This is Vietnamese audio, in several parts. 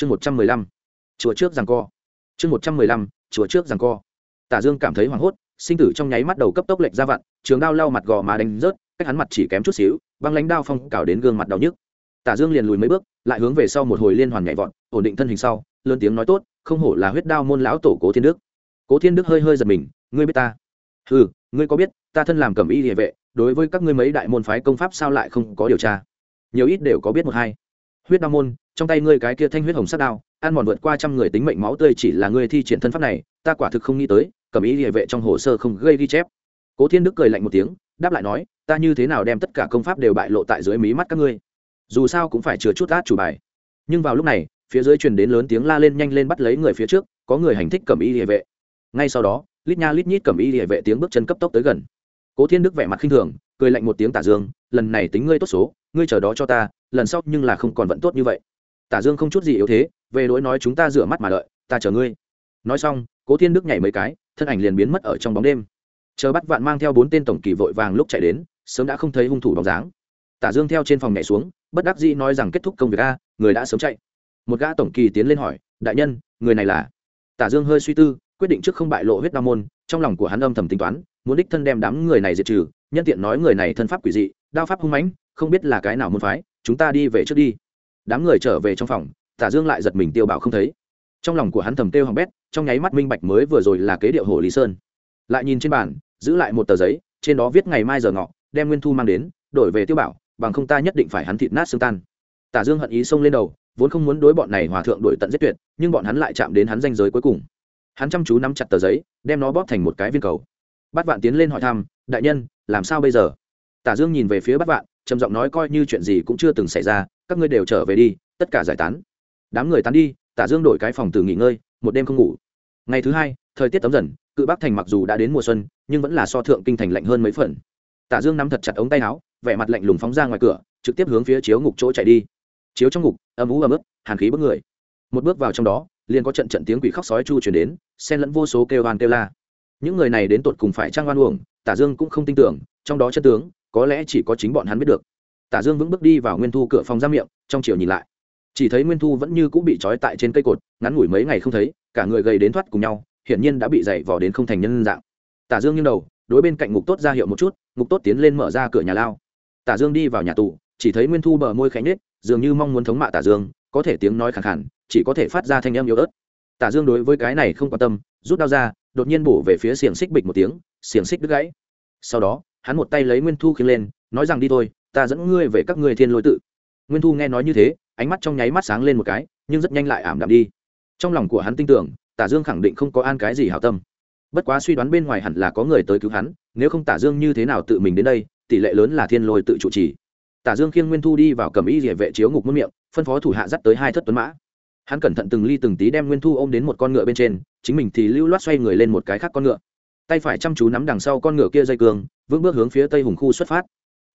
chương một trăm mười lăm, chùa trước rằng co. Chương một trăm mười lăm, chùa trước rằng co. Tả dương cảm thấy hoảng hốt, sinh tử trong nháy mắt đầu cấp tốc lệch ra vặn trường đao lau mặt gò má đánh rớt, cách hắn mặt chỉ kém chút xíu, băng lánh đao phong cào đến gương mặt đau nhức. Tả dương liền lùi mấy bước, lại hướng về sau một hồi liên hoàn nhảy vọt, ổn định thân hình sau, lớn tiếng nói tốt, không hổ là huyết đao môn lão tổ cố thiên đức. Cố thiên đức hơi hơi giật mình, ngươi biết ta? Ừ ngươi có biết, ta thân làm cẩm y địa vệ, đối với các ngươi mấy đại môn phái công pháp sao lại không có điều tra? Nhiều ít đều có biết một hai. Huyết đao môn trong tay ngươi cái kia thanh huyết hồng sắc đao, ăn mòn vượt qua trăm người tính mệnh máu tươi chỉ là ngươi thi triển thân pháp này, ta quả thực không nghĩ tới, cầm ý địa vệ trong hồ sơ không gây ghi chép. Cố thiên đức cười lạnh một tiếng, đáp lại nói, ta như thế nào đem tất cả công pháp đều bại lộ tại dưới mí mắt các ngươi? Dù sao cũng phải chừa chút át chủ bài. Nhưng vào lúc này, phía dưới truyền đến lớn tiếng la lên nhanh lên bắt lấy người phía trước, có người hành thích cầm y địa vệ. Ngay sau đó, lít nha lít nhít cầm y địa vệ tiếng bước chân cấp tốc tới gần. Cố thiên đức vẻ mặt khinh thường, cười lạnh một tiếng tả dương, lần này tính ngươi tốt số, ngươi chờ đó cho ta, lần sau nhưng là không còn vẫn tốt như vậy tả dương không chút gì yếu thế, về đối nói chúng ta rửa mắt mà đợi, ta chờ ngươi. Nói xong, cố thiên đức nhảy mấy cái, thân ảnh liền biến mất ở trong bóng đêm. Chờ bắt vạn mang theo bốn tên tổng kỳ vội vàng lúc chạy đến, sớm đã không thấy hung thủ bóng dáng. Tả dương theo trên phòng nhảy xuống, bất đắc dĩ nói rằng kết thúc công việc a, người đã sớm chạy. Một gã tổng kỳ tiến lên hỏi, đại nhân, người này là? Tả dương hơi suy tư, quyết định trước không bại lộ huyết đa môn, trong lòng của hắn âm thầm tính toán, muốn đích thân đem đám người này diệt trừ, nhân tiện nói người này thân pháp quỷ dị, đao pháp hung mãnh, không biết là cái nào môn phái, chúng ta đi về trước đi đám người trở về trong phòng, tả dương lại giật mình tiêu bảo không thấy. Trong lòng của hắn thầm tiêu hỏng bét, trong nháy mắt minh bạch mới vừa rồi là kế điệu hồ lý sơn. Lại nhìn trên bàn, giữ lại một tờ giấy, trên đó viết ngày mai giờ ngọ, đem nguyên thu mang đến, đổi về tiêu bảo, bằng không ta nhất định phải hắn thịt nát xương tan. Tả dương hận ý xông lên đầu, vốn không muốn đối bọn này hòa thượng đổi tận giết tuyệt, nhưng bọn hắn lại chạm đến hắn danh giới cuối cùng. Hắn chăm chú nắm chặt tờ giấy, đem nó bóp thành một cái viên cầu. Bát vạn tiến lên hỏi thăm, đại nhân, làm sao bây giờ? Tả dương nhìn về phía bát vạn, trầm giọng nói coi như chuyện gì cũng chưa từng xảy ra các ngươi đều trở về đi, tất cả giải tán. Đám người tán đi, tả dương đổi cái phòng từ nghỉ ngơi, một đêm không ngủ. Ngày thứ hai, thời tiết tấm dần, cự bắc thành mặc dù đã đến mùa xuân, nhưng vẫn là so thượng kinh thành lạnh hơn mấy phần. Tả dương nắm thật chặt ống tay áo, vẻ mặt lạnh lùng phóng ra ngoài cửa, trực tiếp hướng phía chiếu ngục chỗ chạy đi. Chiếu trong ngục, âm ú ấm ức, hàn khí bức người. Một bước vào trong đó, liền có trận trận tiếng quỷ khóc sói chu chuyển đến, xen lẫn vô số kêu oan kêu la. Những người này đến tột cùng phải trang oan uổng, tả dương cũng không tin tưởng, trong đó chân tướng, có lẽ chỉ có chính bọn hắn biết được tả dương vững bước đi vào nguyên thu cửa phòng ra miệng, trong chiều nhìn lại. Chỉ thấy nguyên thu vẫn như cũng bị trói tại trên cây cột, ngắn ngủi mấy ngày không thấy, cả người gầy đến thoát cùng nhau, hiển nhiên đã bị dày vò đến không thành nhân dạng. Tả dương nghiêng đầu, đối bên cạnh ngục tốt ra hiệu một chút, ngục tốt tiến lên mở ra cửa nhà lao. Tả dương đi vào nhà tù, chỉ thấy nguyên thu bờ môi khánh nết dường như mong muốn thống mạ tả dương, có thể tiếng nói khẳng khẳng chỉ có thể phát ra thanh âm yếu ớt. Tả dương đối với cái này không quan tâm, rút đao ra, đột nhiên bổ về phía xiềng xích bịch một tiếng, xiềng xích đứt gãy. Sau đó, hắn một tay lấy nguyên thu khiêng lên, nói rằng đi thôi ta dẫn ngươi về các ngươi thiên lôi tự. Nguyên thu nghe nói như thế, ánh mắt trong nháy mắt sáng lên một cái, nhưng rất nhanh lại ảm đạm đi. Trong lòng của hắn tin tưởng, tả dương khẳng định không có an cái gì hảo tâm. Bất quá suy đoán bên ngoài hẳn là có người tới cứu hắn, nếu không tả dương như thế nào tự mình đến đây, tỷ lệ lớn là thiên lôi tự chủ trì. Tả dương khiêng nguyên thu đi vào cầm y địa vệ chiếu ngục muôn miệng, phân phó thủ hạ dắt tới hai thất tuấn mã. Hắn cẩn thận từng ly từng tí đem nguyên thu ôm đến một con ngựa bên trên, chính mình thì lưu loát xoay người lên một cái khác con ngựa. Tay phải chăm chú nắm đằng sau con ngựa kia dây cường vững bước hướng phía tây hùng khu xuất phát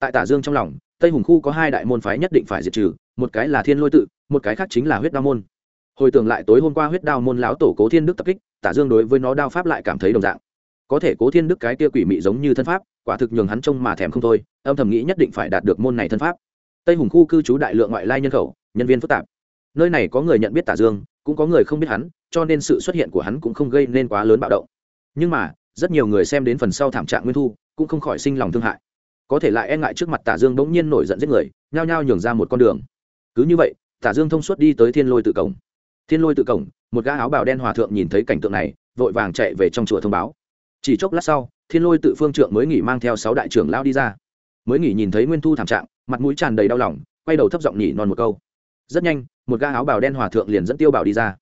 tại tả dương trong lòng, tây hùng khu có hai đại môn phái nhất định phải diệt trừ, một cái là thiên lôi tự, một cái khác chính là huyết đao môn. Hồi tưởng lại tối hôm qua huyết đao môn lão tổ cố thiên đức tập kích, tả dương đối với nó đao pháp lại cảm thấy đồng dạng. Có thể cố thiên đức cái kia quỷ mị giống như thân pháp, quả thực nhường hắn trông mà thèm không thôi, âm thầm nghĩ nhất định phải đạt được môn này thân pháp. Tây hùng khu cư trú đại lượng ngoại lai nhân khẩu, nhân viên phức tạp. Nơi này có người nhận biết tả dương, cũng có người không biết hắn, cho nên sự xuất hiện của hắn cũng không gây nên quá lớn bạo động. Nhưng mà, rất nhiều người xem đến phần sau thảm trạng nguyên thu, cũng không khỏi sinh lòng thương hại có thể lại e ngại trước mặt tả dương bỗng nhiên nổi giận giết người, nhao nhao nhường ra một con đường. Cứ như vậy, tả dương thông suốt đi tới thiên lôi tự cổng. Thiên lôi tự cổng, một gã áo bào đen hòa thượng nhìn thấy cảnh tượng này, vội vàng chạy về trong chùa thông báo. Chỉ chốc lát sau, thiên lôi tự phương trượng mới nghỉ mang theo sáu đại trưởng lao đi ra. Mới nghỉ nhìn thấy nguyên thu thảm trạng, mặt mũi tràn đầy đau lòng, quay đầu thấp giọng nhỉ non một câu. Rất nhanh, một gã áo bào đen hòa thượng liền dẫn tiêu bảo đi ra.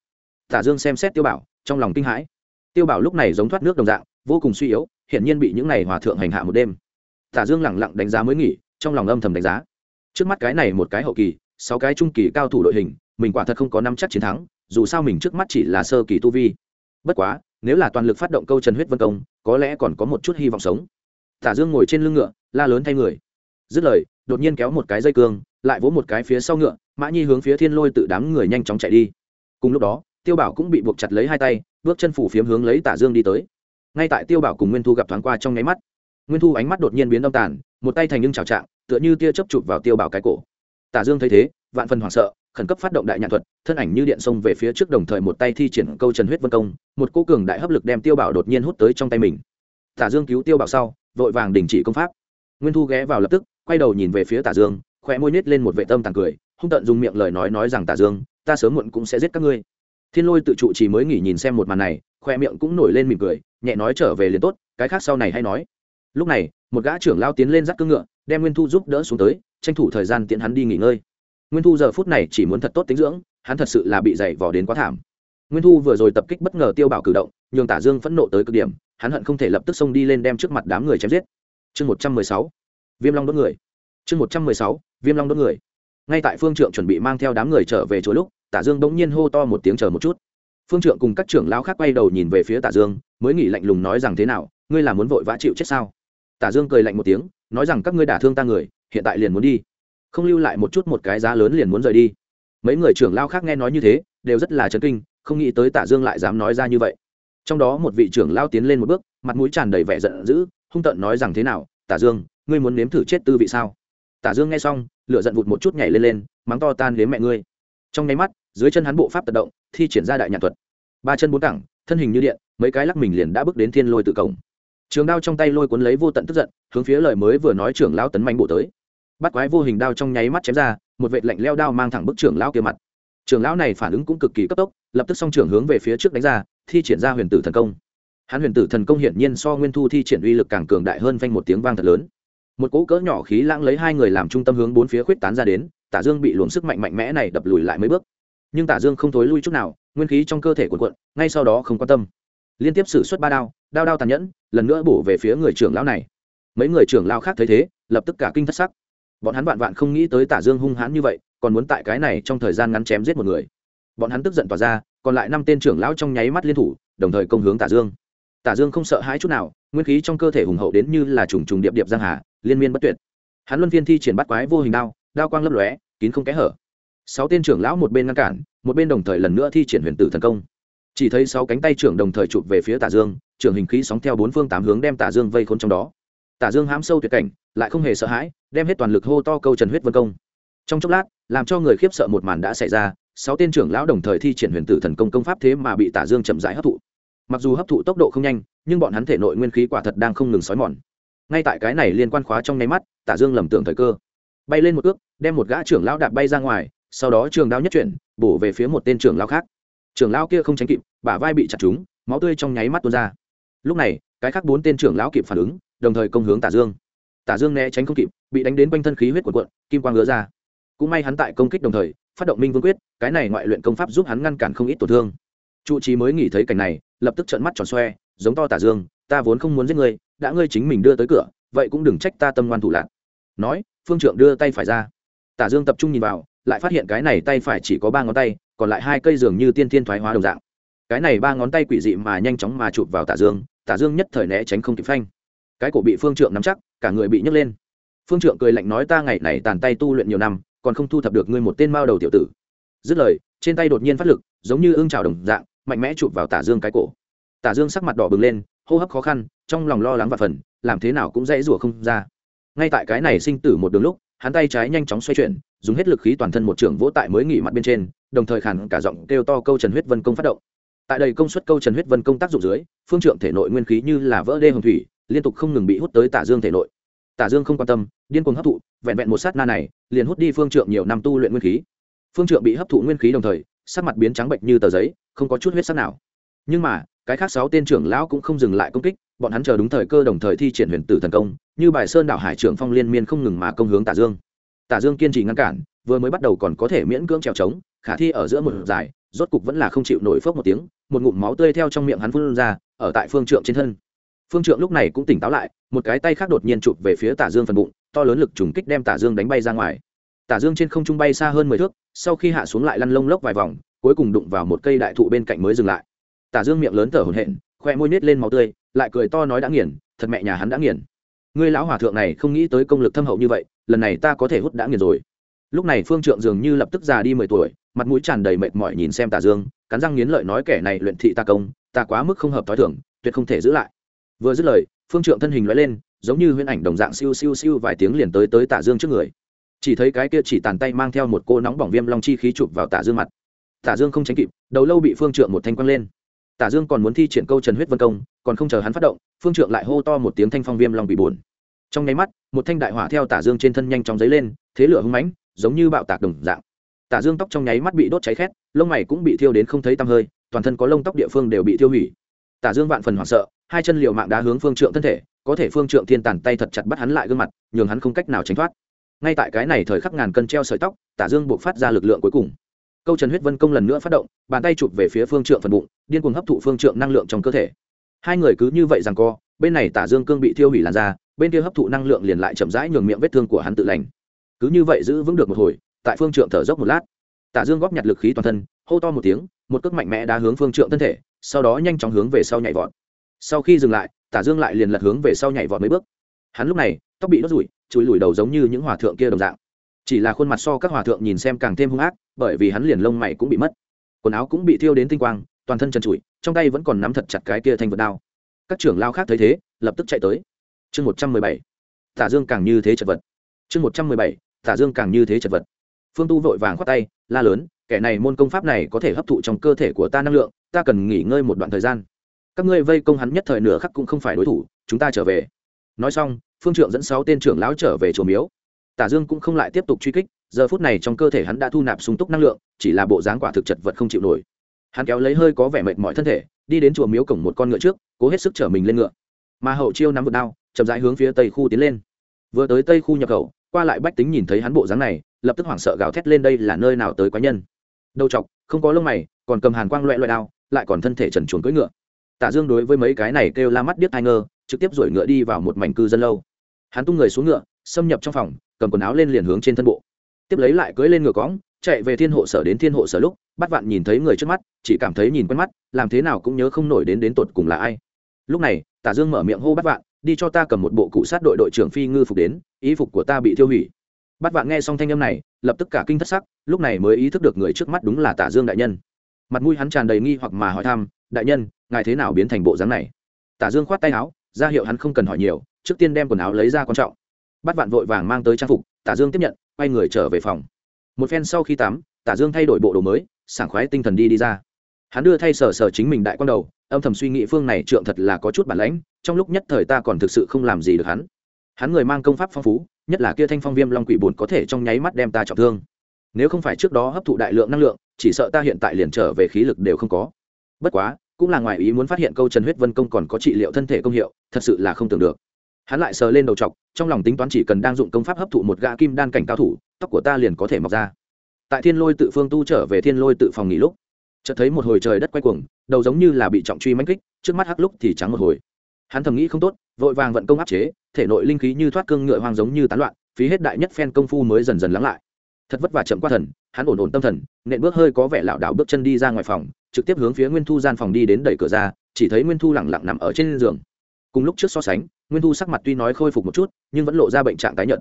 Tả dương xem xét tiêu bảo, trong lòng kinh hãi. Tiêu bảo lúc này giống thoát nước đồng dạng, vô cùng suy yếu, hiển nhiên bị những này hòa thượng hành hạ một đêm tả dương lẳng lặng đánh giá mới nghỉ, trong lòng âm thầm đánh giá. Trước mắt cái này một cái hậu kỳ, sáu cái trung kỳ cao thủ đội hình, mình quả thật không có năm chắc chiến thắng, dù sao mình trước mắt chỉ là sơ kỳ tu vi. Bất quá, nếu là toàn lực phát động câu trần huyết vân công, có lẽ còn có một chút hy vọng sống. Tả dương ngồi trên lưng ngựa, la lớn thay người. Dứt lời, đột nhiên kéo một cái dây cương, lại vỗ một cái phía sau ngựa, mã nhi hướng phía thiên lôi tự đám người nhanh chóng chạy đi. Cùng lúc đó, tiêu bảo cũng bị buộc chặt lấy hai tay, bước chân phủ phiếm hướng lấy tả dương đi tới. Ngay tại tiêu bảo cùng nguyên thu gặp thoáng qua trong nháy mắt nguyên thu ánh mắt đột nhiên biến âm tàn, một tay thành nhưng trào trạng, tựa như tia chớp chụp vào tiêu bảo cái cổ. Tả dương thấy thế, vạn phần hoảng sợ, khẩn cấp phát động đại nhãn thuật, thân ảnh như điện xông về phía trước đồng thời một tay thi triển câu trần huyết vân công, một cô cường đại hấp lực đem tiêu bảo đột nhiên hút tới trong tay mình. Tả dương cứu tiêu bảo sau, vội vàng đình chỉ công pháp. Nguyên thu ghé vào lập tức, quay đầu nhìn về phía tả dương khỏe môi nít lên một vệ tâm tàn cười, hung tận dùng miệng lời nói nói rằng tả dương, ta sớm muộn cũng sẽ giết các ngươi. Thiên lôi tự trụ chỉ mới nghỉ nhìn xem một màn này khoe miệng cũng nổi lên mỉm cười, nhẹ nói trở về liền tốt, cái khác sau này hay nói lúc này, một gã trưởng lao tiến lên dắt cương ngựa, đem nguyên thu giúp đỡ xuống tới, tranh thủ thời gian tiện hắn đi nghỉ ngơi. Nguyên thu giờ phút này chỉ muốn thật tốt tính dưỡng, hắn thật sự là bị dày vò đến quá thảm. Nguyên thu vừa rồi tập kích bất ngờ tiêu bảo cử động, nhường tả dương phẫn nộ tới cực điểm, hắn hận không thể lập tức xông đi lên đem trước mặt đám người chém giết. Chương một trăm mười sáu, viêm long đốt người. Chương một trăm mười sáu, viêm long đốt người. Ngay tại phương trượng chuẩn bị mang theo đám người trở về chỗ lúc, tả dương bỗng nhiên hô to một tiếng chờ một chút. Phương trượng cùng các trưởng lão khác quay đầu nhìn về phía tả dương, mới nghỉ lạnh lùng nói rằng thế nào, ngươi là muốn vội vã chịu chết sao? Tả dương cười lạnh một tiếng, nói rằng các ngươi đả thương ta người, hiện tại liền muốn đi. Không lưu lại một chút một cái giá lớn liền muốn rời đi. Mấy người trưởng lao khác nghe nói như thế, đều rất là chấn kinh, không nghĩ tới tả dương lại dám nói ra như vậy. Trong đó một vị trưởng lao tiến lên một bước, mặt mũi tràn đầy vẻ giận dữ, hung tợn nói rằng thế nào, tả dương, ngươi muốn nếm thử chết tư vị sao? Tả dương nghe xong, lửa giận vụt một chút nhảy lên lên, mắng to tan đến mẹ ngươi. Trong nháy mắt, dưới chân hắn bộ pháp tự động, thi triển ra đại nhạc thuật. Ba chân bốn cẳng, thân hình như điện, mấy cái lắc mình liền đã bước đến thiên lôi tự cổng trường đao trong tay lôi cuốn lấy vô tận tức giận, hướng phía lời mới vừa nói trưởng lão tấn mạnh bộ tới. Bắt quái vô hình đao trong nháy mắt chém ra, một vệt lạnh leo đao mang thẳng bức trưởng lão kia mặt. Trưởng lão này phản ứng cũng cực kỳ cấp tốc, lập tức song trưởng hướng về phía trước đánh ra, thi triển ra huyền tử thần công. Hắn huyền tử thần công hiển nhiên so nguyên thu thi triển uy lực càng cường đại hơn vang một tiếng vang thật lớn. Một cỗ cỡ nhỏ khí lãng lấy hai người làm trung tâm hướng bốn phía khuyết tán ra đến, tả dương bị luồng sức mạnh mạnh mẽ này đập lùi lại mấy bước. Nhưng tả dương không thối lui chút nào, nguyên khí trong cơ thể cuộn cuộn, ngay sau đó không quan tâm. Liên tiếp sử xuất ba đao đao đao tàn nhẫn, lần nữa bổ về phía người trưởng lão này. Mấy người trưởng lão khác thấy thế, lập tức cả kinh thất sắc. Bọn hắn vạn vạn không nghĩ tới tả dương hung hãn như vậy, còn muốn tại cái này trong thời gian ngắn chém giết một người. Bọn hắn tức giận tỏa ra, còn lại năm tên trưởng lão trong nháy mắt liên thủ, đồng thời công hướng tả dương. Tả dương không sợ hãi chút nào, nguyên khí trong cơ thể hùng hậu đến như là trùng trùng điệp điệp giang hà, liên miên bất tuyệt. Hắn luân phiên thi triển bắt quái vô hình đao đao quang lấp lóe, kín không kẽ hở. Sáu tên trưởng lão một bên ngăn cản, một bên đồng thời lần nữa thi triển huyền tử thần công chỉ thấy sáu cánh tay trưởng đồng thời chụp về phía tả dương, trưởng hình khí sóng theo bốn phương tám hướng đem tả dương vây khốn trong đó. Tả dương hám sâu tuyệt cảnh, lại không hề sợ hãi, đem hết toàn lực hô to câu trần huyết vân công. Trong chốc lát, làm cho người khiếp sợ một màn đã xảy ra, sáu tên trưởng lão đồng thời thi triển huyền tử thần công công pháp thế mà bị tả dương chậm rãi hấp thụ. Mặc dù hấp thụ tốc độ không nhanh, nhưng bọn hắn thể nội nguyên khí quả thật đang không ngừng xói mòn. Ngay tại cái này liên quan khóa trong nháy mắt, tả dương lầm tưởng thời cơ. Bay lên một ước đem một gã trưởng lão đạp bay ra ngoài, sau đó trường đao nhất chuyển, bổ về phía một tên trưởng lão khác trưởng lão kia không tránh kịp, bả vai bị chặt trúng, máu tươi trong nháy mắt tuôn ra. Lúc này, cái khác bốn tên trưởng lão kịp phản ứng, đồng thời công hướng tả dương. Tả dương né tránh không kịp, bị đánh đến quanh thân khí huyết cuộn cuộn, kim quang ngứa ra. Cũng may hắn tại công kích đồng thời, phát động minh vương quyết, cái này ngoại luyện công pháp giúp hắn ngăn cản không ít tổn thương. Trụ trí mới nghĩ thấy cảnh này, lập tức trợn mắt tròn xoe, giống to tả dương, ta vốn không muốn giết ngươi, đã ngươi chính mình đưa tới cửa, vậy cũng đừng trách ta tâm ngoan thủ lạc nói, phương trượng đưa tay phải ra. Tả dương tập trung nhìn vào, lại phát hiện cái này tay phải chỉ có ba ngón tay còn lại hai cây dường như tiên thiên thoái hóa đồng dạng. Cái này ba ngón tay quỷ dị mà nhanh chóng mà chụp vào tả dương tả dương nhất thời né tránh không kịp phanh. Cái cổ bị phương trượng nắm chắc, cả người bị nhấc lên. Phương trượng cười lạnh nói ta ngày này tàn tay tu luyện nhiều năm, còn không thu thập được ngươi một tên mao đầu tiểu tử. Dứt lời, trên tay đột nhiên phát lực, giống như ương trào đồng dạng, mạnh mẽ chụp vào tả dương cái cổ. Tả dương sắc mặt đỏ bừng lên, hô hấp khó khăn, trong lòng lo lắng và phần làm thế nào cũng dễ rủa không ra. Ngay tại cái này sinh tử một đường lúc, hắn tay trái nhanh chóng xoay chuyển, dùng hết lực khí toàn thân một trưởng vỗ tại mới nghỉ mặt bên trên đồng thời khản cả giọng kêu to câu trần huyết vân công phát động. Tại đây công suất câu trần huyết vân công tác dụng dưới, phương trượng thể nội nguyên khí như là vỡ đê hồng thủy, liên tục không ngừng bị hút tới tả dương thể nội. Tả dương không quan tâm, điên cuồng hấp thụ, vẹn vẹn một sát na này, liền hút đi phương trượng nhiều năm tu luyện nguyên khí. Phương trượng bị hấp thụ nguyên khí đồng thời, sắc mặt biến trắng bệnh như tờ giấy, không có chút huyết sắc nào. Nhưng mà, cái khác sáu tên trưởng lão cũng không dừng lại công kích, bọn hắn chờ đúng thời cơ đồng thời thi triển huyền tử thần công, như bài sơn đảo hải trưởng phong liên miên không ngừng mà công hướng tả dương. Tả dương kiên trì ngăn cản vừa mới bắt đầu còn có thể miễn cưỡng trèo trống, khả thi ở giữa một dài rốt cục vẫn là không chịu nổi phốc một tiếng, một ngụm máu tươi theo trong miệng hắn phun ra, ở tại phương trượng trên thân. Phương trượng lúc này cũng tỉnh táo lại, một cái tay khác đột nhiên chụp về phía tả dương phần bụng, to lớn lực trùng kích đem tả dương đánh bay ra ngoài. Tả dương trên không trung bay xa hơn mười thước, sau khi hạ xuống lại lăn lông lốc vài vòng, cuối cùng đụng vào một cây đại thụ bên cạnh mới dừng lại. Tả dương miệng lớn thở hổn hển, khoe môi nết lên máu tươi, lại cười to nói đã nghiền, thật mẹ nhà hắn đã nghiền. Ngươi lão hòa thượng này không nghĩ tới công lực thâm hậu như vậy, lần này ta có thể hút đã nghiền rồi lúc này phương trượng dường như lập tức già đi mười tuổi, mặt mũi tràn đầy mệt mỏi nhìn xem tà dương, cắn răng nghiến lợi nói kẻ này luyện thị ta công, ta quá mức không hợp t h o i thưởng tuyệt không thể giữ lại. Vừa dứt lời, phương trượng thân hình loại lên, giống như huyễn ảnh đồng dạng siêu siêu siêu vài tiếng liền tới tới tà dương trước người. Chỉ thấy cái kia chỉ tàn tay mang theo một cô nóng bỏng viêm long chi khí chụp vào tả dương mặt. Tả dương không tránh kịp, đầu lâu bị phương trượng một thanh quăng lên. Tả dương còn muốn thi triển câu trần huyết vân công, còn không chờ hắn phát động, phương trượng lại hô to một tiếng thanh phong viêm long bị buồn. Trong nháy mắt, một thanh đại hỏa theo tả dương trên thân nhanh chóng dấy lên, thế lửa hưng mãnh giống như bạo tạc đồng dạng. Tả dương tóc trong nháy mắt bị đốt cháy khét, lông mày cũng bị thiêu đến không thấy tăm hơi, toàn thân có lông tóc địa phương đều bị thiêu hủy. Tả dương vạn phần hoảng sợ, hai chân liều mạng đá hướng phương trượng thân thể, có thể phương trượng thiên tàn tay thật chặt bắt hắn lại gương mặt, nhường hắn không cách nào tránh thoát. Ngay tại cái này thời khắc ngàn cân treo sợi tóc, tả dương buộc phát ra lực lượng cuối cùng. Câu trần huyết vân công lần nữa phát động, bàn tay chụp về phía phương trượng phần bụng, điên cuồng hấp thụ phương trượng năng lượng trong cơ thể. Hai người cứ như vậy rằng co, bên này tả dương cương bị thiêu hủy làn da, bên kia hấp thụ năng lượng liền lại chậm rãi nhường miệng vết thương của hắn tự lành cứ như vậy giữ vững được một hồi, tại phương trượng thở dốc một lát. Tả dương góp nhặt lực khí toàn thân, hô to một tiếng, một cước mạnh mẽ đá hướng phương trượng thân thể, sau đó nhanh chóng hướng về sau nhảy vọt. Sau khi dừng lại tả dương lại liền lật hướng về sau nhảy vọt mấy bước. Hắn lúc này, tóc bị đốt rủi chùi lùi đầu giống như những hòa thượng kia đồng dạng. Chỉ là khuôn mặt so các hòa thượng nhìn xem càng thêm hung ác, bởi vì hắn liền lông mày cũng bị mất. Quần áo cũng bị thiêu đến tinh quang, toàn thân trần trụi, trong tay vẫn còn nắm thật chặt cái kia thanh vật đao. Các trưởng lao khác thấy thế, lập tức chạy tới. Chương một trăm mười bảy. Tả dương càng như thế chật vật. Chương một trăm mười bảy tả dương càng như thế chật vật. Phương tu vội vàng khoát tay, la lớn, kẻ này môn công pháp này có thể hấp thụ trong cơ thể của ta năng lượng, ta cần nghỉ ngơi một đoạn thời gian. Các ngươi vây công hắn nhất thời nửa khắc cũng không phải đối thủ, chúng ta trở về. Nói xong, phương trượng dẫn sáu tên trưởng lão trở về chùa miếu. Tả dương cũng không lại tiếp tục truy kích, giờ phút này trong cơ thể hắn đã thu nạp sung túc năng lượng, chỉ là bộ dáng quả thực chật vật không chịu nổi. Hắn kéo lấy hơi có vẻ mệt mỏi thân thể, đi đến chùa miếu cổng một con ngựa trước, cố hết sức chở mình lên ngựa. Mà hậu chiêu nắm vượt đao, chậm rãi hướng phía tây khu tiến lên. Vừa tới tây khu nhập khẩu qua lại bách tính nhìn thấy hắn bộ dáng này, lập tức hoảng sợ gào thét lên đây là nơi nào tới quái nhân. Đầu chọc, không có lông mày, còn cầm hàn quang loẹ loẹ đao, lại còn thân thể trần chuồn cưỡi ngựa. Tả dương đối với mấy cái này kêu la mắt điếc hai ngơ, trực tiếp rồi ngựa đi vào một mảnh cư dân lâu. Hắn tung người xuống ngựa, xâm nhập trong phòng, cầm quần áo lên liền hướng trên thân bộ. Tiếp lấy lại cưỡi lên ngựa cõng, chạy về thiên hộ sở đến thiên hộ sở lúc, bắt vạn nhìn thấy người trước mắt, chỉ cảm thấy nhìn quen mắt, làm thế nào cũng nhớ không nổi đến đến tột cùng là ai. Lúc này tả dương mở miệng hô bắt vạn đi cho ta cầm một bộ cụ sát đội đội trưởng phi ngư phục đến, ý phục của ta bị tiêu hủy. Bắt vạn nghe xong thanh âm này, lập tức cả kinh thất sắc, lúc này mới ý thức được người trước mắt đúng là tả dương đại nhân. Mặt mũi hắn tràn đầy nghi hoặc mà hỏi thăm, đại nhân, ngài thế nào biến thành bộ dáng này? Tả dương khoát tay áo, ra hiệu hắn không cần hỏi nhiều, trước tiên đem quần áo lấy ra quan trọng. Bắt vạn vội vàng mang tới trang phục, tả dương tiếp nhận, quay người trở về phòng. Một phen sau khi tắm, tả dương thay đổi bộ đồ mới, sảng khoái tinh thần đi đi ra hắn đưa thay sở sở chính mình đại quan đầu âm thầm suy nghĩ phương này trượng thật là có chút bản lãnh trong lúc nhất thời ta còn thực sự không làm gì được hắn. Hắn người mang công pháp phong phú nhất là kia thanh phong viêm long quỷ bùn có thể trong nháy mắt đem ta trọng thương. Nếu không phải trước đó hấp thụ đại lượng năng lượng chỉ sợ ta hiện tại liền trở về khí lực đều không có. Bất quá cũng là ngoài ý muốn phát hiện câu trần huyết vân công còn có trị liệu thân thể công hiệu thật sự là không tưởng được. Hắn lại sờ lên đầu trọc, trong lòng tính toán chỉ cần đang dụng công pháp hấp thụ một gã kim đan cảnh cao thủ tóc của ta liền có thể mọc ra. Tại thiên lôi tự phương tu trở về thiên lôi tự phòng nghỉ lúc chợt thấy một hồi trời đất quay cuồng, đầu giống như là bị trọng truy mãnh kích, trước mắt hắc lúc thì trắng một hồi. Hắn thầm nghĩ không tốt, vội vàng vận công áp chế, thể nội linh khí như thoát cương ngựa hoang giống như tán loạn, phí hết đại nhất phen công phu mới dần dần lắng lại. Thật vất vả chậm qua thần, hắn ổn ổn tâm thần, nện bước hơi có vẻ lảo đảo bước chân đi ra ngoài phòng, trực tiếp hướng phía nguyên thu gian phòng đi đến đẩy cửa ra, chỉ thấy nguyên thu lẳng lặng nằm ở trên giường. Cùng lúc trước so sánh, nguyên thu sắc mặt tuy nói khôi phục một chút, nhưng vẫn lộ ra bệnh trạng tái nhợt.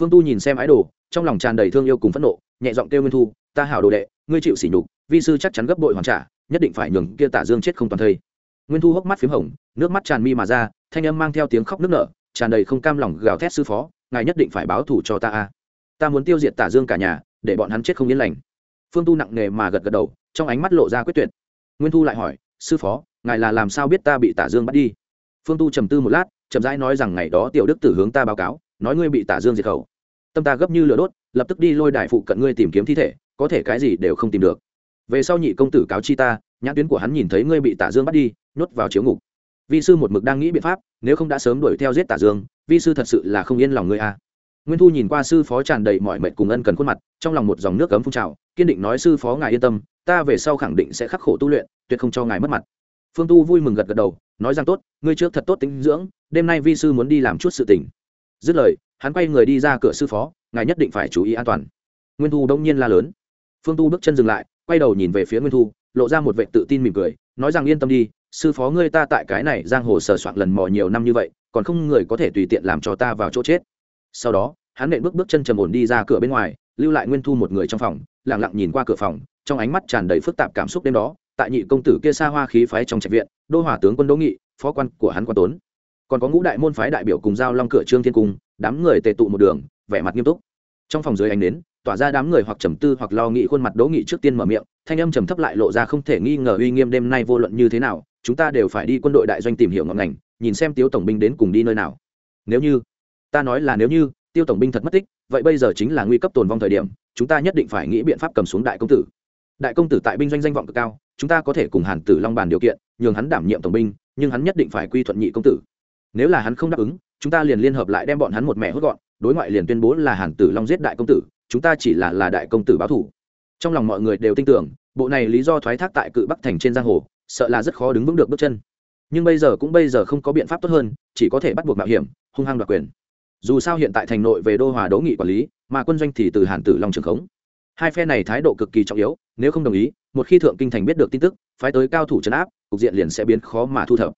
Phương tu nhìn xem ái đồ, trong lòng tràn đầy thương yêu cùng phẫn nộ, nhẹ giọng kêu nguyên thu, ta hảo đồ đệ ngươi chịu sỉ nhục, vi sư chắc chắn gấp bội hoàn trả, nhất định phải nhường kia tả dương chết không toàn thây. Nguyên thu hốc mắt p h í m hồng, nước mắt tràn mi mà ra, thanh âm mang theo tiếng khóc nức nở, tràn đầy không cam lòng gào thét sư phó, ngài nhất định phải báo thù cho ta a. Ta muốn tiêu diệt tả dương cả nhà, để bọn hắn chết không yên lành. Phương tu nặng nề mà gật gật đầu, trong ánh mắt lộ ra quyết tuyệt. Nguyên thu lại hỏi, sư phó, ngài là làm sao biết ta bị tả dương bắt đi? Phương tu trầm tư một lát, chậm rãi nói rằng ngày đó tiểu đức tử hướng ta báo cáo, nói ngươi bị tả dương diệt khẩu tâm ta gấp như lửa đốt, lập tức đi lôi đại phụ cận ngươi tìm kiếm thi thể, có thể cái gì đều không tìm được. Về sau nhị công tử cáo chi ta, nhãn tuyến của hắn nhìn thấy ngươi bị tả dương bắt đi, nhốt vào chiếu ngục. Vi sư một mực đang nghĩ biện pháp, nếu không đã sớm đuổi theo giết tả dương, vi sư thật sự là không yên lòng ngươi a nguyên thu nhìn qua sư phó tràn đầy mọi mệt cùng ân cần khuôn mặt, trong lòng một dòng nước cấm phun trào, kiên định nói sư phó ngài yên tâm, ta về sau khẳng định sẽ khắc khổ tu luyện, tuyệt không cho ngài mất mặt. Phương tu vui mừng gật gật đầu, nói rằng tốt, ngươi trước thật tốt tính dưỡng, đêm nay vi sư muốn đi làm chút sự tình. dứt lời hắn quay người đi ra cửa sư phó, ngài nhất định phải chú ý an toàn. Nguyên thu đông nhiên la lớn. Phương tu bước chân dừng lại, quay đầu nhìn về phía nguyên thu, lộ ra một vệ tự tin mỉm cười, nói rằng yên tâm đi, sư phó ngươi ta tại cái này giang hồ sờ soạn lần mò nhiều năm như vậy, còn không người có thể tùy tiện làm cho ta vào chỗ chết. Sau đó, hắn nện bước bước chân trầm ổn đi ra cửa bên ngoài, lưu lại nguyên thu một người trong phòng lẳng lặng nhìn qua cửa phòng, trong ánh mắt tràn đầy phức tạp cảm xúc đêm đó, tại nhị công tử kia xa hoa khí phái trong trạch viện, đô hòa tướng quân đỗ nghị, phó quan của hắn quan tốn. Còn có ngũ đại môn phái đại biểu cùng giao long cửa trương thiên cung đám người tề tụ một đường, vẻ mặt nghiêm túc. Trong phòng dưới ánh đến tỏa ra đám người hoặc trầm tư hoặc lo nghĩ khuôn mặt đỗ nghị trước tiên mở miệng, thanh âm trầm thấp lại lộ ra không thể nghi ngờ uy nghiêm đêm nay vô luận như thế nào, chúng ta đều phải đi quân đội đại doanh tìm hiểu ngọn ngành, nhìn xem tiêu tổng binh đến cùng đi nơi nào. Nếu như, ta nói là nếu như tiêu tổng binh thật mất tích, vậy bây giờ chính là nguy cấp tồn vong thời điểm, chúng ta nhất định phải nghĩ biện pháp cầm xuống đại công tử. Đại công tử tại binh doanh danh vọng cực cao, chúng ta có thể cùng hàn tử long bàn điều kiện, nhường hắn đảm nhiệm tổng binh, nhưng hắn nhất định phải quy thuận nhị công tử nếu là hắn không đáp ứng, chúng ta liền liên hợp lại đem bọn hắn một mẹ hốt gọn, đối ngoại liền tuyên bố là hàn tử long giết đại công tử, chúng ta chỉ là là đại công tử báo thủ. Trong lòng mọi người đều tin tưởng, bộ này lý do thoái thác tại cự bắc thành trên giang hồ, sợ là rất khó đứng vững được bước chân. Nhưng bây giờ cũng bây giờ không có biện pháp tốt hơn, chỉ có thể bắt buộc mạo hiểm, hung hăng đoạt quyền. Dù sao hiện tại thành nội về đô hòa đấu nghị quản lý, mà quân doanh thì từ hàn tử long trường khống. Hai phe này thái độ cực kỳ trọng yếu, nếu không đồng ý, một khi thượng kinh thành biết được tin tức, phái tới cao thủ trấn áp, cục diện liền sẽ biến khó mà thu thập.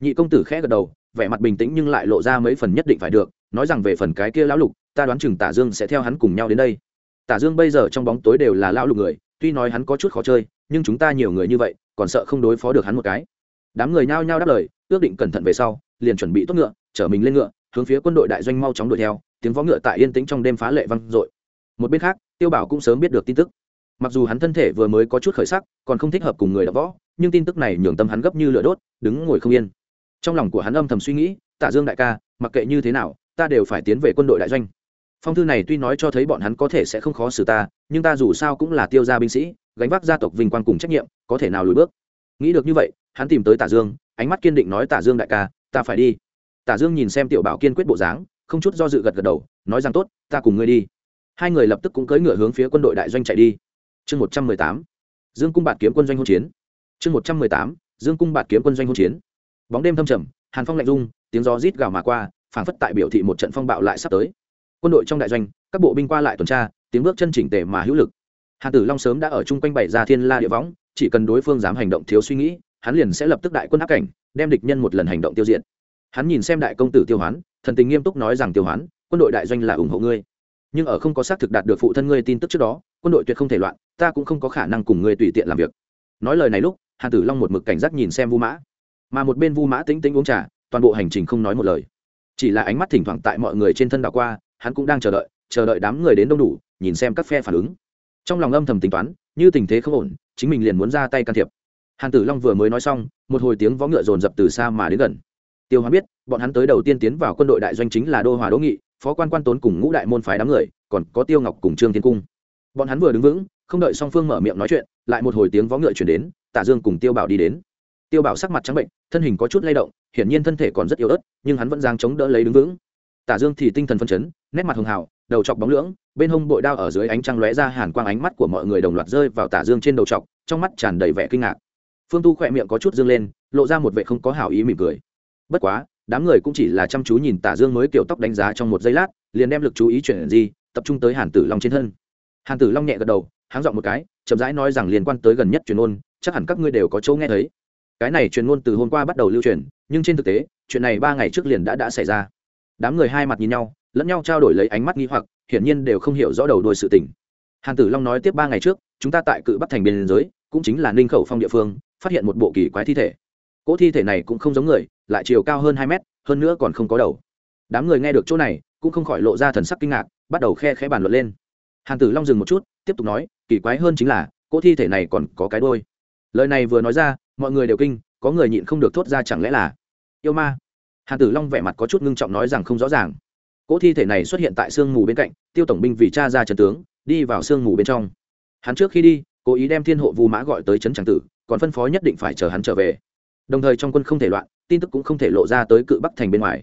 Nhị công tử khẽ gật đầu vẻ mặt bình tĩnh nhưng lại lộ ra mấy phần nhất định phải được, nói rằng về phần cái kia lão lục, ta đoán chừng tả dương sẽ theo hắn cùng nhau đến đây. Tả dương bây giờ trong bóng tối đều là lão lục người, tuy nói hắn có chút khó chơi, nhưng chúng ta nhiều người như vậy, còn sợ không đối phó được hắn một cái. Đám người nhao nhao đáp lời, ước định cẩn thận về sau, liền chuẩn bị tốt ngựa, chở mình lên ngựa, hướng phía quân đội đại doanh mau chóng đuổi theo, tiếng vó ngựa tại yên tĩnh trong đêm phá lệ vang dội. Một bên khác, tiêu bảo cũng sớm biết được tin tức. Mặc dù hắn thân thể vừa mới có chút khởi sắc, còn không thích hợp cùng người đã võ, nhưng tin tức này nhường tâm hắn gấp như lửa đốt, đứng ngồi không yên trong lòng của hắn âm thầm suy nghĩ, tạ dương đại ca, mặc kệ như thế nào, ta đều phải tiến về quân đội đại doanh. Phong thư này tuy nói cho thấy bọn hắn có thể sẽ không khó xử ta, nhưng ta dù sao cũng là tiêu gia binh sĩ, gánh vác gia tộc vinh quang cùng trách nhiệm, có thể nào lùi bước? Nghĩ được như vậy, hắn tìm tới tả dương, ánh mắt kiên định nói tả dương đại ca, ta phải đi. Tả dương nhìn xem tiểu bảo kiên quyết bộ dáng, không chút do dự gật gật đầu, nói rằng, tốt, ta cùng ngươi đi. Hai người lập tức cũng cưỡi ngựa hướng phía quân đội đại doanh chạy đi. Chương một trăm mười tám, dương cung bạt kiếm quân doanh hỗn chiến. Chương một trăm mười tám, dương cung bạt kiếm quân doanh hỗn chiến bóng đêm thâm trầm, hàn phong lạnh rung, tiếng gió rít gào mà qua, phảng phất tại biểu thị một trận phong bạo lại sắp tới. Quân đội trong đại doanh, các bộ binh qua lại tuần tra, tiếng bước chân chỉnh tề mà hữu lực. Hàn tử long sớm đã ở chung quanh bảy ra thiên la địa võng, chỉ cần đối phương dám hành động thiếu suy nghĩ, hắn liền sẽ lập tức đại quân áp cảnh, đem địch nhân một lần hành động tiêu diệt. Hắn nhìn xem đại công tử tiêu hoán, thần tình nghiêm túc nói rằng, tiêu hoán, quân đội đại doanh là ủng hộ ngươi, nhưng ở không có xác thực đạt được phụ thân ngươi tin tức trước đó, quân đội tuyệt không thể loạn, ta cũng không có khả năng cùng ngươi tùy tiện làm việc. Nói lời này lúc, hàn tử long một mực cảnh giác nhìn xem vu mã mà một bên vu mã tính tính uống trà, toàn bộ hành trình không nói một lời. Chỉ là ánh mắt thỉnh thoảng tại mọi người trên thân đảo qua, hắn cũng đang chờ đợi chờ đợi đám người đến đông đủ, nhìn xem các phe phản ứng. Trong lòng âm thầm tính toán, như tình thế không ổn, chính mình liền muốn ra tay can thiệp. Hàn tử long vừa mới nói xong, một hồi tiếng vó ngựa dồn dập từ xa mà đến gần. Tiêu hoán biết, bọn hắn tới đầu tiên tiến vào quân đội đại doanh chính là đô hòa đỗ nghị, phó quan quan tốn cùng ngũ đại môn phái đám người, còn có tiêu ngọc cùng trương thiên cung. Bọn hắn vừa đứng vững, không đợi song phương mở miệng nói chuyện, lại một hồi tiếng vó ngựa chuyển đến Tả dương cùng tiêu bảo đi đến tiêu bảo sắc mặt trắng bệnh, thân hình có chút lay động, hiển nhiên thân thể còn rất yếu ớt, nhưng hắn vẫn giang chống đỡ lấy đứng vững. Tả dương thì tinh thần phân chấn, nét mặt hường hào, đầu chọc bóng lưỡng, bên hông bội đao ở dưới ánh trăng lóe ra hàn quang ánh mắt của mọi người đồng loạt rơi vào tả dương trên đầu chọc, trong mắt tràn đầy vẻ kinh ngạc. Phương tu khỏe miệng có chút dương lên, lộ ra một vẻ không có hảo ý mỉm cười. Bất quá, đám người cũng chỉ là chăm chú nhìn tả dương mới kiểu tóc đánh giá trong một giây lát, liền đem lực chú ý chuyển gì tập trung tới hàn tử long trên thân. Hàn tử long nhẹ gật đầu, háng dọn một cái, chậm rãi nói rằng liên quan tới gần nhất truyền ôn, chắc hẳn các ngươi đều có chỗ nghe thấy cái này truyền ngôn từ hôm qua bắt đầu lưu truyền, nhưng trên thực tế, chuyện này ba ngày trước liền đã đã xảy ra. Đám người hai mặt nhìn nhau, lẫn nhau trao đổi lấy ánh mắt nghi hoặc, hiển nhiên đều không hiểu rõ đầu đuôi sự tình. Hàn tử long nói tiếp ba ngày trước, chúng ta tại cự bắc thành biên giới, cũng chính là ninh khẩu phong địa phương, phát hiện một bộ kỳ quái thi thể. Cỗ thi thể này cũng không giống người, lại chiều cao hơn hai mét, hơn nữa còn không có đầu. Đám người nghe được chỗ này, cũng không khỏi lộ ra thần sắc kinh ngạc, bắt đầu khe khẽ bàn luận lên. Hàn tử long dừng một chút, tiếp tục nói, kỳ quái hơn chính là, cỗ thi thể này còn có cái đôi lời này vừa nói ra mọi người đều kinh, có người nhịn không được thốt ra chẳng lẽ là yêu ma? Hàn tử long vẻ mặt có chút ngưng trọng nói rằng không rõ ràng. Cỗ thi thể này xuất hiện tại sương mù bên cạnh, tiêu tổng binh vì cha ra trần tướng, đi vào sương mù bên trong. Hắn trước khi đi, cố ý đem thiên hộ vu mã gọi tới trấn tràng tử, còn phân phó nhất định phải chờ hắn trở về. Đồng thời trong quân không thể loạn, tin tức cũng không thể lộ ra tới cự bắc thành bên ngoài.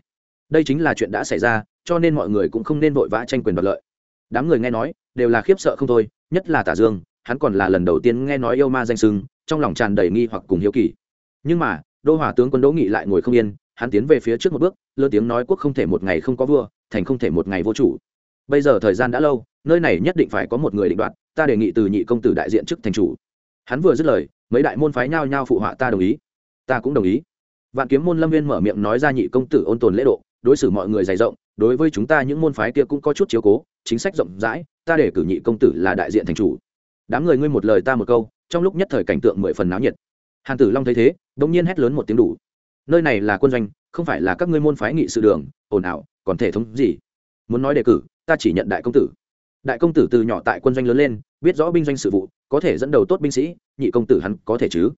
Đây chính là chuyện đã xảy ra, cho nên mọi người cũng không nên vội vã tranh quyền đoạt lợi. Đám người nghe nói, đều là khiếp sợ không thôi, nhất là tả dương hắn còn là lần đầu tiên nghe nói yêu ma danh sưng, trong lòng tràn đầy nghi hoặc cùng hiếu kỳ. Nhưng mà đô hòa tướng quân đỗ nghị lại ngồi không yên, hắn tiến về phía trước một bước, lơ tiếng nói quốc không thể một ngày không có vua, thành không thể một ngày vô chủ. Bây giờ thời gian đã lâu, nơi này nhất định phải có một người định đoạt, ta đề nghị từ nhị công tử đại diện chức thành chủ. Hắn vừa dứt lời, mấy đại môn phái nhao nhao phụ họa ta đồng ý. Ta cũng đồng ý. Vạn kiếm môn lâm viên mở miệng nói ra nhị công tử ôn tồn lễ độ, đối xử mọi người dày rộng, đối với chúng ta những môn phái kia cũng có chút chiếu cố, chính sách rộng rãi, ta để cử nhị công tử là đại diện thành chủ đám người ngươi một lời ta một câu, trong lúc nhất thời cảnh tượng mười phần náo nhiệt. Hàn tử long thấy thế đ ỗ n g nhiên hét lớn một tiếng đủ. Nơi này là quân doanh, không phải là các ngươi môn phái nghị sự đường, ồn ào, còn thể thống gì? Muốn nói đề cử, ta chỉ nhận đại công tử. Đại công tử từ nhỏ tại quân doanh lớn lên, biết rõ binh doanh sự vụ, có thể dẫn đầu tốt binh sĩ, nhị công tử hắn có thể chứ?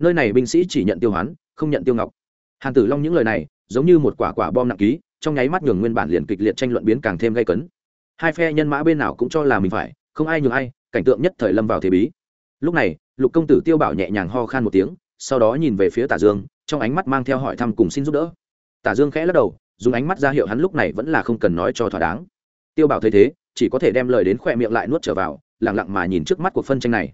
Nơi này binh sĩ chỉ nhận tiêu hoán, không nhận tiêu ngọc. Hàn tử long những lời này, giống như một quả quả bom nặng ký, trong nháy mắt nhường nguyên bản liền kịch liệt tranh luận biến càng thêm gây cấn. Hai phe nhân mã bên nào cũng cho là mình phải, không ai nhường ai cảnh tượng nhất thời lâm vào thế bí. Lúc này, lục công tử tiêu bảo nhẹ nhàng ho khan một tiếng, sau đó nhìn về phía tả dương, trong ánh mắt mang theo hỏi thăm cùng xin giúp đỡ. Tả dương khẽ lắc đầu, dùng ánh mắt ra hiệu hắn lúc này vẫn là không cần nói cho thỏa đáng. Tiêu bảo thấy thế, chỉ có thể đem lời đến khỏe miệng lại nuốt trở vào lẳng lặng mà nhìn trước mắt cuộc phân tranh này.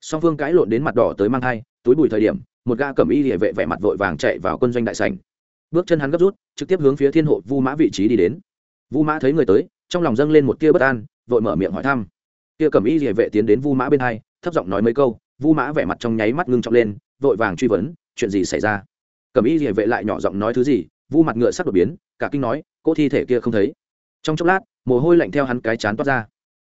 Song phương cãi lộn đến mặt đỏ tới mang thai, túi bùi thời điểm, một ga cẩm y địa vệ vẻ mặt vội vàng chạy vào quân doanh đại sảnh. Bước chân hắn gấp rút, trực tiếp hướng phía thiên hộ vu mã vị trí đi đến. Vu mã thấy người tới, trong lòng dâng lên một tia bất an, vội mở miệng hỏi thăm kia cầm y địa vệ tiến đến vu mã bên hai, thấp giọng nói mấy câu, vu mã vẻ mặt trong nháy mắt ngưng trọng lên, vội vàng truy vấn, chuyện gì xảy ra? Cầm y địa vệ lại nhỏ giọng nói thứ gì, vu mặt ngựa sắc đột biến, cả kinh nói, cô thi thể kia không thấy. Trong chốc lát, mồ hôi lạnh theo hắn cái chán toát ra.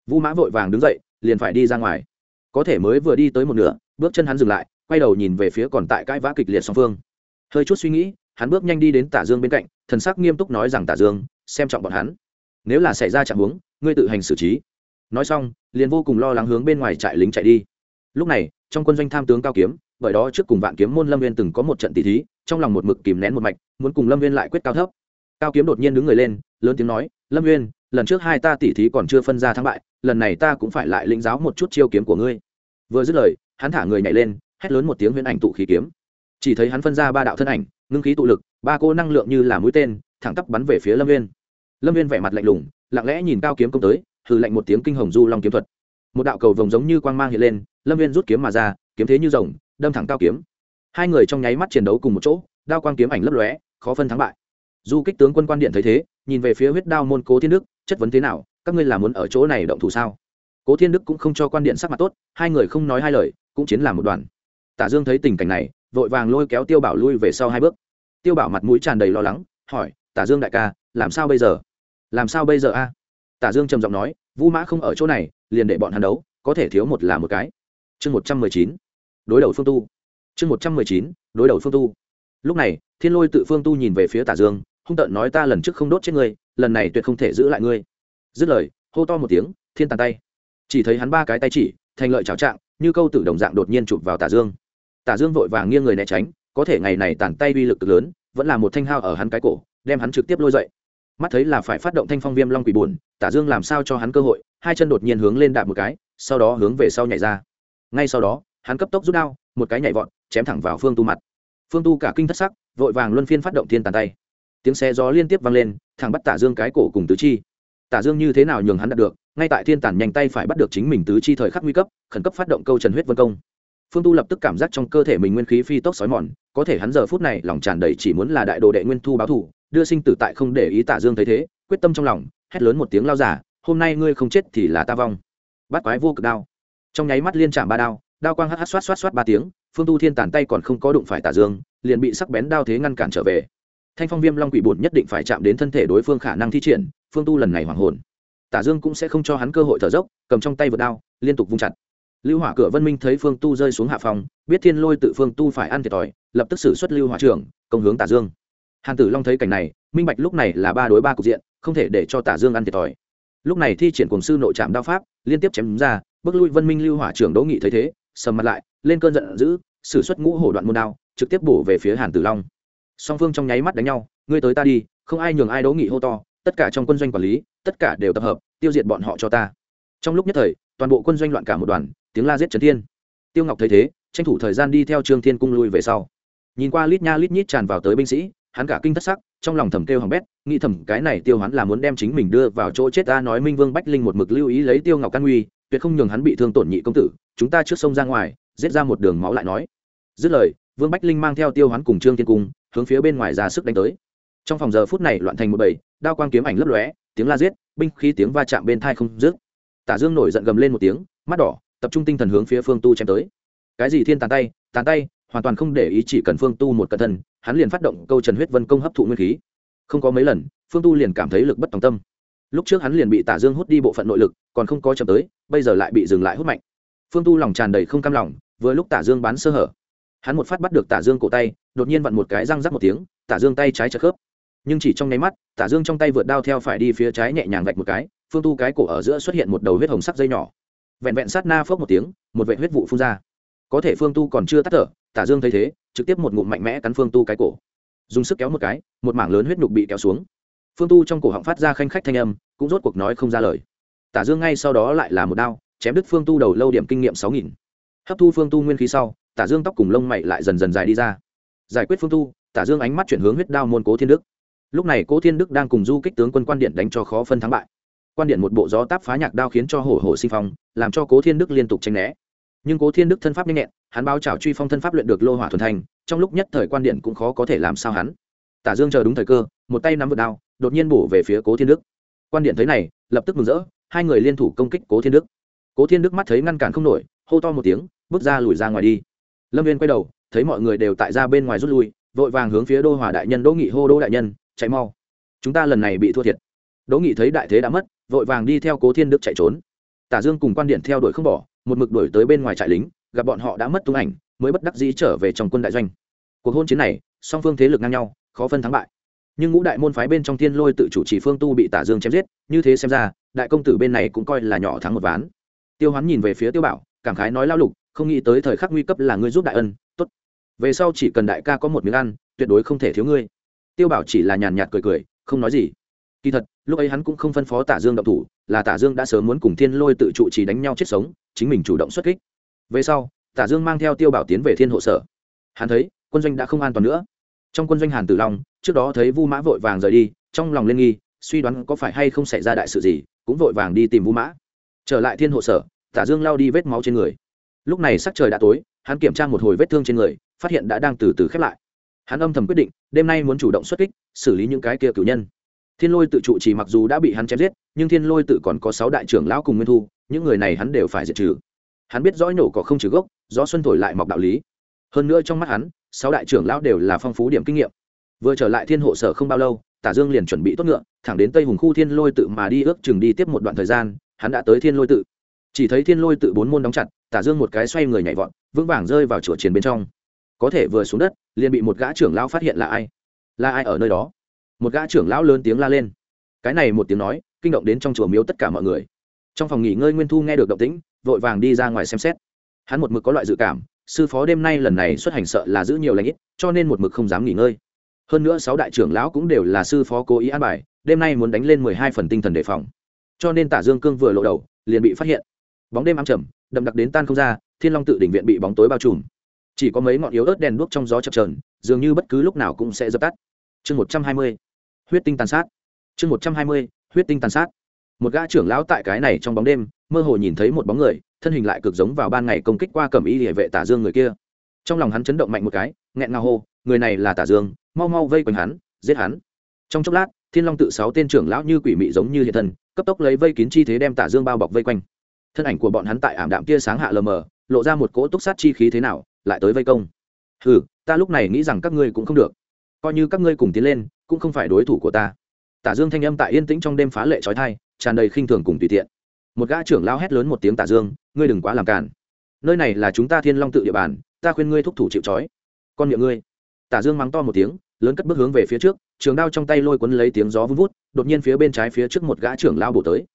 Vu mã vội vàng đứng dậy, liền phải đi ra ngoài. Có thể mới vừa đi tới một nửa, bước chân hắn dừng lại, quay đầu nhìn về phía còn tại cãi vã kịch liệt song phương. Hơi chút suy nghĩ, hắn bước nhanh đi đến tả dương bên cạnh, thần sắc nghiêm túc nói rằng tả dương, xem trọng bọn hắn. Nếu là xảy ra trạng huống, ngươi tự hành xử trí. Nói xong liền vô cùng lo lắng hướng bên ngoài trại lính chạy đi. Lúc này, trong quân doanh tham tướng cao kiếm, bởi đó trước cùng vạn kiếm môn lâm viên từng có một trận tỷ thí, trong lòng một mực kìm nén một mạch, muốn cùng lâm viên lại quyết cao thấp. Cao kiếm đột nhiên đứng người lên, lớn tiếng nói, lâm viên, lần trước hai ta tỷ thí còn chưa phân ra thắng bại, lần này ta cũng phải lại lĩnh giáo một chút chiêu kiếm của ngươi. Vừa dứt lời, hắn thả người nhảy lên, hét lớn một tiếng huyễn ảnh tụ khí kiếm. Chỉ thấy hắn phân ra ba đạo thân ảnh, ngưng khí tụ lực, ba cô năng lượng như là mũi tên, thẳng tắp bắn về phía lâm viên. Lâm viên vẻ mặt lạnh lùng, lặng lẽ nhìn cao kiếm công tới hừ lạnh một tiếng kinh hồng du long kiếm thuật. Một đạo cầu vồng giống như quang mang hiện lên, lâm viên rút kiếm mà ra, kiếm thế như rồng, đâm thẳng cao kiếm. Hai người trong nháy mắt chiến đấu cùng một chỗ, đao quang kiếm ảnh lấp lóe, khó phân thắng bại. Du kích tướng quân quan điện thấy thế, nhìn về phía huyết đao môn cố thiên đức, chất vấn thế nào, các ngươi làm muốn ở chỗ này động thủ sao? Cố thiên đức cũng không cho quan điện sắc mặt tốt, hai người không nói hai lời, cũng chiến làm một đoàn. Tả dương thấy tình cảnh này, vội vàng lôi kéo tiêu bảo lui về sau hai bước. Tiêu bảo mặt mũi tràn đầy lo lắng, hỏi, tả dương đại ca, làm sao bây giờ? Làm sao bây giờ a? Tả dương trầm giọng nói, vũ mã không ở chỗ này, liền để bọn hắn đấu, có thể thiếu một là một cái. Chương một trăm mười chín, đối đầu phương tu. Chương một trăm mười chín, đối đầu phương tu. Lúc này, thiên lôi tự phương tu nhìn về phía tả dương, hung tợn nói, ta lần trước không đốt chết ngươi, lần này tuyệt không thể giữ lại ngươi. Dứt lời, hô to một tiếng, thiên tàn tay. Chỉ thấy hắn ba cái tay chỉ, thành lợi trào trạng, như câu tử đồng dạng đột nhiên chụp vào tả dương. Tả dương vội vàng nghiêng người né tránh, có thể ngày này tàn tay uy lực cực lớn, vẫn là một thanh hao ở hắn cái cổ, đem hắn trực tiếp lôi dậy mắt thấy là phải phát động thanh phong viêm long quỷ buồn, tả dương làm sao cho hắn cơ hội, hai chân đột nhiên hướng lên đạp một cái, sau đó hướng về sau nhảy ra. Ngay sau đó, hắn cấp tốc rút đao, một cái nhảy vọt, chém thẳng vào phương tu mặt. Phương tu cả kinh thất sắc, vội vàng luân phiên phát động thiên tàn tay. Tiếng xe gió liên tiếp vang lên, thẳng bắt tả dương cái cổ cùng tứ chi. Tả dương như thế nào nhường hắn đạt được, ngay tại thiên tàn nhanh tay phải bắt được chính mình tứ chi thời khắc nguy cấp, khẩn cấp phát động câu trần huyết vân công. Phương tu lập tức cảm giác trong cơ thể mình nguyên khí phi tốc sói mòn, có thể hắn giờ phút này lòng tràn đầy chỉ muốn là đại đồ đệ nguyên thu báo thủ đưa sinh tử tại không để ý tả dương thấy thế, quyết tâm trong lòng, hét lớn một tiếng lao giả, hôm nay ngươi không chết thì là ta vong. Bắt quái vô cực đao. Trong nháy mắt liên chạm ba đao đao quang hắt xoát xoát xoát ba tiếng, phương tu thiên tàn tay còn không có đụng phải tả dương, liền bị sắc bén đao thế ngăn cản trở về. Thanh phong viêm long quỷ bổn nhất định phải chạm đến thân thể đối phương khả năng thi triển, phương tu lần này hoảng hồn. Tả dương cũng sẽ không cho hắn cơ hội thở dốc, cầm trong tay vượt đao, liên tục vung chặt. Lưu hỏa cửa vân minh thấy phương tu rơi xuống hạ phòng, biết thiên lôi tự phương tu phải ăn thiệt thòi, lập tức xử xuất lưu hỏa trưởng, công hướng tả dương hàn tử long thấy cảnh này, minh bạch lúc này là ba đối ba cục diện, không thể để cho tả dương ăn thiệt thòi. Lúc này thi triển cùng sư nội trạm đao pháp, liên tiếp chém ra, bước lui vân minh lưu hỏa trưởng đỗ nghị thấy thế, sầm mặt lại, lên cơn giận dữ, sử xuất ngũ hổ đoạn môn đao, trực tiếp bổ về phía hàn tử long. Song phương trong nháy mắt đánh nhau, ngươi tới ta đi, không ai nhường ai đỗ nghị hô to, tất cả trong quân doanh quản lý, tất cả đều tập hợp, tiêu diệt bọn họ cho ta. Trong lúc nhất thời, toàn bộ quân doanh loạn cả một đoàn, tiếng la giết trấn thiên. Tiêu ngọc thấy thế, tranh thủ thời gian đi theo trương thiên cung lui về sau. Nhìn qua lít nha lít nhít tràn vào tới binh sĩ hắn cả kinh thất sắc, trong lòng thầm kêu hằng bét, nghĩ thầm cái này tiêu hắn là muốn đem chính mình đưa vào chỗ chết ta nói minh vương bách linh một mực lưu ý lấy tiêu ngọc căn nguy tuyệt không nhường hắn bị thương tổn nhị công tử, chúng ta trước sông ra ngoài, giết ra một đường máu lại nói. Dứt lời, vương bách linh mang theo tiêu hắn cùng trương thiên cung, hướng phía bên ngoài ra sức đánh tới. Trong phòng giờ phút này loạn thành một bầy, đao quang kiếm ảnh lấp lóe, tiếng la giết, binh khí tiếng va chạm bên thai không dứt. Tả dương nổi giận gầm lên một tiếng, mắt đỏ, tập trung tinh thần hướng phía phương tu chém tới. Cái gì thiên tàn tay tàn tay, hoàn toàn không để ý chỉ cần phương tu một cẩn thân hắn liền phát động câu trần huyết vân công hấp thụ nguyên khí. Không có mấy lần, phương tu liền cảm thấy lực bất tòng tâm. Lúc trước hắn liền bị tả dương hút đi bộ phận nội lực, còn không có chậm tới, bây giờ lại bị dừng lại hút mạnh. Phương tu lòng tràn đầy không cam lòng, vừa lúc tả dương bán sơ hở. Hắn một phát bắt được tả dương cổ tay, đột nhiên vặn một cái răng rắc một tiếng, tả dương tay trái chật khớp. Nhưng chỉ trong nháy mắt, tả dương trong tay vượt đao theo phải đi phía trái nhẹ nhàng vạch một cái, phương tu cái cổ ở giữa xuất hiện một đầu huyết hồng sắc dây nhỏ. Vẹn vẹn sát na phốc một tiếng, một vệ huyết vụ phun ra. Có thể phương tu còn chưa tắt thở, tả dương thấy thế trực tiếp một ngụm mạnh mẽ cắn phương tu cái cổ. Dùng sức kéo một cái, một mảng lớn huyết nhục bị kéo xuống. Phương tu trong cổ họng phát ra khanh khách thanh âm, cũng rốt cuộc nói không ra lời. Tả dương ngay sau đó lại là một đao, chém đứt phương tu đầu lâu điểm kinh nghiệm sáu nghìn. Hấp thu phương tu nguyên khí sau, tả dương tóc cùng lông mày lại dần dần dài đi ra. Giải quyết phương tu, tả dương ánh mắt chuyển hướng huyết đao môn cố thiên đức. Lúc này cố thiên đức đang cùng du kích tướng quân quan điện đánh cho khó phân thắng bại. Quan điện một bộ gió táp phá nhạc đao khiến cho hổ hổ sinh phong, làm cho cố thiên đức liên tục tranh né nhưng cố thiên đức thân pháp nhanh nhẹn, hắn báo trào truy phong thân pháp luyện được lô hỏa thuần thành, trong lúc nhất thời quan điện cũng khó có thể làm sao hắn. Tả dương chờ đúng thời cơ, một tay nắm vượt đao, đột nhiên bổ về phía cố thiên đức. Quan điện thấy này, lập tức mừng rỡ, hai người liên thủ công kích cố thiên đức. Cố thiên đức mắt thấy ngăn cản không nổi, hô to một tiếng, bước ra lùi ra ngoài đi. Lâm viên quay đầu, thấy mọi người đều tại ra bên ngoài rút lui, vội vàng hướng phía đô hòa đại nhân đỗ nghị hô đỗ đại nhân, chạy mau. Chúng ta lần này bị thua thiệt. Đỗ nghị thấy đại thế đã mất, vội vàng đi theo cố thiên đức chạy trốn. Tả dương cùng quan điện theo đuổi không bỏ một mực đuổi tới bên ngoài trại lính, gặp bọn họ đã mất tung ảnh, mới bất đắc dĩ trở về trong quân đại doanh. Cuộc hôn chiến này, song phương thế lực ngang nhau, khó phân thắng bại. Nhưng ngũ đại môn phái bên trong thiên lôi tự chủ trì phương tu bị tả dương chém giết, như thế xem ra, đại công tử bên này cũng coi là nhỏ thắng một ván. Tiêu hoán nhìn về phía tiêu bảo, cảm khái nói lao lục, không nghĩ tới thời khắc nguy cấp là ngươi giúp đại ân, tốt. Về sau chỉ cần đại ca có một miếng ăn, tuyệt đối không thể thiếu ngươi. Tiêu bảo chỉ là nhàn nhạt cười cười, không nói gì. Kỳ thật, lúc ấy hắn cũng không phân phó tả dương động thủ là tả dương đã sớm muốn cùng thiên lôi tự trụ chỉ đánh nhau chết sống, chính mình chủ động xuất kích. Về sau, tả dương mang theo tiêu bảo tiến về thiên hộ sở. Hắn thấy, quân doanh đã không an toàn nữa. Trong quân doanh hàn tử long, trước đó thấy vu mã vội vàng rời đi, trong lòng lên nghi, suy đoán có phải hay không xảy ra đại sự gì, cũng vội vàng đi tìm vu mã. Trở lại thiên hộ sở, tả dương lao đi vết máu trên người. Lúc này sắc trời đã tối, hắn kiểm tra một hồi vết thương trên người, phát hiện đã đang từ từ khép lại. Hắn âm thầm quyết định, đêm nay muốn chủ động xuất kích, xử lý những cái kia cử nhân. Thiên lôi tự trụ chỉ mặc dù đã bị hắn chém giết nhưng thiên lôi tự còn có sáu đại trưởng lão cùng nguyên thu, những người này hắn đều phải diệt trừ. Hắn biết rõ nhổ cỏ không trừ gốc, gió xuân thổi lại mọc đạo lý. Hơn nữa trong mắt hắn, sáu đại trưởng lão đều là phong phú điểm kinh nghiệm. Vừa trở lại thiên hộ sở không bao lâu, tả dương liền chuẩn bị tốt ngựa, thẳng đến tây hùng khu thiên lôi tự mà đi ước chừng đi tiếp một đoạn thời gian, hắn đã tới thiên lôi tự. Chỉ thấy thiên lôi tự bốn môn đóng chặt, tả dương một cái xoay người nhảy vọt, vững vàng rơi vào chùa chiến bên trong. Có thể vừa xuống đất, liền bị một gã trưởng lão phát hiện là ai. Là ai ở nơi đó? Một gã trưởng lão lớn tiếng la lên. Cái này một tiếng nói kinh động đến trong chùa miếu tất cả mọi người. Trong phòng nghỉ ngơi nguyên thu nghe được động tĩnh, vội vàng đi ra ngoài xem xét. Hắn một mực có loại dự cảm, sư phó đêm nay lần này xuất hành sợ là giữ nhiều lãnh ít, cho nên một mực không dám nghỉ ngơi. Hơn nữa sáu đại trưởng lão cũng đều là sư phó cố ý an bài, đêm nay muốn đánh lên mười hai phần tinh thần đề phòng. Cho nên tả dương cương vừa lộ đầu, liền bị phát hiện. Bóng đêm ám trầm, đậm đặc đến tan không ra, thiên long tự đỉnh viện bị bóng tối bao trùm. Chỉ có mấy ngọn yếu ớt đèn đuốc trong gió chập trờn dường như bất cứ lúc nào cũng sẽ dập tắt. Chương một trăm hai mươi, huyết tinh tàn sát. Chương một trăm hai mươi huyết tinh tàn sát. Một gã trưởng lão tại cái này trong bóng đêm, mơ hồ nhìn thấy một bóng người, thân hình lại cực giống vào ban ngày công kích qua cẩm y địa vệ tả dương người kia. Trong lòng hắn chấn động mạnh một cái, nghẹn ngào hô, người này là tả dương, mau mau vây quanh hắn, giết hắn. Trong chốc lát, thiên long tự sáu tên trưởng lão như quỷ mị giống như hiện thân, cấp tốc lấy vây kín chi thế đem tả dương bao bọc vây quanh. Thân ảnh của bọn hắn tại ảm đạm kia sáng hạ lờ mờ, lộ ra một cỗ túc sát chi khí thế nào, lại tới vây công. Hừ, ta lúc này nghĩ rằng các ngươi cũng không được. Coi như các ngươi cùng tiến lên, cũng không phải đối thủ của ta tả dương thanh âm tại yên tĩnh trong đêm phá lệ trói thai tràn đầy khinh thường cùng tùy tiện. Một gã trưởng lao hét lớn một tiếng tả dương, ngươi đừng quá làm cản nơi này là chúng ta thiên long tự địa bàn, ta khuyên ngươi thúc thủ chịu trói. Con miệng ngươi. Tả dương mắng to một tiếng, lớn cất bước hướng về phía trước, trường đao trong tay lôi cuốn lấy tiếng gió vun vút, đột nhiên phía bên trái phía trước một gã trưởng lao bổ tới.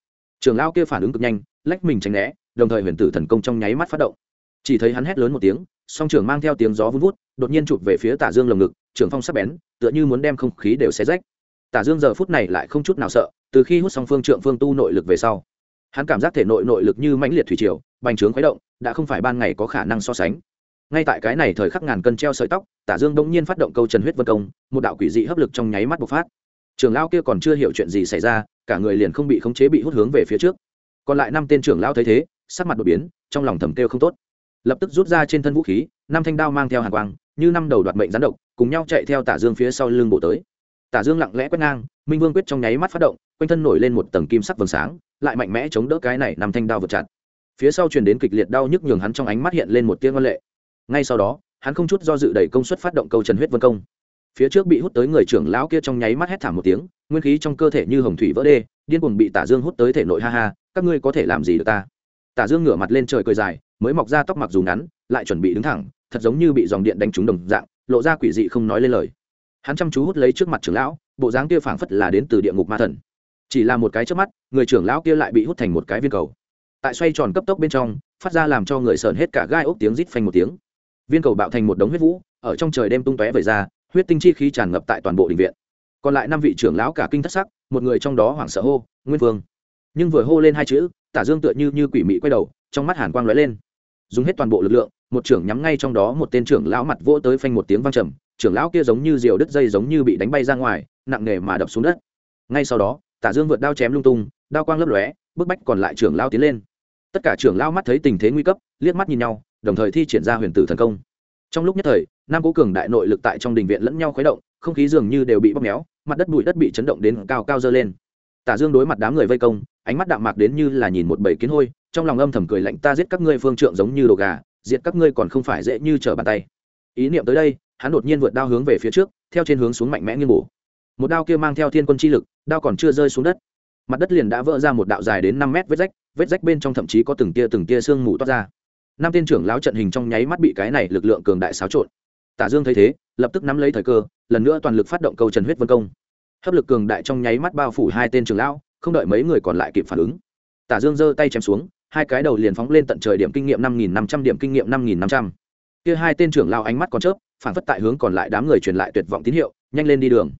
Trưởng lao kia phản ứng cực nhanh, lách mình tránh né, đồng thời huyền tử thần công trong nháy mắt phát động. Chỉ thấy hắn hét lớn một tiếng, song trưởng mang theo tiếng gió vun vút, đột nhiên chụp về phía tả dương lồng ngực, trưởng phong sắp bén, tựa như muốn đem không khí đều xé rách tả dương giờ phút này lại không chút nào sợ, từ khi hút xong phương trượng phương tu nội lực về sau, hắn cảm giác thể nội nội lực như mãnh liệt thủy triều, bành trướng khuấy động, đã không phải ban ngày có khả năng so sánh. Ngay tại cái này thời khắc ngàn cân treo sợi tóc, tả dương đông nhiên phát động câu trần huyết vân công, một đạo quỷ dị hấp lực trong nháy mắt bộc phát. Trưởng lao kia còn chưa hiểu chuyện gì xảy ra, cả người liền không bị khống chế bị hút hướng về phía trước. Còn lại năm tên trưởng lao thấy thế, sắc mặt đột biến, trong lòng thầm kêu không tốt. Lập tức rút ra trên thân vũ khí, năm thanh đao mang theo hàn quang, như năm đầu đoạt mệnh gián độc, cùng nhau chạy theo tả dương phía sau lưng bộ tới tả dương lặng lẽ quét ngang, minh vương quyết trong nháy mắt phát động, quanh thân nổi lên một tầng kim sắc vầng sáng, lại mạnh mẽ chống đỡ cái này nằm thanh đao vượt chặt. Phía sau truyền đến kịch liệt đau nhức nhường hắn trong ánh mắt hiện lên một tiếng ngân lệ. Ngay sau đó, hắn không chút do dự đẩy công suất phát động câu trần huyết vân công. Phía trước bị hút tới người trưởng lão kia trong nháy mắt hét thảm một tiếng, nguyên khí trong cơ thể như hồng thủy vỡ đê, điên cuồng bị tả dương hút tới thể nội ha ha, các ngươi có thể làm gì được ta? Tả dương ngửa mặt lên trời cười dài, mới mọc ra tóc mặc dù ngắn, lại chuẩn bị đứng thẳng, thật giống như bị dòng điện đánh trúng đồng dạng, lộ ra quỷ dị không nói lên lời hắn chăm chú hút lấy trước mặt trưởng lão, bộ dáng kia phảng phất là đến từ địa ngục ma thần. Chỉ là một cái trước mắt, người trưởng lão kia lại bị hút thành một cái viên cầu. Tại xoay tròn cấp tốc bên trong, phát ra làm cho người sờn hết cả gai ốc tiếng rít phanh một tiếng. Viên cầu bạo thành một đống huyết vũ, ở trong trời đêm tung tóe vẩy ra, huyết tinh chi khí tràn ngập tại toàn bộ đình viện. Còn lại năm vị trưởng lão cả kinh thất sắc, một người trong đó hoảng sợ hô, nguyên vương! Nhưng vừa hô lên hai chữ, tả dương tựa như như quỷ mị quay đầu, trong mắt hàn quang lóe lên. Dùng hết toàn bộ lực lượng, một trưởng nhắm ngay trong đó một tên trưởng lão mặt vỗ tới phanh một tiếng vang trầm trưởng lão kia giống như diều đứt dây giống như bị đánh bay ra ngoài, nặng nề mà đập xuống đất. Ngay sau đó tả dương vượt đao chém lung tung, đao quang lấp lóe, bức bách còn lại trưởng lao tiến lên. Tất cả trưởng lao mắt thấy tình thế nguy cấp, liếc mắt nhìn nhau, đồng thời thi triển ra huyền tử thần công. Trong lúc nhất thời, nam cố cường đại nội lực tại trong đình viện lẫn nhau khuấy động, không khí dường như đều bị bóp méo, mặt đất bụi đất bị chấn động đến cao cao dơ lên. Tả dương đối mặt đám người vây công, ánh mắt đạm mạc đến như là nhìn một bầy kiến hôi, trong lòng âm thầm cười lạnh, ta giết các ngươi phương trượng giống như đồ gà diệt các ngươi còn không phải dễ như trở bàn tay. Ý niệm tới đây hắn đột nhiên vượt đao hướng về phía trước, theo trên hướng xuống mạnh mẽ nghiêng bổ. Một đao kia mang theo thiên quân chi lực, đao còn chưa rơi xuống đất. Mặt đất liền đã vỡ ra một đạo dài đến năm mét vết rách vết rách bên trong thậm chí có từng tia từng tia xương mù toát ra. Năm tên trưởng lão trận hình trong nháy mắt bị cái này lực lượng cường đại xáo trộn. Tả dương thấy thế, lập tức nắm lấy thời cơ, lần nữa toàn lực phát động câu trần huyết vân công. Hấp lực cường đại trong nháy mắt bao phủ hai tên trưởng lão, không đợi mấy người còn lại kịp phản ứng. Tả dương giơ tay chém xuống, hai cái đầu liền phóng lên tận trời điểm kinh nghiệm năm nghìn năm trăm điểm kinh nghiệm năm nghìn năm trăm kia hai tên trưởng lao ánh mắt còn chớp phản phất tại hướng còn lại đám người truyền lại tuyệt vọng tín hiệu, nhanh lên đi đường.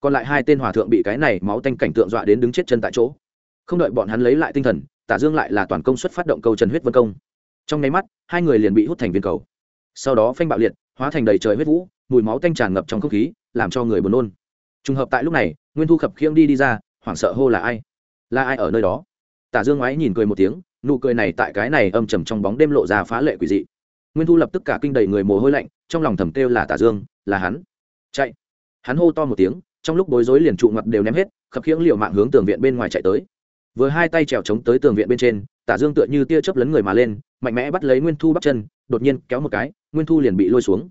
Còn lại hai tên hòa thượng bị cái này máu tanh cảnh tượng dọa đến đứng chết chân tại chỗ. Không đợi bọn hắn lấy lại tinh thần, tả dương lại là toàn công suất phát động câu trần huyết vân công. Trong nháy mắt, hai người liền bị hút thành viên cầu. Sau đó phanh bạo liệt, hóa thành đầy trời huyết vũ, mùi máu tanh tràn ngập trong không khí, làm cho người buồn nôn. Trùng hợp tại lúc này, nguyên thu khập khiêng đi đi ra, hoảng sợ hô là ai? Là ai ở nơi đó? Tả dương ngoái nhìn cười một tiếng, nụ cười này tại cái này âm trầm trong bóng đêm lộ ra phá lệ quỷ dị nguyên thu lập tức cả kinh đầy người mồ hôi lạnh, trong lòng thầm kêu là tả dương, là hắn. Chạy. Hắn hô to một tiếng, trong lúc bối rối liền trụ ngập đều ném hết, khập khiễng liều mạng hướng tường viện bên ngoài chạy tới. Vừa hai tay trèo chống tới tường viện bên trên, tả dương tựa như tia chớp lấn người mà lên, mạnh mẽ bắt lấy nguyên thu bắt chân, đột nhiên kéo một cái, nguyên thu liền bị lôi xuống.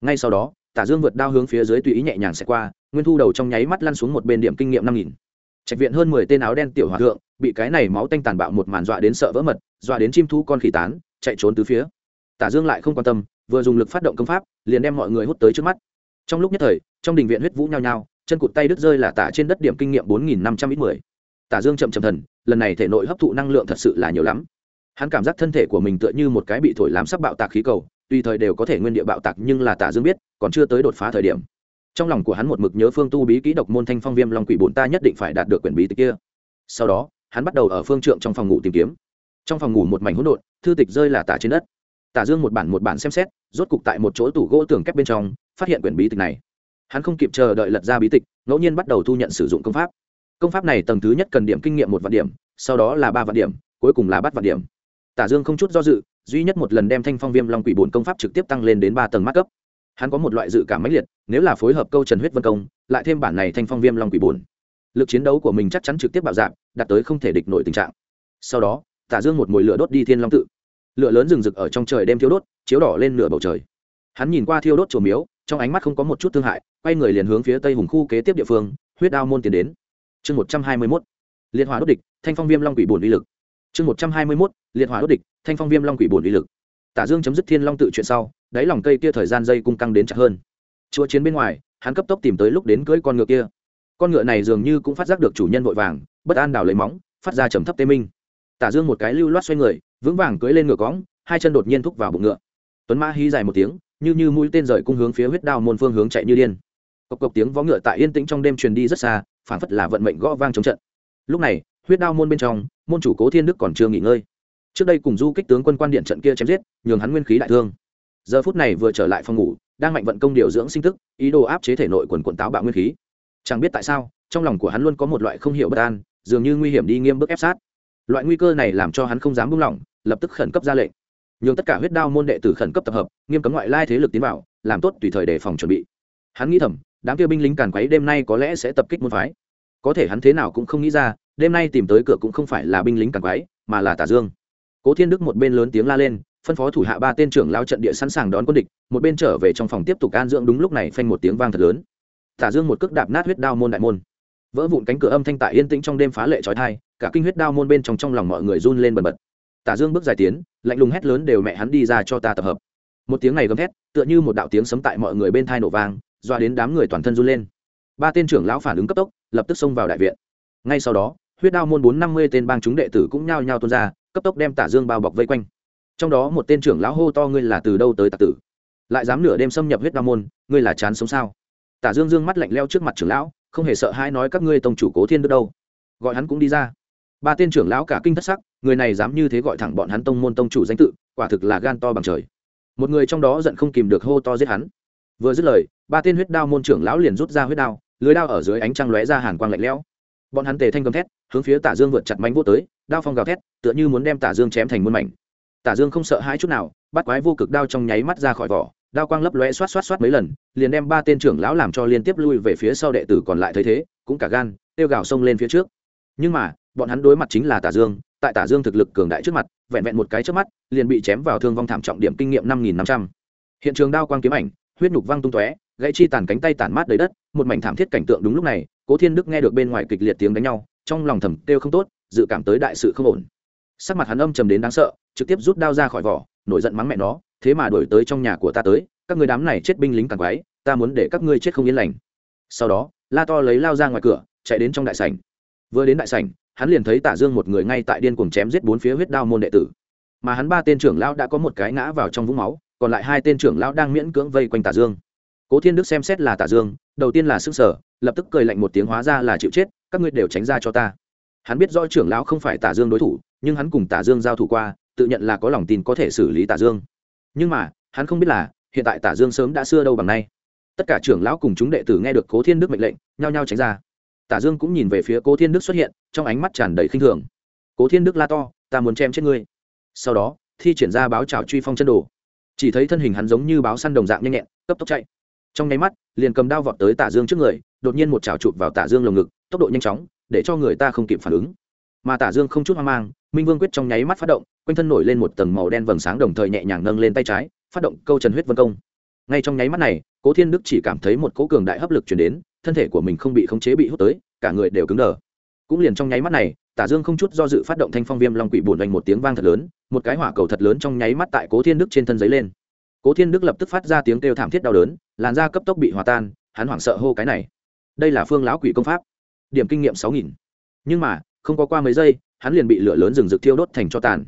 Ngay sau đó, tả dương vượt đao hướng phía dưới tùy ý nhẹ nhàng xẹt qua, nguyên thu đầu trong nháy mắt lăn xuống một bên điểm kinh nghiệm năm nghìn. Trạch viện hơn mười tên áo đen tiểu hòa thượng, bị cái này máu tanh tàn bạo một màn dọa đến sợ vỡ mật, dọa đến chim thu con khỉ tán, chạy trốn từ phía tả dương lại không quan tâm, vừa dùng lực phát động công pháp, liền đem mọi người hút tới trước mắt. Trong lúc nhất thời, trong đình viện huyết vũ nhao nhao, chân cụt tay đứt rơi là tả trên đất điểm kinh nghiệm bốn nghìn năm trăm ít mười. Tả dương chậm chậm thần, lần này thể nội hấp thụ năng lượng thật sự là nhiều lắm. Hắn cảm giác thân thể của mình tựa như một cái bị thổi làm sắc bạo tạc khí cầu, tùy thời đều có thể nguyên địa bạo tạc nhưng là tả dương biết, còn chưa tới đột phá thời điểm. Trong lòng của hắn một mực nhớ phương tu bí kỹ độc môn thanh phong viêm long quỷ bổn ta nhất định phải đạt được quyển bí tịch kia. Sau đó, hắn bắt đầu ở phương trượng trong phòng ngủ tìm kiếm. Trong phòng ngủ một mảnh hỗn độn, thư tịch rơi là tả trên đất tả dương một bản một bản xem xét, rốt cục tại một chỗ tủ gỗ tường kép bên trong, phát hiện quyển bí tịch này. Hắn không kịp chờ đợi lật ra bí tịch, ngẫu nhiên bắt đầu thu nhận sử dụng công pháp. Công pháp này tầng thứ nhất cần điểm kinh nghiệm một vạn điểm, sau đó là ba vạn điểm, cuối cùng là bắt vạn điểm. Tả dương không chút do dự, duy nhất một lần đem thanh phong viêm long quỷ bổn công pháp trực tiếp tăng lên đến ba tầng mắt cấp. Hắn có một loại dự cảm mãnh liệt, nếu là phối hợp câu trần huyết vân công, lại thêm bản này thanh phong viêm long quỷ bổn. Lực chiến đấu của mình chắc chắn trực tiếp bạo dạng đạt tới không thể địch nổi tình trạng. Sau đó, tả dương một mồi lửa đốt đi thiên long tự lửa lớn rừng rực ở trong trời đêm thiêu đốt, chiếu đỏ lên nửa bầu trời. Hắn nhìn qua thiêu đốt chùa miếu, trong ánh mắt không có một chút thương hại, quay người liền hướng phía tây hùng khu kế tiếp địa phương, huyết đao môn tiến đến. Chương một trăm hai mươi mốt liên hòa đốt địch, thanh phong viêm long quỷ bổn uy lực. Chương một trăm hai mươi mốt, liệt hỏa đốt địch, thanh phong viêm long quỷ bổn uy lực. Tả dương chấm dứt thiên long tự chuyện sau, đáy lòng cây kia thời gian dây cung căng đến chặt hơn. Chúa chiến bên ngoài, hắn cấp tốc tìm tới lúc đến cưỡi con ngựa kia. Con ngựa này dường như cũng phát giác được chủ nhân vội vàng, bất an đào lấy móng, phát ra trầm thấp tê minh. Tả dương một cái lưu loát xoay người vững vàng cưỡi lên ngựa cõng, hai chân đột nhiên thúc vào bụng ngựa. Tuấn mã hí dài một tiếng, như như mũi tên rời cung hướng phía huyết đao môn phương hướng chạy như điên. Cộc cộc tiếng vó ngựa tại yên tĩnh trong đêm truyền đi rất xa phản phất là vận mệnh gõ vang chống trận. Lúc này, huyết đao môn bên trong, môn chủ cố thiên đức còn chưa nghỉ ngơi. Trước đây cùng du kích tướng quân quan điện trận kia chém giết, nhường hắn nguyên khí đại thương. Giờ phút này vừa trở lại phòng ngủ, đang mạnh vận công điều dưỡng sinh tức, ý đồ áp chế thể nội quần quần táo bạo nguyên khí. Chẳng biết tại sao, trong lòng của hắn luôn có một loại không hiểu bất an, dường như nguy hiểm đi nghiêm bức ép sát. Loại nguy cơ này làm cho hắn không dám buông lỏng lập tức khẩn cấp ra lệnh. Nhường tất cả huyết đao môn đệ tử khẩn cấp tập hợp, nghiêm cấm ngoại lai thế lực tiến vào, làm tốt tùy thời đề phòng chuẩn bị. Hắn nghĩ thầm, đám kia binh lính càn quấy đêm nay có lẽ sẽ tập kích môn phái. Có thể hắn thế nào cũng không nghĩ ra, đêm nay tìm tới cửa cũng không phải là binh lính càn quái mà là tả dương. Cố thiên đức một bên lớn tiếng la lên, phân phó thủ hạ ba tên trưởng lao trận địa sẵn sàng đón quân địch, một bên trở về trong phòng tiếp tục an dưỡng đúng lúc này phanh một tiếng vang thật lớn. Tả dương một cước đạp nát huyết đao môn đại môn. Vỡ vụn cánh cửa âm thanh tại yên tĩnh trong đêm phá lệ trói thai cả kinh huyết đao môn bên trong trong lòng mọi người run lên bần bật tả dương bước dài tiến, lạnh lùng hét lớn đều mẹ hắn đi ra cho ta tập hợp. Một tiếng này gầm hét tựa như một đạo tiếng sấm tại mọi người bên thai nổ vang, doa đến đám người toàn thân run lên. Ba tên trưởng lão phản ứng cấp tốc, lập tức xông vào đại viện. Ngay sau đó, huyết đao môn bốn năm mươi tên bang chúng đệ tử cũng nhao nhao tuôn ra, cấp tốc đem tả dương bao bọc vây quanh. Trong đó một tên trưởng lão hô to, ngươi là từ đâu tới tạc tử? Lại dám nửa đêm xâm nhập huyết đao môn, ngươi là chán sống sao? Tả dương dương mắt lạnh leo trước mặt trưởng lão, không hề sợ hãi nói, các ngươi tông chủ cố thiên đức đâu? Gọi hắn cũng đi ra ba tên trưởng lão cả kinh thất sắc, người này dám như thế gọi thẳng bọn hắn tông môn tông chủ danh tự, quả thực là gan to bằng trời. Một người trong đó giận không kìm được hô to giết hắn. Vừa dứt lời, ba tên huyết đao môn trưởng lão liền rút ra huyết đao, lưới đao ở dưới ánh trăng lóe ra hàn quang lạnh lẽo. Bọn hắn tề thanh cầm thét, hướng phía tả dương vượt chặt mánh vô tới, đao phong gào thét, tựa như muốn đem tả dương chém thành muôn mảnh. Tả dương không sợ hãi chút nào, bắt quái vô cực đao trong nháy mắt ra khỏi vỏ, đao quang lấp lóe xoát xoát xoát mấy lần, liền đem ba tên trưởng lão làm cho liên tiếp lui về phía sau đệ tử còn lại thấy thế, cũng cả gan, tiêu gào xông lên phía trước. Nhưng mà bọn hắn đối mặt chính là tả dương, tại tả dương thực lực cường đại trước mặt, vẹn vẹn một cái trước mắt, liền bị chém vào thương vong thảm trọng điểm kinh nghiệm năm nghìn năm trăm. Hiện trường đao quang kiếm ảnh, huyết nhục văng tung tóe, gãy chi tàn cánh tay tàn mát đầy đất, một mảnh thảm thiết cảnh tượng đúng lúc này, cố thiên đức nghe được bên ngoài kịch liệt tiếng đánh nhau, trong lòng thầm kêu không tốt, dự cảm tới đại sự không ổn. Sắc mặt hắn âm trầm đến đáng sợ, trực tiếp rút đao ra khỏi vỏ, nổi giận mắng mẹ nó, thế mà đổi tới trong nhà của ta tới, các người đám này chết binh lính càng quái, ta muốn để các ngươi chết không yên lành. Sau đó, la to lấy lao ra ngoài cửa, chạy đến trong đại sảnh. Vừa đến đại sảnh hắn liền thấy tả dương một người ngay tại điên cuồng chém giết bốn phía huyết đao môn đệ tử. Mà hắn ba tên trưởng lão đã có một cái ngã vào trong vũng máu, còn lại hai tên trưởng lão đang miễn cưỡng vây quanh tả dương. Cố thiên đức xem xét là tả dương, đầu tiên là sức sở lập tức cười lạnh một tiếng hóa ra là chịu chết, các ngươi đều tránh ra cho ta. Hắn biết rõ trưởng lão không phải tả dương đối thủ, nhưng hắn cùng tả dương giao thủ qua, tự nhận là có lòng tin có thể xử lý tả dương. Nhưng mà, hắn không biết là, hiện tại tả dương sớm đã xưa đâu bằng nay. Tất cả trưởng lão cùng chúng đệ tử nghe được cố thiên đức mệnh lệnh, nhao nhao tránh ra tả dương cũng nhìn về phía cố thiên đức xuất hiện, trong ánh mắt tràn đầy khinh thường. Cố thiên đức la to, ta muốn chém chết ngươi. Sau đó, thi triển ra báo trào truy phong chân đồ. Chỉ thấy thân hình hắn giống như báo săn đồng dạng nhanh nhẹn, cấp tốc chạy. Trong nháy mắt, liền cầm đao vọt tới tả dương trước người, đột nhiên một chảo chụp vào tả dương lồng ngực, tốc độ nhanh chóng, để cho người ta không kịp phản ứng. Mà tả dương không chút hoang mang, minh vương quyết trong nháy mắt phát động, quanh thân nổi lên một tầng màu đen vầng sáng đồng thời nhẹ nhàng nâng lên tay trái, phát động câu trần huyết vân công. Ngay trong nháy mắt này, cố thiên đức chỉ cảm thấy một cỗ cường đại hấp lực chuyển đến thân thể của mình không bị khống chế bị hút tới, cả người đều cứng đờ. Cũng liền trong nháy mắt này, tả dương không chút do dự phát động thanh phong viêm long quỷ bùn đánh một tiếng vang thật lớn, một cái hỏa cầu thật lớn trong nháy mắt tại cố thiên đức trên thân giấy lên. Cố thiên đức lập tức phát ra tiếng kêu thảm thiết đau đớn, làn da cấp tốc bị hòa tan, hắn hoảng sợ hô cái này. Đây là phương lão quỷ công pháp. Điểm kinh nghiệm sáu nghìn. Nhưng mà, không có qua mấy giây, hắn liền bị lửa lớn rừng rực thiêu đốt thành cho tàn.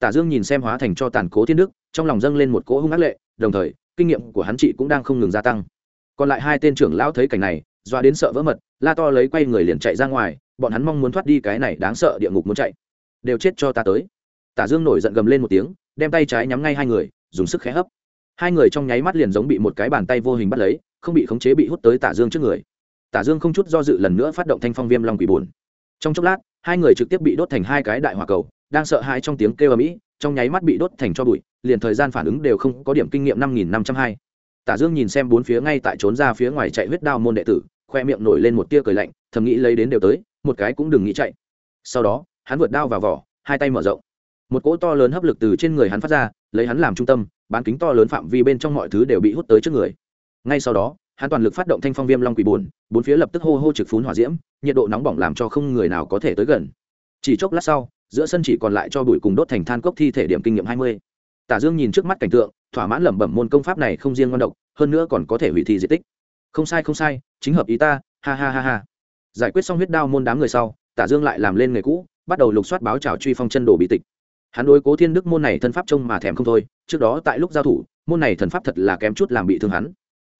Tả dương nhìn xem hóa thành cho tàn cố thiên đức, trong lòng dâng lên một cỗ hung ác lệ, đồng thời, kinh nghiệm của hắn chị cũng đang không ngừng gia tăng. Còn lại hai tên trưởng lão thấy cảnh này doa đến sợ vỡ mật la to lấy quay người liền chạy ra ngoài bọn hắn mong muốn thoát đi cái này đáng sợ địa ngục muốn chạy. Đều chết cho ta tới. Tả dương nổi giận gầm lên một tiếng đem tay trái nhắm ngay hai người dùng sức khẽ hấp. Hai người trong nháy mắt liền giống bị một cái bàn tay vô hình bắt lấy không bị khống chế bị hút tới tả dương trước người. Tả dương không chút do dự lần nữa phát động thanh phong viêm long quỷ bùn. Trong chốc lát hai người trực tiếp bị đốt thành hai cái đại hỏa cầu đang sợ hãi trong tiếng kêu ầm ĩ, trong nháy mắt bị đốt thành cho bụi liền thời gian phản ứng đều không có điểm kinh nghiệm năm nghìn năm trăm hai. Tả dương nhìn xem bốn phía ngay tại trốn ra phía ngoài chạy huyết đao môn đệ tử khoe miệng nổi lên một tia cười lạnh, thầm nghĩ lấy đến đều tới, một cái cũng đừng nghĩ chạy. Sau đó, hắn vượt đao vào vỏ, hai tay mở rộng. Một cỗ to lớn hấp lực từ trên người hắn phát ra, lấy hắn làm trung tâm, bán kính to lớn phạm vi bên trong mọi thứ đều bị hút tới trước người. Ngay sau đó, hắn toàn lực phát động thanh phong viêm long quỷ bùn bốn phía lập tức hô hô trực phún hỏa diễm, nhiệt độ nóng bỏng làm cho không người nào có thể tới gần. Chỉ chốc lát sau, giữa sân chỉ còn lại cho bụi cùng đốt thành than cốc thi thể điểm kinh nghiệm hai mươi. Tả dương nhìn trước mắt cảnh tượng, thỏa mãn lẩm bẩm môn công pháp này không riêng ngon độc, hơn nữa còn có thể hủy thi di tích. Không sai không sai chính hợp ý ta, ha ha ha ha. Giải quyết xong huyết đao môn đám người sau, tả dương lại làm lên nghề cũ, bắt đầu lục soát báo trào truy phong chân đồ bị tịch. Hắn đối cố thiên đức môn này thân pháp trông mà thèm không thôi, trước đó tại lúc giao thủ, môn này thần pháp thật là kém chút làm bị thương hắn.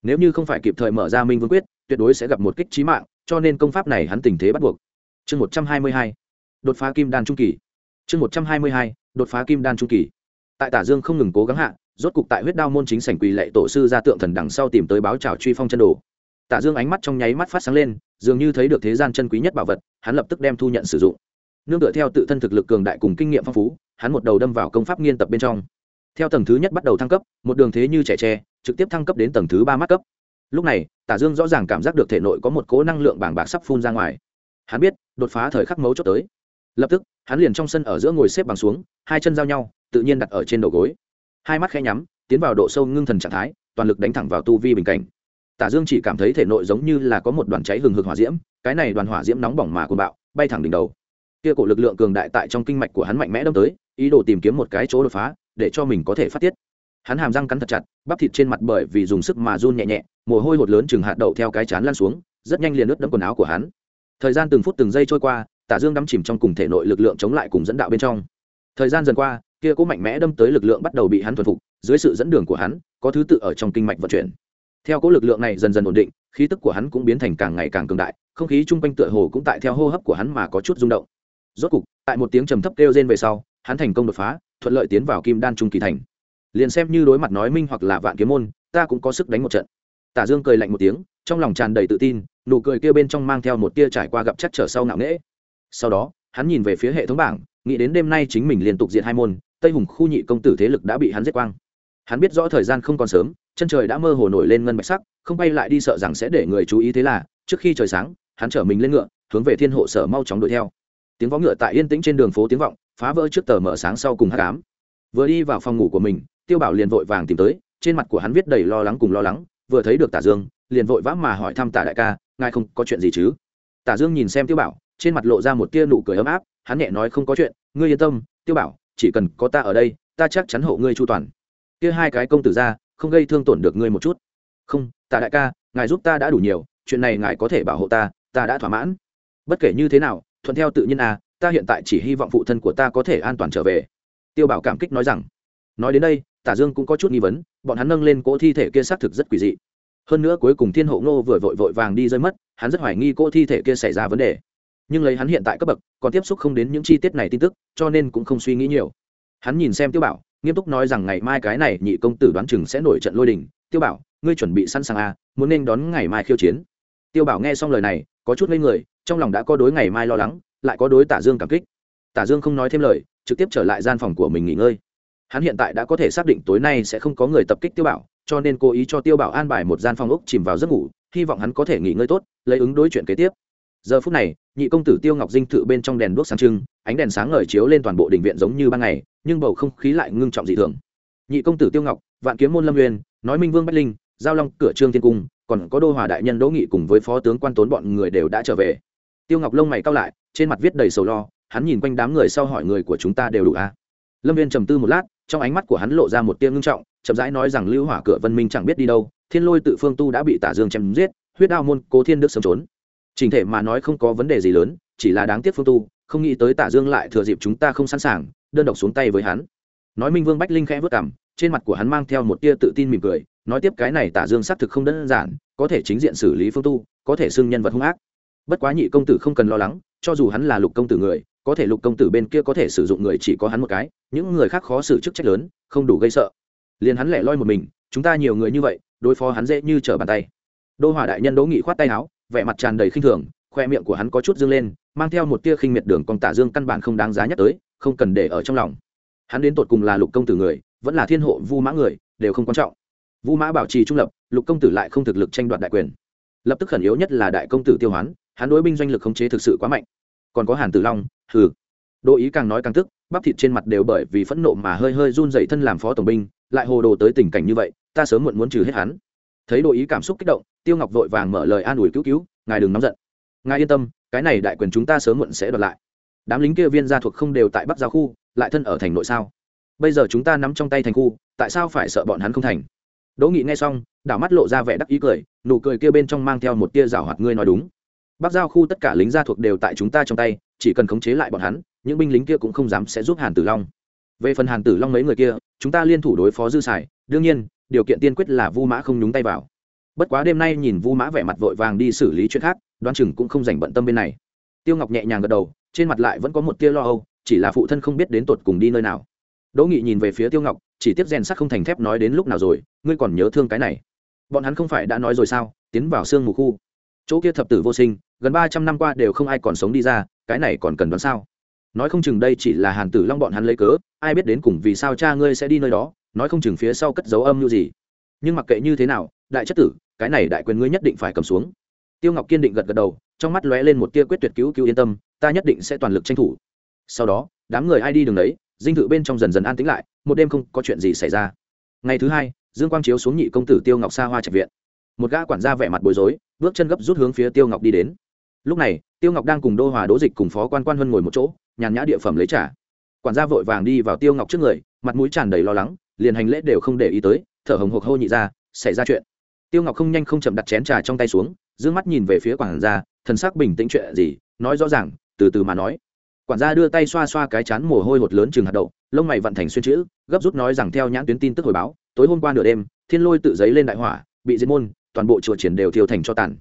Nếu như không phải kịp thời mở ra minh vương quyết, tuyệt đối sẽ gặp một kích trí mạng, cho nên công pháp này hắn tình thế bắt buộc. Chương một trăm hai mươi hai, đột phá kim đan trung kỳ. Chương một trăm hai mươi hai, đột phá kim đan trung kỳ. Tại tả dương không ngừng cố gắng hạ, rốt cục tại huyết đao môn chính sảnh quỳ lệ tổ sư ra tượng thần đằng sau tìm tới báo trào truy phong chân đồ tả dương ánh mắt trong nháy mắt phát sáng lên, dường như thấy được thế gian chân quý nhất bảo vật, hắn lập tức đem thu nhận sử dụng. Nương tựa theo tự thân thực lực cường đại cùng kinh nghiệm phong phú, hắn một đầu đâm vào công pháp nghiên tập bên trong. Theo tầng thứ nhất bắt đầu thăng cấp, một đường thế như trẻ tre, trực tiếp thăng cấp đến tầng thứ ba mắt cấp. Lúc này, tả dương rõ ràng cảm giác được thể nội có một cố năng lượng bảng bạc sắp phun ra ngoài. Hắn biết, đột phá thời khắc mấu chốt tới. Lập tức, hắn liền trong sân ở giữa ngồi xếp bằng xuống, hai chân giao nhau, tự nhiên đặt ở trên đầu gối. Hai mắt khẽ nhắm, tiến vào độ sâu ngưng thần trạng thái, toàn lực đánh thẳng vào tu vi bình cảnh tả dương chỉ cảm thấy thể nội giống như là có một đoàn cháy hừng hực hỏa diễm, cái này đoàn hỏa diễm nóng bỏng mà cuồng bạo, bay thẳng đỉnh đầu. Kia cổ lực lượng cường đại tại trong kinh mạch của hắn mạnh mẽ đâm tới, ý đồ tìm kiếm một cái chỗ đột phá, để cho mình có thể phát tiết. Hắn hàm răng cắn thật chặt, bắp thịt trên mặt bởi vì dùng sức mà run nhẹ nhẹ, mồ hôi hột lớn chừng hạt đậu theo cái chán lan xuống, rất nhanh liền ướt đẫm quần áo của hắn. Thời gian từng phút từng giây trôi qua, tả dương đắm chìm trong cùng thể nội lực lượng chống lại cùng dẫn đạo bên trong. Thời gian dần qua, kia cố mạnh mẽ đâm tới lực lượng bắt đầu bị hắn thuần phục, dưới sự dẫn đường của hắn, có thứ tự ở trong kinh mạch vận chuyển theo cố lực lượng này dần dần ổn định, khí tức của hắn cũng biến thành càng ngày càng cường đại, không khí chung quanh tựa hồ cũng tại theo hô hấp của hắn mà có chút rung động. Rốt cục, tại một tiếng trầm thấp kêu rên về sau, hắn thành công đột phá, thuận lợi tiến vào kim đan trung kỳ thành. Liền xem như đối mặt nói minh hoặc là vạn kiếm môn, ta cũng có sức đánh một trận. Tả dương cười lạnh một tiếng, trong lòng tràn đầy tự tin, nụ cười kia bên trong mang theo một tia trải qua gặp chắc trở sau ngạo nghễ. Sau đó, hắn nhìn về phía hệ thống bảng, nghĩ đến đêm nay chính mình liên tục diện hai môn, tây hùng khu nhị công tử thế lực đã bị hắn giết quang hắn biết rõ thời gian không còn sớm, chân trời đã mơ hồ nổi lên ngân bạch sắc, không bay lại đi sợ rằng sẽ để người chú ý thế là, trước khi trời sáng, hắn chở mình lên ngựa, hướng về thiên hộ sở mau chóng đuổi theo. Tiếng vó ngựa tại yên tĩnh trên đường phố tiếng vọng, phá vỡ trước tờ mở sáng sau cùng hát cám vừa đi vào phòng ngủ của mình, tiêu bảo liền vội vàng tìm tới, trên mặt của hắn viết đầy lo lắng cùng lo lắng, vừa thấy được tả dương, liền vội vã mà hỏi thăm tả đại ca, ngài không có chuyện gì chứ? Tả dương nhìn xem tiêu bảo, trên mặt lộ ra một tia nụ cười ấm áp, hắn nhẹ nói không có chuyện, ngươi yên tâm, tiêu bảo, chỉ cần có ta ở đây, ta chắc chắn hộ ngươi chu toàn kia hai cái công tử ra, không gây thương tổn được ngươi một chút. Không, tạ đại ca, ngài giúp ta đã đủ nhiều, chuyện này ngài có thể bảo hộ ta ta đã thỏa mãn. Bất kể như thế nào, thuận theo tự nhiên à ta hiện tại chỉ hy vọng phụ thân của ta có thể an toàn trở về. Tiêu bảo cảm kích nói rằng. Nói đến đây tả dương cũng có chút nghi vấn, bọn hắn nâng lên cỗ thi thể kia xác thực rất quỷ dị. Hơn nữa cuối cùng thiên hộ ngô vừa vội vội vàng đi rơi mất, hắn rất hoài nghi cỗ thi thể kia xảy ra vấn đề. Nhưng lấy hắn hiện tại cấp bậc, còn tiếp xúc không đến những chi tiết này tin tức, cho nên cũng không suy nghĩ nhiều. Hắn nhìn xem tiêu bảo nghiêm túc nói rằng ngày mai cái này nhị công tử đoán chừng sẽ nổi trận lôi đình. Tiêu bảo, ngươi chuẩn bị sẵn sàng à muốn nên đón ngày mai khiêu chiến. Tiêu bảo nghe xong lời này, có chút ngây người, trong lòng đã có đối ngày mai lo lắng, lại có đối tả dương cảm kích. Tả dương không nói thêm lời, trực tiếp trở lại gian phòng của mình nghỉ ngơi. Hắn hiện tại đã có thể xác định tối nay sẽ không có người tập kích tiêu bảo, cho nên cố ý cho tiêu bảo an bài một gian phòng ốc chìm vào giấc ngủ, hy vọng hắn có thể nghỉ ngơi tốt, lấy ứng đối chuyện kế tiếp giờ phút này, nhị công tử tiêu ngọc dinh thự bên trong đèn đuốc sáng trưng, ánh đèn sáng ngời chiếu lên toàn bộ đình viện giống như ban ngày, nhưng bầu không khí lại ngưng trọng dị thường. Nhị công tử tiêu ngọc, vạn kiếm môn lâm nguyên, nói minh vương bách linh, giao long, cửa trương thiên cung, còn có đô hòa đại nhân đỗ nghị cùng với phó tướng quan tốn bọn người đều đã trở về. Tiêu ngọc lông mày cao lại, trên mặt viết đầy sầu lo, hắn nhìn quanh đám người sau hỏi người của chúng ta đều đủ à. lâm viên trầm tư một lát, trong ánh mắt của hắn lộ ra một tia ngưng trọng, chậm rãi nói rằng lưu hỏa cửa vân minh chẳng biết đi đâu, thiên lôi tự phương tu đã bị tả dương chém giết, huyết đao môn cố thiên đức sớm trốn chỉnh thể mà nói không có vấn đề gì lớn, chỉ là đáng tiếc phương tu, không nghĩ tới tả dương lại thừa dịp chúng ta không sẵn sàng, đơn độc xuống tay với hắn. Nói minh vương bách linh khẽ vất cảm trên mặt của hắn mang theo một tia tự tin mỉm cười, nói tiếp cái này tả dương xác thực không đơn giản, có thể chính diện xử lý phương tu, có thể xưng nhân vật hung ác. Bất quá nhị công tử không cần lo lắng, cho dù hắn là lục công tử người, có thể lục công tử bên kia có thể sử dụng người chỉ có hắn một cái, những người khác khó xử chức trách lớn, không đủ gây sợ. Liền hắn lẻ loi một mình, chúng ta nhiều người như vậy, đối phó hắn dễ như trở bàn tay. Đô hòa đại nhân đỗ nghị khoát tay áo vẻ mặt tràn đầy khinh thường, khoe miệng của hắn có chút dương lên, mang theo một tia khinh miệt đường còn tả dương căn bản không đáng giá nhắc tới, không cần để ở trong lòng. Hắn đến tột cùng là lục công tử người, vẫn là thiên hộ vu mã người, đều không quan trọng. Vu mã bảo trì trung lập, lục công tử lại không thực lực tranh đoạt đại quyền. Lập tức khẩn yếu nhất là đại công tử tiêu hoán, hắn đối binh doanh lực khống chế thực sự quá mạnh. Còn có hàn tử long, hừ. Đỗ ý càng nói càng tức, bắp thịt trên mặt đều bởi vì phẫn nộ mà hơi hơi run dậy thân làm phó tổng binh, lại hồ đồ tới tình cảnh như vậy, ta sớm muộn muốn trừ hết hắn thấy đội ý cảm xúc kích động, tiêu ngọc vội vàng mở lời an ủi cứu cứu, ngài đừng nóng giận. Ngài yên tâm, cái này đại quyền chúng ta sớm muộn sẽ đoạt lại. Đám lính kia viên gia thuộc không đều tại bắc giao khu, lại thân ở thành nội sao? Bây giờ chúng ta nắm trong tay thành khu, tại sao phải sợ bọn hắn không thành? Đỗ nghị nghe xong, đảo mắt lộ ra vẻ đắc ý cười, nụ cười kia bên trong mang theo một tia rào hoạt ngươi nói đúng. Bắc giao khu tất cả lính gia thuộc đều tại chúng ta trong tay, chỉ cần khống chế lại bọn hắn, những binh lính kia cũng không dám sẽ giúp hàn tử long. Về phần hàn tử long mấy người kia, chúng ta liên thủ đối phó dư sải đương nhiên điều kiện tiên quyết là vu mã không nhúng tay vào. Bất quá đêm nay nhìn vu mã vẻ mặt vội vàng đi xử lý chuyện khác, đoán chừng cũng không dành bận tâm bên này. Tiêu ngọc nhẹ nhàng gật đầu, trên mặt lại vẫn có một tia lo âu, chỉ là phụ thân không biết đến tột cùng đi nơi nào. Đỗ nghị nhìn về phía tiêu ngọc, chỉ tiếp rèn sắt không thành thép nói đến lúc nào rồi, ngươi còn nhớ thương cái này. Bọn hắn không phải đã nói rồi sao, tiến vào sương mù khu. Chỗ kia thập tử vô sinh, gần ba trăm năm qua đều không ai còn sống đi ra, cái này còn cần đoán sao? Nói không chừng đây chỉ là hàn tử long bọn hắn lấy cớ, ai biết đến cùng vì sao cha ngươi sẽ đi nơi đó nói không chừng phía sau cất dấu âm như gì. Nhưng mặc kệ như thế nào, đại chất tử, cái này đại quyền ngươi nhất định phải cầm xuống. Tiêu ngọc kiên định gật gật đầu, trong mắt lóe lên một tia quyết tuyệt cứu cứu yên tâm, ta nhất định sẽ toàn lực tranh thủ. Sau đó, đám người ai đi đường đấy, dinh thự bên trong dần dần an tĩnh lại, một đêm không có chuyện gì xảy ra. Ngày thứ hai, dương quang chiếu xuống nhị công tử tiêu ngọc xa hoa trạch viện. Một gã quản gia vẻ mặt bối rối, bước chân gấp rút hướng phía tiêu ngọc đi đến. Lúc này, tiêu ngọc đang cùng đô hòa đỗ dịch cùng phó quan quan huân ngồi một chỗ, nhàn nhã địa phẩm lấy trả quản gia vội vàng đi vào tiêu ngọc trước người, mặt mũi tràn đầy lo lắng liền hành lễ đều không để ý tới, thở hồng hộc hô nhị ra, xảy ra chuyện. Tiêu ngọc không nhanh không chậm đặt chén trà trong tay xuống d ư ơ n g mắt nhìn về phía quản gia, thần sắc bình tĩnh chuyện gì, nói rõ ràng, từ từ mà nói. Quản gia đưa tay xoa xoa cái chán mồ hôi hột lớn chừng hạt đậu, lông mày vận thành xuyên chữ, gấp rút nói rằng theo nhãn tuyến tin tức hồi báo, tối hôm qua nửa đêm, thiên lôi tự giấy lên đại hỏa, bị diệt môn, toàn bộ chùa triển đều thiêu thành cho tàn.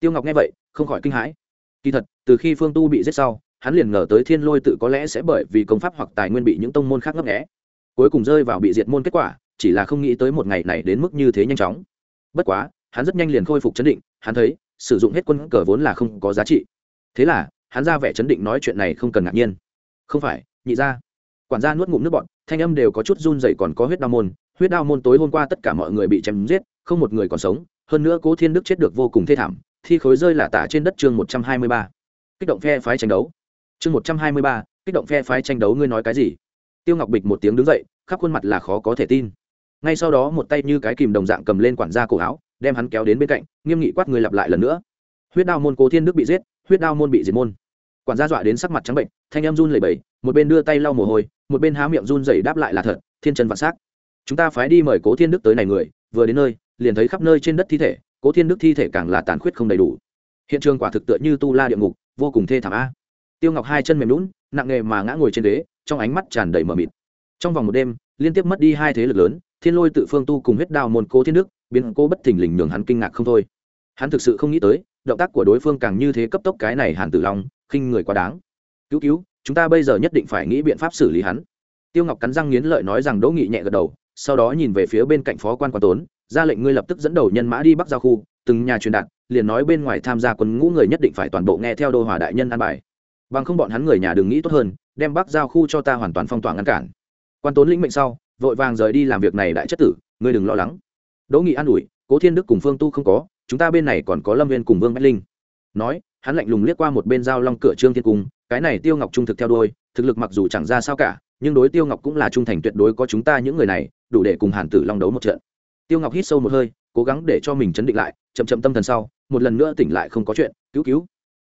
Tiêu ngọc nghe vậy, không khỏi kinh hãi. Kỳ thật, từ khi phương tu bị giết sau, hắn liền ngờ tới thiên lôi tự có lẽ sẽ bởi vì công pháp hoặc tài nguyên bị những tông môn khác ngấp nghẽ cuối cùng rơi vào bị diệt môn kết quả, chỉ là không nghĩ tới một ngày này đến mức như thế nhanh chóng. Bất quá, hắn rất nhanh liền khôi phục chấn định, hắn thấy, sử dụng hết quân cờ vốn là không có giá trị. Thế là, hắn ra vẻ chấn định nói chuyện này không cần ngạc nhiên. Không phải, nhị ra quản gia nuốt ngụm nước bọn thanh âm đều có chút run dậy còn có huyết đao môn. Huyết đao môn tối hôm qua tất cả mọi người bị chém giết, không một người còn sống. Hơn nữa cố thiên đức chết được vô cùng thê thảm, thi khối rơi là tả trên đất chương một trăm hai mươi ba. Kích động phe phái tranh đấu. Chương một trăm hai mươi ba, kích động phe phái tranh đấu ngươi nói cái gì? Tiêu ngọc bịch một tiếng đứng dậy, khắp khuôn mặt là khó có thể tin. Ngay sau đó một tay như cái kìm đồng dạng cầm lên quản gia cổ áo, đem hắn kéo đến bên cạnh, nghiêm nghị quát người lặp lại lần nữa. Huyết đao môn cố thiên đức bị giết, huyết đao môn bị diệt môn. Quản gia dọa đến sắc mặt trắng bệnh, thanh em run lẩy bẩy, một bên đưa tay lau mồ hôi, một bên há miệng run rẩy đáp lại là thật, thiên chân vạn s á c chúng ta phái đi mời cố thiên đức tới này người, vừa đến nơi, liền thấy khắp nơi trên đất thi thể, cố thiên đức thi thể càng là tàn khuyết không đầy đủ. Hiện trường quả thực tựa như tu la địa ngục, vô cùng thê thảm a tiêu ngọc hai chân mềm lún nặng nghề mà ngã ngồi trên đế, trong ánh mắt tràn đầy mờ mịt. Trong vòng một đêm liên tiếp mất đi hai thế lực lớn thiên lôi tự phương tu cùng huyết đao môn cố thiên đức biến cô bất thình lình nhường hắn kinh ngạc không thôi. Hắn thực sự không nghĩ tới động tác của đối phương càng như thế cấp tốc cái này hàn tử long khinh người quá đáng. Cứu cứu chúng ta bây giờ nhất định phải nghĩ biện pháp xử lý hắn. Tiêu ngọc cắn răng nghiến lợi nói rằng đỗ nghị nhẹ gật đầu sau đó nhìn về phía bên cạnh phó quan quan tốn ra lệnh ngươi lập tức dẫn đầu nhân mã đi bắc giao khu từng nhà truyền đạt liền nói bên ngoài tham gia quân ngũ người nhất định phải toàn bộ nghe theo đô hòa đại nhân an bài bằng không bọn hắn người nhà đừng nghĩ tốt hơn, đem bắc giao khu cho ta hoàn toàn phong tỏa ngăn cản. Quan tốn lĩnh mệnh sau, vội vàng rời đi làm việc này đại chất tử, ngươi đừng lo lắng. Đỗ nghị an ủi, cố thiên đức cùng phương tu không có, chúng ta bên này còn có lâm viên cùng vương bách linh. Nói, hắn lạnh lùng liếc qua một bên giao long cửa trương thiên cung, cái này tiêu ngọc trung thực theo đôi thực lực mặc dù chẳng ra sao cả, nhưng đối tiêu ngọc cũng là trung thành tuyệt đối có chúng ta những người này, đủ để cùng hàn tử long đấu một trận. Tiêu ngọc hít sâu một hơi, cố gắng để cho mình chấn định lại, chậm chậm tâm thần sau, một lần nữa tỉnh lại không có chuyện, cứu cứu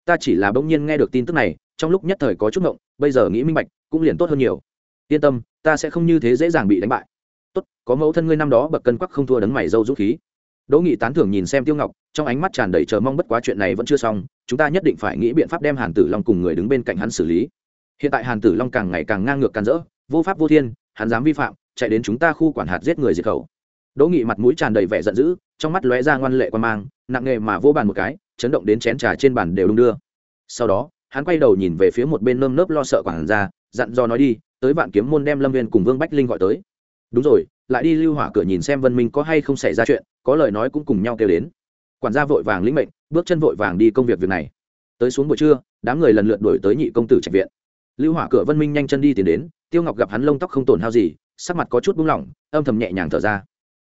ta chỉ là bỗng nhiên nghe được tin tức này, trong lúc nhất thời có chút ngộng, bây giờ nghĩ minh bạch, cũng liền tốt hơn nhiều. Yên tâm, ta sẽ không như thế dễ dàng bị đánh bại. Tốt, có mẫu thân ngươi năm đó bậc cân quắc không thua đấng mày dâu dũng khí. Đỗ nghị tán thưởng nhìn xem tiêu ngọc, trong ánh mắt tràn đầy chờ mong bất quá chuyện này vẫn chưa xong, chúng ta nhất định phải nghĩ biện pháp đem hàn tử long cùng người đứng bên cạnh hắn xử lý. Hiện tại hàn tử long càng ngày càng ngang ngược can dỡ, vô pháp vô thiên, hắn dám vi phạm, chạy đến chúng ta khu quản hạt giết người diệt khẩu. Đỗ nghị mặt mũi tràn đầy vẻ giận dữ, trong mắt lóe ra ngoan lệ quan mang, nặng nghề mà vô bàn một cái chấn động đến chén trà trên bàn đều đung đưa. Sau đó, hắn quay đầu nhìn về phía một bên nơm nớp lo sợ quản ra dặn do nói đi, tới vạn kiếm môn đem lâm viên cùng vương bách linh gọi tới. Đúng rồi, lại đi lưu hỏa cửa nhìn xem vân minh có hay không xảy ra chuyện, có lời nói cũng cùng nhau kêu đến. Quản gia vội vàng lĩnh mệnh, bước chân vội vàng đi công việc việc này. Tới xuống buổi trưa, đám người lần lượt đổi tới nhị công tử trạch viện. Lưu hỏa cửa vân minh nhanh chân đi tiến đến, tiêu ngọc gặp hắn lông tóc không tổn hao gì, sắc mặt có chút buông lỏng, âm thầm nhẹ nhàng thở ra.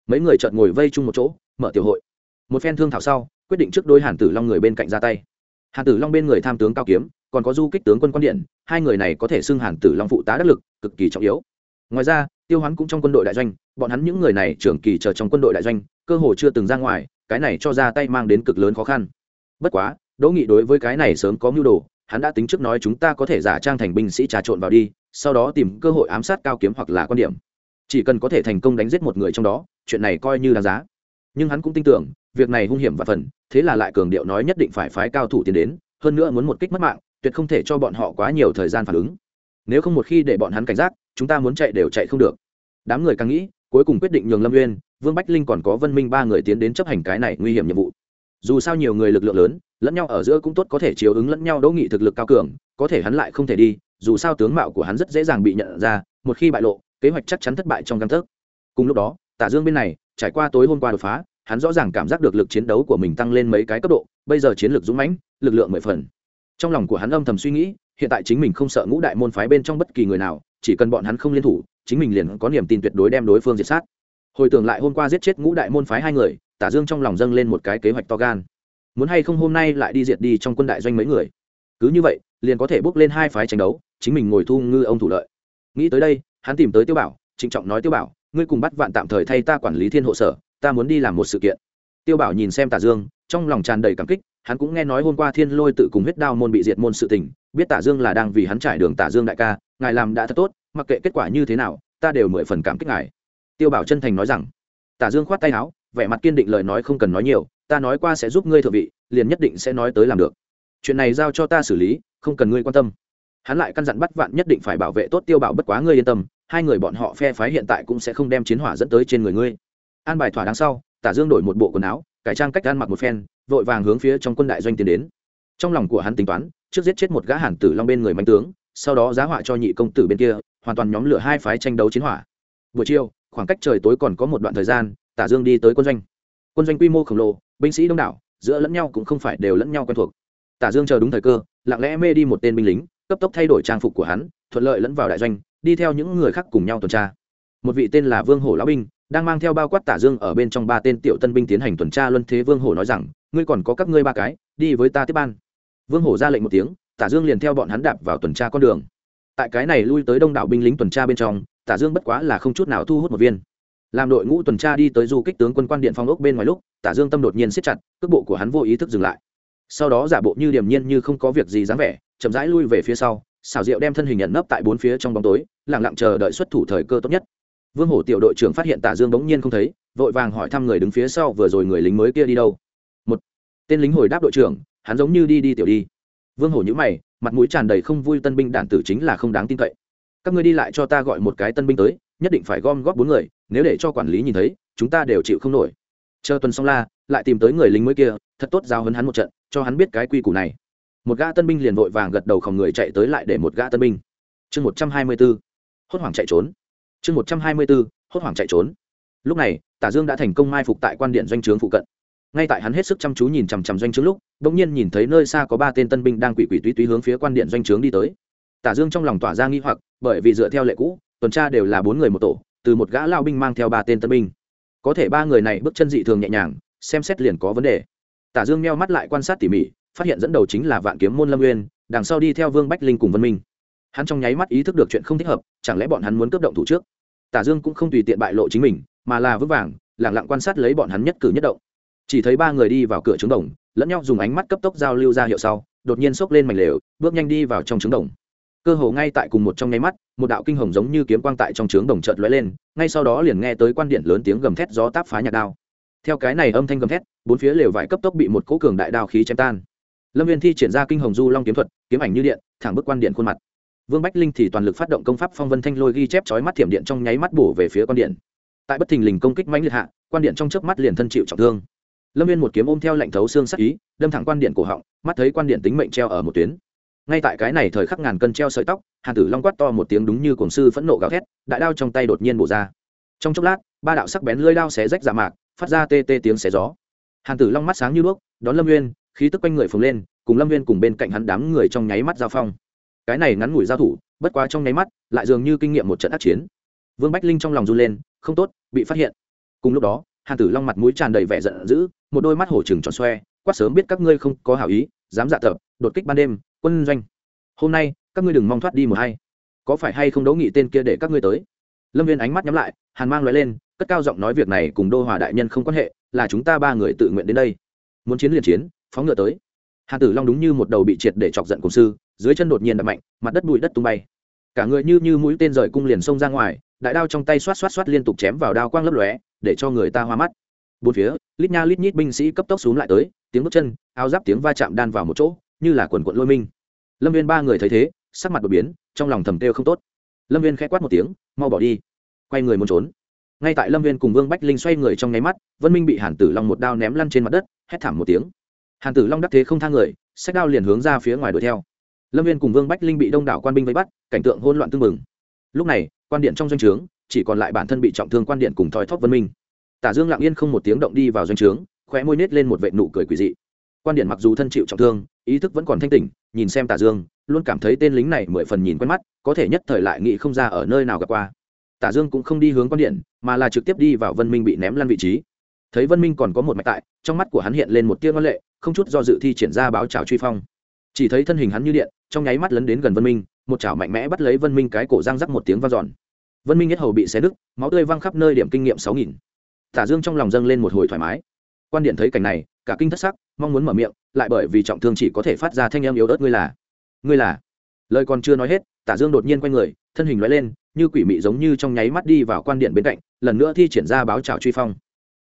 Mấy người chợt ngồi vây chung một chỗ, mở tiểu hội. Một phen thương thảo sau quyết định trước đôi hàn tử long người bên cạnh ra tay. Hàn tử long bên người tham tướng cao kiếm, còn có du kích tướng quân quan điện, hai người này có thể xưng hàn tử long phụ tá đắc lực, cực kỳ trọng yếu. Ngoài ra, tiêu hoán cũng trong quân đội đại doanh, bọn hắn những người này trưởng kỳ chờ trong quân đội đại doanh, cơ hồ chưa từng ra ngoài, cái này cho ra tay mang đến cực lớn khó khăn. Bất quá, đỗ nghị đối với cái này sớm có mưu đồ, hắn đã tính trước nói chúng ta có thể giả trang thành binh sĩ trà trộn vào đi, sau đó tìm cơ hội ám sát cao kiếm hoặc là quan điểm. Chỉ cần có thể thành công đánh giết một người trong đó, chuyện này coi như đáng giá. Nhưng hắn cũng tin tưởng việc này hung hiểm và phần, thế là lại cường điệu nói nhất định phải phái cao thủ tiến đến, hơn nữa muốn một kích mất mạng, tuyệt không thể cho bọn họ quá nhiều thời gian phản ứng. Nếu không một khi để bọn hắn cảnh giác, chúng ta muốn chạy đều chạy không được. Đám người càng nghĩ, cuối cùng quyết định nhường lâm uyên, vương bách linh còn có vân minh ba người tiến đến chấp hành cái này nguy hiểm nhiệm vụ. Dù sao nhiều người lực lượng lớn, lẫn nhau ở giữa cũng tốt có thể chiếu ứng lẫn nhau đỗ nghị thực lực cao cường, có thể hắn lại không thể đi, dù sao tướng mạo của hắn rất dễ dàng bị nhận ra, một khi bại lộ, kế hoạch chắc chắn thất bại trong căn thức cùng lúc đó, tả dương bên này, trải qua tối hôm qua đột phá hắn rõ ràng cảm giác được lực chiến đấu của mình tăng lên mấy cái cấp độ, bây giờ chiến lược dũng mãnh, lực lượng mười phần. Trong lòng của hắn âm thầm suy nghĩ, hiện tại chính mình không sợ ngũ đại môn phái bên trong bất kỳ người nào, chỉ cần bọn hắn không liên thủ, chính mình liền có niềm tin tuyệt đối đem đối phương diệt sát. Hồi tưởng lại hôm qua giết chết ngũ đại môn phái hai người, tả dương trong lòng dâng lên một cái kế hoạch to gan. Muốn hay không hôm nay lại đi diệt đi trong quân đại doanh mấy người? Cứ như vậy, liền có thể bước lên hai phái tranh đấu, chính mình ngồi thu ngư ông thủ lợi. Nghĩ tới đây, hắn tìm tới tiêu bảo, trịnh trọng nói, tiêu bảo, ngươi cùng bắt vạn tạm thời thay ta quản lý thiên hộ sở ta muốn đi làm một sự kiện. Tiêu bảo nhìn xem tả dương, trong lòng tràn đầy cảm kích, hắn cũng nghe nói hôm qua thiên lôi tự cùng huyết đao môn bị diệt môn sự tình, biết tả dương là đang vì hắn trải đường tả dương đại ca, ngài làm đã thật tốt, mặc kệ kết quả như thế nào, ta đều mười phần cảm kích ngài. Tiêu bảo chân thành nói rằng, tả dương khoát tay áo, vẻ mặt kiên định lời nói không cần nói nhiều, ta nói qua sẽ giúp ngươi thượng vị, liền nhất định sẽ nói tới làm được. Chuyện này giao cho ta xử lý, không cần ngươi quan tâm. Hắn lại căn dặn bắt vạn nhất định phải bảo vệ tốt tiêu bảo bất quá ngươi yên tâm, hai người bọn họ phe phái hiện tại cũng sẽ không đem chiến hỏa dẫn tới trên người ngươi an bài thỏa đáng sau, tả dương đổi một bộ quần áo, cải trang cách ăn mặc một phen, vội vàng hướng phía trong quân đại doanh tiến đến. Trong lòng của hắn tính toán, trước giết chết một gã hàn tử long bên người mạnh tướng, sau đó giá họa cho nhị công tử bên kia, hoàn toàn nhóm lửa hai phái tranh đấu chiến hỏa. Buổi chiều, khoảng cách trời tối còn có một đoạn thời gian, tả dương đi tới quân doanh. Quân doanh quy mô khổng lồ, binh sĩ đông đảo, giữa lẫn nhau cũng không phải đều lẫn nhau quen thuộc. Tả dương chờ đúng thời cơ, lặng lẽ mê đi một tên binh lính, cấp tốc thay đổi trang phục của hắn, thuận lợi lẫn vào đại doanh, đi theo những người khác cùng nhau tuần tra. Một vị tên là vương hổ lão binh đang mang theo bao quát tả dương ở bên trong ba tên tiểu tân binh tiến hành tuần tra luân thế vương hổ nói rằng, ngươi còn có các ngươi ba cái, đi với ta tiếp ban. Vương hổ ra lệnh một tiếng, tả dương liền theo bọn hắn đạp vào tuần tra con đường. Tại cái này lui tới đông đảo binh lính tuần tra bên trong, tả dương bất quá là không chút nào thu hút một viên. Làm đội ngũ tuần tra đi tới du kích tướng quân quan điện phong ốc bên ngoài lúc, tả dương tâm đột nhiên siết chặt, cước bộ của hắn vô ý thức dừng lại. Sau đó giả bộ như điềm nhiên như không có việc gì dáng vẻ, chậm rãi lui về phía sau, xảo diệu đem thân hình nhận nấp tại bốn phía trong bóng tối lẳng lặng chờ đợi xuất thủ thời cơ tốt nhất vương hổ tiểu đội trưởng phát hiện tả dương bỗng nhiên không thấy, vội vàng hỏi thăm người đứng phía sau vừa rồi người lính mới kia đi đâu. Một tên lính hồi đáp đội trưởng, hắn giống như đi đi tiểu đi. Vương hổ nhữ mày, mặt mũi tràn đầy không vui tân binh đản tử chính là không đáng tin cậy. Các ngươi đi lại cho ta gọi một cái tân binh tới, nhất định phải gom góp bốn người, nếu để cho quản lý nhìn thấy, chúng ta đều chịu không nổi. Chờ tuần xong la, lại tìm tới người lính mới kia, thật tốt giao hấn hắn một trận, cho hắn biết cái quy củ này. Một gã tân binh liền vội vàng gật đầu khom người chạy tới lại để một gã tân binh. Chương một trăm hai mươi b ố hốt hoảng chạy trốn chương một trăm hai mươi bốn, hốt hoảng chạy trốn. Lúc này tả dương đã thành công mai phục tại quan điện doanh trướng phụ cận. Ngay tại hắn hết sức chăm chú nhìn chằm chằm doanh trướng lúc đ ỗ n g nhiên nhìn thấy nơi xa có ba tên tân binh đang quỷ quỷ túy túy hướng phía quan điện doanh trướng đi tới. Tả dương trong lòng tỏa ra nghi hoặc bởi vì dựa theo lệ cũ tuần tra đều là bốn người một tổ từ một gã lao binh mang theo ba tên tân binh. Có thể ba người này bước chân dị thường nhẹ nhàng xem xét liền có vấn đề. Tả dương meo mắt lại quan sát tỉ mỉ phát hiện dẫn đầu chính là vạn kiếm môn lâm nguyên đằng sau đi theo vương bách linh cùng vân minh. Hắn trong nháy mắt ý thức được chuyện không thích hợp chẳng lẽ bọn hắn muốn cướp động thủ trước? Tả dương cũng không tùy tiện bại lộ chính mình, mà là vững vàng lẳng lặng quan sát lấy bọn hắn nhất cử nhất động. Chỉ thấy ba người đi vào cửa trứng đồng, lẫn nhau dùng ánh mắt cấp tốc giao lưu ra hiệu sau, đột nhiên xốc lên mảnh lều, bước nhanh đi vào trong trứng đồng. Cơ hồ ngay tại cùng một trong nháy mắt, một đạo kinh hồng giống như kiếm quang tại trong trứng đồng chợt lóe lên, ngay sau đó liền nghe tới quan điện lớn tiếng gầm thét gió táp phá nhạc đao. Theo cái này âm thanh gầm thét, bốn phía lều vải cấp tốc bị một cỗ cường đại đao khí chém tan. Lâm viên thi triển ra kinh hồng du long kiếm thuật, kiếm ảnh như điện, thẳng bức quan điện khuôn mặt vương bách linh thì toàn lực phát động công pháp phong vân thanh lôi ghi chép chói mắt thiểm điện trong nháy mắt bổ về phía quan điện. Tại bất thình lình công kích mãnh liệt hạ, quan điện trong chớp mắt liền thân chịu trọng thương. Lâm viên một kiếm ôm theo lệnh thấu xương sắc ý, đâm thẳng quan điện cổ họng, mắt thấy quan điện tính mệnh treo ở một tuyến. Ngay tại cái này thời khắc ngàn cân treo sợi tóc, hàn tử long quát to một tiếng đúng như cổng sư phẫn nộ gào thét, đại đao trong tay đột nhiên bổ ra. Trong chốc lát, ba đạo sắc bén lưỡi đao xé rách dạ mạc, phát ra tê tê tiếng xé gió. Hàn tử long mắt sáng như đuốc, đón lâm viên khí tức quanh người phồng lên, cùng lâm viên cùng bên cạnh hắn đám người trong nháy mắt giao phong cái này ngắn ngủi giao thủ, bất quá trong nháy mắt, lại dường như kinh nghiệm một trận ác chiến. Vương bách linh trong lòng run lên, không tốt, bị phát hiện. Cùng lúc đó, hàn tử long mặt mũi tràn đầy vẻ giận dữ, một đôi mắt hổ trừng tròn xoe, quát sớm biết các ngươi không có hảo ý, dám dạ tập, đột kích ban đêm, quân doanh. Hôm nay, các ngươi đừng mong thoát đi một hay. Có phải hay không đấu nghị tên kia để các ngươi tới? Lâm viên ánh mắt nhắm lại, hàn mang loại lên, cất cao giọng nói việc này cùng đô hòa đại nhân không quan hệ, là chúng ta ba người tự nguyện đến đây. Muốn chiến liền chiến, phóng ngựa tới. Hàn tử long đúng như một đầu bị triệt để chọc giận cùng sư dưới chân đột nhiên đập mạnh, mặt đất bụi đất tung bay. Cả người như như mũi tên rời cung liền xông ra ngoài, đại đao trong tay xoát xoát xoát liên tục chém vào đao quang lấp lóe, để cho người ta hoa mắt. Bốn phía, lít nha lít nhít binh sĩ cấp tốc xuống lại tới, tiếng bước chân, áo giáp tiếng va chạm đan vào một chỗ, như là quần quận lôi minh. Lâm viên ba người thấy thế, sắc mặt đột biến, trong lòng thầm têu không tốt. Lâm viên khẽ quát một tiếng, mau bỏ đi, quay người muốn trốn. Ngay tại lâm viên cùng vương bách linh xoay người trong nháy mắt, vân minh bị hàn tử long một đao ném lăn trên mặt đất, hét thảm một tiếng. Hàn tử long đắc thế không thang người sách đao liền hướng ra phía ngoài đuổi theo lâm viên cùng vương bách linh bị đông đảo quan binh vây bắt cảnh tượng hôn loạn tương mừng lúc này quan điện trong doanh trướng chỉ còn lại bản thân bị trọng thương quan điện cùng thói thóp vân minh tả dương lặng yên không một tiếng động đi vào doanh trướng khóe môi nết lên một vệ nụ cười quỷ dị quan điện mặc dù thân chịu trọng thương ý thức vẫn còn thanh tỉnh nhìn xem tả dương luôn cảm thấy tên lính này mười phần nhìn quen mắt có thể nhất thời lại nghĩ không ra ở nơi nào gặp qua tả dương cũng không đi hướng quan điện mà là trực tiếp đi vào vân minh bị ném lăn vị trí thấy vân minh còn có một mạch tại trong mắt của hắn hiện lên một tia ngân lệ không chút do dự thi triển ra báo trào truy phong chỉ thấy thân hình hắn như điện, trong nháy mắt lấn đến gần vân minh, một chảo mạnh mẽ bắt lấy vân minh cái cổ răng rắc một tiếng v a giòn vân minh nhất hầu bị xé đứt máu tươi văng khắp nơi điểm kinh nghiệm sáu nghìn. Tả dương trong lòng dâng lên một hồi thoải mái. Quan điện thấy cảnh này, cả kinh thất sắc, mong muốn mở miệng, lại bởi vì trọng thương chỉ có thể phát ra thanh em yếu ớt, ngươi là ngươi là. Lời còn chưa nói hết, tả dương đột nhiên quay người, thân hình nói lên, như quỷ mị giống như trong nháy mắt đi vào quan điện bên cạnh, lần nữa thi triển ra báo trào truy phong.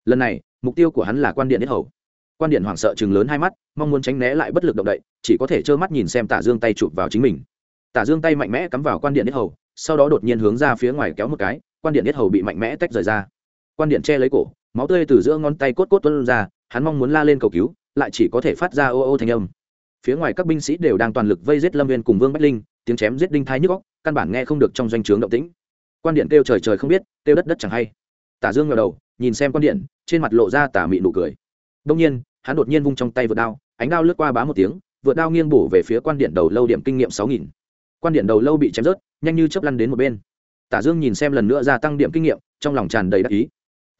Lần này, mục tiêu của hắn là quan điện nhất hầu quan điện hoảng sợ chừng lớn hai mắt, mong muốn tránh né lại bất lực động đậy, chỉ có thể trơ mắt nhìn xem tả dương tay chụp vào chính mình. Tả dương tay mạnh mẽ cắm vào quan điện nhất hầu, sau đó đột nhiên hướng ra phía ngoài kéo một cái, quan điện nhất hầu bị mạnh mẽ tách rời ra. Quan điện che lấy cổ, máu tươi từ giữa ngón tay cốt cốt tuôn ra, hắn mong muốn la lên cầu cứu, lại chỉ có thể phát ra ô ô thanh âm. Phía ngoài các binh sĩ đều đang toàn lực vây giết lâm viên cùng vương bách linh, tiếng chém giết đinh thái nhức góc căn bản nghe không được trong doanh trướng động tĩnh. Quan điện kêu trời trời không biết, kêu đất đất chẳng hay. Tả dương ngờ đầu, nhìn xem quan điện, trên mặt lộ ra tả mị nụ cười. Đông nhiên hắn đột nhiên vung trong tay vượt đao, ánh đao lướt qua bá một tiếng, vượt đao nghiêng bổ về phía quan điện đầu lâu điểm kinh nghiệm sáu nghìn. Quan điện đầu lâu bị chém rớt, nhanh như chớp lăn đến một bên. Tả dương nhìn xem lần nữa gia tăng điểm kinh nghiệm, trong lòng tràn đầy đắc ý.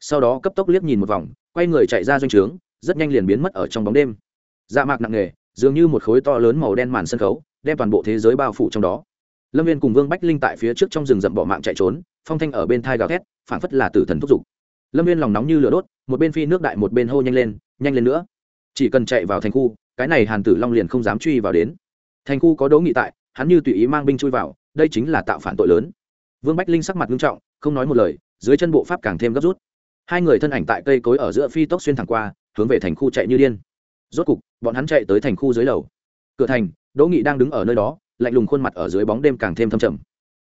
Sau đó cấp tốc liếc nhìn một vòng, quay người chạy ra doanh trướng, rất nhanh liền biến mất ở trong bóng đêm. Dạ mạc nặng nề, dường như một khối to lớn màu đen màn sân khấu, đem toàn bộ thế giới bao phủ trong đó. Lâm viên cùng vương bách linh tại phía trước trong rừng rậm bỏ mạng chạy trốn, phong thanh ở bên thai gào thét phản phất là tử thần thúc giục. Lâm viên lòng nóng như lửa đốt, một bên phi nước đại một bên hô nhanh lên nhanh lên nữa chỉ cần chạy vào thành khu, cái này hàn tử long liền không dám truy vào đến. Thành khu có đấu nghị tại, hắn như tùy ý mang binh chui vào, đây chính là tạo phản tội lớn. Vương bách linh sắc mặt nghiêm trọng, không nói một lời, dưới chân bộ pháp càng thêm gấp rút. Hai người thân ảnh tại cây cối ở giữa phi tốc xuyên thẳng qua, hướng về thành khu chạy như điên. Rốt cục, bọn hắn chạy tới thành khu dưới lầu. Cửa thành, đỗ nghị đang đứng ở nơi đó, lạnh lùng khuôn mặt ở dưới bóng đêm càng thêm thâm trầm.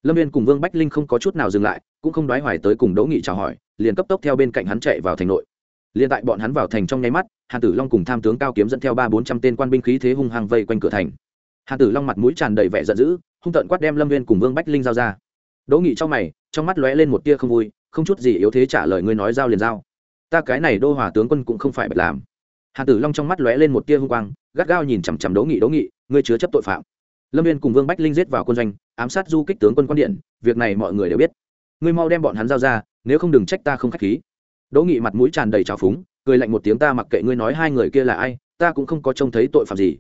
Lâm viên cùng vương bách linh không có chút nào dừng lại, cũng không đoái hoài tới cùng đỗ nghị chào hỏi, liền cấp tốc theo bên cạnh hắn chạy vào thành nội liền tại bọn hắn vào thành trong nháy mắt, hàn tử long cùng tham tướng cao kiếm dẫn theo ba bốn trăm tên quan binh khí thế hung hăng vây quanh cửa thành. Hàn tử long mặt mũi tràn đầy vẻ giận dữ, hung tận quát đem lâm viên cùng vương bách linh giao ra. Đỗ nghị trong mày, trong mắt lóe lên một tia không vui, không chút gì yếu thế trả lời ngươi nói giao liền giao. Ta cái này đô hòa tướng quân cũng không phải bật làm. Hàn tử long trong mắt lóe lên một tia hung quang, gắt gao nhìn chằm chằm đỗ nghị đỗ nghị, ngươi chứa chấp tội phạm. Lâm viên cùng vương bách linh giết vào quân doanh, ám sát du kích tướng quân quan điện, việc này mọi người đều biết. Ngươi mau đem bọn hắn giao ra, nếu không đừng trách ta không khách khí đỗ nghị mặt mũi tràn đầy trào phúng, cười lạnh một tiếng, ta mặc kệ ngươi nói hai người kia là ai, ta cũng không có trông thấy tội phạm gì.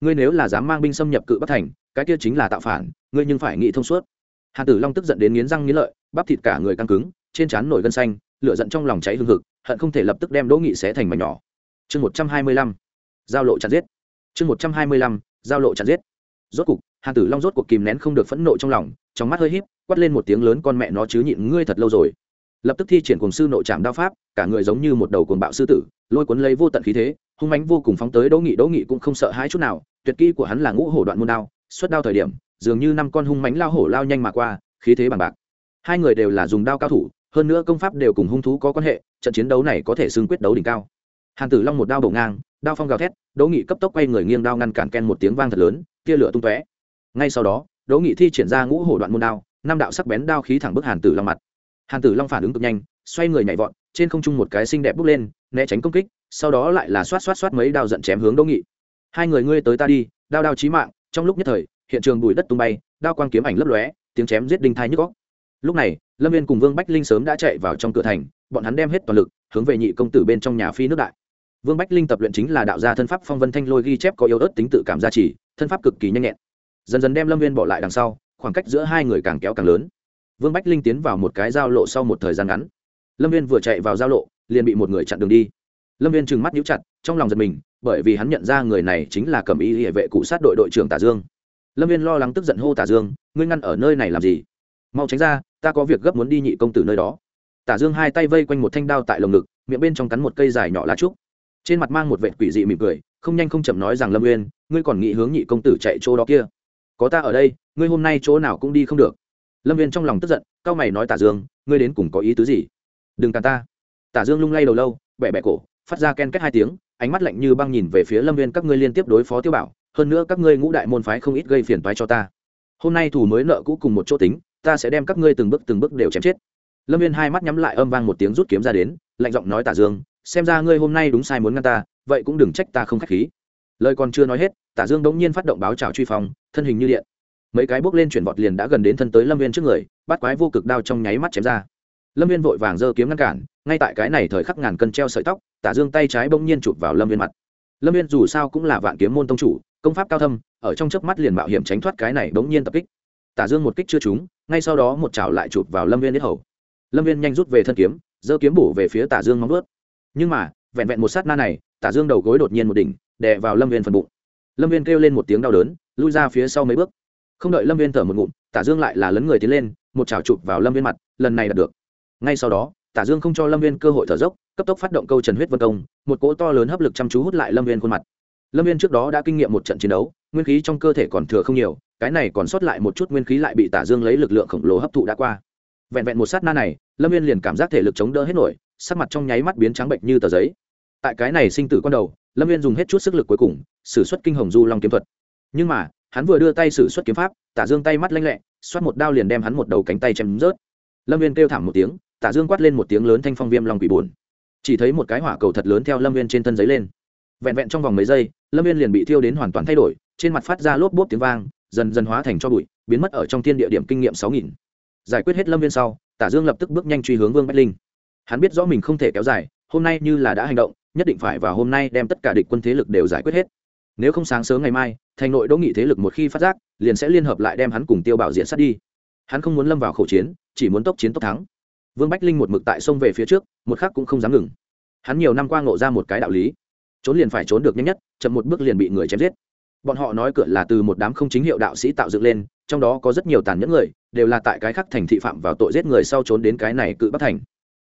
Ngươi nếu là dám mang binh xâm nhập cự bắc thành, cái kia chính là tạo phản, ngươi nhưng phải nghĩ thông suốt. Hàn tử long tức giận đến nghiến răng nghiến lợi, bắp thịt cả người căng cứng, trên trán nổi gân xanh, lửa giận trong lòng cháy hương hực, hận không thể lập tức đem đỗ nghị xé thành mảnh nhỏ. Chương một trăm hai mươi lăm, giao lộ chặt giết. Chương một trăm hai mươi lăm, giao lộ chặt giết. Rốt cục, hàn tử long rốt cuộc kìm nén không được phẫn nộ trong lòng, trong mắt hơi híp, quát lên một tiếng lớn, con mẹ nó chứ nhịn ngươi thật lâu rồi lập tức thi triển cùng sư nội trạm đao pháp, cả người giống như một đầu cuồng bạo sư tử, lôi cuốn lấy vô tận khí thế, hung mãnh vô cùng phóng tới đỗ nghị đỗ nghị cũng không sợ hãi chút nào, tuyệt kỹ của hắn là ngũ hổ đoạn môn đao, xuất đao thời điểm, dường như năm con hung mãnh lao hổ lao nhanh mà qua, khí thế bằng bạc. Hai người đều là dùng đao cao thủ, hơn nữa công pháp đều cùng hung thú có quan hệ, trận chiến đấu này có thể xưng quyết đấu đỉnh cao. Hàn tử long một đao bổ ngang, đao phong gào thét, đỗ nghị cấp tốc quay người nghiêng đao ngăn cản ken một tiếng vang thật lớn, tia lửa tung tóe. Ngay sau đó, đỗ nghị thi triển ra ngũ hổ đoạn môn đao, năm đạo sắc bén đao khí thẳng bức hàn tử long mặt hàn tử long phản ứng cực nhanh, xoay người nhảy vọt, trên không trung một cái xinh đẹp bước lên, né tránh công kích, sau đó lại là xoát xoát xoát mấy đao giận chém hướng đỗ nghị. Hai người ngươi tới ta đi, đao đao chí mạng. Trong lúc nhất thời, hiện trường bụi đất tung bay, đao quang kiếm ảnh lấp lóe, tiếng chém giết đinh thai nhức góc lúc này, lâm viên cùng vương bách linh sớm đã chạy vào trong cửa thành, bọn hắn đem hết toàn lực, hướng về nhị công tử bên trong nhà phi nước đại. Vương bách linh tập luyện chính là đạo gia thân pháp phong vân thanh lôi ghi chép có yếu ớt tính tự cảm gia trì, thân pháp cực kỳ nhanh nhẹn. Dần dần đem lâm viên bỏ lại đằng sau, khoảng cách giữa hai người càng kéo càng lớn vương bách linh tiến vào một cái giao lộ sau một thời gian ngắn. Lâm viên vừa chạy vào giao lộ, liền bị một người chặn đường đi. Lâm viên trừng mắt nhíu chặt, trong lòng giật mình, bởi vì hắn nhận ra người này chính là cầm y hệ vệ cụ sát đội đội trưởng tả dương. Lâm viên lo lắng tức giận hô tả dương, ngươi ngăn ở nơi này làm gì? Mau tránh ra, ta có việc gấp muốn đi nhị công tử nơi đó. Tả dương hai tay vây quanh một thanh đao tại lồng ngực, miệng bên trong cắn một cây dài nhỏ lá trúc. Trên mặt mang một vệt quỷ dị mỉm cười, không nhanh không chậm nói rằng, lâm uyên ngươi còn nghĩ hướng nhị công tử chạy chỗ đó kia? Có ta ở đây, ngươi hôm nay chỗ nào cũng đi không được lâm viên trong lòng tức giận cao mày nói tả dương ngươi đến cùng có ý tứ gì đừng càn ta tả dương lung lay đầu lâu bẹ bẹ cổ phát ra ken kết hai tiếng ánh mắt lạnh như băng nhìn về phía lâm viên các ngươi liên tiếp đối phó tiêu bảo hơn nữa các ngươi ngũ đại môn phái không ít gây phiền toái cho ta hôm nay thủ mới nợ cũ cùng một chỗ tính ta sẽ đem các ngươi từng bước từng bước đều chém chết lâm viên hai mắt nhắm lại âm vang một tiếng rút kiếm ra đến lạnh giọng nói tả dương xem ra ngươi hôm nay đúng sai muốn ngăn ta vậy cũng đừng trách ta không k h á c h khí lời còn chưa nói hết tả dương đống nhiên phát động báo trào truy phòng, thân hình như điện mấy cái bước lên chuyển vọt liền đã gần đến thân tới lâm viên trước người, bắt quái vô cực đao trong nháy mắt chém ra. Lâm viên vội vàng giơ kiếm ngăn cản, ngay tại cái này thời khắc ngàn cân treo sợi tóc, tả dương tay trái bỗng nhiên chụp vào lâm viên mặt. Lâm viên dù sao cũng là vạn kiếm môn tông chủ, công pháp cao thâm, ở trong chớp mắt liền mạo hiểm tránh thoát cái này bỗng nhiên tập kích. Tả dương một kích chưa trúng, ngay sau đó một chảo lại chụp vào lâm viên nhất hầu. Lâm viên nhanh rút về thân kiếm, giơ kiếm bổ về phía tả dương móng ướt nhưng mà, vẹn vẹn một sát na này, tả dương đầu gối đột nhiên một đỉnh, đè vào lâm viên phần bụng. Lâm viên kêu lên một tiếng đau đớn, lui ra phía sau mấy bước không đợi lâm viên thở một ngụm, tả dương lại là lấn người tiến lên, một chảo chụp vào lâm viên mặt, lần này đạt được. Ngay sau đó, tả dương không cho lâm viên cơ hội thở dốc, cấp tốc phát động câu trần huyết vân công, một cỗ to lớn hấp lực chăm chú hút lại lâm viên khuôn mặt. Lâm viên trước đó đã kinh nghiệm một trận chiến đấu, nguyên khí trong cơ thể còn thừa không nhiều, cái này còn sót lại một chút nguyên khí lại bị tả dương lấy lực lượng khổng lồ hấp thụ đã qua. Vẹn vẹn một sát na này, lâm viên liền cảm giác thể lực chống đỡ hết nổi, sắc mặt trong nháy mắt biến trắng bệnh như tờ giấy. Tại cái này sinh tử con đầu, lâm viên dùng hết chút sức lực cuối cùng s ử suất kinh hồng du long kiếm thuật. Nhưng mà hắn vừa đưa tay sử xuất kiếm pháp, tả dương tay mắt lanh lẹ, xoát một đao liền đem hắn một đầu cánh tay chém rớt. Lâm viên kêu thảm một tiếng, tả dương quát lên một tiếng lớn thanh phong viêm long quỷ bùn chỉ thấy một cái hỏa cầu thật lớn theo lâm viên trên thân giấy lên. Vẹn vẹn trong vòng mấy giây, lâm viên liền bị thiêu đến hoàn toàn thay đổi, trên mặt phát ra lốp bốp tiếng vang, dần dần hóa thành cho bụi, biến mất ở trong thiên địa điểm kinh nghiệm sáu nghìn. Giải quyết hết lâm viên sau, tả dương lập tức bước nhanh truy hướng vương bách linh. Hắn biết rõ mình không thể kéo dài, hôm nay như là đã hành động, nhất định phải vào hôm nay đem tất cả địch quân thế lực đều giải quyết hết nếu không sáng sớm ngày mai, thành nội đỗ nghị thế lực một khi phát giác, liền sẽ liên hợp lại đem hắn cùng tiêu bảo diện sát đi. Hắn không muốn lâm vào khẩu chiến, chỉ muốn tốc chiến tốc thắng. Vương bách linh một mực tại sông về phía trước, một khắc cũng không dám ngừng. Hắn nhiều năm qua ngộ ra một cái đạo lý, trốn liền phải trốn được nhanh nhất, chậm một bước liền bị người chém giết. Bọn họ nói cửa là từ một đám không chính hiệu đạo sĩ tạo dựng lên, trong đó có rất nhiều tàn nhẫn người, đều là tại cái khắc thành thị phạm vào tội giết người sau trốn đến cái này cự bất thành.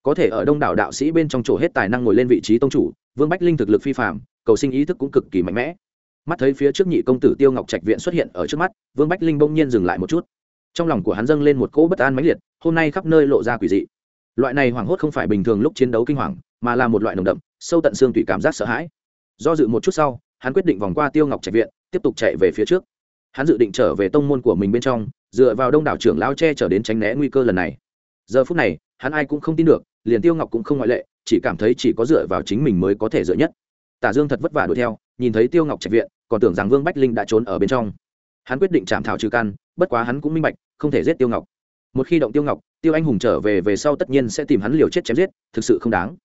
Có thể ở đông đảo đạo sĩ bên trong chỗ hết tài năng ngồi lên vị trí tông chủ, vương bách linh thực lực phi phạm cầu sinh ý thức cũng cực kỳ mạnh mẽ mắt thấy phía trước nhị công tử tiêu ngọc trạch viện xuất hiện ở trước mắt, vương bách linh bỗng nhiên dừng lại một chút. Trong lòng của hắn dâng lên một cỗ bất an mãnh liệt, hôm nay khắp nơi lộ ra quỷ dị. Loại này hoảng hốt không phải bình thường lúc chiến đấu kinh hoàng, mà là một loại nồng đậm, sâu tận xương tùy cảm giác sợ hãi. Do dự một chút sau, hắn quyết định vòng qua tiêu ngọc trạch viện, tiếp tục chạy về phía trước. Hắn dự định trở về tông môn của mình bên trong, dựa vào đông đảo trưởng lao che trở đến tránh né nguy cơ lần này. Giờ phút này, hắn ai cũng không tin được, liền tiêu ngọc cũng không ngoại lệ, chỉ cảm thấy chỉ có dựa vào chính mình mới có thể dựa nhất. Tả dương thật vất vả đuổi theo, nhìn thấy tiêu ngọc trạch viện còn tưởng rằng vương bách linh đã trốn ở bên trong. Hắn quyết định chạm thảo trừ căn, bất quá hắn cũng minh bạch, không thể giết tiêu ngọc. Một khi động tiêu ngọc, tiêu anh hùng trở về về sau tất nhiên sẽ tìm hắn liều chết chém giết, thực sự không đáng.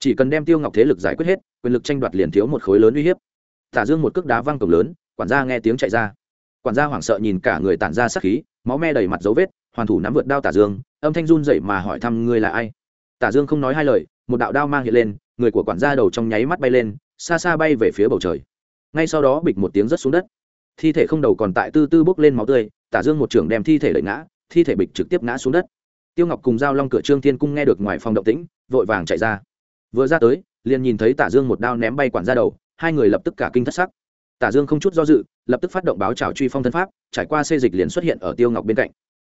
Chỉ cần đem tiêu ngọc thế lực giải quyết hết, quyền lực tranh đoạt liền thiếu một khối lớn uy hiếp. Tả dương một cước đá văng cổng lớn, quản gia nghe tiếng chạy ra. Quản gia hoảng sợ nhìn cả người tản ra sắc khí, máu me đầy mặt dấu vết, hoàn thủ nắm vượt đao tả dương, âm thanh run dậy mà hỏi thăm ngươi là ai. Tả dương không nói hai lời, một đạo đao mang hiện lên, người của quản gia đầu trong nháy mắt bay lên, xa xa bay về phía bầu trời ngay sau đó bịch một tiếng rớt xuống đất. Thi thể không đầu còn tại tư tư bốc lên máu tươi, tả dương một trưởng đem thi thể đẩy ngã, thi thể bịch trực tiếp ngã xuống đất. Tiêu ngọc cùng giao long cửa trương thiên cung nghe được ngoài phòng động tĩnh, vội vàng chạy ra. Vừa ra tới, liền nhìn thấy tả dương một đao ném bay quản ra đầu, hai người lập tức cả kinh thất sắc. Tả dương không chút do dự, lập tức phát động báo trào truy phong thân pháp, trải qua xê dịch liền xuất hiện ở tiêu ngọc bên cạnh.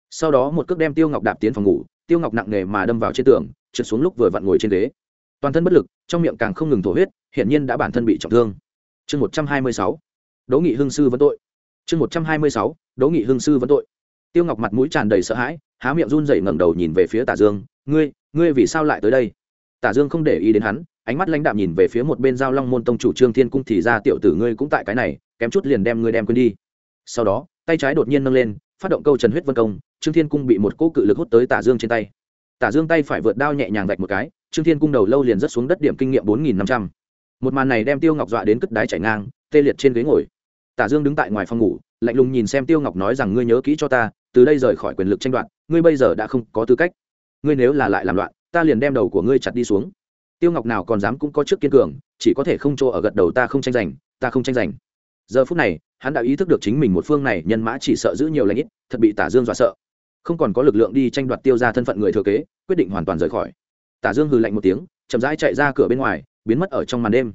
Sau đó một cước đem tiêu ngọc đạp tiến phòng ngủ, tiêu ngọc nặng nề mà đâm vào trên tường, trượt xuống lúc vừa vặn ngồi trên ghế. Toàn thân bất lực, trong miệng càng không ngừng thổ huyết, hiển nhiên đã bản thân bị trọng thương chương một trăm hai mươi sáu, đỗ nghị hương sư vấn tội. Chương một trăm hai mươi sáu, đỗ nghị hương sư vấn tội. Tiêu ngọc mặt mũi tràn đầy sợ hãi, há miệng run rẩy ngẩng đầu nhìn về phía tả dương. Ngươi ngươi vì sao lại tới đây? Tả dương không để ý đến hắn, ánh mắt lãnh đạm nhìn về phía một bên giao long môn tông chủ trương thiên cung thì ra, tiểu tử ngươi cũng tại cái này, kém chút liền đem ngươi đem quên đi. Sau đó, tay trái đột nhiên nâng lên, phát động câu trần huyết vân công, trương thiên cung bị một cỗ cự lực hút tới tả dương trên tay. Tả dương tay phải vượt đao nhẹ nhàng vạch một cái, trương thiên cung đầu lâu liền rất xuống đất điểm kinh nghiệm bốn nghìn năm trăm một màn này đem tiêu ngọc dọa đến cất đái chảy ngang, tê liệt trên ghế ngồi. Tả dương đứng tại ngoài phòng ngủ, lạnh lùng nhìn xem tiêu ngọc nói rằng, ngươi nhớ kỹ cho ta, từ đây rời khỏi quyền lực tranh đoạt, ngươi bây giờ đã không có tư cách. Ngươi nếu là lại làm loạn, ta liền đem đầu của ngươi chặt đi xuống. Tiêu ngọc nào còn dám cũng có trước kiên cường, chỉ có thể không chỗ ở gật đầu, ta không tranh giành, ta không tranh giành. Giờ phút này, hắn đã ý thức được chính mình một phương này nhân mã chỉ sợ giữ nhiều lãnh ít, thật bị tả dương dọa sợ. Không còn có lực lượng đi tranh đoạt tiêu ra thân phận người thừa kế, quyết định hoàn toàn rời khỏi. Tả dương hừ lạnh một tiếng, chậm rãi chạy ra cửa bên ngoài biến mất ở trong màn đêm.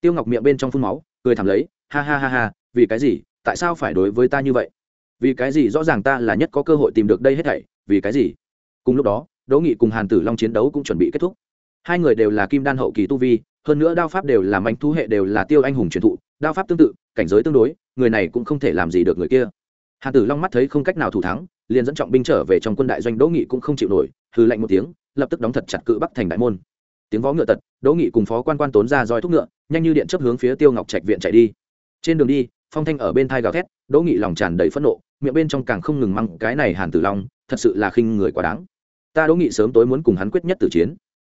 Tiêu ngọc miệng bên trong phun máu, cười thảm lấy, ha ha ha ha, vì cái gì? Tại sao phải đối với ta như vậy? Vì cái gì rõ ràng ta là nhất có cơ hội tìm được đây hết thảy? Vì cái gì? Cùng lúc đó, đỗ nghị cùng hàn tử long chiến đấu cũng chuẩn bị kết thúc. Hai người đều là kim đan hậu kỳ tu vi, hơn nữa đao pháp đều là mạnh thu hệ, đều là tiêu anh hùng truyền thụ, đao pháp tương tự, cảnh giới tương đối, người này cũng không thể làm gì được người kia. Hàn tử long mắt thấy không cách nào thủ thắng, liền dẫn trọng binh trở về trong quân đại doanh, đỗ nghị cũng không chịu nổi hư lạnh một tiếng, lập tức đóng thật chặt cự bắc thành đại môn tiếng vó ngựa tật, đỗ nghị cùng phó quan quan tốn ra roi thúc ngựa, nhanh như điện chấp hướng phía tiêu ngọc trạch viện chạy đi. Trên đường đi, phong thanh ở bên thai gào thét, đỗ nghị lòng tràn đầy phẫn nộ, miệng bên trong càng không ngừng măng cái này hàn tử long, thật sự là khinh người quá đáng. Ta đỗ nghị sớm tối muốn cùng hắn quyết nhất tử chiến.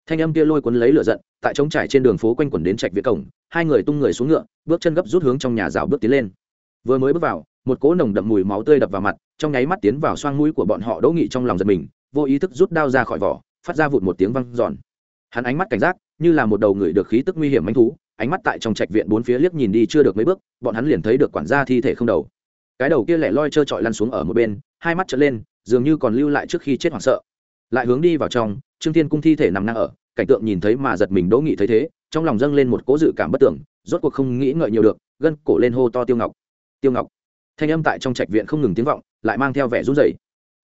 Thanh âm kia lôi cuốn lấy lửa giận, tại trống trải trên đường phố quanh quẩn đến trạch viện cổng, hai người tung người xuống ngựa, bước chân gấp rút hướng trong nhà rào bước tiến lên. Vừa mới bước vào, một cỗ nồng đậm mùi máu tươi đập vào mặt, trong nháy mắt tiến vào xoang mũi của bọn họ, đỗ nghị trong lòng giật mình, vô ý thức rút đao ra khỏi vỏ, phát ra vụt một tiếng văng giòn hắn ánh mắt cảnh giác, như là một đầu người được khí tức nguy hiểm manh thú, ánh mắt tại trong trạch viện bốn phía liếc nhìn đi chưa được mấy bước, bọn hắn liền thấy được quản gia thi thể không đầu. Cái đầu kia lẻ loi trơ trọi lăn xuống ở một bên, hai mắt trở lên, dường như còn lưu lại trước khi chết hoảng sợ. Lại hướng đi vào trong, trương thiên cung thi thể nằm ngang ở, cảnh tượng nhìn thấy mà giật mình đỗ nghị thấy thế, trong lòng dâng lên một cố dự cảm bất tưởng, rốt cuộc không nghĩ ngợi nhiều được, gân cổ lên hô to tiêu ngọc. Tiêu ngọc. Thanh âm tại trong trạch viện không ngừng tiếng vọng, lại mang theo vẻ run rẩy.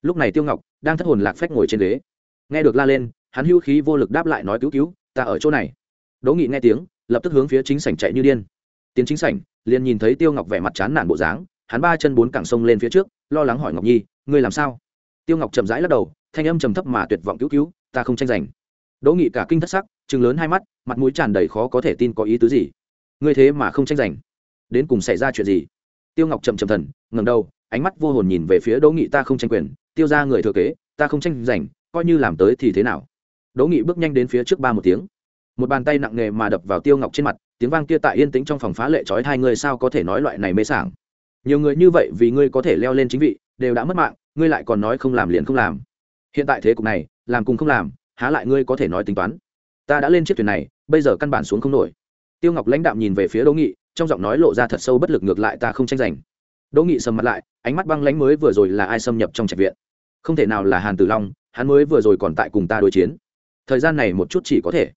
Lúc này tiêu ngọc đang thất hồn lạc phách ngồi trên ghế. Nghe được la lên hắn hưu khí vô lực đáp lại nói cứu cứu, ta ở chỗ này. Đỗ nghị nghe tiếng, lập tức hướng phía chính sảnh chạy như điên. Tiến chính sảnh, liền nhìn thấy tiêu ngọc vẻ mặt chán nản bộ dáng, hắn ba chân bốn cẳng sông lên phía trước, lo lắng hỏi ngọc nhi, ngươi làm sao? Tiêu ngọc chậm rãi lắc đầu, thanh âm trầm thấp mà tuyệt vọng, cứu cứu, ta không tranh giành. Đỗ nghị cả kinh thất sắc chừng lớn hai mắt, mặt mũi tràn đầy khó có thể tin có ý tứ gì. Ngươi thế mà không tranh giành? Đến cùng xảy ra chuyện gì? Tiêu ngọc chậm chậm thần ngầm đầu, ánh mắt vô hồn nhìn về phía đỗ nghị, ta không tranh quyền, tiêu ra người thừa kế, ta không tranh giành, coi như làm tới thì thế nào? Đỗ nghị bước nhanh đến phía trước ba một tiếng. Một bàn tay nặng nề mà đập vào tiêu ngọc trên mặt, tiếng vang kia tại yên tĩnh trong phòng phá lệ trói hai người sao có thể nói loại này mê sảng? Nhiều người như vậy vì ngươi có thể leo lên chính vị, đều đã mất mạng, ngươi lại còn nói không làm liền không làm. Hiện tại thế cục này, làm cùng không làm, há lại ngươi có thể nói tính toán? Ta đã lên chiếc thuyền này, bây giờ căn bản xuống không nổi. Tiêu ngọc lãnh đạm nhìn về phía đỗ nghị, trong giọng nói lộ ra thật sâu bất lực ngược lại ta không tranh giành. Đỗ nghị sầm mặt lại, ánh mắt băng lãnh mới vừa rồi là ai xâm nhập trong trạch viện? Không thể nào là hàn tử long, hắn mới vừa rồi còn tại cùng ta đối chiến thời gian này một chút chỉ có thể.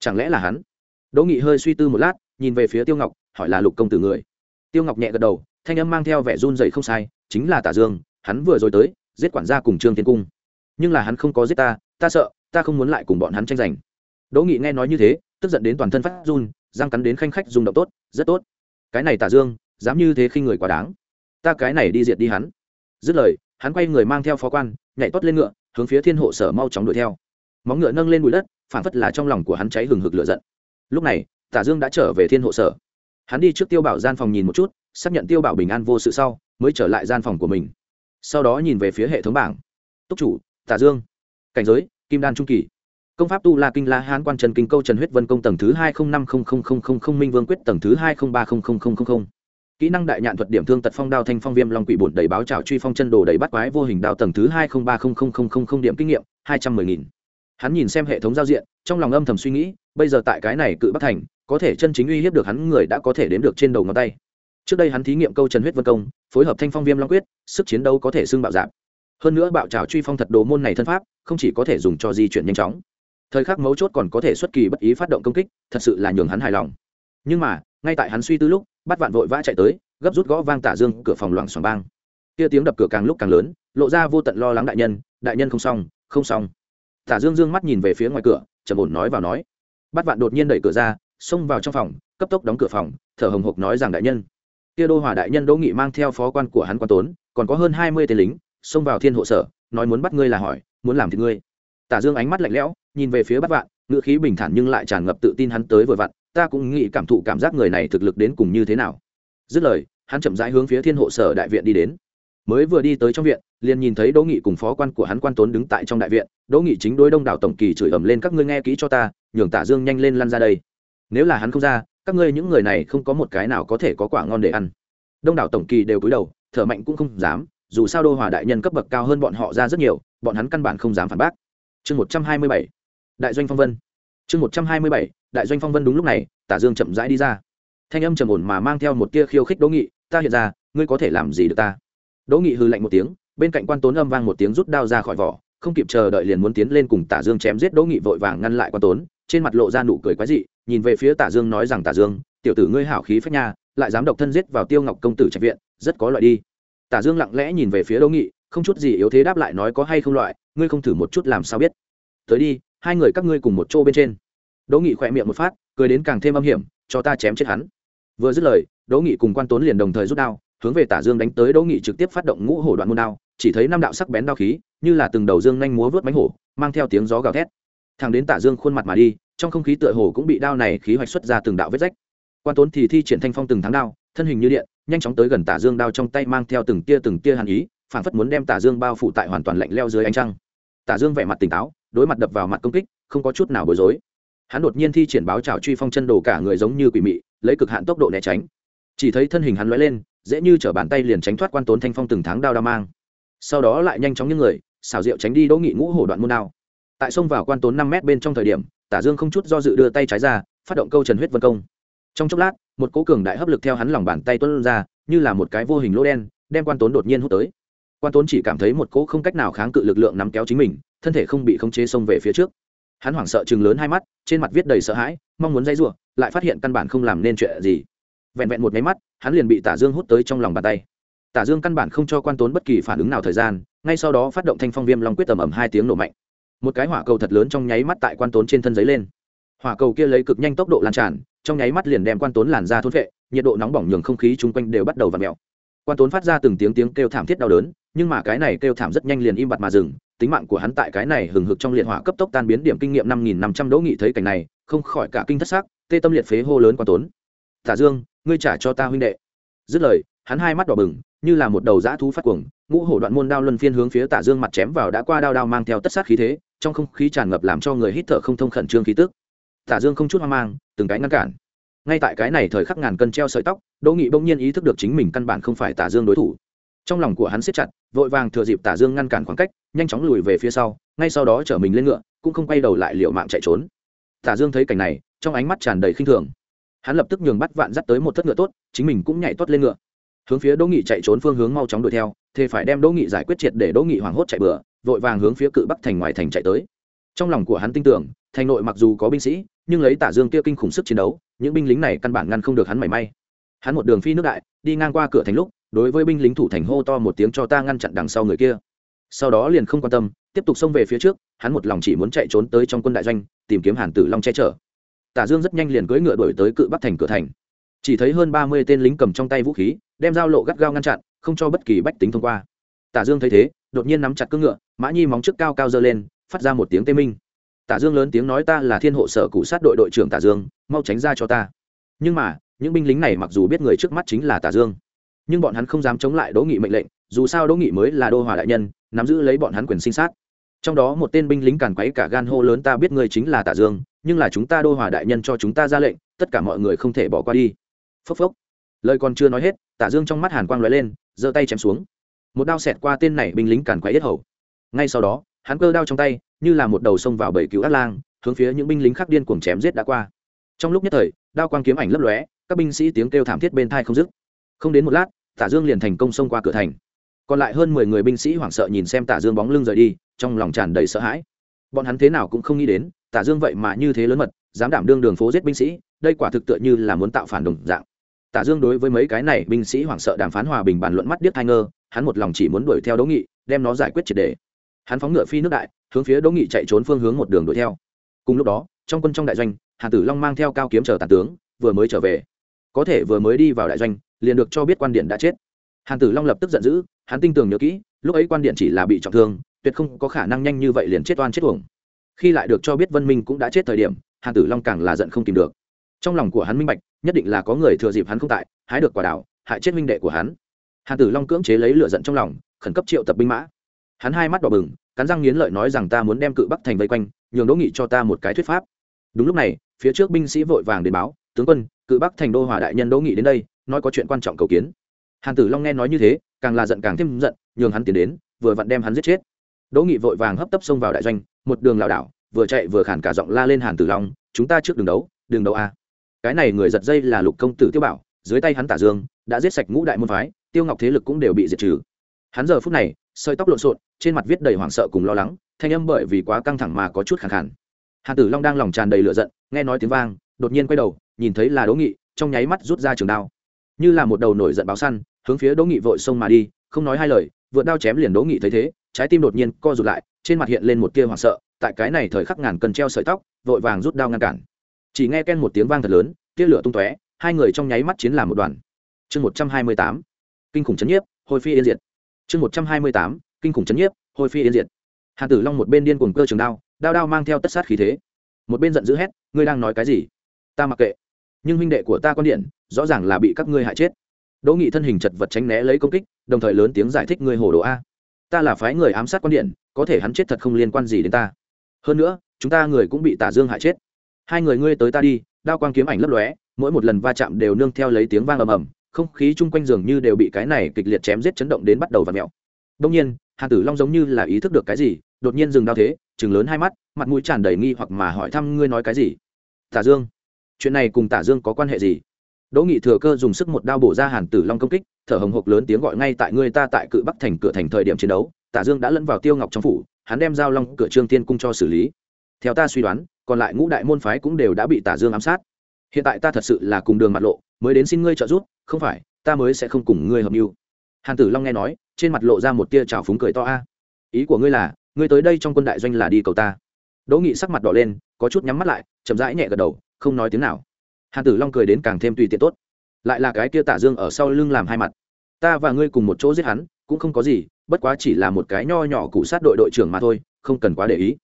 Chẳng lẽ là hắn? Đỗ nghị hơi suy tư một lát, nhìn về phía tiêu ngọc, hỏi là lục công tử người. Tiêu ngọc nhẹ gật đầu, thanh âm mang theo vẻ run dậy không sai, chính là tả dương, hắn vừa rồi tới, giết quản gia cùng trương tiên cung. Nhưng là hắn không có giết ta ta sợ, ta không muốn lại cùng bọn hắn tranh giành. Đỗ nghị nghe nói như thế, tức giận đến toàn thân phát run, răng cắn đến khanh khách dùng động tốt, rất tốt. Cái này tả dương, dám như thế khi người quá đáng. Ta cái này đi diệt đi hắn. Dứt lời, hắn quay người mang theo phó quan, nhảy tốt lên ngựa, hướng phía thiên hộ sở mau chóng đuổi theo móng ngựa nâng lên bụi đất phản phất là trong lòng của hắn cháy hừng hực lửa giận. Lúc này, tả dương đã trở về thiên hộ sở. Hắn đi trước tiêu bảo gian phòng nhìn một chút, xác nhận tiêu bảo bình an vô sự sau, mới trở lại gian phòng của mình. Sau đó nhìn về phía hệ thống bảng. Túc chủ, tả dương. Cảnh giới, kim đan trung kỳ. Công pháp tu la kinh la hán quan trần kinh câu trần huyết vân công tầng thứ hai không năm không không không không không minh vương quyết tầng thứ hai không ba không không không không không. Kỹ năng đại nhạn thuật điểm thương tật phong đao thanh phong viêm long quỷ bổn đầy báo trào truy phong chân đồ đầy bắt quái vô hình đao tầng thứ hai không ba không không không không không điểm kinh nghiệm, hai trăm mười nghìn hắn nhìn xem hệ thống giao diện, trong lòng âm thầm suy nghĩ, bây giờ tại cái này cự bắc thành, có thể chân chính uy hiếp được hắn người đã có thể đếm được trên đầu ngón tay. Trước đây hắn thí nghiệm câu trần huyết vân công, phối hợp thanh phong viêm long quyết, sức chiến đấu có thể xưng bạo dạp hơn nữa bạo trào truy phong thật đồ môn này thân pháp, không chỉ có thể dùng cho di chuyển nhanh chóng. Thời khắc mấu chốt còn có thể xuất kỳ bất ý phát động công kích, thật sự là nhường hắn hài lòng. Nhưng mà, ngay tại hắn suy tư lúc, bắt vạn vội vã chạy tới, gấp rút gõ vang tả dương, cửa phòng loảng xoảng bang. Kia tiếng đập cửa càng lúc càng lớn, lộ ra vô tận lo lắng đại nhân đại nhân không xong không xong tả dương dương mắt nhìn về phía ngoài cửa, trầm ổn nói vào nói. Bát vạn đột nhiên đẩy cửa ra, xông vào trong phòng, cấp tốc đóng cửa phòng, thở hồng hộc nói rằng đại nhân. Kia đô hòa đại nhân đỗ nghị mang theo phó quan của hắn quan tốn, còn có hơn hai mươi tên lính, xông vào thiên hộ sở, nói muốn bắt ngươi là hỏi, muốn làm thì ngươi. Tả dương ánh mắt lạnh lẽo, nhìn về phía Bát vạn, ngữ khí bình thản nhưng lại tràn ngập tự tin hắn tới vừa vặn, ta cũng nghĩ cảm thụ cảm giác người này thực lực đến cùng như thế nào. Dứt lời, hắn chậm rãi hướng phía thiên hộ sở đại viện đi đến mới vừa đi tới trong viện, liền nhìn thấy đỗ nghị cùng phó quan của hắn quan tốn đứng tại trong đại viện. Đỗ nghị chính đối đông đảo tổng kỳ chửi ầm lên, các ngươi nghe kỹ cho ta, nhường tả dương nhanh lên lăn ra đây. Nếu là hắn không ra, các ngươi những người này không có một cái nào có thể có quả ngon để ăn. Đông đảo tổng kỳ đều cúi đầu, thở mạnh cũng không dám. Dù sao đô hòa đại nhân cấp bậc cao hơn bọn họ ra rất nhiều, bọn hắn căn bản không dám phản bác. Chương một trăm hai mươi bảy. Đại doanh phong vân. Chương một trăm hai mươi bảy. Đại doanh phong vân đúng lúc này tả dương chậm rãi đi ra. Thanh âm trầm ổn mà mang theo một tia khiêu khích đỗ nghị, ta hiện ra, ngươi có thể làm gì được ta? Đỗ nghị hư lạnh một tiếng, bên cạnh quan tốn âm vang một tiếng rút đao ra khỏi vỏ, không kịp chờ đợi liền muốn tiến lên cùng tả dương chém giết đỗ nghị vội vàng ngăn lại quan tốn, trên mặt lộ ra nụ cười quái dị, nhìn về phía tả dương nói rằng, tả dương, tiểu tử ngươi hảo khí phách nha, lại dám độc thân giết vào tiêu ngọc công tử trạch viện, rất có loại đi. Tả dương lặng lẽ nhìn về phía đỗ nghị, không chút gì yếu thế đáp lại nói, có hay không loại, ngươi không thử một chút làm sao biết. Tới đi, hai người các ngươi cùng một chỗ bên trên. Đỗ nghị khỏe miệng một phát, cười đến càng thêm âm hiểm, cho ta chém chết hắn. Vừa dứt lời, đỗ nghị cùng quan tốn liền đồng thời rút đao hướng về tả dương đánh tới đỗ nghị trực tiếp phát động ngũ hổ đoạn môn đao, chỉ thấy năm đạo sắc bén đao khí, như là từng đầu dương nhanh múa vớt bánh hổ, mang theo tiếng gió gào thét. Thẳng đến tả dương khuôn mặt mà đi, trong không khí tựa hồ cũng bị đao này khí hoạch xuất ra từng đạo vết rách. Quan tốn thì thi triển thanh phong từng tháng đao, thân hình như điện, nhanh chóng tới gần tả dương đao trong tay mang theo từng tia từng tia hàn ý, phản phất muốn đem tả dương bao phủ tại hoàn toàn lạnh leo dưới ánh trăng. Tả dương vẻ mặt tỉnh táo, đối mặt đập vào mặt công kích, không có chút nào bối rối. Hắn đột nhiên thi triển báo trào truy phong chân đồ cả người giống như quỷ mị, lấy cực hạn tốc độ né tránh. Chỉ thấy thân hình hắn lóe lên dễ như chở bàn tay liền tránh thoát quan tốn thanh phong từng tháng đao đao mang. Sau đó lại nhanh chóng những người xảo diệu tránh đi đỗ nghị ngũ hổ đoạn môn đao. Tại sông vào quan tốn năm mét bên trong thời điểm, tả dương không chút do dự đưa tay trái ra, phát động câu trần huyết vân công. Trong chốc lát, một cố cường đại hấp lực theo hắn lòng bàn tay tuân ra, như là một cái vô hình lỗ đen, đem quan tốn đột nhiên hút tới. Quan tốn chỉ cảm thấy một cỗ không cách nào kháng cự lực lượng nắm kéo chính mình, thân thể không bị khống chế xông về phía trước. Hắn hoảng sợ chừng lớn hai mắt, trên mặt viết đầy sợ hãi, mong muốn dây r lại phát hiện căn bản không làm nên chuyện gì vẹn vẹn một máy mắt, hắn liền bị tả dương hút tới trong lòng bàn tay. Tả dương căn bản không cho quan tốn bất kỳ phản ứng nào thời gian, ngay sau đó phát động thanh phong viêm long quyết tầm ẩm hai tiếng nổ mạnh. Một cái hỏa cầu thật lớn trong nháy mắt tại quan tốn trên thân giấy lên. Hỏa cầu kia lấy cực nhanh tốc độ lan tràn, trong nháy mắt liền đem quan tốn làn ra thôn vệ nhiệt độ nóng bỏng nhường không khí chung quanh đều bắt đầu v ặ mẹo quan tốn phát ra từng tiếng tiếng kêu thảm thiết đau đớn, nhưng mà cái này kêu thảm rất nhanh liền im bặt mà dừng, tính mạng của hắn tại cái này hừng hực trong liệt hỏa cấp tốc tan biến điểm kinh nghiệm năm nghìn năm trăm đỗ nghị thấy cảnh này, không khỏi cả kinh thất xác tê tâm liệt phế hô lớn quan tốn. Tả dương ngươi trả cho ta huynh đệ. Dứt lời, hắn hai mắt đỏ bừng, như là một đầu dã thú phát cuồng, ngũ hổ đoạn môn đao luân phiên hướng phía tả dương mặt chém vào đã qua đao đao mang theo tất sát khí thế, trong không khí tràn ngập làm cho người hít thở không thông khẩn trương khí tức. Tả dương không chút hoang mang, từng cái ngăn cản. Ngay tại cái này thời khắc ngàn cân treo sợi tóc, đỗ nghị bỗng nhiên ý thức được chính mình căn bản không phải tả dương đối thủ. Trong lòng của hắn siết chặt, vội vàng thừa dịp tả dương ngăn cản khoảng cách, nhanh chóng lùi về phía sau, ngay sau đó chở mình lên ngựa, cũng không quay đầu lại liệu mạng chạy trốn. Tả dương thấy cảnh này, trong ánh mắt tràn đầy khinh thường hắn lập tức nhường bắt vạn dắt tới một thất ngựa tốt, chính mình cũng nhảy tốt lên ngựa. Hướng phía đỗ nghị chạy trốn phương hướng mau chóng đuổi theo thế phải đem đỗ nghị giải quyết triệt để đỗ nghị hoảng hốt chạy bừa, vội vàng hướng phía cự bắc thành ngoài thành chạy tới. Trong lòng của hắn tin tưởng, thành nội mặc dù có binh sĩ, nhưng lấy tả dương kia kinh khủng sức chiến đấu, những binh lính này căn bản ngăn không được hắn mảy may. Hắn một đường phi nước đại, đi ngang qua cửa thành lúc, đối với binh lính thủ thành hô to một tiếng cho ta ngăn chặn đằng sau người kia. Sau đó liền không quan tâm, tiếp tục xông về phía trước, hắn một lòng chỉ muốn chạy trốn tới trong quân đại doanh, tìm kiếm hàn tử long che chở tả dương rất nhanh liền cưỡi ngựa đuổi tới cự bắc thành cửa thành. Chỉ thấy hơn ba mươi tên lính cầm trong tay vũ khí, đem dao lộ gắt gao ngăn chặn, không cho bất kỳ bách tính thông qua. Tả dương thấy thế, đột nhiên nắm chặt cương ngựa, mã nhi móng trước cao cao dơ lên, phát ra một tiếng tê minh. Tả dương lớn tiếng nói ta là thiên hộ sở cụ sát đội đội trưởng tả dương, mau tránh ra cho ta. Nhưng mà, những binh lính này mặc dù biết người trước mắt chính là tả dương, nhưng bọn hắn không dám chống lại đỗ nghị mệnh lệnh, dù sao đỗ nghị mới là đô hòa đại nhân, nắm giữ lấy bọn hắn quyền sinh sát. Trong đó một tên binh lính càn quấy cả gan hô lớn ta biết ngươi chính là tả dương nhưng là chúng ta đô hòa đại nhân cho chúng ta ra lệnh, tất cả mọi người không thể bỏ qua đi. Phốc phốc. Lời còn chưa nói hết, tả dương trong mắt hàn quang lóe lên, giơ tay chém xuống. Một đao xẹt qua tên này binh lính càn quấy yết hầu. Ngay sau đó, hắn cơ đao trong tay, như là một đầu sông vào bảy cứu át lang, hướng phía những binh lính khác điên cuồng chém giết đã qua. Trong lúc nhất thời, đao quang kiếm ảnh lấp lóe, các binh sĩ tiếng kêu thảm thiết bên thai không dứt. Không đến một lát, tả dương liền thành công xông qua cửa thành. Còn lại hơn mười người binh sĩ hoảng sợ nhìn xem tả dương bóng lưng rời đi, trong lòng tràn đầy sợ hãi. Bọn hắn thế nào cũng không nghĩ đến tả dương vậy mà như thế lớn mật, dám đảm đương đường phố giết binh sĩ, đây quả thực tựa như là muốn tạo phản đồng dạng. Tả dương đối với mấy cái này binh sĩ hoảng sợ đàm phán hòa bình bàn luận mắt điếc thai ngơ, hắn một lòng chỉ muốn đuổi theo đỗ nghị, đem nó giải quyết triệt đề hắn phóng ngựa phi nước đại, hướng phía đỗ nghị chạy trốn phương hướng một đường đuổi theo. Cùng lúc đó, trong quân trong đại doanh, hàn tử long mang theo cao kiếm chờ tàn tướng, vừa mới trở về. Có thể vừa mới đi vào đại doanh, liền được cho biết quan điện đã chết. Hàn tử long lập tức giận dữ, hắn tin tưởng nhớ kỹ, lúc ấy quan điện chỉ là bị trọng thương, tuyệt không có khả năng nhanh như vậy liền chết oan chết uổng khi lại được cho biết vân minh cũng đã chết thời điểm, hàn tử long càng là giận không tìm được. Trong lòng của hắn minh bạch, nhất định là có người thừa dịp hắn không tại, hái được quả đảo hại chết minh đệ của hắn. Hàn tử long cưỡng chế lấy lửa giận trong lòng, khẩn cấp triệu tập binh mã. Hắn hai mắt đỏ bừng, cắn răng nghiến lợi nói rằng ta muốn đem cự bắc thành vây quanh, nhường đỗ nghị cho ta một cái thuyết pháp. Đúng lúc này, phía trước binh sĩ vội vàng đến báo, tướng quân, cự bắc thành đô hòa đại nhân đỗ nghị đến đây, nói có chuyện quan trọng cầu kiến. Hàn tử long nghe nói như thế, càng là giận càng thêm giận, nhường hắn tiến đến, vừa vặn đem hắn giết chết đỗ nghị vội vàng hấp tấp xông vào đại doanh, một đường lảo đảo, vừa chạy vừa khản cả giọng la lên hàn tử long, chúng ta trước đường đấu đường đấu a cái này người giật dây là lục công tử tiêu bảo, dưới tay hắn tả dương, đã giết sạch ngũ đại môn phái, tiêu ngọc thế lực cũng đều bị diệt trừ. Hắn giờ phút này, sợi tóc lộn xộn, trên mặt viết đầy hoảng sợ cùng lo lắng, thanh âm bởi vì quá căng thẳng mà có chút khẳng khản hàn tử long đang lòng tràn đầy lửa giận, nghe nói tiếng vang, đột nhiên quay đầu, nhìn thấy là đỗ nghị, trong nháy mắt rút ra trường đao. Như là một đầu nổi giận báo săn, hướng phía đỗ nghị vội xông mà đi, không nói hai lời, vượt đao chém liền đỗ nghị thấy thế trái tim đột nhiên co rụt lại, trên mặt hiện lên một tia hoảng sợ, tại cái này thời khắc ngàn cần treo sợi tóc, vội vàng rút đao ngăn cản. Chỉ nghe ken một tiếng vang thật lớn, tia lửa tung tóe, hai người trong nháy mắt chiến làm một đoàn. Chương một trăm hai mươi tám, kinh khủng chấn nhiếp, hồi phi yên diệt. Chương một trăm hai mươi tám, kinh khủng chấn nhiếp, hồi phi yên diệt. Hàn tử long một bên điên cuồng cơ trường đao đao đao mang theo tất sát khí thế. Một bên giận dữ hét, ngươi đang nói cái gì? Ta mặc kệ. Nhưng huynh đệ của ta con điện, rõ ràng là bị các ngươi hại chết. Đỗ nghị thân hình chật vật tránh né lấy công kích, đồng thời lớn tiếng giải thích ngươi hồ đồ a ta là phái người ám sát quan điện, có thể hắn chết thật không liên quan gì đến ta. Hơn nữa, chúng ta người cũng bị tả dương hại chết. Hai người ngươi tới ta đi, đao quang kiếm ảnh lấp lóe, mỗi một lần va chạm đều nương theo lấy tiếng vang ầm ầm, không khí chung quanh giường như đều bị cái này kịch liệt chém giết chấn động đến bắt đầu và mẹo đông nhiên hàn tử long giống như là ý thức được cái gì, đột nhiên dừng đao thế chừng lớn hai mắt, mặt mũi tràn đầy nghi hoặc mà hỏi thăm ngươi nói cái gì. Tả dương, chuyện này cùng tả dương có quan hệ gì? Đỗ nghị thừa cơ dùng sức một đao bổ ra hàn tử long công kích, thở hồng hộc lớn tiếng gọi ngay tại ngươi ta tại cự bắc thành cửa thành thời điểm chiến đấu, tả dương đã lẫn vào tiêu ngọc trong phủ, hắn đem giao long cửa trương tiên cung cho xử lý. Theo ta suy đoán, còn lại ngũ đại môn phái cũng đều đã bị tả dương ám sát. Hiện tại ta thật sự là cùng đường mặt lộ, mới đến xin ngươi trợ giúp, không phải, ta mới sẽ không cùng ngươi hợp mưu. Hàn tử long nghe nói, trên mặt lộ ra một tia trào phúng cười to a. Ý của ngươi là, ngươi tới đây trong quân đại doanh là đi cầu ta. Đỗ nghị sắc mặt đỏ lên, có chút nhắm mắt lại, chậm rãi nhẹ gật đầu, không nói tiếng nào hàn tử long cười đến càng thêm tùy tiện tốt. Lại là cái kia tả dương ở sau lưng làm hai mặt. Ta và ngươi cùng một chỗ giết hắn, cũng không có gì, bất quá chỉ là một cái nho nhỏ cụ sát đội đội trưởng mà thôi, không cần quá để ý.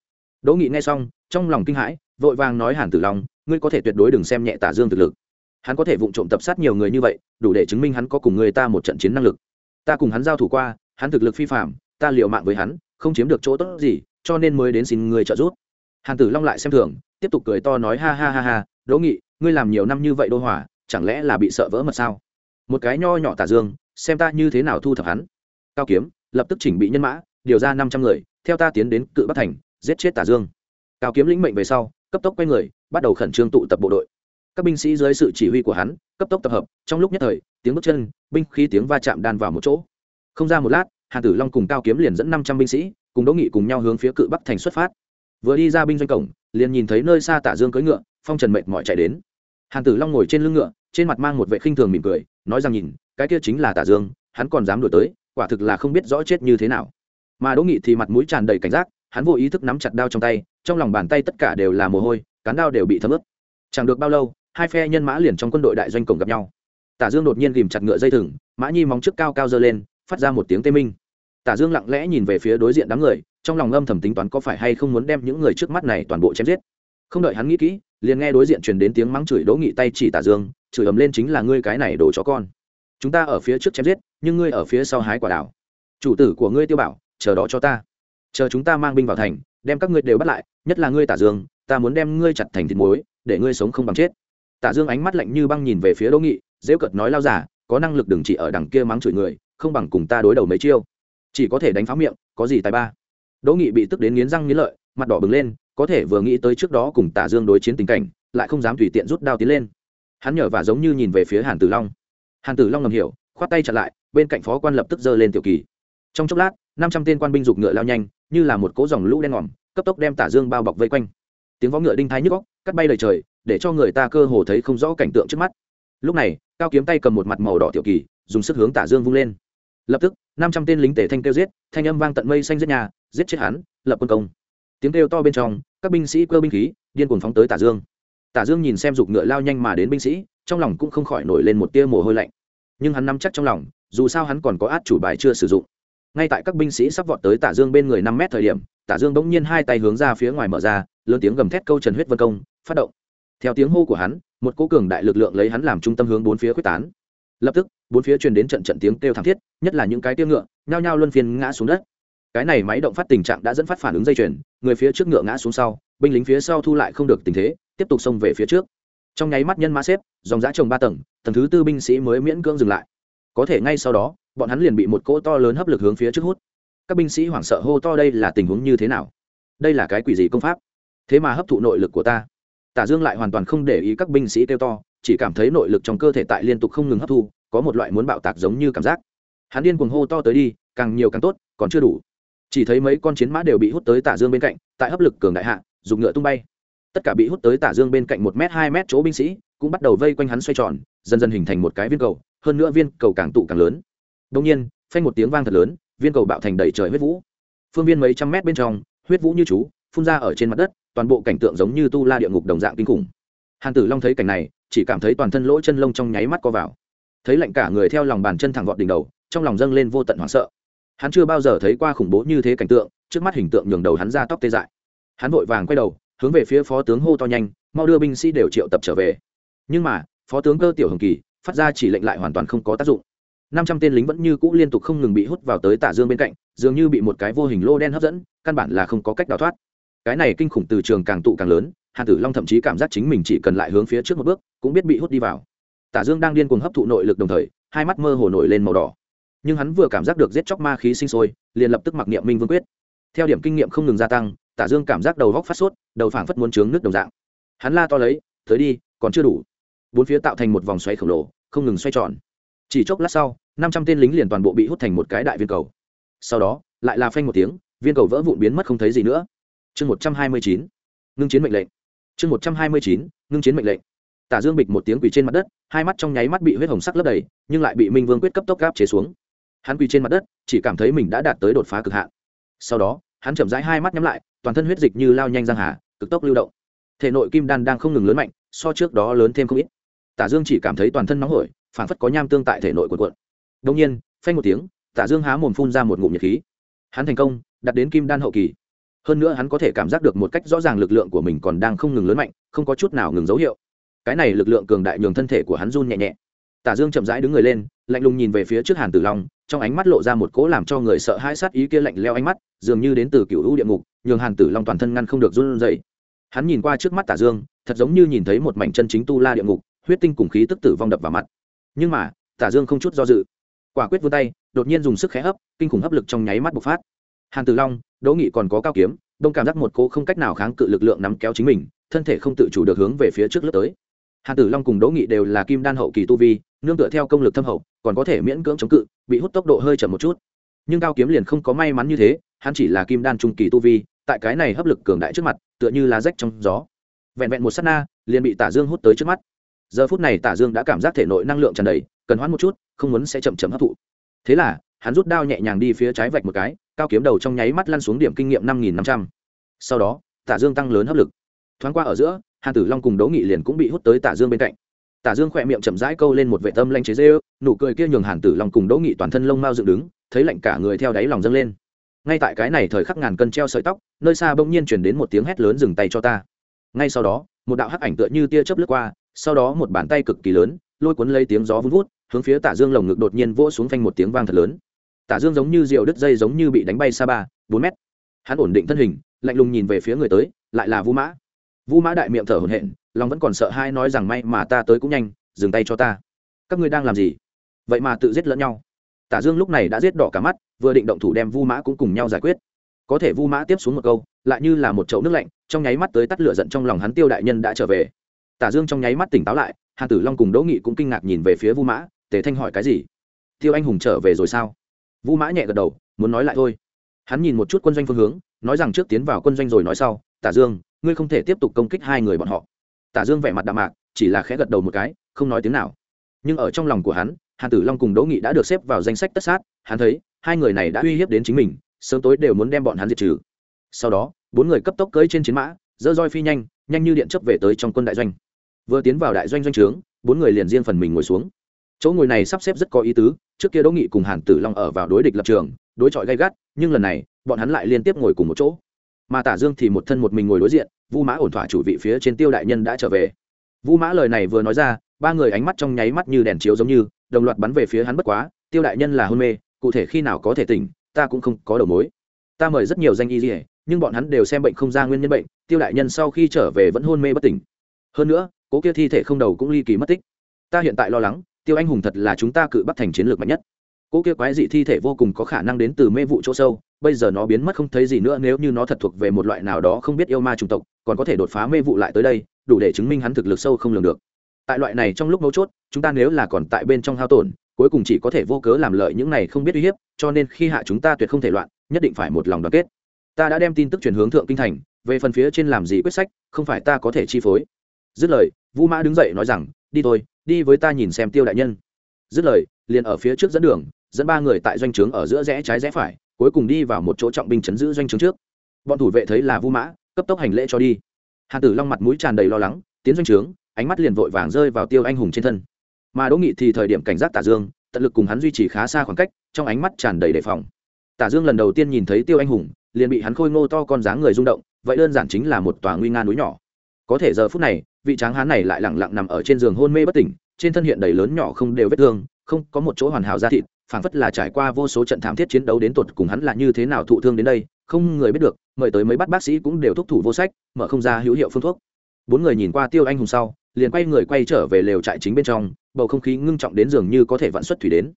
Đỗ nghị nghe xong, trong lòng kinh hãi, vội vàng nói hàn tử long, ngươi có thể tuyệt đối đừng xem nhẹ tả dương thực lực. Hắn có thể vụng trộm tập sát nhiều người như vậy, đủ để chứng minh hắn có cùng người ta một trận chiến năng lực. Ta cùng hắn giao thủ qua, hắn thực lực phi phạm ta liệu mạng với hắn, không chiếm được chỗ tốt gì, cho nên mới đến xin người trợ giúp. Hàn tử long lại xem thường, tiếp tục cười to nói ha ha ha ha, đỗ nghị ngươi làm nhiều năm như vậy đô hỏa chẳng lẽ là bị sợ vỡ mật sao? Một cái nho nhỏ tả dương, xem ta như thế nào thu thập hắn. Cao kiếm, lập tức chỉnh bị nhân mã, điều ra năm trăm người, theo ta tiến đến cự bắc thành, giết chết tả dương. Cao kiếm lĩnh mệnh về sau, cấp tốc quay người, bắt đầu khẩn trương tụ tập bộ đội. Các binh sĩ dưới sự chỉ huy của hắn, cấp tốc tập hợp, trong lúc nhất thời, tiếng bước chân, binh khí tiếng va chạm đan vào một chỗ. Không ra một lát, hàn tử long cùng cao kiếm liền dẫn năm trăm binh sĩ, cùng đỗ nghị cùng nhau hướng phía cự bắc thành xuất phát. Vừa đi ra binh doanh cổng, liền nhìn thấy nơi xa tả dương cưỡi ngựa phong trần mệt mỏi chạy đến. Hàn tử long ngồi trên lưng ngựa, trên mặt mang một vệ khinh thường mỉm cười, nói rằng nhìn, cái kia chính là tả dương, hắn còn dám đuổi tới, quả thực là không biết rõ chết như thế nào. Mà đỗ nghị thì mặt mũi tràn đầy cảnh giác, hắn vô ý thức nắm chặt đao trong tay, trong lòng bàn tay tất cả đều là mồ hôi, cán đao đều bị thấm ướt. Chẳng được bao lâu, hai phe nhân mã liền trong quân đội đại doanh cổng gặp nhau. Tả dương đột nhiên ghìm chặt ngựa dây thừng, mã nhi móng trước cao cao dơ lên, phát ra một tiếng tê minh. Tả dương lặng lẽ nhìn về phía đối diện đám người, trong lòng âm thầm tính toán có phải hay không muốn đem những người trước mắt này toàn bộ chém giết. Không đợi hắn nghĩ kỹ liền nghe đối diện truyền đến tiếng mắng chửi đỗ nghị tay chỉ tả dương, chửi ầm lên chính là ngươi cái này đồ chó con. Chúng ta ở phía trước chém giết, nhưng ngươi ở phía sau hái quả đảo chủ tử của ngươi tiêu bảo, chờ đó cho ta. Chờ chúng ta mang binh vào thành, đem các ngươi đều bắt lại, nhất là ngươi tả dương, ta muốn đem ngươi chặt thành thịt muối, để ngươi sống không bằng chết. Tả dương ánh mắt lạnh như băng nhìn về phía đỗ nghị, dễ cợt nói lao giả có năng lực đừng chỉ ở đằng kia mắng chửi người, không bằng cùng ta đối đầu mấy chiêu. Chỉ có thể đánh phá miệng, có gì tài ba. Đỗ nghị bị tức đến nghiến răng nghiến lợi, mặt đỏ bừng lên có thể vừa nghĩ tới trước đó cùng tả dương đối chiến tình cảnh, lại không dám tùy tiện rút đao tiến lên. Hắn nhở và giống như nhìn về phía hàn tử long. Hàn tử long ngầm hiểu, khoát tay chặn lại, bên cạnh phó quan lập tức giơ lên tiểu kỳ. Trong chốc lát, năm trăm tên quan binh giục ngựa lao nhanh, như là một cỗ dòng lũ đen ngòm, cấp tốc đem tả dương bao bọc vây quanh. Tiếng vó ngựa đinh thái nhức góc cắt bay lời trời, để cho người ta cơ hồ thấy không rõ cảnh tượng trước mắt. Lúc này, cao kiếm tay cầm một mặt màu đỏ tiểu kỳ, dùng sức hướng tả dương vung lên. Lập tức, năm trăm tên lính tể thanh kêu giết, thanh âm vang tận mây xanh giết nhà, giết chết hắn, lập quân công tiếng kêu to bên trong, các binh sĩ cơ binh khí, điên cuồng phóng tới tả dương. Tả dương nhìn xem giục ngựa lao nhanh mà đến binh sĩ, trong lòng cũng không khỏi nổi lên một tia mồ hôi lạnh. Nhưng hắn nắm chắc trong lòng, dù sao hắn còn có át chủ bài chưa sử dụng. Ngay tại các binh sĩ sắp vọt tới tả dương bên người năm mét thời điểm, tả dương bỗng nhiên hai tay hướng ra phía ngoài mở ra, lớn tiếng gầm thét câu trần huyết vân công, phát động! Theo tiếng hô của hắn, một cố cường đại lực lượng lấy hắn làm trung tâm hướng bốn phía quyết tán. Lập tức, bốn phía truyền đến trận trận tiếng kêu thảm thiết, nhất là những cái tiêu ngựa, nhao nhao luân phiên ngã xuống đất cái này máy động phát tình trạng đã dẫn phát phản ứng dây chuyền, người phía trước ngựa ngã xuống sau, binh lính phía sau thu lại không được tình thế, tiếp tục xông về phía trước. Trong nháy mắt nhân mã xếp, dòng giã trồng ba tầng tầng thứ tư binh sĩ mới miễn cưỡng dừng lại. Có thể ngay sau đó, bọn hắn liền bị một cỗ to lớn hấp lực hướng phía trước hút. Các binh sĩ hoảng sợ hô to đây là tình huống như thế nào? Đây là cái quỷ gì công pháp? Thế mà hấp thụ nội lực của ta. Tả dương lại hoàn toàn không để ý các binh sĩ kêu to, chỉ cảm thấy nội lực trong cơ thể tại liên tục không ngừng hấp thu, có một loại muốn bạo tạc giống như cảm giác. Hắn điên cuồng hô to tới đi, càng nhiều càng tốt, còn chưa đủ chỉ thấy mấy con chiến mã đều bị hút tới tả dương bên cạnh, tại hấp lực cường đại hạ, dùng ngựa tung bay. Tất cả bị hút tới tả dương bên cạnh một m hai m chỗ binh sĩ cũng bắt đầu vây quanh hắn xoay tròn, dần dần hình thành một cái viên cầu, hơn nữa viên cầu càng tụ càng lớn. Đông nhiên, phanh một tiếng vang thật lớn, viên cầu bạo thành đầy trời huyết vũ. Phương viên mấy trăm mét bên trong, huyết vũ như chú, phun ra ở trên mặt đất, toàn bộ cảnh tượng giống như tu la địa ngục đồng dạng kinh khủng. Hàn tử long thấy cảnh này, chỉ cảm thấy toàn thân lỗ chân lông trong nháy mắt co vào. Thấy lạnh cả người theo lòng bàn chân thẳng vọt đỉnh đầu, trong lòng dâng lên vô tận hoảng sợ hắn chưa bao giờ thấy qua khủng bố như thế cảnh tượng, trước mắt hình tượng nhường đầu hắn ra tóc tê dại. Hắn vội vàng quay đầu, hướng về phía phó tướng hô to nhanh, mau đưa binh sĩ đều triệu tập trở về. Nhưng mà, phó tướng cơ tiểu hồng kỳ, phát ra chỉ lệnh lại hoàn toàn không có tác dụng. Năm trăm tên lính vẫn như cũ liên tục không ngừng bị hút vào tới tả dương bên cạnh, dường như bị một cái vô hình lô đen hấp dẫn, căn bản là không có cách đào thoát. Cái này kinh khủng từ trường càng tụ càng lớn, hàn tử long thậm chí cảm giác chính mình chỉ cần lại hướng phía trước một bước, cũng biết bị hút đi vào. Tả dương đang điên cuồng hấp thụ nội lực đồng thời, hai mắt mơ hồ nổi lên màu đỏ nhưng hắn vừa cảm giác được giết chóc ma khí sinh sôi, liền lập tức mặc niệm minh vương quyết. Theo điểm kinh nghiệm không ngừng gia tăng, tả dương cảm giác đầu góc phát sốt, đầu phảng phất muốn trướng nước đồng dạng. Hắn la to lấy, tới đi, còn chưa đủ. Bốn phía tạo thành một vòng xoáy khổng lồ, không ngừng xoay tròn. Chỉ chốc lát sau, năm trăm tên lính liền toàn bộ bị hút thành một cái đại viên cầu. Sau đó, lại là phanh một tiếng, viên cầu vỡ vụn biến mất không thấy gì nữa. Chương một trăm hai mươi chín, ngưng chiến mệnh lệnh. Chương một trăm hai mươi chín, ngưng chiến mệnh lệnh. Tả dương bịch một tiếng quỳ trên mặt đất, hai mắt trong nháy mắt bị huyết hồng sắc lấp đầy, nhưng lại bị minh vương quyết cấp tốc gáp chế xuống hắn quỳ trên mặt đất, chỉ cảm thấy mình đã đạt tới đột phá cực hạn. Sau đó, hắn chậm rãi hai mắt nhắm lại, toàn thân huyết dịch như lao nhanh giang hà, cực tốc lưu động. Thể nội kim đan đang không ngừng lớn mạnh, so trước đó lớn thêm không ít. Tả dương chỉ cảm thấy toàn thân nóng hổi phản phất có nham tương tại thể nội cuộn cuộn. Đông nhiên, phanh một tiếng, tả dương há mồm phun ra một ngụm nhiệt khí. Hắn thành công đặt đến kim đan hậu kỳ. Hơn nữa hắn có thể cảm giác được một cách rõ ràng lực lượng của mình còn đang không ngừng lớn mạnh, không có chút nào ngừng dấu hiệu. Cái này lực lượng cường đại nhường thân thể của hắn run nhẹ nhẹ. Tả dương chậm rãi đứng người lên lạnh lùng nhìn về phía trước hàn tử long, trong ánh mắt lộ ra một cỗ làm cho người sợ hãi sát ý kia lạnh leo ánh mắt, dường như đến từ cựu hữu địa ngục, nhường hàn tử long toàn thân ngăn không được run dậy hắn nhìn qua trước mắt tả dương, thật giống như nhìn thấy một mảnh chân chính tu la địa ngục, huyết tinh cùng khí tức tử vong đập vào mặt. Nhưng mà, tả dương không chút do dự, quả quyết vươn tay, đột nhiên dùng sức khẽ hấp, kinh khủng hấp lực trong nháy mắt bộc phát. Hàn tử long đỗ nghị còn có cao kiếm, đông cảm giác một cô không cách nào kháng cự lực lượng nắm kéo chính mình, thân thể không tự chủ được hướng về phía trước lướt tới hàn tử long cùng đỗ nghị đều là kim đan hậu kỳ tu vi, nương tựa theo công lực thâm hậu, còn có thể miễn cưỡng chống cự, bị hút tốc độ hơi chậm một chút. Nhưng cao kiếm liền không có may mắn như thế, hắn chỉ là kim đan trung kỳ tu vi, tại cái này hấp lực cường đại trước mặt, tựa như lá rách trong gió. Vẹn vẹn một s á t na, liền bị tả dương hút tới trước mắt. Giờ phút này tả dương đã cảm giác thể nội năng lượng tràn đầy, cần hoãn một chút, không muốn sẽ chậm chậm hấp thụ. Thế là, hắn rút đao nhẹ nhàng đi phía trái vạch một cái, cao kiếm đầu trong nháy mắt lăn xuống điểm kinh nghiệm năm nghìn năm trăm. Sau đó, tả dương tăng lớn hấp lực. Thoáng qua ở giữa hàn tử long cùng đỗ nghị liền cũng bị hút tới tả dương bên cạnh. Tả dương khỏe miệng chậm rãi câu lên một vệ tâm lanh chế dê ư nụ cười kia nhường hàn tử long cùng đỗ nghị toàn thân lông mao dựng đứng, thấy lạnh cả người theo đáy lòng dâng lên. Ngay tại cái này thời khắc ngàn cân treo sợi tóc, nơi xa bỗng nhiên chuyển đến một tiếng hét lớn dừng tay cho ta. Ngay sau đó, một đạo hắc ảnh tựa như tia chớp lướt qua, sau đó một bàn tay cực kỳ lớn, lôi cuốn lấy tiếng gió vun vút, hướng phía tả dương lồng ngực đột nhiên vỗ xuống phanh một tiếng vang thật lớn. Tả dương giống như rượu đứt dây giống như bị đánh bay xa ba, bốn mét. Hắn ổn định thân hình, lạnh lùng nhìn về phía người tới, lại là vu mã vu mã đại miệng thở hổn hển, lòng vẫn còn sợ hai nói rằng may mà ta tới cũng nhanh, dừng tay cho ta. Các ngươi đang làm gì? Vậy mà tự giết lẫn nhau. Tả dương lúc này đã giết đỏ cả mắt, vừa định động thủ đem vu mã cũng cùng nhau giải quyết. Có thể vu mã tiếp xuống một câu, lại như là một chậu nước lạnh, trong nháy mắt tới tắt lửa giận trong lòng hắn tiêu đại nhân đã trở về. Tả dương trong nháy mắt tỉnh táo lại, hàn tử long cùng đỗ nghị cũng kinh ngạc nhìn về phía vu mã, tề thanh hỏi cái gì? Tiêu anh hùng trở về rồi sao? Vu mã nhẹ gật đầu, muốn nói lại thôi. Hắn nhìn một chút quân doanh phương hướng, nói rằng trước tiến vào quân doanh rồi nói sau, tả dương ngươi không thể tiếp tục công kích hai người bọn họ. Tả dương vẻ mặt đạm mạc, chỉ là khẽ gật đầu một cái, không nói tiếng nào. Nhưng ở trong lòng của hắn, hàn tử long cùng đỗ nghị đã được xếp vào danh sách tất sát, hắn thấy, hai người này đã uy hiếp đến chính mình, sớm tối đều muốn đem bọn hắn diệt trừ. Sau đó, bốn người cấp tốc cưỡi trên chiến mã, dơ roi phi nhanh nhanh như điện chấp về tới trong quân đại doanh. Vừa tiến vào đại doanh doanh trướng, bốn người liền riêng phần mình ngồi xuống. Chỗ ngồi này sắp xếp rất có ý tứ, trước kia đỗ nghị cùng hàn tử long ở vào đối địch lập trường, đối chọi gay gắt, nhưng lần này, bọn hắn lại liên tiếp ngồi cùng một chỗ mà tả dương thì một thân một mình ngồi đối diện, vu mã ổn thỏa chủ vị phía trên tiêu đại nhân đã trở về. Vu mã lời này vừa nói ra, ba người ánh mắt trong nháy mắt như đèn chiếu giống như, đồng loạt bắn về phía hắn bất quá, tiêu đại nhân là hôn mê, cụ thể khi nào có thể tỉnh, ta cũng không có đầu mối. Ta mời rất nhiều danh y dỉa nhưng bọn hắn đều xem bệnh không ra nguyên nhân bệnh, tiêu đại nhân sau khi trở về vẫn hôn mê bất tỉnh. Hơn nữa, cố kia thi thể không đầu cũng ly kỳ mất tích. Ta hiện tại lo lắng, tiêu anh hùng thật là chúng ta cự bắt thành chiến lược mạnh nhất. Cỗ kia quái dị thi thể vô cùng có khả năng đến từ mê vụ chỗ sâu, bây giờ nó biến mất không thấy gì nữa nếu như nó thật thuộc về một loại nào đó không biết yêu ma chủng tộc, còn có thể đột phá mê vụ lại tới đây, đủ để chứng minh hắn thực lực sâu không lường được. Tại loại này trong lúc mấu chốt, chúng ta nếu là còn tại bên trong hao tổn, cuối cùng chỉ có thể vô cớ làm lợi những này không biết uy hiếp, cho nên khi hạ chúng ta tuyệt không thể loạn, nhất định phải một lòng đoàn kết. Ta đã đem tin tức chuyển hướng thượng kinh thành, về phần phía trên làm gì quyết sách, không phải ta có thể chi phối. Dứt lời vũ mã đứng dậy nói rằng, đi thôi, đi với ta nhìn xem tiêu đại nhân. Dứt lời, liền ở phía trước dẫn đường dẫn ba người tại doanh trướng ở giữa rẽ trái rẽ phải, cuối cùng đi vào một chỗ trọng binh chấn giữ doanh trướng trước. Bọn thủ vệ thấy là vu mã, cấp tốc hành lễ cho đi. Hàn tử long mặt mũi tràn đầy lo lắng, tiến doanh trướng, ánh mắt liền vội vàng rơi vào tiêu anh hùng trên thân. Mà đỗ nghị thì thời điểm cảnh giác tả dương, tận lực cùng hắn duy trì khá xa khoảng cách, trong ánh mắt tràn đầy đề phòng. Tả dương lần đầu tiên nhìn thấy tiêu anh hùng, liền bị hắn khôi ngô to con dáng người rung động, vậy đơn giản chính là một tòa nguy nga núi nhỏ. Có thể giờ phút này, vị tráng hán này lại lẳng lặng nằm ở trên giường hôn mê bất tỉnh, trên thân hiện đầy lớn nhỏ không đều vết thương, không có một chỗ hoàn hảo da thịt phảng phất là trải qua vô số trận thảm thiết chiến đấu đến tột cùng hắn là như thế nào thụ thương đến đây, không người biết được, mời tới mấy bắt bác sĩ cũng đều thúc thủ vô sách, mở không ra hữu hiệu phương thuốc. Bốn người nhìn qua tiêu anh hùng sau, liền quay người quay trở về lều trại chính bên trong, bầu không khí ngưng trọng đến dường như có thể vạn xuất thủy đến.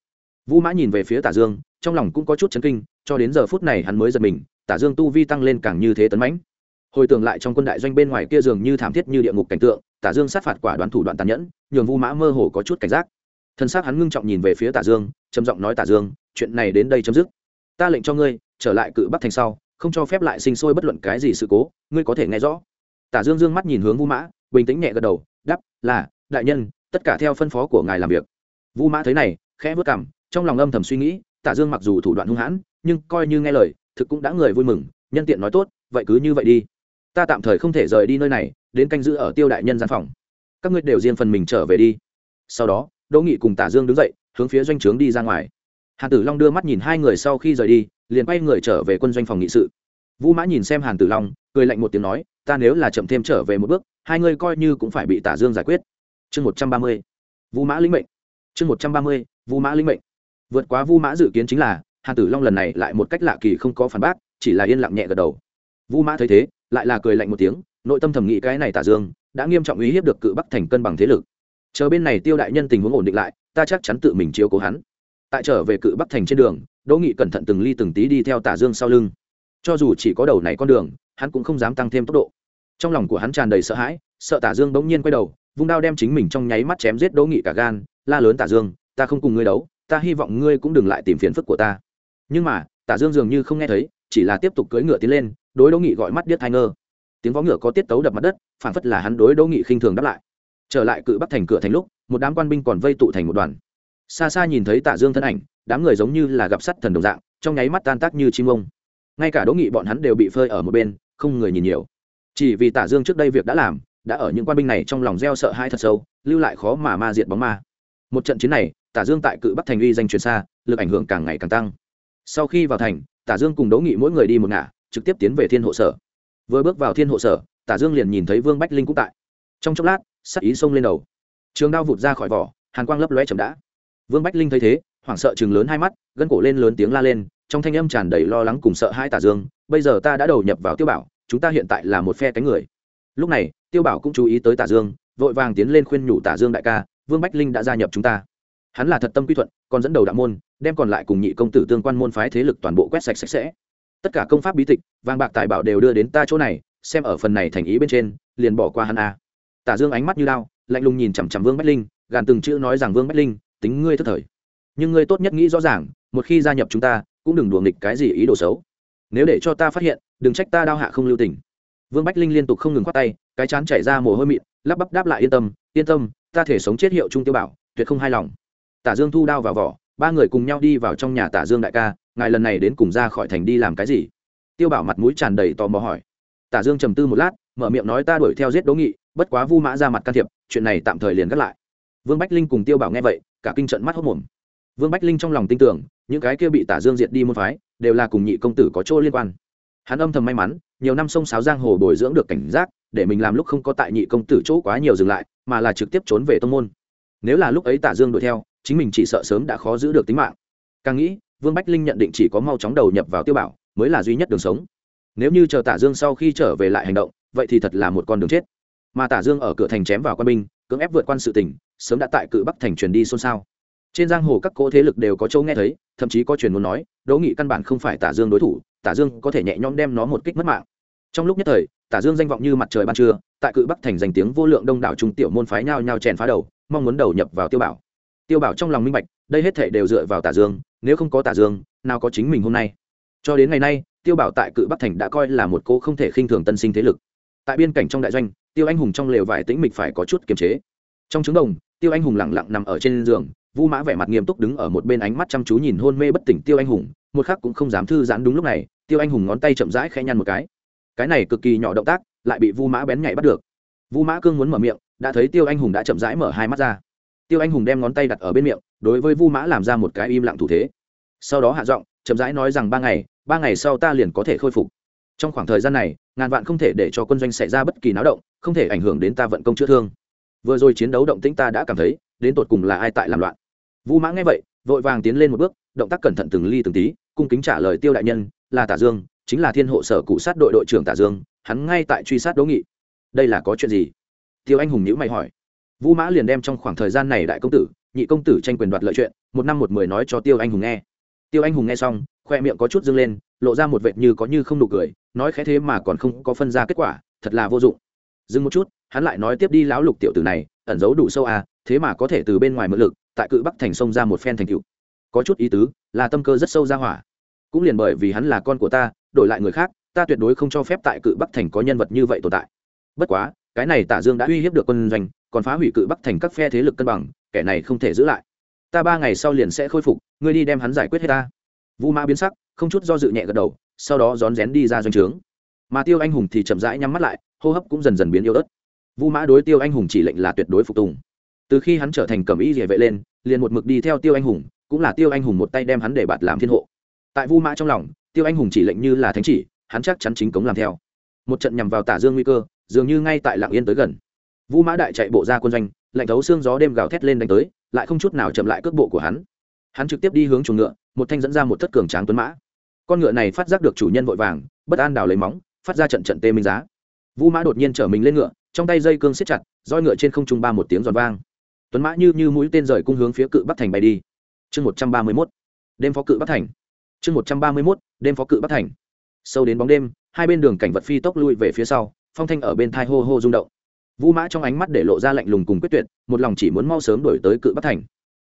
Vũ mã nhìn về phía tả dương, trong lòng cũng có chút chấn kinh, cho đến giờ phút này hắn mới giật mình, tả dương tu vi tăng lên càng như thế tấn mãnh. Hồi tưởng lại trong quân đại doanh bên ngoài kia dường như thảm thiết như địa ngục cảnh tượng, tả dương sát phạt quả đoán thủ đoạn tàn nhẫn, nhường vu mã mơ hồ có chút cảnh giác. Thân xác hắn ngưng trọng nhìn về phía tả dương trầm giọng nói tả dương, chuyện này đến đây chấm dứt. Ta lệnh cho ngươi, trở lại cự bắc thành sau, không cho phép lại sinh sôi bất luận cái gì sự cố, ngươi có thể nghe rõ. Tả dương dương mắt nhìn hướng vu mã, bình tĩnh nhẹ gật đầu, đáp, là, đại nhân, tất cả theo phân phó của ngài làm việc. Vu mã thấy này, khẽ vất cảm trong lòng âm thầm suy nghĩ, tả dương mặc dù thủ đoạn hung hãn, nhưng coi như nghe lời, thực cũng đã người vui mừng, nhân tiện nói tốt, vậy cứ như vậy đi. Ta tạm thời không thể rời đi nơi này, đến canh giữ ở tiêu đại nhân gian phòng. Các ngươi đều riêng phần mình trở về đi. Sau đó, đỗ nghị cùng tả dương đứng dậy hướng phía doanh trướng đi ra ngoài. Hàn tử long đưa mắt nhìn hai người sau khi rời đi, liền quay người trở về quân doanh phòng nghị sự. Vũ mã nhìn xem hàn tử long, cười lạnh một tiếng nói, ta nếu là chậm thêm trở về một bước, hai ngươi coi như cũng phải bị tả dương giải quyết. Chương một trăm ba mươi, vũ mã linh mệnh. Chương một trăm ba mươi, vũ mã linh mệnh. Vượt quá vũ mã dự kiến chính là, hàn tử long lần này lại một cách lạ kỳ không có phản bác, chỉ là yên lặng nhẹ gật đầu. Vũ mã thấy thế, lại là cười lạnh một tiếng, nội tâm thẩm nghĩ cái này tả dương, đã nghiêm trọng uy hiếp được cự bắc thành cân bằng thế lực. Chờ bên này tiêu đại nhân tình huống ổn định lại ta chắc chắn tự mình chiếu cố hắn. Tại trở về cự bắc thành trên đường, đỗ nghị cẩn thận từng ly từng tí đi theo tả dương sau lưng. Cho dù chỉ có đầu này con đường, hắn cũng không dám tăng thêm tốc độ. Trong lòng của hắn tràn đầy sợ hãi, sợ tả dương bỗng nhiên quay đầu, vung đao đem chính mình trong nháy mắt chém giết đỗ nghị cả gan, la lớn tả dương, ta không cùng ngươi đấu, ta hy vọng ngươi cũng đừng lại tìm phiền phức của ta. Nhưng mà, tả dương dường như không nghe thấy, chỉ là tiếp tục cưỡi ngựa tiến lên, đối đỗ nghị gọi mắt điếc thai ngơ. Tiếng vó ngựa có tiết tấu đập mặt đất phản phất là hắn đối đỗ nghị khinh thường đáp lại. Trở lại cự bắc thành cửa thành lúc một đám quan binh còn vây tụ thành một đoàn. Xa xa nhìn thấy tạ dương thân ảnh, đám người giống như là gặp sắt thần đồng dạng, trong nháy mắt tan tác như chim ông. Ngay cả đỗ nghị bọn hắn đều bị phơi ở một bên, không người nhìn nhiều. Chỉ vì tả dương trước đây việc đã làm, đã ở những quan binh này trong lòng gieo sợ hãi thật sâu, lưu lại khó mà ma diệt bóng ma. Một trận chiến này tả dương tại cự bắc thành uy danh truyền xa, lực ảnh hưởng càng ngày càng tăng. Sau khi vào thành tả dương cùng đỗ nghị mỗi người đi một ngả, trực tiếp tiến về thiên hộ sở. Vừa bước vào thiên hộ sở tả dương liền nhìn thấy vương bách linh cũng tại. Trong chốc lát sắc ý xông lên đầu trường đao vụt ra khỏi vỏ, hàn quang lấp lóe chậm đã. Vương bách linh thấy thế, hoảng sợ chừng lớn hai mắt, gân cổ lên lớn tiếng la lên, trong thanh âm tràn đầy lo lắng cùng sợ hai tả dương, bây giờ ta đã đầu nhập vào tiêu bảo, chúng ta hiện tại là một phe cánh người. Lúc này, tiêu bảo cũng chú ý tới tả dương, vội vàng tiến lên khuyên nhủ tả dương đại ca, vương bách linh đã gia nhập chúng ta. Hắn là thật tâm quy thuận, còn dẫn đầu đạo môn, đem còn lại cùng nhị công tử tương quan môn phái thế lực toàn bộ quét sạch sạch sẽ. Tất cả công pháp bí tịch, vàng bạc tài bảo đều đưa đến ta chỗ này, xem ở phần này thành ý bên trên, liền bỏ qua hắn a. Tả dương ánh mắt như lao lạnh lùng nhìn chằm chằm vương bách linh, gàn từng chữ nói rằng, vương bách linh, tính ngươi thất thời. Nhưng ngươi tốt nhất nghĩ rõ ràng, một khi gia nhập chúng ta, cũng đừng đùa nghịch cái gì ý đồ xấu. Nếu để cho ta phát hiện, đừng trách ta đao hạ không lưu tình. Vương bách linh liên tục không ngừng khoát tay, cái chán chảy ra mồ hôi mịn, lắp bắp đáp lại, yên tâm yên tâm, ta thể sống chết hiệu trung tiêu bảo, tuyệt không hài lòng. Tả dương thu đao vào vỏ, ba người cùng nhau đi vào trong nhà tả dương đại ca, ngài lần này đến cùng ra khỏi thành đi làm cái gì? Tiêu bảo mặt mũi tràn đầy tò mò hỏi. Tả dương trầm tư một lát, mở miệng nói, ta đuổi theo giết đỗ nghị bất quá vu mã ra mặt can thiệp, chuyện này tạm thời liền gác lại. Vương bách linh cùng tiêu bảo nghe vậy, cả kinh trận mắt hốc mồm. Vương bách linh trong lòng tin tưởng, những cái kia bị tả dương diệt đi môn phái, đều là cùng nhị công tử có chỗ liên quan. Hắn âm thầm may mắn, nhiều năm sông sáo giang hồ bồi dưỡng được cảnh giác, để mình làm lúc không có tại nhị công tử chỗ quá nhiều dừng lại, mà là trực tiếp trốn về tông môn. Nếu là lúc ấy tả dương đuổi theo, chính mình chỉ sợ sớm đã khó giữ được tính mạng. Càng nghĩ, vương bách linh nhận định chỉ có mau chóng đầu nhập vào tiêu bảo, mới là duy nhất đường sống. Nếu như chờ tả dương sau khi trở về lại hành động, vậy thì thật là một con đường chết mà tả dương ở cửa thành chém vào quan binh, cưỡng ép vượt quan sự tỉnh sớm đã tại cự bắc thành truyền đi xôn xao. Trên giang hồ các cỗ thế lực đều có châu nghe thấy, thậm chí có truyền muốn nói, đỗ nghị căn bản không phải tả dương đối thủ, tả dương có thể nhẹ nhõm đem nó một kích mất mạng. Trong lúc nhất thời, tả dương danh vọng như mặt trời ban trưa, tại cự bắc thành danh tiếng vô lượng đông đảo trung tiểu môn phái nhao nhao chèn phá đầu, mong muốn đầu nhập vào tiêu bảo. Tiêu bảo trong lòng minh bạch, đây hết thể đều dựa vào tả dương, nếu không có tả dương, nào có chính mình hôm nay. Cho đến ngày nay, tiêu bảo tại cự bắc thành đã coi là một cô không thể khinh thường tân sinh thế lực. Tại biên cảnh trong đại doanh tiêu anh hùng trong lều vải tĩnh mịch phải có chút kiềm chế. Trong trứng đồng, tiêu anh hùng lẳng lặng nằm ở trên giường, vu mã vẻ mặt nghiêm túc đứng ở một bên ánh mắt chăm chú nhìn hôn mê bất tỉnh tiêu anh hùng, một khắc cũng không dám thư giãn đúng lúc này, tiêu anh hùng ngón tay chậm rãi khẽ nhăn một cái. Cái này cực kỳ nhỏ động tác, lại bị vu mã bén nhảy bắt được. Vu mã cương muốn mở miệng, đã thấy tiêu anh hùng đã chậm rãi mở hai mắt ra. Tiêu anh hùng đem ngón tay đặt ở bên miệng, đối với vu mã làm ra một cái im lặng thủ thế. Sau đó hạ giọng, chậm rãi nói rằng ba ngày ba ngày sau ta liền có thể khôi phục. Trong khoảng thời gian này, ngàn vạn không thể để cho quân doanh xảy ra bất kỳ náo động không thể ảnh hưởng đến ta vận công chữa thương. Vừa rồi chiến đấu động tĩnh ta đã cảm thấy, đến tột cùng là ai tại làm loạn. Vũ mã nghe vậy, vội vàng tiến lên một bước, động tác cẩn thận từng ly từng tí, cung kính trả lời tiêu đại nhân, là tả dương, chính là thiên hộ sở cụ sát đội đội trưởng tả dương, hắn ngay tại truy sát đỗ nghị. Đây là có chuyện gì? Tiêu anh hùng nhữ mày hỏi. Vũ mã liền đem trong khoảng thời gian này đại công tử, nhị công tử tranh quyền đoạt lợi chuyện, một năm một mười nói cho tiêu anh hùng nghe. Tiêu anh hùng nghe xong, khoe miệng có chút dâng lên, lộ ra một vệt như có như không nụ cười, nói khẽ thế mà còn không có phân ra kết quả, thật là vô dụng dừng một chút, hắn lại nói tiếp đi lão lục tiểu tử này, ẩn giấu đủ sâu à thế mà có thể từ bên ngoài mượn lực, tại cự bắc thành sông ra một phen thành cựu có chút ý tứ, là tâm cơ rất sâu ra hỏa. Cũng liền bởi vì hắn là con của ta, đổi lại người khác, ta tuyệt đối không cho phép tại cự bắc thành có nhân vật như vậy tồn tại. Bất quá, cái này tả dương đã uy hiếp được quân doanh, còn phá hủy cự bắc thành các phe thế lực cân bằng, kẻ này không thể giữ lại. Ta ba ngày sau liền sẽ khôi phục, ngươi đi đem hắn giải quyết hết ta. Vũ mã biến sắc, không chút do dự nhẹ gật đầu, sau đó rón rén đi ra doanh trướng. Mà tiêu anh hùng thì chậm rãi nhắm mắt lại hô hấp cũng dần dần biến yếu ớt. Vũ mã đối tiêu anh hùng chỉ lệnh là tuyệt đối phục tùng. Từ khi hắn trở thành cẩm y địa vệ lên, liền một mực đi theo tiêu anh hùng, cũng là tiêu anh hùng một tay đem hắn để bạt làm thiên hộ. Tại vu mã trong lòng, tiêu anh hùng chỉ lệnh như là thánh chỉ, hắn chắc chắn chính cống làm theo. Một trận nhằm vào tả dương nguy cơ, dường như ngay tại lạng yên tới gần. Vu mã đại chạy bộ ra quân doanh, lạnh thấu xương gió đêm gào thét lên đánh tới, lại không chút nào chậm lại cước bộ của hắn. Hắn trực tiếp đi hướng chuồng ngựa, một thanh dẫn ra một thất cường tráng tuấn mã. Con ngựa này phát giác được chủ nhân vội vàng, bất an đào lấy móng, phát ra trận trận tê minh giá vu mã đột nhiên chở mình lên ngựa, trong tay dây cương siết chặt, roi ngựa trên không trung ba một tiếng giòn vang. Tuấn mã như như mũi tên rời cung hướng phía cự bắc thành bay đi. Chương một trăm ba mươi mốt. Đêm phó cự bắc thành. Chương một trăm ba mươi mốt. Đêm phó cự bắc thành. Sâu đến bóng đêm, hai bên đường cảnh vật phi tốc lui về phía sau, phong thanh ở bên thai hô hô rung động. Vũ mã trong ánh mắt để lộ ra lạnh lùng cùng quyết tuyệt, một lòng chỉ muốn mau sớm đổi tới cự bắc thành.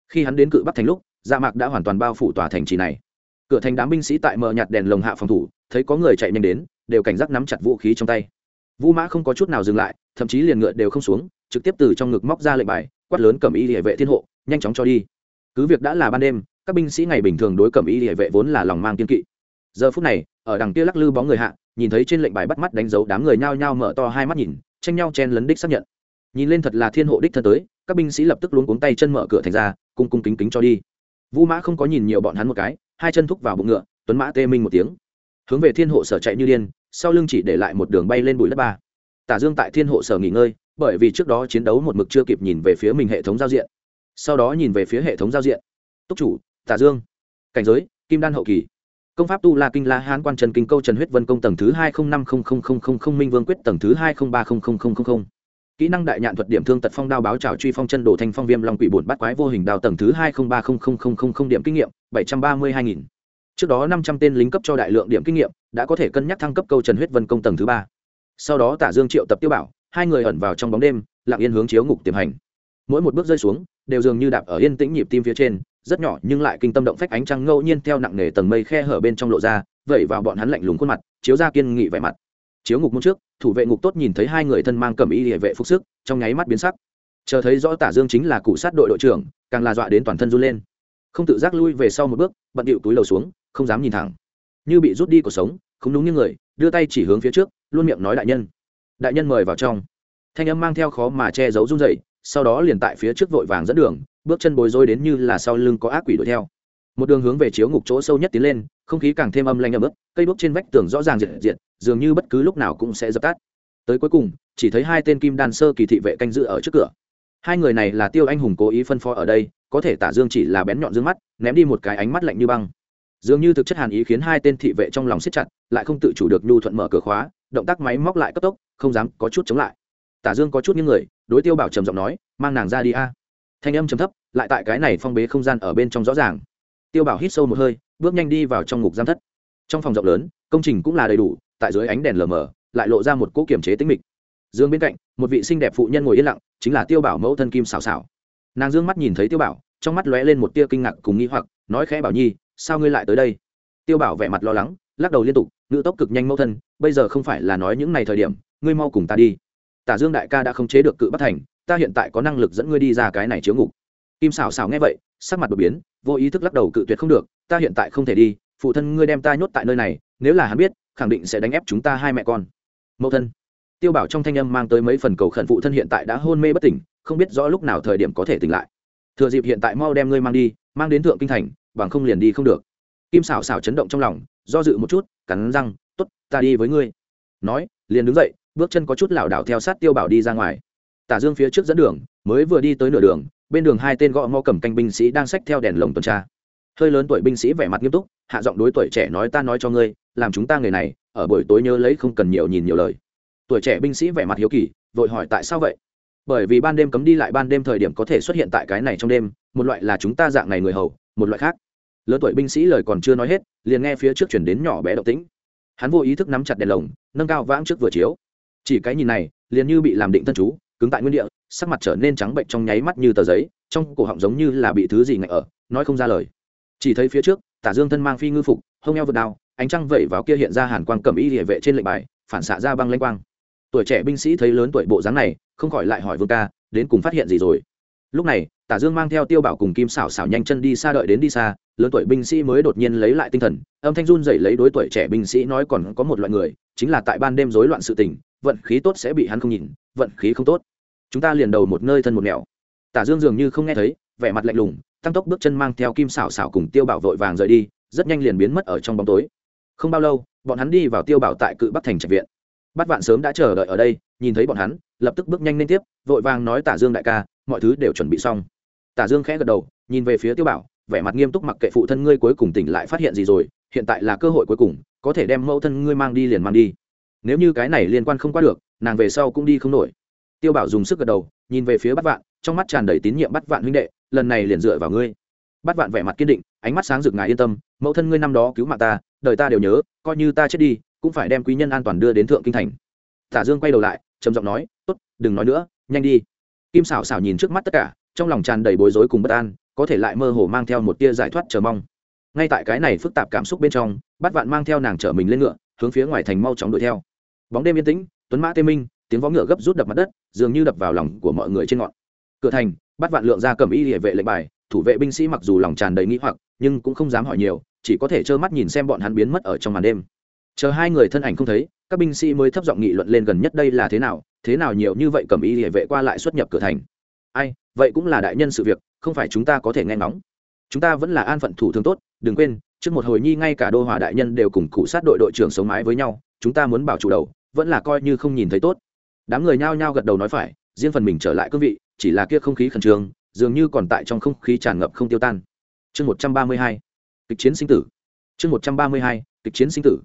Khi hắn đến cự bắc thành lúc dạ mạc đã hoàn toàn bao phủ tòa thành trì này. Cửa thành đám binh sĩ tại mờ nhạt đèn lồng hạ phòng thủ, thấy có người chạy nhanh đến, đều cảnh giác nắm chặt vũ khí trong tay vũ mã không có chút nào dừng lại, thậm chí liền ngựa đều không xuống, trực tiếp từ trong ngực móc ra lệnh bài, quát lớn cầm y địa vệ thiên hộ, nhanh chóng cho đi. Cứ việc đã là ban đêm, các binh sĩ ngày bình thường đối cầm y địa vệ vốn là lòng mang kiên kỵ. Giờ phút này, ở đằng kia lắc lư bóng người hạ, nhìn thấy trên lệnh bài bắt mắt đánh dấu đám người nhao nhao mở to hai mắt nhìn, tranh nhau chen lấn đích xác nhận. Nhìn lên thật là thiên hộ đích thân tới, các binh sĩ lập tức luống cuống tay chân mở cửa thành ra, cung cung kính kính cho đi. Vũ mã không có nhìn nhiều bọn hắn một cái, hai chân thúc vào bụng ngựa, tuấn mã tê minh một tiếng. Hướng về thiên hộ sở chạy như điên sau lưng chỉ để lại một đường bay lên bụi đất ba tả dương tại thiên hộ sở nghỉ ngơi bởi vì trước đó chiến đấu một mực chưa kịp nhìn về phía mình hệ thống giao diện sau đó nhìn về phía hệ thống giao diện túc chủ tả dương cảnh giới kim đan hậu kỳ công pháp tu la kinh la hán quan trần kinh câu trần huyết vân công tầng thứ hai không năm không không không không không minh vương quyết tầng thứ hai không ba không không không không kỹ năng đại nhạn thuật điểm thương tật phong đao báo trào truy phong chân đồ thanh phong viêm long quỷ bổn bắt quái vô hình Đào tầng thứ hai không ba không không không không không điểm kinh nghiệm bảy trăm ba mươi hai nghìn trước đó năm trăm tên lính cấp cho đại lượng điểm kinh nghiệm, đã có thể cân nhắc thăng cấp câu trần huyết vân công tầng thứ ba. Sau đó tả dương triệu tập tiêu bảo, hai người ẩn vào trong bóng đêm, lặng yên hướng chiếu ngục tiềm hành. Mỗi một bước rơi xuống, đều dường như đạp ở yên tĩnh nhịp tim phía trên, rất nhỏ nhưng lại kinh tâm động phách ánh trăng ngẫu nhiên theo nặng nề tầng mây khe hở bên trong lộ ra, vẩy vào bọn hắn lạnh lùng khuôn mặt, chiếu ra kiên nghị vẻ mặt. Chiếu ngục môn trước, thủ vệ ngục tốt nhìn thấy hai người thân mang cầm y địa vệ phục sức, trong nháy mắt biến sắc. Chờ thấy rõ tả dương chính là cụ sát đội đội trưởng, càng là dọa đến toàn thân run lên. Không tự giác lui về sau một bước, bận điệu túi lầu xuống không dám nhìn thẳng. Như bị rút đi cuộc sống, không đúng như người, đưa tay chỉ hướng phía trước, luôn miệng nói đại nhân. Đại nhân mời vào trong. Thanh âm mang theo khó mà che giấu run dậy sau đó liền tại phía trước vội vàng dẫn đường, bước chân bối rối đến như là sau lưng có ác quỷ đuổi theo. Một đường hướng về chiếu ngục chỗ sâu nhất tiến lên, không khí càng thêm âm lanh ấm ức, cây đuốc trên vách tường rõ ràng diệt diệt dường như bất cứ lúc nào cũng sẽ dập tắt. Tới cuối cùng, chỉ thấy hai tên kim đan sơ kỳ thị vệ canh giữ ở trước cửa. Hai người này là tiêu anh hùng cố ý phân phó ở đây, có thể tả dương chỉ là bén nhọn dương mắt, ném đi một cái ánh mắt lạnh như băng dường như thực chất hàn ý khiến hai tên thị vệ trong lòng siết chặt, lại không tự chủ được nhu thuận mở cửa khóa, động tác máy móc lại cấp tốc, không dám có chút chống lại. Tả dương có chút những người, đối tiêu bảo trầm giọng nói, mang nàng ra đi a. Thanh âm trầm thấp, lại tại cái này phong bế không gian ở bên trong rõ ràng. Tiêu bảo hít sâu một hơi, bước nhanh đi vào trong ngục giam thất. Trong phòng rộng lớn, công trình cũng là đầy đủ, tại dưới ánh đèn lờ mờ, lại lộ ra một cỗ kiểm chế tính mịch. Dương bên cạnh, một vị xinh đẹp phụ nhân ngồi yên lặng, chính là tiêu bảo mẫu thân kim xào xào nàng dương mắt nhìn thấy tiêu bảo, trong mắt lóe lên một tia kinh ngạc cùng nghi hoặc, nói khẽ bảo nhi sao ngươi lại tới đây? Tiêu bảo vẻ mặt lo lắng, lắc đầu liên tục ngự tốc cực nhanh mẫu thân, bây giờ không phải là nói những ngày thời điểm, ngươi mau cùng ta đi. Tả dương đại ca đã không chế được cự bất thành, ta hiện tại có năng lực dẫn ngươi đi ra cái này chiếu ngục. Kim xảo xảo nghe vậy, sắc mặt đột biến, vô ý thức lắc đầu cự tuyệt không được, ta hiện tại không thể đi, phụ thân ngươi đem ta nhốt tại nơi này, nếu là hắn biết, khẳng định sẽ đánh ép chúng ta hai mẹ con. Mẫu thân. Tiêu bảo trong thanh âm mang tới mấy phần cầu khẩn phụ thân hiện tại đã hôn mê bất tỉnh, không biết rõ lúc nào thời điểm có thể tỉnh lại. Thừa dịp hiện tại mau đem ngươi mang đi, mang đến thượng kinh thành bằng không liền đi không được. Kim xảo xảo chấn động trong lòng, do dự một chút, cắn răng t ố t ta đi với ngươi. Nói, liền đứng dậy, bước chân có chút lảo đảo theo sát tiêu bảo đi ra ngoài. Tả dương phía trước dẫn đường, mới vừa đi tới nửa đường, bên đường hai tên gõ mò cầm canh binh sĩ đang xách theo đèn lồng tuần tra. Hơi lớn tuổi binh sĩ vẻ mặt nghiêm túc, hạ giọng đối tuổi trẻ nói ta nói cho ngươi, làm chúng ta người này, ở buổi tối nhớ lấy không cần nhiều nhìn nhiều lời. Tuổi trẻ binh sĩ vẻ mặt hiếu kỳ, vội hỏi, tại sao vậy? Bởi vì ban đêm cấm đi lại ban đêm thời điểm có thể xuất hiện tại cái này trong đêm, một loại là chúng ta dạng này người hầu một loại khác. Lớn tuổi binh sĩ lời còn chưa nói hết, liền nghe phía trước chuyển đến nhỏ bé động tĩnh. Hắn vô ý thức nắm chặt đèn lồng, nâng cao vãng trước vừa chiếu. Chỉ cái nhìn này, liền như bị làm định thân chú, cứng tại nguyên địa, sắc mặt trở nên trắng bệnh trong nháy mắt như tờ giấy, trong cổ họng giống như là bị thứ gì ngại ở, nói không ra lời. Chỉ thấy phía trước, tả dương thân mang phi ngư phục, hông eo vượt đao, ánh trăng vẩy vào kia hiện ra hàn quang cầm y địa vệ trên lệnh bài, phản xạ ra băng lanh quang. Tuổi trẻ binh sĩ thấy lớn tuổi bộ dáng này, không khỏi lại hỏi vương ca, đến cùng phát hiện gì rồi? Lúc này tả dương mang theo tiêu bảo cùng kim xảo xảo nhanh chân đi xa đợi đến đi xa, lớn tuổi binh sĩ mới đột nhiên lấy lại tinh thần, âm thanh run dậy lấy đối tuổi trẻ binh sĩ nói còn có một loại người, chính là tại ban đêm rối loạn sự tình, vận khí tốt sẽ bị hắn không nhìn, vận khí không tốt. Chúng ta liền đầu một nơi thân một nẻo tả dương dường như không nghe thấy, vẻ mặt lạnh lùng, tăng tốc bước chân mang theo kim xảo xảo cùng tiêu bảo vội vàng rời đi, rất nhanh liền biến mất ở trong bóng tối. Không bao lâu, bọn hắn đi vào tiêu bảo tại cự bắc thành trạch viện. Bát vạn sớm đã chờ đợi ở đây, nhìn thấy bọn hắn, lập tức bước nhanh lên tiếp, vội vàng nói tả dương đại ca, mọi thứ đều chuẩn bị xong tả dương khẽ gật đầu, nhìn về phía tiêu bảo, vẻ mặt nghiêm túc mặc kệ phụ thân ngươi cuối cùng tỉnh lại phát hiện gì rồi, hiện tại là cơ hội cuối cùng, có thể đem mẫu thân ngươi mang đi liền mang đi. Nếu như cái này liên quan không qua được, nàng về sau cũng đi không nổi. Tiêu bảo dùng sức gật đầu, nhìn về phía bắt vạn, trong mắt tràn đầy tín nhiệm bắt vạn huynh đệ, lần này liền dựa vào ngươi. Bắt vạn vẻ mặt kiên định, ánh mắt sáng rực ngài yên tâm, mẫu thân ngươi năm đó cứu mạng ta, đời ta đều nhớ, coi như ta chết đi, cũng phải đem quý nhân an toàn đưa đến thượng kinh thành. Tả dương quay đầu lại, trầm giọng nói, tốt, đừng nói nữa, nhanh đi. Kim xảo xảo nhìn trước mắt tất cả trong lòng tràn đầy bối rối cùng bất an, có thể lại mơ hồ mang theo một tia giải thoát chờ mong. Ngay tại cái này phức tạp cảm xúc bên trong bắt vạn mang theo nàng chở mình lên ngựa, hướng phía ngoài thành mau chóng đuổi theo. Bóng đêm yên tĩnh, tuấn mã tê minh, tiếng vó ngựa gấp rút đập mặt đất, dường như đập vào lòng của mọi người trên ngọn. Cửa thành bắt vạn lượng ra cầm y địa vệ lệnh bài, thủ vệ binh sĩ mặc dù lòng tràn đầy nghĩ hoặc, nhưng cũng không dám hỏi nhiều, chỉ có thể trơ mắt nhìn xem bọn hắn biến mất ở trong màn đêm. Chờ hai người thân ảnh không thấy, các binh sĩ mới thấp giọng nghị luận lên gần nhất đây là thế nào thế nào nhiều như vậy cầm y địa vệ qua lại xuất nhập cửa thành. Ai vậy cũng là đại nhân sự việc, không phải chúng ta có thể nghe ngóng. Chúng ta vẫn là an phận thủ thường tốt, đừng quên, trước một hồi nhi ngay cả đô hòa đại nhân đều cùng cụ sát đội đội trưởng sống mái với nhau, chúng ta muốn bảo chủ đầu, vẫn là coi như không nhìn thấy tốt. Đám người nhao nhao gật đầu nói phải, riêng phần mình trở lại cương vị, chỉ là kia không khí khẩn trương, dường như còn tại trong không khí tràn ngập không tiêu tan. Chương một trăm ba mươi hai, kịch chiến sinh tử. Chương một trăm ba mươi hai, kịch chiến sinh tử.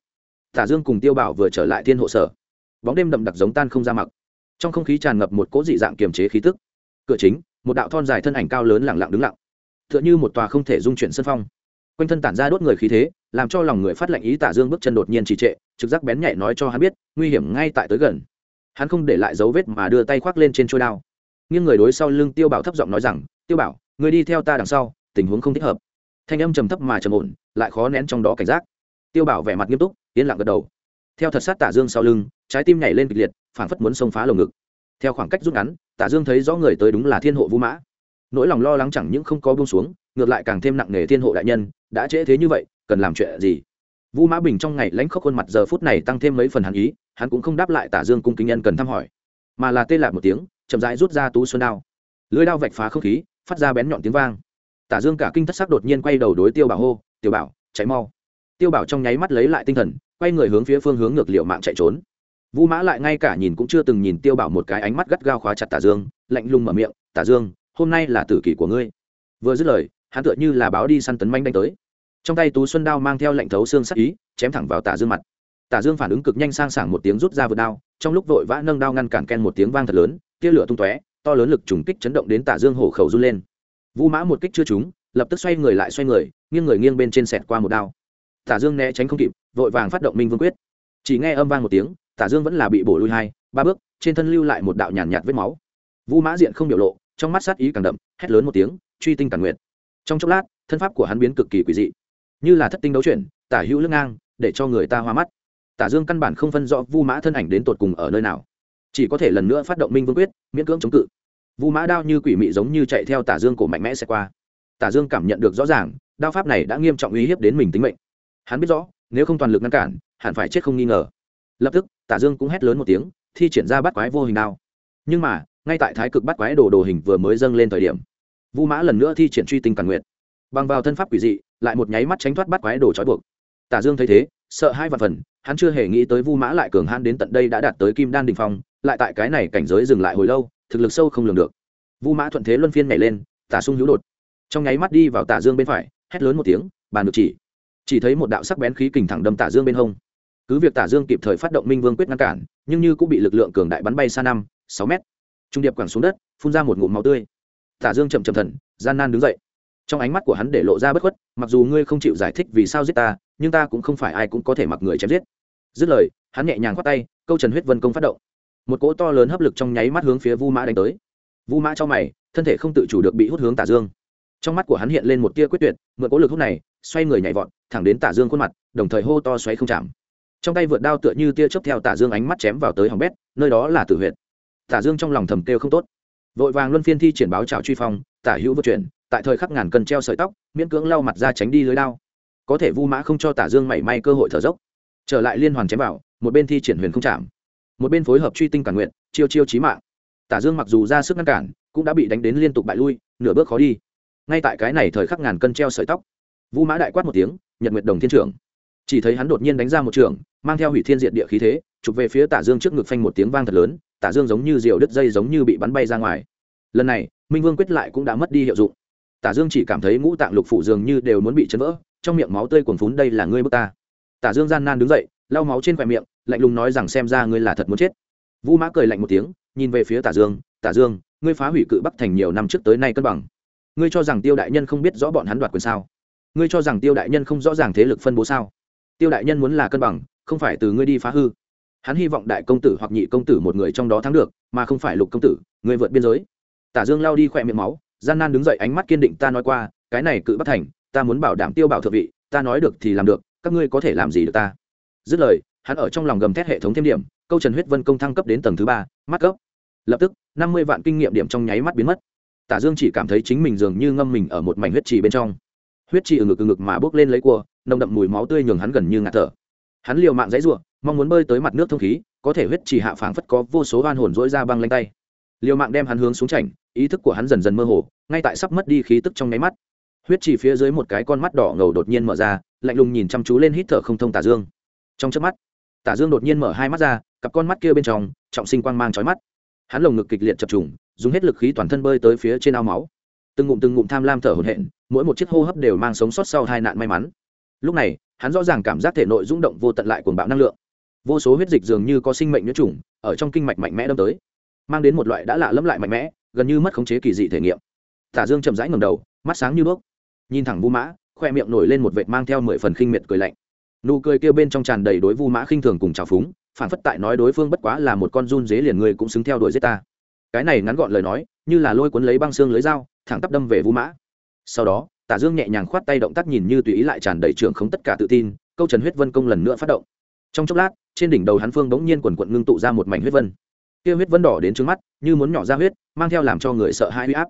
Tả dương cùng tiêu bảo vừa trở lại thiên hộ sở. Bóng đêm đậm đặc giống tan không ra mặc trong không khí tràn ngập một cỗ dị dạng kiềm chế khí tức. Cửa chính một đạo thon dài thân ảnh cao lớn lẳng lặng đứng lặng, tựa như một tòa không thể dung chuyển sân phong. Quanh thân tản ra đốt người khí thế, làm cho lòng người phát lệnh ý tả dương bước chân đột nhiên trì trệ, trực giác bén nhạy nói cho hắn biết, nguy hiểm ngay tại tới gần. Hắn không để lại dấu vết mà đưa tay khoác lên trên trôi đao. Nhưng người đối sau lưng tiêu bảo thấp giọng nói rằng, tiêu bảo, người đi theo ta đằng sau, tình huống không thích hợp. Thanh âm trầm thấp mà trầm ổn, lại khó nén trong đó cảnh giác. Tiêu bảo vẻ mặt nghiêm túc, yên lặng gật đầu. Theo thật sát tả dương sau lưng, trái tim nhảy lên kịch liệt, phảng phất muốn xông phá lồng ngực. Theo khoảng cách rút ngắn tả dương thấy rõ người tới đúng là thiên hộ vũ mã. Nỗi lòng lo lắng chẳng những không có buông xuống, ngược lại càng thêm nặng nề thiên hộ đại nhân, đã trễ thế như vậy, cần làm chuyện gì? Vũ mã bình trong ngày lãnh khốc khuôn mặt giờ phút này tăng thêm mấy phần hàn ý, hắn cũng không đáp lại tả dương cung kính nhân cần thăm hỏi, mà là tê lạc một tiếng, chậm rãi rút ra tú xuân đao. Lưới đao vạch phá không khí, phát ra bén nhọn tiếng vang. Tả dương cả kinh thất sắc đột nhiên quay đầu đối tiêu bảo hô Tiểu bảo cháy mau. Tiêu bảo trong nháy mắt lấy lại tinh thần, quay người hướng phía phương hướng ngược liệu mạng chạy trốn vũ mã lại ngay cả nhìn cũng chưa từng nhìn tiêu bảo một cái ánh mắt gắt gao khóa chặt tả dương, lạnh lùng mở miệng, tả dương, hôm nay là tử kỷ của ngươi. Vừa dứt lời, hắn tựa như là báo đi săn tấn manh đánh tới. Trong tay tú xuân đao mang theo lệnh thấu xương sắc ý, chém thẳng vào tả dương mặt. Tả dương phản ứng cực nhanh sang sảng một tiếng rút ra vượt đao, trong lúc vội vã nâng đao ngăn cản ken một tiếng vang thật lớn, tia lửa tung tóe, to lớn lực trùng kích chấn động đến tả dương hổ khẩu run lên. Vũ mã một kích chưa trúng, lập tức xoay người lại xoay người, nghiêng người nghiêng bên trên sẹt qua một đao. Tả dương né tránh không kịp, vội vàng phát động minh vương quyết. Chỉ nghe âm vang một tiếng tả dương vẫn là bị bổ lui hai ba bước trên thân lưu lại một đạo nhàn nhạt, nhạt vết máu. Vũ mã diện không biểu lộ trong mắt sát ý càng đậm hét lớn một tiếng truy tinh càng nguyện. Trong chốc lát thân pháp của hắn biến cực kỳ quỷ dị. Như là thất tinh đấu chuyển tả hữu lưng ngang để cho người ta hoa mắt. Tả dương căn bản không phân rõ vu mã thân ảnh đến tột cùng ở nơi nào. Chỉ có thể lần nữa phát động minh vương quyết miễn cưỡng chống cự. Vu mã đao như quỷ mị giống như chạy theo tả dương cổ mạnh mẽ sẽ qua. Tả dương cảm nhận được rõ ràng đao pháp này đã nghiêm trọng uy hiếp đến mình tính mệnh. Hắn biết rõ nếu không toàn lực ngăn cản hẳn phải chết không nghi ngờ. Lập tức tả dương cũng hét lớn một tiếng, thi triển ra bắt quái vô hình đao. Nhưng mà, ngay tại thái cực bắt quái đồ đồ hình vừa mới dâng lên thời điểm, vu mã lần nữa thi triển truy tinh càn nguyện bằng vào thân pháp quỷ dị, lại một nháy mắt tránh thoát bắt quái đồ trói buộc. Tả dương thấy thế, sợ hai vạn phần, hắn chưa hề nghĩ tới vu mã lại cường hãn đến tận đây đã đạt tới kim đan đình phong, lại tại cái này cảnh giới dừng lại hồi lâu, thực lực sâu không lường được. Vu mã thuận thế luân phiên nhảy lên, tả sung hữu đột. Trong nháy mắt đi vào tả dương bên phải, hét lớn một tiếng, bàn được chỉ. Chỉ thấy một đạo sắc bén khí kình thẳng đâm tả dương bên hông cứ việc tả dương kịp thời phát động minh vương quyết ngăn cản, nhưng như cũng bị lực lượng cường đại bắn bay xa năm, sáu mét. Trung điệp quẳng xuống đất, phun ra một ngụm máu tươi. Tả dương chậm chậm thần, gian nan đứng dậy. Trong ánh mắt của hắn để lộ ra bất khuất, mặc dù ngươi không chịu giải thích vì sao giết ta, nhưng ta cũng không phải ai cũng có thể mặc người chém giết. Dứt lời, hắn nhẹ nhàng khoát tay, câu trần huyết vân công phát động. Một cỗ to lớn hấp lực trong nháy mắt hướng phía vu mã đánh tới. Vu mã cho mày, thân thể không tự chủ được bị hút hướng tả dương. Trong mắt của hắn hiện lên một tia quyết tuyệt, mượn cố lực hút này, xoay người nhảy vọt, thẳng đến tả dương khuôn mặt, đồng thời hô to xoáy không chạm trong tay vượt đao tựa như tia chớp theo tả dương ánh mắt chém vào tới hỏng bét, nơi đó là tử huyệt. Tả dương trong lòng thầm kêu không tốt. Vội vàng luân phiên thi triển báo trào truy phong, tả hữu vượt chuyển, tại thời khắc ngàn cân treo sợi tóc, miễn cưỡng lau mặt ra tránh đi lưới đao. Có thể vu mã không cho tả dương mảy may cơ hội thở dốc. Trở lại liên hoàn chém vào, một bên thi triển huyền không chạm, một bên phối hợp truy tinh cản nguyện chiêu chiêu chí mạng. Tả dương mặc dù ra sức ngăn cản, cũng đã bị đánh đến liên tục bại lui, nửa bước khó đi. Ngay tại cái này thời khắc ngàn cân treo sợi tóc, vu mã đại quát một tiếng, nhật nguyệt đồng thiên trưởng. Chỉ thấy hắn đột nhiên đánh ra một trường mang theo hủy thiên diện địa khí thế, chụp về phía tả dương trước ngực phanh một tiếng vang thật lớn, tả dương giống như diều đứt dây giống như bị bắn bay ra ngoài. Lần này, minh vương quyết lại cũng đã mất đi hiệu dụng. Tả dương chỉ cảm thấy ngũ tạng lục phủ dường như đều muốn bị chấn vỡ, trong miệng máu tươi cuồn phún đây là ngươi bước ta. Tả dương gian nan đứng dậy, lau máu trên khỏe miệng, lạnh lùng nói rằng xem ra ngươi là thật muốn chết. Vũ mã cười lạnh một tiếng, nhìn về phía tả dương tả dương, ngươi phá hủy cự bắc thành nhiều năm trước tới nay cân bằng. Ngươi cho rằng tiêu đại nhân không biết rõ bọn hắn đoạt quyền sao? Ngươi cho rằng tiêu đại nhân không rõ ràng thế lực phân bố sao? Tiêu đại nhân muốn là cân bằng không phải từ ngươi đi phá hư. Hắn hy vọng đại công tử hoặc nhị công tử một người trong đó thắng được, mà không phải lục công tử người vượt biên giới. Tả dương lao đi khỏe miệng máu, gian nan đứng dậy ánh mắt kiên định ta nói qua, cái này cự bất thành, ta muốn bảo đảm tiêu bảo thượng vị, ta nói được thì làm được, các ngươi có thể làm gì được ta? Dứt lời, hắn ở trong lòng gầm thét hệ thống thêm điểm, câu trần huyết vân công thăng cấp đến tầng thứ ba, mắt cấp. Lập tức, năm mươi vạn kinh nghiệm điểm trong nháy mắt biến mất. Tả dương chỉ cảm thấy chính mình dường như ngâm mình ở một mảnh huyết trì bên trong. Huyết trì ở ngực ở ngực mà bốc lên lấy cua, nồng đậm mùi máu tươi nhường hắn gần như ngạt thở hắn liều mạng dãy ruộng mong muốn bơi tới mặt nước thông khí, có thể huyết trì hạ phảng phất có vô số oan hồn dỗi ra băng lanh tay. Liều mạng đem hắn hướng xuống chảnh, ý thức của hắn dần dần mơ hồ, ngay tại sắp mất đi khí tức trong nháy mắt. Huyết trì phía dưới một cái con mắt đỏ ngầu đột nhiên mở ra, lạnh lùng nhìn chăm chú lên hít thở không thông tả dương. Trong chớp mắt, tả dương đột nhiên mở hai mắt ra, cặp con mắt kia bên trong, trọng sinh quang mang chói mắt. Hắn lồng ngực kịch liệt chập trùng, dùng hết lực khí toàn thân bơi tới phía trên ao máu. Từng ngụm từng ngụm tham lam thở hổn hển, mỗi một chiếc hô hấp đều mang sống sót sau hai nạn may mắn. Lúc này hắn rõ ràng cảm giác thể nội rung động vô tận lại cuồng bạo năng lượng. Vô số huyết dịch dường như có sinh mệnh nhiễm trùng, ở trong kinh mạch mạnh mẽ đâm tới, mang đến một loại đã lạ lẫm lại mạnh mẽ, gần như mất khống chế kỳ dị thể nghiệm. Tả dương chậm rãi ngầm đầu, mắt sáng như đuốc nhìn thẳng vu mã, khoe miệng nổi lên một vệt mang theo mười phần khinh miệt cười lạnh. Nụ cười kêu bên trong tràn đầy đối vu mã khinh thường cùng trào phúng, phản phất tại nói đối phương bất quá là một con run dế liền người cũng xứng theo đuổi giết ta. Cái này ngắn gọn lời nói, như là lôi cuốn lấy băng xương lưới dao, thẳng tắp đâm về vu mã. Sau đó tả dương nhẹ nhàng khoát tay động tác nhìn như tùy ý lại tràn đầy trường không tất cả tự tin, câu trần huyết vân công lần nữa phát động. Trong chốc lát, trên đỉnh đầu hắn phương bỗng nhiên quần quận ngưng tụ ra một mảnh huyết vân. Kia huyết vân đỏ đến trước mắt, như muốn nhỏ ra huyết, mang theo làm cho người sợ hãi huy áp.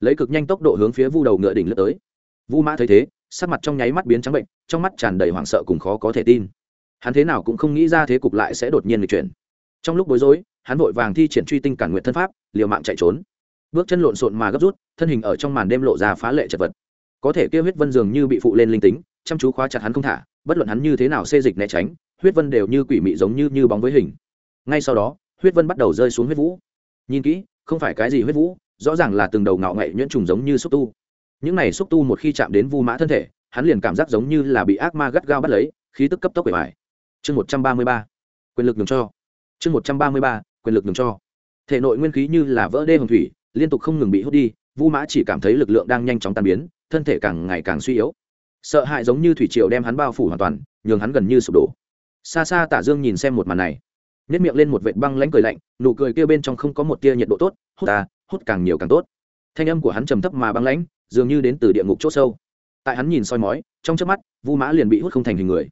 Lấy cực nhanh tốc độ hướng phía vu đầu ngựa đỉnh lướt tới. Vu mã thấy thế, sắc mặt trong nháy mắt biến trắng bệnh, trong mắt tràn đầy hoảng sợ cùng khó có thể tin. Hắn thế nào cũng không nghĩ ra thế cục lại sẽ đột nhiên lịch chuyển. Trong lúc bối rối, hắn vội vàng thi triển truy tinh cản nguyện thân pháp, liều mạng chạy trốn. Bước chân lộn xộn mà gấp rút, thân hình ở trong màn đêm lộ ra phá lệ chật vật có thể kia huyết vân dường như bị phụ lên linh tính, chăm chú khóa chặt hắn không thả, bất luận hắn như thế nào xê dịch né tránh, huyết vân đều như quỷ mị giống như như bóng với hình. Ngay sau đó, huyết vân bắt đầu rơi xuống huyết vũ. Nhìn kỹ, không phải cái gì huyết vũ, rõ ràng là từng đầu ngạo nghệ nhuyễn trùng giống như xúc tu. Những này xúc tu một khi chạm đến vu mã thân thể, hắn liền cảm giác giống như là bị ác ma gắt gao bắt lấy, khí tức cấp tốc bể bài. Chương một trăm ba mươi ba, quyền lực nhường cho. Chương một trăm ba mươi ba, quyền lực nhường cho. Thể nội nguyên khí như là vỡ đê hồng thủy, liên tục không ngừng bị hút đi, vu mã chỉ cảm thấy lực lượng đang nhanh chóng tan biến thân thể càng ngày càng suy yếu. Sợ hãi giống như thủy triều đem hắn bao phủ hoàn toàn, nhường hắn gần như sụp đổ. Xa xa tả dương nhìn xem một màn này nếp miệng lên một vệt băng lãnh cười lạnh, nụ cười kia bên trong không có một tia nhiệt độ tốt, hút ta, hút càng nhiều càng tốt. Thanh âm của hắn trầm thấp mà băng lãnh, dường như đến từ địa ngục c h ỗ sâu. Tại hắn nhìn soi mói, trong trước mắt, vu mã liền bị hút không thành hình người.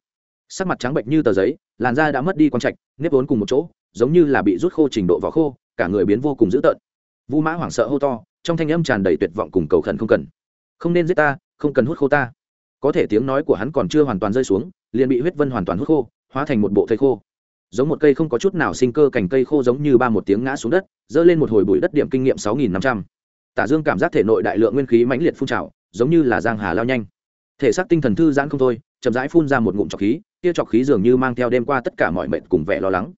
Sắc mặt trắng bệnh như tờ giấy, làn da đã mất đi quan trạch, nếp vốn cùng một chỗ, giống như là bị rút khô trình độ vỏ khô, cả người biến vô cùng dữ tợn. Vu mã hoảng sợ hô to, trong thanh âm tràn đầy tuyệt vọng cùng cầu khẩn không cần không nên giết ta, không cần hút khô ta. Có thể tiếng nói của hắn còn chưa hoàn toàn rơi xuống, liền bị huyết vân hoàn toàn hút khô, hóa thành một bộ thây khô. Giống một cây không có chút nào sinh cơ cành cây khô giống như ba một tiếng ngã xuống đất giơ lên một hồi bụi đất điểm kinh nghiệm sáu nghìn năm trăm. Tả dương cảm giác thể nội đại lượng nguyên khí mãnh liệt phun trào, giống như là giang hà lao nhanh. Thể xác tinh thần thư giãn không thôi, chậm rãi phun ra một ngụm trọc khí, kia trọc khí dường như mang theo đêm qua tất cả mọi mệnh cùng vẻ lo lắng.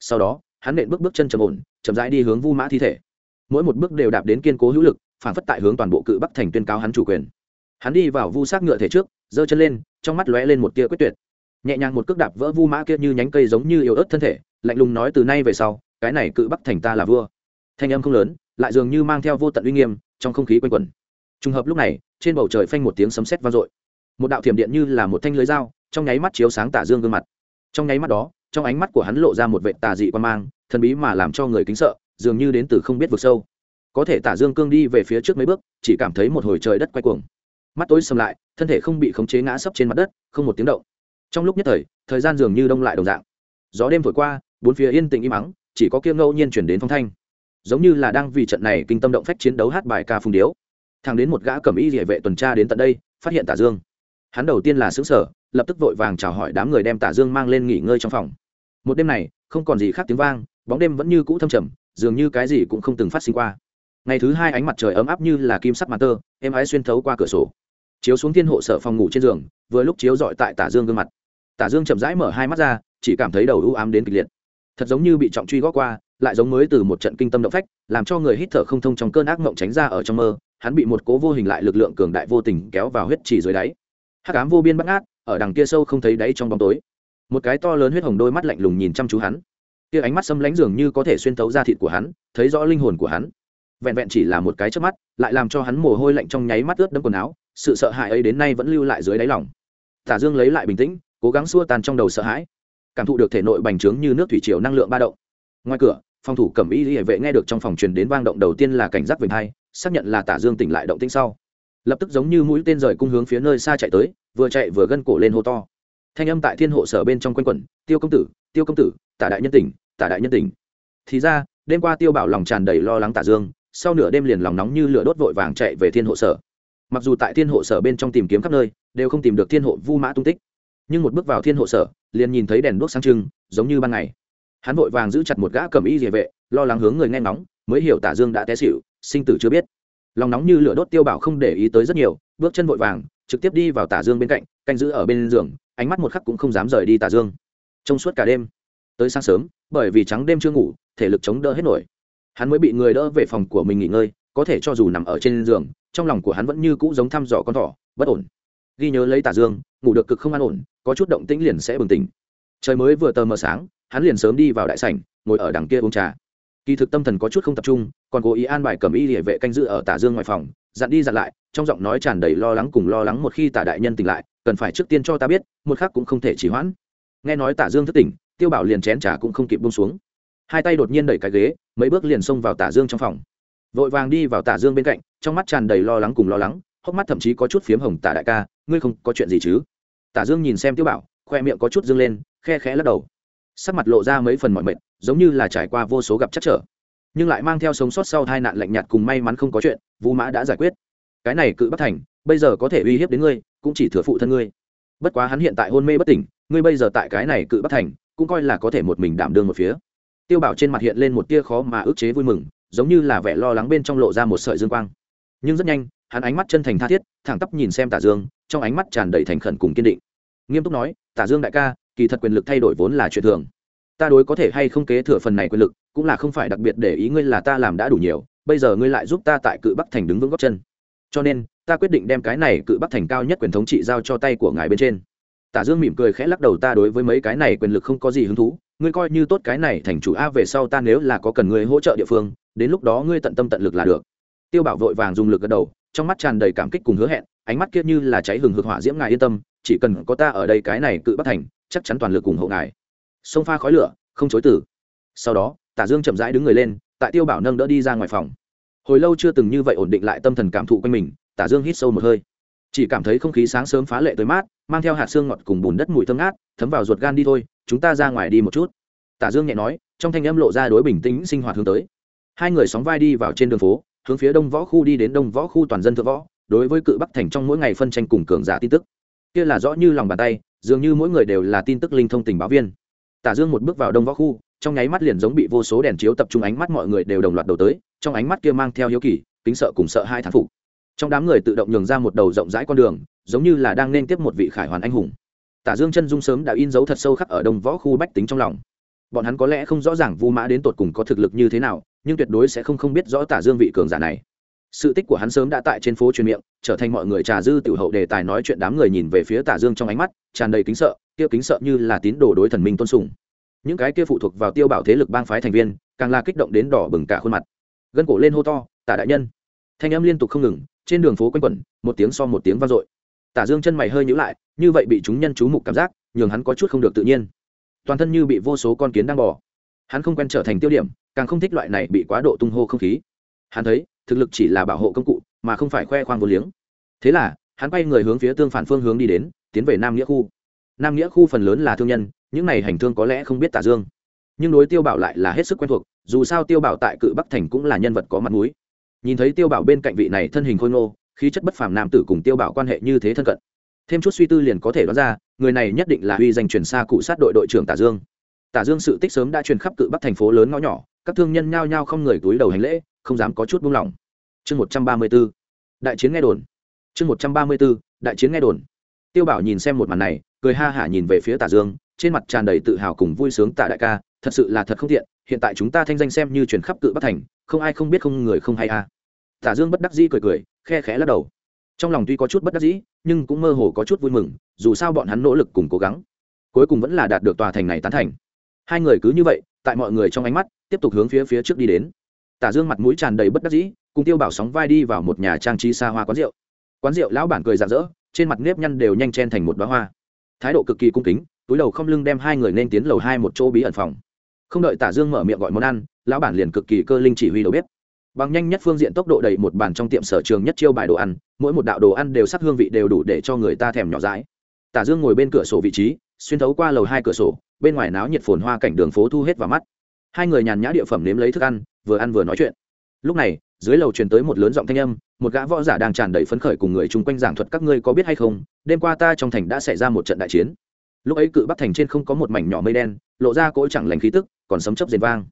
Sau đó, hắn nện bước bước chân trầm ổn, chậm rãi đi hướng vu mã thi thể. Mỗi một bước đều đạp đến kiên cố hữu lực phản phất tại hướng toàn bộ cự bắc thành tuyên cáo hắn chủ quyền. Hắn đi vào vu sát ngựa thể trước, giơ chân lên, trong mắt lóe lên một tia quyết tuyệt. Nhẹ nhàng một cước đạp vỡ vu mã kia như nhánh cây giống như yếu ớt thân thể, lạnh lùng nói từ nay về sau, cái này cự bắc thành ta là vua. Thanh âm không lớn, lại dường như mang theo vô tận uy nghiêm, trong không khí quanh quẩn. Trùng hợp lúc này, trên bầu trời phanh một tiếng sấm sét vang dội. Một đạo thiểm điện như là một thanh lưới dao, trong nháy mắt chiếu sáng tả dương gương mặt. Trong nháy mắt đó, trong ánh mắt của hắn lộ ra một vệ tà dị quan mang, thần bí mà làm cho người kính sợ, dường như đến từ không biết vực sâu có thể tả dương cương đi về phía trước mấy bước, chỉ cảm thấy một hồi trời đất quay cuồng. Mắt tối sầm lại, thân thể không bị khống chế ngã sấp trên mặt đất, không một tiếng động. Trong lúc nhất thời thời gian dường như đông lại đồng dạng. Gió đêm thổi qua, bốn phía yên tĩnh im mắng chỉ có kia ngẫu nhiên chuyển đến phong thanh. Giống như là đang vì trận này kinh tâm động phách chiến đấu hát bài ca phùng điếu. Thằng đến một gã cầm y địa vệ tuần tra đến tận đây, phát hiện tả dương. Hắn đầu tiên là xứng sở lập tức vội vàng chào hỏi đám người đem tả dương mang lên nghỉ ngơi trong phòng. Một đêm này, không còn gì khác tiếng vang, bóng đêm vẫn như cũ thâm trầm, dường như cái gì cũng không từng phát sinh qua ngày thứ hai ánh mặt trời ấm áp như là kim sắc màn tơ em ái xuyên thấu qua cửa sổ. Chiếu xuống thiên hộ sở phòng ngủ trên giường, vừa lúc chiếu dọi tại tả dương gương mặt. Tả dương chậm rãi mở hai mắt ra, chỉ cảm thấy đầu u ám đến kịch liệt. Thật giống như bị trọng truy gót qua, lại giống mới từ một trận kinh tâm động phách, làm cho người hít thở không thông trong cơn ác mộng tránh ra ở trong mơ, hắn bị một cố vô hình lại lực lượng cường đại vô tình kéo vào huyết chỉ dưới đáy. Hắc ám vô biên bắt ngát ở đằng kia sâu không thấy đáy trong bóng tối. Một cái to lớn huyết hồng đôi mắt lạnh lùng nhìn chăm chú hắn. Kia ánh mắt xâm lánh dường như có thể xuyên thấu ra thịt của hắn, thấy rõ linh hồn của hắn vẹn vẹn chỉ là một cái trước mắt, lại làm cho hắn mồ hôi lạnh trong nháy mắt ướt đẫm quần áo, sự sợ hãi ấy đến nay vẫn lưu lại dưới đáy lòng. Tả dương lấy lại bình tĩnh, cố gắng xua tan trong đầu sợ hãi. Cảm thụ được thể nội bành trướng như nước thủy triều năng lượng ba động. Ngoài cửa, phòng thủ cẩm y hệ vệ nghe được trong phòng truyền đến vang động đầu tiên là cảnh giác về hai, xác nhận là tả dương tỉnh lại động tĩnh sau. Lập tức giống như mũi tên rời cung hướng phía nơi xa chạy tới, vừa chạy vừa gân cổ lên hô to. Thanh âm tại thiên hộ sở bên trong quanh quẩn, tiêu công tử, tiêu công tử, tả đại nhân tỉnh, tả đại nhân tỉnh. Thì ra, đêm qua tiêu bảo lòng tràn đầy lo lắng tả dương sau nửa đêm liền lòng nóng như lửa đốt vội vàng chạy về thiên hộ sở. Mặc dù tại thiên hộ sở bên trong tìm kiếm khắp nơi, đều không tìm được thiên hộ vu mã tung tích. Nhưng một bước vào thiên hộ sở, liền nhìn thấy đèn đuốc sáng trưng, giống như ban ngày. Hắn vội vàng giữ chặt một gã cầm y địa vệ, lo lắng hướng người nghe nóng mới hiểu tả dương đã té xịu sinh tử chưa biết. Lòng nóng như lửa đốt tiêu bảo không để ý tới rất nhiều, bước chân vội vàng, trực tiếp đi vào tả dương bên cạnh, canh giữ ở bên giường, ánh mắt một khắc cũng không dám rời đi tả dương. Trong suốt cả đêm, tới sáng sớm, bởi vì trắng đêm chưa ngủ, thể lực chống đỡ hết nổi hắn mới bị người đỡ về phòng của mình nghỉ ngơi, có thể cho dù nằm ở trên giường, trong lòng của hắn vẫn như cũ giống thăm dò con thỏ, bất ổn. Ghi nhớ lấy tả dương, ngủ được cực không an ổn, có chút động tĩnh liền sẽ bừng tỉnh. Trời mới vừa tờ mờ sáng, hắn liền sớm đi vào đại sảnh, ngồi ở đằng kia uống trà. Kỳ thực tâm thần có chút không tập trung, còn cố ý an bài cầm y địa vệ canh giữ ở tả dương ngoài phòng, dặn đi dặn lại, trong giọng nói tràn đầy lo lắng cùng lo lắng một khi tả đại nhân tỉnh lại, cần phải trước tiên cho ta biết, một khác cũng không thể chỉ hoãn. Nghe nói tả dương thức tỉnh, tiêu bảo liền chén trà cũng không kịp bông xuống hai tay đột nhiên đẩy cái ghế, mấy bước liền xông vào tả dương trong phòng. Vội vàng đi vào tả dương bên cạnh, trong mắt tràn đầy lo lắng cùng lo lắng, hốc mắt thậm chí có chút phiếm hồng, tả đại ca, ngươi không có chuyện gì chứ? Tả dương nhìn xem tiêu bảo, khoe miệng có chút dương lên, khe khẽ lắc đầu. Sắc mặt lộ ra mấy phần mọi mệt, giống như là trải qua vô số gặp chắc trở, nhưng lại mang theo sống sót sau hai nạn lạnh nhạt cùng may mắn không có chuyện, vũ mã đã giải quyết. Cái này cự bất thành, bây giờ có thể uy hiếp đến ngươi, cũng chỉ thừa phụ thân ngươi. Bất quá hắn hiện tại hôn mê bất tỉnh, ngươi bây giờ tại cái này cự bất thành, cũng coi là có thể một mình đảm đương một phía tiêu bảo trên mặt hiện lên một tia khó mà ức chế vui mừng, giống như là vẻ lo lắng bên trong lộ ra một sợi dương quang. Nhưng rất nhanh, hắn ánh mắt chân thành tha thiết, thẳng tắp nhìn xem tả dương, trong ánh mắt tràn đầy thành khẩn cùng kiên định. Nghiêm túc nói, tả dương đại ca, kỳ thật quyền lực thay đổi vốn là chuyện thường. Ta đối có thể hay không kế thừa phần này quyền lực, cũng là không phải đặc biệt để ý ngươi là ta làm đã đủ nhiều, bây giờ ngươi lại giúp ta tại cự bắc thành đứng vững góc chân. Cho nên, ta quyết định đem cái này cự bắc thành cao nhất quyền thống trị giao cho tay của ngài bên trên. Tả dương mỉm cười khẽ lắc đầu, ta đối với mấy cái này quyền lực không có gì hứng thú ngươi coi như tốt cái này thành chủ a về sau ta nếu là có cần ngươi hỗ trợ địa phương, đến lúc đó ngươi tận tâm tận lực là được. Tiêu bảo vội vàng dùng lực gật đầu, trong mắt tràn đầy cảm kích cùng hứa hẹn, ánh mắt kia như là cháy hừng hực hỏa diễm ngài yên tâm, chỉ cần có ta ở đây cái này cự bất thành, chắc chắn toàn lực cùng hộ ngài. Sông pha khói lửa, không chối tử sau đó, tả dương chậm rãi đứng người lên, tại tiêu bảo nâng đỡ đi ra ngoài phòng. Hồi lâu chưa từng như vậy ổn định lại tâm thần cảm thụ quanh mình, tả dương hít sâu một hơi. Chỉ cảm thấy không khí sáng sớm phá lệ tới mát, mang theo hạt xương ngọt cùng bùn đất mùi thơm ngát, thấm vào ruột gan đi thôi chúng ta ra ngoài đi một chút. Tả dương nhẹ nói, trong thanh âm lộ ra đối bình tĩnh sinh hoạt hướng tới. Hai người sóng vai đi vào trên đường phố, hướng phía đông võ khu đi đến đông võ khu toàn dân thượng võ, đối với cự bắc thành trong mỗi ngày phân tranh cùng cường giả tin tức. Kia là rõ như lòng bàn tay, dường như mỗi người đều là tin tức linh thông tình báo viên. Tả dương một bước vào đông võ khu, trong nháy mắt liền giống bị vô số đèn chiếu tập trung ánh mắt mọi người đều đồng loạt đầu tới, trong ánh mắt kia mang theo hiếu kỳ, kính sợ cùng sợ hai thán phục. Trong đám người tự động nhường ra một đầu rộng rãi con đường, giống như là đang nên tiếp một vị khải hoàn anh hùng tả dương chân dung sớm đã in dấu thật sâu khắc ở đông võ khu bách tính trong lòng. Bọn hắn có lẽ không rõ ràng vu mã đến tột cùng có thực lực như thế nào, nhưng tuyệt đối sẽ không không biết rõ tả dương vị cường giả này. Sự tích của hắn sớm đã tại trên phố truyền miệng, trở thành mọi người trà dư tiểu hậu đề tài nói chuyện đám người nhìn về phía tả dương trong ánh mắt, tràn đầy kính sợ, kia kính sợ như là tín đồ đối thần minh tôn sùng. Những cái kia phụ thuộc vào tiêu bảo thế lực bang phái thành viên, càng là kích động đến đỏ bừng cả khuôn mặt. Gân cổ lên hô to, tả đại nhân. Thanh âm liên tục không ngừng, trên đường phố quanh quẩn, một tiếng so một tiếng vang dội tả dương chân mày hơi nhíu lại, như vậy bị chúng nhân chú mục cảm giác, nhường hắn có chút không được tự nhiên. Toàn thân như bị vô số con kiến đang bò. Hắn không quen trở thành tiêu điểm, càng không thích loại này bị quá độ tung hô không khí. Hắn thấy, thực lực chỉ là bảo hộ công cụ, mà không phải khoe khoang vô liếng. Thế là, hắn quay người hướng phía tương phản phương hướng đi đến, tiến về nam nghĩa khu. Nam nghĩa khu phần lớn là thương nhân, những này hành thương có lẽ không biết tả dương. Nhưng đối tiêu bảo lại là hết sức quen thuộc, dù sao tiêu bảo tại cự bắc thành cũng là nhân vật có mặt mũi. Nhìn thấy tiêu bảo bên cạnh vị này thân hình khôi ngô khí chất bất phàm nam tử cùng tiêu bảo quan hệ như thế thân cận. Thêm chút suy tư liền có thể đoán ra, người này nhất định là uy danh truyền xa cụ sát đội đội trưởng tả dương. Tả dương sự tích sớm đã truyền khắp cự bắc thành phố lớn ngõ nhỏ, các thương nhân nhao nhao không người túi đầu hành lễ, không dám có chút buông lỏng. Chương một trăm ba mươi b ố đại chiến nghe đồn. Chương một trăm ba mươi b ố đại chiến nghe đồn. Tiêu bảo nhìn xem một màn này, cười ha hả nhìn về phía tả dương, trên mặt tràn đầy tự hào cùng vui sướng, tả đại ca, thật sự là thật không tiện, hiện tại chúng ta thanh danh xem như truyền khắp cự bắc thành, không ai không biết không người không hay a à. tả dương bất đắc dĩ cười cười khe khẽ lắc đầu. Trong lòng tuy có chút bất đắc dĩ, nhưng cũng mơ hồ có chút vui mừng, dù sao bọn hắn nỗ lực cùng cố gắng, cuối cùng vẫn là đạt được tòa thành này tán thành. Hai người cứ như vậy, tại mọi người trong ánh mắt, tiếp tục hướng phía phía trước đi đến. Tả dương mặt mũi tràn đầy bất đắc dĩ, cùng tiêu bảo sóng vai đi vào một nhà trang trí xa hoa quán rượu. Quán rượu lão bản cười rạng rỡ, trên mặt nếp nhăn đều nhanh chen thành một bó hoa. Thái độ cực kỳ cung kính, túi đầu không lưng đem hai người nên tiến lầu hai một chỗ bí ẩn phòng. Không đợi tả dương mở miệng gọi món ăn, lão bản liền cực kỳ cơ linh chỉ huy đầu bếp bằng nhanh nhất phương diện tốc độ đầy một bàn trong tiệm sở trường nhất chiêu bài đồ ăn, mỗi một đạo đồ ăn đều sắc hương vị đều đủ để cho người ta thèm nhỏ dãi. Tả dương ngồi bên cửa sổ vị trí, xuyên thấu qua lầu hai cửa sổ, bên ngoài náo nhiệt phồn hoa cảnh đường phố thu hết vào mắt. Hai người nhàn nhã địa phẩm nếm lấy thức ăn, vừa ăn vừa nói chuyện. Lúc này, dưới lầu truyền tới một lớn giọng thanh âm, một gã võ giả đang tràn đầy phấn khởi cùng người chung quanh giảng thuật các ngươi có biết hay không, đêm qua ta trong thành đã xảy ra một trận đại chiến. Lúc ấy cự bắc thành trên không có một mảnh nhỏ mây đen, lộ ra cỗ chẳng lành khí tức, còn sấm chớp rền vang.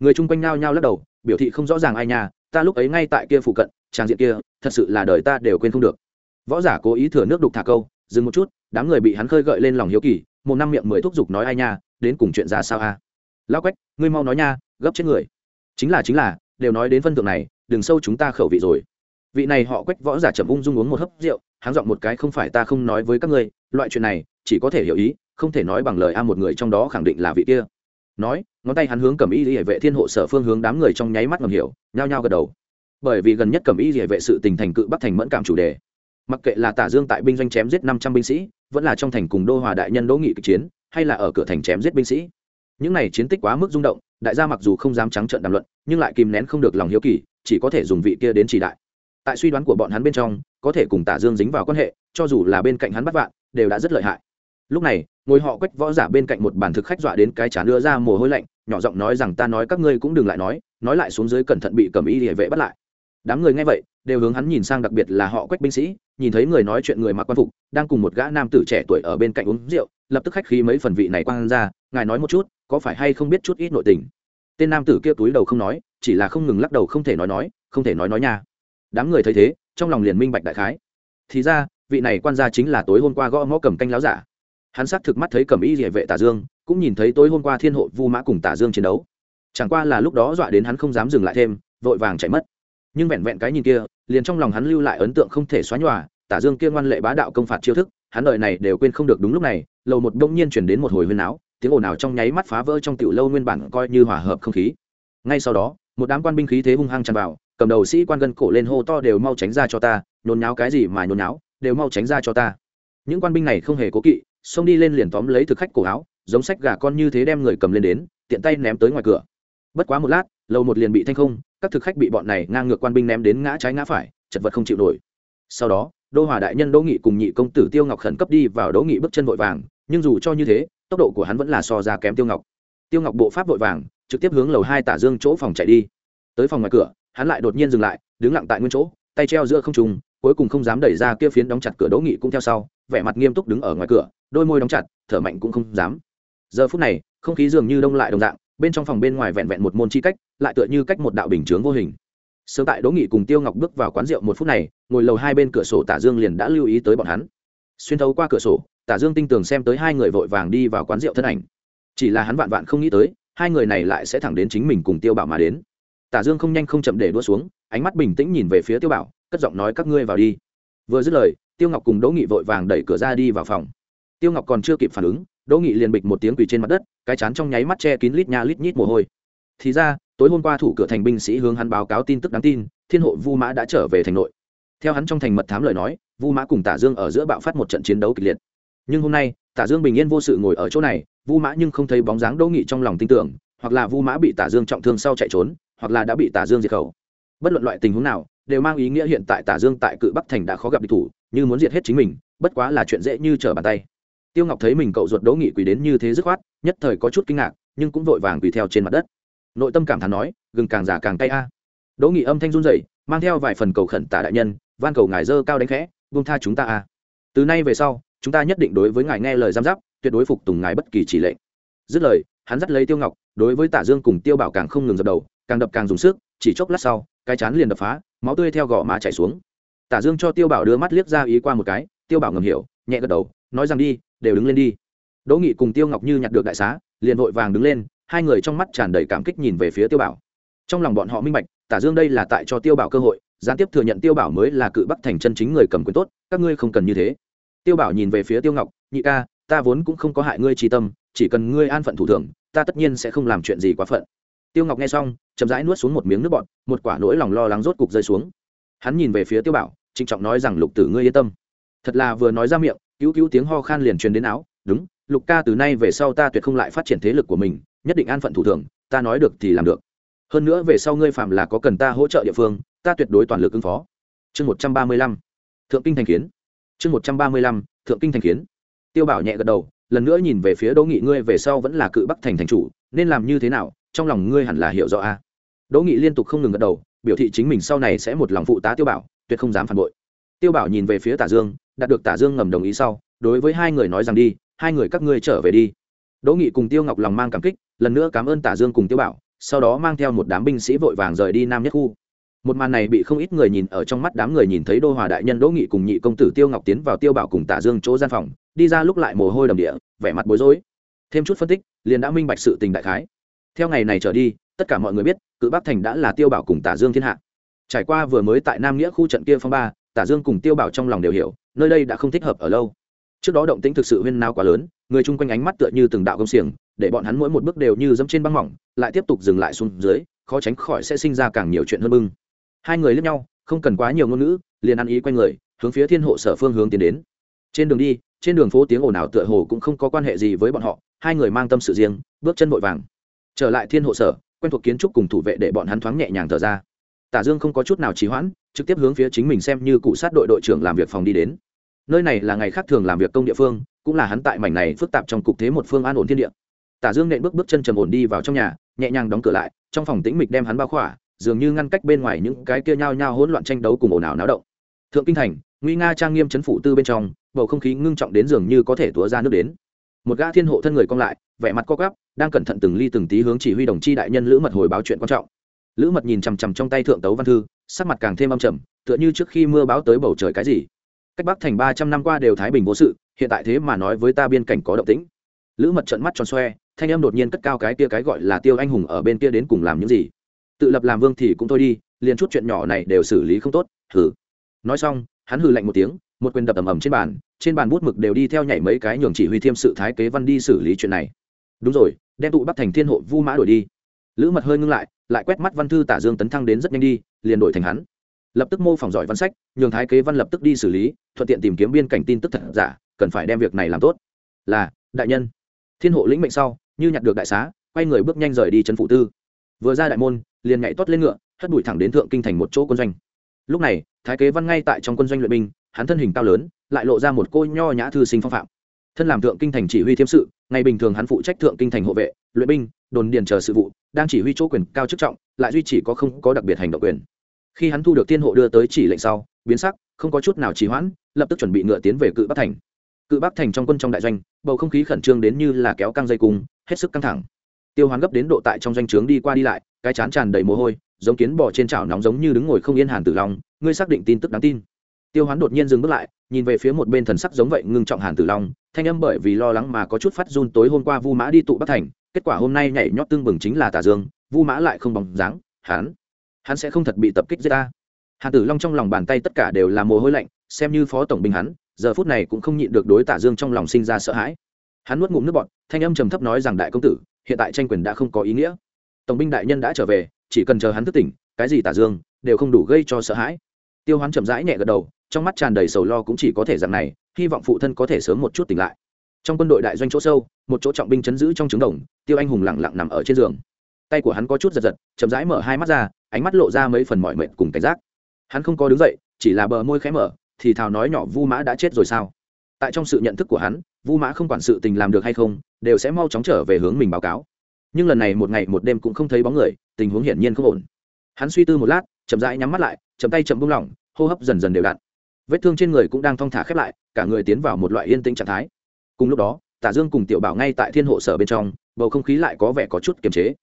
Người chung quanh nao nhao lắc đầu biểu thị không rõ ràng ai nhà ta lúc ấy ngay tại kia phụ cận, trang diện kia, thật sự là đời ta đều quên không được. Võ giả cố ý thừa nước đục thả câu, dừng một chút, đám người bị hắn khơi gợi lên lòng hiếu kỳ, một năm miệng mười thúc giục nói ai nha, đến cùng chuyện ra sao a? À? quách, ngươi mau nói nha, gấp chết người. Chính là chính là, đều nói đến phân thượng này, đừng sâu chúng ta khẩu vị rồi. Vị này họ quách võ giả chậm ung dung uống một hớp rượu háng dọn một cái không phải ta không nói với các ngươi, loại chuyện này, chỉ có thể hiểu ý, không thể nói bằng lời a một người trong đó khẳng định là vị kia nói, ngón tay hắn hướng cầm y hệ vệ thiên hộ sở phương hướng đám người trong nháy mắt ngầm hiểu, nhao nhao gật đầu. Bởi vì gần nhất cầm y hệ vệ sự tình thành cự bắc thành mẫn cảm chủ đề. Mặc kệ là tả dương tại binh doanh chém giết năm trăm binh sĩ, vẫn là trong thành cùng đô hòa đại nhân đỗ nghị kịch chiến, hay là ở cửa thành chém giết binh sĩ. Những này chiến tích quá mức rung động, đại gia mặc dù không dám trắng trợn đàm luận, nhưng lại kìm nén không được lòng hiếu kỳ, chỉ có thể dùng vị kia đến chỉ đại. Tại suy đoán của bọn hắn bên trong, có thể cùng tả dương dính vào quan hệ, cho dù là bên cạnh hắn bắt vạn, đều đã rất lợi hại lúc này, ngồi họ quách võ giả bên cạnh một bàn thực khách dọa đến cái chán đưa ra mồ hôi lạnh, nhỏ giọng nói rằng ta nói các ngươi cũng đừng lại nói nói lại xuống dưới cẩn thận bị cầm y địa vệ bắt lại. Đám người nghe vậy, đều hướng hắn nhìn sang đặc biệt là họ quách binh sĩ, nhìn thấy người nói chuyện người mặc quan phục, đang cùng một gã nam tử trẻ tuổi ở bên cạnh uống rượu, lập tức khách khí mấy phần vị này quang ra, ngài nói một chút, có phải hay không biết chút ít nội tình? Tên nam tử kia túi đầu không nói, chỉ là không ngừng lắc đầu không thể nói nói, không thể nói nói nha. Đám người thấy thế, trong lòng liền minh bạch đại khái. Thì ra, vị này quan gia chính là tối hôm qua gõ ngõ cầm canh láo giả hắn xác thực mắt thấy cầm y địa vệ tả dương, cũng nhìn thấy tối hôm qua thiên hộ vu mã cùng tả dương chiến đấu. Chẳng qua là lúc đó dọa đến hắn không dám dừng lại thêm, vội vàng chạy mất. Nhưng vẹn vẹn cái nhìn kia, liền trong lòng hắn lưu lại ấn tượng không thể xóa nhòa, tả dương kia ngoan lệ bá đạo công phạt chiêu thức, hắn đợi này đều quên không được đúng lúc này, lầu một đông nhiên chuyển đến một hồi huyên áo tiếng ồn ào trong nháy mắt phá vỡ trong tiểu lâu nguyên bản coi như hòa hợp không khí. Ngay sau đó, một đám quan binh khí thế hung hăng tràn vào, cầm đầu sĩ quan gân cổ lên hô to đều mau tránh ra cho ta, nhốn nháo cái gì mà nhốn nháo, đều mau tránh ra cho ta. Những quan binh này không hề cố kỵ xông đi lên liền tóm lấy thực khách cổ áo, giống sách gà con như thế đem người cầm lên đến, tiện tay ném tới ngoài cửa. Bất quá một lát, lầu một liền bị thanh không, các thực khách bị bọn này ngang ngược quan binh ném đến ngã trái ngã phải, chật vật không chịu nổi. Sau đó, đô hòa đại nhân đỗ nghị cùng nhị công tử tiêu ngọc khẩn cấp đi vào đỗ nghị bước chân vội vàng, nhưng dù cho như thế, tốc độ của hắn vẫn là so ra kém tiêu ngọc. Tiêu ngọc bộ pháp vội vàng, trực tiếp hướng lầu hai tả dương chỗ phòng chạy đi. Tới phòng ngoài cửa, hắn lại đột nhiên dừng lại, đứng lặng tại nguyên chỗ, tay treo giữa không trùng cuối cùng không dám đẩy ra kia phiến đóng chặt cửa đỗ nghị cũng theo sau, vẻ mặt nghiêm túc đứng ở ngoài cửa, đôi môi đóng chặt, thở mạnh cũng không dám. Giờ phút này, không khí dường như đông lại đồng dạng, bên trong phòng bên ngoài vẹn vẹn một môn chi cách, lại tựa như cách một đạo bình chướng vô hình. Sớm tại đỗ nghị cùng tiêu ngọc bước vào quán rượu một phút này, ngồi lầu hai bên cửa sổ tả dương liền đã lưu ý tới bọn hắn. Xuyên thấu qua cửa sổ, tả dương tinh tường xem tới hai người vội vàng đi vào quán rượu thân ảnh. Chỉ là hắn vạn vạn không nghĩ tới, hai người này lại sẽ thẳng đến chính mình cùng tiêu bảo mà đến. Tả dương không nhanh không chậm để đua xuống, ánh mắt bình tĩnh nhìn về phía tiêu bảo cất giọng nói các ngươi vào đi. Vừa dứt lời, tiêu ngọc cùng đỗ nghị vội vàng đẩy cửa ra đi vào phòng. Tiêu ngọc còn chưa kịp phản ứng, đỗ nghị liền bịch một tiếng quỳ trên mặt đất, cái chán trong nháy mắt che kín lít nha lít nhít mồ hôi. Thì ra, tối hôm qua thủ cửa thành binh sĩ hướng hắn báo cáo tin tức đáng tin, thiên hộ vu mã đã trở về thành nội. Theo hắn trong thành mật thám lời nói, vu mã cùng tả dương ở giữa bạo phát một trận chiến đấu kịch liệt. Nhưng hôm nay, tả dương bình yên vô sự ngồi ở chỗ này, vu mã nhưng không thấy bóng dáng đỗ nghị trong lòng tin tưởng, hoặc là vu mã bị tả dương trọng thương sau chạy trốn, hoặc là đã bị tả dương diệt khẩu. Bất luận loại tình huống nào đều mang ý nghĩa hiện tại tả dương tại cự bắc thành đã khó gặp địch thủ, như muốn diệt hết chính mình, bất quá là chuyện dễ như trở bàn tay. Tiêu ngọc thấy mình cậu ruột đỗ nghị quỳ đến như thế dứt khoát, nhất thời có chút kinh ngạc, nhưng cũng vội vàng quỳ theo trên mặt đất. Nội tâm cảm thán nói, gừng càng già càng cay a. Đỗ nghị âm thanh run rẩy, mang theo vài phần cầu khẩn tả đại nhân, van cầu ngài dơ cao đánh khẽ, buông tha chúng ta a. Từ nay về sau, chúng ta nhất định đối với ngài nghe lời giám giáp, tuyệt đối phục tùng ngài bất kỳ chỉ lệnh. Dứt lời, hắn dắt lấy tiêu ngọc, đối với tả dương cùng tiêu bảo càng không ngừng dập đầu càng đập càng dùng sức, chỉ chốc lát sau, cái chán liền đập phá, máu tươi theo gò má chảy xuống. Tả dương cho tiêu bảo đưa mắt liếc ra ý qua một cái, tiêu bảo ngầm hiểu, nhẹ gật đầu, nói rằng đi, đều đứng lên đi. Đỗ nghị cùng tiêu ngọc như nhặt được đại xá, liền vội vàng đứng lên, hai người trong mắt tràn đầy cảm kích nhìn về phía tiêu bảo. Trong lòng bọn họ minh bạch, tả dương đây là tại cho tiêu bảo cơ hội, gián tiếp thừa nhận tiêu bảo mới là cự bắc thành chân chính người cầm quyền tốt, các ngươi không cần như thế. Tiêu bảo nhìn về phía tiêu ngọc, nhị ca, ta vốn cũng không có hại ngươi trí tâm, chỉ cần ngươi an phận thủ thường ta tất nhiên sẽ không làm chuyện gì quá phận tiêu ngọc nghe xong, chậm rãi nuốt xuống một miếng nước bọt, một quả nỗi lòng lo lắng rốt cục rơi xuống. Hắn nhìn về phía tiêu bảo, trịnh trọng nói rằng, lục tử ngươi yên tâm. Thật là vừa nói ra miệng, cứu cứu tiếng ho khan liền truyền đến áo. Đúng, lục ca từ nay về sau ta tuyệt không lại phát triển thế lực của mình, nhất định an phận thủ thường, ta nói được thì làm được. Hơn nữa về sau ngươi phạm là có cần ta hỗ trợ địa phương, ta tuyệt đối toàn lực ứng phó. Chương một trăm ba mươi lăm, thượng kinh thành kiến. Chương một trăm ba mươi lăm, thượng kinh thành kiến. Tiêu bảo nhẹ gật đầu, lần nữa nhìn về phía đỗ nghị, ngươi về sau vẫn là cự bắc thành thành chủ nên làm như thế nào, trong lòng ngươi hẳn là hiểu rõ a. Đỗ nghị liên tục không ngừng gật đầu, biểu thị chính mình sau này sẽ một lòng phụ tá tiêu bảo, tuyệt không dám phản bội. Tiêu bảo nhìn về phía tả dương, đạt được tả dương ngầm đồng ý sau, đối với hai người nói rằng đi, hai người các ngươi trở về đi. Đỗ nghị cùng tiêu ngọc lòng mang cảm kích, lần nữa cảm ơn tả dương cùng tiêu bảo, sau đó mang theo một đám binh sĩ vội vàng rời đi nam nhất khu. Một màn này bị không ít người nhìn ở trong mắt đám người nhìn thấy đô hòa đại nhân đỗ nghị cùng nhị công tử tiêu ngọc tiến vào tiêu bảo cùng tả dương chỗ gian phòng, đi ra lúc lại mồ hôi đầm địa, vẻ mặt bối rối thêm chút phân tích, liền đã minh bạch sự tình đại khái. Theo ngày này trở đi, tất cả mọi người biết, cự bắc thành đã là tiêu bảo cùng tả dương thiên hạ. Trải qua vừa mới tại nam nghĩa khu trận kia phong ba, tả dương cùng tiêu bảo trong lòng đều hiểu, nơi đây đã không thích hợp ở lâu. Trước đó động tĩnh thực sự huyên nao quá lớn, người chung quanh ánh mắt tựa như từng đạo công xiềng, để bọn hắn mỗi một bước đều như dẫm trên băng mỏng, lại tiếp tục dừng lại xuống dưới, khó tránh khỏi sẽ sinh ra càng nhiều chuyện hơn bưng. Hai người lướt nhau, không cần quá nhiều ngôn ngữ, liền ăn ý quanh người, hướng phía thiên hộ sở phương hướng tiến đến. Trên đường đi, trên đường phố tiếng ồn ào tựa hồ cũng không có quan hệ gì với bọn họ hai người mang tâm sự riêng, bước chân vội vàng. Trở lại thiên hộ sở, quen thuộc kiến trúc cùng thủ vệ để bọn hắn thoáng nhẹ nhàng thở ra. Tả dương không có chút nào trì hoãn, trực tiếp hướng phía chính mình xem như cụ sát đội đội trưởng làm việc phòng đi đến. Nơi này là ngày khác thường làm việc công địa phương, cũng là hắn tại mảnh này phức tạp trong cục thế một phương an ổn thiên địa. Tả dương nện bước bước chân trầm ổn đi vào trong nhà, nhẹ nhàng đóng cửa lại, trong phòng tĩnh mịch đem hắn bao khỏa, dường như ngăn cách bên ngoài những cái kia nhao nhao hỗn loạn tranh đấu cùng ồn ào náo động. Thượng kinh thành, nguy nga trang nghiêm chấn phủ tư bên trong, bầu không khí ngưng trọng đến dường như có thể túa ra nước đến một gã thiên hộ thân người cong lại, vẻ mặt co gắp đang cẩn thận từng ly từng tí hướng chỉ huy đồng chi đại nhân lữ mật hồi báo chuyện quan trọng. Lữ mật nhìn chằm chằm trong tay thượng tấu văn thư, sắc mặt càng thêm âm trầm, tựa như trước khi mưa báo tới bầu trời cái gì. Cách bắc thành ba trăm năm qua đều thái bình vô sự, hiện tại thế mà nói với ta biên cảnh có động tĩnh. Lữ mật trận mắt tròn xoe, thanh âm đột nhiên cất cao cái kia cái gọi là tiêu anh hùng ở bên kia đến cùng làm những gì. Tự lập làm vương thì cũng thôi đi, liền chút chuyện nhỏ này đều xử lý không tốt, hừ. Nói xong, hắn hừ lạnh một tiếng một quyền đập ầm ầm trên bàn trên bàn bút mực đều đi theo nhảy mấy cái nhường chỉ huy thiêm sự thái kế văn đi xử lý chuyện này. Đúng rồi, đem tụ bắt thành thiên hộ vu mã đổi đi. Lữ mật hơi ngưng lại lại quét mắt văn thư tả dương tấn thăng đến rất nhanh đi, liền đổi thành hắn. Lập tức mô phỏng giỏi văn sách, nhường thái kế văn lập tức đi xử lý, thuận tiện tìm kiếm biên cảnh tin tức thật giả, cần phải đem việc này làm tốt. Là, đại nhân. Thiên hộ lĩnh mệnh sau, như nhặt được đại xá, quay người bước nhanh rời đi chân phụ tư. Vừa ra đại môn, liền nhảy tót lên ngựa, hất đuổi thẳng đến thượng kinh thành một chỗ quân doanh. Lúc này, thái kế văn ngay tại trong quân doanh luyện binh hắn thân hình cao lớn, lại lộ ra một cô nho nhã thư sinh phong phạm. Thân làm thượng kinh thành chỉ huy thiêm sự, ngày bình thường hắn phụ trách thượng kinh thành hộ vệ, luyện binh, đồn điền chờ sự vụ, đang chỉ huy chỗ quyền cao chức trọng, lại duy chỉ có không có đặc biệt hành động quyền. Khi hắn thu được tiên hộ đưa tới chỉ lệnh sau, biến sắc, không có chút nào trì hoãn, lập tức chuẩn bị ngựa tiến về cự bắc thành. Cự bắc thành trong quân trong đại doanh, bầu không khí khẩn trương đến như là kéo căng dây cung, hết sức căng thẳng. Tiêu hoán gấp đến độ tại trong doanh trướng đi qua đi lại, cái chán tràn đầy mồ hôi, giống kiến bò trên chảo nóng giống như đứng ngồi không yên hàn tử long, ngươi xác định tin tức đáng tin tiêu hoán đột nhiên dừng bước lại, nhìn về phía một bên thần sắc giống vậy ngưng trọng hàn tử long, thanh âm bởi vì lo lắng mà có chút phát run tối hôm qua vu mã đi tụ bắc thành, kết quả hôm nay nhảy nhót tương bừng chính là tả dương, vu mã lại không bóng dáng, hắn hắn sẽ không thật bị tập kích giết ta. Hàn tử long trong lòng bàn tay tất cả đều là mồ hôi lạnh, xem như phó tổng binh hắn, giờ phút này cũng không nhịn được đối tả dương trong lòng sinh ra sợ hãi. Hắn nuốt ngụm nước bọt, thanh âm trầm thấp nói rằng đại công tử, hiện tại tranh quyền đã không có ý nghĩa. Tổng binh đại nhân đã trở về, chỉ cần chờ hắn thức tỉnh, cái gì tả dương đều không đủ gây cho sợ hãi. Tiêu hoán chậm rãi nhẹ gật đầu trong mắt tràn đầy sầu lo cũng chỉ có thể rằng này, hy vọng phụ thân có thể sớm một chút tỉnh lại. Trong quân đội đại doanh chỗ sâu, một chỗ trọng binh chấn giữ trong trứng đồng, tiêu anh hùng lặng lặng nằm ở trên giường. Tay của hắn có chút giật giật, chậm rãi mở hai mắt ra, ánh mắt lộ ra mấy phần mọi mệt cùng cảnh giác. Hắn không có đứng dậy, chỉ là bờ môi khẽ mở, thì thào nói nhỏ vu mã đã chết rồi sao? Tại trong sự nhận thức của hắn, vu mã không quản sự tình làm được hay không, đều sẽ mau chóng trở về hướng mình báo cáo. Nhưng lần này một ngày một đêm cũng không thấy bóng người, tình huống hiển nhiên không ổn. Hắn suy tư một lát, chậm rãi nhắm mắt lại, chậm tay chậm buông lỏng, hô hấp dần dần đều đặn vết thương trên người cũng đang thong thả khép lại, cả người tiến vào một loại yên tĩnh trạng thái. Cùng lúc đó, tả dương cùng tiểu bảo ngay tại thiên hộ sở bên trong, bầu không khí lại có vẻ có chút kiềm chế.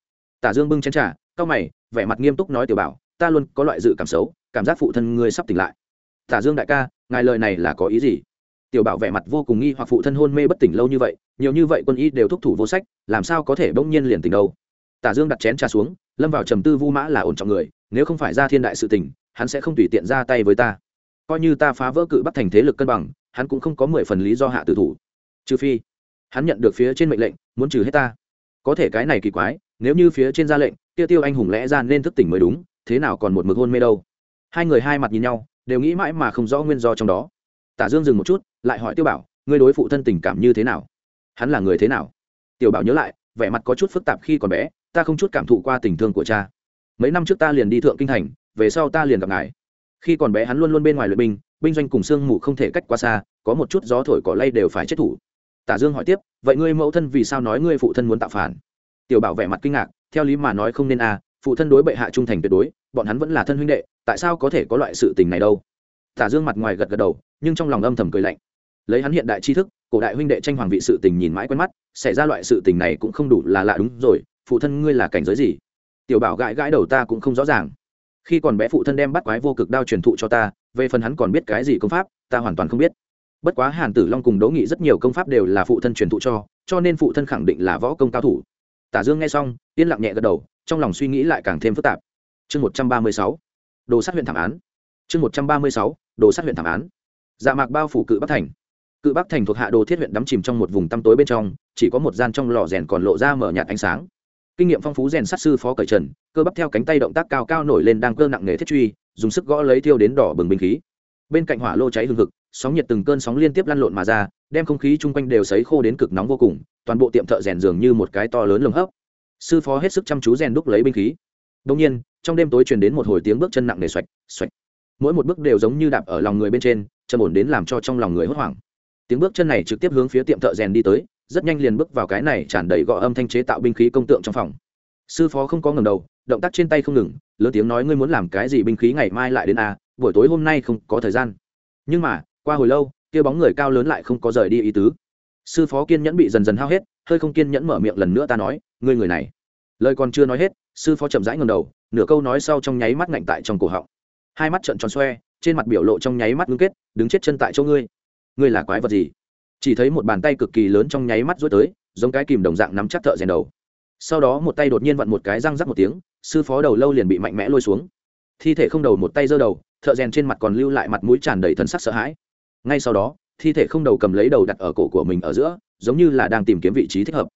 Tả dương bưng chén trà cao mày, vẻ mặt nghiêm túc nói tiểu bảo, ta luôn có loại dự cảm xấu, cảm giác phụ thân ngươi sắp tỉnh lại. Tả dương đại ca, ngài lời này là có ý gì? Tiểu bảo vẻ mặt vô cùng nghi hoặc phụ thân hôn mê bất tỉnh lâu như vậy, nhiều như vậy quân y đều thúc thủ vô sách, làm sao có thể bỗng nhiên liền tỉnh đâu? Tả dương đặt chén trà xuống, lâm vào trầm tư vu mã là ổn trọng người, nếu không phải ra thiên đại sự tình, hắn sẽ không tùy tiện ra tay với ta coi như ta phá vỡ cự bắt thành thế lực cân bằng, hắn cũng không có mười phần lý do hạ tử thủ. Trừ phi, hắn nhận được phía trên mệnh lệnh, muốn trừ hết ta. Có thể cái này kỳ quái, nếu như phía trên ra lệnh tiêu tiêu anh hùng lẽ ra nên thức tỉnh mới đúng, thế nào còn một mực hôn mê đâu? Hai người hai mặt nhìn nhau, đều nghĩ mãi mà không rõ nguyên do trong đó. Tả dương dừng một chút, lại hỏi tiêu bảo, ngươi đối phụ thân tình cảm như thế nào? Hắn là người thế nào? Tiểu bảo nhớ lại, vẻ mặt có chút phức tạp khi còn bé, ta không chút cảm thụ qua tình thương của cha. Mấy năm trước ta liền đi thượng kinh thành, về sau ta liền gặp ngài khi còn bé hắn luôn luôn bên ngoài luyện binh binh doanh cùng sương mù không thể cách quá xa, có một chút gió thổi cỏ lay đều phải chết thủ. Tả dương hỏi tiếp, vậy ngươi mẫu thân vì sao nói ngươi phụ thân muốn tạo phản? Tiểu bảo vẻ mặt kinh ngạc, theo lý mà nói không nên à phụ thân đối bệ hạ trung thành tuyệt đối, bọn hắn vẫn là thân huynh đệ, tại sao có thể có loại sự tình này đâu? Tả dương mặt ngoài gật gật đầu, nhưng trong lòng âm thầm cười lạnh. Lấy hắn hiện đại tri thức, cổ đại huynh đệ tranh hoàng vị sự tình nhìn mãi quen mắt, xảy ra loại sự tình này cũng không đủ là lạ đúng rồi, phụ thân ngươi là cảnh giới gì? Tiểu bảo gãi gãi đầu, ta cũng không rõ ràng khi còn bé phụ thân đem bắt quái vô cực đao truyền thụ cho ta, về phần hắn còn biết cái gì công pháp, ta hoàn toàn không biết. Bất quá hàn tử long cùng đỗ nghị rất nhiều công pháp đều là phụ thân truyền thụ cho cho nên phụ thân khẳng định là võ công cao thủ. Tả dương nghe xong, yên lặng nhẹ gật đầu, trong lòng suy nghĩ lại càng thêm phức tạp. Chương một trăm ba mươi sáu, đồ sát huyện thảm án. Chương một trăm ba mươi sáu, đồ sát huyện thảm án. Dạ mạc bao phủ cự bắc thành. Cự bắc thành thuộc hạ đồ thiết huyện đắm chìm trong một vùng tăm tối bên trong, chỉ có một gian trong lò rèn còn lộ ra mở nhạt ánh sáng kinh nghiệm phong phú rèn sát sư phó cởi trần, cơ bắp theo cánh tay động tác cao cao nổi lên đang cơ nặng nghề thiết truy, dùng sức gõ lấy thiêu đến đỏ bừng binh khí. Bên cạnh hỏa lô cháy hừng hực, sóng nhiệt từng cơn sóng liên tiếp lăn lộn mà ra, đem không khí chung quanh đều sấy khô đến cực nóng vô cùng, toàn bộ tiệm thợ rèn dường như một cái to lớn lồng hấp. Sư phó hết sức chăm chú rèn đúc lấy binh khí. Đông nhiên, trong đêm tối truyền đến một hồi tiếng bước chân nặng nề xoạch xoạch. Mỗi một bước đều giống như đạp ở lòng người bên trên châm ổn đến làm cho trong lòng người hốt hoảng. Tiếng bước chân này trực tiếp hướng phía tiệm thợ rèn đi tới rất nhanh liền bước vào cái này tràn đầy gõ âm thanh chế tạo binh khí công tượng trong phòng. Sư phó không có ngầm đầu động tác trên tay không ngừng lớn tiếng nói ngươi muốn làm cái gì binh khí ngày mai lại đến a à, buổi tối hôm nay không có thời gian. Nhưng mà qua hồi lâu kia bóng người cao lớn lại không có rời đi ý tứ. Sư phó kiên nhẫn bị dần dần hao hết hơi không kiên nhẫn mở miệng lần nữa ta nói ngươi người này. Lời còn chưa nói hết sư phó chậm rãi ngầm đầu nửa câu nói sau trong nháy mắt ngạnh tại trong cổ họng. Hai mắt trợn tròn xoe trên mặt biểu lộ trong nháy mắt ngưng kết đứng chết chân tại chỗ ngươi. Ngươi là quái vật gì? Chỉ thấy một bàn tay cực kỳ lớn trong nháy mắt rối tới, giống cái kìm đồng dạng nắm chắc thợ rèn đầu. Sau đó một tay đột nhiên vặn một cái răng rắc một tiếng, sư phó đầu lâu liền bị mạnh mẽ lôi xuống. Thi thể không đầu một tay giơ đầu, thợ rèn trên mặt còn lưu lại mặt mũi tràn đầy thần sắc sợ hãi. Ngay sau đó, thi thể không đầu cầm lấy đầu đặt ở cổ của mình ở giữa, giống như là đang tìm kiếm vị trí thích hợp.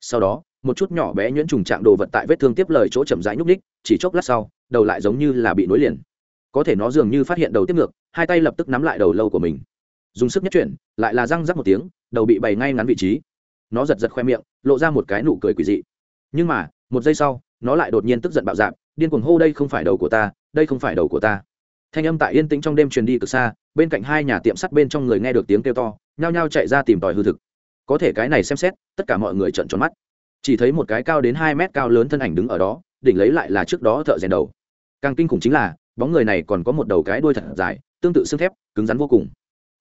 Sau đó, một chút nhỏ bé nhuyễn trùng trạng đồ vật tại vết thương tiếp lời chỗ chậm rãi nhúc ních chỉ chốc lát sau, đầu lại giống như là bị nối liền. Có thể nó dường như phát hiện đầu tiếp ngược, hai tay lập tức nắm lại đầu lâu của mình dùng sức nhất chuyển, lại là răng rắc một tiếng, đầu bị bày ngay ngắn vị trí. Nó giật giật khoe miệng, lộ ra một cái nụ cười quỳ dị. Nhưng mà, một giây sau, nó lại đột nhiên tức giận bạo dạp điên cuồng hô, đây không phải đầu của ta, đây không phải đầu của ta. Thanh âm tại yên tĩnh trong đêm truyền đi từ xa, bên cạnh hai nhà tiệm sắt bên trong người nghe được tiếng kêu to, nhao nhao chạy ra tìm tòi hư thực. Có thể cái này xem xét, tất cả mọi người trợn tròn mắt. Chỉ thấy một cái cao đến hai mét cao lớn thân ảnh đứng ở đó, đỉnh lấy lại là trước đó thợ rèn đầu. Càng kinh khủng chính là, bóng người này còn có một đầu cái đuôi thật dài, tương tự xương thép, cứng rắn vô cùng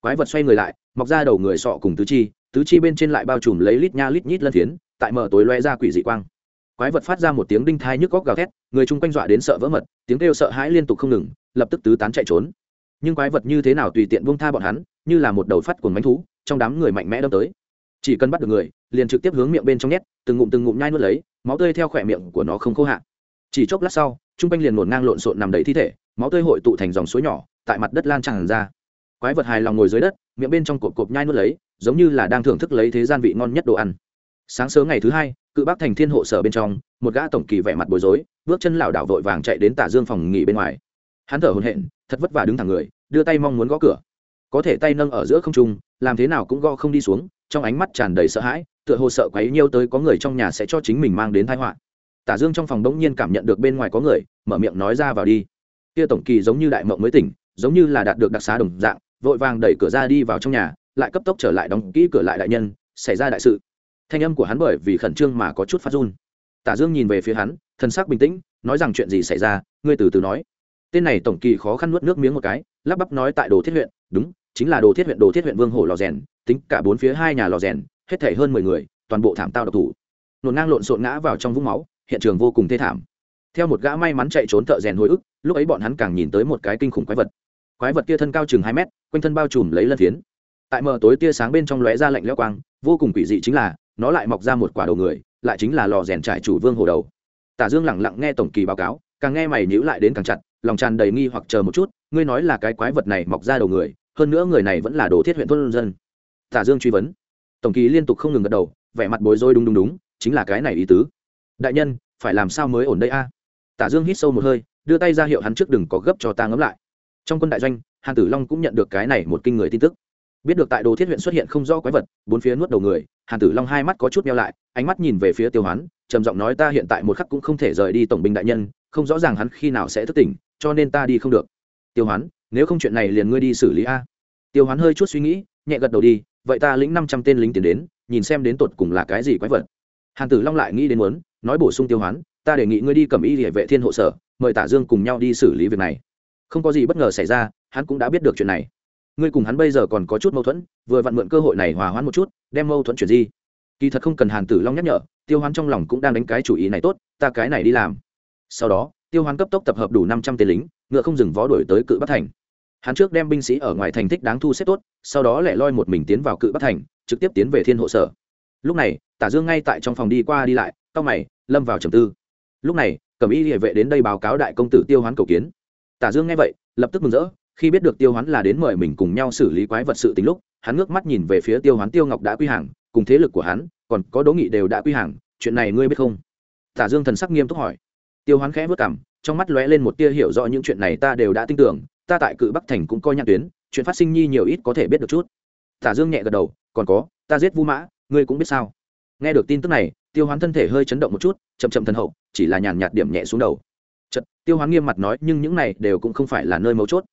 quái vật xoay người lại, mọc ra đầu người sọ cùng tứ chi tứ chi bên trên lại bao trùm lấy lít nha lít nhít lân phiến, tại mở tối loe ra quỷ dị quang. Quái vật phát ra một tiếng đinh thai nhức góc gào thét, người chung quanh dọa đến sợ vỡ mật, tiếng kêu sợ hãi liên tục không ngừng, lập tức tứ tán chạy trốn. Nhưng quái vật như thế nào tùy tiện buông tha bọn hắn, như là một đầu phát cuồng mánh thú, trong đám người mạnh mẽ đâm tới. Chỉ cần bắt được người, liền trực tiếp hướng miệng bên trong nhét, từng ngụm từng ngụm nhai nuốt lấy, máu tươi theo khỏe miệng của nó không khô hạn chỉ chốc lát sau, chung quanh liền ngổn ngang lộn xộn nằm đầy thi thể, máu tươi hội tụ thành dòng suối nhỏ, tại mặt đất lan tràn ra quái vật hài lòng ngồi dưới đất miệng bên trong cột cột nhai nuốt lấy giống như là đang thưởng thức lấy thế gian vị ngon nhất đồ ăn. Sáng sớm ngày thứ hai cự bác thành thiên hộ sở bên trong một gã tổng kỳ vẻ mặt bối rối bước chân lảo đảo vội vàng chạy đến tả dương phòng nghỉ bên ngoài. Hắn thở hổn hển, thật vất vả đứng thẳng người đưa tay mong muốn gõ cửa. Có thể tay nâng ở giữa không trung làm thế nào cũng gõ không đi xuống trong ánh mắt tràn đầy sợ hãi tựa hồ sợ quấy nhiêu tới có người trong nhà sẽ cho chính mình mang đến tai họa. Tả dương trong phòng bỗng nhiên cảm nhận được bên ngoài có người mở miệng nói ra vào đi. Kia tổng kỳ giống như đại mộng mới tỉnh giống như là đạt được đặc xá đồng dạng vội vàng đẩy cửa ra đi vào trong nhà, lại cấp tốc trở lại đóng kỹ cửa lại đại nhân, xảy ra đại sự. Thanh âm của hắn bởi vì khẩn trương mà có chút phát run. Tả dương nhìn về phía hắn thân sắc bình tĩnh, nói rằng chuyện gì xảy ra, ngươi từ từ nói. Tên này tổng kỳ khó khăn nuốt nước miếng một cái, lắp bắp nói tại đồ thiết huyện, đúng, chính là đồ thiết huyện, đồ thiết huyện vương hổ lò rèn, tính cả bốn phía hai nhà lò rèn, hết thể hơn mười người, toàn bộ thảm tao độc thủ. Nổn ngang lộn xộn ngã vào trong vũng máu, hiện trường vô cùng thê thảm. Theo một gã may mắn chạy trốn thợ rèn hồi ức, lúc ấy bọn hắn càng nhìn tới một cái kinh khủng quái vật quái vật kia thân cao chừng hai mét, quanh thân bao trùm lấy lân phiến. Tại mờ tối tia sáng bên trong lóe ra lạnh leo quang, vô cùng quỷ dị chính là, nó lại mọc ra một quả đầu người, lại chính là lò rèn trải chủ vương hồ đầu. Tả dương lẳng lặng nghe tổng kỳ báo cáo, càng nghe mày nhíu lại đến càng chặt, lòng tràn đầy nghi hoặc chờ một chút, ngươi nói là cái quái vật này mọc ra đầu người, hơn nữa người này vẫn là đồ thiết huyện thôn dân. Tả dương truy vấn. Tổng kỳ liên tục không ngừng gật đầu, vẻ mặt bối rối đúng đúng đúng, chính là cái này ý tứ. Đại nhân, phải làm sao mới ổn đây a? Tả dương hít sâu một hơi, đưa tay ra hiệu hắn trước đừng có gấp cho ta ngấm lại trong quân đại doanh, hàn tử long cũng nhận được cái này một kinh người tin tức. Biết được tại đồ thiết huyện xuất hiện không rõ quái vật, bốn phía nuốt đầu người, hàn tử long hai mắt có chút meo lại, ánh mắt nhìn về phía tiêu hoán, trầm giọng nói ta hiện tại một khắc cũng không thể rời đi tổng binh đại nhân, không rõ ràng hắn khi nào sẽ thức tỉnh, cho nên ta đi không được. Tiêu hoán, nếu không chuyện này liền ngươi đi xử lý a. Tiêu hoán hơi chút suy nghĩ, nhẹ gật đầu đi, vậy ta lĩnh năm trăm tên lính tiến đến, nhìn xem đến tột cùng là cái gì quái vật. Hàn tử long lại nghĩ đến muốn, nói bổ sung tiêu hoán, ta đề nghị ngươi đi cầm y địa vệ thiên hộ sở, mời tả dương cùng nhau đi xử lý việc này không có gì bất ngờ xảy ra, hắn cũng đã biết được chuyện này. Ngươi cùng hắn bây giờ còn có chút mâu thuẫn, vừa vặn mượn cơ hội này hòa hoãn một chút, đem mâu thuẫn chuyển di. Kỳ thật không cần hàn tử long nhắc nhở, tiêu hoán trong lòng cũng đang đánh cái chủ ý này tốt, ta cái này đi làm. Sau đó, tiêu hoán cấp tốc tập hợp đủ năm trăm tên lính, ngựa không dừng vó đổi tới cự bắc thành. Hắn trước đem binh sĩ ở ngoài thành thích đáng thu xếp tốt, sau đó lại loi một mình tiến vào cự bắc thành, trực tiếp tiến về thiên hộ sở. Lúc này, tả dương ngay tại trong phòng đi qua đi lại cao mày, lâm vào trầm tư. Lúc này, cẩm y địa vệ đến đây báo cáo đại công tử tiêu hoán cầu kiến tả dương nghe vậy, lập tức mừng rỡ, khi biết được tiêu hoán là đến mời mình cùng nhau xử lý quái vật sự tính lúc, hắn ngước mắt nhìn về phía tiêu hoán tiêu ngọc đã quy hàng, cùng thế lực của hắn, còn có đỗ nghị đều đã quy hàng, chuyện này ngươi biết không? Tả dương thần sắc nghiêm túc hỏi. Tiêu hoán khẽ vất cảm trong mắt lóe lên một tia hiểu rõ những chuyện này ta đều đã tin tưởng, ta tại cự bắc thành cũng coi nhạc tuyến, chuyện phát sinh nhi nhiều ít có thể biết được chút. Tả dương nhẹ gật đầu, còn có, ta giết vu mã, ngươi cũng biết sao? Nghe được tin tức này, tiêu hoán thân thể hơi chấn động một chút, chậm chậm thần hậu, chỉ là nhàn nhạt điểm nhẹ xuống đầu. Chật, tiêu hoán nghiêm mặt nói nhưng những này đều cũng không phải là nơi mấu chốt.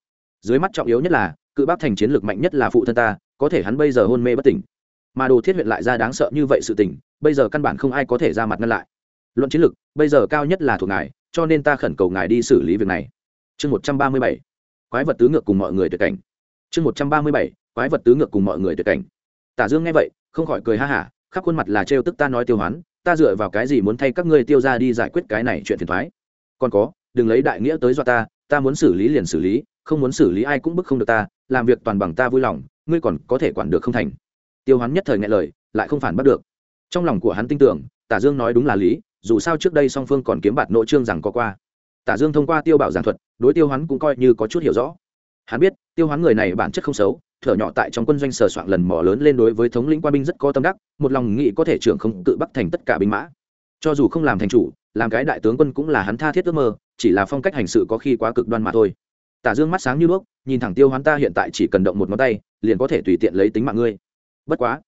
Dưới mắt trọng yếu nhất là cự bác thành chiến lược mạnh nhất là phụ thân ta có thể hắn bây giờ hôn mê bất tỉnh. Mà đồ thiết huyện lại ra đáng sợ như vậy sự tình, bây giờ căn bản không ai có thể ra mặt ngăn lại. Luận chiến lược bây giờ cao nhất là thuộc ngài cho nên ta khẩn cầu ngài đi xử lý việc này. Chương một trăm ba mươi bảy. Quái vật tứ ngược cùng mọi người tuyệt cảnh. Chương một trăm ba mươi bảy. Quái vật tứ ngược cùng mọi người tuyệt cảnh. Tả dương nghe vậy không khỏi cười ha hả khắp khuôn mặt là trêu tức ta nói tiêu hoán ta dựa vào cái gì muốn thay các ngươi tiêu ra đi giải quyết cái này chuyện phiền toái còn có, đừng lấy đại nghĩa tới do ta ta muốn xử lý liền xử lý, không muốn xử lý ai cũng bức không được ta, làm việc toàn bằng ta vui lòng, ngươi còn có thể quản được không thành. Tiêu hoán nhất thời nghe lời, lại không phản bắt được. Trong lòng của hắn tin tưởng, tả dương nói đúng là lý, dù sao trước đây song phương còn kiếm bạt nội trương rằng có qua. Tả dương thông qua tiêu bảo giảng thuật, đối tiêu hoán cũng coi như có chút hiểu rõ. Hắn biết, tiêu hoán người này bản chất không xấu, thở nhỏ tại trong quân doanh sờ soạn lần mỏ lớn lên đối với thống lĩnh quan binh rất có tâm đắc, một lòng nghĩ có thể trưởng không tự bắt thành tất cả binh mã. Cho dù không làm thành chủ làm cái đại tướng quân cũng là hắn tha thiết ước mơ, chỉ là phong cách hành sự có khi quá cực đoan mà thôi. Tả dương mắt sáng như đuốc, nhìn thẳng tiêu hoán ta hiện tại chỉ cần động một ngón tay, liền có thể tùy tiện lấy tính mạng ngươi. Bất quá,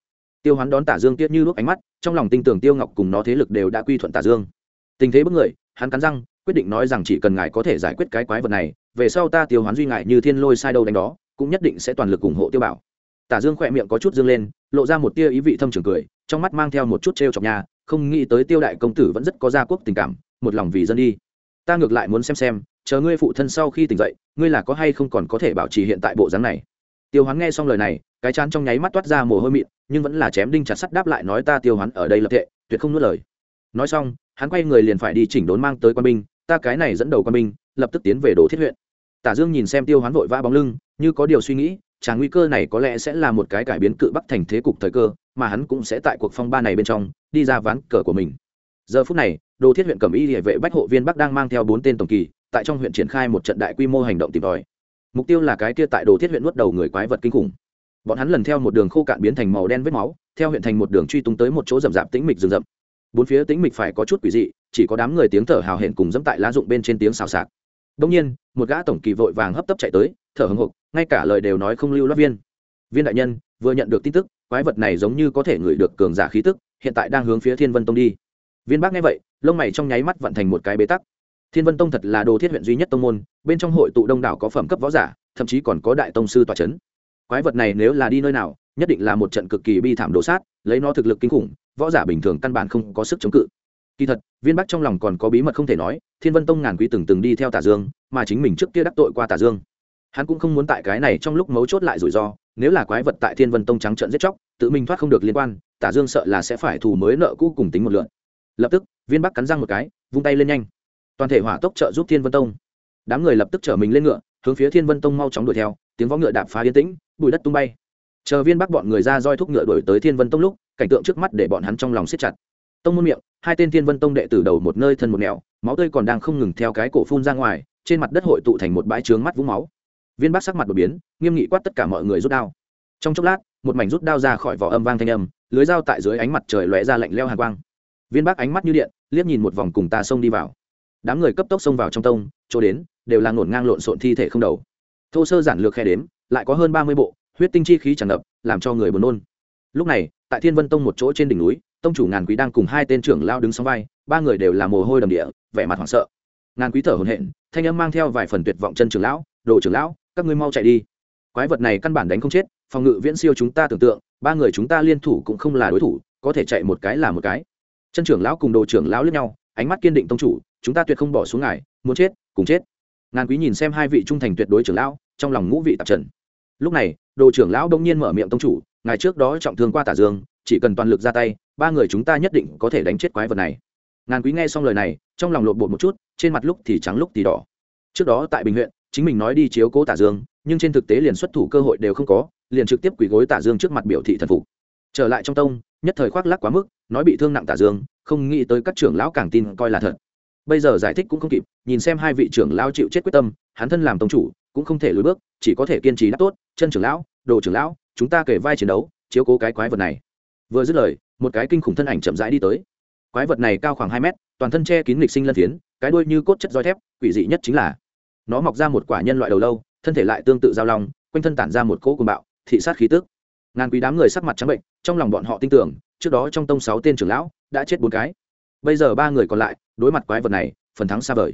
tiêu hoán đón tả dương tiết như đuốc ánh mắt, trong lòng tin tưởng tiêu ngọc cùng nó thế lực đều đã quy thuận tả dương. Tình thế bất người, hắn cắn răng, quyết định nói rằng chỉ cần ngài có thể giải quyết cái quái vật này, về sau ta tiêu hoán duy ngại như thiên lôi sai đâu đánh đó, cũng nhất định sẽ toàn lực ủng hộ tiêu bảo. Tả dương khỏe miệng có chút dương lên, lộ ra một tia ý vị thâm trường cười, trong mắt mang theo một chút t chọc nhà không nghĩ tới tiêu đại công tử vẫn rất có gia quốc tình cảm, một lòng vì dân đi. Ta ngược lại muốn xem xem, chờ ngươi phụ thân sau khi tỉnh dậy, ngươi là có hay không còn có thể bảo trì hiện tại bộ dáng này. Tiêu hoán nghe xong lời này, cái chán trong nháy mắt toát ra mồ hôi mịn, nhưng vẫn là chém đinh chặt sắt đáp lại nói ta tiêu hoán ở đây lập thệ, tuyệt không nuốt lời. Nói xong, hắn quay người liền phải đi chỉnh đốn mang tới quan binh, ta cái này dẫn đầu quan binh, lập tức tiến về đồ thiết huyện. Tả dương nhìn xem tiêu hoán vội vã bóng lưng, như có điều suy nghĩ chàng nguy cơ này có lẽ sẽ là một cái cải biến cự bắc thành thế cục thời cơ, mà hắn cũng sẽ tại cuộc phong ba này bên trong, đi ra ván cờ của mình. Giờ phút này đồ thiết huyện cẩm y địa vệ bách hộ viên bắc đang mang theo bốn tên tổng kỳ, tại trong huyện triển khai một trận đại quy mô hành động tìm tòi. Mục tiêu là cái kia tại đồ thiết huyện nuốt đầu người quái vật kinh khủng. Bọn hắn lần theo một đường khô cạn biến thành màu đen vết máu, theo huyện thành một đường truy tung tới một chỗ rậm rạp tĩnh mịch rừng rậm. Bốn phía tĩnh mịch phải có chút quỷ dị, chỉ có đám người tiếng thở hào hển cùng dẫm tại lá dụng bên trên tiếng xào xạc đông nhiên, một gã tổng kỳ vội vàng hấp tấp chạy tới, thở hồng hộc ngay cả lời đều nói không lưu loát viên. Viên đại nhân, vừa nhận được tin tức, quái vật này giống như có thể ngửi được cường giả khí tức, hiện tại đang hướng phía thiên vân tông đi. Viên bác nghe vậy, lông mày trong nháy mắt vận thành một cái bế tắc. Thiên vân tông thật là đồ thiết huyện duy nhất tông môn, bên trong hội tụ đông đảo có phẩm cấp võ giả, thậm chí còn có đại tông sư tòa c h ấ n quái vật này nếu là đi nơi nào, nhất định là một trận cực kỳ bi thảm đổ sát, lấy nó thực lực kinh khủng, võ giả bình thường căn bản không có sức chống cự kỳ thật, viên bắc trong lòng còn có bí mật không thể nói, thiên vân tông ngàn quý từng từng đi theo tả dương, mà chính mình trước kia đắc tội qua tả dương. Hắn cũng không muốn tại cái này trong lúc mấu chốt lại rủi ro, nếu là quái vật tại thiên vân tông trắng trợn giết chóc, tự mình thoát không được liên quan, tả dương sợ là sẽ phải thù mới nợ cũ cùng tính một lượn. Lập tức, viên bắc cắn răng một cái, vung tay lên nhanh. Toàn thể hỏa tốc trợ giúp thiên vân tông. Đám người lập tức chở mình lên ngựa, hướng phía thiên vân tông mau chóng đuổi theo, tiếng võ ngựa đạp phá yên tĩnh, bụi đất tung bay. Chờ viên bắc bọn người ra roi thúc ngựa đuổi tới thiên vân tông lúc, cảnh tượng trước mắt để bọn hắn trong lòng siết chặt tông môn miệng, hai tên thiên vân tông đệ tử đầu một nơi thân một nẻo, máu tươi còn đang không ngừng theo cái cổ phun ra ngoài, trên mặt đất hội tụ thành một bãi trướng mắt vũng máu. Viên bác sắc mặt đột biến, nghiêm nghị quát tất cả mọi người rút đao. Trong chốc lát, một mảnh rút đao ra khỏi vỏ âm vang thanh âm, lưới dao tại dưới ánh mặt trời lóe ra lạnh leo hàng quang. Viên bác ánh mắt như điện, liếc nhìn một vòng cùng ta xông đi vào. Đám người cấp tốc xông vào trong tông, chỗ đến, đều là ngổn ngang lộn xộn thi thể không đầu. Thô sơ giản lược khe đếm, lại có hơn ba mươi bộ, huyết tinh chi khí tràn ngập, làm cho người buồn nôn. Lúc này, tại thiên vân tông một chỗ trên đỉnh núi tông chủ ngàn quý đang cùng hai tên trưởng lao đứng sóng vai, ba người đều là mồ hôi đầm địa, vẻ mặt hoảng sợ. Ngàn quý thở hồn hện thanh âm mang theo vài phần tuyệt vọng chân trưởng lão, đồ trưởng lão, các ngươi mau chạy đi. Quái vật này căn bản đánh không chết, phòng ngự viễn siêu chúng ta tưởng tượng, ba người chúng ta liên thủ cũng không là đối thủ, có thể chạy một cái là một cái. Chân trưởng lão cùng đồ trưởng lão lướt nhau, ánh mắt kiên định tông chủ, chúng ta tuyệt không bỏ xuống ngài, muốn chết, cùng chết. Ngàn quý nhìn xem hai vị trung thành tuyệt đối trưởng lão, trong lòng ngũ vị tạp trần. Lúc này, đồ trưởng lão đông nhiên mở miệng tông chủ, ngài trước đó trọng thương qua tả dương chỉ cần toàn lực ra tay, ba người chúng ta nhất định có thể đánh chết quái vật này. Ngàn quý nghe xong lời này, trong lòng lộn bột một chút, trên mặt lúc thì trắng lúc thì đỏ. Trước đó tại bình huyện, chính mình nói đi chiếu cố tả dương, nhưng trên thực tế liền xuất thủ cơ hội đều không có, liền trực tiếp quỳ gối tả dương trước mặt biểu thị thần phục. Trở lại trong tông, nhất thời khoác lắc quá mức, nói bị thương nặng tả dương, không nghĩ tới các trưởng lão càng tin coi là thật. Bây giờ giải thích cũng không kịp, nhìn xem hai vị trưởng lão chịu chết quyết tâm, hắn thân làm tông chủ, cũng không thể lùi bước, chỉ có thể kiên trì đáp tốt, chân trưởng lão, đồ trưởng lão, chúng ta kể vai chiến đấu, chiếu cố cái quái vật này vừa dứt lời, một cái kinh khủng thân ảnh chậm rãi đi tới. Quái vật này cao khoảng hai mét, toàn thân che kín lịch sinh lân phiến, cái đuôi như cốt chất roi thép, quỷ dị nhất chính là nó mọc ra một quả nhân loại đầu lâu, thân thể lại tương tự giao long, quanh thân tản ra một cỗ cuồng bạo, thị sát khí tức. Ngàn quý đám người sắc mặt trắng bệnh, trong lòng bọn họ tin tưởng, trước đó trong tông sáu tên trưởng lão đã chết bốn cái. Bây giờ ba người còn lại, đối mặt quái vật này, phần thắng xa vời.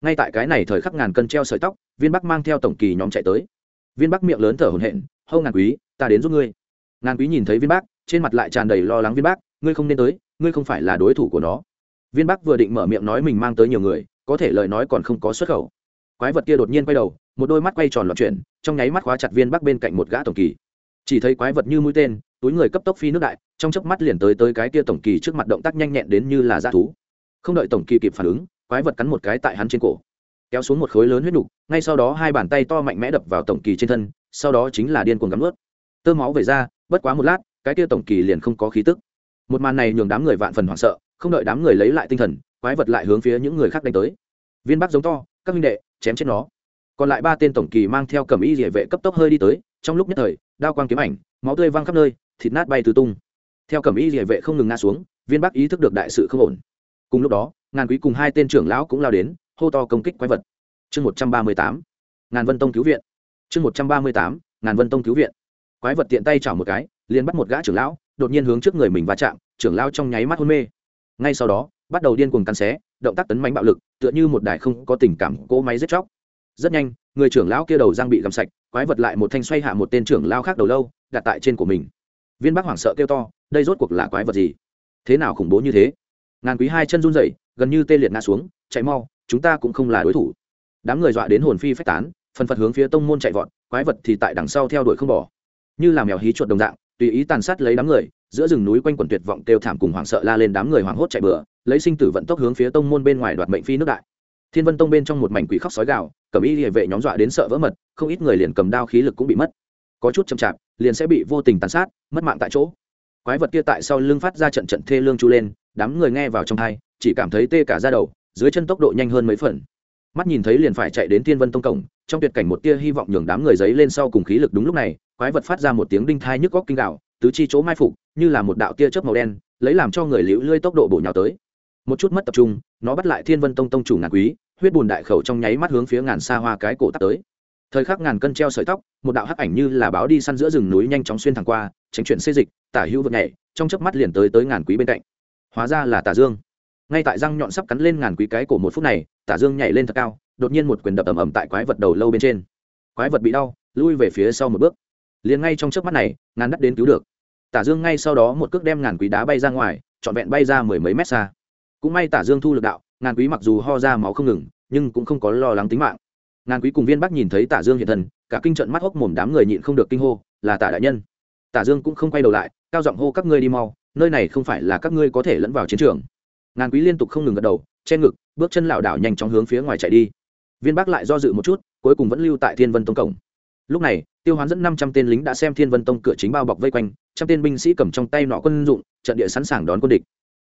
Ngay tại cái này thời khắc ngàn cân treo sợi tóc, viên bắc mang theo tổng kỳ nhóm chạy tới. Viên bắc miệng lớn thở hổn hển, hâu ngàn quý, ta đến giúp ngươi. Ngàn quý nhìn thấy viên bắc trên mặt lại tràn đầy lo lắng viên bác, ngươi không nên tới ngươi không phải là đối thủ của nó. Viên bắc vừa định mở miệng nói mình mang tới nhiều người có thể lời nói còn không có xuất khẩu. Quái vật kia đột nhiên quay đầu một đôi mắt quay tròn loạn chuyển trong nháy mắt khóa chặt viên bắc bên cạnh một gã tổng kỳ. Chỉ thấy quái vật như mũi tên túi người cấp tốc phi nước đại trong chớp mắt liền tới tới cái kia tổng kỳ trước mặt động tác nhanh nhẹn đến như là dã thú. Không đợi tổng kỳ kịp phản ứng quái vật cắn một cái tại hắn trên cổ. Kéo xuống một khối lớn huyết nục ngay sau đó hai bàn tay to mạnh mẽ đập vào tổng kỳ trên thân sau đó chính là điên cuồng cắm ướt tơ máu về ra bất quá một lát cái kia tổng kỳ liền không có khí tức. Một màn này nhường đám người vạn phần hoảng sợ, không đợi đám người lấy lại tinh thần, quái vật lại hướng phía những người khác đánh tới. Viên bắc giống to, các minh đệ, chém chết nó. Còn lại ba tên tổng kỳ mang theo cầm y địa vệ cấp tốc hơi đi tới, trong lúc nhất thời, đao quang kiếm ảnh, máu tươi văng khắp nơi, thịt nát bay tứ tung. Theo cầm y địa vệ không ngừng ngã xuống, viên bắc ý thức được đại sự không ổn. Cùng lúc đó, ngàn quý cùng hai tên trưởng lão cũng lao đến, hô to công kích quái vật. Chương một trăm ba mươi tám, ngàn vân tông cứu viện. Chương một trăm ba mươi tám, ngàn vân tông cứu viện. Quái vật tiện tay chảo một cái liền bắt một gã trưởng lão, đột nhiên hướng trước người mình va chạm, trưởng lão trong nháy mắt hôn mê. Ngay sau đó, bắt đầu điên cuồng cắn xé, động tác tấn mạnh bạo lực, tựa như một đài không có tình cảm cỗ máy giết chóc. Rất nhanh, người trưởng lão kia đầu giang bị gầm sạch, quái vật lại một thanh xoay hạ một tên trưởng lão khác đầu lâu, đặt tại trên của mình. Viên bắc hoảng sợ kêu to, đây rốt cuộc là quái vật gì? Thế nào khủng bố như thế? Ngàn quý hai chân run rẩy, gần như tê liệt ngã xuống, chạy mau, chúng ta cũng không là đối thủ. Đám người dọa đến hồn phi phách tán, phần phật hướng phía tông môn chạy vọt, quái vật thì tại đằng sau theo đuổi không bỏ. Như là mèo hí chuột đồng dạng tùy ý tàn sát lấy đám người, giữa rừng núi quanh quần tuyệt vọng kêu thảm cùng hoảng sợ la lên đám người hoảng hốt chạy bừa, lấy sinh tử vận tốc hướng phía tông môn bên ngoài đoạt mệnh phi nước đại. Thiên vân tông bên trong một mảnh quỷ khóc sói gạo cầm y địa vệ nhóm dọa đến sợ vỡ mật, không ít người liền cầm đao khí lực cũng bị mất. Có chút chậm chạp, liền sẽ bị vô tình tàn sát, mất mạng tại chỗ. Quái vật kia tại sau lưng phát ra trận trận thê lương chu lên, đám người nghe vào trong thai chỉ cảm thấy tê cả ra đầu, dưới chân tốc độ nhanh hơn mấy phần mắt nhìn thấy liền phải chạy đến thiên vân tông cổng, trong tuyệt cảnh một tia hy vọng nhường đám người giấy lên sau cùng khí lực đúng lúc này, quái vật phát ra một tiếng đinh thai nhức góc kinh gạo tứ chi chỗ mai phục, như là một đạo tia chớp màu đen, lấy làm cho người liễu lươi tốc độ bổ nhào tới. Một chút mất tập trung, nó bắt lại thiên vân tông tông chủ ngàn quý, huyết bùn đại khẩu trong nháy mắt hướng phía ngàn xa hoa cái cổ tắt tới. Thời khắc ngàn cân treo sợi tóc, một đạo hắc ảnh như là báo đi săn giữa rừng núi nhanh chóng xuyên thẳng qua, tránh chuyện xê dịch, tả hữu vượt nhảy, trong chớp mắt liền tới tới ngàn quý bên cạnh. Hóa ra là tả dương. Ngay tại răng nhọn sắp cắn lên ngàn quý cái cổ một phút này tả dương nhảy lên thật cao, đột nhiên một quyền đập ầm ầm tại quái vật đầu lâu bên trên. Quái vật bị đau, lui về phía sau một bước. Liền ngay trong trước mắt này, ngàn đắt đến cứu được. Tả dương ngay sau đó một cước đem ngàn quý đá bay ra ngoài, trọn vẹn bay ra mười mấy mét xa. Cũng may tả dương thu lực đạo, ngàn quý mặc dù ho ra máu không ngừng, nhưng cũng không có lo lắng tính mạng. Ngàn quý cùng viên bắc nhìn thấy tả dương hiện thần cả kinh trận mắt hốc mồm đám người nhịn không được kinh hô, là tả đại nhân. Tả dương cũng không quay đầu lại, cao giọng hô, các ngươi đi mau, nơi này không phải là các ngươi có thể lẫn vào chiến trường. Ngàn quý liên tục không ngừng gật đầu, che ngực bước chân lảo đảo nhanh chóng hướng phía ngoài chạy đi. Viên bắc lại do dự một chút, cuối cùng vẫn lưu tại thiên vân tông cổng. Lúc này, tiêu hoán dẫn năm trăm tên lính đã xem thiên vân tông cửa chính bao bọc vây quanh, trăm tên binh sĩ cầm trong tay nọ quân dụng, trận địa sẵn sàng đón quân địch.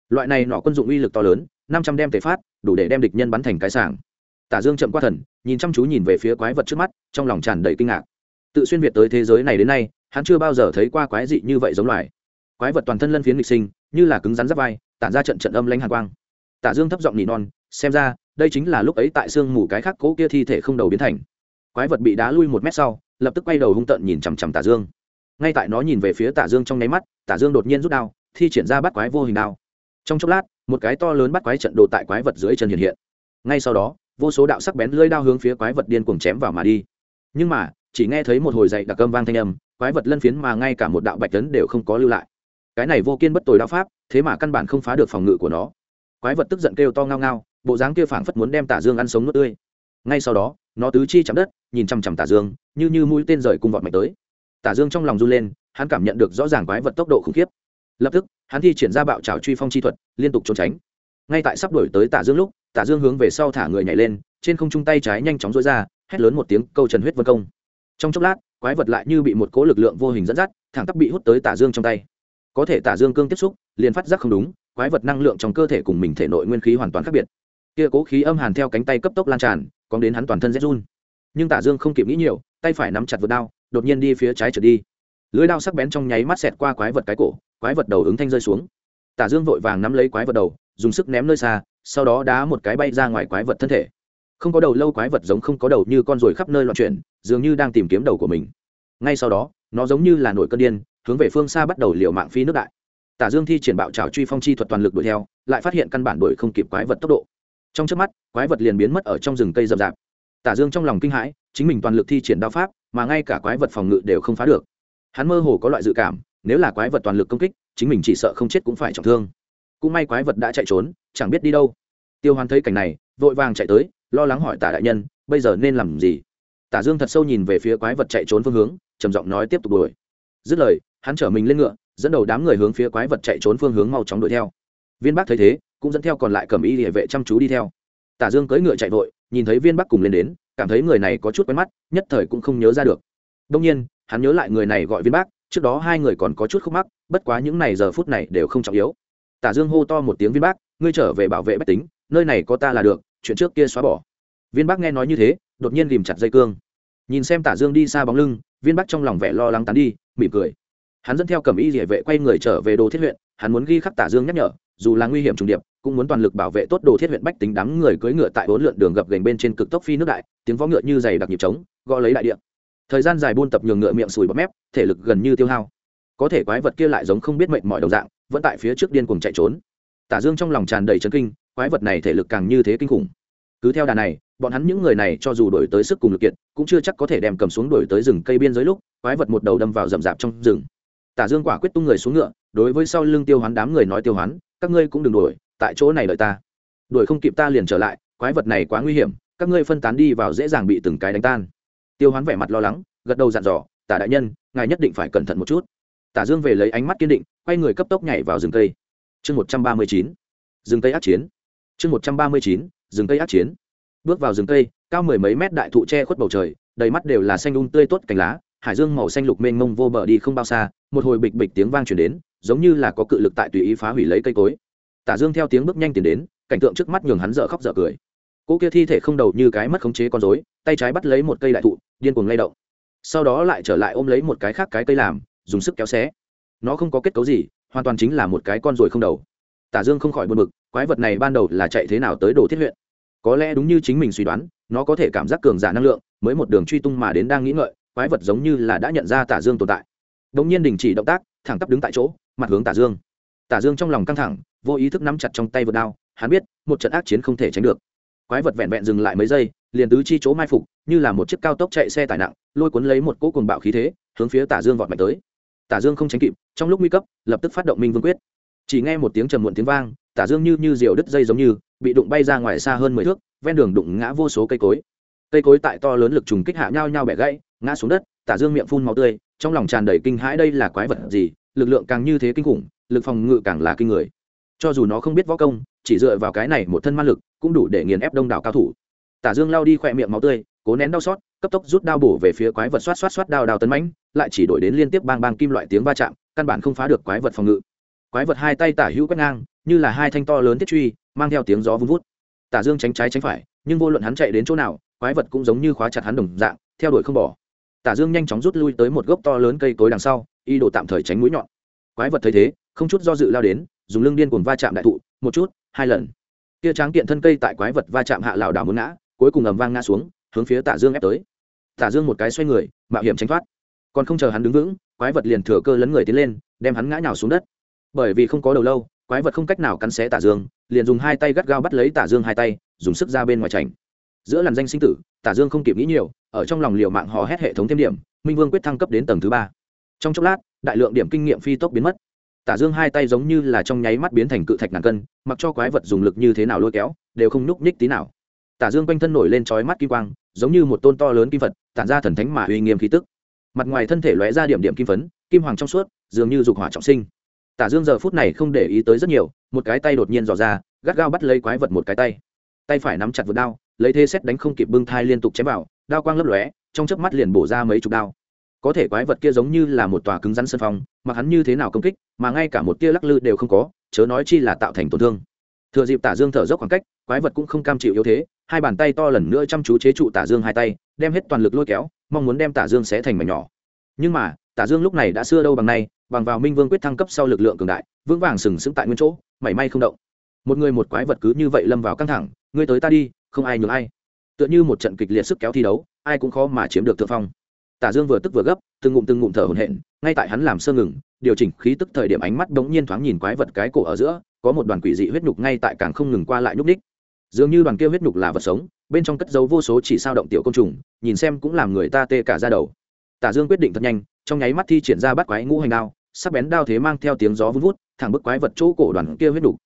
Loại này nọ quân dụng uy lực to lớn, năm trăm đem tề phát, đủ để đem địch nhân bắn thành cái sảng. Tả dương chậm qua thần, nhìn chăm chú nhìn về phía quái vật trước mắt, trong lòng tràn đầy kinh ngạc. Tự xuyên việt tới thế giới này đến nay, hắn chưa bao giờ thấy qua quái dị như vậy giống loài. Quái vật toàn thân lân phiến nghịch sinh, như là cứng rắn giáp vai, tản ra trận trận âm lãnh hàn quang. Tả dương thấp giọng nỉ non xem ra, đây chính là lúc ấy tại xương mù cái khác cố kia thi thể không đầu biến thành. Quái vật bị đá lui một mét sau, lập tức quay đầu hung tợn nhìn chằm chằm tả dương. Ngay tại nó nhìn về phía tả dương trong nháy mắt, tả dương đột nhiên rút đao, thi triển ra bắt quái vô hình đao. Trong chốc lát, một cái to lớn bắt quái trận đồ tại quái vật dưới chân hiện hiện. Ngay sau đó, vô số đạo sắc bén lưỡi đao hướng phía quái vật điên cuồng chém vào mà đi. Nhưng mà, chỉ nghe thấy một hồi dậy đặc cơm vang thanh âm, quái vật lân phiến mà ngay cả một đạo bạch tấn đều không có lưu lại. Cái này vô kiên bất tồi đao pháp, thế mà căn bản không phá được phòng ngự của nó. Quái vật tức giận kêu to ngao ngao bộ dáng kia phảng phất muốn đem tả dương ăn sống nuốt tươi. Ngay sau đó, nó tứ chi chạm đất, nhìn chằm chằm tả dương, như như mũi tên rời cung vọt mạnh tới. Tả dương trong lòng run lên, hắn cảm nhận được rõ ràng quái vật tốc độ khủng khiếp. Lập tức, hắn thi triển ra bạo trào truy phong chi thuật, liên tục trốn tránh. Ngay tại sắp đổi tới tả dương lúc, tả dương hướng về sau thả người nhảy lên, trên không trung tay trái nhanh chóng dối ra, hét lớn một tiếng, câu trần huyết vân công. Trong chốc lát, quái vật lại như bị một cố lực lượng vô hình dẫn dắt, thẳng tắp bị hút tới tả dương trong tay. Có thể tả dương cương tiếp xúc, liền phát giác không đúng, quái vật năng lượng trong cơ thể cùng mình thể nội nguyên khí hoàn toàn khác biệt kia cố khí âm hàn theo cánh tay cấp tốc lan tràn còn đến hắn toàn thân rét run. Nhưng tả dương không kịp nghĩ nhiều, tay phải nắm chặt vượt đao, đột nhiên đi phía trái trở đi. Lưới đao sắc bén trong nháy mắt xẹt qua quái vật cái cổ, quái vật đầu ứng thanh rơi xuống. Tả dương vội vàng nắm lấy quái vật đầu, dùng sức ném nơi xa, sau đó đá một cái bay ra ngoài quái vật thân thể. Không có đầu lâu quái vật giống không có đầu như con ruồi khắp nơi loạn chuyển, dường như đang tìm kiếm đầu của mình. Ngay sau đó, nó giống như là nổi cơn điên, hướng về phương xa bắt đầu liều mạng phi nước đại. Tả dương thi triển bạo trào truy phong chi thuật toàn lực đuổi theo, lại phát hiện căn bản đuổi không kịp quái vật tốc độ trong trước mắt, quái vật liền biến mất ở trong rừng cây rậm rạp. Tả dương trong lòng kinh hãi, chính mình toàn lực thi triển đao pháp, mà ngay cả quái vật phòng ngự đều không phá được. Hắn mơ hồ có loại dự cảm, nếu là quái vật toàn lực công kích, chính mình chỉ sợ không chết cũng phải trọng thương. Cũng may quái vật đã chạy trốn, chẳng biết đi đâu. Tiêu Hoan thấy cảnh này, vội vàng chạy tới, lo lắng hỏi tả đại nhân, bây giờ nên làm gì? Tả dương thật sâu nhìn về phía quái vật chạy trốn phương hướng, trầm giọng nói tiếp tục đuổi. Dứt lời, hắn chở mình lên ngựa, dẫn đầu đám người hướng phía quái vật chạy trốn phương hướng mau chóng đuổi theo. Viên bắc thấy thế cũng dẫn theo còn lại cầm y địa vệ chăm chú đi theo. Tả dương cưỡi ngựa chạy vội, nhìn thấy viên bắc cùng lên đến, cảm thấy người này có chút quen mắt, nhất thời cũng không nhớ ra được. Đông nhiên, hắn nhớ lại người này gọi viên bắc, trước đó hai người còn có chút khúc mắc, bất quá những này giờ phút này đều không trọng yếu. Tả dương hô to một tiếng viên bắc, ngươi trở về bảo vệ bách tính, nơi này có ta là được, chuyện trước kia xóa bỏ. Viên bắc nghe nói như thế, đột nhiên ghìm chặt dây cương. Nhìn xem tả dương đi xa bóng lưng, viên bắc trong lòng vẻ lo lắng tán đi, mỉm cười. Hắn dẫn theo cầm y địa vệ quay người trở về đồ thiết huyện, hắn muốn ghi khắc tả dương nhắc nhở, dù là nguy hiểm trùng điệp cũng muốn toàn lực bảo vệ tốt đồ thiết huyện bách tính đám người cưỡi ngựa tại bốn lượn đường gập gành bên trên cực tốc phi nước đại, tiếng vó ngựa như dày đặc nhịp trống, gõ lấy đại địa. Thời gian dài buôn tập nhường ngựa miệng sùi bọt mép, thể lực gần như tiêu hao. Có thể quái vật kia lại giống không biết mệnh mọi đầu dạng, vẫn tại phía trước điên cùng chạy trốn. Tả dương trong lòng tràn đầy chấn kinh, quái vật này thể lực càng như thế kinh khủng. Cứ theo đà này, bọn hắn những người này cho dù đổi tới sức cùng lực kiện cũng chưa chắc có thể đem cầm xuống đổi tới rừng cây biên giới lúc, quái vật một đầu đâm vào rậm rạp trong rừng. Tả dương quả quyết tung người xuống ngựa, đối với sau lưng tiêu hoán đám người nói tiêu hoán, các ngươi cũng đừng đuổi tại chỗ này đợi ta. Đuổi không kịp ta liền trở lại, quái vật này quá nguy hiểm, các ngươi phân tán đi vào dễ dàng bị từng cái đánh tan. Tiêu hoán vẻ mặt lo lắng, gật đầu dặn dò, tả đại nhân, ngài nhất định phải cẩn thận một chút. Tả dương về lấy ánh mắt kiên định, quay người cấp tốc nhảy vào rừng cây. Chương một trăm ba mươi chín, rừng cây ác chiến. Chương một trăm ba mươi chín, rừng cây ác chiến. Bước vào rừng cây, cao mười mấy mét đại thụ che khuất bầu trời, đầy mắt đều là xanh ung tươi tốt cành lá, hải dương màu xanh lục mênh mông vô bờ đi không bao xa, một hồi bịch bịch tiếng vang chuyển đến, giống như là có cự lực tại tùy ý phá hủy lấy cây cối tả dương theo tiếng bước nhanh tiến đến, cảnh tượng trước mắt nhường hắn dở khóc dở cười. Cô kia thi thể không đầu như cái mất khống chế con rối, tay trái bắt lấy một cây đại thụ, điên cuồng lay động. Sau đó lại trở lại ôm lấy một cái khác cái cây làm, dùng sức kéo xé. Nó không có kết cấu gì, hoàn toàn chính là một cái con ruồi không đầu. Tả dương không khỏi buồn bực, quái vật này ban đầu là chạy thế nào tới đồ thiết huyện? Có lẽ đúng như chính mình suy đoán, nó có thể cảm giác cường giả năng lượng, mới một đường truy tung mà đến đang nghĩ ngợi, quái vật giống như là đã nhận ra tả dương tồn tại. Đột nhiên đình chỉ động tác, thẳng tắp đứng tại chỗ, mặt hướng tả dương. Tả dương trong lòng căng thẳng vô ý thức nắm chặt trong tay vượt đao, hắn biết, một trận ác chiến không thể tránh được. Quái vật vẹn vẹn dừng lại mấy giây, liền tứ chi chỗ mai phục, như là một chiếc cao tốc chạy xe tải nặng, lôi cuốn lấy một cỗ cùng bạo khí thế, hướng phía tả dương vọt mạnh tới. Tả dương không tránh kịp, trong lúc nguy cấp, lập tức phát động minh vương quyết. Chỉ nghe một tiếng trầm muộn tiếng vang, tả dương như như diều đứt dây giống như, bị đụng bay ra ngoài xa hơn mười thước, ven đường đụng ngã vô số cây cối. Cây cối tại to lớn lực trùng kích hạ nhau nhau bẻ gãy, ngã xuống đất, tả dương miệng phun máu tươi, trong lòng tràn đầy kinh hãi đây là quái vật gì, lực lượng càng như thế kinh khủng, lực phòng ngự càng là kinh người cho dù nó không biết võ công, chỉ dựa vào cái này một thân ma lực, cũng đủ để nghiền ép đông đảo cao thủ. Tả dương lao đi khỏe miệng máu tươi, cố nén đau xót, cấp tốc rút đao bổ về phía quái vật xoát xoát xoát đao đao tấn mãnh, lại chỉ đổi đến liên tiếp bang bang kim loại tiếng va chạm, căn bản không phá được quái vật phòng ngự. Quái vật hai tay tả hữu quét ngang, như là hai thanh to lớn thiết truy, mang theo tiếng gió vun vút. Tả dương tránh trái tránh phải, nhưng vô luận hắn chạy đến chỗ nào, quái vật cũng giống như khóa chặt hắn đồng dạng, theo đuổi không bỏ. Tả dương nhanh chóng rút lui tới một gốc to lớn cây cối đằng sau y đồ tạm thời tránh mũi nhọn. Quái vật thấy thế không chút do dự lao đến, dùng lưng điên cuồng va chạm đại thụ, một chút, hai lần. Kia tráng kiện thân cây tại quái vật va chạm hạ lảo đảo muốn ngã, cuối cùng ầm vang ngã xuống, hướng phía tả dương ép tới. Tả dương một cái xoay người, mạo hiểm tránh thoát. Còn không chờ hắn đứng vững, quái vật liền thừa cơ lấn người tiến lên, đem hắn ngã nhào xuống đất. Bởi vì không có đầu lâu, quái vật không cách nào cắn xé tả dương, liền dùng hai tay gắt gao bắt lấy tả dương hai tay, dùng sức ra bên ngoài tránh giữa làn danh sinh tử tả dương không kịp nghĩ nhiều, ở trong lòng liều mạng hò hét hệ thống thêm điểm, minh vương quyết thăng cấp đến tầng thứ ba. Trong chốc lát, đại lượng điểm kinh nghiệm phi tốc biến mất tả dương hai tay giống như là trong nháy mắt biến thành cự thạch ngàn cân, mặc cho quái vật dùng lực như thế nào lôi kéo, đều không nhúc nhích tí nào. Tả dương quanh thân nổi lên trói mắt kim quang, giống như một tôn to lớn kim phật, tản ra thần thánh mà uy nghiêm khí tức. Mặt ngoài thân thể lóe ra điểm điểm kim phấn, kim hoàng trong suốt, dường như dục hỏa trọng sinh. Tả dương giờ phút này không để ý tới rất nhiều, một cái tay đột nhiên dò ra, gắt gao bắt lấy quái vật một cái tay. Tay phải nắm chặt vượt đao, lấy thế xét đánh không kịp bưng thai liên tục chém vào, đao quang lấp lóe, trong chớp mắt liền bổ ra mấy chục đao. Có thể quái vật kia giống như là một tòa cứng rắn sân phong mặc hắn như thế nào công kích, mà ngay cả một tia lắc lư đều không có, chớ nói chi là tạo thành tổn thương. Thừa dịp tả dương thở dốc khoảng cách, quái vật cũng không cam chịu yếu thế, hai bàn tay to lần nữa chăm chú chế trụ tả dương hai tay, đem hết toàn lực lôi kéo, mong muốn đem tả dương xé thành mảnh nhỏ. Nhưng mà, tả dương lúc này đã xưa đâu bằng nay, bằng vào minh vương quyết thăng cấp sau lực lượng cường đại, vững vàng sừng sững tại nguyên chỗ, mảy may không động. Một người một quái vật cứ như vậy lâm vào căng thẳng, ngươi tới ta đi, không ai nhường ai. Tựa như một trận kịch liệt sức kéo thi đấu, ai cũng khó mà chiếm được thượng phong tả dương vừa tức vừa gấp, từng ngụm từng ngụm thở hổn hển, ngay tại hắn làm sơ ngừng, điều chỉnh khí tức thời điểm ánh mắt bỗng nhiên thoáng nhìn quái vật cái cổ ở giữa, có một đoàn quỷ dị huyết nhục ngay tại càng không ngừng qua lại nhúc ních dường như đoàn kia huyết nhục là vật sống, bên trong cất dấu vô số chỉ sao động tiểu côn trùng, nhìn xem cũng làm người ta tê cả ra đầu. Tả dương quyết định thật nhanh, trong nháy mắt thi triển ra bắt quái ngũ hành đao, sắc bén đao thế mang theo tiếng gió vun vút, thẳng bức quái vật chỗ cổ đoàn kia huyết nhục.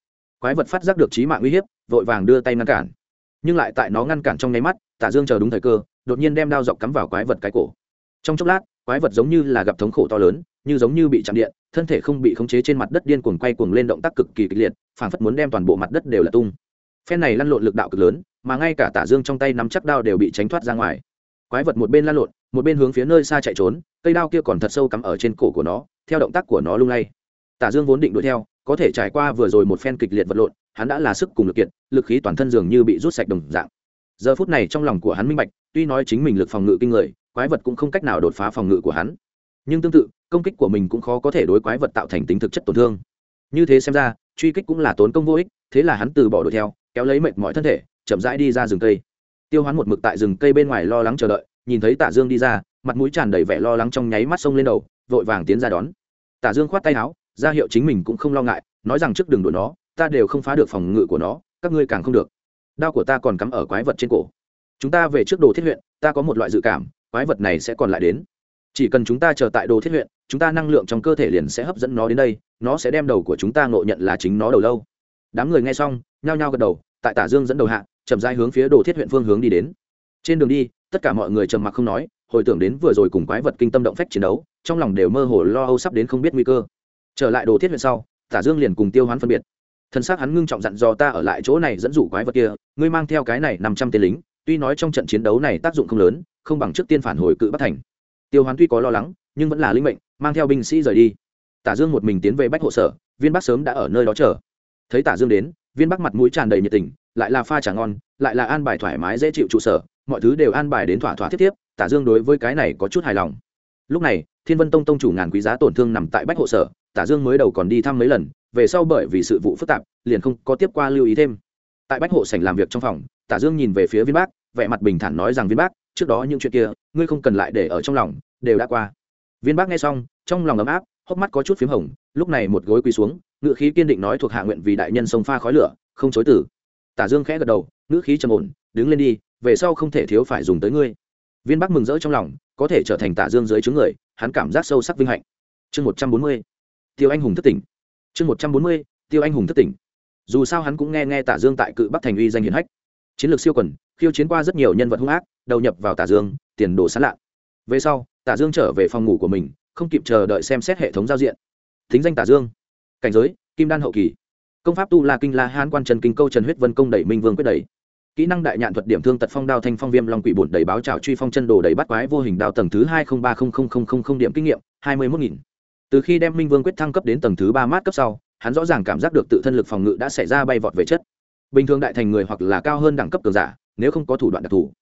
Quái vật phát giác được trí mạng uy hiếp, vội vàng đưa tay ngăn cản. Nhưng lại tại nó ngăn cản trong nháy mắt, tả dương chờ đúng thời cơ, đột nhiên đem đao dọc cắm vào quái vật cái cổ trong chốc lát, quái vật giống như là gặp thống khổ to lớn, như giống như bị chạm điện, thân thể không bị khống chế trên mặt đất điên cuồng quay cuồng lên động tác cực kỳ kịch liệt, phảng phất muốn đem toàn bộ mặt đất đều là tung. Phen này lăn lộn lực đạo cực lớn, mà ngay cả tả dương trong tay nắm chắc đao đều bị tránh thoát ra ngoài. Quái vật một bên lăn lộn, một bên hướng phía nơi xa chạy trốn, cây đao kia còn thật sâu cắm ở trên cổ của nó, theo động tác của nó lung lay. Tả dương vốn định đuổi theo, có thể trải qua vừa rồi một phen kịch liệt vật lộn, hắn đã là sức cùng lực kiệt, lực khí toàn thân dường như bị rút sạch đồng dạng. Giờ phút này trong lòng của hắn minh bạch, tuy nói chính mình lực phòng ngự kinh người quái vật cũng không cách nào đột phá phòng ngự của hắn. Nhưng tương tự, công kích của mình cũng khó có thể đối quái vật tạo thành tính thực chất tổn thương. Như thế xem ra, truy kích cũng là tốn công vô ích, thế là hắn từ bỏ đuổi theo, kéo lấy mệt mọi thân thể, chậm rãi đi ra rừng cây. Tiêu hoán một mực tại rừng cây bên ngoài lo lắng chờ đợi, nhìn thấy tạ dương đi ra, mặt mũi tràn đầy vẻ lo lắng trong nháy mắt sông lên đầu, vội vàng tiến ra đón. Tạ dương khoát tay áo, ra hiệu chính mình cũng không lo ngại, nói rằng trước đường đuổi nó, ta đều không phá được phòng ngự của nó, các ngươi càng không được. Đao của ta còn cắm ở quái vật trên cổ. Chúng ta về trước đồ thiết huyện, ta có một loại dự cảm quái vật này sẽ còn lại đến. Chỉ cần chúng ta chờ tại đồ thiết huyện, chúng ta năng lượng trong cơ thể liền sẽ hấp dẫn nó đến đây, nó sẽ đem đầu của chúng ta ngộ nhận là chính nó đầu lâu. Đám người nghe xong, nhao nhao gật đầu, tại tả dương dẫn đầu hạ, chậm rãi hướng phía đồ thiết huyện phương hướng đi đến. Trên đường đi, tất cả mọi người trầm mặc không nói, hồi tưởng đến vừa rồi cùng quái vật kinh tâm động phách chiến đấu, trong lòng đều mơ hồ lo âu sắp đến không biết nguy cơ. Trở lại đồ thiết huyện sau, tả dương liền cùng tiêu hoán phân biệt. Thân xác hắn ngưng trọng dặn dò ta ở lại chỗ này dẫn dụ quái vật kia, ngươi mang theo cái này năm trăm tên lính, tuy nói trong trận chiến đấu này tác dụng không lớn không bằng trước tiên phản hồi cự bất thành. Tiêu hoán tuy có lo lắng, nhưng vẫn là linh mệnh, mang theo binh sĩ rời đi. Tả dương một mình tiến về bách hộ sở, viên bắc sớm đã ở nơi đó chờ. Thấy tả dương đến, viên bắc mặt mũi tràn đầy nhiệt tình, lại là pha trà ngon, lại là an bài thoải mái dễ chịu trụ sở, mọi thứ đều an bài đến thỏa thỏa thiết tiếp tả dương đối với cái này có chút hài lòng. Lúc này, thiên vân tông tông chủ ngàn quý giá tổn thương nằm tại bách hộ sở, tả dương mới đầu còn đi thăm mấy lần, về sau bởi vì sự vụ phức tạp, liền không có tiếp qua lưu ý thêm. Tại bách hộ sảnh làm việc trong phòng, tả dương nhìn về phía viên bác vẻ mặt bình thản nói rằng, viên bác trước đó những chuyện kia, ngươi không cần lại để ở trong lòng, đều đã qua. Viên bác nghe xong, trong lòng ấm áp, hốc mắt có chút p h í m hồng, lúc này một gối quỳ xuống ngự khí kiên định nói thuộc hạ nguyện vì đại nhân sông pha khói lửa, không chối tử tả dương khẽ gật đầu, ngữ khí trầm ổn, đứng lên đi, về sau không thể thiếu phải dùng tới ngươi. Viên bắc mừng rỡ trong lòng, có thể trở thành tả dương dưới chướng người, hắn cảm giác sâu sắc vinh hạnh. Chương một trăm bốn mươi, tiêu anh hùng thất tỉnh. Chương một trăm bốn mươi, tiêu anh hùng thất tỉnh. Dù sao hắn cũng nghe nghe tả dương tại cự bắc thành uy danh hiển hách. Chiến lược siêu quần khiêu chiến qua rất nhiều nhân vật hung ác, đầu nhập vào tả dương, tiền đồ sán lạ. Về sau, tả dương trở về phòng ngủ của mình, không kịp chờ đợi xem xét hệ thống giao diện. Thính danh tả dương. Cảnh giới, kim đan hậu kỳ. Công pháp tu la kinh la hán quan trần kinh câu trần huyết vân công đẩy minh vương quyết đẩy. Kỹ năng đại nhạn thuật điểm thương tật phong đao thanh phong viêm long quỷ bổn đẩy báo trào truy phong chân đồ đẩy bắt quái vô hình đao tầng thứ hai không ba không không không không không điểm kinh nghiệm, hai mươi mốt nghìn. Từ khi đem minh vương quyết thăng cấp đến tầng thứ ba mát cấp sau, hắn rõ ràng cảm giác được tự thân lực phòng ngự đã xảy ra bay vọt về chất. Bình thường đại thành người hoặc là cao hơn đẳng cấp cường giả nếu không có thủ đoạn đặc thù,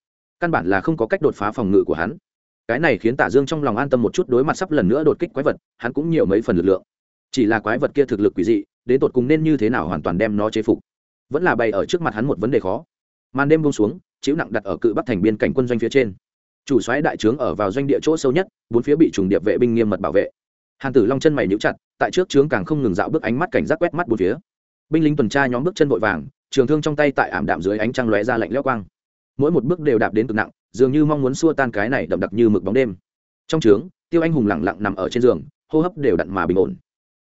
căn bản là không có cách đột phá phòng ngự của hắn. Cái này khiến tả dương trong lòng an tâm một chút, đối mặt sắp lần nữa đột kích quái vật, hắn cũng nhiều mấy phần lực lượng. Chỉ là quái vật kia thực lực quỷ dị, đến tột cùng nên như thế nào hoàn toàn đem nó chế phục? Vẫn là bày ở trước mặt hắn một vấn đề khó. Màn đêm buông xuống chiếu nặng đặt ở cự bắc thành biên cảnh quân doanh phía trên. Chủ xoáy đại trướng ở vào doanh địa chỗ sâu nhất, bốn phía bị trùng điệp vệ binh nghiêm mật bảo vệ. Hàn tử long chân mày níu chặt, tại trước trướng càng không ngừng dạo bước ánh mắt cảnh giác quét mắt bốn phía. Binh lính tuần tra nhóm bước chân vội vàng trường thương trong tay tại ảm đạm dưới ánh trăng lóe ra lạnh lẽo quang. Mỗi một bước đều đạp đến cực nặng, dường như mong muốn xua tan cái này đậm đặc như mực bóng đêm. Trong trướng, tiêu anh hùng lặng lặng nằm ở trên giường, hô hấp đều đặn mà bình ổn.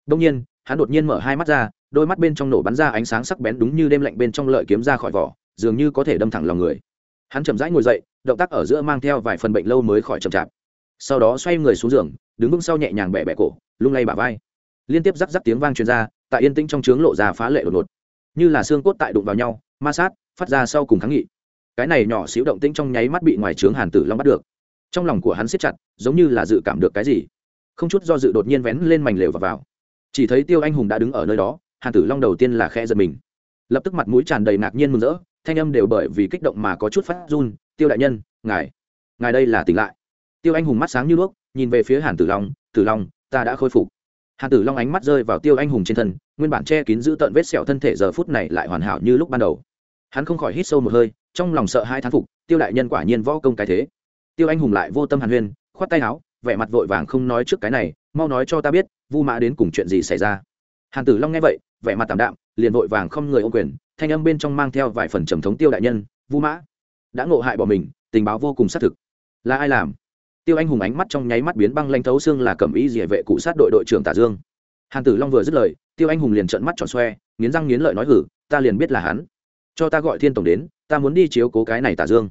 Đông nhiên, hắn đột nhiên mở hai mắt ra, đôi mắt bên trong nổ bắn ra ánh sáng sắc bén đúng như đêm lạnh bên trong lợi kiếm ra khỏi vỏ, dường như có thể đâm thẳng lòng người. Hắn chậm rãi ngồi dậy, động tác ở giữa mang theo vài phần bệnh lâu mới khỏi chậm chạp. Sau đó xoay người xuống giường, đứng vững sau nhẹ nhàng bẻ bẻ cổ, lung lay bả vai. Liên tiếp rắc rắc tiếng vang truyền ra, tại yên tĩnh trong trướng lộ ra phá lệ đột ngột như là xương cốt tại đụng vào nhau, ma sát, phát ra sau cùng kháng nghị. Cái này nhỏ xíu động tĩnh trong nháy mắt bị ngoài trướng hàn tử long bắt được. Trong lòng của hắn siết chặt, giống như là dự cảm được cái gì. Không chút do dự đột nhiên vén lên mảnh lều và vào. Chỉ thấy tiêu anh hùng đã đứng ở nơi đó, hàn tử long đầu tiên là khe giật mình. Lập tức mặt mũi tràn đầy ngạc nhiên mừng rỡ, thanh âm đều bởi vì kích động mà có chút phát run, tiêu đại nhân, ngài ngài đây là tỉnh lại. Tiêu anh hùng mắt sáng như đuốc nhìn về phía hàn tử long tử long, ta đã khôi phục hàn tử long ánh mắt rơi vào tiêu anh hùng trên thân, nguyên bản che kín giữ tợn vết sẹo thân thể giờ phút này lại hoàn hảo như lúc ban đầu. Hắn không khỏi hít sâu một hơi, trong lòng sợ hai thán phục, tiêu đại nhân quả nhiên võ công cái thế. Tiêu anh hùng lại vô tâm hàn huyên, khoát tay áo, vẻ mặt vội vàng không nói trước cái này, mau nói cho ta biết, vu mã đến cùng chuyện gì xảy ra. Hàn tử long nghe vậy, vẻ mặt tạm đạm, liền vội vàng không người ô quyền, thanh âm bên trong mang theo vài phần trầm thống tiêu đại nhân, vu mã, đã ngộ hại bỏ mình, tình báo vô cùng xác thực. Là ai làm? Tiêu anh hùng ánh mắt trong nháy mắt biến băng lanh thấu xương là cẩm ý địa vệ cụ sát đội đội trưởng tả dương. Hàn tử long vừa dứt lời tiêu anh hùng liền trợn mắt tròn xoe nghiến răng nghiến lợi nói hử ta liền biết là hắn. Cho ta gọi thiên tổng đến ta muốn đi chiếu cố cái này tả dương.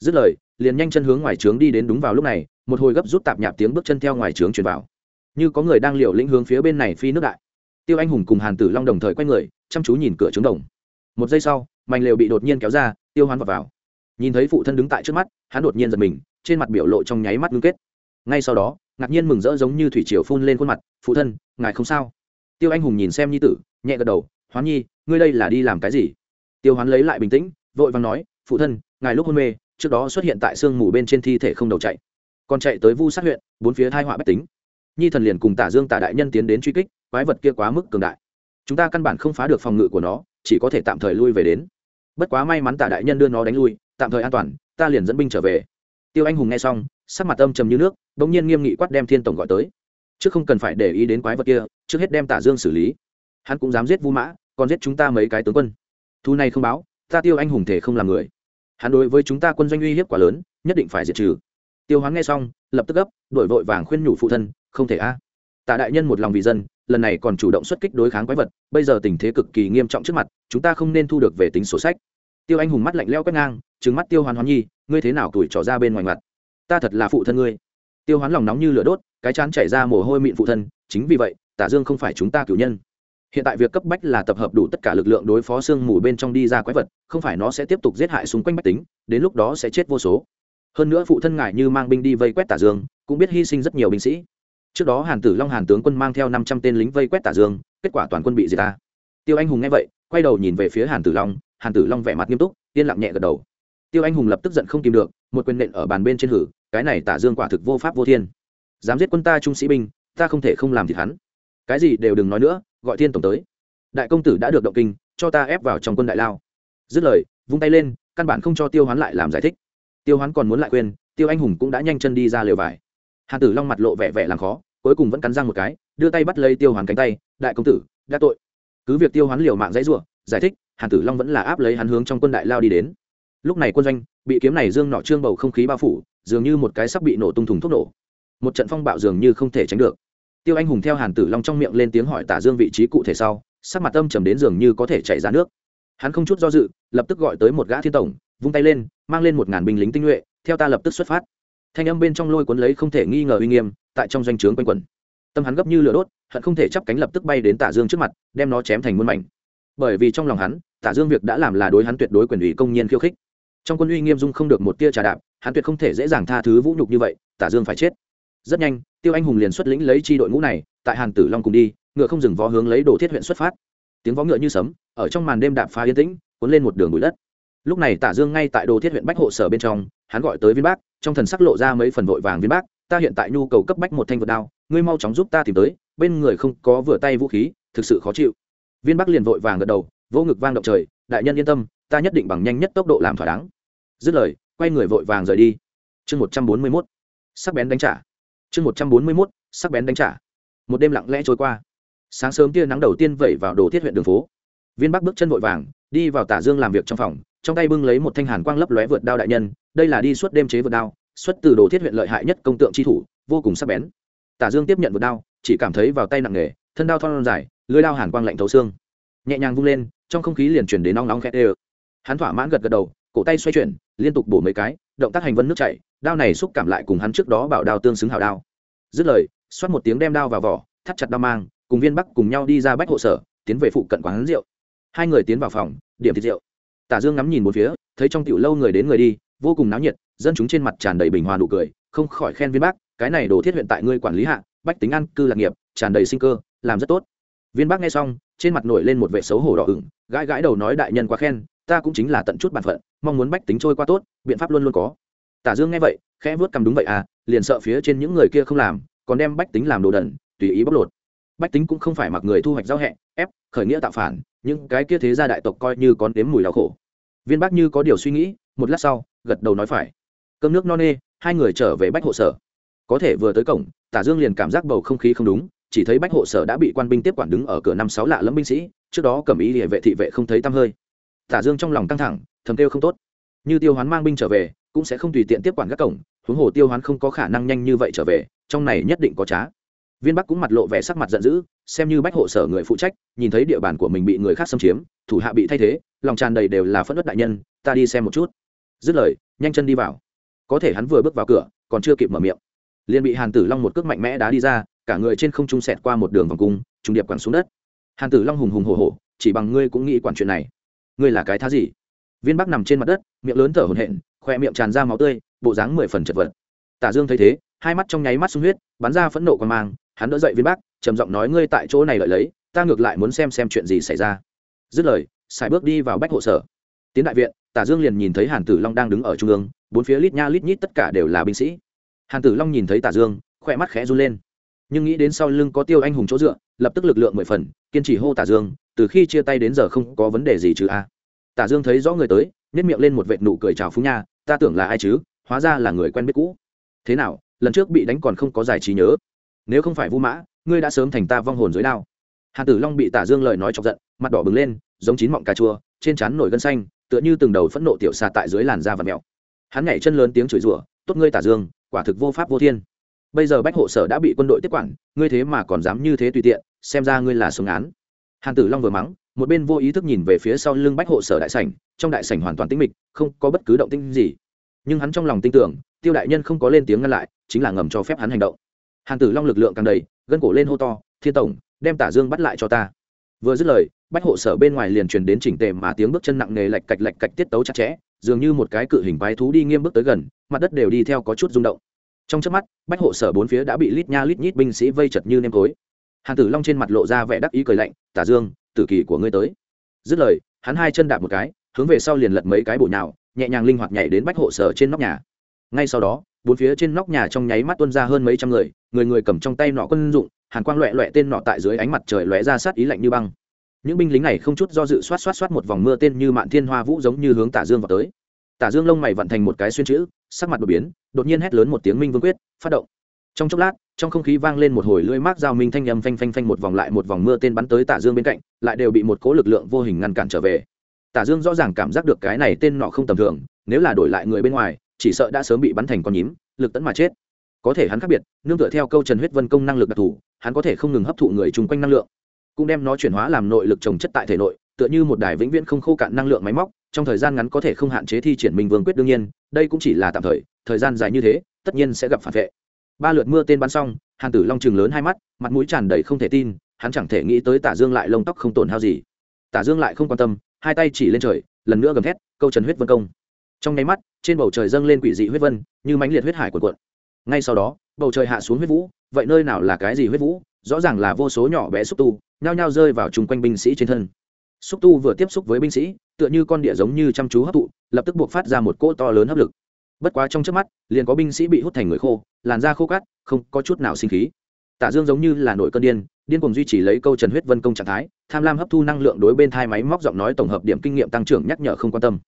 Dứt lời liền nhanh chân hướng ngoài trướng đi đến đúng vào lúc này một hồi gấp rút tạp nhạp tiếng bước chân theo ngoài trướng truyền vào. Như có người đang liều lĩnh hướng phía bên này phi nước đại. Tiêu anh hùng cùng hàn tử long đồng thời quay người chăm chú nhìn cửa trướng đồng. Một giây sau mảnh lều bị đột nhiên kéo ra tiêu hoán vào, vào nhìn thấy phụ thân đứng tại trước mắt, hắn đột nhiên giật mình, trên mặt biểu lộ trong nháy mắt ngưng kết. Ngay sau đó, ngạc nhiên mừng rỡ giống như thủy triều phun lên khuôn mặt, phụ thân, ngài không sao? Tiêu anh hùng nhìn xem nhi tử, nhẹ gật đầu, hoán nhi, ngươi đây là đi làm cái gì? Tiêu hoán lấy lại bình tĩnh, vội vàng nói, phụ thân, ngài lúc hôn mê, trước đó xuất hiện tại sương mù bên trên thi thể không đầu chạy. Còn chạy tới vu sát huyện, bốn phía thai họa bách tính. Nhi thần liền cùng tả dương tả đại nhân tiến đến truy kích, quái vật kia quá mức cường đại. Chúng ta căn bản không phá được phòng ngự của nó, chỉ có thể tạm thời lui về đến. Bất quá may mắn tả đại nhân đưa nó đánh lui tạm thời an toàn, ta liền dẫn binh trở về. Tiêu anh hùng nghe xong, sắc mặt âm trầm như nước đ ỗ n g nhiên nghiêm nghị quát đem thiên tổng gọi tới. Chứ không cần phải để ý đến quái vật kia, trước hết đem tả dương xử lý. Hắn cũng dám giết vu mã, còn giết chúng ta mấy cái tướng quân. Thu này không báo, ta tiêu anh hùng thể không làm người. Hắn đối với chúng ta quân doanh uy hiếp quá lớn, nhất định phải diệt trừ. Tiêu hoán nghe xong, lập tức gấp, đổi vội vàng khuyên nhủ phụ thân, không thể a. Tạ đại nhân một lòng vì dân, lần này còn chủ động xuất kích đối kháng quái vật, bây giờ tình thế cực kỳ nghiêm trọng trước mặt, chúng ta không nên thu được về tính sổ sách. Tiêu anh hùng mắt lạnh leo quét ngang trừng mắt tiêu hoán hoán nhi, ngươi thế nào tuổi trỏ ra bên ngoài mặt? Ta thật là phụ thân ngươi. Tiêu hoán lòng nóng như lửa đốt, cái chán chảy ra mồ hôi mịn phụ thân, chính vì vậy, tả dương không phải chúng ta cử nhân. Hiện tại việc cấp bách là tập hợp đủ tất cả lực lượng đối phó xương mù bên trong đi ra quái vật, không phải nó sẽ tiếp tục giết hại xung quanh bách tính, đến lúc đó sẽ chết vô số. Hơn nữa phụ thân ngài như mang binh đi vây quét tả dương, cũng biết hy sinh rất nhiều binh sĩ. Trước đó hàn tử long hàn tướng quân mang theo năm trăm tên lính vây quét tả dương, kết quả toàn quân bị diệt ta. Tiêu anh hùng nghe vậy, quay đầu nhìn về phía hàn tử long, hàn tử long vẻ mặt nghiêm túc, yên lặng nhẹ gật đầu tiêu anh hùng lập tức giận không tìm được, một quyền nện ở bàn bên trên hử, cái này tả dương quả thực vô pháp vô thiên. Dám giết quân ta trung sĩ binh, ta không thể không làm thịt hắn. Cái gì đều đừng nói nữa, gọi thiên tổng tới. Đại công tử đã được động kinh, cho ta ép vào trong quân đại lao. Dứt lời, vung tay lên, căn bản không cho tiêu hoán lại làm giải thích. Tiêu hoán còn muốn lại quên tiêu anh hùng cũng đã nhanh chân đi ra lều vải. Hàn tử long mặt lộ vẻ vẻ làm khó, cuối cùng vẫn cắn răng một cái, đưa tay bắt lấy tiêu hoán cánh tay, đại công tử, đã tội. Cứ việc tiêu hoán liều mạng dãy ruộng giải thích, hàn tử long vẫn là áp lấy hắn hướng trong quân đại lao đi đến lúc này quân doanh bị kiếm này dương nọ trương bầu không khí bao phủ, dường như một cái sắp bị nổ tung thùng thuốc nổ. Một trận phong bạo dường như không thể tránh được. Tiêu anh hùng theo hàn tử long trong miệng lên tiếng hỏi tả dương vị trí cụ thể sau, sắc mặt âm trầm đến dường như có thể chảy ra nước. Hắn không chút do dự, lập tức gọi tới một gã thiên tổng, vung tay lên, mang lên một ngàn binh lính tinh nhuệ, theo ta lập tức xuất phát. Thanh âm bên trong lôi cuốn lấy không thể nghi ngờ uy nghiêm, tại trong doanh trướng quanh quẩn. Tâm hắn gấp như lửa đốt, hận không thể chắp cánh lập tức bay đến tả dương trước mặt, đem nó chém thành muôn mảnh. Bởi vì trong lòng hắn, tả dương việc đã làm là đối hắn tuyệt đối quyền ủy công nhiên khiêu khích trong quân uy nghiêm dung không được một tia trà đạp, hắn tuyệt không thể dễ dàng tha thứ vũ nhục như vậy, tả dương phải chết. Rất nhanh, tiêu anh hùng liền xuất lĩnh lấy chi đội ngũ này, tại hàn tử long cùng đi, ngựa không dừng vó hướng lấy đồ thiết huyện xuất phát. Tiếng vó ngựa như sấm, ở trong màn đêm đạp phá yên tĩnh, cuốn lên một đường bụi đất. Lúc này tả dương ngay tại đồ thiết huyện bách hộ sở bên trong, hắn gọi tới viên bác, trong thần sắc lộ ra mấy phần vội vàng viên bác, ta hiện tại nhu cầu cấp bách một thanh vật đao, ngươi mau chóng giúp ta tìm tới, bên người không có vừa tay vũ khí, thực sự khó chịu. Viên bác liền vội vàng gật đầu, vỗ ngực vang động trời, đại nhân yên tâm, ta nhất định bằng nhanh nhất tốc độ làm thỏa đáng dứt lời, quay người vội vàng rời đi. Chương một trăm bốn mươi mốt, sắc bén đánh trả. Chương một trăm bốn mươi mốt, sắc bén đánh trả. Một đêm lặng lẽ trôi qua. Sáng sớm tia nắng đầu tiên vẩy vào đồ thiết huyện đường phố. Viên bắc bước chân vội vàng, đi vào tả dương làm việc trong phòng, trong tay bưng lấy một thanh hàn quang lấp lóe vượt đao đại nhân, đây là đi suốt đêm chế vượt đao, xuất từ đồ thiết huyện lợi hại nhất công tượng chi thủ, vô cùng sắc bén. Tả dương tiếp nhận vượt đao, chỉ cảm thấy vào tay nặng nề, thân đao thon dài lưới đao hàn quang lạnh thấu xương. Nhẹ nhàng vung lên, trong không khí liền chuyển đến nóng nóng khét ê hắn thỏa mãn gật gật đầu, cổ tay xoay chuyển liên tục bổ mấy cái, động tác hành vân nước chảy, đao này xúc cảm lại cùng hắn trước đó bảo đao tương xứng hào đao. Dứt lời, xoát một tiếng đem đao vào vỏ, thắt chặt đao mang, cùng viên bắc cùng nhau đi ra bách hộ sở, tiến về phụ cận quán rượu. Hai người tiến vào phòng, điểm thịt rượu. Tả dương ngắm nhìn một phía, thấy trong tiểu lâu người đến người đi, vô cùng náo nhiệt, dân chúng trên mặt tràn đầy bình hòa nụ cười, không khỏi khen viên bắc, cái này đồ thiết huyện tại ngươi quản lý hạ, bách tính ăn, cư lạc nghiệp, tràn đầy sinh cơ, làm rất tốt. Viên bắc nghe xong, trên mặt nổi lên một vẻ xấu hổ đỏ ửng, gãi gãi đầu nói đại nhân quá khen ta cũng chính là tận chút bản phận, mong muốn bách tính trôi qua tốt, biện pháp luôn luôn có. Tả dương nghe vậy, khẽ vớt cầm đúng vậy à liền sợ phía trên những người kia không làm, còn đem bách tính làm đồ đần, tùy ý bóc lột. Bách tính cũng không phải mặc người thu hoạch giao hẹ, ép, khởi nghĩa tạo phản, những cái kia thế gia đại tộc coi như con đếm mùi đau khổ. Viên bác như có điều suy nghĩ, một lát sau, gật đầu nói phải. Cơm nước no nê, hai người trở về bách hộ sở. Có thể vừa tới cổng, tả dương liền cảm giác bầu không khí không đúng, chỉ thấy bách hộ sở đã bị quan binh tiếp quản đứng ở cửa năm sáu lạ lẫm binh sĩ, trước đó cầm ý địa vệ thị vệ không thấy tăm hơi tả dương trong lòng căng thẳng thầm tiêu không tốt. Như tiêu hoán mang binh trở về cũng sẽ không tùy tiện tiếp quản các cổng huống hồ tiêu hoán không có khả năng nhanh như vậy trở về trong này nhất định có trá. Viên bắc cũng mặt lộ vẻ sắc mặt giận dữ xem như bách hộ sở người phụ trách nhìn thấy địa bàn của mình bị người khác xâm chiếm thủ hạ bị thay thế lòng tràn đầy đều là phẫn nộ đại nhân ta đi xem một chút. Dứt lời nhanh chân đi vào. Có thể hắn vừa bước vào cửa còn chưa kịp mở miệng. Liền bị hàn tử long một cước mạnh mẽ đá đi ra cả người trên không trung sẹt qua một đường vòng cung trùng điệp quẳng xuống đất. Hàn tử long hùng hùng hổ hổ, chỉ bằng ngươi cũng nghĩ quản chuyện này ngươi là cái thá gì? Viên bắc nằm trên mặt đất, miệng lớn thở hổn hển khoe miệng tràn ra máu tươi, bộ dáng mười phần chật vật. Tả dương thấy thế, hai mắt trong nháy mắt sung huyết, bắn ra phẫn nộ quan mang, hắn đỡ dậy viên bắc, trầm giọng nói, ngươi tại chỗ này lợi lấy, ta ngược lại muốn xem xem chuyện gì xảy ra. Dứt lời, xài bước đi vào bách hộ sở. Tiến đại viện, tả dương liền nhìn thấy hàn tử long đang đứng ở trung ương, bốn phía lít nha lít nhít tất cả đều là binh sĩ. Hàn tử long nhìn thấy tả dương khỏe mắt khẽ run lên. Nhưng nghĩ đến sau lưng có tiêu anh hùng chỗ dựa lập tức lực lượng mười phần, kiên trì hô tả dương, từ khi chia tay đến giờ không có vấn đề gì chứ a. Tả dương thấy rõ người tới nhét miệng lên một vệt nụ cười chào phú nha, ta tưởng là ai chứ, hóa ra là người quen biết cũ. Thế nào, lần trước bị đánh còn không có giải trí nhớ? Nếu không phải vu mã, ngươi đã sớm thành ta vong hồn dưới đao. Hàn tử long bị tả dương lời nói chọc giận, mặt đỏ bừng lên, giống chín mọng cà chua, trên trán nổi gân xanh, tựa như từng đầu phẫn nộ tiểu xà tại dưới làn da và mèo. Hắn nhảy chân lớn tiếng chửi rủa, tốt ngươi tả dương, quả thực vô pháp vô thiên. Bây giờ bách hộ sở đã bị quân đội tiếp quản, ngươi thế mà còn dám như thế tùy tiện xem ra ngươi là xuống án. Hàn tử long vừa mắng, một bên vô ý thức nhìn về phía sau lưng bách hộ sở đại sảnh, trong đại sảnh hoàn toàn tĩnh mịch, không có bất cứ động tĩnh gì. Nhưng hắn trong lòng tin tưởng, tiêu đại nhân không có lên tiếng ngăn lại, chính là ngầm cho phép hắn hành động. Hàn tử long lực lượng càng đầy, gân cổ lên hô to, thiên tổng, đem tả dương bắt lại cho ta. Vừa dứt lời, bách hộ sở bên ngoài liền truyền đến chỉnh tề mà tiếng bước chân nặng nề lạch cạch lạch cạch tiết tấu chặt chẽ, dường như một cái cự hình quái thú đi nghiêm bước tới gần, mặt đất đều đi theo có chút rung động. Trong chớp mắt, bách hộ sở bốn phía đã bị lít nha lít nhít binh sĩ vây chật như nêm cối hàn tử long trên mặt lộ ra vẻ đắc ý cười lạnh tả dương tử kỳ của ngươi tới. Dứt lời hắn hai chân đạp một cái hướng về sau liền lật mấy cái bụi nào, nhẹ nhàng linh hoạt nhảy đến bách hộ sở trên nóc nhà. Ngay sau đó bốn phía trên nóc nhà trong nháy mắt tuôn ra hơn mấy trăm người người người cầm trong tay nọ quân dụng hàn quang loẹ loẹ tên nọ tại dưới ánh mặt trời lóe ra sát ý lạnh như băng. Những binh lính này không chút do dự xoát xoát xoát một vòng mưa tên như mạn thiên hoa vũ giống như hướng tả dương vào tới. Tả dương lông mày vận thành một cái xuyên chữ sắc mặt đột biến đột nhiên hét lớn một tiếng minh vương quyết phát động! Trong chốc lát, trong không khí vang lên một hồi lưỡi mác dao minh thanh âm phanh phanh phanh một vòng lại một vòng mưa tên bắn tới tả dương bên cạnh, lại đều bị một cố lực lượng vô hình ngăn cản trở về. Tả dương rõ ràng cảm giác được cái này tên nọ không tầm thường, nếu là đổi lại người bên ngoài, chỉ sợ đã sớm bị bắn thành con nhím, lực tẫn mà chết. Có thể hắn khác biệt, nương tựa theo câu trần huyết vân công năng lực đặc thù, hắn có thể không ngừng hấp thụ người chung quanh năng lượng. Cũng đem nó chuyển hóa làm nội lực trồng chất tại thể nội, tựa như một đài vĩnh viễn không khô cạn năng lượng máy móc, trong thời gian ngắn có thể không hạn chế thi triển minh vương quyết đương nhiên, đây cũng chỉ là tạm thời thời gian dài như thế, tất nhiên sẽ gặp phản vệ ba lượt mưa tên bắn xong, hàn tử long chừng lớn hai mắt, mặt mũi tràn đầy không thể tin, hắn chẳng thể nghĩ tới tả dương lại lông tóc không tổn hao gì. Tả dương lại không quan tâm, hai tay chỉ lên trời, lần nữa gầm thét, câu trần huyết vân công. Trong nháy mắt, trên bầu trời dâng lên quỷ dị huyết vân, như mãnh liệt huyết hải cuộn cuộn. Ngay sau đó, bầu trời hạ xuống huyết vũ, vậy nơi nào là cái gì huyết vũ? Rõ ràng là vô số nhỏ bé xúc tu, nhao nhao rơi vào chung quanh binh sĩ trên thân. Xúc tu vừa tiếp xúc với binh sĩ, tựa như con địa giống như chăm chú hấp thụ, lập tức buộc phát ra một cỗ to lớn hấp lực bất quá trong trước mắt, liền có binh sĩ bị hút thành người khô, làn da khô cát, không có chút nào sinh khí. Tả dương giống như là nội cơn điên điên cùng duy trì lấy câu trần huyết vân công trạng thái, tham lam hấp thu năng lượng đối bên thai máy móc giọng nói tổng hợp điểm kinh nghiệm tăng trưởng nhắc nhở không quan tâm.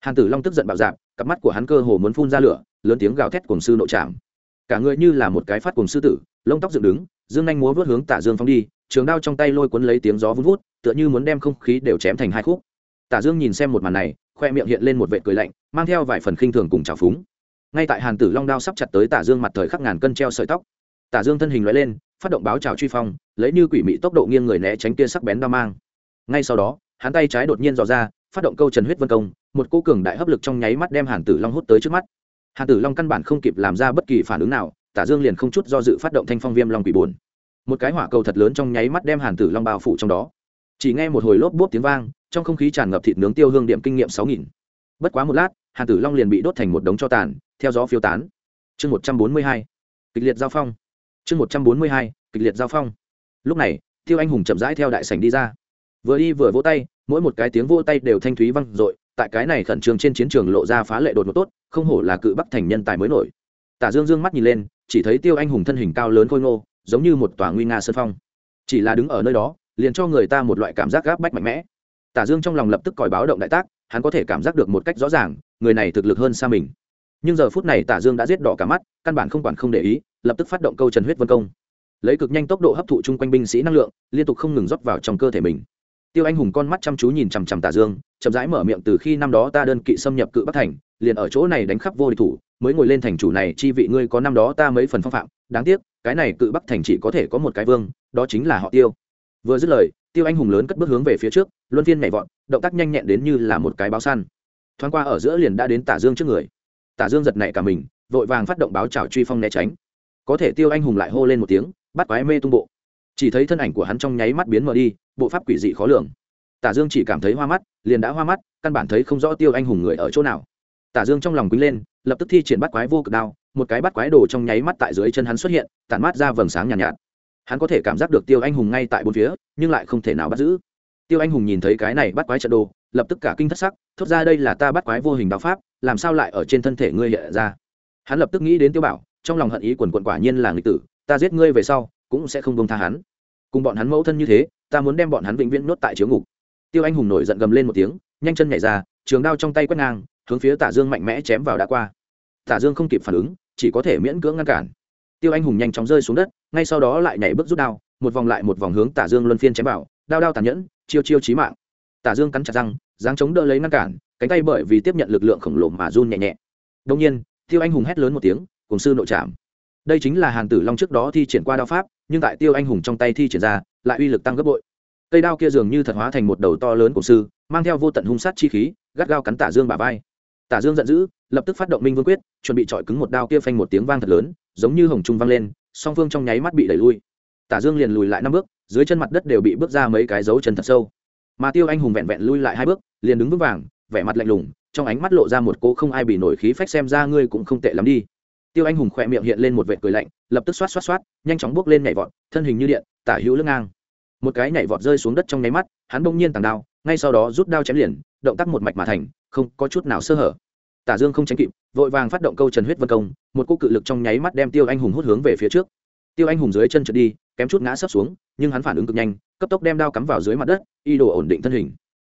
Hàn tử long tức giận bạo dạp, cặp mắt của hắn cơ hồ muốn phun ra lửa, lớn tiếng gào thét cùng sư nội trảm. Cả người như là một cái phát cùng sư tử, lông tóc dựng đứng, dương Anh múa vớt hướng tả dương phóng đi, trường đao trong tay lôi cuốn lấy tiếng gió vun vút, tựa như muốn đem không khí đều chém thành hai khúc. Tả dương nhìn xem một màn này khoe miệng hiện lên một vệ cười lạnh, mang theo vài phần khinh thường cùng trào phúng. Ngay tại hàn tử long đao sắp chặt tới tả dương mặt thời khắc ngàn cân treo sợi tóc. Tả dương thân hình loại lên, phát động báo trào truy phong, lấy như quỷ mị tốc độ nghiêng người né tránh kia sắc bén đao mang. Ngay sau đó, hắn tay trái đột nhiên dò ra, phát động câu trần huyết vân công, một cô cường đại hấp lực trong nháy mắt đem hàn tử long hút tới trước mắt. Hàn tử long căn bản không kịp làm ra bất kỳ phản ứng nào, tả dương liền không chút do dự phát động thanh phong viêm long quỷ buồn. Một cái hỏa cầu thật lớn trong nháy mắt đem hàn tử long bao phủ trong đó chỉ nghe một hồi lốp bốp tiếng vang, trong không khí tràn ngập thịt nướng tiêu hương điểm kinh nghiệm sáu nghìn. Bất quá một lát, hàn tử long liền bị đốt thành một đống cho tàn, theo gió phiêu tán. Chương một trăm bốn mươi hai. Kịch liệt giao phong. Chương một trăm bốn mươi hai. Kịch liệt giao phong. Lúc này, tiêu anh hùng chậm rãi theo đại sảnh đi ra. Vừa đi vừa vỗ tay, mỗi một cái tiếng vỗ tay đều thanh thúy văng r tại cái này khẩn trương trên chiến trường lộ ra phá lệ đột ngột tốt, không hổ là cự bắc thành nhân tài mới nổi. Tả dương dương mắt nhìn lên, chỉ thấy tiêu anh hùng thân hình cao lớn khôi ngô, giống như một tòa nguy nga sơn phong. Chỉ là đứng ở nơi đó liền cho người ta một loại cảm giác gáp bách mạnh mẽ. Tả dương trong lòng lập tức còi báo động đại tác, hắn có thể cảm giác được một cách rõ ràng, người này thực lực hơn xa mình. Nhưng giờ phút này tả dương đã giết đỏ cả mắt, căn bản không quản không để ý, lập tức phát động câu trần huyết vân công. Lấy cực nhanh tốc độ hấp thụ chung quanh binh sĩ năng lượng, liên tục không ngừng rót vào trong cơ thể mình. Tiêu anh hùng con mắt chăm chú nhìn chằm chằm tả dương, chậm rãi mở miệng, từ khi năm đó ta đơn kỵ xâm nhập cự bắc thành, liền ở chỗ này đánh khắp vô địch thủ, mới ngồi lên thành chủ này, chi vị ngươi có năm đó ta mấy phần phong phạm, đáng tiếc, cái này cự bắc thành chỉ có thể có một cái vương, đó chính là họ tiêu vừa dứt lời tiêu anh hùng lớn cất bước hướng về phía trước luân phiên nhảy vọt động tác nhanh nhẹn đến như là một cái báo săn. Thoáng qua ở giữa liền đã đến tả dương trước người. Tả dương giật nảy cả mình vội vàng phát động báo trào truy phong né tránh. Có thể tiêu anh hùng lại hô lên một tiếng bắt quái mê tung bộ. Chỉ thấy thân ảnh của hắn trong nháy mắt biến mờ đi bộ pháp quỷ dị khó lường. Tả dương chỉ cảm thấy hoa mắt liền đã hoa mắt căn bản thấy không rõ tiêu anh hùng người ở chỗ nào. Tả dương trong lòng quýnh lên lập tức thi triển bắt quái vô cực đao một cái bắt quái đồ trong nháy mắt tại dưới chân hắn xuất hiện tản mát ra vầng sáng nhàn nhạt, nhạt hắn có thể cảm giác được tiêu anh hùng ngay tại bốn phía, nhưng lại không thể nào bắt giữ. Tiêu anh hùng nhìn thấy cái này bắt quái trận đồ, lập tức cả kinh thất sắc, thốt ra đây là ta bắt quái vô hình đạo pháp, làm sao lại ở trên thân thể ngươi hiện ra? Hắn lập tức nghĩ đến tiêu bảo, trong lòng hận ý quần quận quả nhiên là nghịch tử, ta giết ngươi về sau, cũng sẽ không bông tha hắn. Cùng bọn hắn mẫu thân như thế, ta muốn đem bọn hắn vĩnh viễn nuốt tại chiếu ngục. Tiêu anh hùng nổi giận gầm lên một tiếng, nhanh chân nhảy ra, trường đao trong tay quét ngang, hướng phía tả dương mạnh mẽ chém vào đã qua. Tả dương không kịp phản ứng, chỉ có thể miễn cưỡng ngăn cản tiêu anh hùng nhanh chóng rơi xuống đất, ngay sau đó lại nhảy bước rút đao, một vòng lại một vòng hướng tả dương luân phiên chém vào, đao đao tàn nhẫn, chiêu chiêu chí mạng. Tả dương cắn chặt răng, dáng chống đỡ lấy ngăn cản, cánh tay bởi vì tiếp nhận lực lượng khổng lồ mà run nhẹ nhẹ. Đông nhiên, tiêu anh hùng hét lớn một tiếng, cùng sư nội trạm đây chính là hàn tử long trước đó thi triển qua đao pháp, nhưng tại tiêu anh hùng trong tay thi triển ra, lại uy lực tăng gấp bội. Cây đao kia dường như thật hóa thành một đầu to lớn của sư, mang theo vô tận hung sát chi khí, gắt gao cắn tả dương bả vai. Tả dương giận dữ lập tức phát động minh vương quyết, chuẩn bị chọi cứng một đao kia phanh một tiếng vang thật lớn, giống như hồng trung vang lên, song phương trong nháy mắt bị đẩy lui. Tả dương liền lùi lại năm bước, dưới chân mặt đất đều bị bước ra mấy cái dấu chân thật sâu. Mà tiêu anh hùng vẹn vẹn lui lại hai bước, liền đứng vững vàng, vẻ mặt lạnh lùng, trong ánh mắt lộ ra một cô không ai bị nổi khí phách xem ra ngươi cũng không tệ lắm đi. Tiêu anh hùng khỏe miệng hiện lên một vệt cười lạnh, lập tức xoát xoát xoát, nhanh chóng bước lên nhảy vọt, thân hình như điện, tả hữu lưng ngang. Một cái nhảy vọt rơi xuống đất trong nháy mắt, hắn bỗng nhiên tàng đao, ngay sau đó rút đao chém liền, động tác một mạch mà thành, không có chút nào sơ hở tả dương không tránh kịp, vội vàng phát động câu trần huyết vân công, một cô cự lực trong nháy mắt đem tiêu anh hùng hút hướng về phía trước. Tiêu anh hùng dưới chân trượt đi, kém chút ngã sấp xuống, nhưng hắn phản ứng cực nhanh, cấp tốc đem đao cắm vào dưới mặt đất y đồ ổn định thân hình.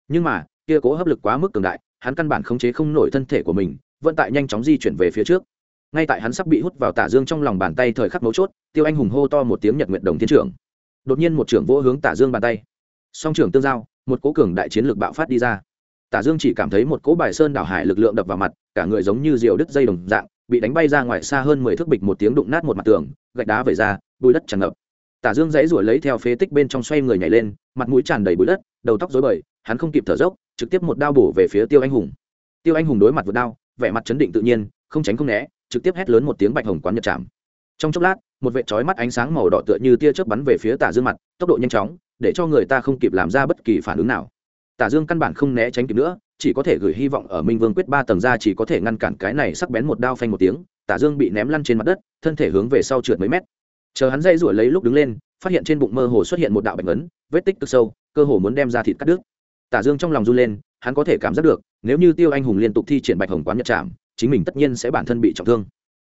Nhưng mà, kia cố hấp lực quá mức cường đại, hắn căn bản khống chế không nổi thân thể của mình, vẫn tại nhanh chóng di chuyển về phía trước. Ngay tại hắn sắp bị hút vào tả dương trong lòng bàn tay thời khắc mấu chốt, tiêu anh hùng hô to một tiếng nhật nguyện đồng thiên trưởng. Đột nhiên một trưởng vỗ hướng tả dương bàn tay. Song trưởng tương giao, một cố cường đại chiến lược bạo phát đi ra. Tả dương chỉ cảm thấy một cỗ bài sơn đảo hải lực lượng đập vào mặt cả người giống như diều đứt dây đồng dạng, bị đánh bay ra ngoài xa hơn mười thước bịch một tiếng đụng nát một mặt tường, gạch đá vẩy ra, bụi đất tràn ngập. Tả dương dãy ruổi lấy theo phế tích bên trong xoay người nhảy lên, mặt mũi tràn đầy bụi đất, đầu tóc rối bời, hắn không kịp thở dốc, trực tiếp một đao bổ về phía tiêu anh hùng. Tiêu anh hùng đối mặt vượt đao, vẻ mặt chấn định tự nhiên, không tránh không né, trực tiếp hét lớn một tiếng bạch hồng quán nhật chạm trong chốc lát, một vệ trói mắt ánh sáng màu đỏ tựa như tia chớp bắn về phía tả dương mặt, tốc độ nhanh chóng, để cho người ta không kịp làm ra bất kỳ phản ứng nào. Tả dương căn bản không né tránh kịp nữa chỉ có thể gửi hy vọng ở minh vương quyết ba tầng ra chỉ có thể ngăn cản cái này sắc bén một đao phanh một tiếng, tả dương bị ném lăn trên mặt đất, thân thể hướng về sau trượt mấy mét. Chờ hắn dây ruổi lấy lúc đứng lên, phát hiện trên bụng mơ hồ xuất hiện một đạo bạch ấn vết tích cực sâu, cơ hồ muốn đem ra thịt cắt đứt. Tả dương trong lòng run lên, hắn có thể cảm giác được, nếu như tiêu anh hùng liên tục thi triển bạch hồng quán nhật trạm chính mình tất nhiên sẽ bản thân bị trọng thương.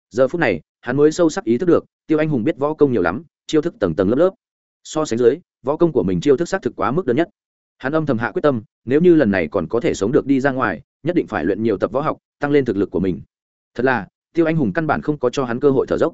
Giờ phút này, hắn mới sâu sắc ý thức được, tiêu anh hùng biết võ công nhiều lắm, chiêu thức tầng tầng lớp lớp. So sánh dưới, võ công của mình chiêu thức xác thực quá mức đơn nhất hắn âm thầm hạ quyết tâm, nếu như lần này còn có thể sống được đi ra ngoài, nhất định phải luyện nhiều tập võ học, tăng lên thực lực của mình. Thật là, tiêu anh hùng căn bản không có cho hắn cơ hội thở dốc.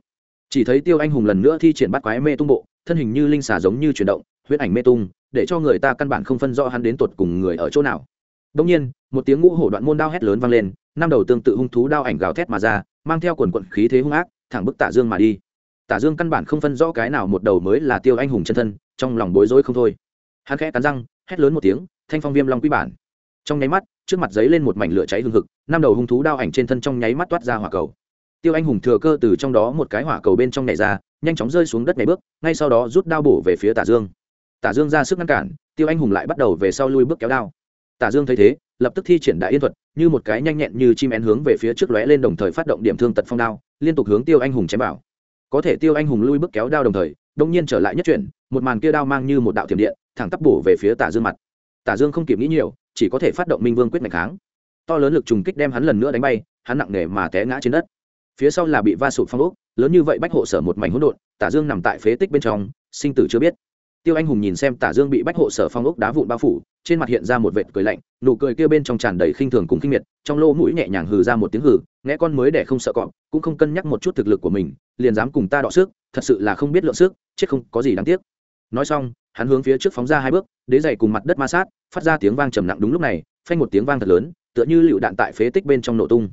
Chỉ thấy tiêu anh hùng lần nữa thi triển bắt quái mê tung bộ, thân hình như linh xà giống như chuyển động, huyết ảnh mê tung, để cho người ta căn bản không phân rõ hắn đến tột cùng người ở chỗ nào. Đông nhiên, một tiếng ngũ hổ đoạn môn đao hét lớn vang lên, năm đầu tương tự hung thú đao ảnh gào thét mà ra, mang theo quần quận khí thế hung ác, thẳng bức tả dương mà đi. Tả dương căn bản không phân rõ cái nào một đầu mới là tiêu anh hùng chân thân, trong lòng bối rối không thôi. Hắn khẽ cắn răng hét lớn một tiếng, thanh phong viêm long quy bản. Trong nháy mắt, trước mặt giấy lên một mảnh lửa cháy hừng hực, năm đầu hung thú đao ảnh trên thân trong nháy mắt toát ra hỏa cầu. Tiêu anh hùng thừa cơ từ trong đó một cái hỏa cầu bên trong nhảy ra, nhanh chóng rơi xuống đất nhảy bước, ngay sau đó rút đao bổ về phía tả dương. Tả dương ra sức ngăn cản, tiêu anh hùng lại bắt đầu về sau lui bước kéo đao. Tả dương thấy thế, lập tức thi triển đại yên thuật, như một cái nhanh nhẹn như chim én hướng về phía trước lóe lên đồng thời phát động điểm thương tật phong đao, liên tục hướng tiêu anh hùng chém bảo có thể tiêu anh hùng lui bước kéo đao đồng thời đông nhiên trở lại nhất chuyển, một màn kia đao mang như một đạo thiểm điện thẳng tắp bổ về phía tả dương mặt. Tả dương không kịp nghĩ nhiều, chỉ có thể phát động minh vương quyết mạnh kháng. To lớn lực trùng kích đem hắn lần nữa đánh bay, hắn nặng nề mà té ngã trên đất. Phía sau là bị va sụp phong ốc, lớn như vậy bách hộ sở một mảnh hỗn độn, tả dương nằm tại phế tích bên trong, sinh tử chưa biết. Tiêu anh hùng nhìn xem tả dương bị bách hộ sở phong ốc đá vụn bao phủ, trên mặt hiện ra một vệt cười lạnh, nụ cười kia bên trong tràn đầy khinh thường cùng kinh miệt, trong lô mũi nhẹ nhàng hừ ra một tiếng hừ nghe con mới để không sợ cọp, cũng không cân nhắc một chút thực lực của mình, liền dám cùng ta đọ sức, thật sự là không biết lượng sức, chết không có gì đáng tiếc. Nói xong hắn hướng phía trước phóng ra hai bước, đế dày cùng mặt đất ma sát, phát ra tiếng vang trầm nặng đúng lúc này, phanh một tiếng vang thật lớn, tựa như lựu đạn tại phế tích bên trong nổ tung.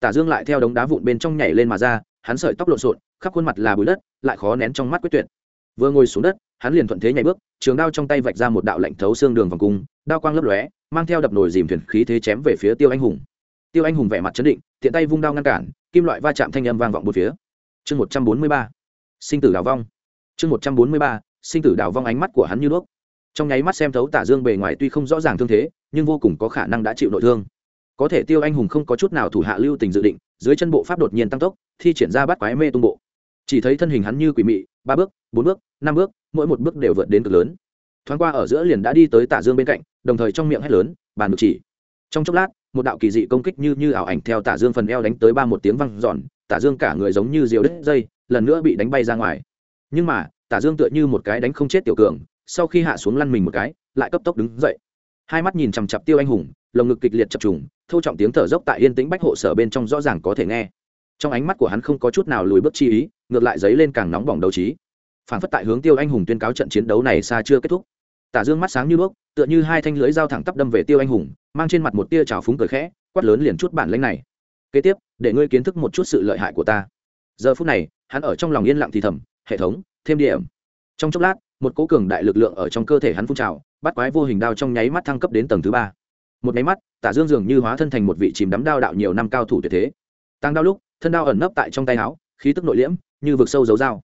Tả dương lại theo đống đá vụn bên trong nhảy lên mà ra, hắn sợi tóc lộn xộn, khắp khuôn mặt là bụi đất, lại khó nén trong mắt quyết tuyệt. Vừa ngồi xuống đất, hắn liền thuận thế nhảy bước, trường đao trong tay vạch ra một đạo lạnh thấu xương đường vòng cung, đao quang lấp lóe, mang theo đập nồi dìm thuyền khí thế chém về phía tiêu anh hùng. Tiêu anh hùng vẻ mặt chấn định, tiện tay vung đao ngăn cản, kim loại va chạm thanh âm vang vọng một phía. Chương một trăm bốn mươi ba, sinh tử đào vong. Chương một trăm bốn mươi ba sinh tử đào vong ánh mắt của hắn như đuốc. Trong nháy mắt xem thấu tả dương bề ngoài tuy không rõ ràng thương thế, nhưng vô cùng có khả năng đã chịu nội thương. Có thể tiêu anh hùng không có chút nào thủ hạ lưu tình dự định, dưới chân bộ pháp đột nhiên tăng tốc, thi triển ra bắt quái mê tung bộ. Chỉ thấy thân hình hắn như quỷ mị, ba bước, bốn bước, năm bước, mỗi một bước đều vượt đến cực lớn. Thoáng qua ở giữa liền đã đi tới tả dương bên cạnh, đồng thời trong miệng hét lớn, bàn được chỉ. Trong chốc lát, một đạo kỳ dị công kích như như ảo ảnh theo tả dương phần eo đánh tới ba một tiếng văng giòn tả dương cả người giống như diều đứt dây, lần nữa bị đánh bay ra ngoài. Nhưng mà tả dương tựa như một cái đánh không chết tiểu cường, sau khi hạ xuống lăn mình một cái, lại cấp tốc đứng dậy. Hai mắt nhìn chằm chặp tiêu anh hùng, lồng ngực kịch liệt chập trùng thâu trọng tiếng thở dốc tại yên tĩnh bách hộ sở bên trong rõ ràng có thể nghe. Trong ánh mắt của hắn không có chút nào lùi bước chi ý, ngược lại dấy lên càng nóng bỏng đấu trí. Phản phất tại hướng tiêu anh hùng tuyên cáo trận chiến đấu này xa chưa kết thúc. Tả dương mắt sáng như bước tựa như hai thanh lưới dao thẳng tắp đâm về tiêu anh hùng, mang trên mặt một tia trào phúng cười khẽ, quát lớn liền chút bản lãnh này. Kế tiếp, để ngươi kiến thức một chút sự lợi hại của ta. Giờ phút này, hắn ở trong lòng yên lặng thì thầm hệ thống, thêm điểm. Trong chốc lát, một cố cường đại lực lượng ở trong cơ thể hắn phun trào, bắt quái vô hình đao trong nháy mắt thăng cấp đến tầng thứ ba. Một nháy mắt, tả dương dường như hóa thân thành một vị chìm đắm đao đạo nhiều năm cao thủ tuyệt thế. Tăng đao lúc, thân đao ẩn nấp tại trong tay áo, khí tức nội liễm, như vực sâu dấu dao.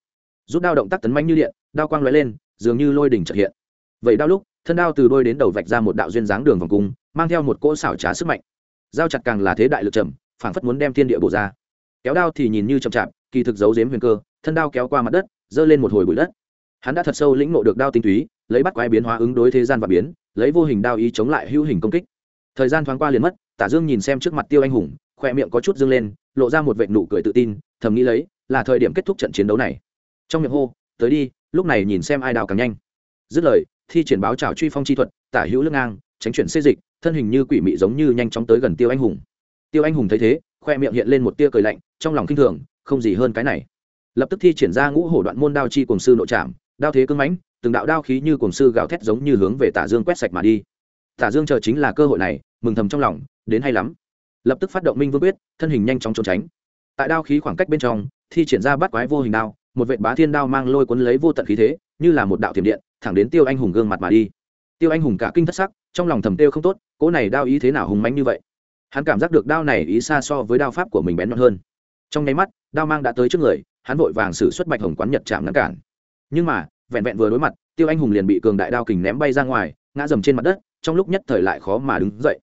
Rút đao động tác tấn manh như điện, đao quang lóe lên, dường như lôi đỉnh trợ hiện. Vậy đao lúc, thân đao từ đôi đến đầu vạch ra một đạo duyên dáng đường vòng cung, mang theo một cỗ xảo trá sức mạnh. Dao chặt càng là thế đại lực trầm, phảng phất muốn đem thiên địa bổ ra. Kéo đao thì nhìn như chậm chạp, kỳ thực giấu giếm huyền cơ, thân đao kéo qua mặt đất giơ lên một hồi bụi đất. Hắn đã thật sâu lĩnh ngộ được đao tinh túy, lấy bắt quái biến hóa ứng đối thế gian và biến, lấy vô hình đao ý chống lại hữu hình công kích. Thời gian thoáng qua liền mất, tả dương nhìn xem trước mặt tiêu anh hùng khoe miệng có chút dương lên, lộ ra một vệ nụ cười tự tin, thầm nghĩ lấy, là thời điểm kết thúc trận chiến đấu này. Trong miệng hô, tới đi, lúc này nhìn xem ai đào càng nhanh. Dứt lời, thi triển báo trào truy phong chi thuật, tả hữu lưng ngang, tránh chuyển xê dịch, thân hình như quỷ mị giống như nhanh chóng tới gần tiêu anh hùng. Tiêu anh hùng thấy thế khoe miệng hiện lên một tia cười lạnh, trong lòng kinh thường, không gì hơn cái này lập tức thi triển ra ngũ hổ đoạn môn đao chi cùng sư nội trảm, đao thế cưng mãnh, từng đạo đao khí như cùng sư gào thét giống như hướng về tả dương quét sạch mà đi. Tả dương chờ chính là cơ hội này, mừng thầm trong lòng, đến hay lắm. Lập tức phát động minh vương quyết, thân hình nhanh chóng trốn tránh. Tại đao khí khoảng cách bên trong, thi triển ra bắt quái vô hình đao, một vệ bá thiên đao mang lôi cuốn lấy vô tận khí thế, như là một đạo tiềm điện, thẳng đến tiêu anh hùng gương mặt mà đi. Tiêu anh hùng cả kinh thất sắc, trong lòng thầm tiêu không tốt, cỗ này đao ý thế nào hùng mánh như vậy? Hắn cảm giác được đao này ý xa so với đao pháp của mình bén nhọn hơn. Trong nháy mắt, đao mang đã tới trước người hắn vội vàng xử xuất bạch hồng quán nhật chạm ngăn cản. Nhưng mà, vẹn vẹn vừa đối mặt, tiêu anh hùng liền bị cường đại đao kình ném bay ra ngoài, ngã dầm trên mặt đất, trong lúc nhất thời lại khó mà đứng dậy.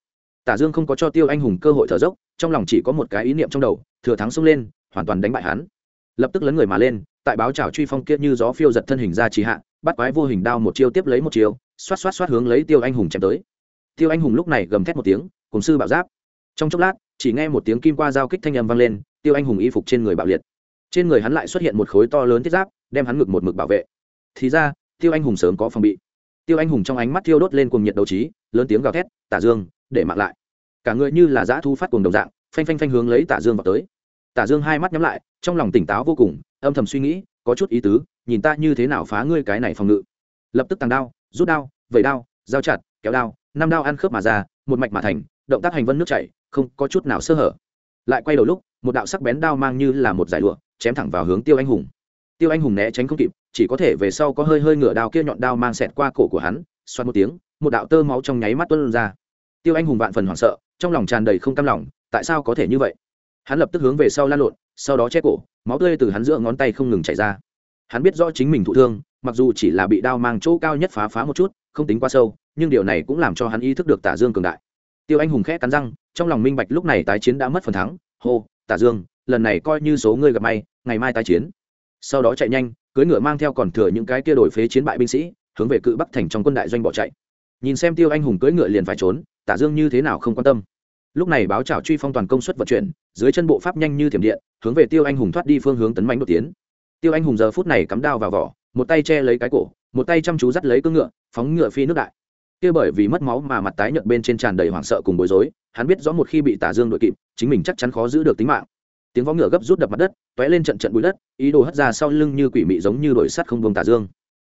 Tả dương không có cho tiêu anh hùng cơ hội thở dốc, trong lòng chỉ có một cái ý niệm trong đầu, thừa thắng xông lên, hoàn toàn đánh bại hắn. Lập tức lấn người mà lên, tại báo trào truy phong kia như gió phiêu giật thân hình ra trì hạ, bắt quái vô hình đao một chiêu tiếp lấy một chiêu, xoát xoát xoát hướng lấy tiêu anh hùng chém tới. Tiêu anh hùng lúc này gầm thét một tiếng, cùng sư bảo giáp. Trong chốc lát, chỉ nghe một tiếng kim qua giao kích thanh âm vang lên, tiêu anh hùng y phục trên người bạo liệt trên người hắn lại xuất hiện một khối to lớn thiết giáp, đem hắn ngực một mực bảo vệ. Thì ra, tiêu anh hùng sớm có phòng bị. Tiêu anh hùng trong ánh mắt thiêu đốt lên cùng nhiệt đầu trí, lớn tiếng gào thét, tả dương, để mặc lại. Cả người như là dã thu phát cùng đồng dạng, phanh phanh phanh hướng lấy tả dương vào tới. Tả dương hai mắt nhắm lại, trong lòng tỉnh táo vô cùng, âm thầm suy nghĩ, có chút ý tứ, nhìn ta như thế nào phá ngươi cái này phòng ngự. Lập tức tàng đao, rút đao, vẩy đao dao chặt, kéo đao, năm đao ăn khớp mà ra, một mạch mà thành, động tác hành vân nước chảy, không có chút nào sơ hở lại quay đầu lúc, một đạo sắc bén đao mang như là một giải lụa, chém thẳng vào hướng tiêu anh hùng. Tiêu anh hùng né tránh không kịp, chỉ có thể về sau có hơi hơi ngửa đao kia nhọn đao mang xẹt qua cổ của hắn, xoát một tiếng, một đạo tơ máu trong nháy mắt tuôn ra. Tiêu anh hùng vạn phần hoảng sợ, trong lòng tràn đầy không cam lòng, tại sao có thể như vậy? Hắn lập tức hướng về sau lan lộn, sau đó che cổ, máu tươi từ hắn giữa ngón tay không ngừng chảy ra. Hắn biết rõ chính mình thụ thương, mặc dù chỉ là bị đao mang chỗ cao nhất phá phá một chút, không tính quá sâu, nhưng điều này cũng làm cho hắn ý thức được tả dương cường đại tiêu anh hùng khẽ cắn răng, trong lòng minh bạch lúc này tái chiến đã mất phần thắng. Hô, tả dương, lần này coi như số ngươi gặp may, ngày mai tái chiến. Sau đó chạy nhanh, cưỡi ngựa mang theo còn thừa những cái kia đổi phế chiến bại binh sĩ, hướng về cự bắc thành trong quân đại doanh bỏ chạy. Nhìn xem tiêu anh hùng cưỡi ngựa liền phải trốn, tả dương như thế nào không quan tâm. Lúc này báo trảo truy phong toàn công suất vận chuyển, dưới chân bộ pháp nhanh như thiểm điện, hướng về tiêu anh hùng thoát đi phương hướng tấn mánh đột tiến. Tiêu anh hùng giờ phút này cắm đao vào vỏ, một tay che lấy cái cổ, một tay chăm chú dắt lấy cưỡng ngựa, phóng ngựa phi nước đại kia bởi vì mất máu mà mặt tái nhợt bên trên tràn đầy hoảng sợ cùng bối rối, hắn biết rõ một khi bị tả dương đội kịp, chính mình chắc chắn khó giữ được tính mạng. Tiếng võ ngựa gấp rút đập mặt đất t lên trận trận bụi đất, ý đồ hất ra sau lưng như quỷ mị giống như đội sắt không buông tả dương.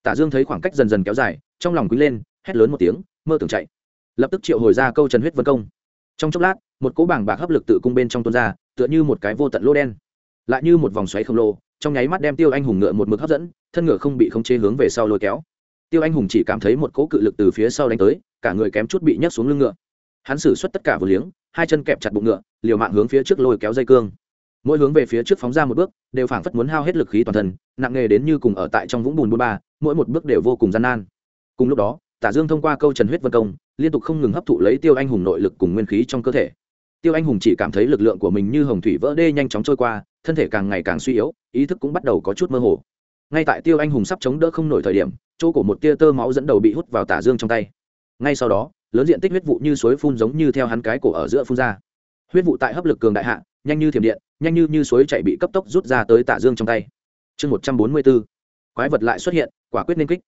Tả dương thấy khoảng cách dần dần kéo dài, trong lòng quý lên, hét lớn một tiếng, mơ tưởng chạy. Lập tức triệu hồi ra câu trần huyết vân công. Trong chốc lát, một cỗ bảng bạc hấp lực tự cung bên trong tuôn ra, tựa như một cái vô tận lô đen. Lại như một vòng xoáy khổng lồ, trong nháy mắt đem tiêu anh hùng ngựa một mực hấp dẫn, thân ngựa không bị khống chế hướng về sau lôi kéo tiêu anh hùng chỉ cảm thấy một cỗ cự lực từ phía sau đánh tới, cả người kém chút bị nhấc xuống lưng ngựa. Hắn xử suất tất cả vừa liếng, hai chân kẹp chặt bụng ngựa, liều mạng hướng phía trước lôi kéo dây cương. Mỗi hướng về phía trước phóng ra một bước, đều phảng phất muốn hao hết lực khí toàn thân, nặng nề đến như cùng ở tại trong vũng bùn bùn ba, mỗi một bước đều vô cùng gian nan. Cùng lúc đó, tả dương thông qua câu trần huyết vân công, liên tục không ngừng hấp thụ lấy tiêu anh hùng nội lực cùng nguyên khí trong cơ thể. Tiêu anh hùng chỉ cảm thấy lực lượng của mình như hồng thủy vỡ đê nhanh chóng trôi qua, thân thể càng ngày càng suy yếu, ý thức cũng bắt đầu có chút mơ hồ ngay tại tiêu anh hùng sắp chống đỡ không nổi thời điểm, chỗ của một tia tơ máu dẫn đầu bị hút vào tả dương trong tay. Ngay sau đó, lớn diện tích huyết vụ như suối phun giống như theo hắn cái cổ ở giữa phun ra. Huyết vụ tại hấp lực cường đại hạ, nhanh như thiểm điện, nhanh như như suối chạy bị cấp tốc rút ra tới tả dương trong tay. Chương một trăm bốn mươi b ố quái vật lại xuất hiện, quả quyết nên kích.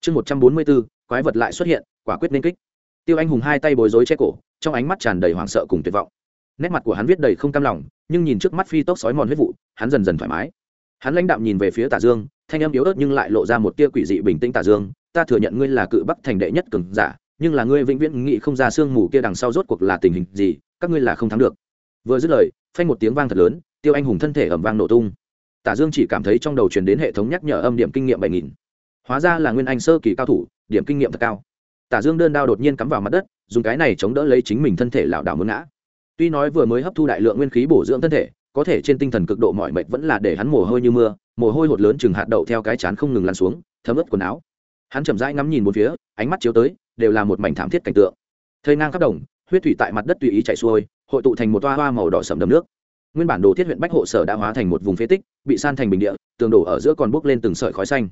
Chương một trăm bốn mươi b ố quái vật lại xuất hiện, quả quyết nên kích. Tiêu anh hùng hai tay bối rối che cổ, trong ánh mắt tràn đầy hoảng sợ cùng tuyệt vọng. Nét mặt của hắn viết đầy không cam lòng, nhưng nhìn trước mắt phi tốc sói mòn huyết vụ, hắn dần dần thoải mái hắn lãnh đạm nhìn về phía tả dương, thanh âm yếu ớt nhưng lại lộ ra một tia quỷ dị bình tĩnh. Tả dương, ta thừa nhận ngươi là cự bắc thành đệ nhất cường giả, nhưng là ngươi vĩnh viễn nghĩ không ra sương mù kia đằng sau rốt cuộc là tình hình gì, các ngươi là không thắng được. Vừa dứt lời, phanh một tiếng vang thật lớn, tiêu anh hùng thân thể ẩm vang nổ tung. Tả dương chỉ cảm thấy trong đầu truyền đến hệ thống nhắc nhở âm điểm kinh nghiệm bảy nghìn. Hóa ra là nguyên anh sơ kỳ cao thủ, điểm kinh nghiệm thật cao. Tả dương đơn đao đột nhiên cắm vào mặt đất, dùng cái này chống đỡ lấy chính mình thân thể lảo đảo muốn ngã. Tuy nói vừa mới hấp thu đại lượng nguyên khí bổ dưỡng thân thể có thể trên tinh thần cực độ mọi mệt vẫn là để hắn mồ hôi như mưa, mồ hôi hột lớn chừng hạt đậu theo cái chán không ngừng lăn xuống, thấm ướt quần áo. Hắn chậm rãi ngắm nhìn một phía, ánh mắt chiếu tới, đều là một mảnh thảm thiết cảnh tượng. Thây ngang khắp đồng, huyết thủy tại mặt đất tùy ý chảy xuôi, hội tụ thành một toa hoa màu đỏ sầm đầm nước. Nguyên bản đồ thiết huyện bách hộ sở đã hóa thành một vùng phế tích, bị san thành bình địa, tường đổ ở giữa còn bốc lên từng sợi khói xanh.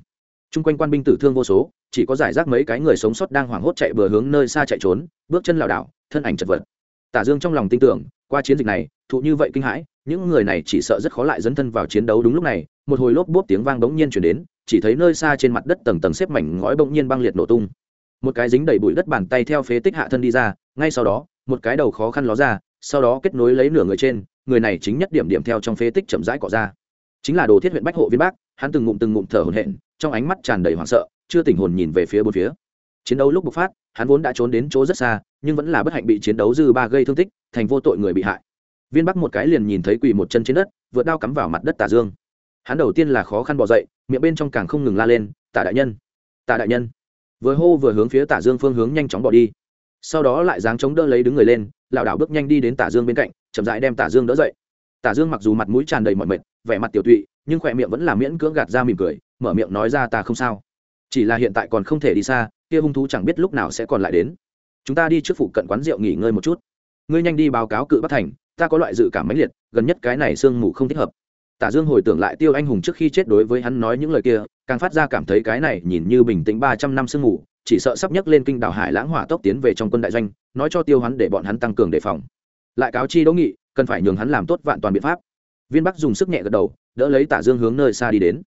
Chung quanh quan binh tử thương vô số, chỉ có giải rác mấy cái người sống sót đang hoảng hốt chạy bừa hướng nơi xa chạy trốn, bước chân lảo đảo, thân ảnh chật vật. Tả dương trong lòng tin tưởng, qua chiến dịch này thụ như vậy kinh hãi, những người này chỉ sợ rất khó lại dấn thân vào chiến đấu đúng lúc này, một hồi lốp bốp tiếng vang bỗng nhiên chuyển đến, chỉ thấy nơi xa trên mặt đất tầng tầng xếp mảnh ngói bỗng nhiên băng liệt nổ tung. Một cái dính đầy bụi đất bàn tay theo phế tích hạ thân đi ra, ngay sau đó, một cái đầu khó khăn ló ra, sau đó kết nối lấy nửa người trên, người này chính nhất điểm điểm theo trong phế tích chậm rãi cỏ ra. Chính là đồ thiết huyện bách hộ viên bác, hắn từng ngụm từng ngụm thở hổn hển, trong ánh mắt tràn đầy hoảng sợ, chưa tỉnh hồn nhìn về phía bốn phía. Chiến đấu lúc bộc phát, hắn vốn đã trốn đến chỗ rất xa, nhưng vẫn là bất hạnh bị chiến đấu dư ba gây thương tích, thành vô tội người bị hại viên bắc một cái liền nhìn thấy quỳ một chân trên đất, vượt đao cắm vào mặt đất tả dương. Hắn đầu tiên là khó khăn bỏ dậy, miệng bên trong càng không ngừng la lên tả đại nhân tả đại nhân. Vừa hô vừa hướng phía tả dương phương hướng nhanh chóng bỏ đi. Sau đó lại dáng chống đỡ lấy đứng người lên, lảo đảo bước nhanh đi đến tả dương bên cạnh, chậm rãi đem tả dương đỡ dậy. Tả dương mặc dù mặt mũi tràn đầy mọi mệt, vẻ mặt tiểu tụy, nhưng khỏe miệng vẫn là miễn cưỡng gạt ra mỉm cười, mở miệng nói ra, ta không sao. Chỉ là hiện tại còn không thể đi xa, kia hung thú chẳng biết lúc nào sẽ còn lại đến. Chúng ta đi trước phụ cận quán rượu nghỉ ngơi một chút. Ngươi nhanh đi báo cáo cự bắc thành ta có loại dự cảm mãnh liệt, gần nhất cái này sương mù không thích hợp. Tả dương hồi tưởng lại tiêu anh hùng trước khi chết đối với hắn nói những lời kia, càng phát ra cảm thấy cái này nhìn như bình tĩnh ba trăm năm sương mù, chỉ sợ sắp nhấc lên kinh đảo hải lãng hỏa tốc tiến về trong quân đại doanh, nói cho tiêu hắn để bọn hắn tăng cường đề phòng. Lại cáo chi đỗ nghị, cần phải nhường hắn làm tốt vạn toàn biện pháp. Viên bắc dùng sức nhẹ gật đầu, đỡ lấy tả dương hướng nơi xa đi đến.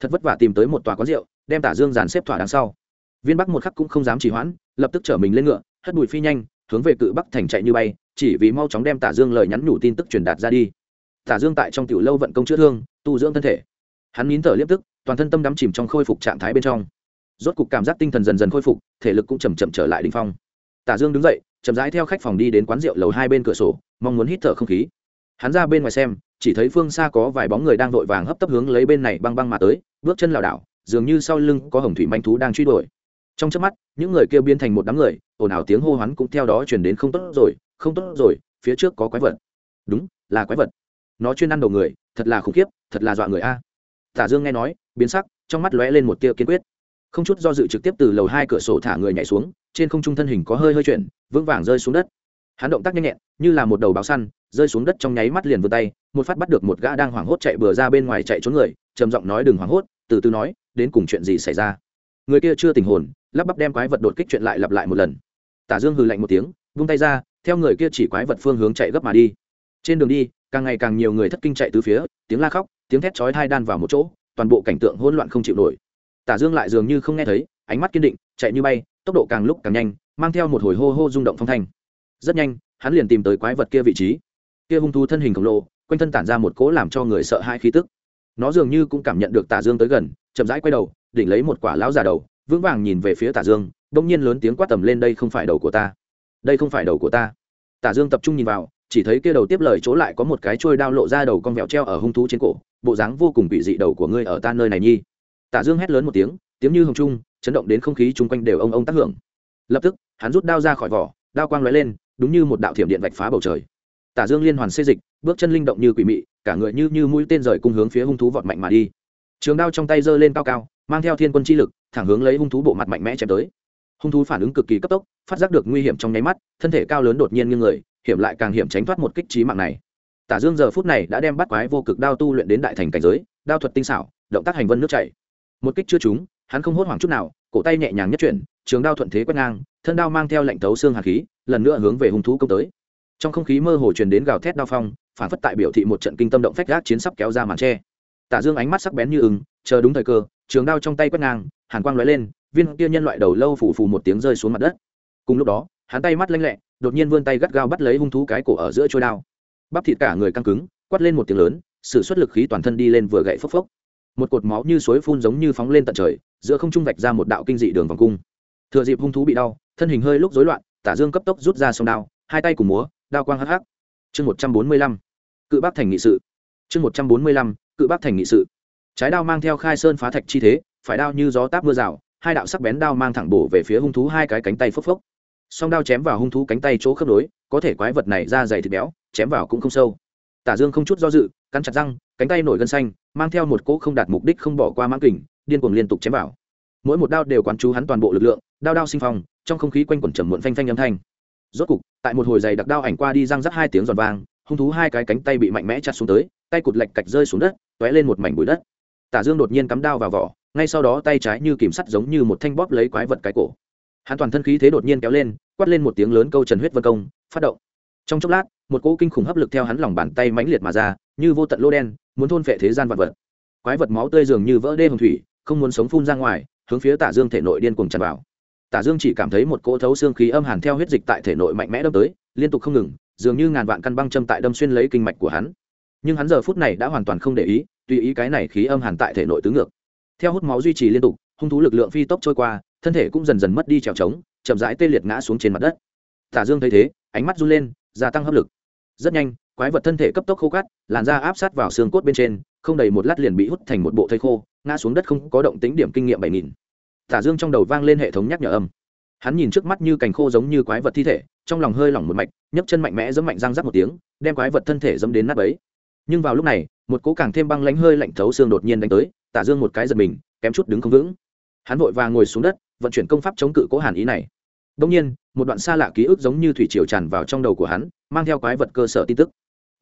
Thật vất vả tìm tới một tòa quán rượu, đem tả dương dàn xếp thỏa đằng sau. Viên bắc một khắc cũng không dám trì hoãn, lập tức chở mình lên ngựa, hất bụi phi nhanh hướng về cự bắc thành chạy như bay, chỉ vì mau chóng đem tả dương lời nhắn nhủ tin tức truyền đạt ra đi. Tả dương tại trong tiểu lâu vận công chữa thương, tu dưỡng thân thể. Hắn nín thở liếp tức, toàn thân tâm đắm chìm trong khôi phục trạng thái bên trong. Rốt cục cảm giác tinh thần dần dần khôi phục, thể lực cũng chầm chậm trở lại đình phong. Tả dương đứng dậy, chậm rãi theo khách phòng đi đến quán rượu lầu hai bên cửa sổ, mong muốn hít thở không khí. Hắn ra bên ngoài xem, chỉ thấy phương xa có vài bóng người đang vội vàng hấp tấp hướng lấy bên này băng băng mà tới, bước chân lảo đảo, dường như sau lưng có hồng thủy manh thú đang truy đuổi trong chớp mắt, những người kia biến thành một đám người, ồn ào tiếng hô hoán cũng theo đó chuyển đến không tốt rồi, không tốt rồi, phía trước có quái vật. Đúng, là quái vật. Nó chuyên ăn đầu người, thật là khủng khiếp, thật là dọa người a. Tả dương nghe nói, biến sắc, trong mắt lóe lên một tia kiên quyết. Không chút do dự trực tiếp từ lầu hai cửa sổ thả người nhảy xuống, trên không trung thân hình có hơi hơi chuyển, vững vàng rơi xuống đất. Hắn động tác nhanh nhẹn, như là một đầu báo săn, rơi xuống đất trong nháy mắt liền vươn tay, một phát bắt được một gã đang hoảng hốt chạy bừa ra bên ngoài chạy trốn người, trầm giọng nói đừng hoảng hốt, từ từ nói, đến cùng chuyện gì xảy ra? Người kia chưa tình hồn lắp bắp đem quái vật đột kích chuyện lại lặp lại một lần. Tả dương hừ lạnh một tiếng, vung tay ra, theo người kia chỉ quái vật phương hướng chạy gấp mà đi. Trên đường đi, càng ngày càng nhiều người thất kinh chạy từ phía, tiếng la khóc, tiếng thét chói thai đan vào một chỗ, toàn bộ cảnh tượng hỗn loạn không chịu nổi. Tả dương lại dường như không nghe thấy, ánh mắt kiên định, chạy như bay, tốc độ càng lúc càng nhanh, mang theo một hồi hô hô rung động phong thanh. Rất nhanh, hắn liền tìm tới quái vật kia vị trí. Kia hung thú thân hình khổng lồ, quanh thân tản ra một cỗ làm cho người sợ hai khí tức. Nó dường như cũng cảm nhận được tả dương tới gần, chậm rãi quay đầu, đỉnh lấy một quả lão già đầu vững vàng nhìn về phía tả dương bỗng nhiên lớn tiếng quát tầm lên, đây không phải đầu của ta. Đây không phải đầu của ta. Tả dương tập trung nhìn vào, chỉ thấy kia đầu tiếp lời chỗ lại có một cái trôi đao lộ ra đầu con vẹo treo ở hung thú trên cổ, bộ dáng vô cùng bị dị đầu của ngươi ở ta nơi này nhi. Tả dương hét lớn một tiếng tiếng như hồng trung, chấn động đến không khí chung quanh đều ông ông tác hưởng. Lập tức, hắn rút đao ra khỏi vỏ, đao quang lóe lên, đúng như một đạo thiểm điện vạch phá bầu trời. Tả dương liên hoàn xê dịch, bước chân linh động như quỷ mị, cả người như như mũi tên rời cung hướng phía hung thú vọt mạnh mà đi. Trường đao trong tay giơ lên cao cao mang theo thiên quân chi lực, thẳng hướng lấy hung thú bộ mặt mạnh mẽ chém tới. Hung thú phản ứng cực kỳ cấp tốc, phát giác được nguy hiểm trong nháy mắt, thân thể cao lớn đột nhiên như người, hiểm lại càng hiểm tránh thoát một kích trí mạng này. Tả dương giờ phút này đã đem bắt quái vô cực đao tu luyện đến đại thành cảnh giới, đao thuật tinh xảo, động tác hành vân nước chảy. Một kích chưa trúng, hắn không hốt hoảng chút nào, cổ tay nhẹ nhàng nhất chuyển, trường đao thuận thế quét ngang, thân đao mang theo lệnh tấu xương hạt khí, lần nữa hướng về hung thú công tới. Trong không khí mơ hồ truyền đến gào thét đao phong, phản phất tại biểu thị một trận kinh tâm động phách gác chiến sắp kéo ra màn tre. Tả dương ánh mắt sắc bén như ưng, chờ đúng thời cơ trường đao trong tay quét ngang, hàn quang lóe lên, viên kia nhân loại đầu lâu phủ phù một tiếng rơi xuống mặt đất. Cùng lúc đó, hắn tay mắt lanh lẹ, đột nhiên vươn tay gắt gao bắt lấy hung thú cái cổ ở giữa trôi đao. Bắp thịt cả người căng cứng, quát lên một tiếng lớn sự xuất lực khí toàn thân đi lên vừa gậy phốc phốc. Một cột máu như suối phun giống như phóng lên tận trời, giữa không trung vạch ra một đạo kinh dị đường vòng cung. Thừa dịp hung thú bị đau, thân hình hơi lúc rối loạn, tả dương cấp tốc rút ra sông đao, hai tay cùng múa, đao quang hắc hắc. Chương một trăm bốn mươi lăm, cự bác thành nghị sự. Chương một trăm bốn mươi lăm, cự bác thành nghị sự trái đao mang theo khai sơn phá thạch chi thế, phải đao như gió táp mưa rào, hai đạo sắc bén đao mang thẳng bổ về phía hung thú hai cái cánh tay phốc phốc. Song đao chém vào hung thú cánh tay chỗ khớp nối, có thể quái vật này ra dày thịt béo, chém vào cũng không sâu. Tả dương không chút do dự, cắn chặt răng, cánh tay nổi gân xanh, mang theo một cỗ không đạt mục đích không bỏ qua mãng kình, điên cuồng liên tục chém vào. Mỗi một đao đều quán chú hắn toàn bộ lực lượng, đao đao sinh phong, trong không khí quanh quẩn trầm muộn phanh phanh âm thanh. Rốt cục, tại một hồi giày đặc đao ảnh qua đi răng rắc hai tiếng giòn vang, hung thú hai cái cánh tay bị mạnh mẽ chặt xuống tới, tay cụt lệch cạch rơi xuống đất t lên một mảnh bụi đất tả dương đột nhiên cắm đao vào vỏ, ngay sau đó tay trái như kìm sắt giống như một thanh bóp lấy quái vật cái cổ. Hắn toàn thân khí thế đột nhiên kéo lên, quát lên một tiếng lớn câu trần huyết vân công, phát động. Trong chốc lát, một cỗ kinh khủng hấp lực theo hắn lòng bàn tay mãnh liệt mà ra, như vô tận lô đen, muốn thôn phệ thế gian vật vật. Quái vật máu tươi dường như vỡ đê hồng thủy, không muốn sống phun ra ngoài, hướng phía tả dương thể nội điên cuồng tràn vào. Tả dương chỉ cảm thấy một cỗ thấu xương khí âm hàn theo huyết dịch tại thể nội mạnh mẽ đâm tới, liên tục không ngừng, dường như ngàn vạn căn băng châm tại đâm xuyên lấy kinh mạch của hắn nhưng hắn giờ phút này đã hoàn toàn không để ý, tùy ý cái này khí âm hàn tại thể nội tứ ngược. Theo hút máu duy trì liên tục, hung thú lực lượng phi tốc trôi qua, thân thể cũng dần dần mất đi trèo trống, chậm rãi tê liệt ngã xuống trên mặt đất. Tả dương thấy thế, ánh mắt run lên, gia tăng hấp lực. Rất nhanh, quái vật thân thể cấp tốc khô cắt làn da áp sát vào xương cốt bên trên, không đầy một lát liền bị hút thành một bộ thây khô, ngã xuống đất không có động tính điểm kinh nghiệm bảy nghìn. Tả dương trong đầu vang lên hệ thống nhắc nhở âm. Hắn nhìn trước mắt như cành khô giống như quái vật thi thể, trong lòng hơi lỏng một mạch, nhấc chân mạnh mẽ giẫm mạnh răng rắc một tiếng, đem quái vật thân thể dẫm đến nát ấy nhưng vào lúc này, một cỗ càng thêm băng lánh hơi lạnh thấu xương đột nhiên đánh tới, tả dương một cái giật mình, kém chút đứng không vững. Hắn vội vàng ngồi xuống đất, vận chuyển công pháp chống cự cố hàn ý này. Đông nhiên, một đoạn xa lạ ký ức giống như thủy triều tràn vào trong đầu của hắn, mang theo quái vật cơ sở tin tức.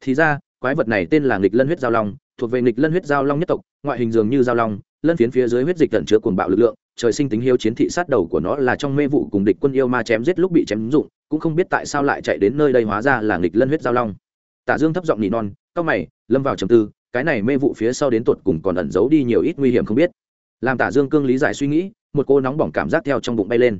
Thì ra, quái vật này tên là nghịch lân huyết giao long, thuộc về nghịch lân huyết giao long nhất tộc, ngoại hình dường như giao long, lân phiến phía dưới huyết dịch tận chứa cuồng bạo lực lượng, trời sinh tính hiếu chiến thị sát đầu của nó là trong mê vụ cùng địch quân yêu ma chém giết lúc bị chém dụng, cũng không biết tại sao lại chạy đến nơi đây hóa ra là nghịch lân huyết giao long tả dương thấp giọng nỉ non cao mày, lâm vào trầm tư, cái này mê vụ phía sau đến tột cùng còn ẩn giấu đi nhiều ít nguy hiểm không biết. Làm tả dương cương lý giải suy nghĩ, một cô nóng bỏng cảm giác theo trong bụng bay lên.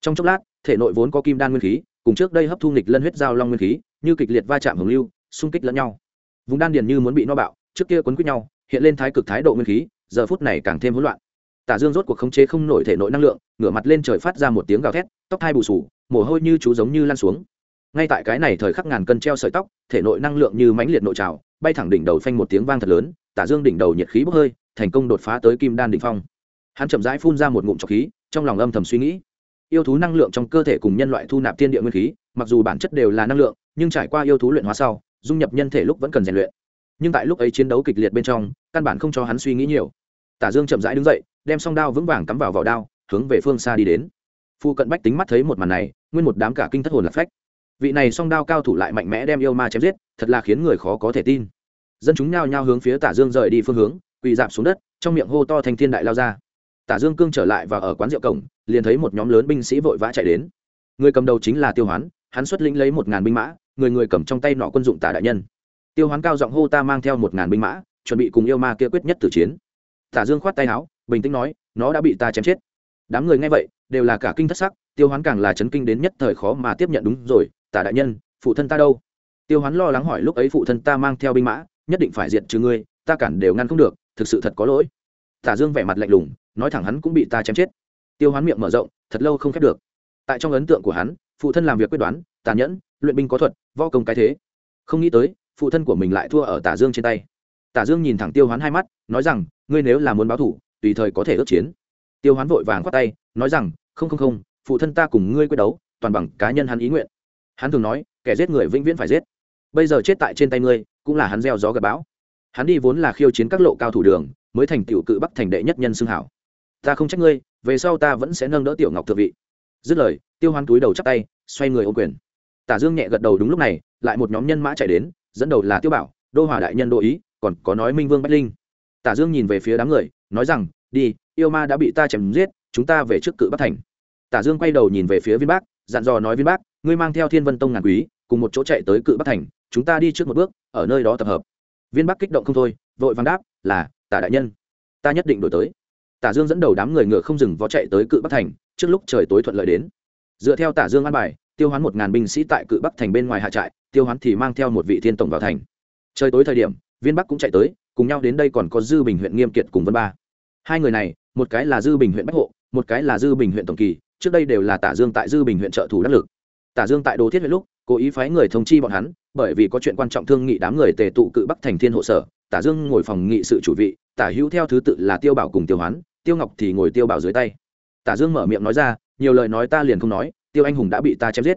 Trong chốc lát, thể nội vốn có kim đan nguyên khí, cùng trước đây hấp thu nghịch lân huyết giao long nguyên khí, như kịch liệt va chạm hưởng lưu, xung kích lẫn nhau. Vùng đan điền như muốn bị no bạo, trước kia quấn quýt nhau, hiện lên thái cực thái độ nguyên khí, giờ phút này càng thêm hỗn loạn. Tả dương rốt cuộc khống chế không nổi thể nội năng lượng, ngửa mặt lên trời phát ra một tiếng gào thét, tóc hai bù sù, mồ hôi như chú giống như lan xuống ngay tại cái này thời khắc ngàn cân treo sợi tóc, thể nội năng lượng như mãnh liệt nội trào, bay thẳng đỉnh đầu phanh một tiếng vang thật lớn, tả dương đỉnh đầu nhiệt khí bốc hơi, thành công đột phá tới kim đan đỉnh phong. Hắn chậm rãi phun ra một ngụm trọc khí, trong lòng âm thầm suy nghĩ. Yêu thú năng lượng trong cơ thể cùng nhân loại thu nạp thiên địa nguyên khí, mặc dù bản chất đều là năng lượng, nhưng trải qua yêu thú luyện hóa sau, dung nhập nhân thể lúc vẫn cần rèn luyện. Nhưng tại lúc ấy chiến đấu kịch liệt bên trong, căn bản không cho hắn suy nghĩ nhiều. Tả dương chậm rãi đứng dậy, đem song đao vững vàng cắm vào vỏ đao, hướng về phương xa đi đến. Phu cận bách tính mắt thấy một màn này, nguyên một đám cả kinh thất hồn lạc phách vị này song đao cao thủ lại mạnh mẽ đem yêu ma chém giết, thật là khiến người khó có thể tin. Dân chúng nhao nhao hướng phía tả dương rời đi phương hướng, quỳ dạp xuống đất, trong miệng hô to thành thiên đại lao ra. Tả dương cương trở lại và ở quán rượu cổng, liền thấy một nhóm lớn binh sĩ vội vã chạy đến. Người cầm đầu chính là tiêu hoán, hắn xuất lĩnh lấy một ngàn binh mã, người người cầm trong tay nọ quân dụng tả đại nhân. Tiêu hoán cao giọng hô ta mang theo một ngàn binh mã, chuẩn bị cùng yêu ma kia quyết nhất tử chiến. Tả dương khoát tay áo, bình tĩnh nói, nó đã bị ta chém chết. Đám người nghe vậy, đều là cả kinh thất sắc, tiêu hoán càng là chấn kinh đến nhất thời khó mà tiếp nhận đúng rồi tả đại nhân, phụ thân ta đâu? Tiêu hoán lo lắng hỏi, lúc ấy phụ thân ta mang theo binh mã, nhất định phải diệt trừ ngươi, ta cản đều ngăn không được, thực sự thật có lỗi. Tả dương vẻ mặt lạnh lùng, nói thẳng hắn cũng bị ta chém chết. Tiêu hoán miệng mở rộng, thật lâu không khép được. Tại trong ấn tượng của hắn, phụ thân làm việc quyết đoán tàn nhẫn, luyện binh có thuật vo công cái thế. Không nghĩ tới, phụ thân của mình lại thua ở tả dương trên tay. Tả dương nhìn thẳng tiêu hoán hai mắt, nói rằng, ngươi nếu là muốn báo thủ, tùy thời có thể ước chiến. Tiêu hoán vội vàng khoát tay, nói rằng, không không không, phụ thân ta cùng ngươi quyết đấu, toàn bằng cá nhân hắn ý nguyện hắn thường nói, kẻ giết người vĩnh viễn phải giết. Bây giờ chết tại trên tay ngươi, cũng là hắn gieo gió gặp bão. Hắn đi vốn là khiêu chiến các lộ cao thủ đường, mới thành tiểu cự bắc thành đệ nhất nhân xưng hảo. Ta không trách ngươi, về sau ta vẫn sẽ nâng đỡ tiểu ngọc thượng vị. Dứt lời, tiêu hoan túi đầu chắp tay, xoay người ô quyền. Tả dương nhẹ gật đầu đúng lúc này, lại một nhóm nhân mã chạy đến, dẫn đầu là tiêu bảo, đô hòa đại nhân đô ý, còn có nói minh vương bách linh. Tả dương nhìn về phía đám người, nói rằng, đi, yêu ma đã bị ta chém giết, chúng ta về trước cự bắc thành. Tả dương quay đầu nhìn về phía viên bác, dặn dò nói viên bác ngươi mang theo thiên vân tông ngàn quý, cùng một chỗ chạy tới cự bắc thành, chúng ta đi trước một bước, ở nơi đó tập hợp. Viên bắc kích động không thôi, vội vàng đáp, là, tả đại nhân, ta nhất định đổi tới. Tả dương dẫn đầu đám người ngựa không dừng vó chạy tới cự bắc thành, trước lúc trời tối thuận lợi đến. Dựa theo tả dương an bài, tiêu hoán một ngàn binh sĩ tại cự bắc thành bên ngoài hạ trại, tiêu hoán thì mang theo một vị thiên tổng vào thành. Trời tối thời điểm, viên bắc cũng chạy tới, cùng nhau đến đây còn có dư bình huyện nghiêm kiệt cùng vân ba. Hai người này, một cái là dư bình huyện bách hộ, một cái là dư bình huyện tổng kỳ, trước đây đều là tả dương tại dư bình huyện trợ thủ đắc lực tả dương tại đồ thiết huyện lúc, cố ý phái người thông chi bọn hắn, bởi vì có chuyện quan trọng thương nghị đám người tề tụ cự bắc thành thiên hộ sở. Tả dương ngồi phòng nghị sự chủ vị, tả hữu theo thứ tự là tiêu bảo cùng tiêu hoán, tiêu ngọc thì ngồi tiêu bảo dưới tay. Tả dương mở miệng nói ra, nhiều lời nói ta liền không nói, tiêu anh hùng đã bị ta chém giết.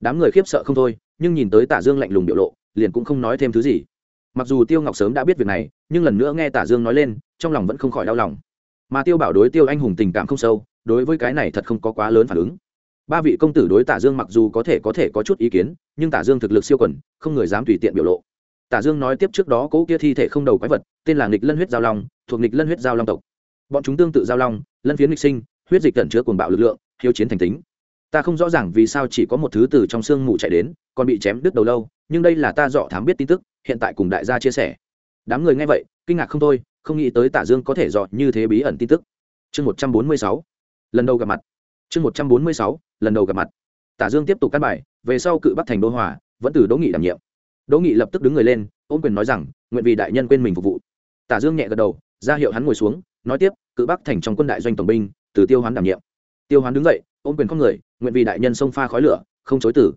Đám người khiếp sợ không thôi, nhưng nhìn tới tả dương lạnh lùng biểu lộ, liền cũng không nói thêm thứ gì. Mặc dù tiêu ngọc sớm đã biết việc này, nhưng lần nữa nghe tả dương nói lên, trong lòng vẫn không khỏi đau lòng. Mà tiêu bảo đối tiêu anh hùng tình cảm không sâu, đối với cái này thật không có quá lớn phản ứng ba vị công tử đối tả dương mặc dù có thể có thể có chút ý kiến, nhưng tả dương thực lực siêu quần, không người dám tùy tiện biểu lộ. Tả dương nói tiếp trước đó cỗ kia thi thể không đầu quái vật, tên là nghịch lân huyết giao long, thuộc nghịch lân huyết giao long tộc. Bọn chúng tương tự giao long, lân phiến nghịch sinh, huyết dịch tận chứa cuồng bạo lực lượng, hiếu chiến thành tính. Ta không rõ ràng vì sao chỉ có một thứ từ trong xương mù chạy đến, còn bị chém đứt đầu lâu, nhưng đây là ta dọ thám biết tin tức, hiện tại cùng đại gia chia sẻ. Đám người nghe vậy, kinh ngạc không thôi, không nghĩ tới tả dương có thể dọ như thế bí ẩn tin tức. Chương một trăm bốn mươi sáu. Lần đầu gặp mặt chương một trăm bốn mươi sáu, lần đầu gặp mặt. Tả dương tiếp tục căn bài, về sau cự bắc thành đô hòa, vẫn từ đỗ nghị đảm nhiệm. Đỗ nghị lập tức đứng người lên ôm quyền nói rằng, nguyện vì đại nhân quên mình phục vụ. Tả dương nhẹ gật đầu, ra hiệu hắn ngồi xuống, nói tiếp, cự bắc thành trong quân đại doanh tổng binh, từ tiêu hoán đảm nhiệm. Tiêu hoán đứng dậy ôm quyền không người, nguyện vì đại nhân sông pha khói lửa, không chối tử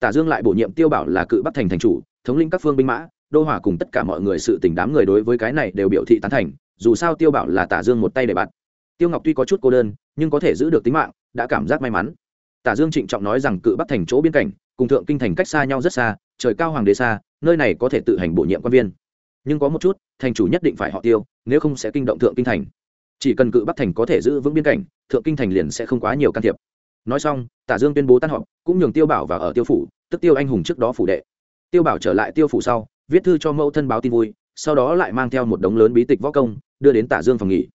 tả dương lại bổ nhiệm tiêu bảo là cự bắc thành thành chủ, thống lĩnh các phương binh mã, đô hòa cùng tất cả mọi người sự tình đám người đối với cái này đều biểu thị tán thành, dù sao tiêu bảo là tả dương một tay để bạn. Tiêu ngọc tuy có chút cô đơn, nhưng có thể giữ được tính mạng đã cảm giác may mắn. Tả dương trịnh trọng nói rằng cự bắc thành chỗ biên cảnh, cùng thượng kinh thành cách xa nhau rất xa, trời cao hoàng đế xa, nơi này có thể tự hành bổ nhiệm quan viên. Nhưng có một chút, thành chủ nhất định phải họ tiêu, nếu không sẽ kinh động thượng kinh thành. Chỉ cần cự bắc thành có thể giữ vững biên cảnh, thượng kinh thành liền sẽ không quá nhiều can thiệp. Nói xong, tả dương tuyên bố tan họp, cũng nhường tiêu bảo và ở tiêu phủ, tức tiêu anh hùng trước đó phủ đệ. Tiêu bảo trở lại tiêu phủ sau, viết thư cho mẫu thân báo tin vui, sau đó lại mang theo một đống lớn bí tịch võ công, đưa đến tả dương phòng nghỉ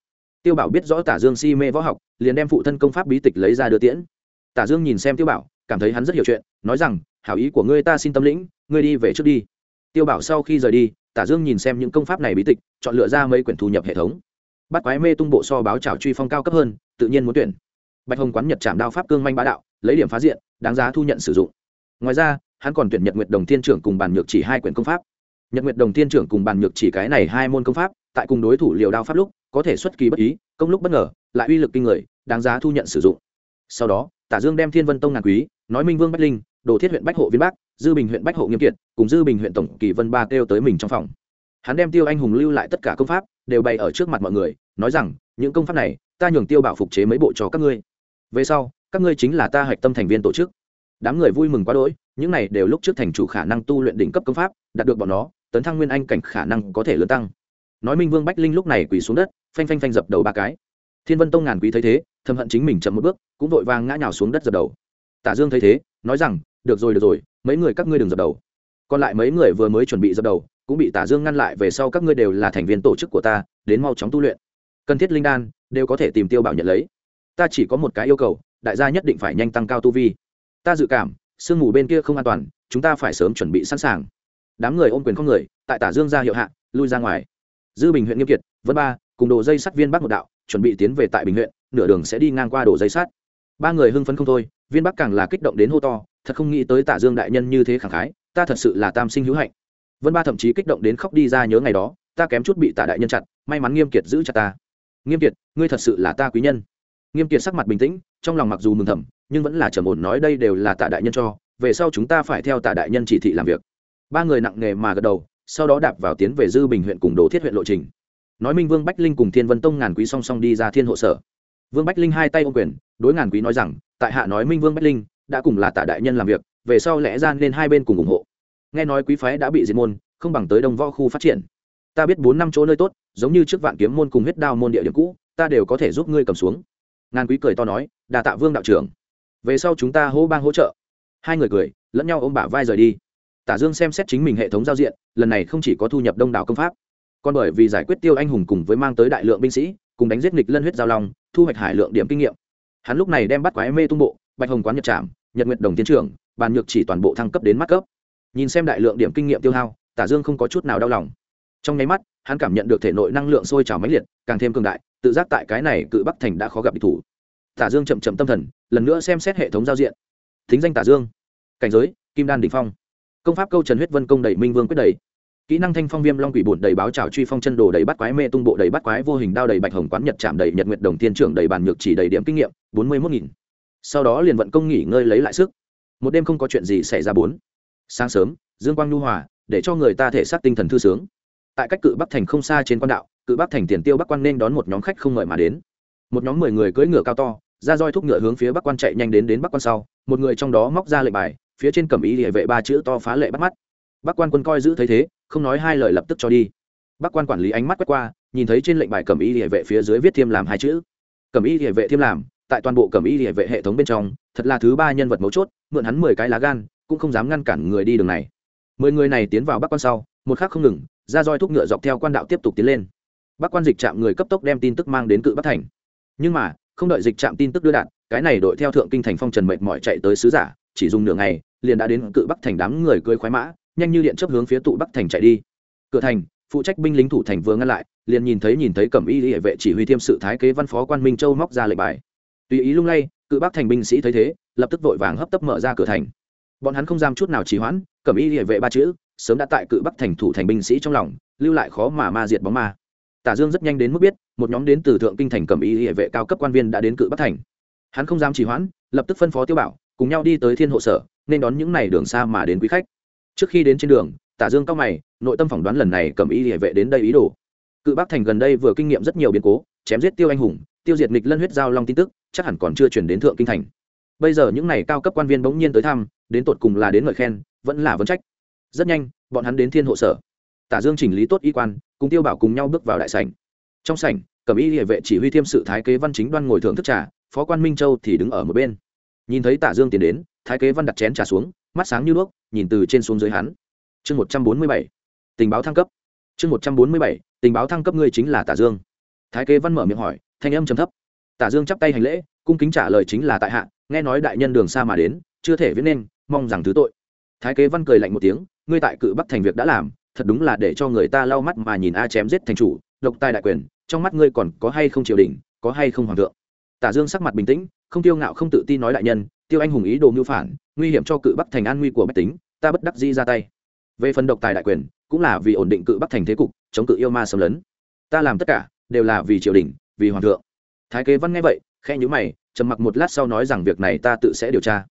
tiêu bảo biết rõ tả dương si mê võ học, liền đem phụ thân công pháp bí tịch lấy ra đưa tiễn. Tả dương nhìn xem tiêu bảo, cảm thấy hắn rất hiểu chuyện, nói rằng, hảo ý của ngươi ta xin tâm lĩnh, ngươi đi về trước đi. Tiêu bảo sau khi rời đi, tả dương nhìn xem những công pháp này bí tịch, chọn lựa ra mấy quyển thu nhập hệ thống. Bắt quái mê tung bộ so báo trào truy phong cao cấp hơn, tự nhiên muốn tuyển. Bạch hồng quán nhật trảm đao pháp cương manh bá đạo, lấy điểm phá diện, đáng giá thu nhận sử dụng. Ngoài ra, hắn còn tuyển nhật nguyệt đồng thiên trưởng cùng bàn nhược chỉ hai quyển công pháp. Nhật nguyệt đồng thiên trưởng cùng bàn nhược chỉ cái này hai môn công pháp, tại cùng đối thủ liều đao pháp lúc có thể xuất kỳ bất ý, công lúc bất ngờ, lại uy lực kinh người, đáng giá thu nhận sử dụng. Sau đó, tả dương đem thiên vân tông ngàn quý, nói minh vương bách linh, đồ thiết huyện bách hộ viên bắc, dư bình huyện bách hộ nghiêm kiệt, cùng dư bình huyện tổng kỳ vân ba kêu tới mình trong phòng. Hắn đem tiêu anh hùng lưu lại tất cả công pháp, đều bày ở trước mặt mọi người, nói rằng, những công pháp này, ta nhường tiêu bảo phục chế mấy bộ cho các ngươi. Về sau, các ngươi chính là ta hạch tâm thành viên tổ chức. Đám người vui mừng quá đỗi, những này đều lúc trước thành chủ khả năng tu luyện đỉnh cấp công pháp, đạt được bọn nó, tấn thăng nguyên anh cảnh khả năng có thể lớn tăng. Nói minh vương bách linh lúc này quỳ xuống đất phanh phanh phanh dập đầu ba cái. Thiên vân tông ngàn quý thấy thế, thầm hận chính mình chậm một bước, cũng vội vàng ngã nhào xuống đất dập đầu. Tả dương thấy thế, nói rằng, được rồi được rồi, mấy người các ngươi đừng dập đầu. Còn lại mấy người vừa mới chuẩn bị dập đầu, cũng bị tả dương ngăn lại về sau các ngươi đều là thành viên tổ chức của ta, đến mau chóng tu luyện. Cần thiết linh đan, đều có thể tìm tiêu bảo nhận lấy. Ta chỉ có một cái yêu cầu, đại gia nhất định phải nhanh tăng cao tu vi. Ta dự cảm, sương mù bên kia không an toàn, chúng ta phải sớm chuẩn bị sẵn sàng. Đám người ôm quyền không người, tại tả dương ra hiệu hạ, lui ra ngoài. Dư bình huyện nghiêm kiệt, vân ba cùng đồ dây sắt viên bắc một đạo, chuẩn bị tiến về tại bình huyện, nửa đường sẽ đi ngang qua đồ dây sắt. Ba người hưng phấn không thôi, viên bắc càng là kích động đến hô to, thật không nghĩ tới tả dương đại nhân như thế khẳng khái, ta thật sự là tam sinh hữu hạnh. Vân ba thậm chí kích động đến khóc đi ra nhớ ngày đó, ta kém chút bị tả đại nhân chặt may mắn nghiêm kiệt giữ chặt ta. Nghiêm kiệt, ngươi thật sự là ta quý nhân. Nghiêm kiệt sắc mặt bình tĩnh, trong lòng mặc dù mừng thầm, nhưng vẫn là trầm ổn nói đây đều là tả đại nhân cho, về sau chúng ta phải theo tả đại nhân chỉ thị làm việc. Ba người nặng nghề mà gật đầu, sau đó đạp vào tiến về dư bình huyện cùng đồ thiết huyện lộ trình nói minh vương bách linh cùng thiên vân tông ngàn quý song song đi ra thiên hộ sở vương bách linh hai tay ô quyền đối ngàn quý nói rằng tại hạ nói minh vương bách linh đã cùng là tả đại nhân làm việc về sau lẽ ra nên hai bên cùng ủng hộ nghe nói quý phái đã bị diệt môn không bằng tới đông võ khu phát triển ta biết bốn năm chỗ nơi tốt giống như trước vạn kiếm môn cùng huyết đao môn địa điểm cũ ta đều có thể giúp ngươi cầm xuống ngàn quý cười to nói đà tạ vương đạo trưởng về sau chúng ta hô bang hỗ trợ hai người cười lẫn nhau ôm bả vai rời đi tả dương xem xét chính mình hệ thống giao diện lần này không chỉ có thu nhập đông đảo công pháp còn bởi vì giải quyết tiêu anh hùng cùng với mang tới đại lượng binh sĩ, cùng đánh giết nghịch lân huyết giao long, thu hoạch hải lượng điểm kinh nghiệm. Hắn lúc này đem bắt quái mê tung bộ, bạch hồng quán nhật trạm nhật nguyện đồng tiến trưởng, bàn nhược chỉ toàn bộ thăng cấp đến mắt cấp. Nhìn xem đại lượng điểm kinh nghiệm tiêu hao, tả dương không có chút nào đau lòng. Trong nháy mắt, hắn cảm nhận được thể nội năng lượng sôi trào mãnh liệt, càng thêm cường đại, tự giác tại cái này cự bắc thành đã khó gặp địch thủ. Tả dương chậm chậm tâm thần, lần nữa xem xét hệ thống giao diện. Thính danh tả dương. Cảnh giới, kim đan đỉnh phong. Công pháp câu trần huyết vân công đẩy minh vương quyết đẩy kỹ năng thanh phong viêm long quỷ bổn đầy báo trào truy phong chân đồ đầy bắt quái mê tung bộ đầy bắt quái vô hình đao đầy bạch hồng quán nhật chạm đầy nhật nguyệt đồng thiên trưởng đầy bàn nhược chỉ đầy điểm kinh nghiệm, bốn mươi mốt nghìn. Sau đó liền vận công nghỉ ngơi lấy lại sức. Một đêm không có chuyện gì xảy ra bốn. Sáng sớm, dương quang nhu hòa, để cho người ta thể xác tinh thần thư sướng. Tại cách cự bắc thành không xa trên quan đạo, cự bắc thành tiền tiêu bắc quan nên đón một nhóm khách không ngợi mà đến. Một nhóm mười người cưỡi ngựa cao to, ra roi thúc ngựa hướng phía bắc quan chạy nhanh đến đến bắc quan sau. Một người trong đó móc ra lệnh bài, phía trên cầm ý địa vệ ba chữ to phá lệ bắt mắt. Bắc quan quân coi giữ thấy thế không nói hai lời lập tức cho đi. Bác quan quản lý ánh mắt quét qua, nhìn thấy trên lệnh bài cẩm y địa vệ phía dưới viết thiêm làm hai chữ. Cẩm y địa vệ thiêm làm, tại toàn bộ cẩm y địa vệ hệ thống bên trong, thật là thứ ba nhân vật mấu chốt, mượn hắn mười cái lá gan, cũng không dám ngăn cản người đi đường này. Mười người này tiến vào bắc quan sau, một khắc không ngừng, ra roi thúc ngựa dọc theo quan đạo tiếp tục tiến lên. Bắc quan dịch trạm người cấp tốc đem tin tức mang đến cự bắc thành. Nhưng mà, không đợi dịch trạm tin tức đưa đạn cái này đội theo thượng kinh thành phong trần mệt mỏi chạy tới sứ giả, chỉ dùng nửa ngày, liền đã đến cự bắc thành đám người cưới khoái mã nhanh như điện chấp hướng phía tụ bắc thành chạy đi. Cửa thành, phụ trách binh lính thủ thành vừa ngăn lại, liền nhìn thấy nhìn thấy cẩm y hệ vệ chỉ huy thiêm sự thái kế văn phó quan minh châu móc ra lệnh bài. Tùy ý lung lay, cự bắc thành binh sĩ thấy thế, lập tức vội vàng hấp tấp mở ra cửa thành. Bọn hắn không giam chút nào trì hoãn, cẩm y hệ vệ ba chữ, sớm đã tại cự bắc thành thủ thành binh sĩ trong lòng, lưu lại khó mà ma diệt bóng ma. Tả dương rất nhanh đến mức biết, một nhóm đến từ thượng kinh thành cẩm y hệ vệ cao cấp quan viên đã đến cự bắc thành. Hắn không dám trì hoãn, lập tức phân phó tiêu bảo, cùng nhau đi tới thiên hộ sở, nên đón những n à y đường xa mà đến quý khách trước khi đến trên đường, tả dương cao mày, nội tâm phỏng đoán lần này cầm y hệ vệ đến đây ý đồ. Cự bắc thành gần đây vừa kinh nghiệm rất nhiều biến cố, chém giết tiêu anh hùng, tiêu diệt nghịch lân huyết giao long tin tức, chắc hẳn còn chưa chuyển đến thượng kinh thành. Bây giờ những n à y cao cấp quan viên bỗng nhiên tới thăm, đến tột cùng là đến ngợi khen, vẫn là vấn trách. Rất nhanh, bọn hắn đến thiên hộ sở. Tả dương chỉnh lý tốt y quan, cùng tiêu bảo cùng nhau bước vào đại sảnh. Trong sảnh cẩm y địa vệ chỉ huy thiêm sự thái kế văn chính đoan ngồi thưởng thức trà, phó quan minh châu thì đứng ở một bên. Nhìn thấy tả dương tiến đến, thái kế văn đặt chén trà xuống mắt sáng như đuốc, nhìn từ trên xuống dưới hắn. Chương một trăm bốn mươi bảy, tình báo thăng cấp. Chương một trăm bốn mươi bảy, tình báo thăng cấp ngươi chính là tả dương. Thái kế văn mở miệng hỏi, thanh âm trầm thấp. Tả dương chắp tay hành lễ, cung kính trả lời chính là tại hạ, nghe nói đại nhân đường xa mà đến, chưa thể viết nên, mong rằng thứ tội. Thái kế văn cười lạnh một tiếng, ngươi tại cự bắc thành việc đã làm, thật đúng là để cho người ta lau mắt mà nhìn a chém giết thành chủ, độc tài đại quyền, trong mắt ngươi còn có hay không triều đình, có hay không hoàng thượng. Tả dương sắc mặt bình tĩnh, không tiêu ngạo không tự ti nói đại nhân tiêu anh hùng ý đồ mưu phản, nguy hiểm cho cự bắc thành an nguy của bách tính, ta bất đắc dĩ ra tay. Về phần độc tài đại quyền, cũng là vì ổn định cự bắc thành thế cục, chống cự yêu ma xâm lấn. Ta làm tất cả, đều là vì triều đình, vì hoàng thượng. Thái kế văn nghe vậy khe nhữ mày, trầm mặc một lát sau nói rằng việc này ta tự sẽ điều tra.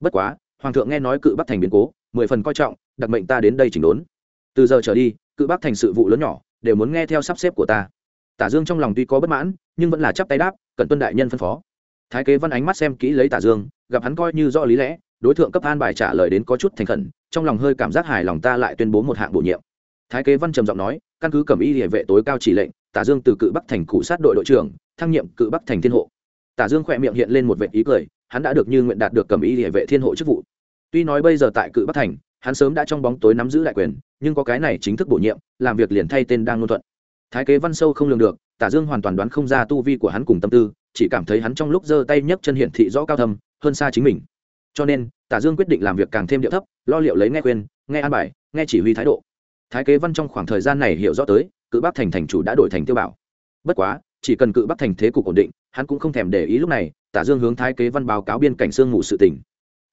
Bất quá, hoàng thượng nghe nói cự bắc thành biến cố, mười phần coi trọng, đặc mệnh ta đến đây chỉnh đốn. Từ giờ trở đi, cự bắc thành sự vụ lớn nhỏ, đều muốn nghe theo sắp xếp của ta. Tả dương trong lòng tuy có bất mãn, nhưng vẫn là chắp tay đáp, cần tuân đại nhân phân phó thái kế văn ánh mắt xem kỹ lấy tả dương, gặp hắn coi như rõ lý lẽ, đối tượng cấp an bài trả lời đến có chút thành khẩn, trong lòng hơi cảm giác hài lòng ta lại tuyên bố một hạng bổ nhiệm. Thái kế văn trầm giọng nói, căn cứ cẩm y địa vệ tối cao chỉ lệnh, tả dương từ cự bắc thành cụ sát đội đội trưởng, thăng nhiệm cự bắc thành thiên hộ. Tả dương khỏe miệng hiện lên một vệ ý cười, hắn đã được như nguyện đạt được cẩm y địa vệ thiên hộ chức vụ. Tuy nói bây giờ tại cự bắc thành, hắn sớm đã trong bóng tối nắm giữ đại quyền, nhưng có cái này chính thức bổ nhiệm, làm việc liền thay tên đang ngôn thuận. Thái kế văn sâu không lường được, tả dương hoàn toàn đoán không ra tu vi của hắn cùng tâm tư chỉ cảm thấy hắn trong lúc giơ tay nhấc chân hiển thị rõ cao thâm, hơn xa chính mình. Cho nên, tả dương quyết định làm việc càng thêm điệu thấp, lo liệu lấy nghe khuyên, nghe an bài, nghe chỉ huy thái độ. Thái kế văn trong khoảng thời gian này hiểu rõ tới, cự bắc thành thành chủ đã đổi thành tiêu bảo. Bất quá, chỉ cần cự bắc thành thế cục ổn định, hắn cũng không thèm để ý lúc này, tả dương hướng thái kế văn báo cáo biên cảnh sương ngủ sự tỉnh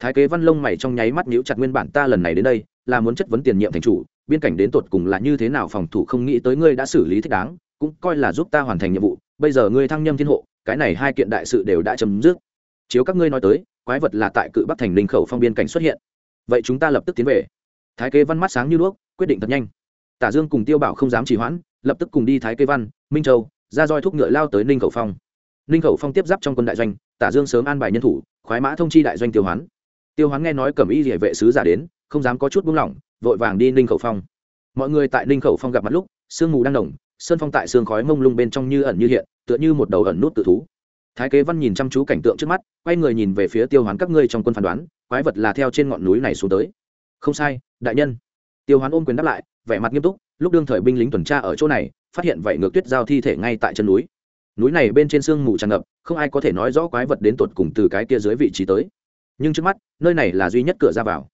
thái kế văn lông mày trong nháy mắt nhíu chặt nguyên bản, ta lần này đến đây, là muốn chất vấn tiền nhiệm thành chủ, biên cảnh đến tột cùng là như thế nào phòng thủ không nghĩ tới ngươi đã xử lý thích đáng, cũng coi là giúp ta hoàn thành nhiệm vụ bây giờ ngươi thăng nhâm thiên hộ, cái này hai kiện đại sự đều đã chấm dứt. Chiếu các ngươi nói tới, quái vật là tại cự bắc thành linh khẩu phong biên cảnh xuất hiện. Vậy chúng ta lập tức tiến về. Thái kế văn mắt sáng như đuốc, quyết định thật nhanh. Tả dương cùng tiêu bảo không dám trì hoãn, lập tức cùng đi thái kế văn, minh châu, ra roi thúc ngựa lao tới ninh khẩu phong. Ninh khẩu phong tiếp giáp trong quân đại doanh, tả dương sớm an bài nhân thủ, khoái mã thông chi đại doanh tiêu hoán. Tiêu hoán nghe nói cẩm y địa vệ sứ giả đến, không dám có chút buông lỏng, vội vàng đi ninh khẩu phong. Mọi người tại ninh khẩu phong gặp mặt lúc, sương mù đang nồng sơn phong tại sương khói mông lung bên trong như ẩn như hiện, tựa như một đầu ẩn nút tự thú. Thái kế văn nhìn chăm chú cảnh tượng trước mắt, quay người nhìn về phía tiêu hoán các ngươi trong quân phán đoán, quái vật là theo trên ngọn núi này xuống tới. Không sai, đại nhân. Tiêu hoán ôm quyền đáp lại, vẻ mặt nghiêm túc, lúc đương thời binh lính tuần tra ở chỗ này, phát hiện vậy ngược tuyết giao thi thể ngay tại chân núi. Núi này bên trên sương mù tràn ngập, không ai có thể nói rõ quái vật đến tột cùng từ cái kia dưới vị trí tới. Nhưng trước mắt, nơi này là duy nhất cửa ra vào.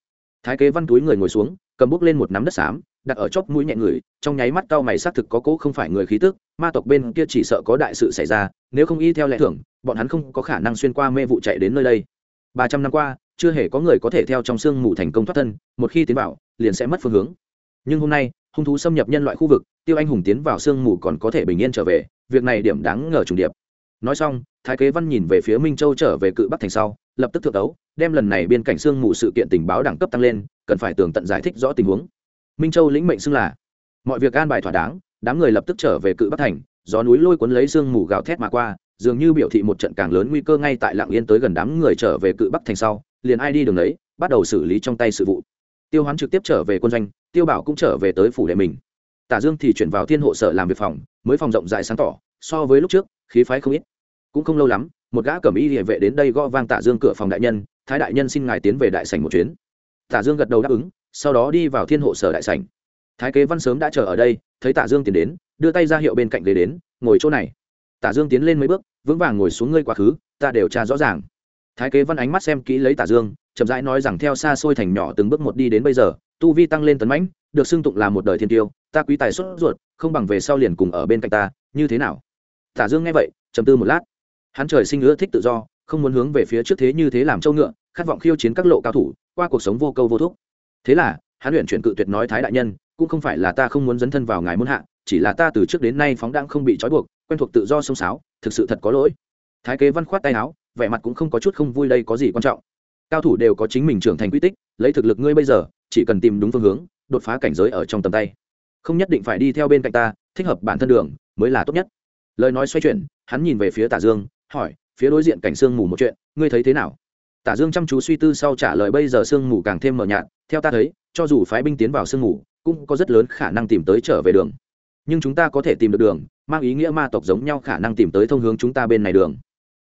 Thái kế văn túi người ngồi xuống, cầm bút lên một nắm đất xám đặt ở chóp mũi nhẹ người, trong nháy mắt cao mày xác thực có cố không phải người khí tức, ma tộc bên kia chỉ sợ có đại sự xảy ra, nếu không y theo lẽ thường, bọn hắn không có khả năng xuyên qua mê vụ chạy đến nơi đây. Ba trăm năm qua, chưa hề có người có thể theo trong sương mù thành công thoát thân, một khi tiến vào, liền sẽ mất phương hướng. Nhưng hôm nay, hung thú xâm nhập nhân loại khu vực, tiêu anh hùng tiến vào sương mù còn có thể bình yên trở về, việc này điểm đáng ngờ trùng điệp. Nói xong, thái kế văn nhìn về phía minh châu trở về cự bắc thành sau, lập tức thượng đấu, đem lần này biên cảnh sương mù sự kiện tình báo đẳng cấp tăng lên, cần phải tường tận giải thích rõ tình huống minh châu lĩnh mệnh xưng là. Mọi việc an bài thỏa đáng, đám người lập tức trở về cự bắc thành, gió núi lôi cuốn lấy sương mù gào thét mà qua, dường như biểu thị một trận càng lớn nguy cơ ngay tại lạng yên tới gần đám người trở về cự bắc thành sau, liền ai đi đường đấy bắt đầu xử lý trong tay sự vụ. Tiêu hoán trực tiếp trở về quân doanh, tiêu bảo cũng trở về tới phủ đệ mình. Tả dương thì chuyển vào thiên hộ sở làm việc phòng, mới phòng rộng rãi sáng tỏ, so với lúc trước, khí phái không ít. Cũng không lâu lắm, một gã cẩm y địa vệ đến đây gõ vang tả dương cửa phòng đại nhân, thái đại nhân xin ngài tiến về đại sảnh một chuyến. Tả dương gật đầu đáp ứng sau đó đi vào thiên hộ sở đại sảnh. Thái kế văn sớm đã chờ ở đây, thấy tạ dương tiến đến, đưa tay ra hiệu bên cạnh ghế đến, ngồi chỗ này. Tạ dương tiến lên mấy bước, vững vàng ngồi xuống ngươi quá khứ, ta đều tra rõ ràng. Thái kế văn ánh mắt xem kỹ lấy tạ dương, chậm rãi nói rằng theo xa xôi thành nhỏ từng bước một đi đến bây giờ, tu vi tăng lên tấn mãnh, được xưng tụng là một đời thiên tiêu, ta quý tài xuất ruột, không bằng về sau liền cùng ở bên cạnh ta, như thế nào? Tả dương nghe vậy, trầm tư một lát. Hắn trời sinh ưa thích tự do, không muốn hướng về phía trước thế như thế làm châu ngựa, khát vọng khiêu chiến các lộ cao thủ, qua cuộc sống vô câu vô thúc thế là, hắn luyện chuyển cự tuyệt nói thái đại nhân, cũng không phải là ta không muốn dấn thân vào ngài muốn hạ, chỉ là ta từ trước đến nay phóng đang không bị trói buộc, quen thuộc tự do sông sáo, thực sự thật có lỗi. Thái kế văn khoát tay áo, vẻ mặt cũng không có chút không vui đây có gì quan trọng. Cao thủ đều có chính mình trưởng thành quy tích, lấy thực lực ngươi bây giờ, chỉ cần tìm đúng phương hướng, đột phá cảnh giới ở trong tầm tay. Không nhất định phải đi theo bên cạnh ta, thích hợp bản thân đường, mới là tốt nhất. Lời nói xoay chuyển, hắn nhìn về phía tả dương, hỏi, phía đối diện cảnh sương mù một chuyện, ngươi thấy thế nào? Tả dương chăm chú suy tư sau trả lời, bây giờ sương mù càng thêm mờ nhạt theo ta thấy cho dù phái binh tiến vào sương ngủ, cũng có rất lớn khả năng tìm tới trở về đường. Nhưng chúng ta có thể tìm được đường mang ý nghĩa ma tộc giống nhau khả năng tìm tới thông hướng chúng ta bên này đường.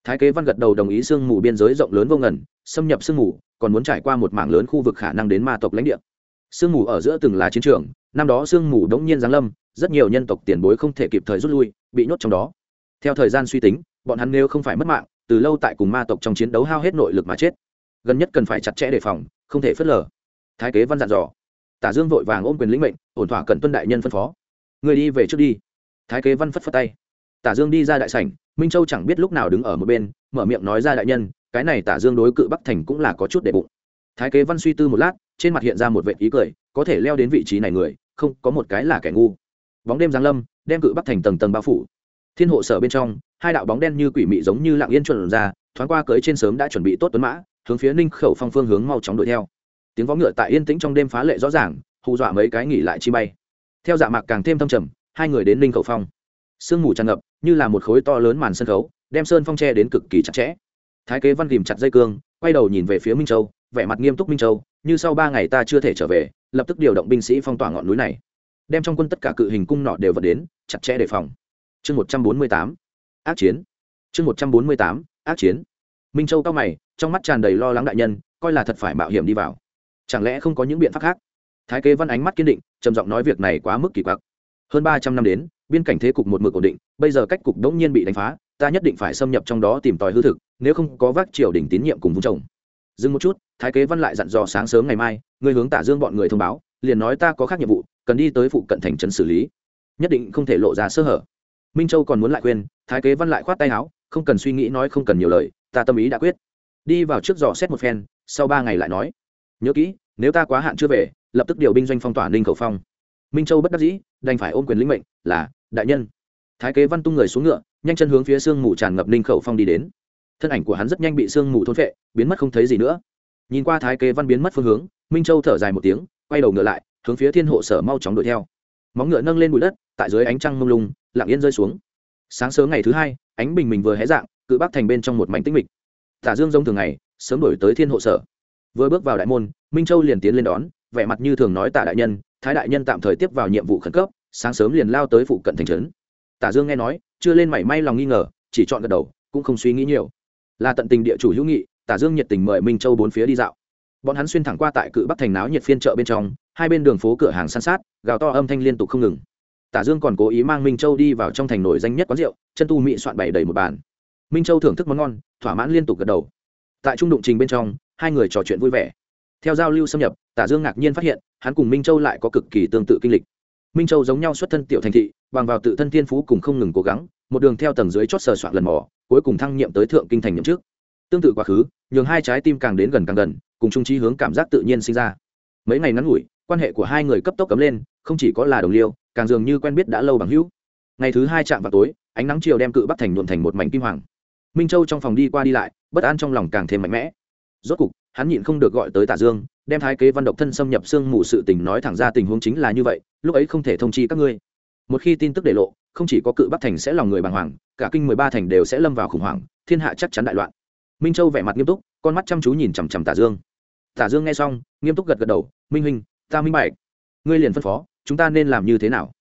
Thái kế văn gật đầu đồng ý sương mù biên giới rộng lớn vô ngần xâm nhập sương mù còn muốn trải qua một mảng lớn khu vực khả năng đến ma tộc lãnh địa. Sương mù ở giữa từng là chiến trường năm đó sương mù đống nhiên giáng lâm rất nhiều nhân tộc tiền bối không thể kịp thời rút lui bị nhốt trong đó. Theo thời gian suy tính bọn hắn nếu không phải mất mạng từ lâu tại cùng ma tộc trong chiến đấu hao hết nội lực mà chết. Gần nhất cần phải chặt chẽ đề phòng không thể phớt lờ thái kế văn dặn dò. Tả dương vội vàng ôm quyền lĩnh mệnh, ổn thỏa cận tuân đại nhân phân phó. Người đi về trước đi. Thái kế văn phất phất tay. Tả dương đi ra đại sảnh, minh châu chẳng biết lúc nào đứng ở một bên, mở miệng nói ra đại nhân, cái này tả dương đối cự bắc thành cũng là có chút để bụng. Thái kế văn suy tư một lát, trên mặt hiện ra một vệ ý cười, có thể leo đến vị trí này người, không, có một cái là kẻ ngu. Bóng đêm giáng lâm, đem cự bắc thành tầng tầng bao phủ. Thiên hộ sở bên trong, hai đạo bóng đen như quỷ mị giống như lạng yên chuẩn ra, thoáng qua cưới trên sớm đã chuẩn bị tốt tuấn mã, hướng phía ninh khẩu phong phương hướng mau chóng đuổi theo tiếng vó ngựa tại yên tĩnh trong đêm phá lệ rõ ràng, hù dọa mấy cái nghỉ lại chi bay. Theo dạ mạc càng thêm thâm trầm, hai người đến ninh khẩu phong. Sương mù tràn ngập, như là một khối to lớn màn sân khấu, đem sơn phong tre đến cực kỳ chặt chẽ. Thái kế văn ghìm chặt dây cương, quay đầu nhìn về phía minh châu, vẻ mặt nghiêm túc minh châu, như sau ba ngày ta chưa thể trở về, lập tức điều động binh sĩ phong tỏa ngọn núi này. Đem trong quân tất cả cự hình cung nọ đều vật đến, chặt chẽ đề phòng. Chương một trăm bốn mươi tám, ác chiến. Chương một trăm bốn mươi tám, ác chiến. Minh châu cao mày, trong mắt tràn đầy lo lắng đại nhân, coi là thật phải mạo hiểm đi vào chẳng lẽ không có những biện pháp khác? Thái kế văn ánh mắt kiên định, trầm giọng nói việc này quá mức kỳ quặc. Hơn ba trăm năm đến, biên cảnh thế cục một mực ổn định, bây giờ cách cục đống nhiên bị đánh phá, ta nhất định phải xâm nhập trong đó tìm tòi hư thực, nếu không có vác triều đình tín nhiệm cùng vung chồng dừng một chút, thái kế văn lại dặn dò sáng sớm ngày mai, người hướng tả dương bọn người thông báo, liền nói ta có khác nhiệm vụ, cần đi tới phụ cận thành trấn xử lý. Nhất định không thể lộ ra sơ hở. Minh châu còn muốn lại khuyên, thái kế văn lại khoát tay áo, không cần suy nghĩ nói không cần nhiều lời, ta tâm ý đã quyết. Đi vào trước dò xét một phen, sau ba ngày lại nói nhớ kỹ, nếu ta quá hạn chưa về, lập tức điều binh doanh phong tỏa ninh khẩu phong. Minh châu bất đắc dĩ, đành phải ôm quyền lĩnh mệnh, là, đại nhân. Thái kế văn tung người xuống ngựa, nhanh chân hướng phía sương mù tràn ngập ninh khẩu phong đi đến. Thân ảnh của hắn rất nhanh bị sương mù thôn phệ, biến mất không thấy gì nữa. Nhìn qua thái kế văn biến mất phương hướng, minh châu thở dài một tiếng, quay đầu ngựa lại, hướng phía thiên hộ sở mau chóng đuổi theo. Móng ngựa nâng lên bụi đất, tại dưới ánh trăng mông lung, lặng yên rơi xuống. Sáng sớm ngày thứ hai, ánh bình mình vừa hé dạng, cự bắc thành bên trong một mảnh tĩnh mịch. Tả dương giống thường ngày, sớm đổi tới thiên hộ sở vừa bước vào đại môn, minh châu liền tiến lên đón, vẻ mặt như thường nói tả đại nhân, thái đại nhân tạm thời tiếp vào nhiệm vụ khẩn cấp, sáng sớm liền lao tới phụ cận thành trấn. Tả dương nghe nói, chưa lên mảy may lòng nghi ngờ, chỉ chọn gật đầu, cũng không suy nghĩ nhiều. Là tận tình địa chủ hữu nghị, tả dương nhiệt tình mời minh châu bốn phía đi dạo. Bọn hắn xuyên thẳng qua tại cự bắc thành náo nhiệt phiên chợ bên trong, hai bên đường phố cửa hàng san sát, gào to âm thanh liên tục không ngừng. Tả dương còn cố ý mang minh châu đi vào trong thành nổi danh nhất quán rượu, chân tu mỹ soạn bày đầy một bàn. Minh châu thưởng thức món ngon, thỏa mãn liên tục gật đầu. Tại trung đụng trình bên trong hai người trò chuyện vui vẻ. Theo giao lưu xâm nhập, tả dương ngạc nhiên phát hiện, hắn cùng minh châu lại có cực kỳ tương tự kinh lịch. Minh châu giống nhau xuất thân tiểu thành thị, bằng vào tự thân thiên phú cùng không ngừng cố gắng, một đường theo tầng dưới chót sờ soạn lần mò, cuối cùng thăng nhiệm tới thượng kinh thành nhậm trước tương tự quá khứ, nhường hai trái tim càng đến gần càng gần, cùng trung trí hướng cảm giác tự nhiên sinh ra. Mấy ngày ngắn ngủi, quan hệ của hai người cấp tốc cấm lên, không chỉ có là đồng liêu, càng dường như quen biết đã lâu bằng hữu. Ngày thứ hai chạm vào tối, ánh nắng chiều đem cự bắc thành nhuộn thành một mảnh kim hoàng. Minh châu trong phòng đi qua đi lại, bất an trong lòng càng thêm mạnh mẽ rốt cục, hắn nhịn không được gọi tới tả dương, đem thái kế văn độc thân xâm nhập xương mù sự tình nói thẳng ra tình huống chính là như vậy, lúc ấy không thể thông chi các ngươi. Một khi tin tức để lộ, không chỉ có cự bắc thành sẽ lòng người bàng hoàng, cả kinh mười ba thành đều sẽ lâm vào khủng hoảng, thiên hạ chắc chắn đại loạn. Minh châu vẻ mặt nghiêm túc, con mắt chăm chú nhìn chằm chằm tả dương. Tả dương nghe xong, nghiêm túc gật gật đầu, minh huynh, ta minh bạch. Ngươi liền phân phó, chúng ta nên làm như thế nào?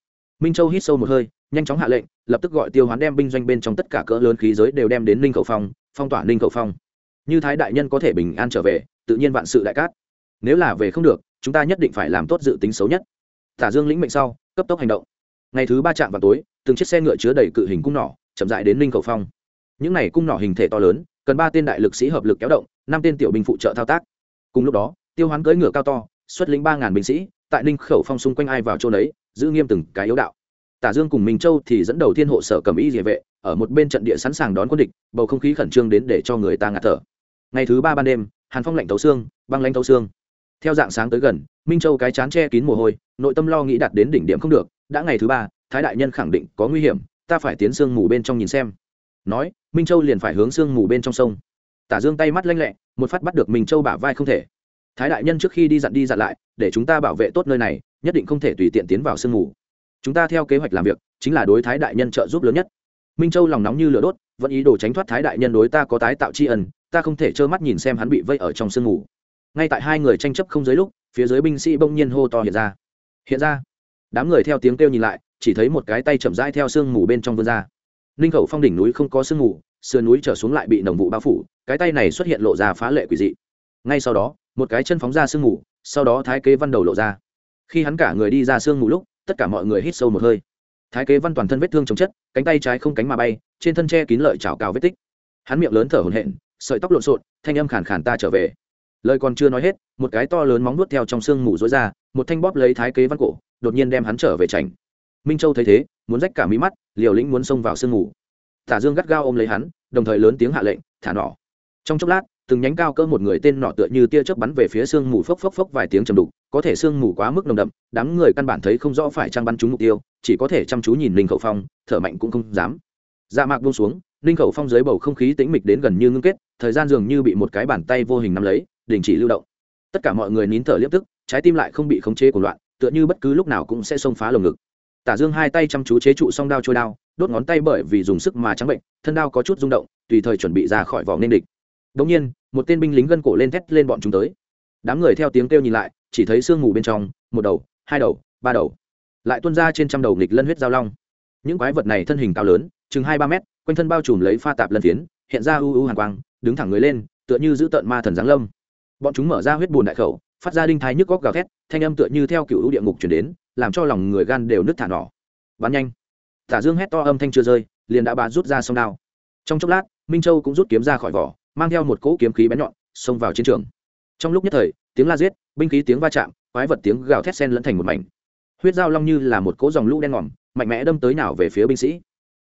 Minh châu hít sâu một hơi, nhanh chóng hạ lệnh, lập tức gọi tiêu hoán đem binh doanh bên trong tất cả cỡ lớn khí giới đều đem đến ninh khẩu phong phong tỏa ninh khẩu phong như thái đại nhân có thể bình an trở về, tự nhiên vạn sự đại cát. Nếu là về không được, chúng ta nhất định phải làm tốt dự tính xấu nhất. Tả dương lĩnh mệnh sau, cấp tốc hành động. Ngày thứ ba chạm vào tối, từng chiếc xe ngựa chứa đầy cự hình cung nỏ, chậm dại đến ninh khẩu phong. Những này cung nỏ hình thể to lớn, cần ba tên đại lực sĩ hợp lực kéo động, năm tên tiểu binh phụ trợ thao tác. Cùng lúc đó, tiêu hoán cưỡi ngựa cao to, xuất lĩnh ba ngàn binh sĩ, tại ninh khẩu phong xung quanh ai vào chỗ đấy giữ nghiêm từng cái yếu đạo. Tả dương cùng minh châu thì dẫn đầu thiên hộ sở cầm y địa vệ, ở một bên trận địa sẵn sàng đón quân địch, bầu không khí khẩn trương đến để cho người ta ngạt thở ngày thứ ba ban đêm, hàn phong lạnh tấu xương, băng lãnh tấu xương. Theo dạng sáng tới gần, minh châu cái chán che kín mồ hôi, nội tâm lo nghĩ đạt đến đỉnh điểm không được, đã ngày thứ ba, thái đại nhân khẳng định có nguy hiểm, ta phải tiến sương mù bên trong nhìn xem. Nói, minh châu liền phải hướng sương mù bên trong sông. Tả dương tay mắt lanh lẹ, một phát bắt được minh châu bả vai không thể. Thái đại nhân trước khi đi dặn đi dặn lại, để chúng ta bảo vệ tốt nơi này, nhất định không thể tùy tiện tiến vào sương mù. Chúng ta theo kế hoạch làm việc, chính là đối thái đại nhân trợ giúp lớn nhất. Minh châu lòng nóng như lửa đốt vẫn ý đồ tránh thoát thái đại nhân đối ta có tái tạo tri ân, ta không thể trơ mắt nhìn xem hắn bị vây ở trong sương ngủ ngay tại hai người tranh chấp không dưới lúc, phía dưới binh sĩ bỗng nhiên hô to hiện ra. Hiện ra. Đám người theo tiếng kêu nhìn lại, chỉ thấy một cái tay chậm rãi theo sương mù bên trong vươn ra. Ninh khẩu phong đỉnh núi không có sương mù, sườn núi trở xuống lại bị nồng vụ bao phủ, cái tay này xuất hiện lộ ra phá lệ quỷ dị. Ngay sau đó, một cái chân phóng ra sương mù, sau đó thái kế văn đầu lộ ra. Khi hắn cả người đi ra sương mù lúc, tất cả mọi người hít sâu một hơi thái kế văn toàn thân vết thương chống chất, cánh tay trái không cánh mà bay, trên thân tre kín lợi chảo cào vết tích. Hắn miệng lớn thở hổn hển, sợi tóc lộn xộn, thanh âm khàn khàn ta trở về. Lời còn chưa nói hết, một cái to lớn móng nuốt theo trong xương mù rối ra, một thanh bóp lấy thái kế văn cổ, đột nhiên đem hắn trở về tránh minh châu thấy thế, muốn rách cả mí mắt, liều lĩnh muốn xông vào sương mù. Tả dương gắt gao ôm lấy hắn, đồng thời lớn tiếng hạ lệnh, thả nỏ. Trong chốc lát từng nhánh cao cỡ một người tên nọ tựa như tia chớp bắn về phía sương mù phốc phốc phốc vài tiếng trầm đục, có thể sương mù quá mức nồng đậm, đám người căn bản thấy không rõ phải trang bắn trúng mục tiêu, chỉ có thể chăm chú nhìn linh khẩu phong, thở mạnh cũng không dám. Dạ mạc buông xuống linh khẩu phong dưới bầu không khí tĩnh mịch đến gần như ngưng kết, thời gian dường như bị một cái bàn tay vô hình nắm lấy, đình chỉ lưu động. Tất cả mọi người nín thở liếp tức, trái tim lại không bị khống chế của loạn, tựa như bất cứ lúc nào cũng sẽ xông phá lồng ngực. Tả dương hai tay chăm chú chế trụ song đao trôi đao, đốt ngón tay bởi vì dùng sức mà trắng bệnh, thân đao có chút rung động, tùy thời chuẩn bị ra khỏi vỏ nên địch đống nhiên, một tên binh lính gân cổ lên thét lên bọn chúng tới. Đám người theo tiếng kêu nhìn lại, chỉ thấy sương mù bên trong, một đầu, hai đầu, ba đầu, lại tuôn ra trên trăm đầu nghịch lân huyết giao long. Những quái vật này thân hình cao lớn, chừng hai ba mét, quanh thân bao trùm lấy pha tạp lân phiến, hiện ra u u hàn quang, đứng thẳng người lên, tựa như giữ tợn ma thần giáng lâm. Bọn chúng mở ra huyết bùn đại khẩu, phát ra đinh thái nhức góc gào thét, thanh âm tựa như theo cựu địa ngục truyền đến, làm cho lòng người gan đều nứt thả nỏ. Bắn nhanh. Tả dương hét to âm thanh chưa rơi, liền đã bà rút ra song đao. Trong chốc lát, minh châu cũng rút kiếm ra khỏi vỏ mang theo một cỗ kiếm khí bén nhọn, xông vào chiến trường. Trong lúc nhất thời, tiếng la giết, binh khí tiếng va chạm, quái vật tiếng gào thét sen lẫn thành một mảnh. Huyết dao long như là một cỗ dòng lũ đen ngòm, mạnh mẽ đâm tới nào về phía binh sĩ.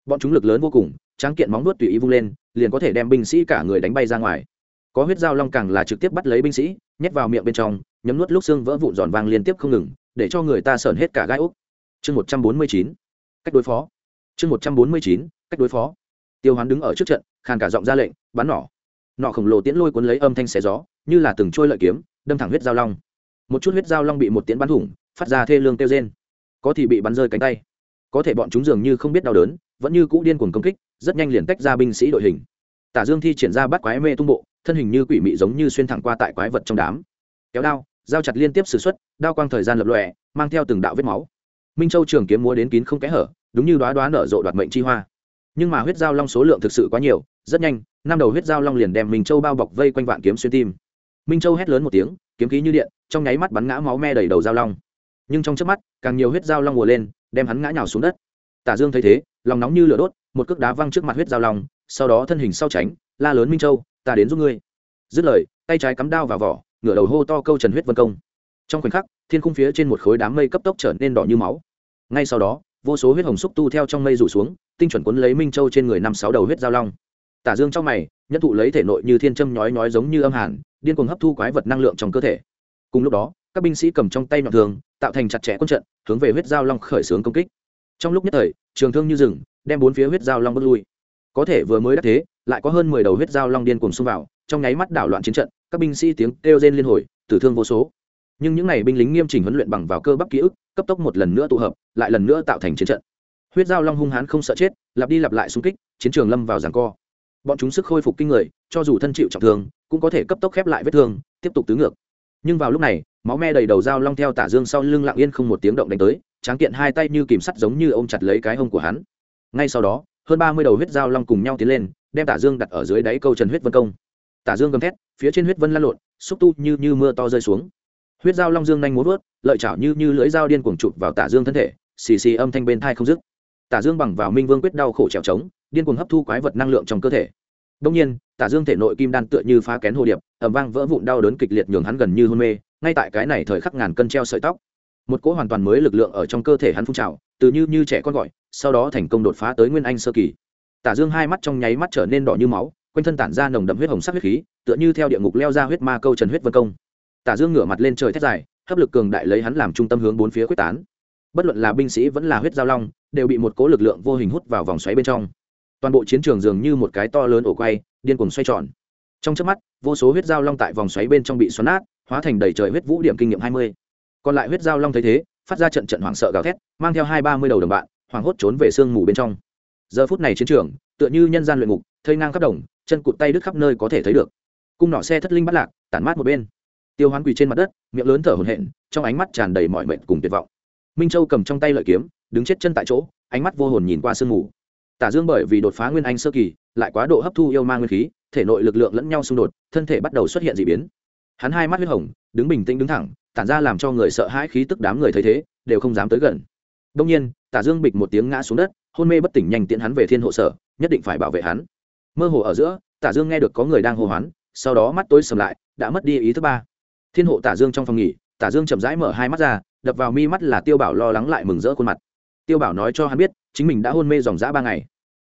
Bọn chúng lực lớn vô cùng, tráng kiện móng nuốt tùy ý vung lên, liền có thể đem binh sĩ cả người đánh bay ra ngoài. Có huyết dao long càng là trực tiếp bắt lấy binh sĩ, nhét vào miệng bên trong, nhấm nuốt lúc xương vỡ vụn giòn vang liên tiếp không ngừng, để cho người ta sởn hết cả gai úc. Chương một trăm bốn mươi chín, cách đối phó. Chương một trăm bốn mươi chín, cách đối phó. Tiêu hoán đứng ở trước trận, khàn cả giọng ra lệnh, bắn nỏ nọ khổng lồ tiễn lôi cuốn lấy âm thanh xé gió, như là từng trôi lợi kiếm, đâm thẳng huyết dao long. Một chút huyết dao long bị một tiễn bắn thủng, phát ra thê lương kêu rên. Có thì bị bắn rơi cánh tay. Có thể bọn chúng dường như không biết đau đớn, vẫn như cũ điên cuồng công kích, rất nhanh liền tách ra binh sĩ đội hình. Tả dương thi triển ra bắt quái mê tung bộ, thân hình như quỷ mị giống như xuyên thẳng qua tại quái vật trong đám. Kéo đao dao chặt liên tiếp sử xuất, đao quang thời gian lập lòe, mang theo từng đạo vết máu. Minh châu trường kiếm múa đến kín không kẽ hở, đúng như đoá đoá nở rộ đoạt mệnh chi hoa. Nhưng mà huyết dao long số lượng thực sự quá nhiều, rất nhanh năm đầu huyết dao long liền đem minh châu bao bọc vây quanh vạn kiếm xuyên tim minh châu hét lớn một tiếng kiếm khí như điện trong nháy mắt bắn ngã máu me đầy đầu dao long nhưng trong trước mắt càng nhiều huyết dao long mùa lên đem hắn ngã nhào xuống đất tả dương thấy thế lòng nóng như lửa đốt một cước đá văng trước mặt huyết dao long sau đó thân hình sau tránh la lớn minh châu ta đến giúp ngươi dứt lời tay trái cắm đao vào vỏ ngửa đầu hô to câu trần huyết vân công trong khoảnh khắc thiên khung phía trên một khối đám mây cấp tốc trở nên đỏ như máu ngay sau đó vô số huyết hồng xúc tu theo trong mây rủ xuống tinh chuẩn quấn lấy minh châu trên người năm sáu đầu huyết giao long tả dương trong mày nhất thụ lấy thể nội như thiên châm nhói nhói giống như âm hàn, điên cuồng hấp thu quái vật năng lượng trong cơ thể. Cùng lúc đó, các binh sĩ cầm trong tay nhọn thường tạo thành chặt chẽ quân trận, hướng về huyết giao long khởi xướng công kích. Trong lúc nhất thời, trường thương như rừng, đem bốn phía huyết giao long bước lui. Có thể vừa mới đắc thế, lại có hơn mười đầu huyết giao long điên cuồng xung vào, trong nháy mắt đảo loạn chiến trận, các binh sĩ tiếng kêu rên liên hồi, tử thương vô số. Nhưng những này binh lính nghiêm chỉnh huấn luyện bằng vào cơ bắp ký ức, cấp tốc một lần nữa tụ hợp, lại lần nữa tạo thành chiến trận. Huyết giao long hung hãn không sợ chết, lặp đi lặp lại xung kích, chiến trường lâm vào giằng co bọn chúng sức khôi phục kinh người, cho dù thân chịu trọng thương, cũng có thể cấp tốc khép lại vết thương, tiếp tục tứ ngược. Nhưng vào lúc này, máu me đầy đầu dao long theo tả dương sau lưng lặng yên không một tiếng động đánh tới, tráng kiện hai tay như kìm sắt giống như ôm chặt lấy cái hông của hắn. Ngay sau đó, hơn ba mươi đầu huyết dao long cùng nhau tiến lên, đem tả dương đặt ở dưới đáy câu trần huyết vân công. Tả dương gầm thét, phía trên huyết vân lăn lộn, xúc tu như như mưa to rơi xuống. Huyết dao long dương nhanh muốn vớt lợi chảo như như lưỡi dao điên cuồng chụp vào tả dương thân thể, xì xì âm thanh bên thai không dứt. Tả dương bằng vào minh vương quyết đau khổ trèo trống điên cuồng hấp thu quái vật năng lượng trong cơ thể. Đông nhiên, tả dương thể nội kim đan tựa như phá kén hồ điệp ẩm vang vỡ vụn đau đớn kịch liệt nhường hắn gần như hôn mê, ngay tại cái này thời khắc ngàn cân treo sợi tóc. Một cỗ hoàn toàn mới lực lượng ở trong cơ thể hắn phun trào, từ như như trẻ con gọi, sau đó thành công đột phá tới nguyên anh sơ kỳ. Tả dương hai mắt trong nháy mắt trở nên đỏ như máu, quanh thân tản ra nồng đậm huyết hồng sắc huyết khí, tựa như theo địa ngục leo ra huyết ma câu trần huyết vân công. Tả dương ngửa mặt lên trời thét dài, hấp lực cường đại lấy hắn làm trung tâm hướng bốn phía quyết tán. Bất luận là binh sĩ vẫn là huyết giao long, đều bị một cố lực lượng vô hình hút vào vòng xoáy bên trong toàn bộ chiến trường dường như một cái to lớn ổ quay, điên cuồng xoay tròn. Trong trước mắt, vô số huyết giao long tại vòng xoáy bên trong bị xoắn nát, hóa thành đầy trời huyết vũ điểm kinh nghiệm hai mươi. Còn lại huyết giao long thấy thế, phát ra trận trận hoảng sợ gào thét, mang theo hai ba mươi đầu đồng bạn, hoảng hốt trốn về sương mù bên trong. Giờ phút này chiến trường, tựa như nhân gian luyện ngục, thây ngang khắp đồng, chân cụt tay đứt khắp nơi có thể thấy được. Cung nỏ xe thất linh bắt lạc, tản mát một bên. Tiêu hoán quỳ trên mặt đất, miệng lớn thở hổn hển, trong ánh mắt tràn đầy mọi mệnh cùng tuyệt vọng. Minh châu cầm trong tay lợi kiếm, đứng chết chân tại chỗ, ánh mắt vô hồn nhìn qua sương mù tả dương bởi vì đột phá nguyên anh sơ kỳ, lại quá độ hấp thu yêu ma nguyên khí, thể nội lực lượng lẫn nhau xung đột, thân thể bắt đầu xuất hiện d ị biến. Hắn hai mắt huyết hồng, đứng bình tĩnh đứng thẳng, tản ra làm cho người sợ hãi khí tức đám người thấy thế, đều không dám tới gần. Đông nhiên, tả dương bịch một tiếng ngã xuống đất, hôn mê bất tỉnh nhanh tiễn hắn về thiên hộ sở, nhất định phải bảo vệ hắn. Mơ hồ ở giữa, tả dương nghe được có người đang hô hoán, sau đó mắt tối sầm lại, đã mất đi ý thứ ba. Thiên hộ tả dương trong phòng nghỉ, tả dương chậm rãi mở hai mắt ra, đập vào mi mắt là tiêu bảo lo lắng lại mừng rỡ khuôn mặt tiêu bảo nói cho hắn biết, chính mình đã hôn mê dòng dã ba ngày.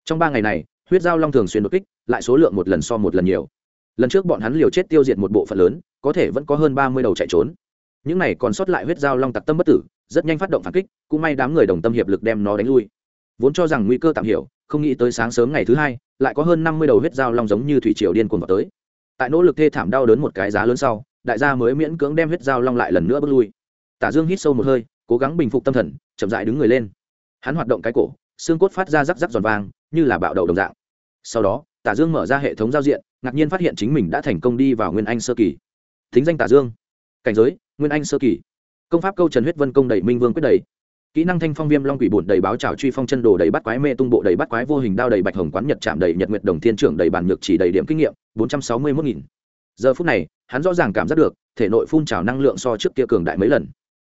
Trong ba ngày này, huyết giao long thường xuyên đột kích, lại số lượng một lần so một lần nhiều. Lần trước bọn hắn liều chết tiêu diệt một bộ phận lớn, có thể vẫn có hơn ba mươi đầu chạy trốn. Những này còn sót lại huyết giao long tặc tâm bất tử, rất nhanh phát động phản kích, cũng may đám người đồng tâm hiệp lực đem nó đánh lui. Vốn cho rằng nguy cơ tạm hiểu, không nghĩ tới sáng sớm ngày thứ hai, lại có hơn năm mươi đầu huyết giao long giống như thủy triều điên cuồng vào tới. Tại nỗ lực thê thảm đau đớn một cái giá lớn sau, đại gia mới miễn cưỡng đem huyết giao long lại lần nữa bước lui. Tả dương hít sâu một hơi, cố gắng bình phục tâm thần, chậm dại đứng người lên hắn hoạt động cái cổ, xương cốt phát ra rắc rắc giòn vang như là bạo đầu đồng dạng. Sau đó, tả dương mở ra hệ thống giao diện, ngạc nhiên phát hiện chính mình đã thành công đi vào nguyên anh sơ kỳ. Thính danh tả dương. Cảnh giới, nguyên anh sơ kỳ. Công pháp câu trần huyết vân công đẩy minh vương quyết đẩy kỹ năng thanh phong viêm long quỷ bổn đầy báo trào truy phong chân đồ đầy bắt quái mê tung bộ đầy bắt quái vô hình đao đầy bạch hồng quán nhật chạm đầy nhật nguyệt đồng thiên trưởng đầy bản nhược chỉ đầy điểm kinh nghiệm, bốn trăm sáu mươi mốt nghìn. Giờ phút này, hắn rõ ràng cảm giác được, thể nội phun trào năng lượng so trước kia cường đại mấy lần.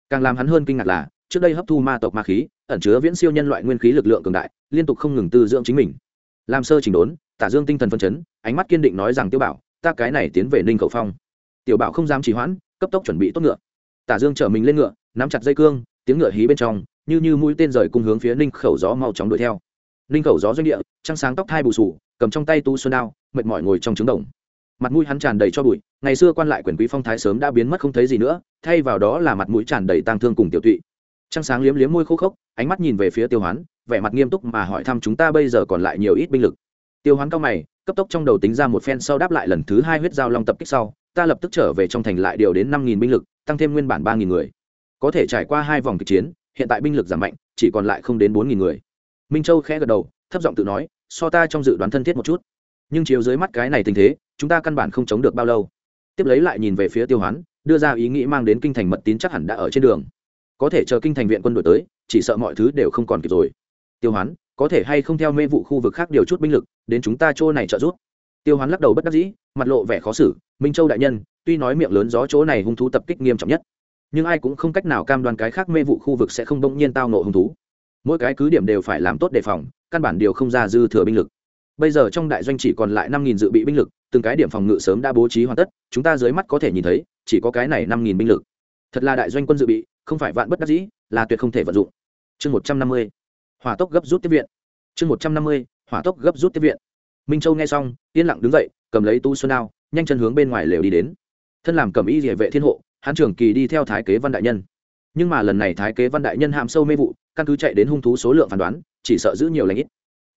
Càng làm hắn hơn kinh ngạc là trước đây hấp thu ma tộc ma khí, ẩn chứa viễn siêu nhân loại nguyên khí lực lượng cường đại, liên tục không ngừng tư dưỡng chính mình. Làm sơ chỉnh đốn, tả dương tinh thần phân chấn, ánh mắt kiên định nói rằng tiêu bảo, ta cái này tiến về ninh khẩu phong. Tiểu bảo không dám trì hoãn, cấp tốc chuẩn bị tốt ngựa. Tả dương chở mình lên ngựa, nắm chặt dây cương, tiếng ngựa hí bên trong, như như mũi tên rời cung hướng phía ninh khẩu gió mau chóng đuổi theo. Ninh khẩu gió doanh địa, trăng sáng tóc thai bù sù, cầm trong tay tu xuân đao, mệt mỏi ngồi trong trứng đồng. Mặt mũi hắn tràn đầy cho bụi, ngày xưa quan lại quyền quý phong thái sớm đã biến mất không thấy gì nữa, thay vào đó là mặt mũi tràn đầy tang thương cùng tiểu tụy trăng sáng liếm liếm môi khô khốc, ánh mắt nhìn về phía tiêu hoán, vẻ mặt nghiêm túc mà hỏi thăm chúng ta bây giờ còn lại nhiều ít binh lực. Tiêu hoán cao mày, cấp tốc trong đầu tính ra một phen sau đáp lại lần thứ hai huyết giao long tập kích sau, ta lập tức trở về trong thành lại điều đến năm nghìn binh lực, tăng thêm nguyên bản ba nghìn người. Có thể trải qua hai vòng kịch chiến, hiện tại binh lực giảm mạnh, chỉ còn lại không đến bốn nghìn người. Minh châu khẽ gật đầu, thấp giọng tự nói, so ta trong dự đoán thân thiết một chút. Nhưng chiếu dưới mắt cái này tình thế, chúng ta căn bản không chống được bao lâu. Tiếp lấy lại nhìn về phía tiêu hoán, đưa ra ý nghĩ mang đến kinh thành mật tín chắc hẳn đã ở trên đường có thể chờ kinh thành viện quân đội tới, chỉ sợ mọi thứ đều không còn kịp rồi. Tiêu hoán, có thể hay không theo mê vụ khu vực khác điều chút binh lực, đến chúng ta chỗ này trợ giúp? Tiêu hoán lắc đầu bất đắc dĩ, mặt lộ vẻ khó xử, minh châu đại nhân, tuy nói miệng lớn gió chỗ này hung thú tập kích nghiêm trọng nhất, nhưng ai cũng không cách nào cam đoan cái khác mê vụ khu vực sẽ không bỗng nhiên tao nộ hung thú. Mỗi cái cứ điểm đều phải làm tốt đề phòng, căn bản điều không ra dư thừa binh lực. Bây giờ trong đại doanh chỉ còn lại năm nghìn dự bị binh lực, từng cái điểm phòng ngự sớm đã bố trí hoàn tất, chúng ta dưới mắt có thể nhìn thấy, chỉ có cái này năm nghìn binh lực. Thật là đại doanh quân dự bị không phải vạn bất đắc dĩ, là tuyệt không thể vận dụng. Chương một trăm năm mươi, hỏa tốc gấp rút tiếp viện. Chương một trăm năm mươi, hỏa tốc gấp rút tiếp viện. Minh châu nghe xong, yên lặng đứng dậy, cầm lấy tu xuân đao, nhanh chân hướng bên ngoài lều đi đến. Thân làm cầm y địa vệ thiên hộ hán trưởng kỳ đi theo thái kế văn đại nhân. Nhưng mà lần này thái kế văn đại nhân hàm sâu mê vụ, căn cứ chạy đến hung thú số lượng phán đoán, chỉ sợ giữ nhiều lãnh ít.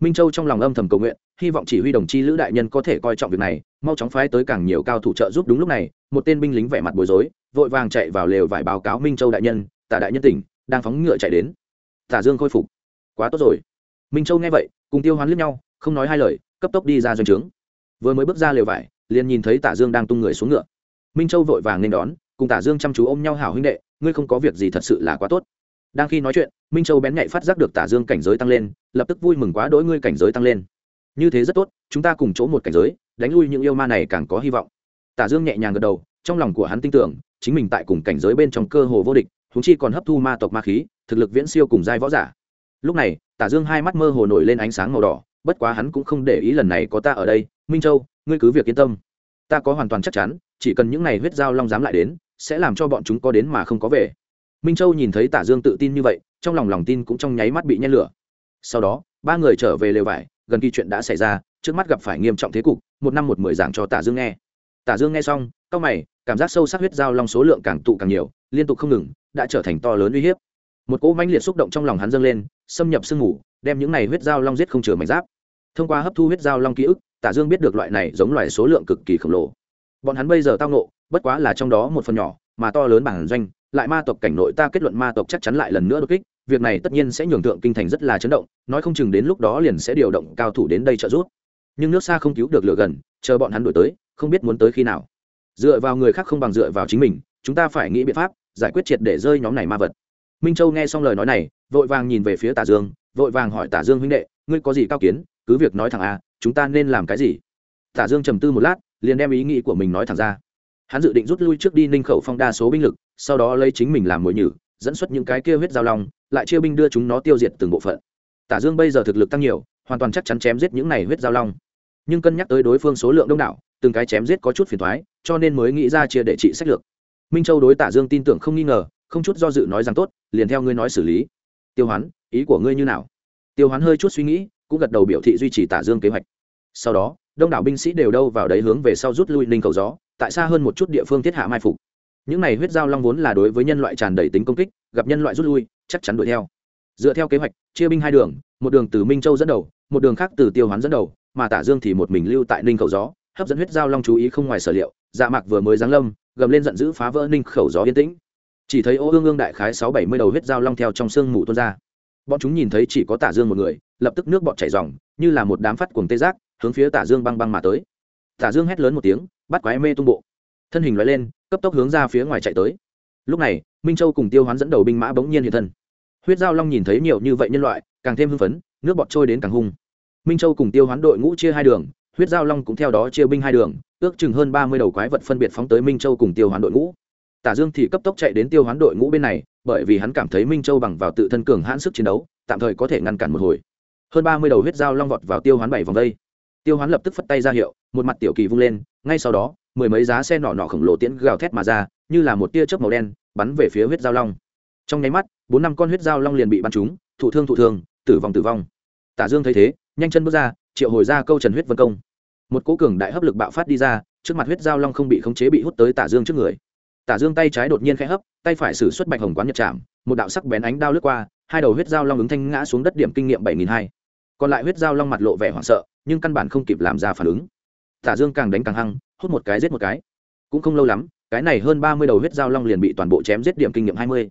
Minh châu trong lòng âm thầm cầu nguyện, hy vọng chỉ huy đồng chi lữ đại nhân có thể coi trọng việc này mau chóng phái tới càng nhiều cao thủ trợ giúp đúng lúc này, một tên binh lính vẻ mặt bối rối, vội vàng chạy vào lều vải báo cáo minh châu đại nhân, tả đại nhân tỉnh, đang phóng ngựa chạy đến. Tả dương khôi phục. Quá tốt rồi. Minh châu nghe vậy, cùng tiêu hoán liếc nhau, không nói hai lời, cấp tốc đi ra doanh trướng. Vừa mới bước ra lều vải, liền nhìn thấy tả dương đang tung người xuống ngựa. Minh châu vội vàng nên đón, cùng tả dương chăm chú ôm nhau hảo huynh đệ, ngươi không có việc gì thật sự là quá tốt. Đang khi nói chuyện, minh châu bén nhạy phát giác được tả dương cảnh giới tăng lên, lập tức vui mừng quá đỗi ngươi cảnh giới tăng lên. Như thế rất tốt, chúng ta cùng chỗ một cảnh giới đánh lui những yêu ma này càng có hy vọng. Tả dương nhẹ nhàng gật đầu, trong lòng của hắn tin tưởng, chính mình tại cùng cảnh giới bên trong cơ hồ vô địch húng chi còn hấp thu ma tộc ma khí, thực lực viễn siêu cùng giai võ giả. Lúc này, tả dương hai mắt mơ hồ nổi lên ánh sáng màu đỏ, bất quá hắn cũng không để ý lần này có ta ở đây. Minh châu, ngươi cứ việc yên tâm. Ta có hoàn toàn chắc chắn, chỉ cần những ngày huyết giao long dám lại đến, sẽ làm cho bọn chúng có đến mà không có về. Minh châu nhìn thấy tả dương tự tin như vậy, trong lòng lòng tin cũng trong nháy mắt bị nhen lửa. Sau đó, ba người trở về lều vải gần khi chuyện đã xảy ra trước mắt gặp phải nghiêm trọng thế cục một năm một mười giảng cho tả dương nghe. Tả dương nghe xong cau mày cảm giác sâu sắc huyết giao long số lượng càng tụ càng nhiều liên tục không ngừng đã trở thành to lớn uy hiếp. Một cỗ mãnh liệt xúc động trong lòng hắn dâng lên xâm nhập sương ngủ, đem những này huyết dao long giết không chừa mảnh giáp. Thông qua hấp thu huyết dao long ký ức tả dương biết được loại này giống loài số lượng cực kỳ khổng lồ. Bọn hắn bây giờ tao nộ bất quá là trong đó một phần nhỏ mà to lớn bản doanh lại ma tộc cảnh nội ta kết luận ma tộc chắc chắn lại lần nữa đột kích, việc này tất nhiên sẽ nhường thượng kinh thành rất là chấn động, nói không chừng đến lúc đó liền sẽ điều động cao thủ đến đây trợ giúp. Nhưng nước xa không cứu được lửa gần, chờ bọn hắn đổi tới, không biết muốn tới khi nào. Dựa vào người khác không bằng dựa vào chính mình, chúng ta phải nghĩ biện pháp giải quyết triệt để rơi nhóm này ma vật. Minh châu nghe xong lời nói này, vội vàng nhìn về phía tả dương, vội vàng hỏi tả dương huynh đệ, ngươi có gì cao kiến, cứ việc nói thẳng a chúng ta nên làm cái gì? Tả dương trầm tư một lát, liền đem ý nghĩ của mình nói thẳng ra hắn dự định rút lui trước đi ninh khẩu phong đa số binh lực, sau đó lấy chính mình làm mồi nhử, dẫn xuất những cái kia huyết giao long, lại chia binh đưa chúng nó tiêu diệt từng bộ phận. Tả dương bây giờ thực lực tăng nhiều, hoàn toàn chắc chắn chém giết những này huyết giao long. Nhưng cân nhắc tới đối phương số lượng đông đảo, từng cái chém giết có chút phiền thoái cho nên mới nghĩ ra chia để trị sách lược. Minh châu đối tả dương tin tưởng không nghi ngờ, không chút do dự nói rằng tốt, liền theo ngươi nói xử lý. Tiêu hoán, ý của ngươi như nào? Tiêu hoán hơi chút suy nghĩ, cũng gật đầu biểu thị duy trì tả dương kế hoạch. Sau đó đông đảo binh sĩ đều đâu vào đấy hướng về sau rút lui ninh cầu gió, tại xa hơn một chút địa phương thiết hạ mai phục. Những này huyết giao long vốn là đối với nhân loại tràn đầy tính công kích, gặp nhân loại rút lui, chắc chắn đuổi theo. Dựa theo kế hoạch, chia binh hai đường, một đường từ minh châu dẫn đầu, một đường khác từ tiêu hoán dẫn đầu, mà tả dương thì một mình lưu tại ninh khẩu gió, hấp dẫn huyết giao long chú ý không ngoài sở liệu dạ mạc vừa mới giáng lâm, gầm lên giận dữ phá vỡ ninh khẩu gió yên tĩnh. Chỉ thấy ô ương ương đại khái sáu bảy mươi đầu huyết giao long theo trong sương mù tuôn ra. Bọn chúng nhìn thấy chỉ có tả dương một người, lập tức nước bọt chảy ròng, như là một đám phát cuồng tê giác hướng phía tả dương băng băng mà tới. Tả dương hét lớn một tiếng, bắt quái mê tung bộ. Thân hình loại lên, cấp tốc hướng ra phía ngoài chạy tới. Lúc này, minh châu cùng tiêu hoán dẫn đầu binh mã bỗng nhiên hiện thân. Huyết giao long nhìn thấy nhiều như vậy nhân loại, càng thêm hưng phấn, nước bọt trôi đến càng hung. Minh châu cùng tiêu hoán đội ngũ chia hai đường, huyết giao long cũng theo đó chia binh hai đường, ước chừng hơn ba mươi đầu quái vật phân biệt phóng tới minh châu cùng tiêu hoán đội ngũ. Tả dương thì cấp tốc chạy đến tiêu hoán đội ngũ bên này, bởi vì hắn cảm thấy minh châu bằng vào tự thân cường hãn sức chiến đấu, tạm thời có thể ngăn cản một hồi. Hơn ba mươi đầu huyết dao long vọt vào tiêu hoán bảy vòng đây tiêu hoán lập tức phất tay ra hiệu, một mặt tiểu kỳ vung lên, ngay sau đó, mười mấy giá xe nỏ nỏ khổng lồ tiễn gào thét mà ra, như là một tia chớp màu đen, bắn về phía huyết giao long. Trong nháy mắt, bốn năm con huyết giao long liền bị bắn trúng, thụ thương thụ thương, tử vong tử vong. Tả dương thấy thế, nhanh chân bước ra, triệu hồi ra câu trần huyết vân công. Một cố cường đại hấp lực bạo phát đi ra, trước mặt huyết giao long không bị khống chế bị hút tới tả dương trước người. Tả dương tay trái đột nhiên khẽ hấp, tay phải sử xuất bạch hồng quán nhật chạm một đạo sắc bén ánh đao lướt qua, hai đầu huyết giao long ứng thanh ngã xuống đất điểm kinh nghiệm bảy nghìn hai. Còn lại huyết giao long mặt lộ vẻ hoảng sợ nhưng căn bản không kịp làm ra phản ứng. Tả dương càng đánh càng hăng, hút một cái giết một cái. Cũng không lâu lắm, cái này hơn ba mươi đầu huyết dao long liền bị toàn bộ chém giết điểm kinh nghiệm hai mươi.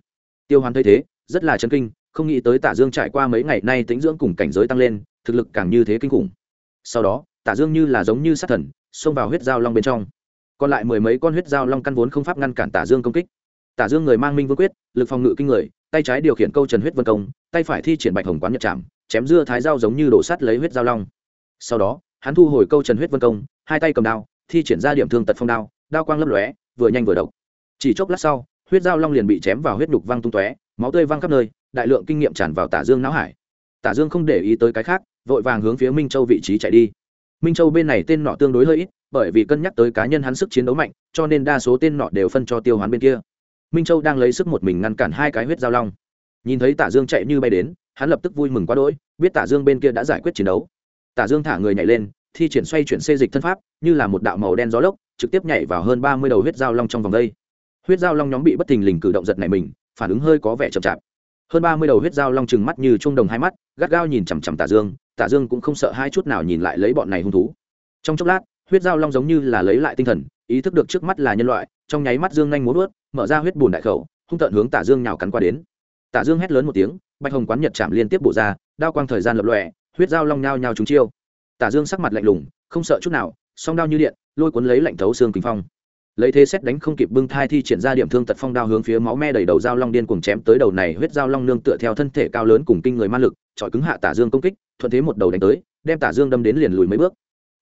Tiêu hoàn thấy thế, rất là chấn kinh, không nghĩ tới tả dương trải qua mấy ngày nay tính dưỡng cùng cảnh giới tăng lên, thực lực càng như thế kinh khủng. Sau đó, tả dương như là giống như sát thần, xông vào huyết dao long bên trong. Còn lại mười mấy con huyết dao long căn vốn không pháp ngăn cản tả dương công kích. Tả dương người mang minh vương quyết, lực phòng ngự kinh người, tay trái điều khiển câu trần huyết vân công, tay phải thi triển bạch hồng quán nhật chạm chém dưa thái dao giống như đổ sắt lấy huyết dao long sau đó, hắn thu hồi câu trần huyết vân công, hai tay cầm đao, thi triển ra điểm thương tật phong đao đao quang lấp lóe, vừa nhanh vừa độc. Chỉ chốc lát sau, huyết dao long liền bị chém vào huyết đục văng tung tóe, máu tươi văng khắp nơi, đại lượng kinh nghiệm tràn vào tả dương não hải. Tả dương không để ý tới cái khác, vội vàng hướng phía minh châu vị trí chạy đi. Minh châu bên này tên nọ tương đối hơi ít, bởi vì cân nhắc tới cá nhân hắn sức chiến đấu mạnh, cho nên đa số tên nọ đều phân cho tiêu hoán bên kia. Minh châu đang lấy sức một mình ngăn cản hai cái huyết giao long. Nhìn thấy tả dương chạy như bay đến, hắn lập tức vui mừng quá đỗi, biết tả dương bên kia đã giải quyết chiến đấu tả dương thả người nhảy lên, thi triển xoay chuyển xê dịch thân pháp, như là một đạo màu đen gió lốc, trực tiếp nhảy vào hơn ba mươi đầu huyết giao long trong vòng đây. Huyết giao long nhóm bị bất thình lình cử động giật này mình, phản ứng hơi có vẻ chậm chạp. Hơn ba mươi đầu huyết giao long chừng mắt như trung đồng hai mắt, gắt gao nhìn chằm chằm tả dương tả dương cũng không sợ hai chút nào nhìn lại lấy bọn này hung thú. Trong chốc lát, huyết giao long giống như là lấy lại tinh thần, ý thức được trước mắt là nhân loại, trong nháy mắt dương nhanh muốn vớt mở ra huyết bùn đại khẩu, hung tận hướng tả dương nhào cắn qua đến. Tả dương hét lớn một tiếng, bạch hồng quán nhật chạm liên tiếp bổ ra, đao quang thời gian lập lòe huyết dao long nhao nhao trúng chiêu. Tả dương sắc mặt lạnh lùng, không sợ chút nào, song đao như điện, lôi cuốn lấy lạnh thấu xương kinh phong. Lấy thế xét đánh không kịp bưng thai thi triển ra điểm thương tật phong đao hướng phía máu me đầy đầu dao long điên cuồng chém tới đầu này, huyết dao long nương tựa theo thân thể cao lớn cùng kinh người ma lực, chọi cứng hạ tả dương công kích, thuận thế một đầu đánh tới, đem tả dương đâm đến liền lùi mấy bước.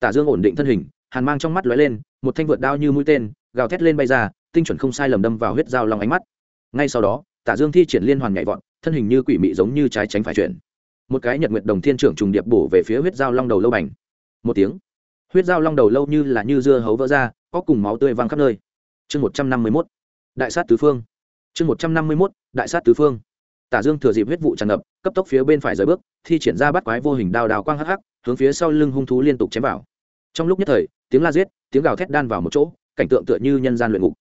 Tả dương ổn định thân hình, hàn mang trong mắt lóe lên, một thanh vượt đao như mũi tên, gào thét lên bay ra, tinh chuẩn không sai lầm đâm vào huyết dao long ánh mắt. Ngay sau đó, tả dương thi triển liên hoàn nhảy vọt, thân hình như quỷ mị giống như trái tránh phải chuyển một cái nhật nguyệt đồng thiên trưởng trùng điệp bổ về phía huyết dao long đầu lâu bành. Một tiếng, huyết dao long đầu lâu như là như dưa hấu vỡ ra, có cùng máu tươi văng khắp nơi. Chương một trăm năm mươi mốt, đại sát tứ phương. Chương một trăm năm mươi mốt, đại sát tứ phương. Tả dương thừa dịp huyết vụ tràn ngập, cấp tốc phía bên phải rời bước, thi triển ra bắt quái vô hình đào đào quang hắc hắc, hướng phía sau lưng hung thú liên tục chém vào. Trong lúc nhất thời, tiếng la giết, tiếng gào thét đan vào một chỗ, cảnh tượng tựa như nhân gian luyện ngục.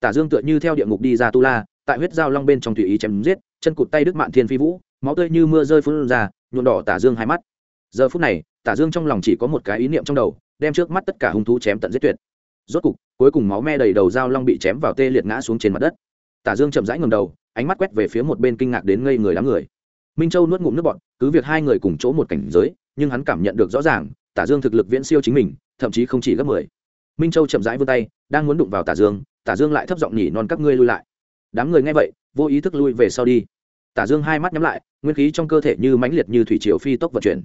Tả dương tựa như theo địa ngục đi ra tu la, tại huyết dao long bên trong tùy ý chém giết, chân cụt tay đức mạn thiên phi vũ máu tươi như mưa rơi phun ra, nhuộm đỏ tả dương hai mắt. Giờ phút này, tả dương trong lòng chỉ có một cái ý niệm trong đầu, đem trước mắt tất cả hung thú chém tận giết tuyệt. Rốt cục, cuối cùng máu me đầy đầu dao long bị chém vào tê liệt ngã xuống trên mặt đất. Tả dương chậm rãi ngầm đầu, ánh mắt quét về phía một bên kinh ngạc đến ngây người đám người. Minh châu nuốt ngụm nước bọt, cứ việc hai người cùng chỗ một cảnh giới, nhưng hắn cảm nhận được rõ ràng, tả dương thực lực viễn siêu chính mình, thậm chí không chỉ gấp mười. Minh châu chậm rãi vươn tay, đang muốn đụng vào tả dương tả dương lại thấp giọng nhỉ non các ngươi lui lại. Đám người nghe vậy, vô ý thức lui về sau đi tả dương hai mắt nhắm lại, nguyên khí trong cơ thể như mãnh liệt như thủy triều phi tốc vận chuyển.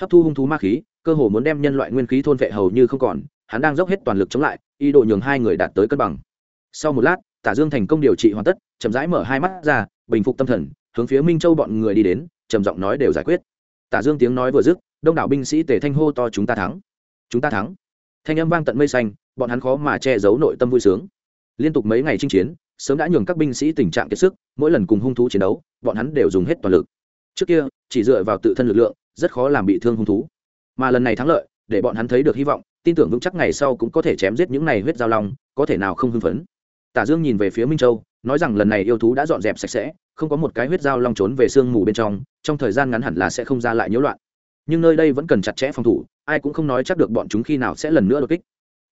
Hấp thu hung thú ma khí, cơ hồ muốn đem nhân loại nguyên khí thôn vệ hầu như không còn, hắn đang dốc hết toàn lực chống lại, ý đồ nhường hai người đạt tới cân bằng. Sau một lát, tả dương thành công điều trị hoàn tất, chậm rãi mở hai mắt ra, bình phục tâm thần, hướng phía minh châu bọn người đi đến, trầm giọng nói đều giải quyết. Tả dương tiếng nói vừa dứt, đông đảo binh sĩ tề thanh hô to, chúng ta thắng! Chúng ta thắng! Thanh âm vang tận mây xanh, bọn hắn khó mà che giấu nội tâm vui sướng. Liên tục mấy ngày chinh chiến sớm đã nhường các binh sĩ tình trạng kiệt sức, mỗi lần cùng hung thú chiến đấu, bọn hắn đều dùng hết toàn lực. Trước kia, chỉ dựa vào tự thân lực lượng, rất khó làm bị thương hung thú. Mà lần này thắng lợi, để bọn hắn thấy được hy vọng, tin tưởng vững chắc ngày sau cũng có thể chém giết những này huyết giao long, có thể nào không hưng phấn. Tả dương nhìn về phía minh châu, nói rằng lần này yêu thú đã dọn dẹp sạch sẽ, không có một cái huyết giao long trốn về sương mù bên trong trong thời gian ngắn hẳn là sẽ không ra lại nhiễu loạn. Nhưng nơi đây vẫn cần chặt chẽ phòng thủ, ai cũng không nói chắc được bọn chúng khi nào sẽ lần nữa đột kích.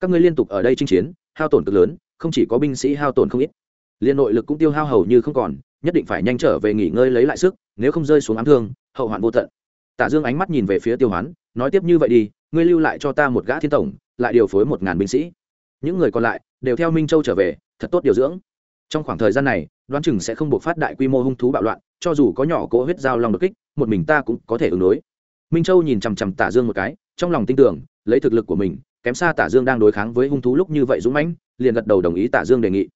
Các ngươi liên tục ở đây chinh chiến, hao tổn cực lớn, không chỉ có binh sĩ hao tổn không ít liên nội lực cũng tiêu hao hầu như không còn, nhất định phải nhanh trở về nghỉ ngơi lấy lại sức, nếu không rơi xuống ám thương, hậu hoạn vô tận. Tả dương ánh mắt nhìn về phía tiêu hoán, nói tiếp như vậy đi, ngươi lưu lại cho ta một gã thiên tổng, lại điều phối một ngàn binh sĩ. Những người còn lại đều theo minh châu trở về, thật tốt điều dưỡng. Trong khoảng thời gian này, đoán chừng sẽ không buộc phát đại quy mô hung thú bạo loạn, cho dù có nhỏ cỗ huyết dao lòng đột kích, một mình ta cũng có thể ứng đối. Minh châu nhìn chằm chằm tả dương một cái, trong lòng tin tưởng, lấy thực lực của mình, kém xa tả dương đang đối kháng với hung thú lúc như vậy dũng mãnh, liền gật đầu đồng ý tả dương đề nghị.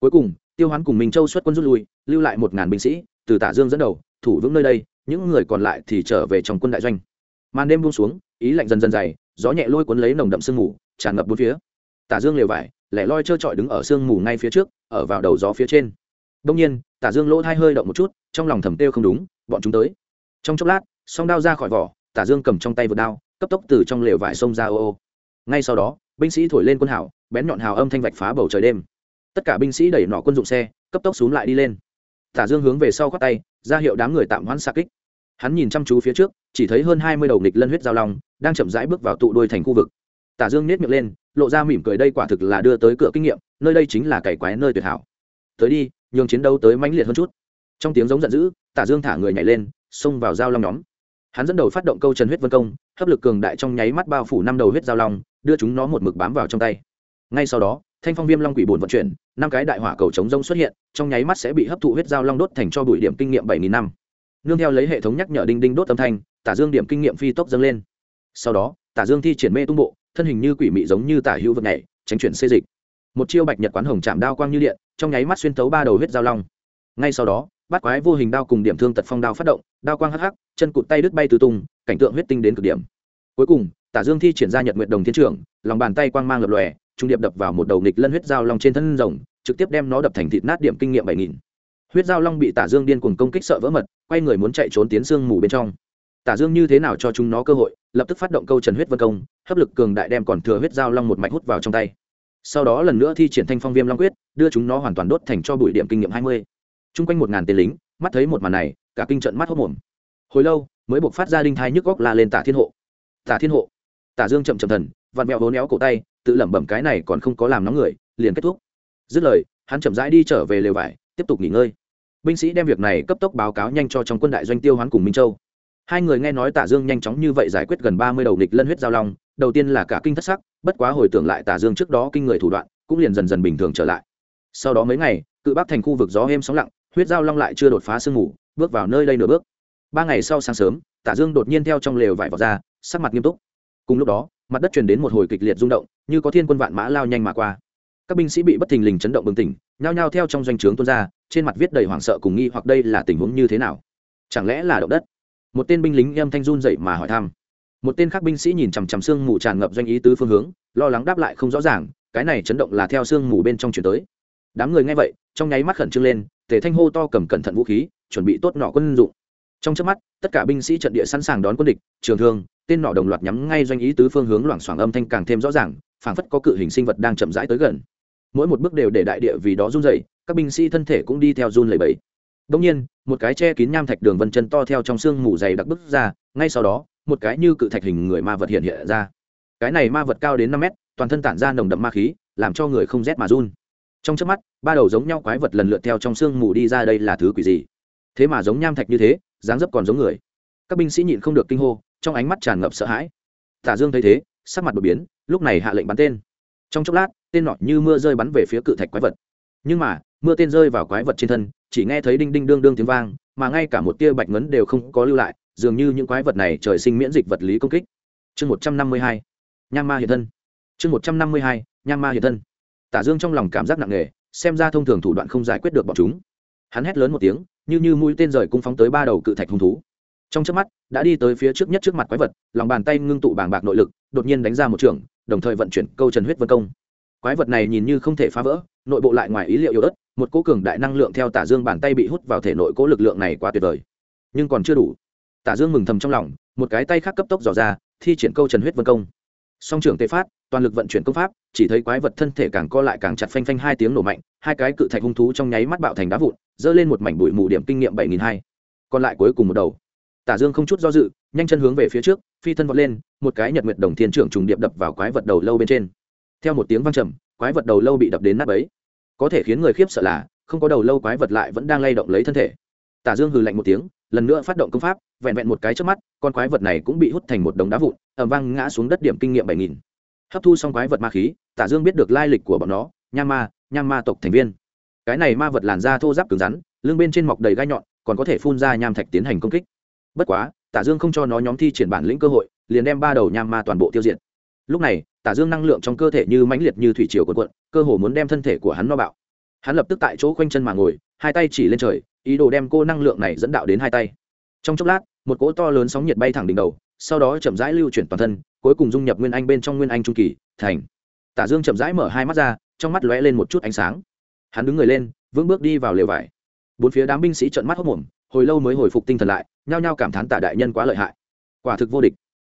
Cuối cùng tiêu hoán cùng minh châu xuất quân rút lui lưu lại một ngàn binh sĩ từ tả dương dẫn đầu thủ vững nơi đây những người còn lại thì trở về trong quân đại doanh. Màn đêm buông xuống ý lạnh dần dần dày gió nhẹ lôi cuốn lấy nồng đậm sương mù tràn ngập bốn phía. Tả dương lều vải lẻ loi trơ trọi đứng ở sương mù ngay phía trước ở vào đầu gió phía trên. Đông nhiên tả dương lỗ thai hơi động một chút trong lòng thầm têu không đúng bọn chúng tới. Trong chốc lát song đao ra khỏi vỏ tả dương cầm trong tay vượt đao cấp tốc từ trong lều vải xông ra ô ô. Ngay sau đó binh sĩ thổi lên quân hào, bén nhọn hào âm thanh vạch phá bầu trời đêm tất cả binh sĩ đẩy nọ quân dụng xe, cấp tốc xuống lại đi lên. Tả dương hướng về sau khoát tay, ra hiệu đám người tạm hoãn xa kích. Hắn nhìn chăm chú phía trước, chỉ thấy hơn hai mươi đầu nghịch lân huyết giao long, đang chậm rãi bước vào tụ đuôi thành khu vực. Tả dương nết miệng lên, lộ ra mỉm cười đây quả thực là đưa tới cửa kinh nghiệm, nơi đây chính là cày quái nơi tuyệt hảo. Tới đi, nhường chiến đấu tới mãnh liệt hơn chút. Trong tiếng giống giận dữ, tả dương thả người nhảy lên, xông vào giao long nhóm. Hắn dẫn đầu phát động câu trần huyết vân công, hấp lực cường đại trong nháy mắt bao phủ năm đầu huyết giao long, đưa chúng nó một mực bám vào trong tay ngay sau đó, thanh phong viêm long quỷ bồn vận chuyển, năm cái đại hỏa cầu chống rông xuất hiện, trong nháy mắt sẽ bị hấp thụ huyết giao long đốt thành cho bụi điểm kinh nghiệm bảy nghìn năm. Nương theo lấy hệ thống nhắc nhở đinh đinh đốt âm thanh, tả dương điểm kinh nghiệm phi tốc dâng lên. Sau đó, tả dương thi triển mê tung bộ, thân hình như quỷ mị giống như tả hữu vực nhảy, tránh chuyển xê dịch. Một chiêu bạch nhật quán hồng chạm đao quang như điện, trong nháy mắt xuyên tấu ba đầu huyết giao long. Ngay sau đó bắt quái vô hình đao cùng điểm thương tật phong đao phát động, đao quang hắc hắc, chân cụt tay đứt bay từ tung, cảnh tượng huyết tinh đến cực điểm. Cuối cùng, tả dương thi triển ra nhật nguyệt đồng thiên trưởng, lòng bàn tay quang mang lập lòe trung điệp đập vào một đầu nghịch lân huyết giao long trên thân rồng, trực tiếp đem nó đập thành thịt nát điểm kinh nghiệm bảy nghìn. Huyết giao long bị tả dương điên cuồng công kích sợ vỡ mật, quay người muốn chạy trốn tiến xương mù bên trong. Tả dương như thế nào cho chúng nó cơ hội, lập tức phát động câu trần huyết vân công, hấp lực cường đại đem còn thừa huyết giao long một mạch hút vào trong tay. Sau đó lần nữa thi triển thanh phong viêm long quyết, đưa chúng nó hoàn toàn đốt thành cho bụi điểm kinh nghiệm hai mươi. Chung quanh một ngàn tên lính, mắt thấy một màn này, cả kinh trận mắt hốc mồm hồi lâu, mới buộc phát ra đinh thai nhức góc la lên tả thiên hộ. Tả thiên hộ. Tả dương chậm chậm thần, vặn mẹo hố néo cổ tay tự lẩm bẩm cái này còn không có làm nóng người liền kết thúc. Dứt lời hắn chậm rãi đi trở về lều vải tiếp tục nghỉ ngơi. Binh sĩ đem việc này cấp tốc báo cáo nhanh cho trong quân đại doanh tiêu hoán cùng minh châu. Hai người nghe nói tả dương nhanh chóng như vậy giải quyết gần ba mươi đầu nghịch lân huyết giao long đầu tiên là cả kinh thất sắc bất quá hồi tưởng lại tả dương trước đó kinh người thủ đoạn cũng liền dần dần bình thường trở lại. Sau đó mấy ngày cự bắc thành khu vực gió êm sóng lặng huyết giao long lại chưa đột phá sương ngủ, bước vào nơi đây nửa bước. Ba ngày sau sáng sớm tả dương đột nhiên theo trong lều vải vào ra sắc mặt nghiêm túc. Cùng lúc đó mặt đất truyền đến một hồi kịch liệt rung động, như có thiên quân vạn mã lao nhanh mà qua. Các binh sĩ bị bất thình lình chấn động bừng tỉnh, nhao nhao theo trong doanh trướng tuôn ra, trên mặt viết đầy hoảng sợ cùng nghi hoặc đây là tình huống như thế nào. Chẳng lẽ là động đất? Một tên binh lính em thanh run dậy mà hỏi thăm. Một tên khác binh sĩ nhìn chằm chằm sương mù tràn ngập doanh ý tứ phương hướng, lo lắng đáp lại không rõ ràng, cái này chấn động là theo sương mù bên trong chuyển tới. Đám người nghe vậy, trong nháy mắt khẩn trương lên, tề thanh hô to cầm cẩn thận vũ khí, chuẩn bị tốt nọ quân dụng trong trước mắt, tất cả binh sĩ trận địa sẵn sàng đón quân địch, trường thương, tên nọ đồng loạt nhắm ngay doanh ý tứ phương hướng loảng xoảng âm thanh càng thêm rõ ràng, phảng phất có cự hình sinh vật đang chậm rãi tới gần. Mỗi một bước đều để đại địa vì đó run dày các binh sĩ thân thể cũng đi theo run lẩy bẩy. Đông nhiên, một cái che kín nham thạch đường vân chân to theo trong xương mù dày đặc bức ra, ngay sau đó, một cái như cự thạch hình người ma vật hiện hiện ra. Cái này ma vật cao đến năm mét, toàn thân tản ra nồng đậm ma khí, làm cho người không rét mà run. Trong trước mắt, ba đầu giống nhau quái vật lần lượt theo trong xương mù đi ra đây là thứ quỷ gì? Thế mà giống nham thạch như thế dáng dấp còn giống người. Các binh sĩ nhịn không được kinh hô, trong ánh mắt tràn ngập sợ hãi. Tả dương thấy thế, sắc mặt đột biến, lúc này hạ lệnh bắn tên. Trong chốc lát, tên nọ như mưa rơi bắn về phía cự thạch quái vật. Nhưng mà, mưa tên rơi vào quái vật trên thân, chỉ nghe thấy đinh đinh đương đương tiếng vang, mà ngay cả một tia bạch ngấn đều không có lưu lại, dường như những quái vật này trời sinh miễn dịch vật lý công kích. Chương một trăm năm mươi hai, nham ma hiện thân. Chương một trăm năm mươi hai, nham ma hiện thân. Tả dương trong lòng cảm giác nặng nề, xem ra thông thường thủ đoạn không giải quyết được bọn chúng. Hắn hét lớn một tiếng như như mũi tên rời cung phóng tới ba đầu cự thạch hung thú. Trong chớp mắt, đã đi tới phía trước nhất trước mặt quái vật, lòng bàn tay ngưng tụ bàng bạc nội lực, đột nhiên đánh ra một trường, đồng thời vận chuyển câu trần huyết vân công. Quái vật này nhìn như không thể phá vỡ, nội bộ lại ngoài ý liệu yếu ớt, một cố cường đại năng lượng theo tả dương bàn tay bị hút vào thể nội cố lực lượng này quá tuyệt vời. Nhưng còn chưa đủ. Tả dương mừng thầm trong lòng, một cái tay khác cấp tốc dò ra, thi triển câu trần huyết vân công song trưởng tê phát, toàn lực vận chuyển công pháp, chỉ thấy quái vật thân thể càng co lại càng chặt phanh phanh hai tiếng nổ mạnh, hai cái cự thạch hung thú trong nháy mắt bạo thành đá vụn, dơ lên một mảnh bụi mù điểm kinh nghiệm bảy nghìn hai. Còn lại cuối cùng một đầu. Tả dương không chút do dự, nhanh chân hướng về phía trước, phi thân vọt lên, một cái nhật nguyệt đồng thiên trưởng trùng điệp đập vào quái vật đầu lâu bên trên. Theo một tiếng vang trầm, quái vật đầu lâu bị đập đến nát bấy. Có thể khiến người khiếp sợ là, không có đầu lâu quái vật lại vẫn đang lay động lấy thân thể. Tả dương hừ lạnh một tiếng lần nữa phát động công pháp, vẹn vẹn một cái trước mắt, con quái vật này cũng bị hút thành một đống đá vụn ẩm vang ngã xuống đất điểm kinh nghiệm bảy nghìn. Hấp thu xong quái vật ma khí tả dương biết được lai lịch của bọn nó nham ma nham ma tộc thành viên. Cái này ma vật làn da thô giáp cứng rắn, lưng bên trên mọc đầy gai nhọn, còn có thể phun ra nham thạch tiến hành công kích. Bất quá tả dương không cho nó nhóm thi triển bản lĩnh cơ hội, liền đem ba đầu nham ma toàn bộ tiêu diệt. Lúc này tả dương năng lượng trong cơ thể như mãnh liệt như thủy triều cuộn cuộn, cơ hồ muốn đem thân thể của hắn no bạo. Hắn lập tức tại chỗ khoanh chân mà ngồi, hai tay chỉ lên trời ý đồ đem cô năng lượng này dẫn đạo đến hai tay. Trong chốc lát, một cỗ to lớn sóng nhiệt bay thẳng đỉnh đầu, sau đó chậm rãi lưu chuyển toàn thân, cuối cùng dung nhập nguyên anh bên trong nguyên anh trung kỳ, thành. Tả dương chậm rãi mở hai mắt ra, trong mắt lóe lên một chút ánh sáng. Hắn đứng người lên, vững bước đi vào lều vải. Bốn phía đám binh sĩ trợn mắt hốc mồm hồi lâu mới hồi phục tinh thần lại, nhao nhao cảm thán tả đại nhân quá lợi hại. Quả thực vô địch.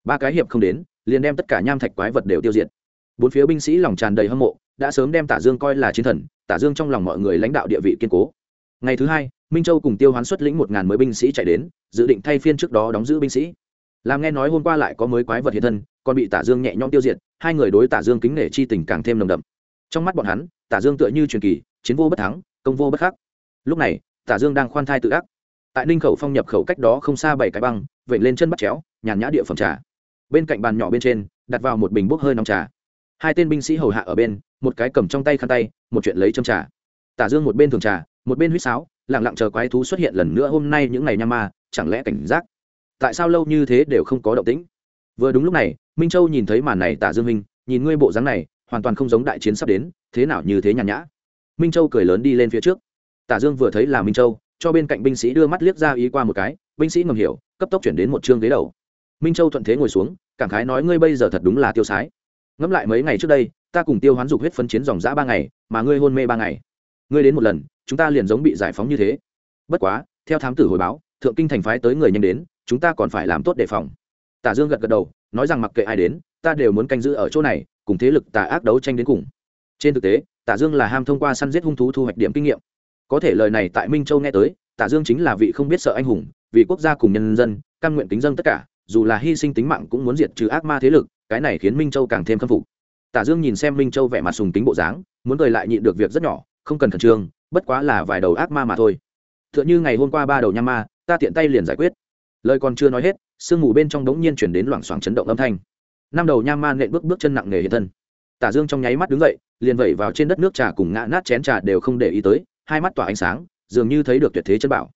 Ba cái hiệp không đến, liền đem tất cả nham thạch quái vật đều tiêu diệt. Bốn phía binh sĩ lòng tràn đầy hâm mộ, đã sớm đem tả dương coi là chiến thần, tả dương trong lòng mọi người lãnh đạo địa vị kiên cố ngày thứ hai, minh châu cùng tiêu hoán xuất lĩnh một ngàn mới binh sĩ chạy đến, dự định thay phiên trước đó đóng giữ binh sĩ. Làm nghe nói hôm qua lại có mới quái vật hiện thân, còn bị tả dương nhẹ nhõm tiêu diệt, hai người đối tả dương kính nể chi tình càng thêm nồng đậm. Trong mắt bọn hắn, tả dương tựa như truyền kỳ, chiến vô bất thắng, công vô bất khắc. Lúc này, tả dương đang khoan thai tự ác. Tại ninh khẩu phong nhập khẩu cách đó không xa bảy cái băng vẩy lên chân bắt chéo, nhàn nhã địa phẩm trà. Bên cạnh bàn nhỏ bên trên, đặt vào một bình bốc hơi nóng trà. Hai tên binh sĩ hầu hạ ở bên, một cái cầm trong tay khăn tay, một chuyện lấy châm trà. Tả dương một bên thường trà một bên huýt sáo lẳng lặng chờ quái thú xuất hiện lần nữa. Hôm nay những ngày nham ma, chẳng lẽ cảnh giác? Tại sao lâu như thế đều không có động tĩnh? Vừa đúng lúc này, minh châu nhìn thấy màn này tả dương minh, nhìn ngươi bộ dáng này, hoàn toàn không giống đại chiến sắp đến, thế nào như thế nhàn nhã. Minh châu cười lớn đi lên phía trước. Tả dương vừa thấy là minh châu, cho bên cạnh binh sĩ đưa mắt liếc ra ý qua một cái, binh sĩ ngầm hiểu, cấp tốc chuyển đến một chương ghế đầu. Minh châu thuận thế ngồi xuống, cảm khái nói ngươi bây giờ thật đúng là tiêu sái. Ngẫm lại mấy ngày trước đây, ta cùng tiêu hoán dục huyết phân chiến dòng dã ba ngày, mà ngươi hôn mê ba ngày. Ngươi đến một lần chúng ta liền giống bị giải phóng như thế. Bất quá, theo thám tử hồi báo, thượng kinh thành phái tới người nhanh đến, chúng ta còn phải làm tốt đề phòng. Tả dương gật gật đầu, nói rằng mặc kệ ai đến, ta đều muốn canh giữ ở chỗ này, cùng thế lực tà ác đấu tranh đến cùng. Trên thực tế, tả dương là ham thông qua săn giết hung thú thu hoạch điểm kinh nghiệm. Có thể lời này tại minh châu nghe tới, tả dương chính là vị không biết sợ anh hùng, vì quốc gia cùng nhân dân căn nguyện kính dân tất cả, dù là hy sinh tính mạng cũng muốn diệt trừ ác ma thế lực, cái này khiến minh châu càng thêm khâm phục. Tả dương nhìn xem minh châu vẻ mặt sùng kính bộ dáng, muốn cười lại nhịn được việc rất nhỏ, không cần khẩn trương bất quá là vài đầu ác ma mà thôi. T h ư ợ n h ư ngày hôm qua ba đầu nham ma, ta tiện tay liền giải quyết. Lời còn chưa nói hết, sương mù bên trong đống nhiên chuyển đến loảng xoảng chấn động âm thanh. Năm đầu nham ma nện bước bước chân nặng nề hiện thân. Tả dương trong nháy mắt đứng dậy, liền vẩy vào trên đất nước trà cùng ngã nát chén trà đều không để ý tới, hai mắt tỏa ánh sáng, dường như thấy được tuyệt thế chân bảo.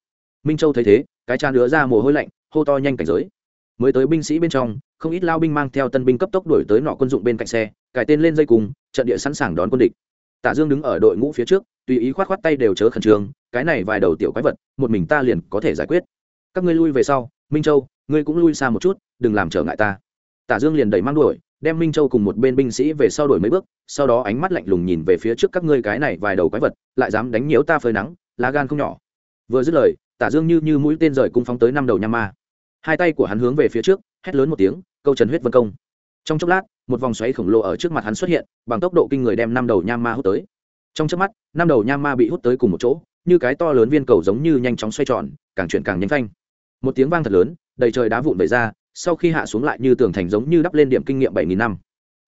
Minh châu thấy thế, cái cha đứa ra mồ hôi lạnh, hô to nhanh cảnh giới. Mới tới binh sĩ bên trong, không ít lao binh mang theo tân binh cấp tốc đuổi tới nọ quân dụng bên cạnh xe cải tên lên dây cùng, trận địa sẵn sàng đón quân địch. Tả dương đứng ở đội ngũ phía trước tùy ý khoát khoát tay đều chớ khẩn trương, cái này vài đầu tiểu quái vật, một mình ta liền có thể giải quyết. Các ngươi lui về sau, minh châu, ngươi cũng lui xa một chút, đừng làm trở ngại ta. Tả dương liền đẩy mang đuổi, đem minh châu cùng một bên binh sĩ về sau đuổi mấy bước, sau đó ánh mắt lạnh lùng nhìn về phía trước các ngươi cái này vài đầu quái vật, lại dám đánh nhiễu ta phơi nắng, lá gan không nhỏ. Vừa dứt lời, tả dương như như mũi tên rời cung phóng tới năm đầu nham ma. Hai tay của hắn hướng về phía trước, hét lớn một tiếng, câu trần huyết vân công. Trong chốc lát, một vòng xoáy khổng lồ ở trước mặt hắn xuất hiện, bằng tốc độ kinh người đem năm đầu nham ma hút tới trong chớp mắt, năm đầu nham ma bị hút tới cùng một chỗ, như cái to lớn viên cầu giống như nhanh chóng xoay tròn, càng chuyển càng nhanh phanh. Một tiếng vang thật lớn, đầy trời đá vụn vẩy ra, sau khi hạ xuống lại như tường thành giống như đắp lên điểm kinh nghiệm bảy nghìn năm.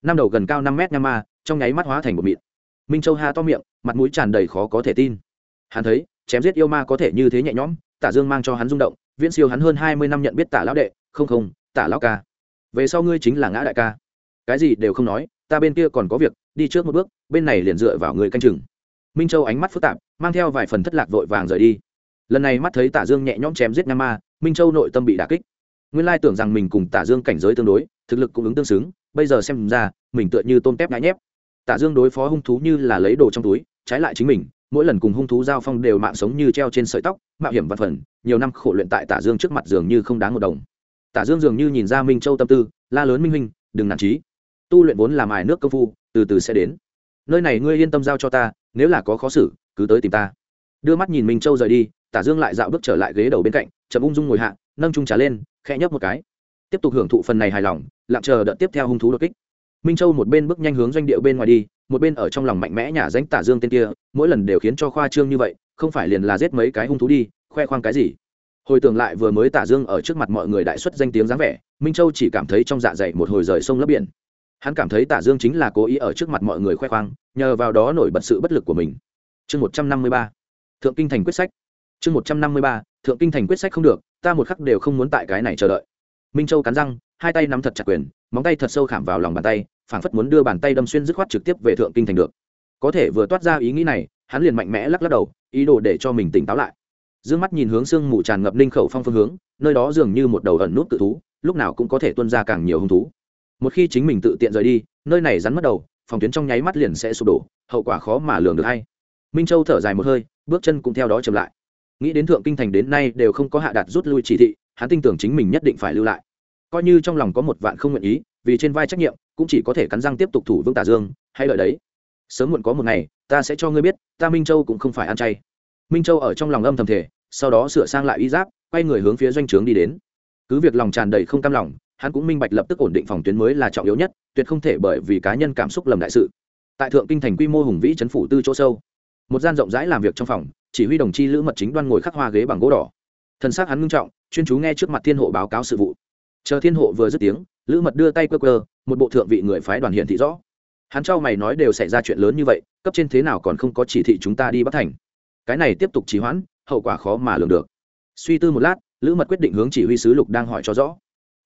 Năm đầu gần cao năm mét nham ma, trong nháy mắt hóa thành một mịn. Minh châu ha to miệng, mặt mũi tràn đầy khó có thể tin. Hắn thấy, chém giết yêu ma có thể như thế nhẹ nhõm, tả dương mang cho hắn rung động, viễn siêu hắn hơn hai mươi năm nhận biết tả lão đệ, không không, tả lão ca. Về sau ngươi chính là ngã đại ca. Cái gì đều không nói, ta bên kia còn có việc đi trước một bước, bên này liền dựa vào người canh chừng. Minh châu ánh mắt phức tạp, mang theo vài phần thất lạc vội vàng rời đi. Lần này mắt thấy tả dương nhẹ nhõm chém giết nam ma, minh châu nội tâm bị đà kích. Nguyên lai tưởng rằng mình cùng tả dương cảnh giới tương đối, thực lực cũng ứng tương xứng, bây giờ xem ra, mình tựa như tôm tép ngã nhép. Tả dương đối phó hung thú như là lấy đồ trong túi, trái lại chính mình, mỗi lần cùng hung thú giao phong đều mạng sống như treo trên sợi tóc, mạo hiểm văn phần, nhiều năm khổ luyện tại tả dương trước mặt dường như không đáng một đồng. Tả dương dường như nhìn ra minh châu tâm tư, la lớn minh minh đừng nản trí tu luyện vốn làm ải nước công phu từ từ sẽ đến. Nơi này ngươi yên tâm giao cho ta, nếu là có khó xử, cứ tới tìm ta. Đưa mắt nhìn minh châu rời đi, tả dương lại dạo bước trở lại ghế đầu bên cạnh, chậm ung dung ngồi hạ, nâng trung trà lên, khẽ nhấp một cái. Tiếp tục hưởng thụ phần này hài lòng, lặng chờ đợt tiếp theo hung thú đột kích. Minh châu một bên bước nhanh hướng doanh địa bên ngoài đi, một bên ở trong lòng mạnh mẽ nhả danh tả dương tên kia, mỗi lần đều khiến cho khoa trương như vậy, không phải liền là giết mấy cái hung thú đi, khoe khoang cái gì. Hồi tưởng lại vừa mới tả dương ở trước mặt mọi người đại xuất danh tiếng dáng vẻ, minh châu chỉ cảm thấy trong dạ dày một hồi rời sông lấp biển hắn cảm thấy tả dương chính là cố ý ở trước mặt mọi người khoe khoang, nhờ vào đó nổi bật sự bất lực của mình. Chương một trăm năm mươi ba. Thượng kinh thành quyết sách. Chương một trăm năm mươi ba. Thượng kinh thành quyết sách không được, ta một khắc đều không muốn tại cái này chờ đợi. Minh châu cắn răng, hai tay nắm thật chặt quyền, móng tay thật sâu khảm vào lòng bàn tay, phảng phất muốn đưa bàn tay đâm xuyên dứt khoát trực tiếp về thượng kinh thành được. Có thể vừa toát ra ý nghĩ này, hắn liền mạnh mẽ lắc lắc đầu, ý đồ để cho mình tỉnh táo lại. D ư ơ n g mắt nhìn hướng sương mù tràn ngập ninh khẩu phong phương hướng, nơi đó dường như một đầu ẩn nút tự thú, lúc nào cũng có thể tuân ra càng nhiều hung thú một khi chính mình tự tiện rời đi, nơi này rắn mất đầu, phòng tuyến trong nháy mắt liền sẽ sụp đổ, hậu quả khó mà lường được hay. Minh châu thở dài một hơi, bước chân cũng theo đó chậm lại. Nghĩ đến thượng kinh thành đến nay đều không có hạ đạt rút lui chỉ thị, hắn tin tưởng chính mình nhất định phải lưu lại. Coi như trong lòng có một vạn không nguyện ý, vì trên vai trách nhiệm, cũng chỉ có thể cắn răng tiếp tục thủ vương tả dương hay lợi đấy. Sớm muộn có một ngày, ta sẽ cho ngươi biết, ta minh châu cũng không phải ăn chay. Minh châu ở trong lòng âm thầm thể sau đó sửa sang lại y giáp, quay người hướng phía doanh trướng đi đến. Cứ việc lòng tràn đầy không cam lòng hắn cũng minh bạch lập tức ổn định phòng tuyến mới là trọng yếu nhất, tuyệt không thể bởi vì cá nhân cảm xúc lầm đại sự. Tại thượng kinh thành quy mô hùng vĩ chấn phủ tư chỗ sâu, một gian rộng rãi làm việc trong phòng, chỉ huy đồng chi lữ mật chính đoan ngồi khắc hoa ghế bằng gỗ đỏ. Thân xác hắn ngưng trọng, chuyên chú nghe trước mặt thiên hộ báo cáo sự vụ. Chờ thiên hộ vừa dứt tiếng, lữ mật đưa tay quơ quơ, một bộ thượng vị người phái đoàn hiện thị rõ. Hắn trao mày nói đều xảy ra chuyện lớn như vậy, cấp trên thế nào còn không có chỉ thị chúng ta đi bắt thành. Cái này tiếp tục trì hoãn, hậu quả khó mà lường được. Suy tư một lát, lữ mật quyết định hướng chỉ huy sứ lục đang hỏi cho rõ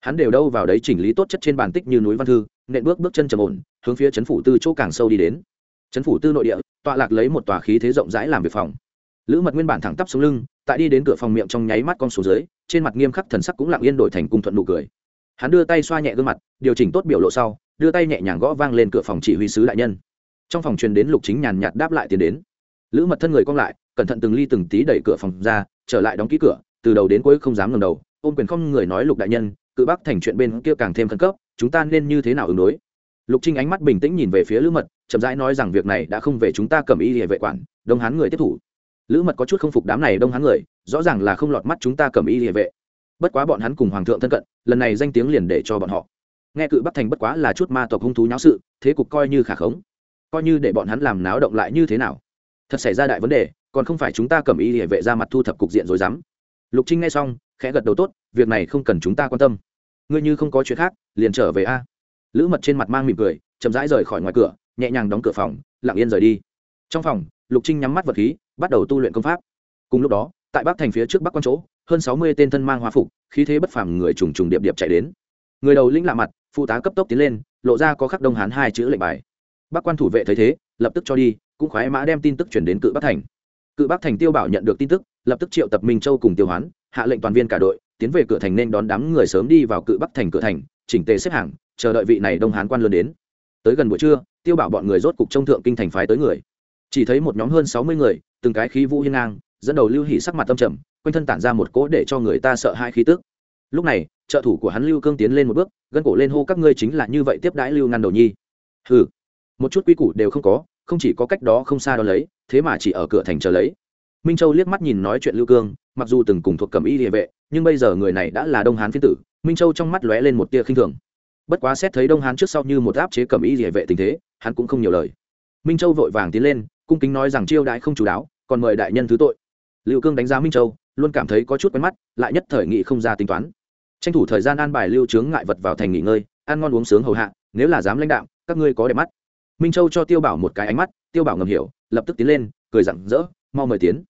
hắn đều đâu vào đấy chỉnh lý tốt chất trên bàn tích như núi văn thư, nện bước bước chân trầm ổn, hướng phía chấn phủ tư chỗ càng sâu đi đến. Chấn phủ tư nội địa, tọa lạc lấy một tòa khí thế rộng rãi làm việc phòng. Lữ mật nguyên bản thẳng tắp xuống lưng, tại đi đến cửa phòng miệng trong nháy mắt con số dưới, trên mặt nghiêm khắc thần sắc cũng lặng yên đổi thành cung thuận nụ cười. Hắn đưa tay xoa nhẹ gương mặt, điều chỉnh tốt biểu lộ sau, đưa tay nhẹ nhàng gõ vang lên cửa phòng chỉ huy sứ đại nhân. Trong phòng truyền đến lục chính nhàn nhạt đáp lại tiến đến. Lữ mật thân người cong lại, cẩn thận từng ly từng tí đẩy cửa phòng ra, trở lại đóng ký cửa, từ đầu đến cuối không dám ngầm đầu, ôm quyền không người nói lục đại nhân cự bắc thành chuyện bên kia càng thêm khẩn cấp, chúng ta nên như thế nào ứng đối? Lục trinh ánh mắt bình tĩnh nhìn về phía lữ mật, chậm rãi nói rằng việc này đã không về chúng ta cầm y địa vệ quản, đông hán người tiếp thủ. Lữ mật có chút không phục đám này đông hán người, rõ ràng là không lọt mắt chúng ta cầm y địa vệ. Bất quá bọn hắn cùng hoàng thượng thân cận, lần này danh tiếng liền để cho bọn họ. Nghe cự bắc thành bất quá là chút ma tộc hung thú nháo sự, thế cục coi như khả khống. Coi như để bọn hắn làm náo động lại như thế nào? Thật xảy ra đại vấn đề, còn không phải chúng ta cầm y địa vệ ra mặt thu thập cục diện rồi dám. Lục trinh nghe xong khẽ gật đầu tốt, việc này không cần chúng ta quan tâm. Ngươi như không có chuyện khác, liền trở về a. Lữ mật trên mặt mang mỉm cười, chậm rãi rời khỏi ngoài cửa, nhẹ nhàng đóng cửa phòng, lặng yên rời đi. Trong phòng, lục trinh nhắm mắt vật khí, bắt đầu tu luyện công pháp. Cùng lúc đó, tại bắc thành phía trước bắc quan chỗ, hơn sáu mươi tên thân mang hoa phục, khí thế bất phàm người trùng trùng điệp điệp chạy đến. Người đầu lĩnh lạ mặt, phụ tá cấp tốc tiến lên, lộ ra có khắc đông hán hai chữ lệnh bài. Bắc quan thủ vệ thấy thế, lập tức cho đi, cũng khoái mã đem tin tức chuyển đến cự bắc thành. Cự bắc thành tiêu bảo nhận được tin tức, lập tức triệu tập minh châu cùng tiêu hoán hạ lệnh toàn viên cả đội, tiến về cửa thành nên đón đám người sớm đi vào cự bắc thành cửa thành, chỉnh tề xếp hàng, chờ đợi vị này đông hán quan lớn đến. Tới gần buổi trưa, tiêu bảo bọn người rốt cục trông thượng kinh thành phái tới người. Chỉ thấy một nhóm hơn sáu mươi người, từng cái khí vũ hiên ngang, dẫn đầu lưu hỉ sắc mặt tâm trầm, quanh thân tản ra một cỗ để cho người ta sợ hai khí tức. Lúc này, trợ thủ của hắn lưu cương tiến lên một bước, gân cổ lên hô các ngươi chính là như vậy tiếp đãi lưu ngăn đầu nhi. Hừ, một chút quy củ đều không có, không chỉ có cách đó không xa đó lấy, thế mà chỉ ở cửa thành chờ lấy minh châu liếc mắt nhìn nói chuyện lưu cương, mặc dù từng cùng thuộc cầm y địa vệ, nhưng bây giờ người này đã là đông hán phiên tử, minh châu trong mắt lóe lên một tia khinh thường. Bất quá xét thấy đông hán trước sau như một áp chế cầm y địa vệ tình thế, hắn cũng không nhiều lời. Minh châu vội vàng tiến lên, cung kính nói rằng chiêu đại không chú đáo, còn mời đại nhân thứ tội. Lưu cương đánh giá minh châu, luôn cảm thấy có chút quen mắt, lại nhất thời nghị không ra tính toán. Tranh thủ thời gian an bài lưu trướng ngại vật vào thành nghỉ ngơi, ăn ngon uống sướng hầu hạ, nếu là dám lãnh đạo các ngươi có đẹp mắt. Minh châu cho tiêu bảo một cái ánh mắt, tiêu bảo ngầm hiểu, lập tức tiến lên, cười rặng rỡ, mau mời tiến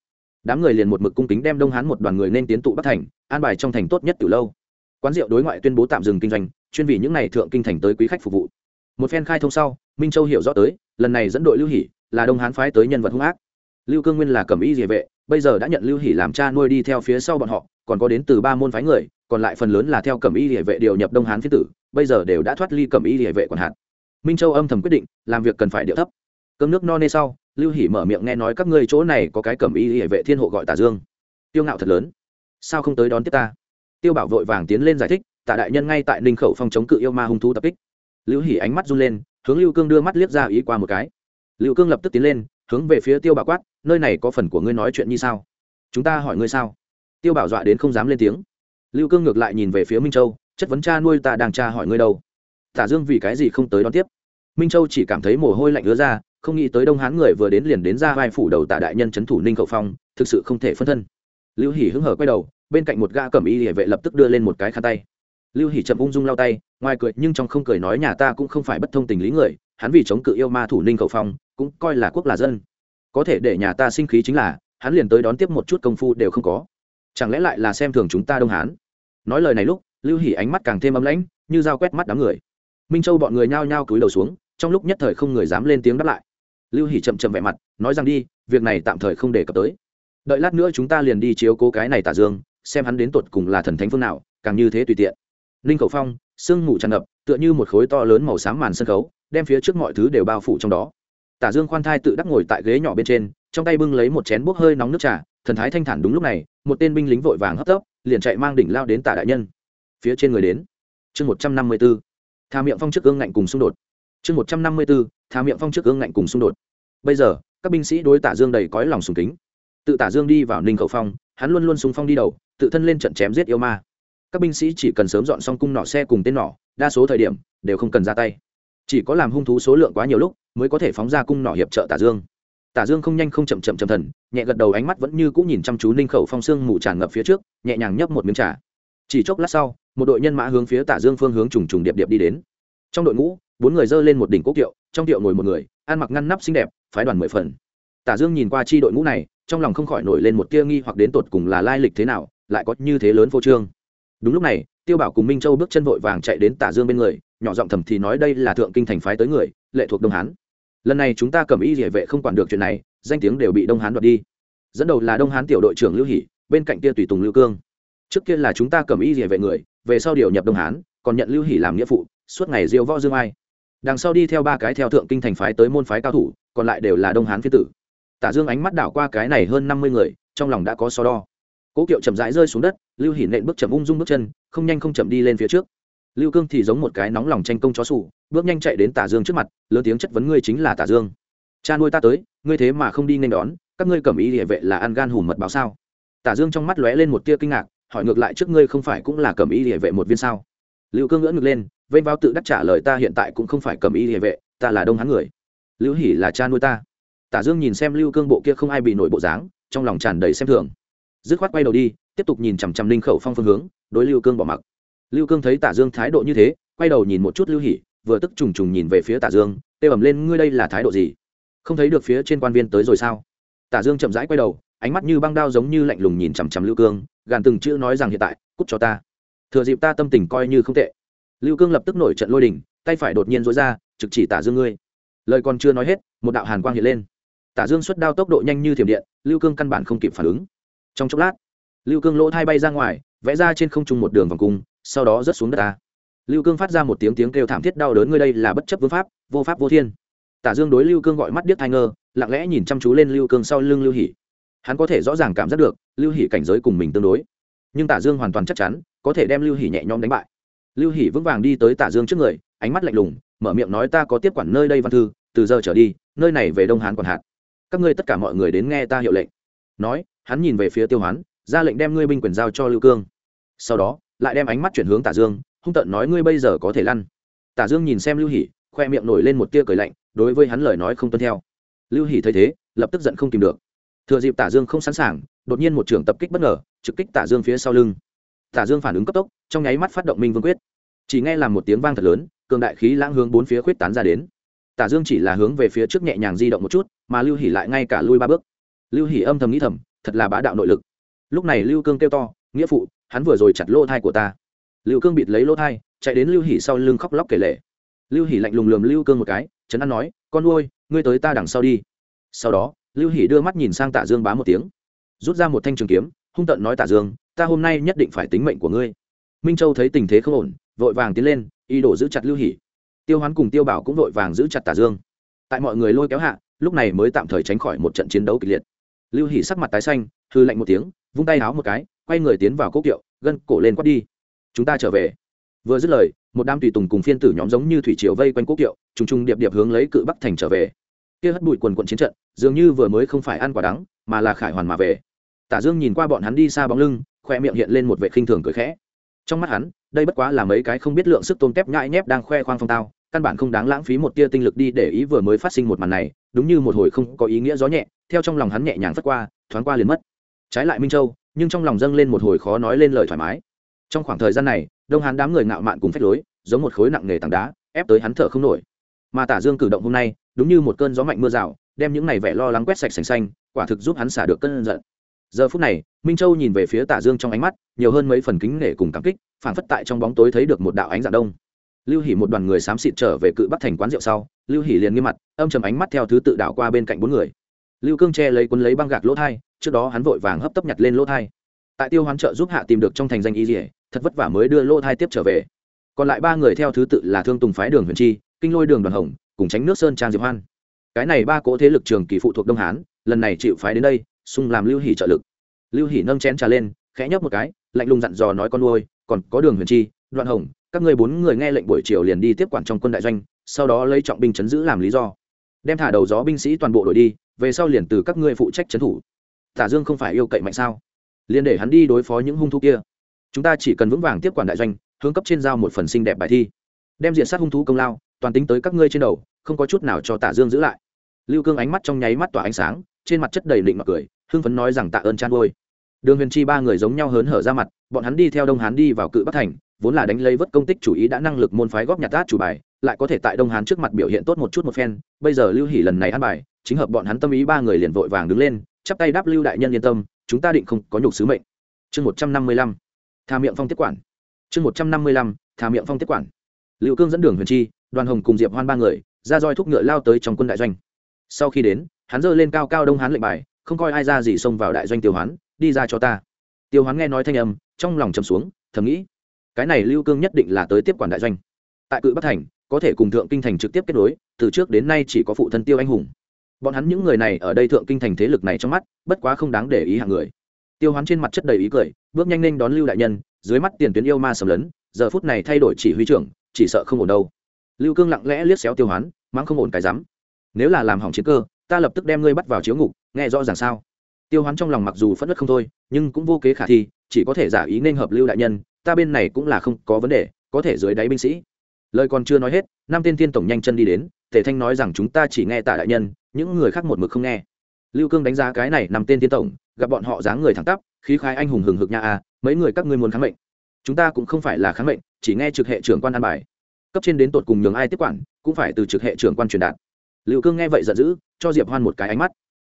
đám người liền một mực cung kính đem đông hán một đoàn người nên tiến tụ bắc thành, an bài trong thành tốt nhất từ lâu. Quán rượu đối ngoại tuyên bố tạm dừng kinh doanh, chuyên vì những n à y thượng kinh thành tới quý khách phục vụ. Một phen khai thông sau, minh châu hiểu rõ tới, lần này dẫn đội lưu hỷ là đông hán phái tới nhân vật hung ác. Lưu cương nguyên là cầm y địa vệ, bây giờ đã nhận lưu hỷ làm cha nuôi đi theo phía sau bọn họ, còn có đến từ ba môn phái người, còn lại phần lớn là theo cầm y địa vệ điều nhập đông hán phía tử, bây giờ đều đã thoát ly cầm y địa vệ còn hạn minh châu âm thầm quyết định, làm việc cần phải điệu thấp. Cơm nước no nê sau lưu hỷ mở miệng nghe nói các ngươi chỗ này có cái cầm y hệ vệ thiên hộ gọi tả dương. Tiêu ngạo thật lớn. Sao không tới đón tiếp ta? Tiêu bảo vội vàng tiến lên giải thích, Tả đại nhân ngay tại ninh khẩu phong chống cự yêu ma hung thú tập kích. Lưu hỷ ánh mắt run lên, hướng lưu cương đưa mắt liếc ra ý qua một cái. Lưu cương lập tức tiến lên, hướng về phía tiêu bảo quát, nơi này có phần của ngươi nói chuyện như sao? Chúng ta hỏi ngươi sao? Tiêu bảo dọa đến không dám lên tiếng. Lưu cương ngược lại nhìn về phía minh châu, chất vấn cha nuôi ta đang cha hỏi ngươi đâu? Tả dương vì cái gì không tới đón tiếp? Minh châu chỉ cảm thấy mồ hôi lạnh ứa ra không nghĩ tới đông hán người vừa đến liền đến ra vai phủ đầu tả đại nhân trấn thủ ninh khẩu phong, thực sự không thể phân thân. Lưu hỉ hứng hở quay đầu, bên cạnh một gã cẩm y địa vệ lập tức đưa lên một cái khăn tay. Lưu hỉ chậm ung dung lau tay, ngoài cười nhưng trong không cười nói nhà ta cũng không phải bất thông tình lý người, hắn vì chống cự yêu ma thủ ninh khẩu phong, cũng coi là quốc là dân. Có thể để nhà ta sinh khí chính là, hắn liền tới đón tiếp một chút công phu đều không có. Chẳng lẽ lại là xem thường chúng ta đông hán? Nói lời này lúc, lưu hỉ ánh mắt càng thêm ấm lãnh, như dao quét mắt đám người. Minh châu bọn người nhao nhao cúi đầu xuống, trong lúc nhất thời không người dám lên tiếng đáp lại lưu hỉ chậm chậm vẻ mặt, nói rằng đi, việc này tạm thời không để cập tới. Đợi lát nữa chúng ta liền đi chiếu cố cái này tả dương, xem hắn đến tột cùng là thần thánh phương nào, càng như thế tùy tiện. Ninh khẩu phong, sương mù tràn ngập, tựa như một khối to lớn màu xám màn sân khấu, đem phía trước mọi thứ đều bao phủ trong đó. Tả dương khoan thai tự đắc ngồi tại ghế nhỏ bên trên, trong tay bưng lấy một chén bốc hơi nóng nước trà, thần thái thanh thản đúng lúc này, một tên binh lính vội vàng hấp tấp, liền chạy mang đỉnh lao đến tả đại nhân. Phía trên người đến, chương một trăm năm mươi b ố tha miệng phong trước gương ngạnh cùng xung đột chương một trăm năm mươi b ố tha miệng phong trước gương ngạnh cùng xung đột. Bây giờ, các binh sĩ đối tả dương đầy cõi lòng sùng kính. Tự tả dương đi vào ninh khẩu phong, hắn luôn luôn súng phong đi đầu, tự thân lên trận chém giết yêu ma. Các binh sĩ chỉ cần sớm dọn xong cung nỏ xe cùng tên nỏ, đa số thời điểm, đều không cần ra tay. Chỉ có làm hung thú số lượng quá nhiều lúc, mới có thể phóng ra cung nỏ hiệp trợ tả dương. Tả dương không nhanh không chậm chậm chậm thần, nhẹ gật đầu ánh mắt vẫn như cũng nhìn chăm chú ninh khẩu phong xương mù tràn ngập phía trước, nhẹ nhàng nhấp một miếng trà. Chỉ chốc lát sau, một đội nhân mã hướng phía tả dương phương hướng trùng trùng điệp điệp đi đến. Trong đội ngũ bốn người dơ lên một đỉnh quốc kiệu, trong kiệu ngồi một người, ăn mặc ngăn nắp xinh đẹp, phái đoàn mười phần. Tả dương nhìn qua chi đội ngũ này, trong lòng không khỏi nổi lên một tia nghi hoặc đến tột cùng là lai lịch thế nào, lại có như thế lớn vô trương. Đúng lúc này, tiêu bảo cùng minh châu bước chân vội vàng chạy đến tả dương bên người, nhỏ giọng thầm thì nói đây là thượng kinh thành phái tới người, lệ thuộc đông hán. Lần này chúng ta cầm y địa vệ không quản được chuyện này, danh tiếng đều bị đông hán đoạt đi. Dẫn đầu là đông hán tiểu đội trưởng lưu hỷ, bên cạnh kia tùy tùng lưu cương. Trước kia là chúng ta cầm y địa vệ người, về sau điều nhập đông hán, còn nhận lưu hỷ làm nghĩa phụ, suốt ngày diêu võ dương ai đằng sau đi theo ba cái theo thượng kinh thành phái tới môn phái cao thủ, còn lại đều là đông hán phi tử. Tả dương ánh mắt đảo qua cái này hơn năm mươi người, trong lòng đã có so đo. Cố kiệu chậm rãi rơi xuống đất, lưu hỉ nện bước chậm ung dung bước chân, không nhanh không chậm đi lên phía trước. Lưu cương thì giống một cái nóng lòng tranh công chó sủ, bước nhanh chạy đến tả dương trước mặt, lớn tiếng chất vấn ngươi chính là tả dương. Cha nuôi ta tới, ngươi thế mà không đi nên đón, các ngươi cầm ý địa vệ là ăn gan hùm mật báo sao? Tả dương trong mắt lóe lên một tia kinh ngạc, hỏi ngược lại trước ngươi không phải cũng là cầm ý địa vệ một viên sao? Lưu cương ngỡ ngực lên vênh vào tự đắc trả lời ta hiện tại cũng không phải cầm y địa vệ, ta là đông hán người. Lưu hỉ là cha nuôi ta. Tả dương nhìn xem lưu cương bộ kia không ai bị nổi bộ dáng, trong lòng tràn đầy xem thường. Dứt khoát quay đầu đi, tiếp tục nhìn chằm chằm ninh khẩu phong phương hướng, đối lưu cương bỏ mặc. Lưu cương thấy tả dương thái độ như thế, quay đầu nhìn một chút lưu hỉ vừa tức trùng trùng nhìn về phía tả dương tê ẩm lên, ngươi đây là thái độ gì? Không thấy được phía trên quan viên tới rồi sao? Tả dương chậm rãi quay đầu, ánh mắt như băng đao giống như lạnh lùng nhìn chằm chằm lưu cương, gàn từng chữ nói rằng hiện tại, cút cho ta. Thừa dịp ta tâm tình coi như không tệ lưu cương lập tức nổi trận lôi đình, tay phải đột nhiên dối ra, trực chỉ tả dương ngươi. Lời còn chưa nói hết, một đạo hàn quang hiện lên. Tả dương xuất đao tốc độ nhanh như thiểm điện, lưu cương căn bản không kịp phản ứng. Trong chốc lát, lưu cương lỗ thai bay ra ngoài, vẽ ra trên không trung một đường vòng cung, sau đó rớt xuống đất ta. Lưu cương phát ra một tiếng tiếng kêu thảm thiết đau đớn, ngươi đây là bất chấp vương pháp, vô pháp vô thiên. Tả dương đối lưu cương gọi mắt điếc thai ngơ, lặng lẽ nhìn chăm chú lên lưu cương sau lưng lưu hỉ hắn có thể rõ ràng cảm giác được, lưu hỉ cảnh giới cùng mình tương đối. Nhưng tả dương hoàn toàn chắc chắn, có thể đem lưu hỉ nhẹ nhõm đánh bại lưu Hỷ vững vàng đi tới tả dương trước người ánh mắt lạnh lùng mở miệng nói ta có tiếp quản nơi đây văn thư từ giờ trở đi nơi này về đông hán quản hạt. Các ngươi tất cả mọi người đến nghe ta hiệu lệnh. Nói hắn nhìn về phía tiêu hoán ra lệnh đem ngươi binh quyền giao cho lưu cương. Sau đó lại đem ánh mắt chuyển hướng tả dương hung tận nói ngươi bây giờ có thể lăn. Tả dương nhìn xem lưu Hỷ, khoe miệng nổi lên một tia cười lạnh đối với hắn lời nói không tuân theo. Lưu hỷ thấy thế lập tức giận không kìm được. Thừa dịp tả dương không sẵn sàng đột nhiên một trường tập kích bất ngờ trực kích tả dương phía sau lưng tả dương phản ứng cấp tốc, trong nháy mắt phát động minh vương quyết. Chỉ nghe làm một tiếng vang thật lớn, cường đại khí lãng hướng bốn phía khuyết tán ra đến. Tả dương chỉ là hướng về phía trước nhẹ nhàng di động một chút, mà lưu hỉ lại ngay cả lui ba bước. Lưu hỉ âm thầm nghĩ thầm, thật là bá đạo nội lực. Lúc này lưu cương kêu to, nghĩa phụ, hắn vừa rồi chặt lỗ thai của ta. Lưu cương bịt lấy lỗ thai, chạy đến lưu hỉ sau lưng khóc lóc kể lể. Lưu hỉ lạnh lùng lườm lưu cương một cái trấn an nói, con nuôi, ngươi tới ta đằng sau đi. Sau đó, lưu hỉ đưa mắt nhìn sang tạ dương bá một tiếng, rút ra một thanh trường kiếm, hung tận nói tạ dương ta hôm nay nhất định phải tính mệnh của ngươi. Minh châu thấy tình thế không ổn, vội vàng tiến lên, ý đồ giữ chặt lưu hỉ tiêu hoán cùng tiêu bảo cũng vội vàng giữ chặt tả dương. Tại mọi người lôi kéo hạ, lúc này mới tạm thời tránh khỏi một trận chiến đấu kịch liệt. Lưu hỉ sắc mặt tái xanh hư lạnh một tiếng, vung tay háo một cái, quay người tiến vào cốc kiệu, gân cổ lên quát đi. Chúng ta trở về. Vừa dứt lời, một đám tùy tùng cùng phiên tử nhóm giống như thủy triều vây quanh cốc kiệu, trùng trùng điệp điệp hướng lấy cự bắc thành trở về. Kia hất bụi quần quận chiến trận, dường như vừa mới không phải ăn quả đắng, mà là khải hoàn mà về. Tả dương nhìn qua bọn hắn đi xa bóng lưng khoe miệng hiện lên một vệ khinh thường cười khẽ. Trong mắt hắn, đây bất quá là mấy cái không biết lượng sức tôm tép nhãi nhép đang khoe khoang phong tao, căn bản không đáng lãng phí một tia tinh lực đi để ý vừa mới phát sinh một màn này, đúng như một hồi không có ý nghĩa gió nhẹ, theo trong lòng hắn nhẹ nhàng phất qua, thoáng qua liền mất. Trái lại minh châu, nhưng trong lòng dâng lên một hồi khó nói lên lời thoải mái. Trong khoảng thời gian này, đông hắn đám người ngạo mạn cùng phách lối, giống một khối nặng nề tảng đá, ép tới hắn thở không nổi. Mà tả dương cử động hôm nay, đúng như một cơn gió mạnh mưa rào, đem những này vẻ lo lắng quét sạch sành xanh, quả thực giúp hắn xả được cơn giận giờ phút này, minh châu nhìn về phía tả dương trong ánh mắt, nhiều hơn mấy phần kính nể cùng cảm kích phản phất tại trong bóng tối thấy được một đạo ánh dạng đông. Lưu hỉ một đoàn người xám xịt trở về cự bắc thành quán rượu sau, lưu hỉ liền nghiêm mặt, âm trầm ánh mắt theo thứ tự đảo qua bên cạnh bốn người. Lưu cương che lấy cuốn lấy băng gạc lỗ thai, trước đó hắn vội vàng hấp tấp nhặt lên lỗ thai. Tại tiêu hoán trợ giúp hạ tìm được trong thành danh y dỉa thật vất vả mới đưa lỗ thai tiếp trở về. Còn lại ba người theo thứ tự là thương tùng phái đường huyền chi, kinh lôi đường đoàn hồng, cùng tránh nước sơn trang diệp hoan. Cái này ba cỗ thế lực trường kỳ phụ thuộc đông hán, lần này chịu phái đến đây xung làm lưu hỉ trợ lực. Lưu hỉ nâng chén trà lên, khẽ nhấp một cái, lạnh lùng dặn dò nói con nuôi, còn có đường huyền chi, đoạn hồng, các ngươi bốn người nghe lệnh buổi chiều liền đi tiếp quản trong quân đại doanh, sau đó lấy trọng binh chấn giữ làm lý do. Đem thả đầu gió binh sĩ toàn bộ đội đi, về sau liền từ các ngươi phụ trách trấn thủ. Tả dương không phải yêu cậy mạnh sao? Liền để hắn đi đối phó những hung thú kia. Chúng ta chỉ cần vững vàng tiếp quản đại doanh, hướng cấp trên giao một phần xinh đẹp bài thi. Đem diện sát hung thú công lao, toàn tính tới các ngươi trên đầu, không có chút nào cho tả dương giữ lại. Lưu cương ánh mắt trong nháy mắt tỏa ánh sáng, trên mặt chất đầy định mặc cười hưng phấn nói rằng tạ ơn chan ngôi đường huyền chi ba người giống nhau hớn hở ra mặt, bọn hắn đi theo đông hán đi vào cự bắc thành, vốn là đánh lấy vất công tích chủ ý đã năng lực môn phái góp nhặt át chủ bài, lại có thể tại đông hán trước mặt biểu hiện tốt một chút một phen, bây giờ lưu hỉ lần này ăn bài, chính hợp bọn hắn tâm ý ba người liền vội vàng đứng lên, chắp tay đáp lưu đại nhân yên tâm, chúng ta định không có nhục sứ mệnh. Chương một trăm năm mươi lăm thà miệng phong tiếp quản. Chương một trăm năm mươi lăm thà miệng phong tiếp quản. Liệu cương dẫn đường huyền chi, đoàn hồng cùng diệp hoan ba người, ra roi thúc ngựa lao tới trong quân đại doanh. Sau khi đến, hắn giơ lên cao cao đông hán lệnh bài không coi ai ra gì xông vào đại doanh tiêu hoán, đi ra cho ta. Tiêu hoán nghe nói thanh âm, trong lòng chầm xuống, thầm nghĩ, cái này lưu cương nhất định là tới tiếp quản đại doanh. Tại cự bắc thành, có thể cùng thượng kinh thành trực tiếp kết nối, từ trước đến nay chỉ có phụ thân tiêu anh hùng. Bọn hắn những người này ở đây thượng kinh thành thế lực này trong mắt, bất quá không đáng để ý hạng người. Tiêu hoán trên mặt chất đầy ý cười, bước nhanh lên đón lưu đại nhân, dưới mắt tiền tuyến yêu ma sầm lấn, giờ phút này thay đổi chỉ huy trưởng, chỉ sợ không ổn đâu. Lưu cương lặng lẽ liếc xéo tiêu hoán mang không ổn cái rắm. Nếu là làm hỏng chiến cơ, ta lập tức đem ngươi bắt vào chiếu ngục nghe rõ ràng sao? Tiêu hoán trong lòng mặc dù phất đất không thôi, nhưng cũng vô kế khả thi, chỉ có thể giả ý nên hợp lưu đại nhân, ta bên này cũng là không có vấn đề, có thể dưới đáy binh sĩ. Lời còn chưa nói hết, năm tên tiên tổng nhanh chân đi đến, tề thanh nói rằng chúng ta chỉ nghe tả đại nhân, những người khác một mực không nghe. Lưu cương đánh giá cái này năm tên tiên tổng, gặp bọn họ dáng người thẳng tắp, khí khai anh hùng hừng hực nha a, mấy người các ngươi muốn kháng mệnh. Chúng ta cũng không phải là kháng mệnh, chỉ nghe trực hệ trưởng quan an bài. Cấp trên đến tột cùng nhường ai tiếp quản, cũng phải từ trực hệ trưởng quan truyền đạt. Lưu cương nghe vậy giận dữ, cho diệp hoan một cái ánh mắt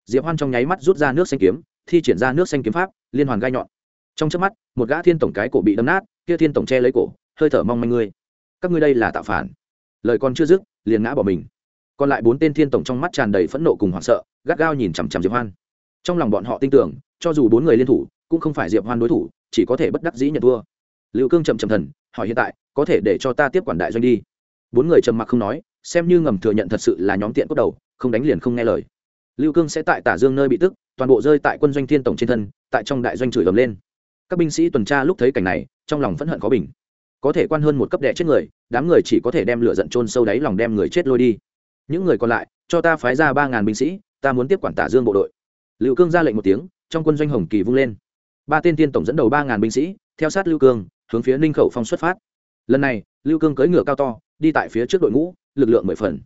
diệp hoan trong nháy mắt rút ra nước xanh kiếm, thi triển ra nước xanh kiếm pháp, liên hoàn gai nhọn. Trong trước mắt, một gã thiên tổng cái cổ bị đâm nát, kia thiên tổng che lấy cổ, hơi thở mong manh ngươi. Các ngươi đây là tạo phản. Lời còn chưa dứt, liền ngã bỏ mình. Còn lại bốn tên thiên tổng trong mắt tràn đầy phẫn nộ cùng hoảng sợ, gắt gao nhìn chằm chằm diệp hoan. Trong lòng bọn họ tin tưởng, cho dù bốn người liên thủ, cũng không phải diệp hoan đối thủ, chỉ có thể bất đắc dĩ nhận thua. Liệu cương chậm chậm thần, hỏi hiện tại, có thể để cho ta tiếp quản đại doanh đi? Bốn người trầm mặc không nói, xem như ngầm thừa nhận thật sự là nhóm tiện cốt đầu, không đánh liền không nghe lời lưu cương sẽ tại tả dương nơi bị tức, toàn bộ rơi tại quân doanh thiên tổng trên thân, tại trong đại doanh chửi ầm lên. Các binh sĩ tuần tra lúc thấy cảnh này, trong lòng phẫn hận khó bình. Có thể quan hơn một cấp đệ chết người, đám người chỉ có thể đem lửa giận trôn sâu đáy lòng đem người chết lôi đi. Những người còn lại, cho ta phái ra ba ngàn binh sĩ, ta muốn tiếp quản tả dương bộ đội. Lưu cương ra lệnh một tiếng, trong quân doanh hồng kỳ vung lên. Ba tên tiên tổng dẫn đầu ba ngàn binh sĩ, theo sát lưu cương, hướng phía ninh khẩu phong xuất phát. Lần này, lưu cương cưỡi ngựa cao to, đi tại phía trước đội ngũ, lực lượng mười phần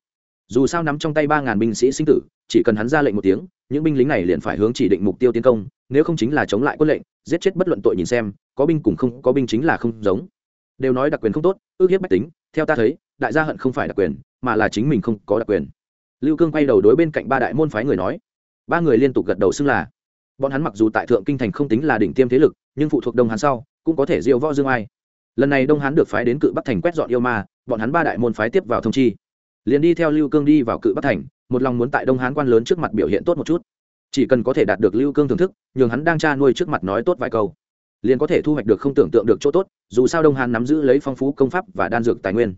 dù sao nắm trong tay ba ngàn binh sĩ sinh tử, chỉ cần hắn ra lệnh một tiếng, những binh lính này liền phải hướng chỉ định mục tiêu tiến công, nếu không chính là chống lại quân lệnh, giết chết bất luận tội nhìn xem, có binh cùng không, có binh chính là không giống. Đều nói đặc quyền không tốt, ước hiếp bách tính, theo ta thấy, đại gia hận không phải đặc quyền, mà là chính mình không có đặc quyền. Lưu cương quay đầu đối bên cạnh ba đại môn phái người nói. Ba người liên tục gật đầu xưng là. Bọn hắn mặc dù tại thượng kinh thành không tính là đỉnh tiêm thế lực, nhưng phụ thuộc đông hán sau, cũng có thể diêu võ dương ai. Lần này đông hán được phái đến cự bắc thành quét dọn yêu ma, bọn hắn ba đại môn phái tiếp vào thông chi liền đi theo lưu cương đi vào cự bắc thành, một lòng muốn tại đông hán quan lớn trước mặt biểu hiện tốt một chút. Chỉ cần có thể đạt được lưu cương thưởng thức, nhường hắn đang cha nuôi trước mặt nói tốt vài câu, liền có thể thu hoạch được không tưởng tượng được chỗ tốt, dù sao đông hán nắm giữ lấy phong phú công pháp và đan dược tài nguyên.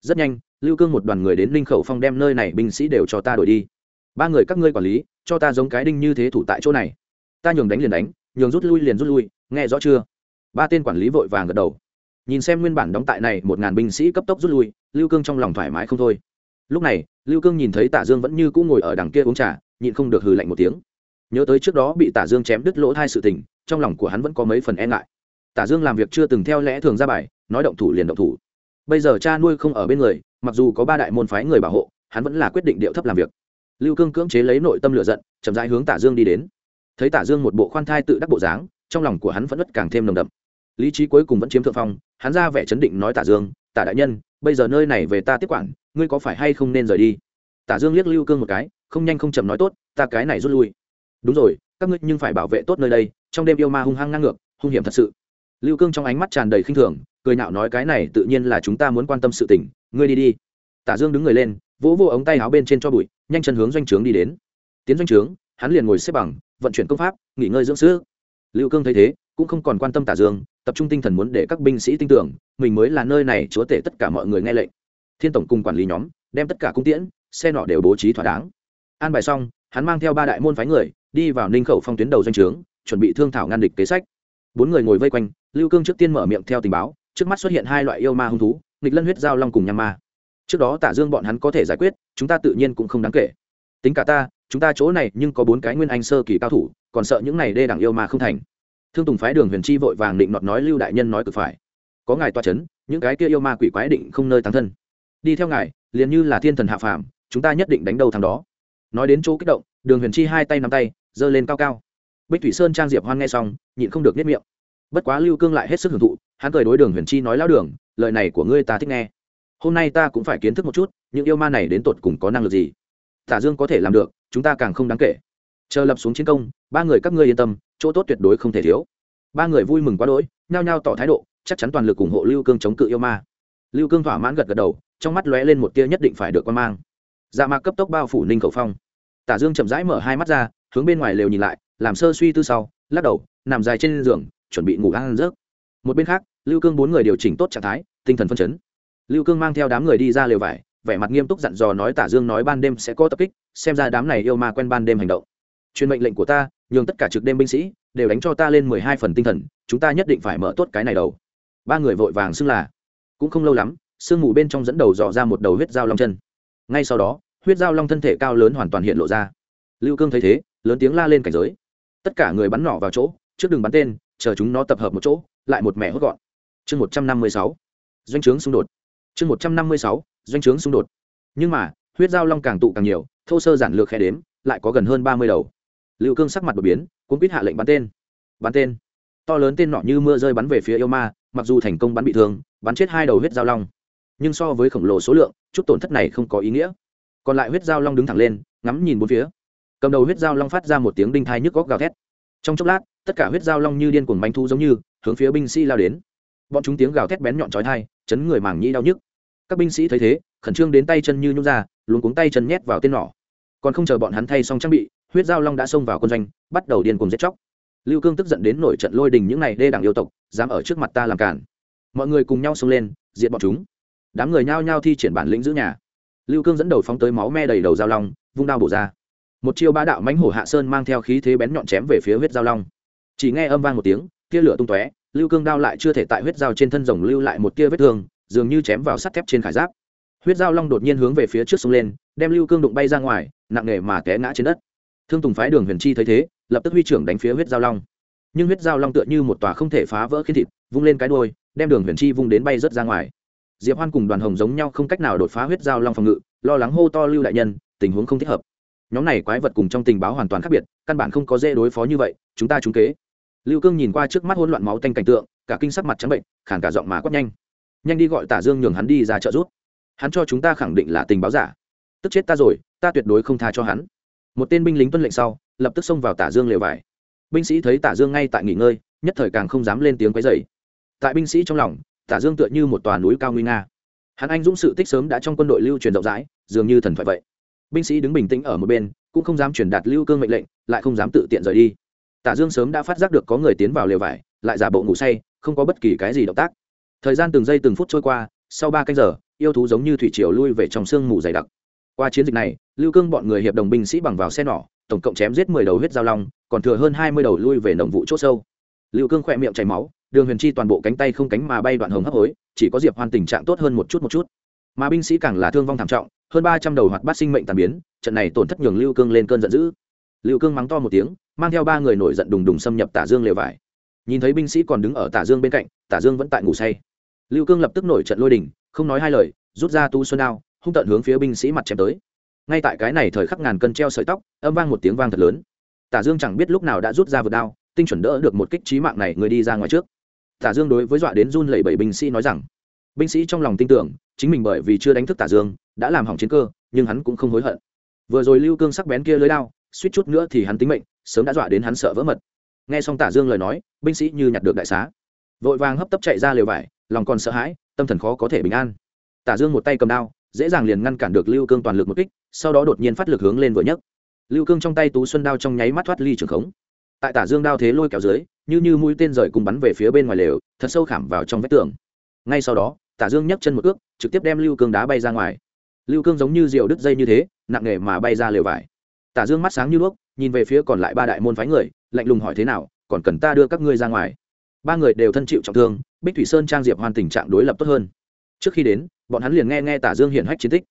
Rất nhanh, lưu cương một đoàn người đến linh khẩu phong đem nơi này binh sĩ đều cho ta đổi đi. Ba người các ngươi quản lý, cho ta giống cái đinh như thế thủ tại chỗ này. Ta nhường đánh liền đánh, nhường rút lui liền rút lui, nghe rõ chưa? Ba tên quản lý vội vàng gật đầu. Nhìn xem nguyên bản đóng tại này một ngàn binh sĩ cấp tốc rút lui, lưu cương trong lòng thoải mái không thôi lúc này, lưu cương nhìn thấy tả dương vẫn như cũ ngồi ở đằng kia uống trà, nhịn không được hừ lạnh một tiếng. Nhớ tới trước đó bị tả dương chém đứt lỗ thai sự tình, trong lòng của hắn vẫn có mấy phần e ngại. Tả dương làm việc chưa từng theo lẽ thường ra bài, nói động thủ liền động thủ. Bây giờ cha nuôi không ở bên người, mặc dù có ba đại môn phái người bảo hộ, hắn vẫn là quyết định điệu thấp làm việc. Lưu cương cưỡng chế lấy nội tâm lửa giận, chậm rãi hướng tả dương đi đến. Thấy tả dương một bộ khoan thai tự đắc bộ dáng, trong lòng của hắn vẫn rất càng thêm nồng đậm lý trí cuối cùng vẫn chiếm thượng phong, hắn ra vẻ chấn định nói tả dương, tả đại nhân, bây giờ nơi này về ta tiếp quản, ngươi có phải hay không nên rời đi? Tả dương liếc lưu cương một cái, không nhanh không chậm nói tốt, ta cái này rút lui. Đúng rồi, các ngươi nhưng phải bảo vệ tốt nơi đây, trong đêm yêu ma hung hăng ngang ngược, hung hiểm thật sự. Lưu cương trong ánh mắt tràn đầy khinh thường, cười nhạo nói cái này tự nhiên là chúng ta muốn quan tâm sự tình, ngươi đi đi. Tả dương đứng người lên, vỗ vô ống tay áo bên trên cho bụi, nhanh chân hướng doanh trướng đi đến. Tiến doanh trướng, hắn liền ngồi xếp bằng, vận chuyển công pháp, nghỉ ngơi dưỡng sức. Lưu cương thấy thế cũng không còn quan tâm tả dương, tập trung tinh thần muốn để các binh sĩ tin tưởng, mình mới là nơi này, chúa tể tất cả mọi người nghe lệnh. Thiên tổng cùng quản lý nhóm, đem tất cả cung tiễn, xe nọ đều bố trí thỏa đáng. An bài xong, hắn mang theo ba đại môn phái người, đi vào ninh khẩu phong tuyến đầu doanh trướng, chuẩn bị thương thảo ngăn địch kế sách. Bốn người ngồi vây quanh, lưu cương trước tiên mở miệng theo tình báo, trước mắt xuất hiện hai loại yêu ma hung thú, nghịch lân huyết giao long cùng nham ma. Trước đó tả dương bọn hắn có thể giải quyết, chúng ta tự nhiên cũng không đáng kể. Tính cả ta, chúng ta chỗ này nhưng có bốn cái nguyên anh sơ kỳ cao thủ, còn sợ những này đê đẳng yêu ma không thành thương tùng phái đường huyền chi vội vàng định nọt nói lưu đại nhân nói cực phải. Có ngài toa c h ấ n những cái kia yêu ma quỷ quái định không nơi thắng thân. Đi theo ngài, liền như là thiên thần hạ phàm, chúng ta nhất định đánh đầu thằng đó. Nói đến chỗ kích động, đường huyền chi hai tay nắm tay, giơ lên cao cao. Bích thủy sơn trang diệp hoan nghe xong, nhịn không được nhất miệng. Bất quá lưu cương lại hết sức hưởng thụ, hắn cười đối đường huyền chi nói lao đường, lời này của ngươi ta thích nghe. Hôm nay ta cũng phải kiến thức một chút, những yêu ma này đến tột cùng có năng lực gì? Tả dương có thể làm được, chúng ta càng không đáng kể. Chờ lập xuống chiến công, ba người các ngươi yên tâm chỗ tốt tuyệt đối không thể thiếu. Ba người vui mừng quá đỗi, nhao nhao tỏ thái độ, chắc chắn toàn lực ủng hộ lưu cương chống cự yêu ma. Lưu cương thỏa mãn gật gật đầu, trong mắt lóe lên một tia nhất định phải được quan mang. Dạ mạc cấp tốc bao phủ ninh khẩu phong. Tả dương chậm rãi mở hai mắt ra, hướng bên ngoài lều nhìn lại, làm sơ suy tư sau, lắc đầu, nằm dài trên giường, chuẩn bị ngủ ăn rớt một bên khác, lưu cương bốn người điều chỉnh tốt trạng thái, tinh thần phân chấn. Lưu cương mang theo đám người đi ra lều vải, vẻ mặt nghiêm túc dặn dò nói tả dương nói ban đêm sẽ có tập kích, xem ra đám này yêu ma quen ban đêm hành động truyền mệnh lệnh của ta, nhường tất cả trực đêm binh sĩ đều đánh cho ta lên mười hai phần tinh thần, chúng ta nhất định phải mở tốt cái này đầu. Ba người vội vàng xưng là. Cũng không lâu lắm, sương mù bên trong dẫn đầu dò ra một đầu huyết dao long chân. Ngay sau đó, huyết dao long thân thể cao lớn hoàn toàn hiện lộ ra. Lưu cương thấy thế, lớn tiếng la lên cảnh giới. Tất cả người bắn nỏ vào chỗ, trước đường bắn tên, chờ chúng nó tập hợp một chỗ, lại một mẻ hốt gọn. Chương một trăm năm mươi sáu. Doanh trướng xung đột. Chương một trăm năm mươi sáu, doanh trướng xung đột. Nhưng mà, huyết dao long càng tụ càng nhiều, thô sơ giản lược khe đếm, lại có gần hơn ba mươi đầu lưu cương sắc mặt đột biến cũng quyết hạ lệnh bắn tên. Bắn tên. To lớn tên nọ như mưa rơi bắn về phía yêu ma, mặc dù thành công bắn bị thương, bắn chết hai đầu huyết giao long. Nhưng so với khổng lồ số lượng, chút tổn thất này không có ý nghĩa. Còn lại huyết giao long đứng thẳng lên, ngắm nhìn bốn phía. Cầm đầu huyết giao long phát ra một tiếng đinh thai nhức góc gào thét. Trong chốc lát, tất cả huyết giao long như điên cuồng bánh thu giống như, hướng phía binh sĩ lao đến. Bọn chúng tiếng gào thét bén nhọn chói thai chấn người màng nhĩ đau nhức. Các binh sĩ thấy thế, khẩn trương đến tay chân như nhút ra, luống cuống tay chân nhét vào tên nỏ còn không chờ bọn hắn thay xong trang bị huyết giao long đã xông vào quân doanh, bắt đầu điên cùng giết chóc. Lưu cương tức giận đến nổi trận lôi đình những này đê đẳng yêu tộc, dám ở trước mặt ta làm cản mọi người cùng nhau xông lên, diệt bọn chúng. Đám người nhao nhao thi triển bản lĩnh giữ nhà. Lưu cương dẫn đầu phóng tới máu me đầy đầu giao long, vung đao bổ ra. Một chiêu ba đạo mánh hổ hạ sơn mang theo khí thế bén nhọn chém về phía huyết giao long. Chỉ nghe âm vang một tiếng, tia lửa tung tóe, lưu cương đao lại chưa thể tại huyết giao trên thân rồng lưu lại một tia vết thương, dường như chém vào sắt thép trên khải giáp. Huyết giao long đột nhiên hướng về phía trước sông lên, đem lưu cương đụng bay ra ngoài, nặng nề mà té ngã trên đất thương tùng phái đường huyền chi thấy thế, lập tức huy trưởng đánh phía huyết giao long. Nhưng huyết giao long tựa như một tòa không thể phá vỡ khiến thịt, vung lên cái đôi đem đường huyền chi vung đến bay rớt ra ngoài. Diệp hoan cùng đoàn hồng giống nhau không cách nào đột phá huyết giao long phòng ngự, lo lắng hô to lưu đại nhân, tình huống không thích hợp. Nhóm này quái vật cùng trong tình báo hoàn toàn khác biệt, căn bản không có dễ đối phó như vậy, chúng ta trúng kế. Lưu cương nhìn qua trước mắt hỗn loạn máu tanh cảnh tượng, cả kinh sắc mặt trắng bệnh khản cả giọng mà quát nhanh. Nhanh đi gọi tả dương nhường hắn đi ra trợ giúp. Hắn cho chúng ta khẳng định là tình báo giả. Tức chết ta rồi, ta tuyệt đối không tha cho hắn một tên binh lính tuân lệnh sau, lập tức xông vào tả dương lều vải. Binh sĩ thấy tả dương ngay tại nghỉ ngơi, nhất thời càng không dám lên tiếng quấy dày tại binh sĩ trong lòng, tả dương tựa như một tòa núi cao nguy nga. Hắn anh dũng sự tích sớm đã trong quân đội lưu truyền rộng rãi, dường như thần thoại vậy. Binh sĩ đứng bình tĩnh ở một bên, cũng không dám truyền đạt lưu cương mệnh lệnh, lại không dám tự tiện rời đi. Tả dương sớm đã phát giác được có người tiến vào lều vải, lại giả bộ ngủ say, không có bất kỳ cái gì động tác. Thời gian từng giây từng phút trôi qua, sau ba canh giờ, yêu thú giống như thủy triều lui về trong sương mù dày đặc qua chiến dịch này, lưu cương bọn người hiệp đồng binh sĩ bằng vào xe nỏ, tổng cộng chém giết mười đầu huyết giao long, còn thừa hơn hai mươi đầu lui về nồng vụ c h ỗ sâu. Lưu cương khỏe miệng chảy máu, đường huyền chi toàn bộ cánh tay không cánh mà bay đoạn hồng hấp hối, chỉ có diệp hoan tình trạng tốt hơn một chút một chút. Mà binh sĩ càng là thương vong thảm trọng, hơn ba trăm đầu hoạt bát sinh mệnh tàn biến, trận này tổn thất nhường lưu cương lên cơn giận dữ. Lưu cương mắng to một tiếng, mang theo ba người nổi giận đùng đùng xâm nhập tả dương lều vải. Nhìn thấy binh sĩ còn đứng ở tả dương bên cạnh, tả dương vẫn tại ngủ say. Lưu cương lập tức nổi trận lôi đình, không nói hai lời, rút ra tu xuân đao hung tận hướng phía binh sĩ mặt chém tới. Ngay tại cái này thời khắc ngàn cân treo sợi tóc, âm vang một tiếng vang thật lớn. Tả dương chẳng biết lúc nào đã rút ra vượt đao, tinh chuẩn đỡ được một kích trí mạng này người đi ra ngoài trước. Tả dương đối với dọa đến run lẩy bẩy binh sĩ nói rằng, binh sĩ trong lòng tin tưởng, chính mình bởi vì chưa đánh thức tả dương, đã làm hỏng chiến cơ, nhưng hắn cũng không hối hận. Vừa rồi lưu cương sắc bén kia lưới đao, suýt chút nữa thì hắn tính mệnh, sớm đã dọa đến hắn sợ vỡ mật. Nghe xong tả dương lời nói, binh sĩ như nhặt được đại xá. Vội vàng hấp tấp chạy ra lều vải, lòng còn sợ hãi, tâm thần khó có thể bình an. Tả dương một tay cầm đao dễ dàng liền ngăn cản được lưu cương toàn lực một kích, sau đó đột nhiên phát lực hướng lên vừa nhấc. Lưu cương trong tay tú xuân đao trong nháy mắt thoát ly trường khống. Tại tả dương đao thế lôi kéo dưới, như như mũi tên rời cùng bắn về phía bên ngoài lều, thật sâu khảm vào trong vách tường. Ngay sau đó, tả dương nhấc chân một ước trực tiếp đem lưu cương đá bay ra ngoài. Lưu cương giống như rượu đứt dây như thế, nặng nề mà bay ra lều vải. Tả dương mắt sáng như đuốc, nhìn về phía còn lại ba đại môn phái người, lạnh lùng hỏi thế nào, còn cần ta đưa các ngươi ra ngoài? Ba người đều thân chịu trọng thương, bích thủy sơn trang diệp hoàn tình trạng đối lập tốt hơn trước khi đến, bọn hắn liền nghe nghe tả dương hiển hách chiến tích.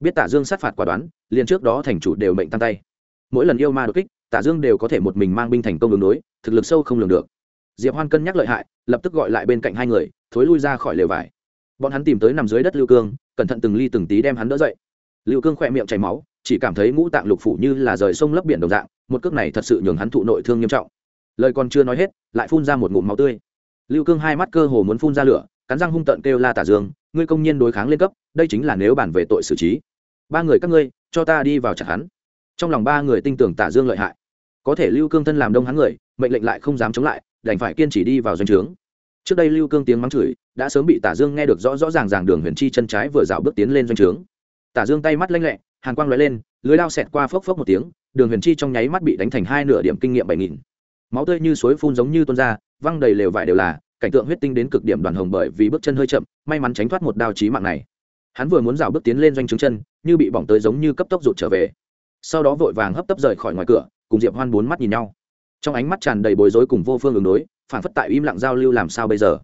Biết tả dương sát phạt quả đoán, liền trước đó thành chủ đều mệnh tăng tay. Mỗi lần yêu ma đột kích, tả dương đều có thể một mình mang binh thành công đường đối, thực lực sâu không lường được. Diệp hoan cân nhắc lợi hại, lập tức gọi lại bên cạnh hai người, thối lui ra khỏi lều vải. Bọn hắn tìm tới nằm dưới đất lưu cương, cẩn thận từng ly từng tí đem hắn đỡ dậy. Lưu cương khỏe miệng chảy máu, chỉ cảm thấy ngũ tạng lục phủ như là rời sông lấp biển đồng dạng, một cước này thật sự nhường hắn thụ nội thương nghiêm trọng. Lời còn chưa nói hết, lại phun ra một ngụm máu tươi. Lưu cương hai mắt cơ hồ muốn phun ra lửa cắn răng hung tận kêu la tả dương, ngươi công nhân đối kháng lên cấp, đây chính là nếu bàn về tội xử trí. Ba người các ngươi, cho ta đi vào chặt hắn. Trong lòng ba người tin tưởng tả dương lợi hại. Có thể lưu cương thân làm đông hắn người, mệnh lệnh lại không dám chống lại, đành phải kiên trì đi vào doanh trướng. Trước đây lưu cương tiếng mắng chửi, đã sớm bị tả dương nghe được rõ rõ ràng ràng đường huyền chi chân trái vừa dạo bước tiến lên doanh trướng. Tả dương tay mắt lanh lẹ hàng quang lóe lên, lưới lao xẹt qua phốc phốc một tiếng, đường huyền chi trong nháy mắt bị đánh thành hai nửa điểm kinh nghiệm bảy nghìn. Máu tươi như suối phun giống như tuôn ra, văng đầy lều vải đều là cảnh tượng huyết tinh đến cực điểm đoàn hồng bởi vì bước chân hơi chậm, may mắn tránh thoát một đao chí mạng này. Hắn vừa muốn rào bước tiến lên doanh trướng chân, như bị bỏng tới giống như cấp tốc rụt trở về. Sau đó vội vàng hấp tấp rời khỏi ngoài cửa, cùng diệp hoan bốn mắt nhìn nhau. Trong ánh mắt tràn đầy bối rối cùng vô phương ứng đối phản phất tại im lặng giao lưu làm sao bây giờ.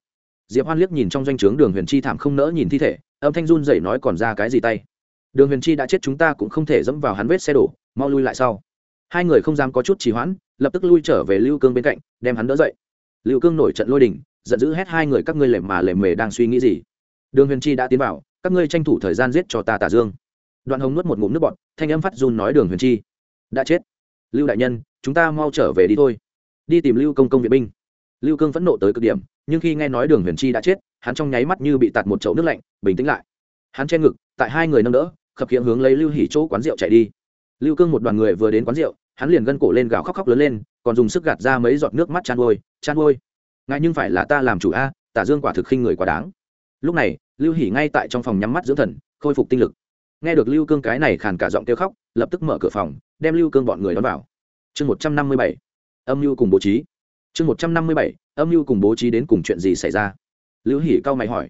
Diệp hoan liếc nhìn trong doanh trướng đường huyền chi thảm không nỡ nhìn thi thể, âm thanh run dậy nói còn ra cái gì tay. Đường huyền chi đã chết chúng ta cũng không thể dẫm vào hắn vết xe đổ, mau lui lại sau. Hai người không dám có chút trì hoãn, lập tức lui trở về lưu cương bên cạnh, đem hắn đỡ dậy. Lưu cương nổi trận lôi đình giận dữ hét hai người các ngươi lệ mà lệ mề đang suy nghĩ gì? Đường huyền chi đã tiến vào, các ngươi tranh thủ thời gian giết cho ta tả dương. Đoạn hồng nuốt một ngụm nước bọt, thanh âm phát run nói đường huyền chi, đã chết. Lưu đại nhân, chúng ta mau trở về đi thôi. Đi tìm lưu công công viện binh. Lưu cương phẫn nộ tới cực điểm, nhưng khi nghe nói đường huyền chi đã chết, hắn trong nháy mắt như bị tạt một chậu nước lạnh, bình tĩnh lại. Hắn che ngực, tại hai người nâng đỡ, khập khiễng hướng lấy lưu hỉ chỗ quán rượu chạy đi. Lưu cương một đoàn người vừa đến quán rượu, hắn liền gân cổ lên gào khóc khóc lớn lên, còn dùng sức gạt ra mấy giọt nước mắt chan ôi chan ôi ngại nhưng phải là ta làm chủ a, tả dương quả thực khinh người quá đáng. Lúc này, lưu hỉ ngay tại trong phòng nhắm mắt dưỡng thần, khôi phục tinh lực. Nghe được lưu cương cái này khàn cả giọng kêu khóc, lập tức mở cửa phòng, đem lưu cương bọn người đón vào. Chương một trăm năm mươi bảy, âm mưu cùng bố trí. Chương một trăm năm mươi bảy, âm mưu cùng bố trí đến cùng chuyện gì xảy ra? Lưu hỉ cau mày hỏi.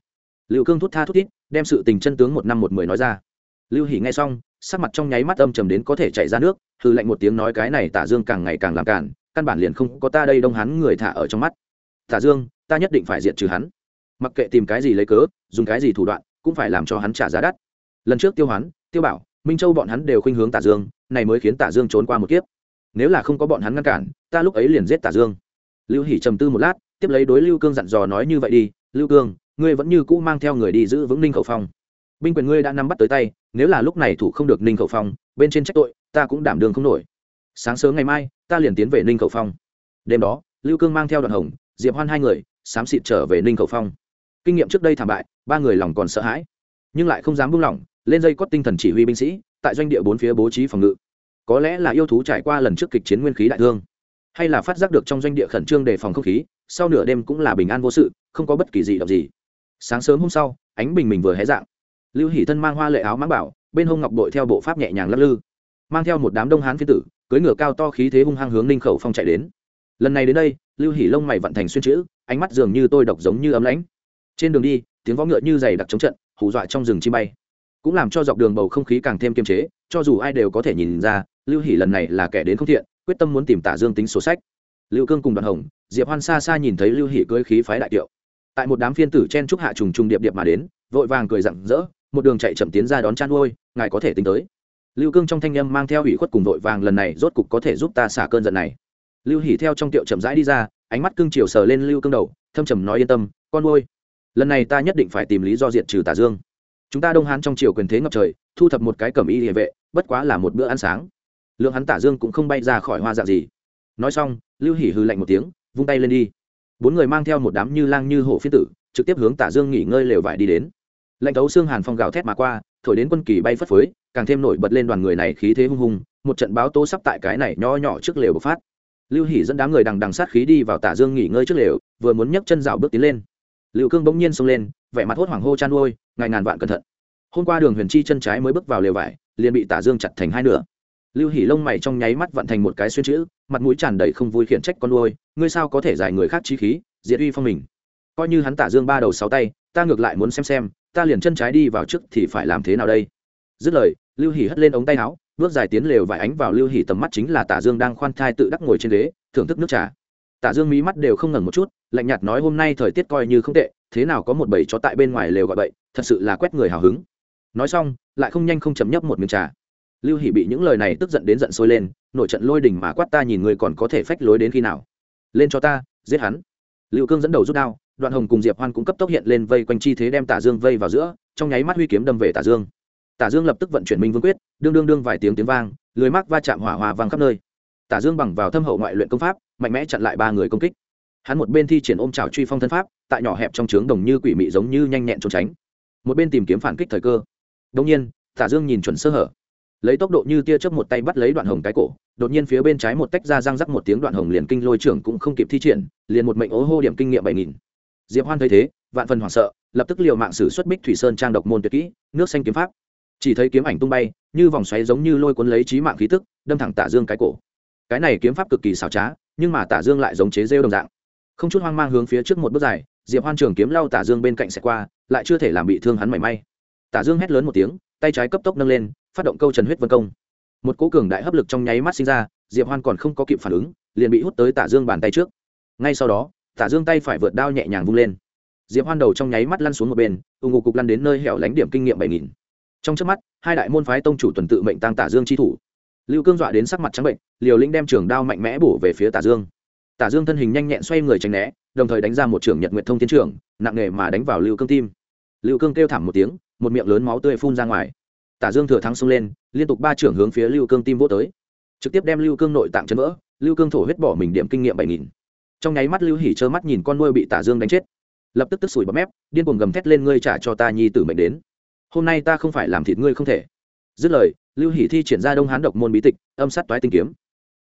Lưu cương thút tha thút thít, đem sự tình chân tướng một năm một mười nói ra. Lưu hỉ nghe xong, sắc mặt trong nháy mắt âm trầm đến có thể chảy ra nước hư lạnh một tiếng nói cái này tả dương càng ngày càng làm cản căn bản liền không có ta đây đông hắn người thả ở trong mắt tả dương, ta nhất định phải diệt trừ hắn. Mặc kệ tìm cái gì lấy cớ, dùng cái gì thủ đoạn, cũng phải làm cho hắn trả giá đắt. Lần trước tiêu hoán, tiêu bảo, minh châu bọn hắn đều khuynh hướng tả dương, này mới khiến tả dương trốn qua một kiếp. Nếu là không có bọn hắn ngăn cản, ta lúc ấy liền giết tả dương. Lưu hỉ trầm tư một lát, tiếp lấy đối lưu cương dặn dò nói như vậy đi, lưu cương, ngươi vẫn như cũ mang theo người đi giữ vững ninh khẩu phong. Binh quyền ngươi đã nắm bắt tới tay, nếu là lúc này thủ không được ninh khẩu phong, bên trên trách tội, ta cũng đảm đường không nổi. Sáng sớm ngày mai, ta liền tiến về ninh khẩu phong. Đêm đó, lưu cương mang theo đoàn hồng diệp hoan hai người, xám xịt trở về ninh khẩu phong. Kinh nghiệm trước đây thảm bại, ba người lòng còn sợ hãi. Nhưng lại không dám buông lỏng, lên dây cót tinh thần chỉ huy binh sĩ, tại doanh địa bốn phía bố trí phòng ngự. Có lẽ là yêu thú trải qua lần trước kịch chiến nguyên khí đại thương, hay là phát giác được trong doanh địa khẩn trương đề phòng không khí, sau nửa đêm cũng là bình an vô sự, không có bất kỳ gì động gì. Sáng sớm hôm sau, ánh bình mình vừa hé dạng. Lưu hỷ thân mang hoa lệ áo mãng bảo, bên hông ngọc đội theo bộ pháp nhẹ nhàng lắc lư, mang theo một đám đông hán phi tử, cưỡi ngựa cao to khí thế hung hăng hướng ninh khẩu phong chạy đến lần này đến đây, lưu hỷ lông mày vận thành xuyên chữ, ánh mắt dường như tôi độc giống như ấm lãnh. Trên đường đi, tiếng võ ngựa như dày đặc chống trận, hù dọa trong rừng chim bay. Cũng làm cho dọc đường bầu không khí càng thêm kiềm chế, cho dù ai đều có thể nhìn ra, lưu hỷ lần này là kẻ đến không thiện, quyết tâm muốn tìm tả dương tính sổ sách. Lưu cương cùng đoàn hồng, diệp hoan xa xa nhìn thấy lưu hỷ cưỡi khí phái đại kiệu. Tại một đám phiên tử chen trúc hạ trùng trùng điệp điệp mà đến, vội vàng cười rặng rỡ, một đường chạy chậm tiến ra đón chăn nuôi ngài có thể tính tới. Lưu cương trong thanh â m mang theo ủy khuất cùng vội vàng, lần này rốt cục có thể giúp ta xả cơn giận này lưu hỉ theo trong tiệu chậm rãi đi ra, ánh mắt cương chiều sờ lên lưu cương đầu, thâm trầm nói yên tâm, con nuôi, lần này ta nhất định phải tìm lý do diệt trừ tả dương. Chúng ta đông hán trong triều quyền thế ngập trời, thu thập một cái cẩm y địa vệ, bất quá là một bữa ăn sáng. Lượng hắn tả dương cũng không bay ra khỏi hoa dạ gì. Nói xong, lưu hỉ hư lạnh một tiếng, vung tay lên đi. Bốn người mang theo một đám như lang như hổ phiên tử, trực tiếp hướng tả dương nghỉ ngơi lều vải đi đến. Lạnh thấu xương hàn phong gào thét mà qua, thổi đến quân kỳ bay phất phới, càng thêm nổi bật lên đoàn người này khí thế hung hùng, một trận báo tố sắp tại cái này nho nhỏ trước lều bộc phát lưu hỉ dẫn đám người đằng đằng sát khí đi vào tả dương nghỉ ngơi trước lều, vừa muốn nhấc chân rào bước tiến lên. Lưu cương bỗng nhiên xông lên, vẻ mặt hốt hoảng hô chan nuôi ngày ngàn vạn cẩn thận. Hôm qua đường huyền chi chân trái mới bước vào lều vải, liền bị tả dương chặt thành hai nửa. Lưu hỉ lông mày trong nháy mắt vặn thành một cái xuyên chữ, mặt mũi tràn đầy không vui khiển trách con nuôi ngươi sao có thể giải người khác chi khí, diệt uy phong mình? Coi như hắn tả dương ba đầu sáu tay, ta ngược lại muốn xem xem, ta liền chân trái đi vào trước thì phải làm thế nào đây? Dứt lời, lưu hỉ hất lên ống tay áo bước dài tiến lều vải ánh vào lưu hỉ tầm mắt chính là tả dương đang khoan thai tự đắc ngồi trên ghế, thưởng thức nước trà. Tả dương mí mắt đều không ngẩn một chút, lạnh nhạt nói hôm nay thời tiết coi như không tệ, thế nào có một bầy chó tại bên ngoài lều gọi bậy, thật sự là quét người hào hứng. Nói xong, lại không nhanh không chấm nhấp một miếng trà. Lưu hỷ bị những lời này tức giận đến giận sôi lên, nổi trận lôi đình mà quát ta nhìn người còn có thể phách lối đến khi nào. Lên cho ta, giết hắn. Lưu cương dẫn đầu rút đao, đoạn hồng cùng diệp hoan cũng cấp tốc hiện lên vây quanh chi thế đem tả dương vây vào giữa, trong nháy mắt huy kiếm đâm về tả dương tả dương lập tức vận chuyển minh vương quyết, đương đương đương vài tiếng tiếng vang lưới mắc va chạm hỏa hòa vang khắp nơi. Tả dương bằng vào thâm hậu ngoại luyện công pháp, mạnh mẽ chặn lại ba người công kích. Hắn một bên thi triển ôm trào truy phong thân pháp, tại nhỏ hẹp trong trướng đồng như quỷ mị giống như nhanh nhẹn trốn tránh. Một bên tìm kiếm phản kích thời cơ. Đông nhiên, tả dương nhìn chuẩn sơ hở. Lấy tốc độ như tia chớp một tay bắt lấy đoạn hồng cái cổ, đột nhiên phía bên trái một tách ra răng rắc một tiếng đoạn hồng liền kinh lôi trưởng cũng không kịp thi triển, liền một mệnh ố hô điểm kinh nghiệm bảy nghìn. Diệp hoan thấy thế, vạn phần hoảng sợ, lập tức liều mạng sử xuất bích thủy sơn trang độc môn tuyệt kỹ, nước xanh kiếm pháp chỉ thấy kiếm ảnh tung bay, như vòng xoáy giống như lôi cuốn lấy trí mạng khí tức, đâm thẳng tả dương cái cổ. Cái này kiếm pháp cực kỳ xảo trá, nhưng mà tả dương lại giống chế rêu đồng dạng. Không chút hoang mang hướng phía trước một bước dài, diệp hoan trường kiếm lau tả dương bên cạnh xẹt qua, lại chưa thể làm bị thương hắn mảy may. Tả dương hét lớn một tiếng, tay trái cấp tốc nâng lên, phát động câu trần huyết vân công. Một cố cường đại hấp lực trong nháy mắt sinh ra, diệp hoan còn không có kịp phản ứng, liền bị hút tới tả dương bàn tay trước. Ngay sau đó tả dương tay phải vượt đao nhẹ nhàng vung lên. Diệp hoan đầu trong nháy mắt lăn xuống một bên ủng ngục cục lăn đến nơi hẻo lánh điểm kinh nghiệm bảy nghìn trong trước mắt, hai đại môn phái tông chủ tuần tự mệnh tăng tả dương chi thủ. Lưu cương dọa đến sắc mặt trắng bệnh, liều lĩnh đem trường đao mạnh mẽ bổ về phía tả dương. Tả dương thân hình nhanh nhẹn xoay người tránh né, đồng thời đánh ra một trường nhật nguyệt thông tiến trưởng nặng nề mà đánh vào lưu cương tim. Lưu cương kêu thảm một tiếng, một miệng lớn máu tươi phun ra ngoài. Tả dương thừa thắng xông lên, liên tục ba trưởng hướng phía lưu cương tim vô tới. Trực tiếp đem lưu cương nội tạng chấn vỡ, lưu cương thổ huyết bỏ mình điểm kinh nghiệm bảy nghìn. Trong nháy mắt lưu hỉ trơ mắt nhìn con nuôi bị tả dương đánh chết. Lập tức tức sủi bọt mép, điên cuồng gầm thét lên, ngươi trả cho ta nhi tử mệnh đến hôm nay ta không phải làm thịt ngươi không thể. Dứt lời, lưu hỷ thi triển ra đông hán độc môn bí tịch, âm sát toái tinh kiếm.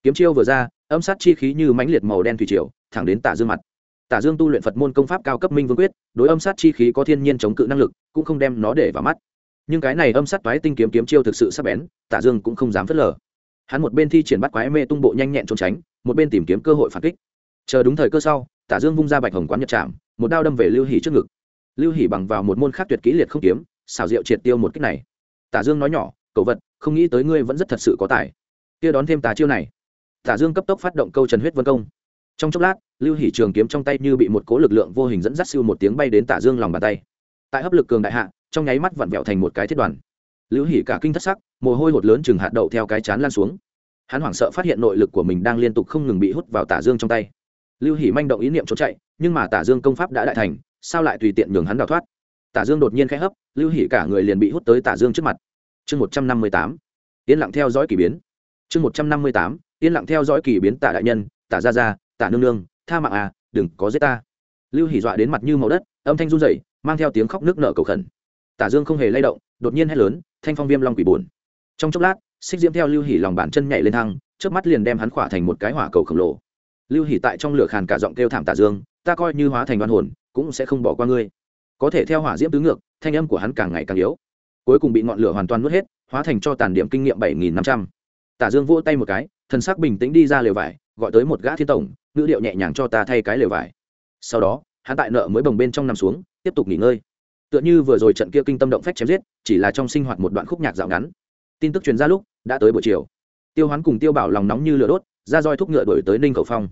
Kiếm chiêu vừa ra, âm sát chi khí như mãnh liệt màu đen thủy triều, thẳng đến tả dương mặt. Tả dương tu luyện phật môn công pháp cao cấp minh vương quyết, đối âm sát chi khí có thiên nhiên chống cự năng lực, cũng không đem nó để vào mắt. Nhưng cái này âm sát toái tinh kiếm kiếm chiêu thực sự sắc bén, tả dương cũng không dám phớt lờ. Hắn một bên thi triển bắt quái mê tung bộ nhanh nhẹn trốn tránh, một bên tìm kiếm cơ hội phản kích. Chờ đúng thời cơ sau, tả dương vung ra bạch hồng quán nhật trạm một đao đâm về lưu hỷ trước ngực. Lưu hỷ bằng vào một môn khác tuyệt kỹ liệt không kiếm xảo rượu triệt tiêu một cách này. Tả dương nói nhỏ cậu vật, không nghĩ tới ngươi vẫn rất thật sự có tài. Kia đón thêm tà chiêu này. Tả dương cấp tốc phát động câu trần huyết vân công. Trong chốc lát, lưu hỷ trường kiếm trong tay như bị một cố lực lượng vô hình dẫn dắt siêu một tiếng bay đến tả dương lòng bàn tay. Tại hấp lực cường đại hạ, trong nháy mắt vặn vẹo thành một cái thiết đoàn. Lưu hỷ cả kinh thất sắc, mồ hôi hột lớn chừng hạt đậu theo cái chán lan xuống. Hắn hoảng sợ phát hiện nội lực của mình đang liên tục không ngừng bị hút vào tả dương trong tay. Lưu hỷ manh động ý niệm trốn chạy, nhưng mà tả dương công pháp đã đại thành, sao lại tùy tiện nhường hắn đào thoát? Tả dương đột nhiên khẽ hấp, lưu hỉ cả người liền bị hút tới tả dương trước mặt. Chương một trăm năm mươi tám, yên lặng theo dõi k ỳ biến. Chương một trăm năm mươi tám, yên lặng theo dõi k ỳ biến tả đại nhân, tả gia gia, tả nương nương, tha mạng à đừng có giết ta. Lưu hỉ dọa đến mặt như màu đất, âm thanh run rẩy, mang theo tiếng khóc nước nở cầu khẩn. Tả dương không hề lay động, đột nhiên hét lớn, thanh phong viêm long quỷ buồn. Trong chốc lát, xích diễm theo lưu hỉ lòng bàn chân nhảy lên thăng trước mắt liền đem hắn khỏa thành một cái hỏa cầu khổng lồ. Lưu hỉ tại trong lửa khàn cả giọng kêu thảm tả dương, ta coi như hóa thành đoan hồn, cũng sẽ không bỏ qua ngươi có thể theo hỏa diễm tứ ngược, thanh âm của hắn càng ngày càng yếu. Cuối cùng bị ngọn lửa hoàn toàn nuốt hết, hóa thành cho tàn điểm kinh nghiệm bảy nghìn năm trăm. Tả dương vỗ tay một cái, thần sắc bình tĩnh đi ra lều vải, gọi tới một gã thiên tổng, ngữ điệu nhẹ nhàng cho ta thay cái lều vải. Sau đó, hắn tại nợ mới bồng bên trong nằm xuống, tiếp tục nghỉ ngơi. Tựa như vừa rồi trận kia kinh tâm động phách chém giết, chỉ là trong sinh hoạt một đoạn khúc nhạc dạo ngắn. Tin tức truyền ra lúc, đã tới buổi chiều. Tiêu hoán cùng tiêu bảo lòng nóng như lửa đốt, ra roi thúc ngựa đổi tới ninh cầu phong.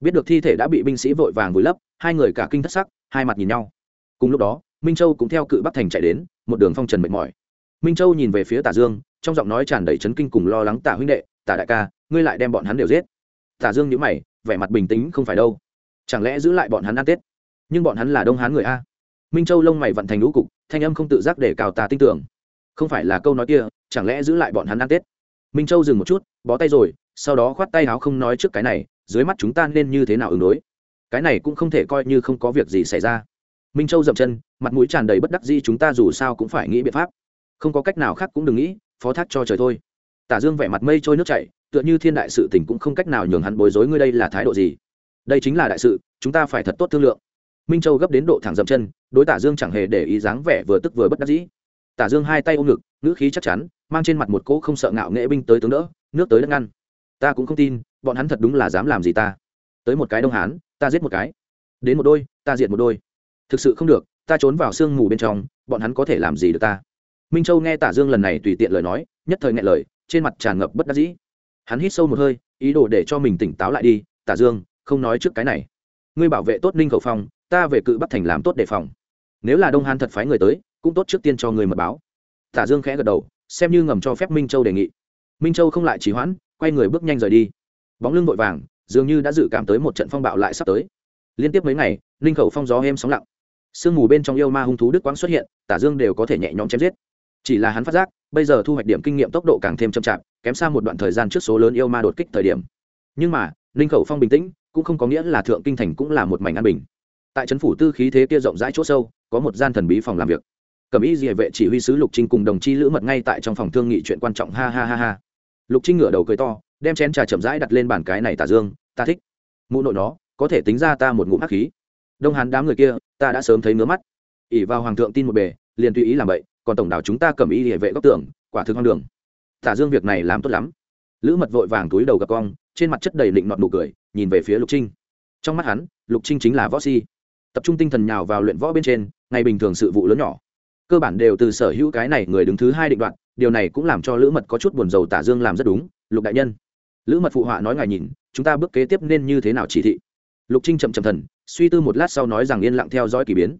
Biết được thi thể đã bị binh sĩ vội vàng vùi lấp, hai người cả kinh thất sắc, hai mặt nhìn nhau cùng lúc đó, minh châu cũng theo cự bắc thành chạy đến, một đường phong trần mệt mỏi. Minh châu nhìn về phía tả dương, trong giọng nói tràn đầy chấn kinh cùng lo lắng, tả huynh đệ, tả đại ca, ngươi lại đem bọn hắn đều giết. Tả dương nhíu mày, vẻ mặt bình tĩnh không phải đâu. Chẳng lẽ giữ lại bọn hắn ăn tết? Nhưng bọn hắn là đông hán người a. Minh châu lông mày vận thành lũ cục, thanh âm không tự giác để cào tà tin tưởng. Không phải là câu nói kia, chẳng lẽ giữ lại bọn hắn ăn tết? Minh châu dừng một chút, bó tay rồi, sau đó khoát tay áo không nói trước cái này, dưới mắt chúng ta nên như thế nào ứng đối? Cái này cũng không thể coi như không có việc gì xảy ra minh châu dậm chân mặt mũi tràn đầy bất đắc dĩ chúng ta dù sao cũng phải nghĩ biện pháp không có cách nào khác cũng đừng nghĩ phó thác cho trời thôi tả dương vẻ mặt mây trôi nước chảy tựa như thiên đại sự tình cũng không cách nào nhường hắn bối rối ngươi đây là thái độ gì đây chính là đại sự chúng ta phải thật tốt thương lượng minh châu gấp đến độ thẳng dậm chân đối tả dương chẳng hề để ý dáng vẻ vừa tức vừa bất đắc dĩ tả dương hai tay ôm ngực ngữ khí chắc chắn mang trên mặt một cỗ không sợ ngạo nghệ binh tới tướng đỡ nước tới đất ngăn ta cũng không tin bọn hắn thật đúng là dám làm gì ta tới một cái đông hán ta giết một cái đến một đôi ta diệt một đôi thực sự không được, ta trốn vào sương mù bên trong, bọn hắn có thể làm gì được ta? Minh châu nghe tả dương lần này tùy tiện lời nói, nhất thời nghe lời, trên mặt tràn ngập bất đắc dĩ. Hắn hít sâu một hơi, ý đồ để cho mình tỉnh táo lại đi, tả dương, không nói trước cái này. Ngươi bảo vệ tốt ninh khẩu phong, ta về cự bắt thành làm tốt đề phòng. Nếu là đông hán thật phái người tới, cũng tốt trước tiên cho người mật báo. Tả dương khẽ gật đầu, xem như ngầm cho phép minh châu đề nghị. Minh châu không lại trì hoãn, quay người bước nhanh rời đi. Bóng lưng vội vàng, dường như đã dự cảm tới một trận phong bạo lại sắp tới. Liên tiếp mấy ngày, ninh khẩu phong gió êm sóng lặng sương mù bên trong yêu ma hung thú đức quang xuất hiện, tả dương đều có thể nhẹ nhõm chém giết. Chỉ là hắn phát giác, bây giờ thu hoạch điểm kinh nghiệm tốc độ càng thêm chậm chạp, kém xa một đoạn thời gian trước số lớn yêu ma đột kích thời điểm. Nhưng mà ninh khẩu phong bình tĩnh, cũng không có nghĩa là thượng kinh thành cũng là một mảnh an bình. Tại trấn phủ tư khí thế kia rộng rãi chỗ sâu, có một gian thần bí phòng làm việc. Cẩm ý địa vệ chỉ huy sứ lục trinh cùng đồng chi lữ mật ngay tại trong phòng thương nghị chuyện quan trọng, ha ha ha ha. Lục trinh ngửa đầu cười to, đem chén trà chậm rãi đặt lên bàn cái này tả dương, ta thích. Mụ nội nó, có thể tính ra ta một ngụm hắc khí đông hán đám người kia, ta đã sớm thấy ngứa mắt. ỉ vào hoàng thượng tin một bề, liền tùy ý làm vậy, còn tổng đảo chúng ta cầm ý địa vệ góc tưởng quả thực hoang đường. Tả dương việc này làm tốt lắm. Lữ mật vội vàng túi đầu gặp cong trên mặt chất đầy định nọt nụ cười, nhìn về phía lục trinh. Trong mắt hắn, lục trinh chính là võ si. Tập trung tinh thần nhào vào luyện võ bên trên, ngày bình thường sự vụ lớn nhỏ. Cơ bản đều từ sở hữu cái này người đứng thứ hai định đoạn điều này cũng làm cho lữ mật có chút buồn rầu tả dương làm rất đúng, lục đại nhân. Lữ mật phụ họa nói ngài nhìn, chúng ta bước kế tiếp nên như thế nào chỉ thị? Lục trinh chậm chậm thần suy tư một lát sau nói rằng yên lặng theo dõi k ỳ biến.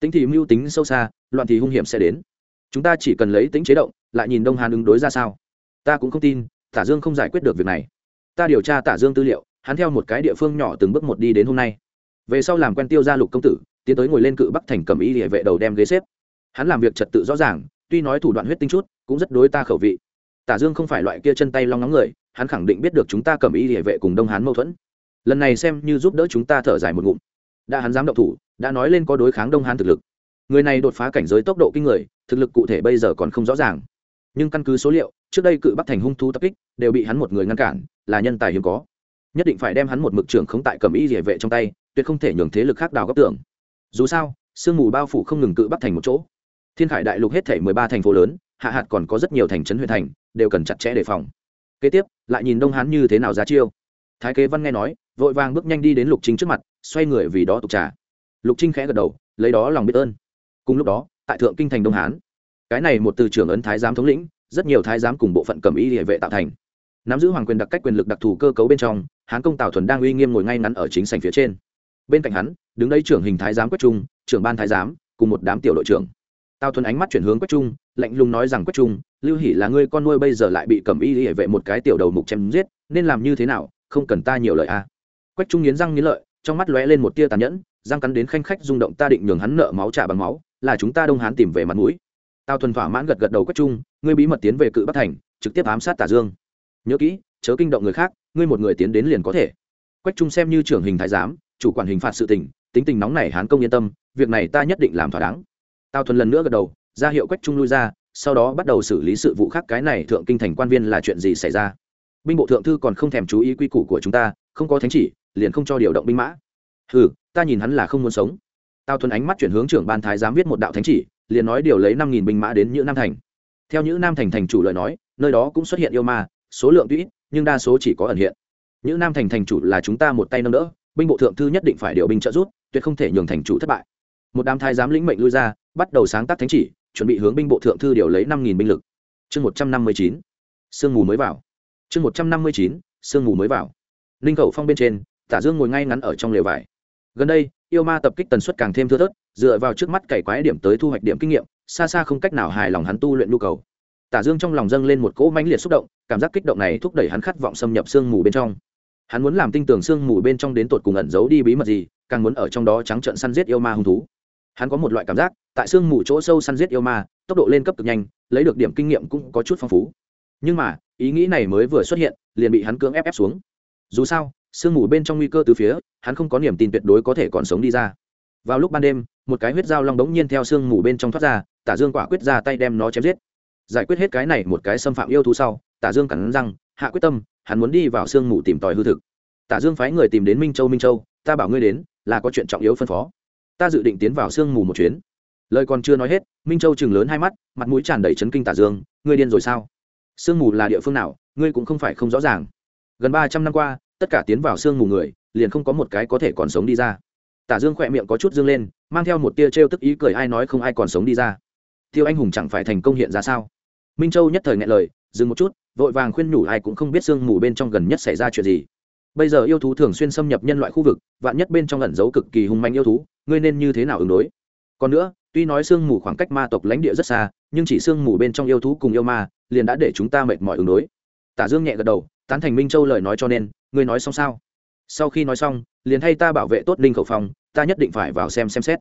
Tính thì mưu tính sâu xa, loạn thì hung hiểm sẽ đến. Chúng ta chỉ cần lấy tính chế động, lại nhìn đông hàn ứng đối ra sao. Ta cũng không tin, tả dương không giải quyết được việc này. Ta điều tra tả dương tư liệu, hắn theo một cái địa phương nhỏ từng bước một đi đến hôm nay. Về sau làm quen tiêu gia lục công tử, tiến tới ngồi lên cự bắc thành cầm ý địa vệ đầu đem ghế xếp. Hắn làm việc trật tự rõ ràng, tuy nói thủ đoạn huyết tinh chút, cũng rất đối ta khẩu vị. Tả dương không phải loại kia chân tay long ngóng người, hắn khẳng định biết được chúng ta cầm ý địa vệ cùng đông hán mâu thuẫn. Lần này xem như giúp đỡ chúng ta thở dài một ngụm đã hắn dám động thủ, đã nói lên có đối kháng đông hán thực lực. Người này đột phá cảnh giới tốc độ kinh người, thực lực cụ thể bây giờ còn không rõ ràng. Nhưng căn cứ số liệu, trước đây cự bắc thành hung thú tập kích đều bị hắn một người ngăn cản, là nhân tài hiếm có. Nhất định phải đem hắn một mực trưởng không tại cầm ý địa vệ trong tay, tuyệt không thể nhường thế lực khác đào góc tưởng. Dù sao, sương mù bao phủ không ngừng cự bắc thành một chỗ. Thiên khải đại lục hết thể mười ba thành phố lớn, hạ hạt còn có rất nhiều thành trấn huyện thành, đều cần chặt chẽ đề phòng. Kế tiếp, lại nhìn đông hán như thế nào ra chiêu. Thái kế văn nghe nói, vội vàng bước nhanh đi đến lục trinh trước mặt xoay người vì đó tục trà. Lục trinh khẽ gật đầu, lấy đó lòng biết ơn. Cùng lúc đó, tại thượng kinh thành đông hán, cái này một từ trưởng ấn thái giám thống lĩnh, rất nhiều thái giám cùng bộ phận cầm y địa vệ tạo thành. Nắm giữ hoàng quyền đặc cách quyền lực đặc thù cơ cấu bên trong, hán công tào thuần đang uy nghiêm ngồi ngay ngắn ở chính sành phía trên. Bên cạnh hắn, đứng đây trưởng hình thái giám quách trung, trưởng ban thái giám, cùng một đám tiểu đội trưởng. Tào thuần ánh mắt chuyển hướng quách trung, lạnh lùng nói rằng, quách trung, lưu hỷ là ngươi con nuôi bây giờ lại bị cầm y hệ vệ một cái tiểu đầu mục chém giết, nên làm như thế nào, không cần ta nhiều lời a à. quách trung nghiến răng nghiến lợi trong mắt lóe lên một tia tàn nhẫn, răng cắn đến khanh khách rung động ta định nhường hắn nợ máu trả bằng máu, là chúng ta đông hán tìm về mặt mũi. Tao thuần thỏa mãn gật gật đầu quách trung ngươi bí mật tiến về cự bắc thành, trực tiếp ám sát tả dương. Nhớ kỹ, chớ kinh động người khác, ngươi một người tiến đến liền có thể. Quách trung xem như trưởng hình thái giám, chủ quản hình phạt sự tình, tính tình nóng này hán công yên tâm, việc này ta nhất định làm thỏa đáng. Tao thuần lần nữa gật đầu, ra hiệu quách trung lui ra, sau đó bắt đầu xử lý sự vụ khác, cái này thượng kinh thành quan viên là chuyện gì xảy ra? Binh bộ thượng thư còn không thèm chú ý quy củ của chúng ta, không có thánh chỉ liền không cho điều động binh mã. Ừ ta nhìn hắn là không muốn sống. Tào thuần ánh mắt chuyển hướng trưởng ban thái giám viết một đạo thánh chỉ, liền nói điều lấy năm nghìn binh mã đến nhữ nam thành. Theo nhữ nam thành thành chủ lời nói, nơi đó cũng xuất hiện yêu ma, số lượng tuy ít, nhưng đa số chỉ có ẩn hiện. Nhữ nam thành thành chủ là chúng ta một tay nâng đỡ, binh bộ thượng thư nhất định phải điều binh trợ giúp, tuyệt không thể nhường thành chủ thất bại. Một đám thái giám lĩnh mệnh lui ra, bắt đầu sáng tác thánh chỉ, chuẩn bị hướng binh bộ thượng thư điều lấy năm nghìn binh lực. Chương một trăm năm mươi chín, sương mù mới vào. Chương một trăm năm mươi chín, sương mù mới vào. Ninh khẩu phong bên trên tả dương ngồi ngay ngắn ở trong lều vải. Gần đây, yêu ma tập kích tần suất càng thêm thưa thớt, dựa vào trước mắt cày quái điểm tới thu hoạch điểm kinh nghiệm, xa xa không cách nào hài lòng hắn tu luyện nhu cầu. Tả dương trong lòng dâng lên một cỗ mãnh liệt xúc động, cảm giác kích động này thúc đẩy hắn khát vọng xâm nhập sương mù bên trong. Hắn muốn làm tinh tường sương mù bên trong đến tột cùng ẩn giấu đi bí mật gì, càng muốn ở trong đó trắng trợn săn giết yêu ma hung thú. Hắn có một loại cảm giác, tại sương mù chỗ sâu săn giết yêu ma, tốc độ lên cấp cực nhanh, lấy được điểm kinh nghiệm cũng có chút phong phú. Nhưng mà, ý nghĩ này mới vừa xuất hiện, liền bị hắn cưỡng ép ép xuống. Dù sao sương mù bên trong nguy cơ từ phía, hắn không có niềm tin tuyệt đối có thể còn sống đi ra. Vào lúc ban đêm, một cái huyết dao long đống nhiên theo sương mù bên trong thoát ra, tả dương quả quyết ra tay đem nó chém giết. Giải quyết hết cái này một cái xâm phạm yêu thú sau, tả dương cắn răng, hạ quyết tâm, hắn muốn đi vào sương mù tìm tòi hư thực. Tả dương phái người tìm đến minh châu minh châu, ta bảo ngươi đến, là có chuyện trọng yếu phân phó. Ta dự định tiến vào sương mù một chuyến. Lời còn chưa nói hết, minh châu chừng lớn hai mắt, mặt mũi tràn đầy chấn kinh tả dương, ngươi điên rồi sao? Sương mù là địa phương nào? Ngươi cũng không phải không rõ ràng. Gần ba trăm năm qua tất cả tiến vào sương mù người, liền không có một cái có thể còn sống đi ra. Tả dương khỏe miệng có chút dương lên, mang theo một tia t r e o tức ý cười ai nói không ai còn sống đi ra. Tiêu anh hùng chẳng phải thành công hiện ra sao? Minh châu nhất thời ngại lời, dừng một chút, vội vàng khuyên nhủ ai cũng không biết sương mù bên trong gần nhất xảy ra chuyện gì. Bây giờ yêu thú thường xuyên xâm nhập nhân loại khu vực, vạn nhất bên trong ẩn giấu cực kỳ hung manh yêu thú, ngươi nên như thế nào ứng đối? Còn nữa, tuy nói sương mù khoảng cách ma tộc lãnh địa rất xa, nhưng chỉ sương mù bên trong yêu thú cùng yêu ma, liền đã để chúng ta mệt mỏi ứng đối. Tả dương nhẹ gật đầu tán thành minh châu lời nói cho nên, ngươi nói xong sao? Sau khi nói xong, liền thay ta bảo vệ tốt ninh khẩu phong, ta nhất định phải vào xem xem xét.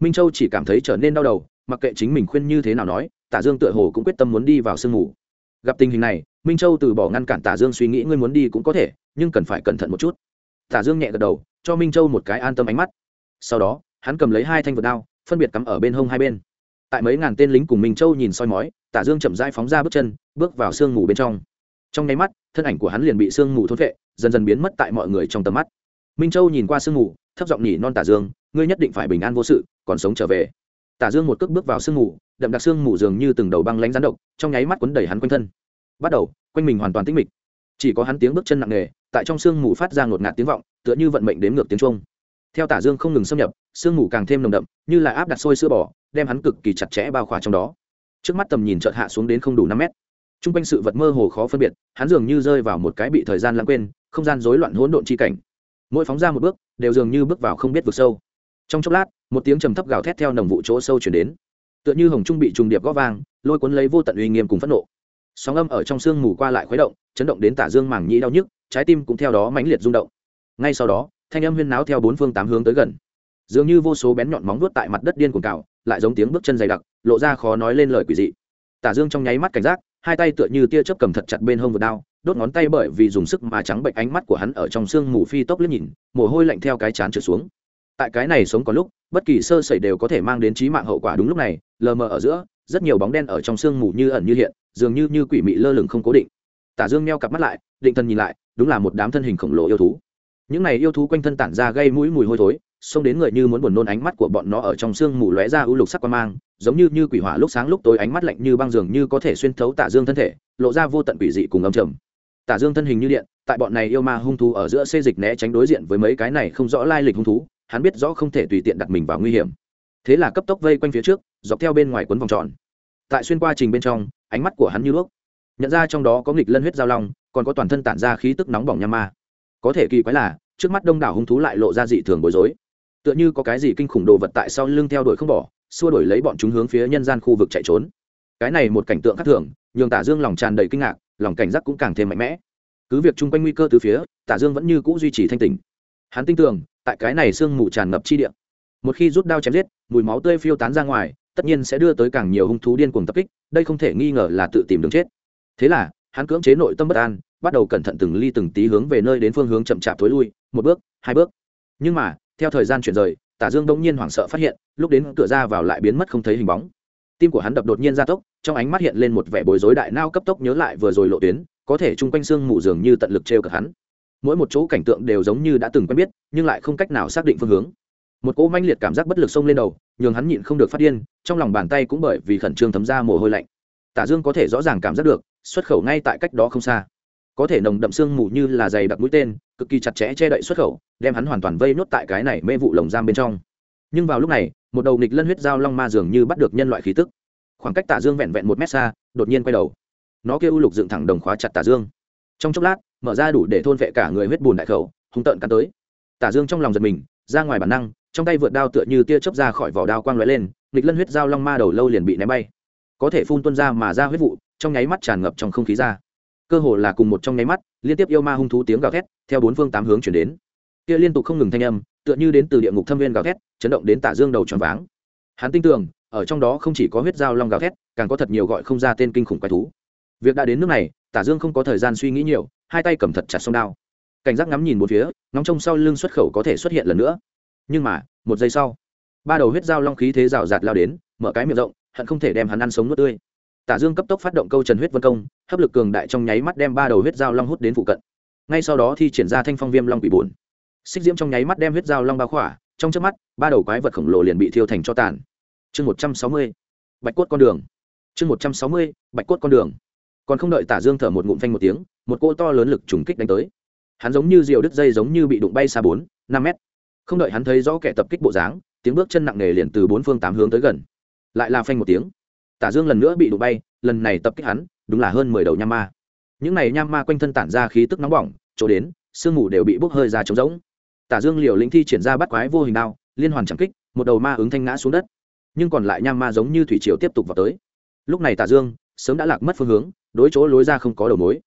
Minh châu chỉ cảm thấy trở nên đau đầu, mặc kệ chính mình khuyên như thế nào nói, tả dương tựa hồ cũng quyết tâm muốn đi vào sương mù. Gặp tình hình này, minh châu từ bỏ ngăn cản tả dương suy nghĩ ngươi muốn đi cũng có thể, nhưng cần phải cẩn thận một chút. Tả dương nhẹ gật đầu, cho minh châu một cái an tâm ánh mắt. Sau đó, hắn cầm lấy hai thanh vật đao, phân biệt cắm ở bên hông hai bên. Tại mấy ngàn tên lính cùng minh châu nhìn soi mói, tả dương chậm rãi phóng ra bước chân, bước vào sương mù bên trong. Trong nháy mắt thân ảnh của hắn liền bị sương mù thốt vệ dần dần biến mất tại mọi người trong tầm mắt. Minh châu nhìn qua sương mù, thấp giọng nhỉ non tả dương, ngươi nhất định phải bình an vô sự, còn sống trở về. Tả dương một cước bước vào sương mù, đậm đặc sương mù dường như từng đầu băng lánh rán độc, trong nháy mắt quấn đẩy hắn quanh thân. Bắt đầu, quanh mình hoàn toàn tĩnh mịch. Chỉ có hắn tiếng bước chân nặng nề, tại trong sương mù phát ra ngột ngạt tiếng vọng, tựa như vận mệnh đếm ngược tiếng trung theo tả dương không ngừng xâm nhập, sương mù càng thêm nồng đậm, như là áp đặt sôi sữa bò, đem hắn cực kỳ chặt chẽ bao khỏa trong đó. Trước mắt tầm nhìn chợt hạ xuống đến không đủ năm mét t r u n g quanh sự vật mơ hồ khó phân biệt, hắn dường như rơi vào một cái bị thời gian lãng quên, không gian rối loạn hỗn độn chi cảnh. Mỗi phóng ra một bước, đều dường như bước vào không biết vực sâu. Trong chốc lát, một tiếng trầm thấp gào thét theo nồng vụ chỗ sâu chuyển đến. Tựa như hồng trung bị trùng điệp g ó vang, lôi cuốn lấy vô tận uy nghiêm cùng phẫn nộ. Sóng âm ở trong sương mù qua lại khuấy động, chấn động đến tả dương màng nhĩ đau nhức, trái tim cũng theo đó mãnh liệt rung động. Ngay sau đó, thanh âm huyên náo theo bốn phương tám hướng tới gần. Dường như vô số bén nhọn móng vuốt tại mặt đất điên cuồng cào, lại giống tiếng bước chân dày đặc, lộ ra khó nói lên lời quỷ dị. Tả dương trong nháy mắt cảnh giác hai tay tựa như tia chớp cầm thật chặt bên hông vượt đao, đốt ngón tay bởi vì dùng sức mà trắng bệnh ánh mắt của hắn ở trong sương mù phi tốc liếc nhìn, mồ hôi lạnh theo cái chán trượt xuống. Tại cái này sống có lúc, bất kỳ sơ sẩy đều có thể mang đến chí mạng hậu quả đúng lúc này, lờ mờ ở giữa, rất nhiều bóng đen ở trong sương mù như ẩn như hiện, dường như như quỷ mị lơ lửng không cố định. Tả dương meo cặp mắt lại, định thần nhìn lại, đúng là một đám thân hình khổng lồ yêu thú. Những này yêu thú quanh thân tản ra gây mũi mùi hôi thối, xông đến người như muốn buồn nôn ánh mắt của bọn nó ở trong sương mù lóe ra ưu lục sắc quan mang giống như như quỷ hỏa lúc sáng lúc tối, ánh mắt lạnh như băng dường như có thể xuyên thấu tả dương thân thể, lộ ra vô tận quỷ dị cùng âm trầm. Tả dương thân hình như điện, tại bọn này yêu ma hung thú ở giữa xê dịch né tránh đối diện với mấy cái này không rõ lai lịch hung thú, hắn biết rõ không thể tùy tiện đặt mình vào nguy hiểm. Thế là cấp tốc vây quanh phía trước, dọc theo bên ngoài quấn vòng tròn. Tại xuyên qua trình bên trong, ánh mắt của hắn như đuốc. Nhận ra trong đó có nghịch lân huyết giao long, còn có toàn thân tản ra khí tức nóng bỏng nham ma. Có thể kỳ quái là, trước mắt đông đảo hung thú lại lộ ra dị thường bối rối. Tựa như có cái gì kinh khủng đồ vật tại sau lưng theo đuổi không bỏ xua đuổi lấy bọn chúng hướng phía nhân gian khu vực chạy trốn. Cái này một cảnh tượng khác thường, nhường tả dương lòng tràn đầy kinh ngạc, lòng cảnh giác cũng càng thêm mạnh mẽ. Cứ việc chung quanh nguy cơ từ phía, tả dương vẫn như cũ duy trì thanh tình hắn tin tưởng, tại cái này sương mù tràn ngập chi địa, một khi rút đao chém giết, mùi máu tươi phiêu tán ra ngoài, tất nhiên sẽ đưa tới càng nhiều hung thú điên cuồng tập kích, đây không thể nghi ngờ là tự tìm đường chết. Thế là, hắn cưỡng chế nội tâm bất an, bắt đầu cẩn thận từng ly từng tí hướng về nơi đến phương hướng chậm chạp thối lui, một bước, hai bước. Nhưng mà, theo thời gian chuyển rời tả dương đông nhiên hoảng sợ phát hiện, lúc đến cửa ra vào lại biến mất không thấy hình bóng. Tim của hắn đập đột nhiên gia tốc, trong ánh mắt hiện lên một vẻ bối rối đại nao cấp tốc nhớ lại vừa rồi lộ tuyến, có thể chung quanh xương mù dường như tận lực trêu cợt hắn. Mỗi một chỗ cảnh tượng đều giống như đã từng quen biết, nhưng lại không cách nào xác định phương hướng. Một cỗ manh liệt cảm giác bất lực xông lên đầu, nhường hắn nhịn không được phát điên, trong lòng bàn tay cũng bởi vì khẩn trương thấm ra mồ hôi lạnh. Tả dương có thể rõ ràng cảm giác được, xuất khẩu ngay tại cách đó không xa có thể nồng đậm xương mù như là dày đặc mũi tên, cực kỳ chặt chẽ che đậy xuất khẩu, đem hắn hoàn toàn vây nốt tại cái này mê vụ lồng giam bên trong. Nhưng vào lúc này, một đầu nghịch lân huyết dao long ma dường như bắt được nhân loại khí tức. Khoảng cách tả dương vẹn vẹn một mét xa, đột nhiên quay đầu. Nó kêu lục dựng thẳng đồng khóa chặt tả dương. Trong chốc lát, mở ra đủ để thôn vệ cả người huyết bùn đại khẩu, hung tợn cắn tới. Tả dương trong lòng giật mình, ra ngoài bản năng, trong tay vượt đao tựa như tia chớp ra khỏi vỏ đao quang lóe lên, nghịch lân huyết dao long ma đầu lâu liền bị ném bay. Có thể phun tuôn ra mà ra huyết vụ, trong nháy mắt tràn ngập trong không khí ra cơ hồ là cùng một trong nháy mắt, liên tiếp yêu ma hung thú tiếng gào thét, theo bốn phương tám hướng chuyển đến. Kia liên tục không ngừng thanh âm, tựa như đến từ địa ngục thâm viên gào thét, chấn động đến tả dương đầu tròn váng. Hắn tin tưởng, ở trong đó không chỉ có huyết dao long gào thét, càng có thật nhiều gọi không ra tên kinh khủng quái thú. Việc đã đến nước này, tả dương không có thời gian suy nghĩ nhiều, hai tay cầm thật chặt song đao. Cảnh giác ngắm nhìn một phía, ngóng trông sau lưng xuất khẩu có thể xuất hiện lần nữa. Nhưng mà, một giây sau, ba đầu huyết dao long khí thế rào rạt lao đến, mở cái miệng rộng, hận không thể đem hắn ăn sống nuốt tươi tả dương cấp tốc phát động câu trần huyết vân công, hấp lực cường đại trong nháy mắt đem ba đầu huyết dao long hút đến phụ cận. Ngay sau đó thi triển ra thanh phong viêm long quỷ bùn xích diễm trong nháy mắt đem huyết dao long bao khỏa, trong trước mắt, ba đầu quái vật khổng lồ liền bị thiêu thành cho tàn. Chương một trăm sáu mươi, bạch cốt con đường. Chương một trăm sáu mươi, bạch cốt con đường. Còn không đợi tả dương thở một ngụm phanh một tiếng, một cô to lớn lực trùng kích đánh tới. Hắn giống như diều đứt dây giống như bị đụng bay xa bốn, năm mét. Không đợi hắn thấy rõ kẻ tập kích bộ dáng, tiếng bước chân nặng nề liền từ bốn phương tám hướng tới gần. Lại là phanh một tiếng tả dương lần nữa bị đụng bay, lần này tập kích hắn, đúng là hơn mười đầu nham ma. Những này nham ma quanh thân tản ra khí tức nóng bỏng, chỗ đến, sương mù đều bị bốc hơi ra trống rỗng. Tả dương liều lĩnh thi triển ra bắt quái vô hình đao, liên hoàn chẳng kích, một đầu ma ứng thanh ngã xuống đất. Nhưng còn lại nham ma giống như thủy triều tiếp tục vào tới. Lúc này tả dương sớm đã lạc mất phương hướng, đối chỗ lối ra không có đầu mối.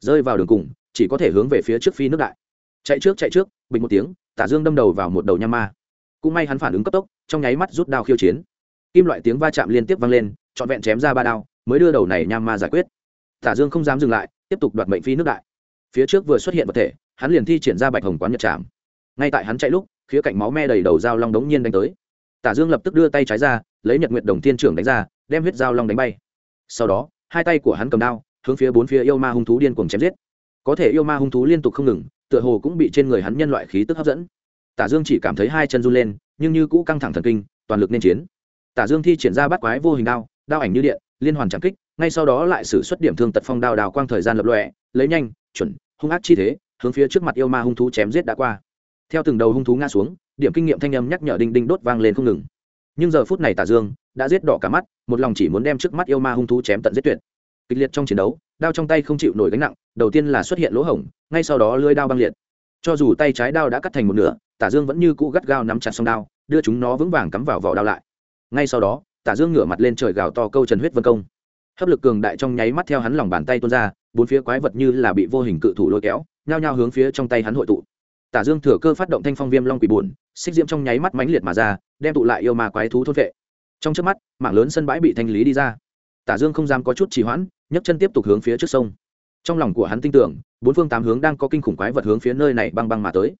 Rơi vào đường cùng, chỉ có thể hướng về phía trước phi nước đại. Chạy trước chạy trước, bình một tiếng, tả dương đâm đầu vào một đầu nham ma. Cũng may hắn phản ứng cấp tốc, trong nháy mắt rút đao khiêu chiến. Kim loại tiếng va chạm liên tiếp vang lên trọn vẹn chém ra ba đao, mới đưa đầu này nham ma giải quyết. Tả dương không dám dừng lại, tiếp tục đoạt mệnh phi nước đại. Phía trước vừa xuất hiện vật thể, hắn liền thi triển ra bạch hồng quán nhật trảm. Ngay tại hắn chạy lúc, khía cạnh máu me đầy đầu dao long đống nhiên đánh tới. Tả dương lập tức đưa tay trái ra, lấy nhật nguyện đồng thiên trưởng đánh ra, đem huyết dao long đánh bay. Sau đó, hai tay của hắn cầm đao, hướng phía bốn phía yêu ma hung thú điên cuồng chém giết. Có thể yêu ma hung thú liên tục không ngừng, tựa hồ cũng bị trên người hắn nhân loại khí tức hấp dẫn. Tả dương chỉ cảm thấy hai chân run lên, nhưng như cũ căng thẳng thần kinh, toàn lực nên chiến. Tả dương thi triển ra bắt quái vô hình đao đao ảnh như điện, liên hoàn trảm kích, ngay sau đó lại sử xuất điểm thương tật phong đao đào quang thời gian lập lọe lấy nhanh, chuẩn, hung ác chi thế, hướng phía trước mặt yêu ma hung thú chém giết đã qua. Theo từng đầu hung thú ngã xuống, điểm kinh nghiệm thanh âm nhắc nhở đinh đinh đốt vang lên không ngừng. Nhưng giờ phút này tả dương đã giết đỏ cả mắt, một lòng chỉ muốn đem trước mắt yêu ma hung thú chém tận giết tuyệt. Kịch liệt trong chiến đấu, đao trong tay không chịu nổi gánh nặng, đầu tiên là xuất hiện lỗ hổng, ngay sau đó lưỡi đao băng liệt. Cho dù tay trái đao đã cắt thành một nửa, tả dương vẫn như cũ gắt gao nắm chặt song đao, đưa chúng nó vững vàng cắm vào vỏ đao lại. Ngay sau đó tả dương ngửa mặt lên trời gào to câu trần huyết vân công. Hấp lực cường đại trong nháy mắt theo hắn lòng bàn tay tuôn ra, bốn phía quái vật như là bị vô hình cự thủ lôi kéo, nhao nhao hướng phía trong tay hắn hội tụ. Tả dương thừa cơ phát động thanh phong viêm long quỷ buồn, xích diễm trong nháy mắt mãnh liệt mà ra, đem tụ lại yêu ma quái thú thôn vệ. Trong trước mắt mảng lớn sân bãi bị thanh lý đi ra. Tả dương không dám có chút trì hoãn, nhấc chân tiếp tục hướng phía trước sông. Trong lòng của hắn tin tưởng, bốn phương tám hướng đang có kinh khủng quái vật hướng phía nơi này băng băng mà tới.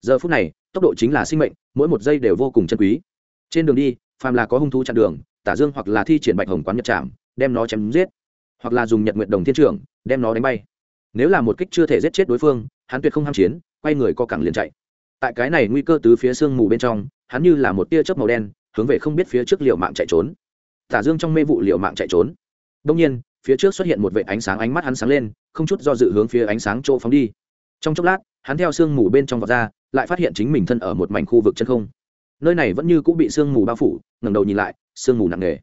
Giờ phút này, tốc độ chính là sinh mệnh, mỗi một giây đều vô cùng chân quý. Trên đường đi phàm là có hung thú chặn đường, tả dương hoặc là thi triển bạch hồng quán nhật trảm, đem nó chém giết. Hoặc là dùng nhật nguyện đồng thiên trưởng, đem nó đánh bay. Nếu là một kích chưa thể giết chết đối phương, hắn tuyệt không ham chiến, quay người co cẳng liền chạy. Tại cái này nguy cơ từ phía sương mù bên trong, hắn như là một tia chớp màu đen, hướng về không biết phía trước liệu mạng chạy trốn. Tả dương trong mê vụ liệu mạng chạy trốn. Đông nhiên, phía trước xuất hiện một vệ ánh sáng, ánh mắt hắn sáng lên, không chút do dự hướng phía ánh sáng chỗ phóng đi. Trong chốc lát, hắn theo sương mù bên trong vọt ra, lại phát hiện chính mình thân ở một mảnh khu vực chân không nơi này vẫn như cũng bị sương mù bao phủ, ngẩng đầu nhìn lại, sương mù nặng nề.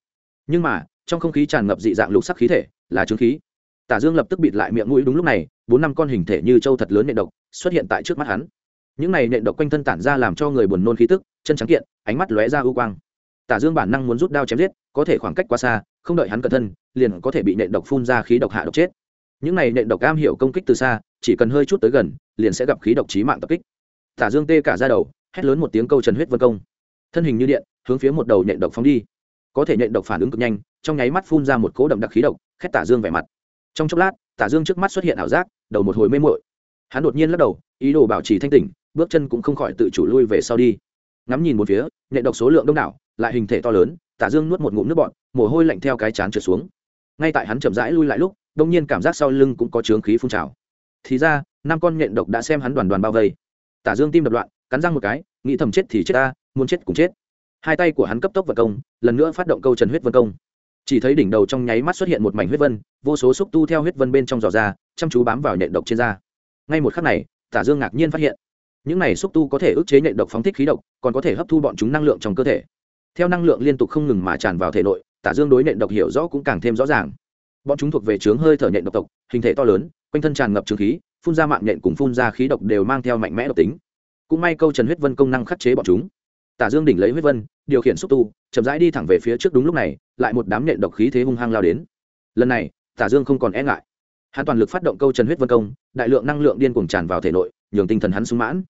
Nhưng mà, trong không khí tràn ngập dị dạng lục sắc khí thể, là trướng khí. Tả dương lập tức bịt lại miệng mũi đúng lúc này, bốn năm con hình thể như trâu thật lớn nện độc xuất hiện tại trước mắt hắn. Những này nện độc quanh thân tản ra làm cho người buồn nôn khí tức, chân trắng kiện, ánh mắt lóe ra ưu quang. Tả dương bản năng muốn rút đao chém giết, có thể khoảng cách quá xa, không đợi hắn cẩn thân, liền có thể bị nện độc phun ra khí độc hạ độc chết. Những này nện độc cam hiểu công kích từ xa, chỉ cần hơi chút tới gần, liền sẽ gặp khí độc chí mạng tập kích. Tả dương tê cả ra đầu hét lớn một tiếng câu trần huyết vân công. Thân hình như điện, hướng phía một đầu nện độc phóng đi. Có thể nhện độc phản ứng cực nhanh, trong nháy mắt phun ra một cỗ đậm đặc khí độc, khét tả dương vẻ mặt. Trong chốc lát, tả dương trước mắt xuất hiện ảo giác, đầu một hồi mê muội. Hắn đột nhiên lắc đầu, ý đồ bảo trì thanh tỉnh, bước chân cũng không khỏi tự chủ lui về sau đi. Ngắm nhìn một phía, nhện độc số lượng đông đảo, lại hình thể to lớn, tả dương nuốt một ngụm nước bọt, mồ hôi lạnh theo cái chán trượt xuống. Ngay tại hắn chậm rãi lui lại lúc, đông nhiên cảm giác sau lưng cũng có trướng khí phun trào. Thì ra, năm con nhện độc đã xem hắn đoàn đoàn bao vây. Tả dương tim đập loạn cắn răng một cái, nghĩ thầm chết thì chết ta, muốn chết cũng chết. Hai tay của hắn cấp tốc vật công, lần nữa phát động câu trần huyết vân công. Chỉ thấy đỉnh đầu trong nháy mắt xuất hiện một mảnh huyết vân, vô số xúc tu theo huyết vân bên trong giò da chăm chú bám vào nhện độc trên da. Ngay một khắc này, tả dương ngạc nhiên phát hiện, những này xúc tu có thể ức chế nhện độc phóng thích khí độc, còn có thể hấp thu bọn chúng năng lượng trong cơ thể. Theo năng lượng liên tục không ngừng mà tràn vào thể nội, tả dương đối nhện độc hiểu rõ cũng càng thêm rõ ràng. Bọn chúng thuộc về trướng hơi thở nhện độc tộc, hình thể to lớn, quanh thân tràn ngập trường khí, phun ra mạng nhện cùng phun ra khí độc đều mang theo mạnh mẽ độc tính cũng may câu trần huyết vân công năng khắc chế bọn chúng. Tả dương đỉnh lấy huyết vân, điều khiển xúc tu, chậm rãi đi thẳng về phía trước đúng lúc này, lại một đám nện độc khí thế hung hăng lao đến. Lần này, tả dương không còn e ngại. Hắn toàn lực phát động câu trần huyết vân công, đại lượng năng lượng điên cuồng tràn vào thể nội, nhường tinh thần hắn sung mãn.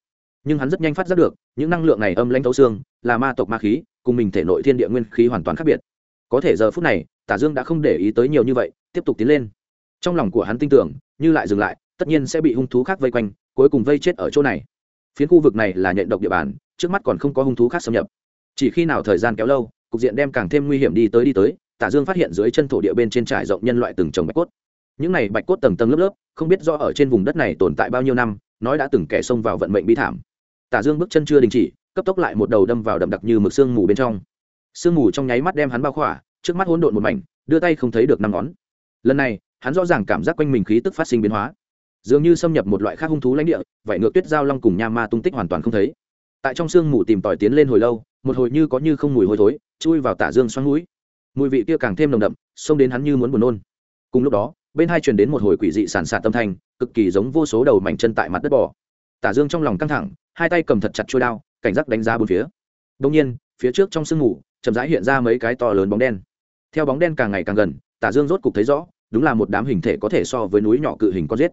Nhưng hắn rất nhanh phát giác được, những năng lượng này âm lãnh thấu xương, là ma tộc ma khí, cùng mình thể nội thiên địa nguyên khí hoàn toàn khác biệt. Có thể giờ phút này, tả dương đã không để ý tới nhiều như vậy, tiếp tục tiến lên. Trong lòng của hắn tin tưởng, như lại dừng lại, tất nhiên sẽ bị hung thú khác vây quanh, cuối cùng vây chết ở chỗ này phiến khu vực này là nhện độc địa bàn, trước mắt còn không có hung thú khác xâm nhập. Chỉ khi nào thời gian kéo lâu, cục diện đem càng thêm nguy hiểm đi tới đi tới tả dương phát hiện dưới chân thổ địa bên trên trải rộng nhân loại từng trồng bạch cốt. Những này bạch cốt tầng tầng lớp lớp, không biết do ở trên vùng đất này tồn tại bao nhiêu năm, nói đã từng kẻ xông vào vận mệnh bi thảm. Tả dương bước chân chưa đình chỉ, cấp tốc lại một đầu đâm vào đậm đặc như mực sương mù bên trong. Sương mù trong nháy mắt đem hắn bao khỏa, trước mắt hỗn độn một mảnh, đưa tay không thấy được năm ngón. Lần này, hắn rõ ràng cảm giác quanh mình khí tức phát sinh biến hóa dường như xâm nhập một loại khác hung thú lãnh địa vậy ngược tuyết giao long cùng nha ma tung tích hoàn toàn không thấy. Tại trong sương mù tìm tòi tiến lên hồi lâu, một hồi như có như không mùi hôi thối, chui vào tả dương xoắn mũi. Mùi vị kia càng thêm nồng đậm, xông đến hắn như muốn buồn nôn. Cùng lúc đó, bên hai truyền đến một hồi quỷ dị sản sạt tâm thanh, cực kỳ giống vô số đầu mảnh chân tại mặt đất bò. Tả dương trong lòng căng thẳng, hai tay cầm thật chặt chuôi đao, cảnh giác đánh giá bốn phía. Đông nhiên, phía trước trong sương mù, chậm rãi hiện ra mấy cái to lớn bóng đen. Theo bóng đen càng ngày càng gần, tả dương rốt cục thấy rõ, đúng là một đám hình thể có thể so với núi nhỏ cự hình con giết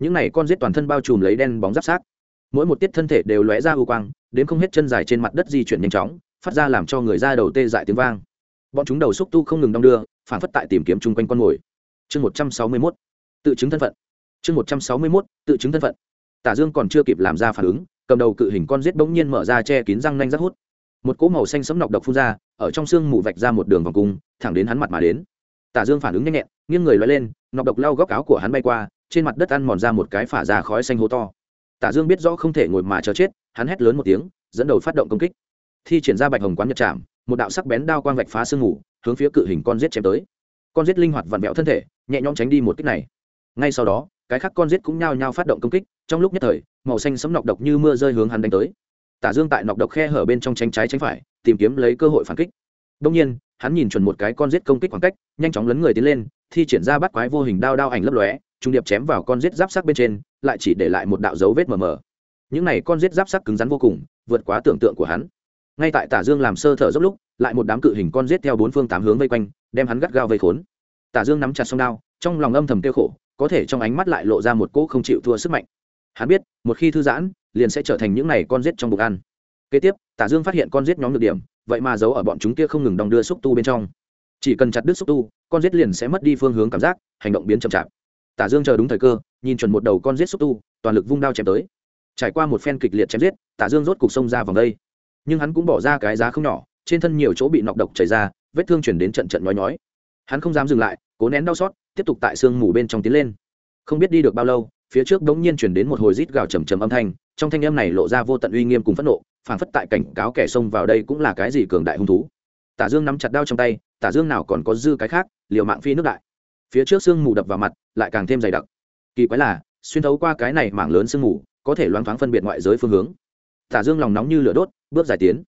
những này con giết toàn thân bao trùm lấy đen bóng giáp sát mỗi một tiết thân thể đều lóe ra ưu quang, đến không hết chân dài trên mặt đất di chuyển nhanh chóng, phát ra làm cho người ra đầu tê dại tiếng vang. Bọn chúng đầu xúc tu không ngừng đong đưa phản phất tại tìm kiếm chung quanh con mồi. Chương một trăm sáu mươi mốt. Tự chứng thân phận. Chương một trăm sáu mươi mốt, tự chứng thân phận. Tả dương còn chưa kịp làm ra phản ứng, cầm đầu cự hình con giết bỗng nhiên mở ra che kín răng nanh rác hút. Một cỗ màu xanh sấm nọc độc phun ra, ở trong xương mù vạch ra một đường vòng cung, thẳng đến hắn mặt mà đến. Tả dương phản ứng nhanh nhẹn, nghiêng người loay lên, nọc độc lao góc áo của hắn bay qua trên mặt đất ăn mòn ra một cái phả ra khói xanh hố to. Tả dương biết rõ không thể ngồi mà chờ chết, hắn hét lớn một tiếng, dẫn đầu phát động công kích. Thi triển ra bạch hồng quán nhật chạm một đạo sắc bén đao quang vạch phá sương ngủ hướng phía cự hình con giết chém tới. Con giết linh hoạt vặn vẹo thân thể, nhẹ nhõm tránh đi một kích này. Ngay sau đó, cái khác con giết cũng nhao nhao phát động công kích, trong lúc nhất thời, màu xanh sấm nọc độc như mưa rơi hướng hắn đánh tới. Tả dương tại nọc độc khe hở bên trong tránh trái tránh phải, tìm kiếm lấy cơ hội phản kích. Đông nhiên, hắn nhìn chuẩn một cái con giết công kích khoảng cách, nhanh chóng lấn người tiến lên, thi triển ra bắt quái vô hình đao đao ảnh lấp lóe trung điệp chém vào con giết giáp sắc bên trên, lại chỉ để lại một đạo dấu vết mờ mờ. Những này con giết giáp sắc cứng rắn vô cùng, vượt quá tưởng tượng của hắn. Ngay tại tả dương làm sơ thở dốc lúc, lại một đám cự hình con giết theo bốn phương tám hướng vây quanh, đem hắn gắt gao vây khốn. Tả dương nắm chặt song đao, trong lòng âm thầm tiêu khổ, có thể trong ánh mắt lại lộ ra một cỗ không chịu thua sức mạnh. Hắn biết, một khi thư giãn, liền sẽ trở thành những này con giết trong bụng ăn. Kế tiếp, tả dương phát hiện con giết nhóm được điểm, vậy mà giấu ở bọn chúng kia không ngừng đong đưa xúc tu bên trong. Chỉ cần chặt đứt xúc tu, con giết liền sẽ mất đi phương hướng cảm giác, hành động biến chậm chạp tả dương chờ đúng thời cơ, nhìn chuẩn một đầu con giết xúc tu, toàn lực vung đao chém tới. Trải qua một phen kịch liệt chém giết, tả dương rốt cục sông ra vòng đây. Nhưng hắn cũng bỏ ra cái giá không nhỏ, trên thân nhiều chỗ bị nọc độc chảy ra, vết thương chuyển đến trận trận nhói nhói. Hắn không dám dừng lại, cố nén đau xót, tiếp tục tại sương mù bên trong tiến lên. Không biết đi được bao lâu, phía trước đống nhiên chuyển đến một hồi rít gào trầm trầm âm thanh, trong thanh âm này lộ ra vô tận uy nghiêm cùng phẫn nộ, phảng phất tại cảnh cáo kẻ xông vào đây cũng là cái gì cường đại hung thú. Tả dương nắm chặt đao trong tay, tả dương nào còn có dư cái khác, liều mạng phi nước đại phía trước sương mù đập vào mặt, lại càng thêm dày đặc. Kỳ quái là, xuyên thấu qua cái này mảng lớn sương mù, có thể loáng thoáng phân biệt ngoại giới phương hướng. Tả dương lòng nóng như lửa đốt, bước dài tiến.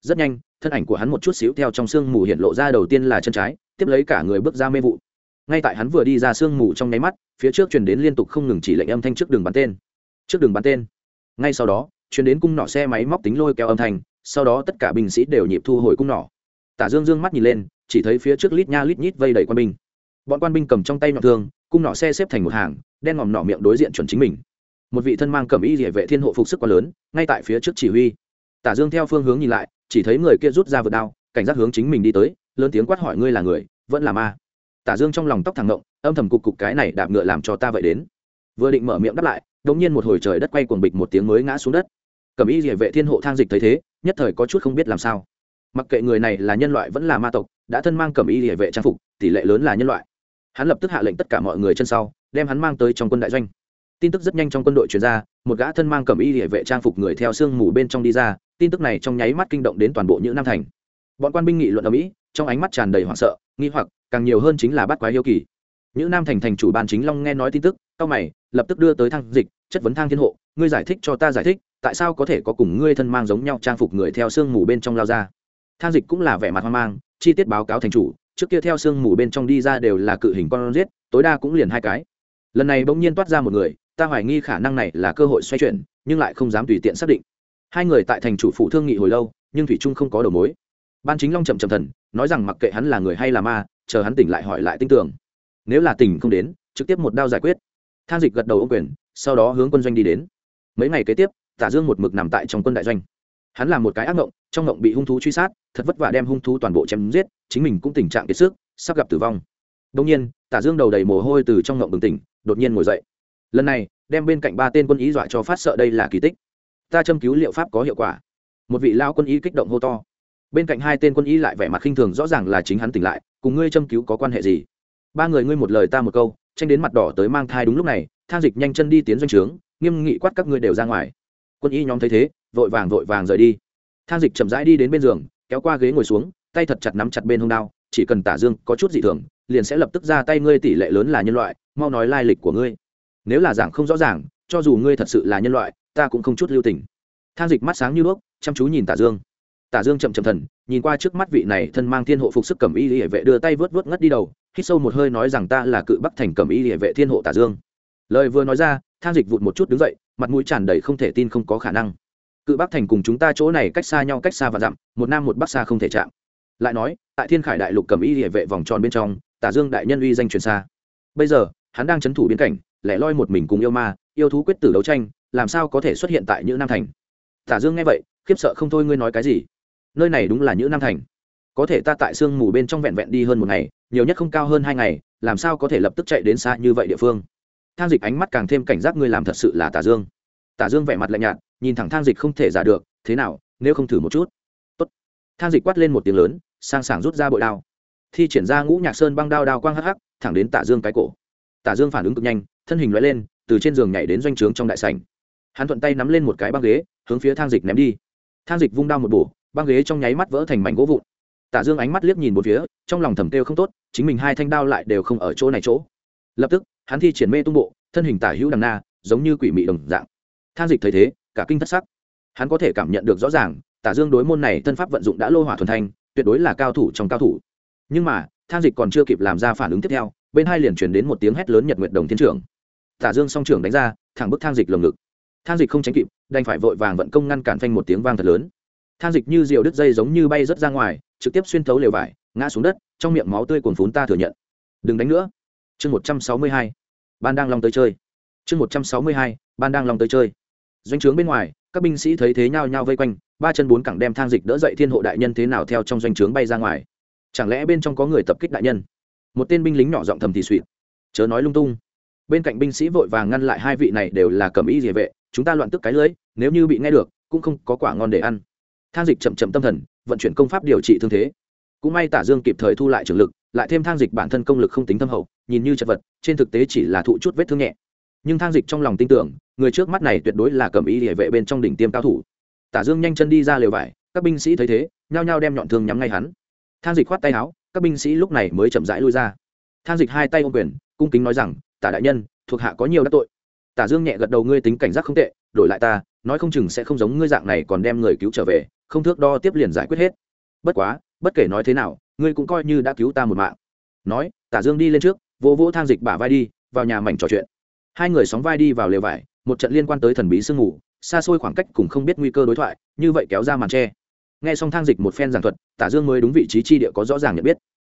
Rất nhanh, thân ảnh của hắn một chút xíu theo trong sương mù hiện lộ ra đầu tiên là chân trái, tiếp lấy cả người bước ra mê vụ. Ngay tại hắn vừa đi ra sương mù trong nháy mắt, phía trước truyền đến liên tục không ngừng chỉ lệnh âm thanh trước đường bắn tên. Trước đường bắn tên. Ngay sau đó, truyền đến cung nỏ xe máy móc tính lôi kéo âm thanh, sau đó tất cả binh sĩ đều nhịp thu hồi cung nỏ. Tả dương dương mắt nhìn lên, chỉ thấy phía trước lít nha lít nhít vây đầy quan binh bọn quan binh cầm trong tay nhọn thương, cung nỏ xe xếp thành một hàng, đen ngòm nỏ miệng đối diện chuẩn chính mình. Một vị thân mang cầm y địa vệ thiên hộ phục sức quá lớn, ngay tại phía trước chỉ huy. Tả dương theo phương hướng nhìn lại, chỉ thấy người kia rút ra vượt đao, cảnh giác hướng chính mình đi tới, lớn tiếng quát hỏi ngươi là người, vẫn là ma. Tả dương trong lòng tóc thẳng ngộng âm thầm cục cục cái này đạp ngựa làm cho ta vậy đến. Vừa định mở miệng đáp lại đống nhiên một hồi trời đất quay cuồng bịch một tiếng mới ngã xuống đất. Cẩm y địa vệ thiên hộ thang dịch thấy thế, nhất thời có chút không biết làm sao. Mặc kệ người này là nhân loại vẫn là ma tộc, đã thân mang cẩm y địa vệ trang phục, tỷ lệ lớn là nhân loại hắn lập tức hạ lệnh tất cả mọi người chân sau, đem hắn mang tới trong quân đại doanh. Tin tức rất nhanh trong quân đội truyền ra, một gã thân mang cầm y địa vệ trang phục người theo sương mù bên trong đi ra, tin tức này trong nháy mắt kinh động đến toàn bộ những nam thành. Bọn quan binh nghị luận ở mỹ, trong ánh mắt tràn đầy hoảng sợ, nghi hoặc, càng nhiều hơn chính là bắt quái hiếu kỳ. Những nam thành thành chủ ban chính long nghe nói tin tức cao mày, lập tức đưa tới thang dịch, chất vấn thang thiên hộ, ngươi giải thích cho ta giải thích, tại sao có thể có cùng ngươi thân mang giống nhau trang phục người theo sương mù bên trong lao ra? Thang dịch cũng là vẻ mặt hoang mang, chi tiết báo cáo thành chủ trước kia theo sương mù bên trong đi ra đều là cự hình con giết, tối đa cũng liền hai cái. Lần này bỗng nhiên toát ra một người, ta hoài nghi khả năng này là cơ hội xoay chuyển, nhưng lại không dám tùy tiện xác định. Hai người tại thành chủ phụ thương nghị hồi lâu, nhưng thủy trung không có đầu mối. Ban chính long chậm chậm thần, nói rằng mặc kệ hắn là người hay là ma, chờ hắn tỉnh lại hỏi lại tin tưởng nếu là tỉnh không đến, trực tiếp một đao giải quyết. Thang dịch gật đầu ô quyền, sau đó hướng quân doanh đi đến. Mấy ngày kế tiếp, tả dương một mực nằm tại trong quân đại doanh hắn làm một cái ác ngộng, trong ngộng bị hung thú truy sát, thật vất vả đem hung thú toàn bộ chém giết, chính mình cũng tình trạng kiệt sức, sắp gặp tử vong. Đông nhiên, tả dương đầu đầy mồ hôi từ trong ngộng bừng tỉnh, đột nhiên ngồi dậy. Lần này, đem bên cạnh ba tên quân ý dọa cho phát sợ đây là kỳ tích. Ta châm cứu liệu pháp có hiệu quả. Một vị lao quân ý kích động hô to. Bên cạnh hai tên quân ý lại vẻ mặt khinh thường, rõ ràng là chính hắn tỉnh lại, cùng ngươi châm cứu có quan hệ gì? Ba người ngươi một lời ta một câu, tranh đến mặt đỏ tới mang thai đúng lúc này, thang dịch nhanh chân đi tiến doanh trướng, nghiêm nghị quát các ngươi đều ra ngoài. Quân y nhóm thấy thế vội vàng vội vàng rời đi. Thang dịch chậm rãi đi đến bên giường, kéo qua ghế ngồi xuống, tay thật chặt nắm chặt bên hông đao, chỉ cần tả dương có chút dị thường, liền sẽ lập tức ra tay ngươi tỷ lệ lớn là nhân loại, mau nói lai lịch của ngươi. Nếu là giảng không rõ ràng, cho dù ngươi thật sự là nhân loại, ta cũng không chút lưu tình. Thang dịch mắt sáng như đuốc, chăm chú nhìn tả dương. Tả dương chậm chậm thần, nhìn qua trước mắt vị này thân mang thiên hộ phục sức cẩm y hệ vệ đưa tay vớt vớt ngất đi đầu, hít sâu một hơi nói rằng ta là cự bắc thành cẩm y hệ vệ thiên hộ tả dương. Lời vừa nói ra thang dịch vụt một chút đứng dậy, mặt mũi tràn đầy không thể tin không có khả năng cự bắc thành cùng chúng ta chỗ này cách xa nhau cách xa và dặm, một nam một bắc xa không thể chạm. Lại nói, tại thiên khải đại lục cầm y địa vệ vòng tròn bên trong, tả dương đại nhân uy danh truyền xa. Bây giờ, hắn đang chấn thủ biến cảnh, lẻ loi một mình cùng yêu ma, yêu thú quyết tử đấu tranh, làm sao có thể xuất hiện tại những nam thành? Tả dương nghe vậy, khiếp sợ không thôi, ngươi nói cái gì? Nơi này đúng là những nam thành. Có thể ta tại sương mù bên trong vẹn vẹn đi hơn một ngày, nhiều nhất không cao hơn hai ngày, làm sao có thể lập tức chạy đến xa như vậy địa phương? Thang dịch ánh mắt càng thêm cảnh giác, ngươi làm thật sự là tả dương tả dương vẻ mặt lạnh nhạt, nhìn thẳng thang dịch không thể giả được, thế nào, nếu không thử một chút. Tốt. thang dịch quát lên một tiếng lớn, sang sảng rút ra bội đao. Thi triển ra ngũ nhạc sơn băng đao đao quang hắc hắc, thẳng đến tả dương cái cổ. Tả dương phản ứng cực nhanh, thân hình loại lên, từ trên giường nhảy đến doanh trướng trong đại sảnh. Hắn thuận tay nắm lên một cái băng ghế, hướng phía thang dịch ném đi. Thang dịch vung đao một bổ, băng ghế trong nháy mắt vỡ thành mảnh gỗ vụn. Tả dương ánh mắt liếc nhìn một phía, trong lòng thầm kêu không tốt, chính mình hai thanh đao lại đều không ở chỗ này chỗ. Lập tức, hắn thi triển mê tung bộ, thân hình tả hữu đằng na, giống như quỷ mị đồng dạng thang dịch thấy thế, cả kinh thất sắc. Hắn có thể cảm nhận được rõ ràng, tả dương đối môn này thân pháp vận dụng đã lô hỏa thuần thanh, tuyệt đối là cao thủ trong cao thủ. Nhưng mà thang dịch còn chưa kịp làm ra phản ứng tiếp theo, bên hai liền truyền đến một tiếng hét lớn nhật nguyệt đồng thiên trưởng. Tả dương song trưởng đánh ra, thẳng bức thang dịch lồng ngực. Thang dịch không tránh kịp, đành phải vội vàng vận công ngăn cản phanh một tiếng vang thật lớn. Thang dịch như diều đứt dây giống như bay rớt ra ngoài, trực tiếp xuyên thấu lều vải, ngã xuống đất, trong miệng máu tươi cuồn phún ta thừa nhận. Đừng đánh nữa. Chương một trăm sáu mươi hai, ban đang long tới chơi. Chương một trăm sáu mươi hai, ban đang long tới chơi doanh trướng bên ngoài, các binh sĩ thấy thế nhau nhau vây quanh, ba chân bốn cẳng đem thang dịch đỡ dậy thiên hộ đại nhân thế nào theo trong doanh trướng bay ra ngoài. Chẳng lẽ bên trong có người tập kích đại nhân? Một tên binh lính nhỏ giọng thầm thì suỵt chớ nói lung tung. Bên cạnh binh sĩ vội vàng ngăn lại hai vị này đều là cầm ý địa vệ, chúng ta loạn tức cái lưới, nếu như bị nghe được, cũng không có quả ngon để ăn. Thang dịch chậm chậm tâm thần, vận chuyển công pháp điều trị thương thế. Cũng may tả dương kịp thời thu lại trường lực, lại thêm thang dịch bản thân công lực không tính thâm hậu, nhìn như chật vật, trên thực tế chỉ là thụ chút vết thương nhẹ nhưng thang dịch trong lòng tin tưởng, người trước mắt này tuyệt đối là cầm ý địa vệ bên trong đỉnh tiêm cao thủ. Tả dương nhanh chân đi ra lều vải, các binh sĩ thấy thế, nhao nhao đem nhọn thương nhắm ngay hắn. Thang dịch khoát tay áo, các binh sĩ lúc này mới chậm rãi lui ra. Thang dịch hai tay ôm quyền, cung kính nói rằng, tả đại nhân, thuộc hạ có nhiều đắc tội. Tả dương nhẹ gật đầu, ngươi tính cảnh giác không tệ, đổi lại ta, nói không chừng sẽ không giống ngươi dạng này còn đem người cứu trở về, không thước đo tiếp liền giải quyết hết. Bất quá, bất kể nói thế nào, ngươi cũng coi như đã cứu ta một mạng. Nói, tả dương đi lên trước, vỗ vỗ thang dịch bả vai đi, vào nhà mảnh trò chuyện hai người sóng vai đi vào lều vải, một trận liên quan tới thần bí sương mù, xa xôi khoảng cách cùng không biết nguy cơ đối thoại, như vậy kéo ra màn tre. Nghe xong thang dịch một phen giảng thuật, tả dương mới đúng vị trí chi địa có rõ ràng nhận biết.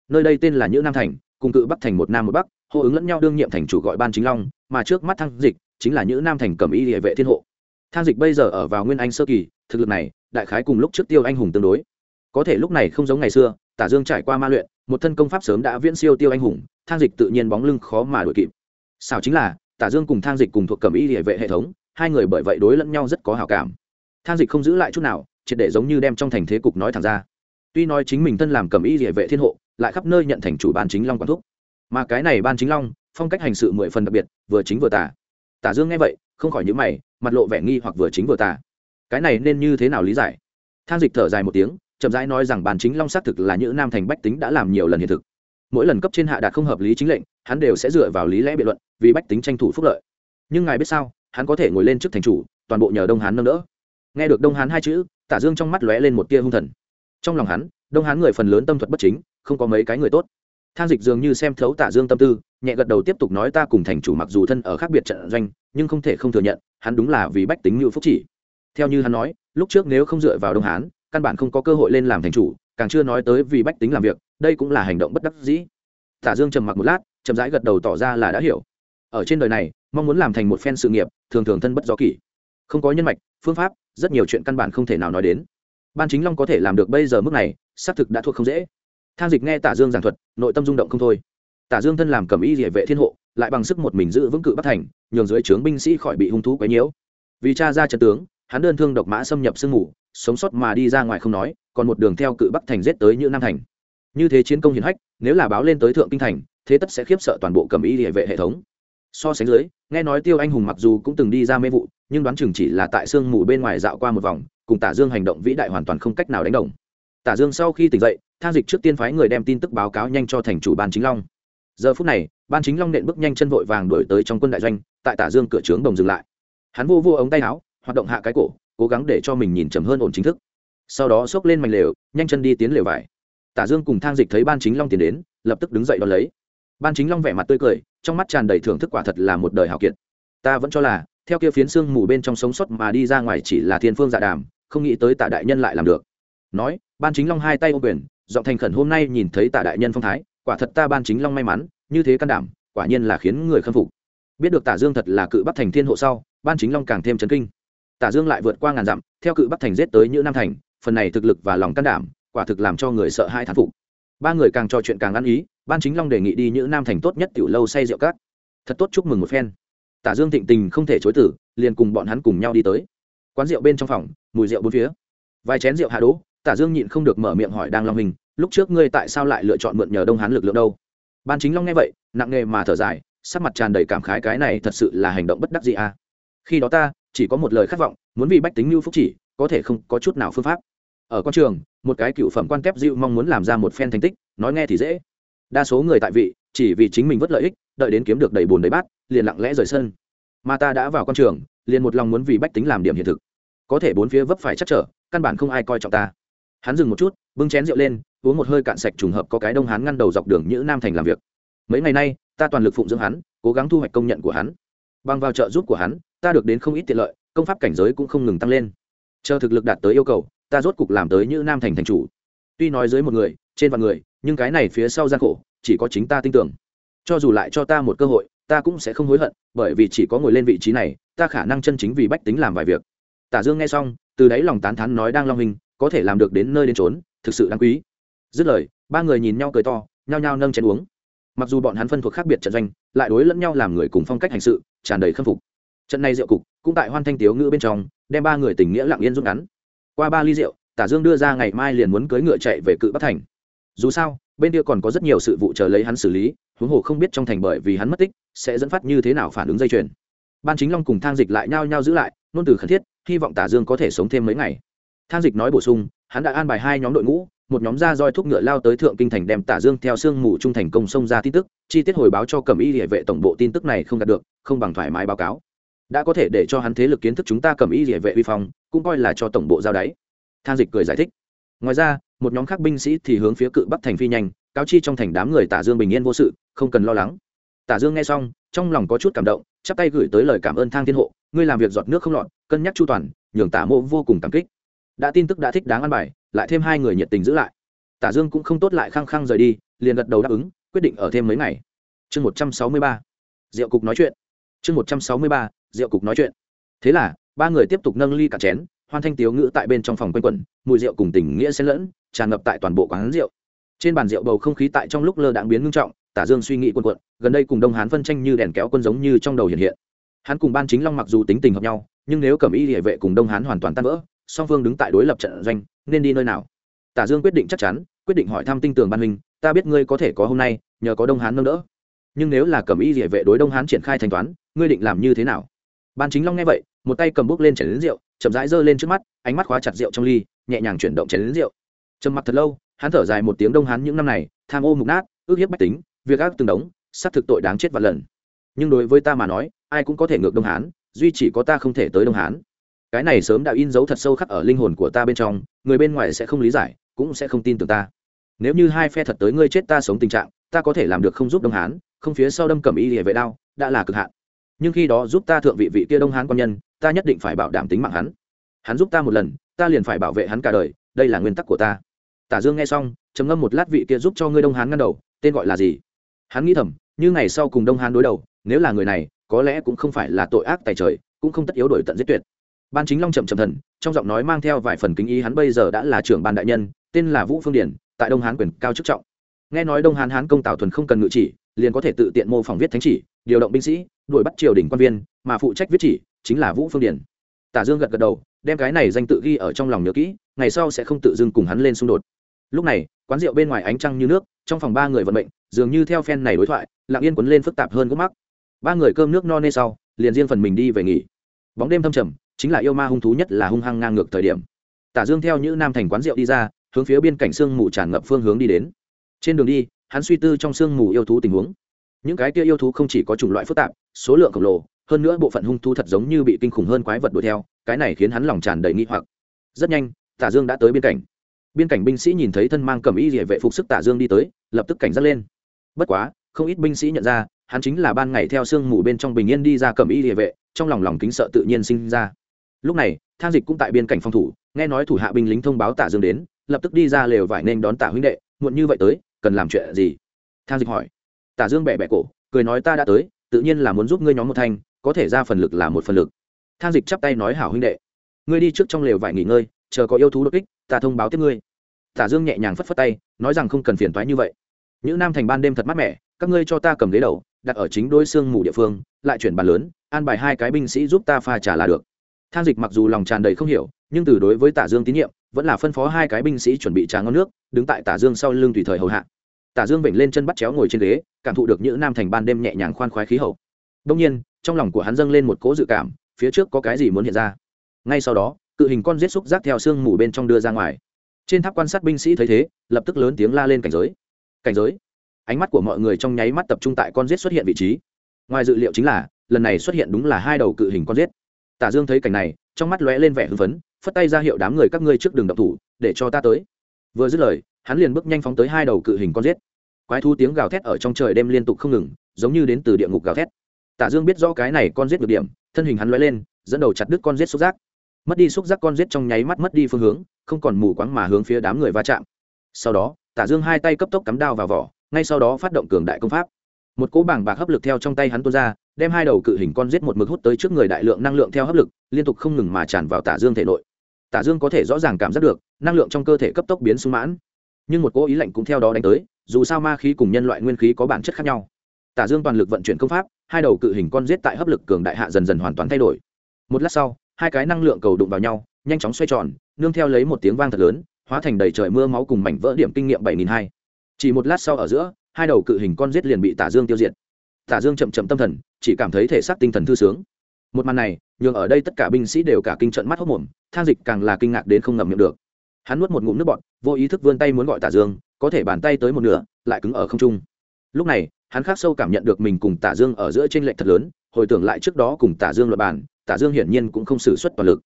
Nơi đây tên là nhữ nam thành, cùng cự bắc thành một nam một bắc, hô ứng lẫn nhau đương nhiệm thành chủ gọi ban chính long, mà trước mắt thang dịch chính là nhữ nam thành cầm y địa vệ thiên hộ. Thang dịch bây giờ ở vào nguyên anh sơ kỳ, thực lực này, đại khái cùng lúc trước tiêu anh hùng tương đối. Có thể lúc này không giống ngày xưa, tả dương trải qua ma luyện, một thân công pháp sớm đã viễn siêu tiêu anh hùng, thang dịch tự nhiên bóng lưng khó mà đuổi kịp. Sao chính là tả dương cùng thang dịch cùng thuộc cẩm y địa vệ hệ thống, hai người bởi vậy đối lẫn nhau rất có hảo cảm. Thang dịch không giữ lại chút nào, triệt để giống như đem trong thành thế cục nói thẳng ra. Tuy nói chính mình thân làm cẩm y địa vệ thiên hộ, lại khắp nơi nhận thành chủ ban chính long quản thúc. Mà cái này ban chính long, phong cách hành sự mười phần đặc biệt, vừa chính vừa tả tả dương nghe vậy, không khỏi nhíu mày, mặt lộ vẻ nghi hoặc vừa chính vừa tả cái này nên như thế nào lý giải? Thang dịch thở dài một tiếng, chậm rãi nói rằng ban chính long xác thực là những nam thành bách tính đã làm nhiều lần hiện thực mỗi lần cấp trên hạ đạt không hợp lý chính lệnh, hắn đều sẽ dựa vào lý lẽ biện luận, vì bách tính tranh thủ phúc lợi. Nhưng ngài biết sao, hắn có thể ngồi lên trước thành chủ, toàn bộ nhờ đông hán nâng đỡ. Nghe được đông hán hai chữ, tả dương trong mắt lóe lên một tia hung thần. Trong lòng hắn, đông hán người phần lớn tâm thuật bất chính, không có mấy cái người tốt. Than dịch dường như xem thấu tả dương tâm tư, nhẹ gật đầu tiếp tục nói ta cùng thành chủ mặc dù thân ở khác biệt trận doanh, nhưng không thể không thừa nhận, hắn đúng là vì bách tính như phúc chỉ. Theo như hắn nói, lúc trước nếu không dựa vào đông hán, căn bản không có cơ hội lên làm thành chủ, càng chưa nói tới vì bách tính làm việc đây cũng là hành động bất đắc dĩ. Tả dương trầm mặc một lát, chậm rãi gật đầu tỏ ra là đã hiểu. Ở trên đời này, mong muốn làm thành một phen sự nghiệp, thường thường thân bất do kỷ. Không có nhân mạch, phương pháp, rất nhiều chuyện căn bản không thể nào nói đến. Ban chính long có thể làm được bây giờ mức này, xác thực đã thuộc không dễ. Thang dịch nghe tả dương giảng thuật, nội tâm rung động không thôi. Tả dương thân làm cầm y địa vệ thiên hộ, lại bằng sức một mình giữ vững cự bắc thành, nhường dưới trướng binh sĩ khỏi bị hung thú quấy nhiễu. Vì cha ra trận tướng, hắn đơn thương độc mã xâm nhập sương mù, sống sót mà đi ra ngoài không nói, còn một đường theo cự bắc thành giết tới như nam thành như thế chiến công hiển hách, nếu là báo lên tới thượng kinh thành, thế tất sẽ khiếp sợ toàn bộ cầm y địa vệ hệ thống. So sánh dưới, nghe nói tiêu anh hùng mặc dù cũng từng đi ra mê vụ, nhưng đoán chừng chỉ là tại sương mù bên ngoài dạo qua một vòng, cùng tả dương hành động vĩ đại hoàn toàn không cách nào đánh đồng. Tả dương sau khi tỉnh dậy, thang dịch trước tiên phái người đem tin tức báo cáo nhanh cho thành chủ ban chính long. Giờ phút này, ban chính long nện bước nhanh chân vội vàng đuổi tới trong quân đại doanh, tại tả dương cửa trướng đồng dừng lại. Hắn vô vô ống tay áo, hoạt động hạ cái cổ, cố gắng để cho mình nhìn chầm hơn ổn chính thức. Sau đó xốc lên mảnh lều, nhanh chân đi tiến lều vải tả dương cùng thang dịch thấy ban chính long tiến đến, lập tức đứng dậy đón lấy. Ban chính long vẻ mặt tươi cười, trong mắt tràn đầy thưởng thức quả thật là một đời hào kiệt. Ta vẫn cho là, theo kia phiến xương mù bên trong sống sót mà đi ra ngoài chỉ là thiên phương dạ đàm, không nghĩ tới tả đại nhân lại làm được. Nói, ban chính long hai tay ô quyền, giọng thành khẩn hôm nay nhìn thấy tả đại nhân phong thái, quả thật ta ban chính long may mắn, như thế can đảm, quả nhiên là khiến người khâm phục. Biết được tả dương thật là cự bắc thành thiên hộ sau, ban chính long càng thêm chấn kinh. Tả dương lại vượt qua ngàn dặm, theo cự bắc thành giết tới như nam thành, phần này thực lực và lòng can đảm quả thực làm cho người sợ hai thán phục. Ba người càng trò chuyện càng ăn ý, ban chính long đề nghị đi như nam thành tốt nhất tiểu lâu say rượu cát thật tốt, chúc mừng một phen. Tả dương thịnh tình không thể chối tử liền cùng bọn hắn cùng nhau đi tới. Quán rượu bên trong phòng, mùi rượu bốn phía. Vài chén rượu hạ đỗ, tả dương nhịn không được mở miệng hỏi đang long hình, lúc trước ngươi tại sao lại lựa chọn mượn nhờ đông hán lực lượng đâu? Ban chính long nghe vậy, nặng nề mà thở dài, sắc mặt tràn đầy cảm khái, cái này thật sự là hành động bất đắc gì à. Khi đó ta, chỉ có một lời khát vọng, muốn vì bách tính lưu phúc chỉ, có thể không có chút nào phương pháp. Ở quan trường một cái cựu phẩm quan kép dịu mong muốn làm ra một phen thành tích, nói nghe thì dễ. Đa số người tại vị, chỉ vì chính mình vất lợi ích, đợi đến kiếm được đầy bùn đầy bát, liền lặng lẽ rời sân. Mà ta đã vào con trường, liền một lòng muốn vì bách tính làm điểm hiện thực. Có thể bốn phía vấp phải chắc trở, căn bản không ai coi trọng ta. Hắn dừng một chút, bưng chén rượu lên, uống một hơi cạn sạch trùng hợp có cái đông hắn ngăn đầu dọc đường như nam thành làm việc. Mấy ngày nay, ta toàn lực phụng dưỡng hắn, cố gắng thu hoạch công nhận của hắn. Bằng vào trợ giúp của hắn, ta được đến không ít tiện lợi, công pháp cảnh giới cũng không ngừng tăng lên. Chờ thực lực đạt tới yêu cầu ta rốt cục làm tới như nam thành thành chủ. Tuy nói dưới một người, trên vạn người, nhưng cái này phía sau gian khổ, chỉ có chính ta tin tưởng. Cho dù lại cho ta một cơ hội, ta cũng sẽ không hối hận, bởi vì chỉ có ngồi lên vị trí này, ta khả năng chân chính vì bách tính làm vài việc. Tả dương nghe xong, từ đáy lòng tán thán nói đang long hình có thể làm được đến nơi đến trốn thực sự đáng quý. Dứt lời, ba người nhìn nhau cười to, nhao nhao nâng chén uống. Mặc dù bọn hắn phân thuộc khác biệt trận doanh, lại đối lẫn nhau làm người cùng phong cách hành sự, tràn đầy khâm phục. Trận này rượu cục, cũng tại hoan thanh tiếu ngữ bên trong, đem ba người tình nghĩa lặng yên rút ngắn qua ba ly rượu, tả dương đưa ra ngày mai liền muốn cưới ngựa chạy về cự bắc thành. Dù sao, bên kia còn có rất nhiều sự vụ chờ lấy hắn xử lý, huống hồ không biết trong thành bởi vì hắn mất tích, sẽ dẫn phát như thế nào phản ứng dây chuyền. Ban chính long cùng thang dịch lại nhao nhao giữ lại, nôn từ khẩn thiết, hy vọng tả dương có thể sống thêm mấy ngày. Thang dịch nói bổ sung, hắn đã an bài hai nhóm đội ngũ, một nhóm ra roi thúc ngựa lao tới thượng kinh thành đem tả dương theo sương mù trung thành công xông ra tin tức, chi tiết hồi báo cho cẩm y địa vệ tổng bộ tin tức này không đạt được, không bằng thoải mái báo cáo đã có thể để cho hắn thế lực kiến thức chúng ta cẩm y địa vệ vi phong, cũng coi là cho tổng bộ giao đáy. Thang dịch cười giải thích. Ngoài ra, một nhóm khác binh sĩ thì hướng phía cự bắc thành phi nhanh, cáo chi trong thành đám người tả dương bình yên vô sự, không cần lo lắng. Tả dương nghe xong, trong lòng có chút cảm động, chắp tay gửi tới lời cảm ơn thang thiên hộ, ngươi làm việc giọt nước không lọt, cân nhắc chu toàn, nhường tả mộ vô cùng cảm kích. Đã tin tức đã thích đáng ăn bài, lại thêm hai người nhiệt tình giữ lại. Tả dương cũng không tốt lại khăng khăng rời đi, liền gật đầu đáp ứng, quyết định ở thêm mấy ngày. Chương một trăm sáu mươi ba. Rượu cục nói chuyện. Chương một trăm sáu mươi ba rượu cục nói chuyện. Thế là ba người tiếp tục nâng ly cả chén hoan thanh tiếu ngữ tại bên trong phòng quanh quẩn mùi rượu cùng tình nghĩa xen lẫn tràn ngập tại toàn bộ quán rượu. Trên bàn rượu bầu không khí tại trong lúc lơ đạn biến ngưng trọng tả dương suy nghĩ quân quận gần đây cùng đông hán phân tranh như đèn kéo quân giống như trong đầu hiện hiện. Hắn cùng ban chính long mặc dù tính tình hợp nhau nhưng nếu cầm y địa vệ cùng đông hán hoàn toàn tan vỡ song phương đứng tại đối lập trận doanh nên đi nơi nào? Tả dương quyết định chắc chắn quyết định hỏi thăm tinh tường ban Minh, ta biết ngươi có thể có hôm nay nhờ có đông hán nâng đỡ. Nhưng nếu là cầm y địa vệ đối đông hán triển khai thanh toán ngươi định làm như thế nào? Ban chính long nghe vậy, một tay cầm bút lên chảy đến rượu, chậm rãi giơ lên trước mắt, ánh mắt khóa chặt rượu trong ly, nhẹ nhàng chuyển động chảy đến rượu. Trầm mặc thật lâu, hắn thở dài một tiếng đông hán những năm này, tham ô mục nát, ước hiếp bách tính, việc ác từng đống, xác thực tội đáng chết vạn lần. Nhưng đối với ta mà nói, ai cũng có thể ngược đông hán, duy chỉ có ta không thể tới đông hán. Cái này sớm đã in dấu thật sâu khắc ở linh hồn của ta bên trong, người bên ngoài sẽ không lý giải, cũng sẽ không tin tưởng ta. Nếu như hai phe thật tới ngươi chết ta sống tình trạng, ta có thể làm được không giúp đông hán, không phía sau đâm cầm y địa vệ đao, đã là cực hạn nhưng khi đó giúp ta thượng vị vị kia đông hán quan nhân, ta nhất định phải bảo đảm tính mạng hắn. Hắn giúp ta một lần, ta liền phải bảo vệ hắn cả đời, đây là nguyên tắc của ta. Tả dương nghe xong, trầm ngâm một lát vị kia giúp cho ngươi đông hán ngăn đầu, tên gọi là gì? Hắn nghĩ thầm, như ngày sau cùng đông hán đối đầu, nếu là người này, có lẽ cũng không phải là tội ác tài trời, cũng không tất yếu đổi tận giết tuyệt. Ban chính long chậm chậm thần, trong giọng nói mang theo vài phần kính ý hắn bây giờ đã là trưởng ban đại nhân, tên là vũ phương điển, tại đông hán quyền cao chức trọng. Nghe nói đông hán hán công tào thuần không cần ngự chỉ, liền có thể tự tiện mô phỏng viết thánh chỉ, điều động binh sĩ đuổi bắt triều đình quan viên, mà phụ trách viết chỉ chính là vũ phương điển tả dương gật gật đầu, đem cái này danh tự ghi ở trong lòng nhớ kỹ, ngày sau sẽ không tự dưng cùng hắn lên xung đột. Lúc này, quán rượu bên ngoài ánh trăng như nước, trong phòng ba người vận mệnh, dường như theo phen này đối thoại, lặng yên quấn lên phức tạp hơn gốc mắc. Ba người cơm nước no nê sau, liền riêng phần mình đi về nghỉ. Bóng đêm thâm trầm, chính là yêu ma hung thú nhất là hung hăng ngang ngược thời điểm. Tả dương theo những nam thành quán rượu đi ra, hướng phía biên cảnh sương mù tràn ngập phương hướng đi đến. Trên đường đi, hắn suy tư trong sương mù yêu thú tình huống những cái kia yêu thú không chỉ có chủng loại phức tạp, số lượng khổng lồ, hơn nữa bộ phận hung thú thật giống như bị kinh khủng hơn quái vật đuổi theo, cái này khiến hắn lòng tràn đầy nghi hoặc. Rất nhanh, tả dương đã tới biên cảnh biên cảnh binh sĩ nhìn thấy thân mang cầm y địa vệ phục sức tả dương đi tới, lập tức cảnh giác lên. Bất quá, không ít binh sĩ nhận ra, hắn chính là ban ngày theo sương mù bên trong bình yên đi ra cầm y địa vệ, trong lòng lòng kính sợ tự nhiên sinh ra. Lúc này thang dịch cũng tại biên cảnh phòng thủ, nghe nói thủ hạ binh lính thông báo tả dương đến, lập tức đi ra lều vải nên đón tả huynh đệ, muộn như vậy tới, cần làm chuyện gì? Thang dịch hỏi tả dương bẹ bẹ cổ, cười nói ta đã tới, tự nhiên là muốn giúp ngươi nhóm một thanh, có thể ra phần lực là một phần lực. Thang dịch chắp tay nói hảo huynh đệ. Ngươi đi trước trong lều vải nghỉ ngơi, chờ có yêu thú đột kích, ta thông báo tiếp ngươi. Tả dương nhẹ nhàng phất phất tay, nói rằng không cần phiền toái như vậy. Những nam thành ban đêm thật mát mẻ, các ngươi cho ta cầm ghế đầu, đặt ở chính đôi xương mù địa phương, lại chuyển bàn lớn, an bài hai cái binh sĩ giúp ta pha trả là được. Thang dịch mặc dù lòng tràn đầy không hiểu, nhưng từ đối với tả dương tín nhiệm, vẫn là phân phó hai cái binh sĩ chuẩn bị trà ngon nước, đứng tại tả dương sau lưng tùy thời hầu hạ tả dương vểnh lên chân bắt chéo ngồi trên ghế, cảm thụ được những nam thành ban đêm nhẹ nhàng khoan khoái khí hậu. Đông nhiên, trong lòng của hắn dâng lên một cỗ dự cảm, phía trước có cái gì muốn hiện ra. Ngay sau đó, cự hình con giết xúc giác theo xương mù bên trong đưa ra ngoài. Trên tháp quan sát binh sĩ thấy thế, lập tức lớn tiếng la lên cảnh giới. Cảnh giới? Ánh mắt của mọi người trong nháy mắt tập trung tại con giết xuất hiện vị trí. Ngoài dự liệu chính là, lần này xuất hiện đúng là hai đầu cự hình con giết. Tả dương thấy cảnh này, trong mắt lóe lên vẻ hưng phấn, phất tay ra hiệu đám người các ngươi trước đường độc thủ, để cho ta tới. Vừa dứt lời, hắn liền bước nhanh phóng tới hai đầu cự hình con giết quái thu tiếng gào thét ở trong trời đêm liên tục không ngừng, giống như đến từ địa ngục gào thét. Tả dương biết rõ cái này con giết được điểm, thân hình hắn lóe lên, dẫn đầu chặt đứt con giết xúc giác. Mất đi xúc giác con giết trong nháy mắt mất đi phương hướng, không còn mù quáng mà hướng phía đám người va chạm. Sau đó, tả dương hai tay cấp tốc cắm đao vào vỏ, ngay sau đó phát động cường đại công pháp. Một cỗ bảng bạc hấp lực theo trong tay hắn tuôn ra, đem hai đầu cự hình con giết một mực hút tới trước người đại lượng năng lượng theo hấp lực, liên tục không ngừng mà tràn vào tả dương thể nội. Tả dương có thể rõ ràng cảm giác được, năng lượng trong cơ thể cấp tốc biến sung mãn. Nhưng một cỗ ý lạnh cũng theo đó đánh tới dù sao ma khí cùng nhân loại nguyên khí có bản chất khác nhau. Tả dương toàn lực vận chuyển công pháp, hai đầu cự hình con giết tại hấp lực cường đại hạ dần dần hoàn toàn thay đổi. Một lát sau, hai cái năng lượng cầu đụng vào nhau, nhanh chóng xoay tròn, nương theo lấy một tiếng vang thật lớn, hóa thành đầy trời mưa máu cùng mảnh vỡ điểm kinh nghiệm bảy nghìn hai. Chỉ một lát sau ở giữa, hai đầu cự hình con giết liền bị tả dương tiêu diệt. Tả dương chậm chậm tâm thần, chỉ cảm thấy thể xác tinh thần thư sướng. Một màn này, nhường ở đây tất cả binh sĩ đều cả kinh trận mắt hốc mồm thang dịch càng là kinh ngạc đến không ngậm miệng được. Hắn nuốt một ngụm nước bọt, vô ý thức vươn tay muốn gọi tả dương có thể bàn tay tới một nửa, lại cứng ở không trung. Lúc này, hắn khắc sâu cảm nhận được mình cùng tả dương ở giữa t r ê n lệch thật lớn, hồi tưởng lại trước đó cùng tả dương luật bàn, tả dương hiển nhiên cũng không xử suất toàn lực.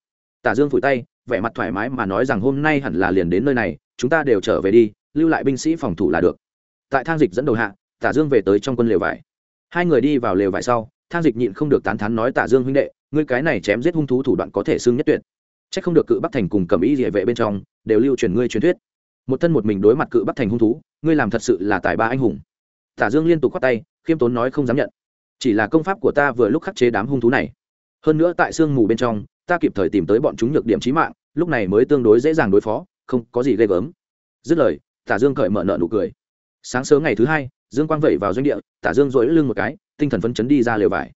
Tả dương phủi tay, vẻ mặt thoải mái mà nói rằng hôm nay hẳn là liền đến nơi này, chúng ta đều trở về đi, lưu lại binh sĩ phòng thủ là được. Tại thang dịch dẫn đầu hạ, tả dương về tới trong quân lều vải. Hai người đi vào lều vải sau, thang dịch nhịn không được tán thán nói tả dương huynh đệ, ngươi cái này chém giết hung thú thủ đoạn có thể xưng nhất tuyệt. C h ắ c không được cự bắc thành cùng cầm ý địa vệ bên trong, đều lưu truyền ngươi truyền thuyết một thân một mình đối mặt cự bắc thành hung thú, ngươi làm thật sự là tài ba anh hùng. Tả dương liên tục khoát tay, khiêm tốn nói không dám nhận. Chỉ là công pháp của ta vừa lúc khắc chế đám hung thú này. Hơn nữa tại sương mù bên trong, ta kịp thời tìm tới bọn chúng nhược điểm trí mạng, lúc này mới tương đối dễ dàng đối phó, không có gì ghê gớm. Dứt lời, tả dương cởi mở nợ nụ cười. Sáng sớm ngày thứ hai, dương quang vẩy vào doanh địa, tả dương dỗi lưng một cái, tinh thần phấn chấn đi ra lều vải.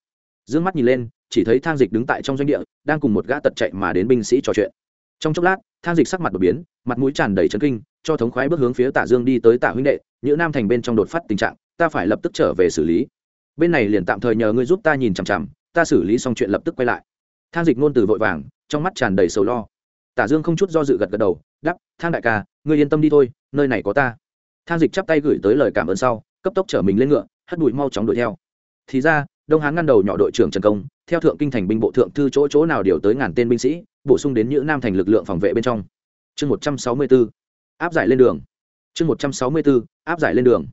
Dương mắt nhìn lên, chỉ thấy thang dịch đứng tại trong doanh địa, đang cùng một gã tật chạy mà đến binh sĩ trò chuyện. Trong chốc lát, thang dịch sắc mặt đột biến, mặt mũi tràn đầy chấn kinh cho thống khoái bước hướng phía tả dương đi tới tả huynh đệ, Nhữ nam thành bên trong đột phát tình trạng, ta phải lập tức trở về xử lý. Bên này liền tạm thời nhờ ngươi giúp ta nhìn chằm chằm, ta xử lý xong chuyện lập tức quay lại. Thang dịch ngôn từ vội vàng, trong mắt tràn đầy sầu lo. Tả dương không chút do dự gật gật đầu đắp thang đại ca, ngươi yên tâm đi thôi, nơi này có ta. Thang dịch chắp tay gửi tới lời cảm ơn sau, cấp tốc chở mình lên ngựa, hất bụi mau chóng đuổi theo. Thì ra, đông hán ngăn đầu nhỏ đội trưởng trần công, theo thượng kinh thành binh bộ thượng thư chỗ chỗ nào điều tới ngàn tên binh sĩ, bổ sung đến Nhữ nam thành lực lượng phòng vệ bên trong. Chương một trăm sáu mươi b ố áp giải lên đường. Chương một trăm sáu mươi b ố áp giải lên đường.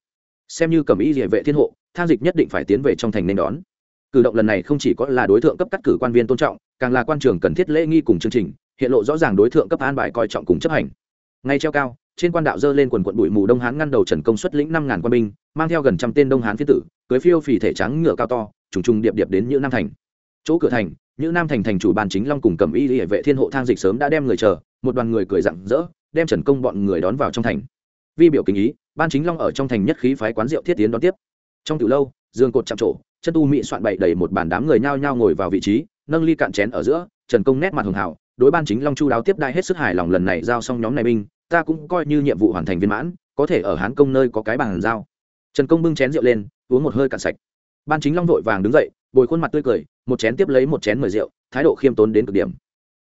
Xem như cầm ý địa vệ thiên hộ thang dịch nhất định phải tiến về trong thành nên đón. Cử động lần này không chỉ có là đối tượng cấp cắt cử quan viên tôn trọng, càng là quan trường cần thiết lễ nghi cùng chương trình, hiện lộ rõ ràng đối tượng cấp an bài coi trọng cùng chấp hành. Ngay treo cao, trên quan đạo dơ lên quần quận bụi mù đông hán ngăn đầu trần công xuất lĩnh năm ngàn quân binh, mang theo gần trăm tên đông hán phi tử, cưới phiêu phì thể trắng ngựa cao to, trùng trùng điệp điệp đến những nam thành. Chỗ cửa thành những nam thành thành chủ bàn chính long cùng cầm y hệ vệ thiên hộ thang dịch sớm đã đem người chờ, một đoàn người cười rặng rỡ đem trần công bọn người đón vào trong thành. Vi biểu kính ý, ban chính long ở trong thành nhất khí phái quán rượu thiết tiến đón tiếp. Trong từ lâu dương cột chạm trổ, chân tu mỹ soạn bậy đầy một bàn đám người nhao nhao ngồi vào vị trí, nâng ly cạn chén ở giữa, trần công nét mặt hường hảo, đối ban chính long chu đáo tiếp đai hết sức hài lòng lần này giao xong nhóm này binh, ta cũng coi như nhiệm vụ hoàn thành viên mãn, có thể ở hán công nơi có cái bàn giao. Trần công bưng chén rượu lên, uống một hơi cạn sạch. Ban chính long vội vàng đứng dậy, bồi khuôn mặt tươi cười, một chén tiếp lấy một chén mời rượu, thái độ khiêm tốn đến cực điểm.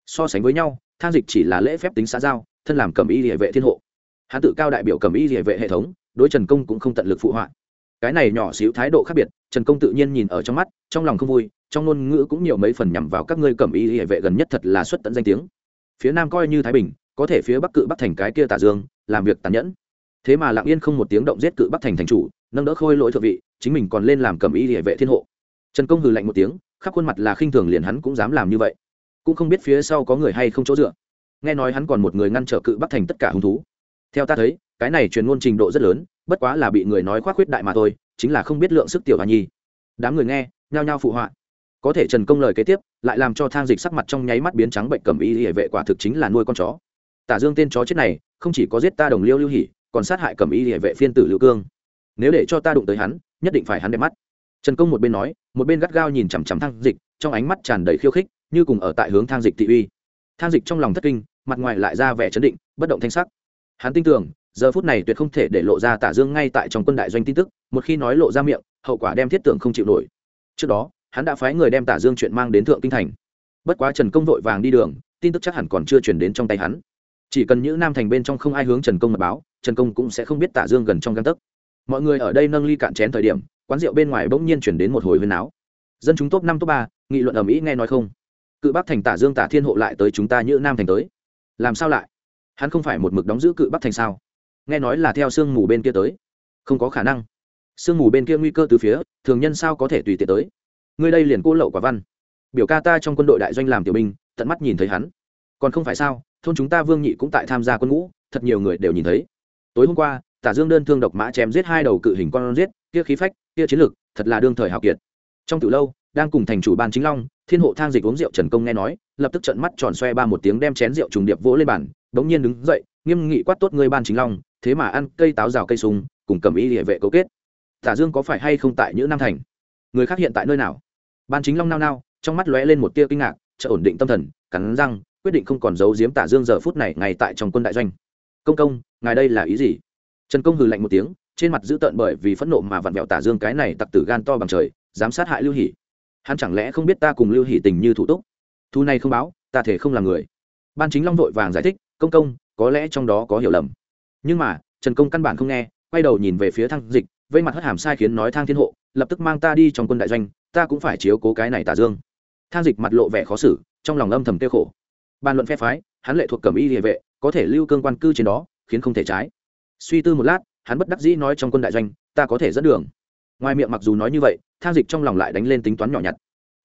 So sánh với nhau tham dịch chỉ là lễ phép tính xã giao thân làm cầm y địa vệ thiên hộ. Hắn tự cao đại biểu cầm y địa vệ hệ thống, đối trần công cũng không tận lực phụ họa. Cái này nhỏ xíu thái độ khác biệt, trần công tự nhiên nhìn ở trong mắt, trong lòng không vui, trong ngôn ngữ cũng nhiều mấy phần nhằm vào các ngươi cầm y địa vệ gần nhất thật là xuất tận danh tiếng. Phía nam coi như thái bình, có thể phía bắc cự bắc thành cái kia tả dương, làm việc tàn nhẫn. Thế mà lặng yên không một tiếng động giết cự bắc thành thành chủ, nâng đỡ khôi lỗi thượng vị, chính mình còn lên làm cầm y địa vệ thiên hộ. Trần công hừ lạnh một tiếng, khắp khuôn mặt là khinh thường liền hắn cũng dám làm như vậy. Cũng không biết phía sau có người hay không chỗ dựa nghe nói hắn còn một người ngăn trở cự bắc thành tất cả hứng thú. Theo ta thấy, cái này truyền ngôn trình độ rất lớn, bất quá là bị người nói khoác khuyết đại mà thôi, chính là không biết lượng sức tiểu hà nhi. Đám người nghe, nhao nhao phụ họa. Có thể trần công lời kế tiếp, lại làm cho thang dịch sắc mặt trong nháy mắt biến trắng bệnh cầm y hệ vệ quả thực chính là nuôi con chó. Tả dương tên chó chết này, không chỉ có giết ta đồng liêu lưu hỉ, còn sát hại cầm y hệ vệ phiên tử lưu cương. Nếu để cho ta đụng tới hắn, nhất định phải hắn đẹp mắt. Trần công một bên nói, một bên gắt gao nhìn chằm chằm thang dịch, trong ánh mắt tràn đầy khiêu khích, như cùng ở tại hướng thang dịch thị uy. Thang dịch trong lòng thất kinh mặt ngoài lại ra vẻ chấn định, bất động thanh sắc. Hắn tin tưởng, giờ phút này tuyệt không thể để lộ ra tả dương ngay tại trong quân đại doanh tin tức, một khi nói lộ ra miệng, hậu quả đem thiết tưởng không chịu nổi. Trước đó, hắn đã phái người đem tả dương chuyện mang đến thượng kinh thành. Bất quá trần công vội vàng đi đường, tin tức chắc hẳn còn chưa chuyển đến trong tay hắn. Chỉ cần những nam thành bên trong không ai hướng trần công mật báo, trần công cũng sẽ không biết tả dương gần trong găng tấc. Mọi người ở đây nâng ly cạn chén thời điểm, quán rượu bên ngoài bỗng nhiên chuyển đến một hồi huyên áo dân chúng top năm, top ba, nghị luận ở mỹ nghe nói không? Cự bác thành tả dương tả thiên hộ lại tới chúng ta như nam thành tới làm sao lại? Hắn không phải một mực đóng giữ cự bắc thành sao? Nghe nói là theo sương mù bên kia tới. Không có khả năng. Sương mù bên kia nguy cơ từ phía, thường nhân sao có thể tùy tiện tới? Ngươi đây liền cô lậu quả văn. Biểu ca ta trong quân đội đại doanh làm tiểu binh, tận mắt nhìn thấy hắn. Còn không phải sao, thôn chúng ta vương nhị cũng tại tham gia quân ngũ, thật nhiều người đều nhìn thấy. Tối hôm qua, tả dương đơn thương độc mã chém giết hai đầu cự hình con giết, kia khí phách, kia chiến lược thật là đương thời hào kiệt. Trong từ lâu đang cùng thành chủ ban chính long, thiên hộ thang dịch uống rượu trần công nghe nói, lập tức trận mắt tròn xoe ba một tiếng đem chén rượu trùng điệp vỗ lên bàn bỗng nhiên đứng dậy, nghiêm nghị quát tốt ngươi ban chính long, thế mà ăn cây táo rào cây sung, cùng cầm y địa vệ cấu kết. Tả dương có phải hay không tại những nam thành? Người khác hiện tại nơi nào? Ban chính long nao nao, trong mắt lóe lên một tia kinh ngạc chợ ổn định tâm thần, cắn răng, quyết định không còn giấu giếm tả dương giờ phút này ngay tại trong quân đại doanh. Công công, ngài đây là ý gì? Trần công hừ lạnh một tiếng, trên mặt dữ tợn bởi vì phẫn nộ mà vặn vẹo tả dương cái này tặc tử gan to bằng trời, dám sát hại lưu hỉ hắn chẳng lẽ không biết ta cùng lưu hỷ tình như thủ túc? Thu này không báo, ta thể không là người. Ban chính long vội vàng giải thích, công công, có lẽ trong đó có hiểu lầm. Nhưng mà, trần công căn bản không nghe, quay đầu nhìn về phía thang dịch, vây mặt hất hàm sai khiến nói thang thiên hộ, lập tức mang ta đi trong quân đại doanh, ta cũng phải chiếu cố cái này tả dương. Thang dịch mặt lộ vẻ khó xử, trong lòng âm thầm tiêu khổ. Bàn luận phe phái, hắn lệ thuộc cẩm y địa vệ, có thể lưu cương quan cư trên đó, khiến không thể trái. Suy tư một lát, hắn bất đắc dĩ nói trong quân đại doanh, ta có thể dẫn đường ngoài miệng mặc dù nói như vậy thang dịch trong lòng lại đánh lên tính toán nhỏ nhặt.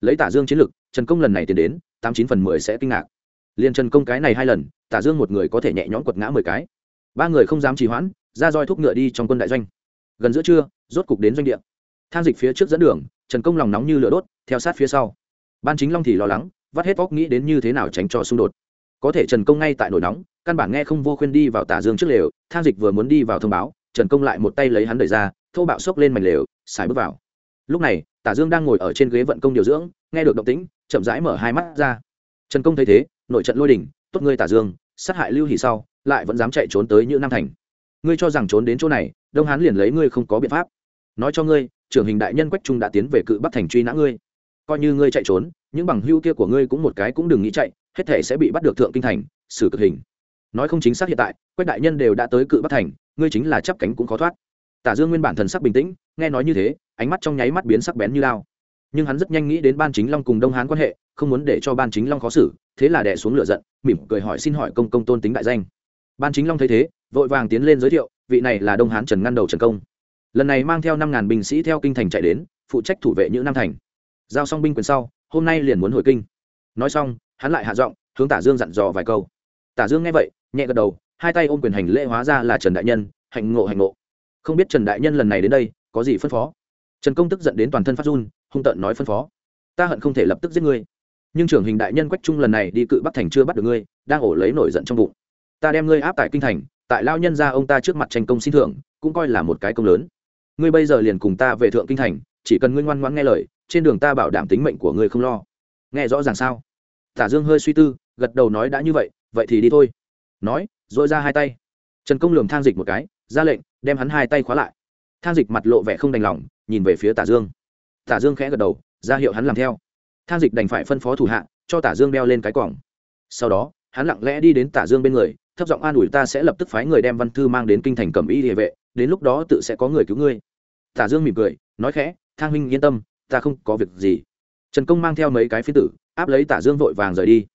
Lấy tả dương chiến lực, trần công lần này tiến đến, tám chín phần mười sẽ kinh ngạc. Liền trần công cái này hai lần, tả dương một người có thể nhẹ nhõm quật ngã mười cái. Ba người không dám trì hoãn, ra roi thúc ngựa đi trong quân đại doanh. Gần giữa trưa, rốt cục đến doanh địa. Thang dịch phía trước dẫn đường, trần công lòng nóng như lửa đốt, theo sát phía sau. Ban chính long thì lo lắng, vắt hết óc nghĩ đến như thế nào tránh cho xung đột. Có thể trần công ngay tại nổi nóng, căn bản nghe không vô khuyên đi vào tả dương trước lều thang dịch vừa muốn đi vào thông báo, trần công lại một tay lấy hắn đẩy ra, thô bạo xốc lên mảnh lều xài bước vào. Lúc này, tả dương đang ngồi ở trên ghế vận công điều dưỡng, nghe được động tĩnh, chậm rãi mở hai mắt ra. Trần công thấy thế, nội trận lôi đỉnh tốt ngươi tả dương, sát hại lưu hỷ sau, lại vẫn dám chạy trốn tới như nam thành. Ngươi cho rằng trốn đến chỗ này, đông hán liền lấy ngươi không có biện pháp. Nói cho ngươi, trưởng hình đại nhân quách trung đã tiến về cự bắc thành truy nã ngươi. Coi như ngươi chạy trốn, những bằng hưu kia của ngươi cũng một cái cũng đừng nghĩ chạy, hết thể sẽ bị bắt được thượng kinh thành, xử cực hình. Nói không chính xác hiện tại, quách đại nhân đều đã tới cự bắc thành, ngươi chính là chắp cánh cũng khó thoát tả dương nguyên bản thần sắc bình tĩnh, nghe nói như thế, ánh mắt trong nháy mắt biến sắc bén như lao. Nhưng hắn rất nhanh nghĩ đến ban chính long cùng đông hán quan hệ, không muốn để cho ban chính long khó xử, thế là đẻ xuống lửa giận, mỉm cười hỏi xin hỏi công công tôn tính đại danh. Ban chính long thấy thế, vội vàng tiến lên giới thiệu, vị này là đông hán trần ngăn đầu trần công. Lần này mang theo năm ngàn binh sĩ theo kinh thành chạy đến, phụ trách thủ vệ những nam thành. Giao xong binh quyền sau, hôm nay liền muốn hồi kinh. Nói xong, hắn lại hạ giọng, hướng tả dương dặn dò vài câu. Tả dương nghe vậy, nhẹ gật đầu, hai tay ôm quyền hành lễ hóa ra là trần đại nhân, hạnh ngộ hạnh ngộ không biết trần đại nhân lần này đến đây, có gì phân phó? Trần công tức giận đến toàn thân phát run, hung tợn nói phân phó. Ta hận không thể lập tức giết ngươi. Nhưng trưởng hình đại nhân quách trung lần này đi cự bắc thành chưa bắt được ngươi, đang ổ lấy nổi giận trong bụng. Ta đem ngươi áp tại kinh thành, tại lao nhân ra ông ta trước mặt tranh công xin thưởng, cũng coi là một cái công lớn. Ngươi bây giờ liền cùng ta về thượng kinh thành, chỉ cần ngươi ngoan ngoãn nghe lời, trên đường ta bảo đảm tính mệnh của ngươi không lo. Nghe rõ ràng sao? Tả dương hơi suy tư, gật đầu nói đã như vậy vậy thì đi thôi. Nói dội ra hai tay. Trần công lường thang dịch một cái ra lệnh, đem hắn hai tay khóa lại. Thang dịch mặt lộ vẻ không đành lòng, nhìn về phía tả dương. Tả dương khẽ gật đầu, ra hiệu hắn làm theo. Thang dịch đành phải phân phó thủ hạ, cho tả dương đeo lên cái còng. Sau đó, hắn lặng lẽ đi đến tả dương bên người, thấp giọng an ủi ta sẽ lập tức phái người đem văn thư mang đến kinh thành cẩm y địa vệ, đến lúc đó tự sẽ có người cứu ngươi. Tả dương mỉm cười, nói khẽ, thang huynh yên tâm, ta không có việc gì. Trần công mang theo mấy cái phi tử, áp lấy tả dương vội vàng rời đi.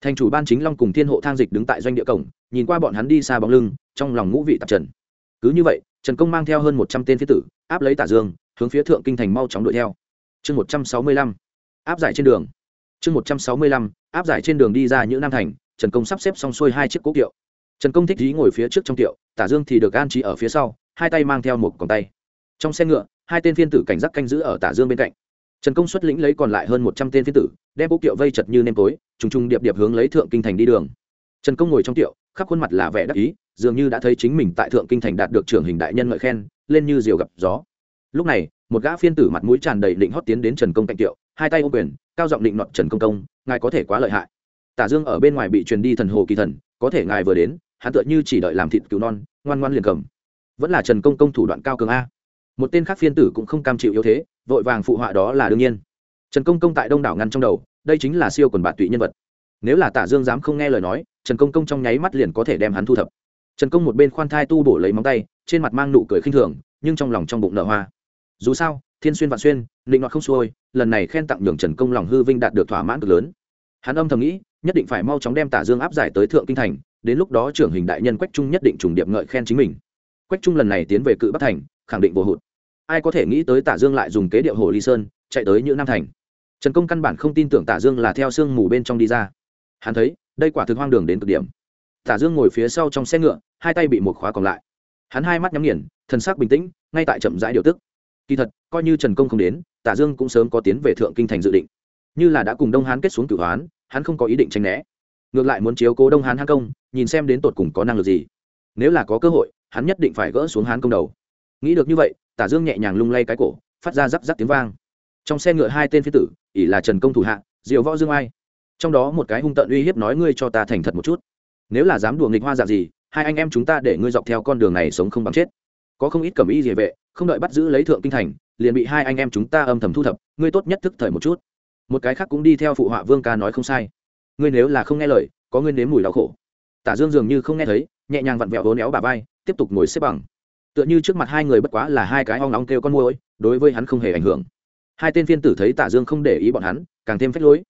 Thành chủ ban chính long cùng thiên hộ thang dịch đứng tại doanh địa cổng, nhìn qua bọn hắn đi xa bóng lưng, trong lòng ngũ vị tạp trần cứ như vậy, trần công mang theo hơn một trăm tên phi tử, áp lấy tả dương, hướng phía thượng kinh thành mau chóng đuổi theo. Chương một trăm sáu mươi lăm, áp giải trên đường. Chương một trăm sáu mươi lăm, áp giải trên đường đi ra những nam thành, trần công sắp xếp xong xuôi hai chiếc cố kiệu. Trần công thích dí ngồi phía trước trong kiệu, tả dương thì được an trí ở phía sau, hai tay mang theo một còng tay. Trong xe ngựa, hai tên phiên tử cảnh giác canh giữ ở tả dương bên cạnh. Trần công xuất lĩnh lấy còn lại hơn một trăm tên phiên tử, đem cố kiệu vây chật như nêm tối, trùng trùng điệp điệp hướng lấy thượng kinh thành đi đường. Trần công ngồi trong kiệu khắp khuôn mặt là vẻ đắc ý, dường như đã thấy chính mình tại thượng kinh thành đạt được trưởng hình đại nhân ngợi khen, lên như diều gặp gió. Lúc này, một gã phiên tử mặt mũi tràn đầy định hót tiến đến trần công cạnh tiệu, hai tay ô quyền, cao giọng định nọt trần công công, ngài có thể quá lợi hại. Tả dương ở bên ngoài bị truyền đi thần hồ kỳ thần, có thể ngài vừa đến, hắn tựa như chỉ đợi làm thịt cứu non, ngoan ngoan liền cầm. Vẫn là trần công công thủ đoạn cao cường a. Một tên khác phiên tử cũng không cam chịu yếu thế, vội vàng phụ họa đó là đương nhiên. Trần công công tại đông đảo ngăn trong đầu, đây chính là siêu quần bạn tụy nhân vật nếu là tả dương dám không nghe lời nói, trần công công trong nháy mắt liền có thể đem hắn thu thập. Trần công một bên khoan thai tu bổ lấy móng tay, trên mặt mang nụ cười khinh thường, nhưng trong lòng trong bụng nở hoa. Dù sao, thiên xuyên vạn xuyên, định nọt không xuôi, lần này khen tặng nhường trần công lòng hư vinh đạt được thỏa mãn cực lớn. Hắn âm thầm nghĩ, nhất định phải mau chóng đem tả dương áp giải tới thượng kinh thành, đến lúc đó trưởng hình đại nhân quách trung nhất định trùng điệp ngợi khen chính mình. Quách trung lần này tiến về cự bắc thành, khẳng định vô hụt. Ai có thể nghĩ tới tả dương lại dùng kế điệu hồ ly sơn, chạy tới như nam thành. Trần công căn bản không tin tưởng tả dương là theo sương mù bên trong đi ra hắn thấy, đây quả thực hoang đường đến cực điểm. Tả dương ngồi phía sau trong xe ngựa, hai tay bị một khóa còn lại. Hắn hai mắt nhắm nghiền, thần sắc bình tĩnh, ngay tại chậm rãi điều tức. Kỳ thật, coi như trần công không đến, tả dương cũng sớm có tiến về thượng kinh thành dự định. Như là đã cùng đông hán kết xuống cửu hoán, hắn không có ý định tranh né. Ngược lại muốn chiếu cố đông hán hán công, nhìn xem đến tột cùng có năng lực gì. Nếu là có cơ hội, hắn nhất định phải gỡ xuống hán công đầu. Nghĩ được như vậy, tả dương nhẹ nhàng lung lay cái cổ, phát ra rắc rắc tiếng vang. Trong xe ngựa hai tên phi tử ỉ là trần công thủ hạ, diệu võ dương ai trong đó một cái hung tận uy hiếp nói ngươi cho ta thành thật một chút. Nếu là dám đùa nghịch hoa dạng gì, hai anh em chúng ta để ngươi dọc theo con đường này sống không bằng chết. Có không ít cầm ý địa vệ, không đợi bắt giữ lấy thượng kinh thành, liền bị hai anh em chúng ta âm thầm thu thập, ngươi tốt nhất thức thời một chút. Một cái khác cũng đi theo phụ họa vương ca nói không sai. Ngươi nếu là không nghe lời, có ngươi nếm mùi đau khổ. Tả dương dường như không nghe thấy, nhẹ nhàng vặn vẹo hố néo bà vai, tiếp tục ngồi xếp bằng. Tựa như trước mặt hai người bất quá là hai cái ong nóng kêu con môi đối với hắn không hề ảnh hưởng. Hai tên phiên tử thấy tả dương không để ý bọn hắn, càng thêm phách lối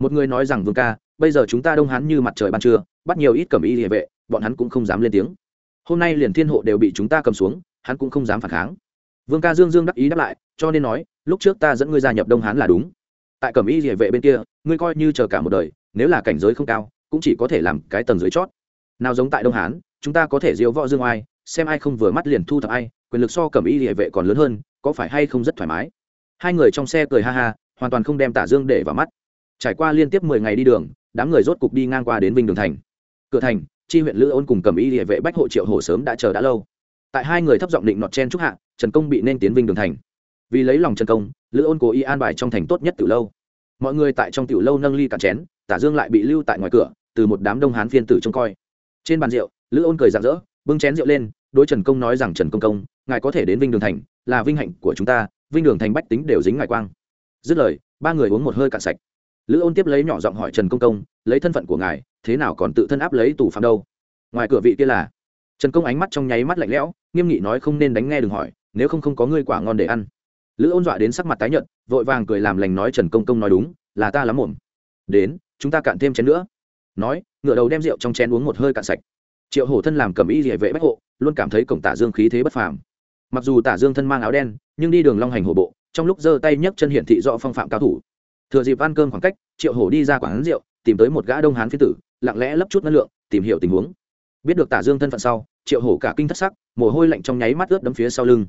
một người nói rằng vương ca, bây giờ chúng ta đông hắn như mặt trời ban trưa, bắt nhiều ít cầm y địa vệ, bọn hắn cũng không dám lên tiếng. Hôm nay liền thiên hộ đều bị chúng ta cầm xuống, hắn cũng không dám phản kháng. Vương ca dương dương đắc ý đáp lại, cho nên nói, lúc trước ta dẫn ngươi gia nhập đông hán là đúng. Tại cẩm y địa vệ bên kia, ngươi coi như chờ cả một đời, nếu là cảnh giới không cao, cũng chỉ có thể làm cái tầng dưới chót. Nào giống tại đông hán, chúng ta có thể diễu võ dương oai, xem ai không vừa mắt liền thu thập ai, quyền lực so cẩm y địa vệ còn lớn hơn, có phải hay không rất thoải mái? Hai người trong xe cười ha ha, hoàn toàn không đem tả dương để vào mắt trải qua liên tiếp mười ngày đi đường, đám người rốt cục đi ngang qua đến vinh đường thành. Cửa thành, chi huyện lữ ôn cùng cầm y địa vệ bách hộ triệu hồ sớm đã chờ đã lâu. Tại hai người thấp giọng định nọt chen trúc hạ, trần công bị nên tiến vinh đường thành. Vì lấy lòng trần công, lữ ôn cố ý an bài trong thành tốt nhất từ lâu. Mọi người tại trong tiểu lâu nâng ly cạn chén, tả dương lại bị lưu tại ngoài cửa, từ một đám đông hán phiên tử trông coi. Trên bàn rượu, lữ ôn cười rạng rỡ, bưng chén rượu lên, đối trần công nói rằng, trần công công, ngài có thể đến vinh đường thành, là vinh hạnh của chúng ta, vinh đường thành bách tính đều dính ngài quang. Dứt lời, ba người uống một hơi cạn sạch lữ ôn tiếp lấy nhỏ giọng hỏi trần công công, lấy thân phận của ngài, thế nào còn tự thân áp lấy tù phạm đâu? Ngoài cửa vị kia là? Trần công ánh mắt trong nháy mắt lạnh lẽo, nghiêm nghị nói không nên đánh nghe đừng hỏi, nếu không không có ngươi quả ngon để ăn. Lữ ôn dọa đến sắc mặt tái nhợt, vội vàng cười làm lành nói trần công công nói đúng, là ta lắm mồm đến, chúng ta cạn thêm chén nữa. Nói, ngựa đầu đem rượu trong chén uống một hơi cạn sạch. Triệu hổ thân làm cầm y địa vệ bách hộ, luôn cảm thấy cổng tả dương khí thế bất phàm. Mặc dù tả dương thân mang áo đen, nhưng đi đường long hành hổ bộ, trong lúc giơ tay nhấc chân hiển thị rõ phong phạm cao thủ thừa dịp ăn cơm khoảng cách, triệu hổ đi ra quán rượu, tìm tới một gã đông hán phi tử, lặng lẽ lấp chút năng lượng, tìm hiểu tình huống. Biết được tả dương thân phận sau, triệu hổ cả kinh thất sắc, mồ hôi lạnh trong nháy mắt ướt đấm phía sau lưng.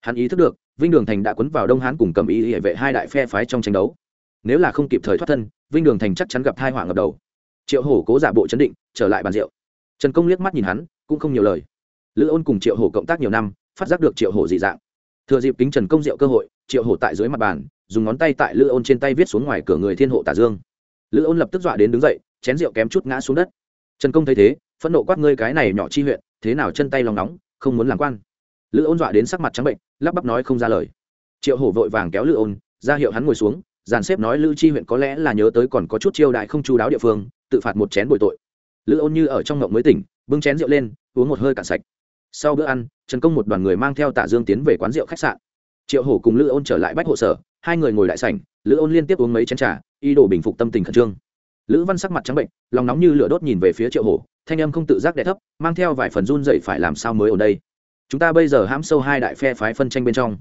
Hắn ý thức được, vinh đường thành đã quấn vào đông hán cùng cầm ý hệ vệ hai đại phe phái trong tranh đấu. Nếu là không kịp thời thoát thân, vinh đường thành chắc chắn gặp thai họa ngập đầu. Triệu hổ cố giả bộ chấn định, trở lại bàn rượu. Trần công liếc mắt nhìn hắn, cũng không nhiều lời. Lữ ôn cùng triệu hổ cộng tác nhiều năm, phát giác được triệu hổ dị dạng. Thừa dịp kính trần công rượu cơ hội, triệu hổ tại dưới mặt bàn dùng ngón tay tại lữ ôn trên tay viết xuống ngoài cửa người thiên hộ tả dương. Lữ ôn lập tức dọa đến đứng dậy, chén rượu kém chút ngã xuống đất. Trần công thấy thế, phẫn nộ quát ngươi cái này nhỏ chi huyện, thế nào chân tay lòng nóng, không muốn làm quan. Lữ ôn dọa đến sắc mặt trắng bệnh, lắp bắp nói không ra lời. Triệu hổ vội vàng kéo lữ ôn, ra hiệu hắn ngồi xuống, dàn xếp nói lữ chi huyện có lẽ là nhớ tới còn có chút chiêu đại không chú đáo địa phương, tự phạt một chén bồi tội. Lữ ôn như ở trong ngộng mới tỉnh, bưng chén rượu lên, uống một hơi cạn sạch. Sau bữa ăn, trần công một đoàn người mang theo tạ dương tiến về quán rượu khách sạn triệu hổ cùng lữ ôn trở lại bách hộ sở, hai người ngồi lại sảnh, lữ ôn liên tiếp uống mấy chén trà, ý đồ bình phục tâm tình khẩn trương. Lữ văn sắc mặt trắng bệnh, lòng nóng như lửa đốt nhìn về phía triệu hổ, thanh âm không tự giác đẻ thấp, mang theo vài phần run dậy phải làm sao mới ở đây. Chúng ta bây giờ hãm sâu hai đại phe phái phân tranh bên trong.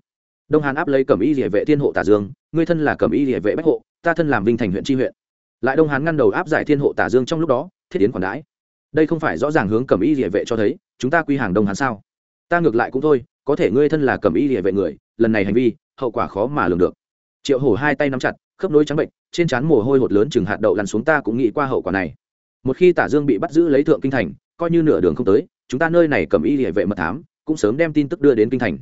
Đông hàn áp lấy cẩm y địa vệ thiên hộ tả dương, ngươi thân là cẩm y địa vệ bách hộ, ta thân làm vinh thành huyện tri huyện. Lại đông hán ngăn đầu áp giải thiên hộ tả dương trong lúc đó, thiết yến quản đãi. Đây không phải rõ ràng hướng cẩm y địa vệ cho thấy, chúng ta quy hàng đông hán sao? Ta ngược lại cũng thôi, có thể ngươi thân là cẩm y địa vệ người lần này hành vi, hậu quả khó mà lường được. Triệu hổ hai tay nắm chặt, khớp nối trắng bệnh, trên trán mồ hôi hột lớn chừng hạt đậu lăn xuống ta cũng nghĩ qua hậu quả này. Một khi tả dương bị bắt giữ lấy thượng kinh thành, coi như nửa đường không tới, chúng ta nơi này cầm y hệ vệ mật thám, cũng sớm đem tin tức đưa đến kinh thành.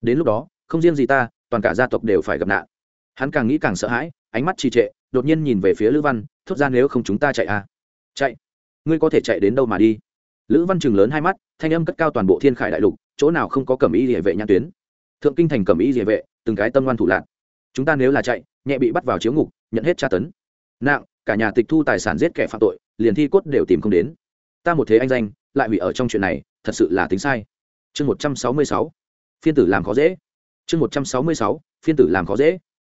Đến lúc đó, không riêng gì ta, toàn cả gia tộc đều phải gặp nạn. Hắn càng nghĩ càng sợ hãi, ánh mắt trì trệ, đột nhiên nhìn về phía lữ văn, thốt ra nếu không chúng ta chạy à? Chạy? Ngươi có thể chạy đến đâu mà đi? Lữ văn chừng lớn hai mắt, thanh âm cất cao toàn bộ thiên khải đại lục, chỗ nào không có cầm y hệ vệ nhãn tuyến thượng kinh thành cầm ý địa vệ, từng cái tâm ngoan thủ lạc. Chúng ta nếu là chạy, nhẹ bị bắt vào chiếu ngục, nhận hết tra tấn. Nặng, cả nhà tịch thu tài sản giết kẻ phạm tội, liền thi cốt đều tìm không đến. Ta một thế anh danh, lại hủy ở trong chuyện này, thật sự là tính sai. Chương một trăm sáu mươi sáu. Phiên tử làm khó dễ. Chương một trăm sáu mươi sáu, phiên tử làm khó dễ.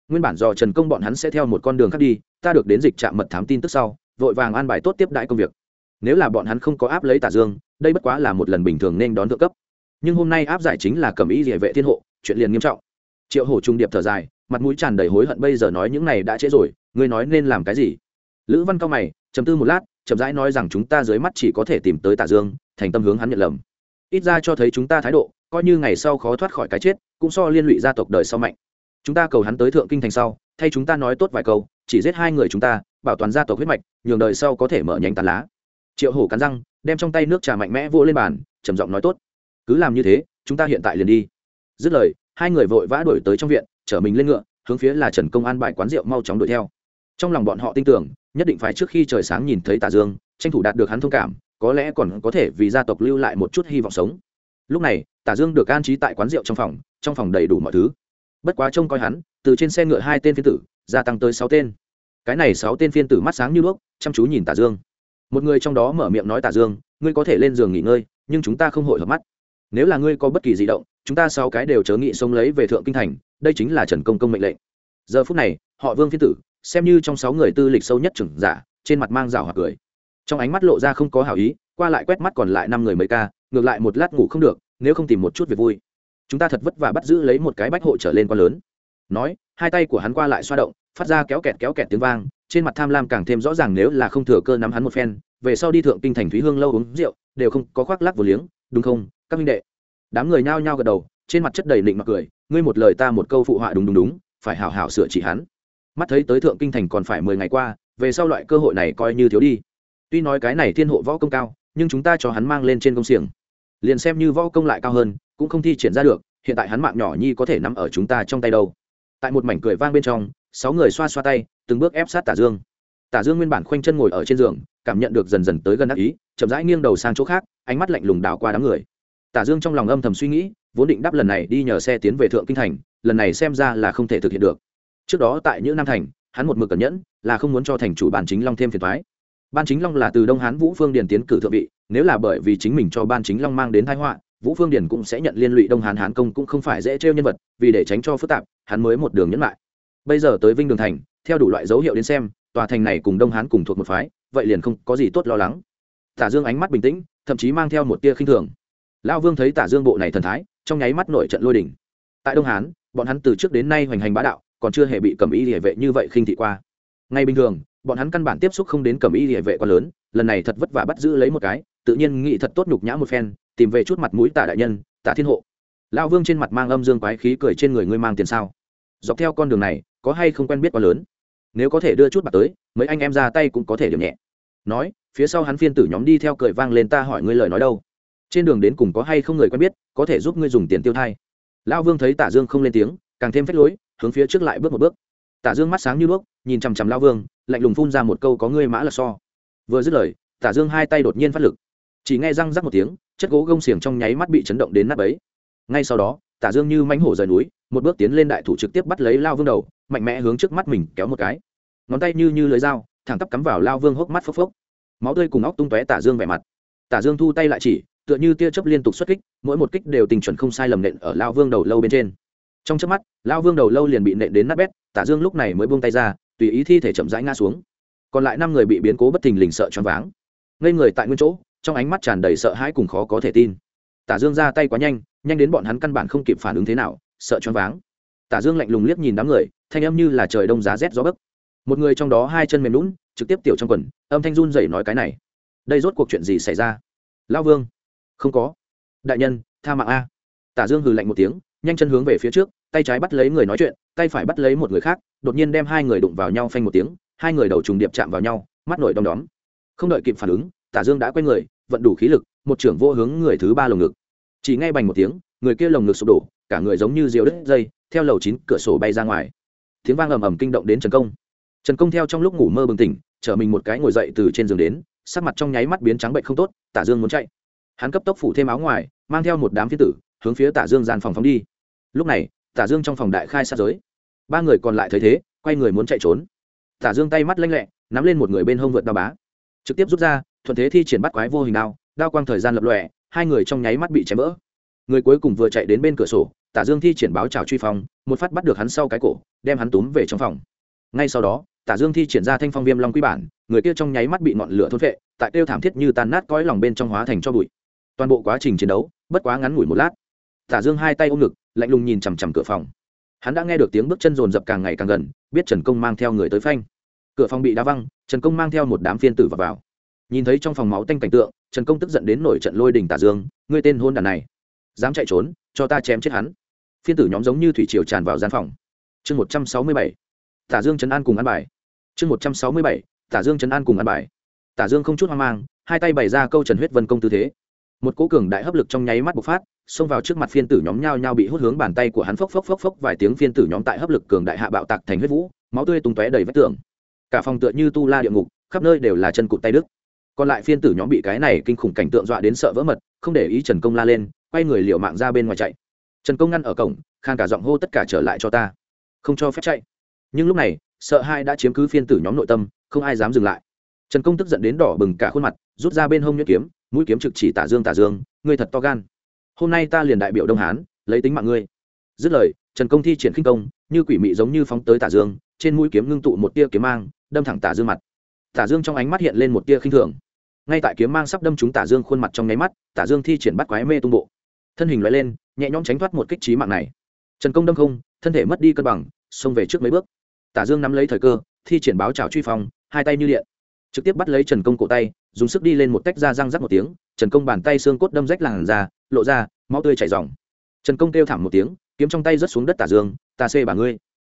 Nguyên bản do trần công bọn hắn sẽ theo một con đường khác đi, ta được đến dịch trạm mật thám tin tức sau, vội vàng an bài tốt tiếp đãi công việc. Nếu là bọn hắn không có áp lấy tả dương, đây bất quá là một lần bình thường nên đón thượng cấp. Nhưng hôm nay áp giải chính là cầm ý địa vệ thiên hộ chuyện liền nghiêm trọng. Triệu hổ trung điệp thở dài, mặt mũi tràn đầy hối hận bây giờ nói những này đã trễ rồi, ngươi nói nên làm cái gì? Lữ văn cao mày chầm tư một lát, chậm rãi nói rằng chúng ta dưới mắt chỉ có thể tìm tới tả dương, thành tâm hướng hắn nhận lầm. Ít ra cho thấy chúng ta thái độ, coi như ngày sau khó thoát khỏi cái chết, cũng so liên lụy gia tộc đời sau mạnh. Chúng ta cầu hắn tới thượng kinh thành sau, thay chúng ta nói tốt vài câu, chỉ giết hai người chúng ta, bảo toàn gia tộc huyết mạch, nhường đời sau có thể mở nhánh tàn lá. Triệu hổ cắn răng, đem trong tay nước trà mạnh mẽ vỗ lên bàn, trầm giọng nói tốt. Cứ làm như thế, chúng ta hiện tại liền đi dứt lời, hai người vội vã đuổi tới trong viện, chở mình lên ngựa, hướng phía là trần công an bại quán rượu mau chóng đuổi theo. Trong lòng bọn họ tin tưởng, nhất định phải trước khi trời sáng nhìn thấy tà dương, tranh thủ đạt được hắn thông cảm, có lẽ còn có thể vì gia tộc lưu lại một chút hy vọng sống. Lúc này tả dương được an trí tại quán rượu trong phòng trong phòng đầy đủ mọi thứ. Bất quá trông coi hắn, từ trên xe ngựa hai tên phiên tử, gia tăng tới sáu tên. Cái này sáu tên phiên tử mắt sáng như đuốc, chăm chú nhìn tả dương. Một người trong đó mở miệng nói tả dương, ngươi có thể lên giường nghỉ ngơi, nhưng chúng ta không hội hợp mắt nếu là ngươi có bất kỳ di động, chúng ta sáu cái đều chớ nghị sống lấy về thượng kinh thành, đây chính là trần công công mệnh lệnh. Giờ phút này, họ vương phiên tử, xem như trong sáu người tư lịch sâu nhất trưởng giả, trên mặt mang rào hoặc cười. Trong ánh mắt lộ ra không có hảo ý, qua lại quét mắt còn lại năm người mấy ca, ngược lại một lát ngủ không được, nếu không tìm một chút việc vui. Chúng ta thật vất vả bắt giữ lấy một cái bách hộ trở lên quá lớn. Nói, hai tay của hắn qua lại xoa động, phát ra kéo kẹt kéo kẹt tiếng vang, trên mặt tham lam càng thêm rõ ràng nếu là không thừa cơ nắm hắn một phen, về sau đi thượng kinh thành thúy hương lâu uống rượu, đều không có khoác lắc vô liếng, đúng không? Các minh đệ. Đám người nhao nhao gật đầu, trên mặt chất đầy định mặc cười, ngươi một lời ta một câu phụ họa đúng đúng đúng, phải hảo hảo sửa chỉ hắn. Mắt thấy tới thượng kinh thành còn phải mười ngày qua, về sau loại cơ hội này coi như thiếu đi. Tuy nói cái này thiên hộ võ công cao, nhưng chúng ta cho hắn mang lên trên công xiềng. Liền xem như võ công lại cao hơn, cũng không thi triển ra được, hiện tại hắn mạng nhỏ nhi có thể nằm ở chúng ta trong tay đâu. Tại một mảnh cười vang bên trong, sáu người xoa xoa tay, từng bước ép sát tả dương. Tả dương nguyên bản khoanh chân ngồi ở trên giường, cảm nhận được dần dần tới gần ác ý, chậm rãi nghiêng đầu sang chỗ khác, ánh mắt lạnh lùng đảo qua đám người tả dương trong lòng âm thầm suy nghĩ, vốn định đáp lần này đi nhờ xe tiến về thượng kinh thành, lần này xem ra là không thể thực hiện được. Trước đó tại những nam thành, hắn một mực cẩn nhẫn, là không muốn cho thành chủ ban chính long thêm phiền thoái ban chính long là từ đông hán vũ phương điền tiến cử thượng vị, nếu là bởi vì chính mình cho ban chính long mang đến thái họa, vũ phương điền cũng sẽ nhận liên lụy đông hán hán công cũng không phải dễ trêu nhân vật, vì để tránh cho phức tạp, hắn mới một đường nhẫn lại. Bây giờ tới vinh đường thành, theo đủ loại dấu hiệu đến xem, tòa thành này cùng đông hán cùng thuộc một phái, vậy liền không có gì tốt lo lắng. Tả dương ánh mắt bình tĩnh, thậm chí mang theo một tia khinh thường lão vương thấy tả dương bộ này thần thái, trong nháy mắt nổi trận lôi đỉnh tại đông hán, bọn hắn từ trước đến nay hoành hành bá đạo, còn chưa hề bị cầm y địa vệ như vậy khinh thị qua. Ngay bình thường, bọn hắn căn bản tiếp xúc không đến cầm y địa vệ quá lớn, lần này thật vất vả bắt giữ lấy một cái, tự nhiên nghĩ thật tốt nhục nhã một phen, tìm về chút mặt mũi tả đại nhân, tả thiên hộ. Lão vương trên mặt mang âm dương quái khí cười trên người ngươi mang tiền sao? Dọc theo con đường này, có hay không quen biết quá lớn? Nếu có thể đưa chút bạc tới, mấy anh em ra tay cũng có thể điểm nhẹ. Nói, phía sau hắn phiên tử nhóm đi theo cười vang lên ta hỏi ngươi lời nói đâu? Trên đường đến cùng có hay không người quen biết, có thể giúp ngươi dùng tiền tiêu thai. Lão vương thấy tả dương không lên tiếng, càng thêm phách lối, hướng phía trước lại bước một bước. Tả dương mắt sáng như bước nhìn chằm chằm lão vương, lạnh lùng phun ra một câu có ngươi mã là so. Vừa dứt lời, tả dương hai tay đột nhiên phát lực. Chỉ nghe răng rắc một tiếng, chất gỗ gông xiềng trong nháy mắt bị chấn động đến nắp ấy ngay sau đó, tả dương như mánh hổ rời núi, một bước tiến lên đại thủ trực tiếp bắt lấy lao vương đầu, mạnh mẽ hướng trước mắt mình kéo một cái. Ngón tay như như lưới dao, thẳng tắp cắm vào lao vương hốc mắt phốc phốc. Máu tươi cùng óc tung tóe tả dương vẻ mặt. Tả dương thu tay lại chỉ tựa như tia chớp liên tục xuất kích, mỗi một kích đều tình chuẩn không sai lầm nện ở lao vương đầu lâu bên trên. Trong chớp mắt, lao vương đầu lâu liền bị nện đến nát bét, tả dương lúc này mới buông tay ra, tùy ý thi thể chậm rãi ngã xuống. Còn lại năm người bị biến cố bất thình lình sợ choáng váng. Ngây người tại nguyên chỗ, trong ánh mắt tràn đầy sợ hãi cùng khó có thể tin. Tả dương ra tay quá nhanh nhanh đến bọn hắn căn bản không kịp phản ứng thế nào, sợ choáng váng. Tả dương lạnh lùng liếc nhìn đám người, thanh âm như là trời đông giá rét gió bấc. Một người trong đó hai chân mềm lún trực tiếp tiểu trong quần, âm thanh run rẩy nói cái này. Đây rốt cuộc chuyện gì xảy ra? Lao vương không có. Đại nhân, tha mạng a. Tả dương hừ lạnh một tiếng, nhanh chân hướng về phía trước, tay trái bắt lấy người nói chuyện, tay phải bắt lấy một người khác, đột nhiên đem hai người đụng vào nhau phanh một tiếng, hai người đầu trùng điệp chạm vào nhau, mắt nổi đom đóm. Không đợi kịp phản ứng, tả dương đã quay người, vận đủ khí lực, một trưởng vô hướng người thứ ba lồng ngực. Chỉ ngay bành một tiếng, người kia lồng ngực sụp đổ, cả người giống như diều đứt dây, theo lầu chín cửa sổ bay ra ngoài. Tiếng vang ầm ầm kinh động đến trần công. Trần công theo trong lúc ngủ mơ bừng tỉnh, chở mình một cái ngồi dậy từ trên giường đến, sắc mặt trong nháy mắt biến trắng bệnh không tốt, tả dương muốn chạy hắn cấp tốc phủ thêm áo ngoài, mang theo một đám phi tử, hướng phía tả dương gian phòng phóng đi. Lúc này, tả dương trong phòng đại khai sát giới. Ba người còn lại thấy thế, quay người muốn chạy trốn. Tả dương tay mắt lanh lẹ, nắm lên một người bên hông vượt đao bá. Trực tiếp rút ra, thuận thế thi triển bắt quái vô hình đao đao quang thời gian lập lòe, hai người trong nháy mắt bị chém vỡ. Người cuối cùng vừa chạy đến bên cửa sổ, tả dương thi triển báo trào truy phong, một phát bắt được hắn sau cái cổ, đem hắn túm về trong phòng. Ngay sau đó, tả dương thi triển ra thanh phong viêm long quy bản, người kia trong nháy mắt bị ngọn lửa thôn vệ tại kêu thảm thiết như tan nát cõi lòng bên trong hóa thành cho bụi toàn bộ quá trình chiến đấu bất quá ngắn ngủi một lát. Tả dương hai tay ôm ngực lạnh lùng nhìn chằm chằm cửa phòng. Hắn đã nghe được tiếng bước chân rồn rập càng ngày càng gần biết trần công mang theo người tới phanh. Cửa phòng bị đá văng trần công mang theo một đám phiên tử vào, vào. nhìn thấy trong phòng máu tanh cảnh tượng trần công tức giận đến nổi trận lôi đình tả dương ngươi tên hôn đàn này dám chạy trốn cho ta chém chết hắn. Phiên tử nhóm giống như thủy triều tràn vào gian phòng. Chương một trăm sáu mươi bảy tả dương trấn an cùng ăn bài. Chương một trăm sáu mươi bảy tả dương trấn an cùng ăn bài. Tả dương không chút hoang mang hai tay bày ra câu trần huyết vân công tư thế một cỗ cường đại hấp lực trong nháy mắt bộc phát, xông vào trước mặt phiên tử nhóm nhao nhao bị hút hướng bàn tay của hắn phốc phốc phốc phốc vài tiếng phiên tử nhóm tại hấp lực cường đại hạ bạo tạc thành huyết vũ, máu tươi tung tóe đầy vách tường. Cả phòng tựa như tu la địa ngục, khắp nơi đều là chân cụt tay đức còn lại phiên tử nhóm bị cái này kinh khủng cảnh tượng dọa đến sợ vỡ mật, không để ý trần công la lên, quay người liệu mạng ra bên ngoài chạy. Trần công ngăn ở cổng, khang cả giọng hô tất cả trở lại cho ta. Không cho phép chạy. Nhưng lúc này, sợ hai đã chiếm cứ phiên tử nhóm nội tâm, không ai dám dừng lại. Trần công tức giận đến đỏ bừng cả khuôn mặt, rút ra bên hông nhuyễn kiếm mũi kiếm trực chỉ tả dương tả dương, ngươi thật to gan. Hôm nay ta liền đại biểu đông hán, lấy tính mạng ngươi. Dứt lời, trần công thi triển khinh công, như quỷ mị giống như phóng tới tả dương, trên mũi kiếm ngưng tụ một tia kiếm mang, đâm thẳng tả dương mặt. Tả dương trong ánh mắt hiện lên một tia khinh thường. Ngay tại kiếm mang sắp đâm trúng tả dương khuôn mặt trong nháy mắt, tả dương thi triển bắt quái mê tung bộ. Thân hình loại lên, nhẹ nhõm tránh thoát một kích trí mạng này. Trần công đâm không, thân thể mất đi cân bằng, xông về trước mấy bước. Tả dương nắm lấy thời cơ, thi triển báo trào truy phong, hai tay như điện. Trực tiếp bắt lấy trần công cổ tay dùng sức đi lên một tách ra răng rắc một tiếng, trần công bàn tay xương cốt đâm rách làn ra lộ ra, máu tươi chảy dòng trần công kêu thảm một tiếng, kiếm trong tay rớt xuống đất tả dương, ta xê bà ngươi.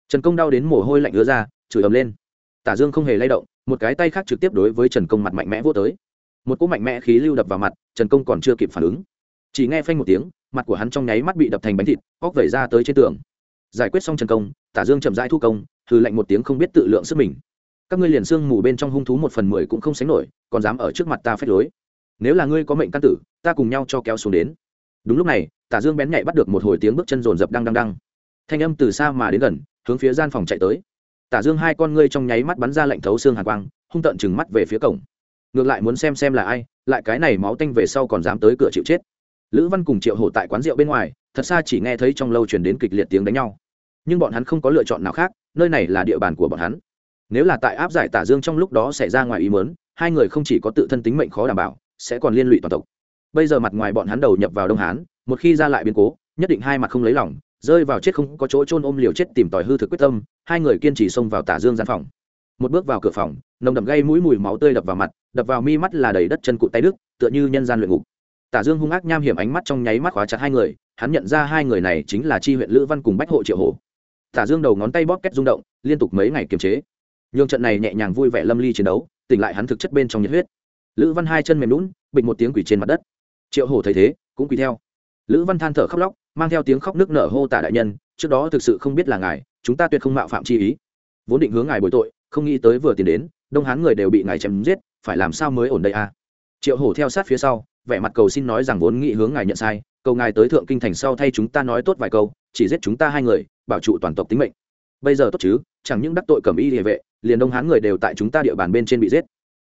Trần công đau đến mồ hôi lạnh ứa ra, chửi ầm lên. Tả dương không hề lay động, một cái tay khác trực tiếp đối với trần công mặt mạnh mẽ vô tới. Một cỗ mạnh mẽ khí lưu đập vào mặt, trần công còn chưa kịp phản ứng. Chỉ nghe phanh một tiếng, mặt của hắn trong nháy mắt bị đập thành bánh thịt óc vẩy ra tới trên tường. Giải quyết xong trần công, tả dương chậm rãi thu công hư lạnh một tiếng không biết tự lượng sức mình các ngươi liền xương mù bên trong hung thú một phần mười cũng không sánh nổi, còn dám ở trước mặt ta phép lối. Nếu là ngươi có mệnh căn tử, ta cùng nhau cho kéo xuống đến. Đúng lúc này, tả dương bén nhạy bắt được một hồi tiếng bước chân rồn rập đang đang đang thanh âm từ xa mà đến gần, hướng phía gian phòng chạy tới. Tả dương hai con ngươi trong nháy mắt bắn ra lạnh thấu xương hàn quang, hung tợn chừng mắt về phía cổng. Ngược lại muốn xem xem là ai, lại cái này máu tanh về sau còn dám tới cửa chịu chết. Lữ văn cùng triệu hổ tại quán rượu bên ngoài, thật xa chỉ nghe thấy trong lâu truyền đến kịch liệt tiếng đánh nhau. Nhưng bọn hắn không có lựa chọn nào khác, nơi này là địa bàn của bọn hắn nếu là tại áp giải tả dương trong lúc đó xảy ra ngoài ý mớn hai người không chỉ có tự thân tính mệnh khó đảm bảo, sẽ còn liên lụy toàn tộc. Bây giờ mặt ngoài bọn hắn đầu nhập vào đông hán, một khi ra lại biến cố, nhất định hai mặt không lấy lòng, rơi vào chết không có chỗ trôn ôm liều chết tìm tòi hư thực quyết tâm, hai người kiên trì xông vào tả dương gian phòng. Một bước vào cửa phòng, nồng đậm gây mũi mùi máu tươi đập vào mặt, đập vào mi mắt là đầy đất chân cụt tay đức tựa như nhân gian luyện ngục. Tả dương hung ác nham hiểm ánh mắt trong nháy mắt khóa chặt hai người, hắn nhận ra hai người này chính là chi huyện lữ văn cùng bách hộ triệu hồ tả dương đầu ngón tay bóp kết rung động, liên tục mấy ngày kiềm chế nhường trận này nhẹ nhàng vui vẻ lâm ly chiến đấu, tỉnh lại hắn thực chất bên trong nhiệt huyết. Lữ văn hai chân mềm lún bịch một tiếng quỷ trên mặt đất. Triệu hổ thấy thế, cũng quỳ theo. Lữ văn than thở khóc lóc, mang theo tiếng khóc nước nở hô tả đại nhân, trước đó thực sự không biết là ngài, chúng ta tuyệt không mạo phạm chi ý. Vốn định hướng ngài bồi tội, không nghĩ tới vừa tiền đến, đông hán người đều bị ngài chém giết, phải làm sao mới ổn đây à? Triệu hổ theo sát phía sau, vẻ mặt cầu xin nói rằng vốn nghĩ hướng ngài nhận sai, cầu ngài tới thượng kinh thành sau thay chúng ta nói tốt vài câu, chỉ giết chúng ta hai người, bảo trụ toàn tộc tính mệnh bây giờ tốt chứ chẳng những đắc tội cầm y địa vệ liền đông hán người đều tại chúng ta địa bàn bên trên bị giết.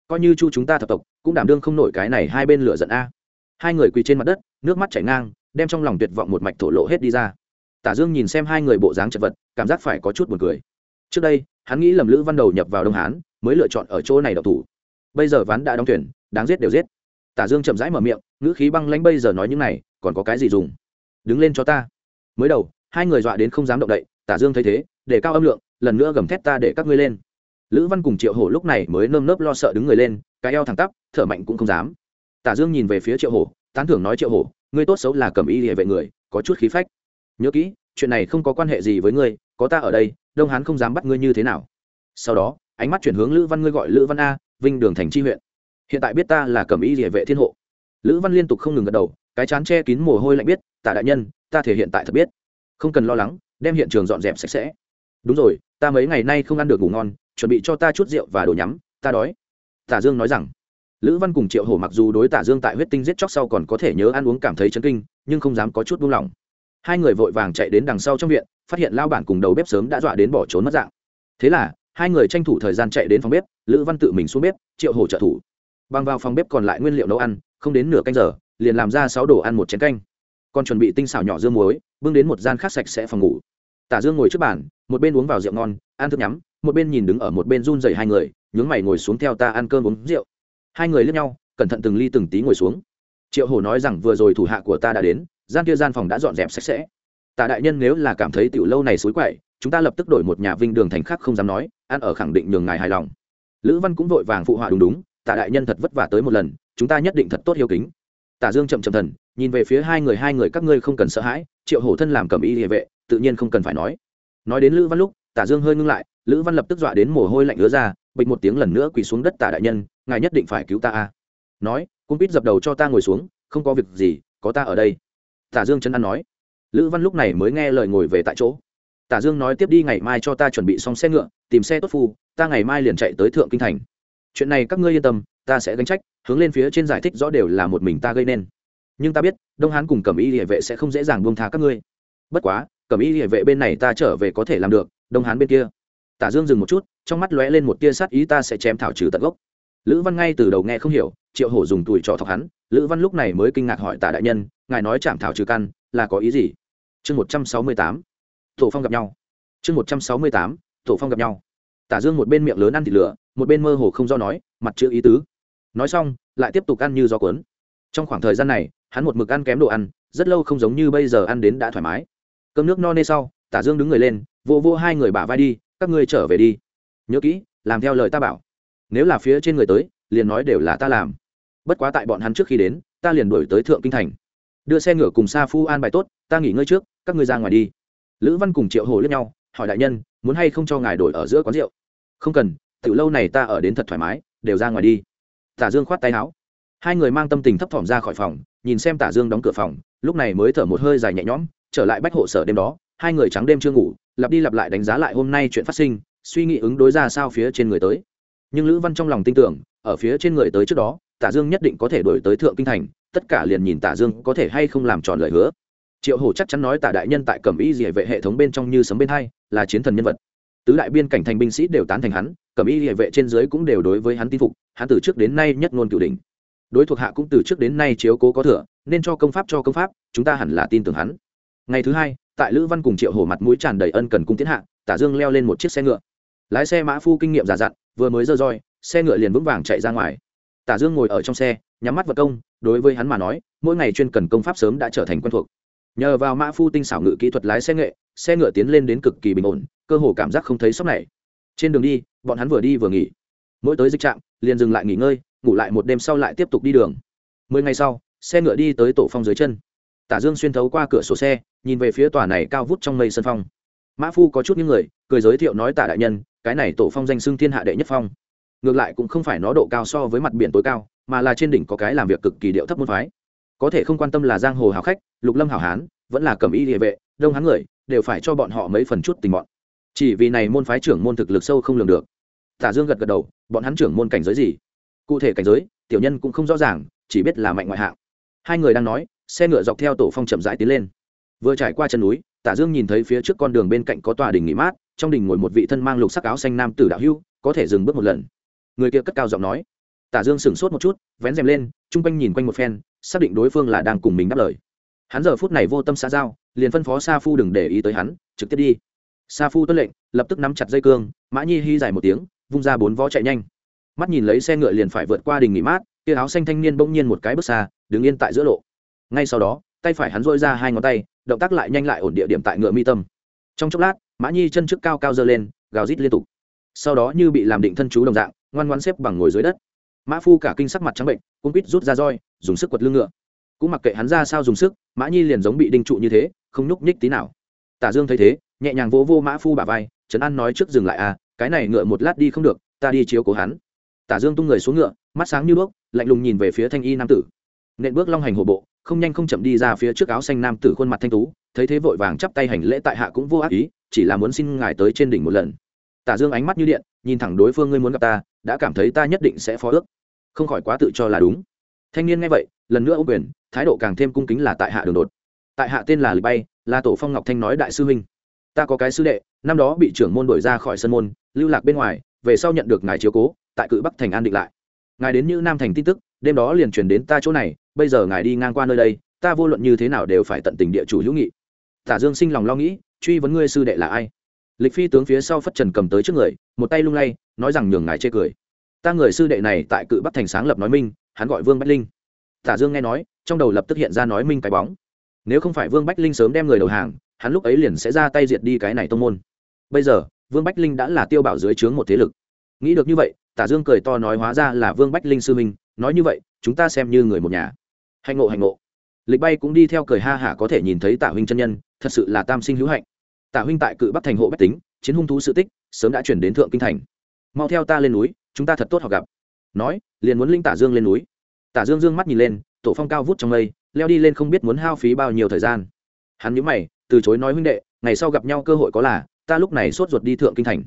Coi như chu chúng ta thập tộc cũng đảm đương không nổi cái này hai bên lửa giận a. Hai người quỳ trên mặt đất nước mắt chảy ngang đem trong lòng tuyệt vọng một mạch thổ lộ hết đi ra. Tả dương nhìn xem hai người bộ dáng chật vật cảm giác phải có chút buồn cười. Trước đây hắn nghĩ lầm lữ văn đầu nhập vào đông hán mới lựa chọn ở chỗ này độc thủ. Bây giờ ván đã đóng thuyền, đáng giết đều giết. Tả dương chậm rãi mở miệng ngữ khí băng lãnh bây giờ nói những này còn có cái gì dùng? Đứng lên cho ta. Mới đầu hai người dọa đến không dám động đậy tả dương thấy thế, để cao âm lượng, lần nữa gầm thét ta để các ngươi lên. Lữ văn cùng triệu hổ lúc này mới nơm nớp lo sợ đứng người lên, cái eo thẳng tắp, thở mạnh cũng không dám. Tả dương nhìn về phía triệu hổ, tán thưởng nói triệu hổ, ngươi tốt xấu là cầm y địa vệ người, có chút khí phách. Nhớ kỹ, chuyện này không có quan hệ gì với ngươi, có ta ở đây, đông hán không dám bắt ngươi như thế nào. Sau đó, ánh mắt chuyển hướng lữ văn, ngươi gọi lữ văn a, vinh đường thành tri huyện. Hiện tại biết ta là cầm y địa vệ thiên hộ. Lữ văn liên tục không ngừng gật đầu, cái chán che kín mồ hôi lạnh biết, tả đại nhân, ta thể hiện tại thật biết. Không cần lo lắng đem hiện trường dọn dẹp sạch sẽ. Đúng rồi, ta mấy ngày nay không ăn được ngủ ngon, chuẩn bị cho ta chút rượu và đồ nhắm, ta đói. Tả dương nói rằng, lữ văn cùng triệu hổ mặc dù đối tả dương tại huyết tinh giết chóc sau còn có thể nhớ ăn uống cảm thấy chấn kinh, nhưng không dám có chút buông lỏng. Hai người vội vàng chạy đến đằng sau trong viện, phát hiện lao bản cùng đầu bếp sớm đã dọa đến bỏ trốn mất dạng. Thế là, hai người tranh thủ thời gian chạy đến phòng bếp, lữ văn tự mình xuống bếp, triệu hổ trợ thủ. Bằng vào phòng bếp còn lại nguyên liệu nấu ăn, không đến nửa canh giờ, liền làm ra sáu đồ ăn một chén canh còn chuẩn bị tinh xảo nhỏ dưa muối, bưng đến một gian khác sạch sẽ phòng ngủ. Tả dương ngồi trước bàn, một bên uống vào rượu ngon, ăn thức nhắm, một bên nhìn đứng ở một bên run dày hai người, nhướng mày ngồi xuống theo ta ăn cơm uống rượu. Hai người lướt nhau, cẩn thận từng ly từng tí ngồi xuống. Triệu hổ nói rằng vừa rồi thủ hạ của ta đã đến, gian kia gian phòng đã dọn dẹp sạch sẽ. Tạ đại nhân nếu là cảm thấy tiểu lâu này xối quậy, chúng ta lập tức đổi một nhà vinh đường thành khác không dám nói, ăn ở khẳng định nhường ngài hài lòng. Lữ văn cũng vội vàng phụ họa đúng đúng tạ đại nhân thật vất vả tới một lần, chúng ta nhất định thật tốt hiếu kính tả dương chậm chậm thần, nhìn về phía hai người hai người các ngươi không cần sợ hãi, triệu hổ thân làm cầm y địa vệ, tự nhiên không cần phải nói. Nói đến lữ văn lúc, tả dương hơi ngưng lại, lữ văn lập tức dọa đến mồ hôi lạnh ứa ra, bịch một tiếng lần nữa quỳ xuống đất tả đại nhân, ngài nhất định phải cứu ta a. Nói cung pít dập đầu cho ta ngồi xuống, không có việc gì, có ta ở đây. Tả dương chân ăn nói. Lữ văn lúc này mới nghe lời ngồi về tại chỗ. Tả dương nói tiếp đi, ngày mai cho ta chuẩn bị xong xe ngựa, tìm xe tốt phu, ta ngày mai liền chạy tới thượng kinh thành. Chuyện này các ngươi yên tâm, ta sẽ gánh trách hướng lên phía trên giải thích rõ đều là một mình ta gây nên. Nhưng ta biết, đông hán cùng cẩm y địa vệ sẽ không dễ dàng buông tha các ngươi. Bất quá, cẩm y địa vệ bên này ta trở về có thể làm được, đông hán bên kia. Tả dương dừng một chút, trong mắt lóe lên một tia sát ý ta sẽ chém thảo trừ tận gốc. Lữ văn ngay từ đầu nghe không hiểu, triệu hổ dùng tuổi trọ thọc hắn, lữ văn lúc này mới kinh ngạc hỏi tả đại nhân, ngài nói chạm thảo trừ căn là có ý gì? Chương một trăm sáu mươi tám tổ phong gặp nhau. Chương một trăm sáu mươi tám tổ phong gặp nhau. Tả dương một bên miệng lớn ăn thịt lửa, một bên mơ hồ không do nói, mặt chữ ý tứ nói xong, lại tiếp tục ăn như gió cuốn. Trong khoảng thời gian này, hắn một mực ăn kém đồ ăn, rất lâu không giống như bây giờ ăn đến đã thoải mái. Cơm nước no nê sau, tả dương đứng người lên vô vô hai người bả vai đi, các ngươi trở về đi. Nhớ kỹ, làm theo lời ta bảo. Nếu là phía trên người tới, liền nói đều là ta làm. Bất quá tại bọn hắn trước khi đến, ta liền đuổi tới thượng kinh thành. Đưa xe ngựa cùng sa phu an bài tốt, ta nghỉ ngơi trước, các ngươi ra ngoài đi. Lữ văn cùng triệu hồ lướt nhau, hỏi đại nhân, muốn hay không cho ngài đổi ở giữa quán rượu? Không cần từ lâu này ta ở đến thật thoải mái, đều ra ngoài đi tả dương khoát tay áo. Hai người mang tâm tình thấp thỏm ra khỏi phòng, nhìn xem tả dương đóng cửa phòng, lúc này mới thở một hơi dài nhẹ nhõm, trở lại bách hộ sở đêm đó, hai người trắng đêm chưa ngủ, lặp đi lặp lại đánh giá lại hôm nay chuyện phát sinh, suy nghĩ ứng đối ra sao phía trên người tới. Nhưng lữ văn trong lòng tin tưởng, ở phía trên người tới trước đó, tả dương nhất định có thể đổi tới thượng kinh thành, tất cả liền nhìn tả dương có thể hay không làm tròn lời hứa. Triệu hổ chắc chắn nói tả đại nhân tại cẩm y địa vệ hệ thống bên trong như sấm bên hai, là chiến thần nhân vật. Tứ đại biên cảnh thành binh sĩ đều tán thành hắn, cẩm y địa vệ trên dưới cũng đều đối với hắn tin phục hắn từ trước đến nay nhất ngôn cửu đỉnh. Đối thuộc hạ cũng từ trước đến nay chiếu cố có thừa, nên cho công pháp cho công pháp, chúng ta hẳn là tin tưởng hắn. Ngày thứ hai, tại lữ văn cùng triệu hổ mặt mũi tràn đầy ân cần cung tiến hạ, tả dương leo lên một chiếc xe ngựa. Lái xe mã phu kinh nghiệm già dặn, vừa mới dơ roi, xe ngựa liền vững vàng chạy ra ngoài. Tả dương ngồi ở trong xe, nhắm mắt vật công, đối với hắn mà nói, mỗi ngày chuyên cần công pháp sớm đã trở thành quen thuộc. Nhờ vào mã phu tinh xảo ngự kỹ thuật lái xe nghệ xe ngựa tiến lên đến cực kỳ bình ổn, cơ hồ cảm giác không thấy sốc này. Trên đường đi, bọn hắn vừa đi vừa nghỉ mỗi tới dịch trạm, liền dừng lại nghỉ ngơi, ngủ lại một đêm sau lại tiếp tục đi đường. Mười ngày sau, xe ngựa đi tới tổ phong dưới chân. Tả dương xuyên thấu qua cửa sổ xe, nhìn về phía tòa này cao vút trong mây sân phong. Mã phu có chút những người, cười giới thiệu nói tả đại nhân, cái này tổ phong danh xưng thiên hạ đệ nhất phong. Ngược lại cũng không phải nó độ cao so với mặt biển tối cao, mà là trên đỉnh có cái làm việc cực kỳ điệu thấp môn phái. Có thể không quan tâm là giang hồ hào khách, lục lâm hảo hán, vẫn là cầm y địa vệ, đông hán người, đều phải cho bọn họ mấy phần chút tình bọn. Chỉ vì này môn phái trưởng môn thực lực sâu không lường được tả dương gật gật đầu, bọn hắn trưởng môn cảnh giới gì? Cụ thể cảnh giới, tiểu nhân cũng không rõ ràng, chỉ biết là mạnh ngoại hạng. Hai người đang nói, xe ngựa dọc theo tổ phong chậm rãi tiến lên. Vừa trải qua chân núi, tả dương nhìn thấy phía trước con đường bên cạnh có tòa đình nghỉ mát, trong đình ngồi một vị thân mang lục sắc áo xanh nam tử đạo hưu có thể dừng bước một lần. Người kia cất cao giọng nói. Tả dương sửng sốt một chút, vén rèm lên, chung quanh nhìn quanh một phen, xác định đối phương là đang cùng mình đáp lời. Hắn giờ phút này vô tâm xã giao, liền phân phó sa phu đừng để ý tới hắn, trực tiếp đi. Sa phu tuân lệnh, lập tức nắm chặt dây cương, mã nhi hy dài một tiếng vung ra bốn vó chạy nhanh. Mắt nhìn lấy xe ngựa liền phải vượt qua đình nghỉ mát kia áo xanh thanh niên bỗng nhiên một cái bước xa đứng yên tại giữa lộ. Ngay sau đó tay phải hắn dôi ra hai ngón tay động tác lại nhanh lại ổn địa điểm tại ngựa mi tâm. Trong chốc lát mã nhi chân trước cao cao dơ lên gào rít liên tục. Sau đó như bị làm định thân chú đồng dạng ngoan ngoan xếp bằng ngồi dưới đất. Mã phu cả kinh sắc mặt trắng bệnh cũng quýt rút ra roi dùng sức quật lưng ngựa. Cũng mặc kệ hắn ra sao dùng sức mã nhi liền giống bị đinh trụ như thế không nhúc nhích tí nào. Tả dương thấy thế nhẹ nhàng vỗ vô, vô mã phu bà vai trấn an nói trước dừng lại à cái này ngựa một lát đi không được, ta đi chiếu cố hắn. Tả dương tung người xuống ngựa, mắt sáng như đuốc, lạnh lùng nhìn về phía thanh y nam tử. Nện bước long hành hổ bộ, không nhanh không chậm đi ra phía trước áo xanh nam tử khuôn mặt thanh tú, thấy thế vội vàng chắp tay hành lễ tại hạ cũng vô ác ý, chỉ là muốn xin ngài tới trên đỉnh một lần. Tả dương ánh mắt như điện, nhìn thẳng đối phương ngươi muốn gặp ta, đã cảm thấy ta nhất định sẽ phó ước. Không khỏi quá tự cho là đúng. Thanh niên nghe vậy, lần nữa ô quyền, thái độ càng thêm cung kính là tại hạ đường đột. Tại hạ tên là lịch bay, là tổ phong ngọc thanh nói đại sư huynh ta có cái sư đệ, năm đó bị trưởng môn đổi ra khỏi sân môn, lưu lạc bên ngoài, về sau nhận được ngài chiếu cố, tại cự bắc thành an định lại. Ngài đến như nam thành tin tức, đêm đó liền truyền đến ta chỗ này, bây giờ ngài đi ngang qua nơi đây, ta vô luận như thế nào đều phải tận tình địa chủ hữu nghị. Tả dương sinh lòng lo nghĩ, truy vấn ngươi sư đệ là ai? Lịch phi tướng phía sau phất trần cầm tới trước người, một tay lung lay, nói rằng nhường ngài chê cười. Ta người sư đệ này tại cự bắc thành sáng lập nói minh, hắn gọi vương bách linh. Tả dương nghe nói, trong đầu lập tức hiện ra nói minh cái bóng nếu không phải vương bách linh sớm đem người đầu hàng, hắn lúc ấy liền sẽ ra tay diệt đi cái này tông môn. Bây giờ, vương bách linh đã là tiêu bảo dưới trướng một thế lực. Nghĩ được như vậy, tả dương cười to nói hóa ra là vương bách linh sư minh nói như vậy, chúng ta xem như người một nhà. Hạnh ngộ hạnh ngộ. Lịch bay cũng đi theo cười ha hả có thể nhìn thấy tả huynh chân nhân, thật sự là tam sinh hữu hạnh. Tả huynh tại cự bắc thành hộ bách tính, chiến hung thú sự tích, sớm đã chuyển đến thượng kinh thành. Mau theo ta lên núi, chúng ta thật tốt họ gặp. Nói, liền muốn linh tả dương lên núi. Tả dương dương mắt nhìn lên, tổ phong cao vút trong mây leo đi lên không biết muốn hao phí bao nhiêu thời gian. Hắn nhớ mày, từ chối nói huynh đệ, ngày sau gặp nhau cơ hội có là, ta lúc này sốt ruột đi thượng kinh thành.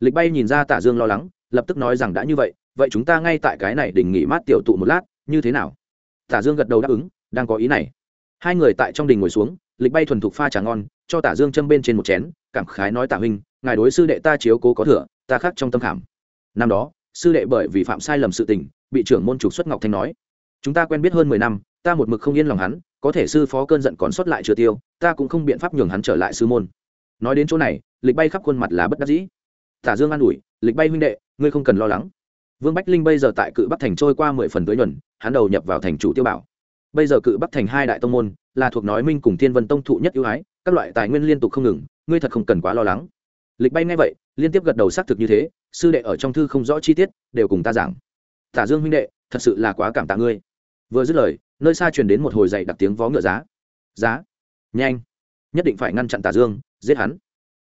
Lịch bay nhìn ra tả dương lo lắng, lập tức nói rằng đã như vậy vậy chúng ta ngay tại cái này đỉnh nghỉ mát tiểu tụ một lát, như thế nào? Tả dương gật đầu đáp ứng, đang có ý này. Hai người tại trong đình ngồi xuống, lịch bay thuần thục pha trà ngon, cho tả dương châm bên trên một chén, cảm khái nói tả huynh, ngài đối sư đệ ta chiếu cố có thừa, ta khác trong tâm khảm. Năm đó, sư đệ bởi vì phạm sai lầm sự tình, bị trưởng môn trục xuất ngọc thanh nói. Chúng ta quen biết hơn mười năm ta một mực không yên lòng hắn, có thể sư phó cơn giận còn sót lại chưa tiêu, ta cũng không biện pháp nhường hắn trở lại sư môn. Nói đến chỗ này, lịch bay khắp khuôn mặt là bất đắc dĩ. Tả dương an ủi, lịch bay huynh đệ, ngươi không cần lo lắng. Vương bách linh bây giờ tại cự bắc thành trôi qua mười phần tới nhuần hắn đầu nhập vào thành chủ tiêu bảo. Bây giờ cự bắc thành hai đại tông môn, là thuộc nói minh cùng thiên vân tông thụ nhất ưu ái, các loại tài nguyên liên tục không ngừng, ngươi thật không cần quá lo lắng. Lịch bay ngay vậy, liên tiếp gật đầu xác thực như thế, sư đệ ở trong thư không rõ chi tiết, đều cùng ta giảng. Tả dương huynh đệ, thật sự là quá cảm tạ ngươi. Vừa dứt lời nơi xa truyền đến một hồi dậy đặc tiếng vó ngựa giá. Giá. Nhanh. Nhất định phải ngăn chặn tả dương, giết hắn.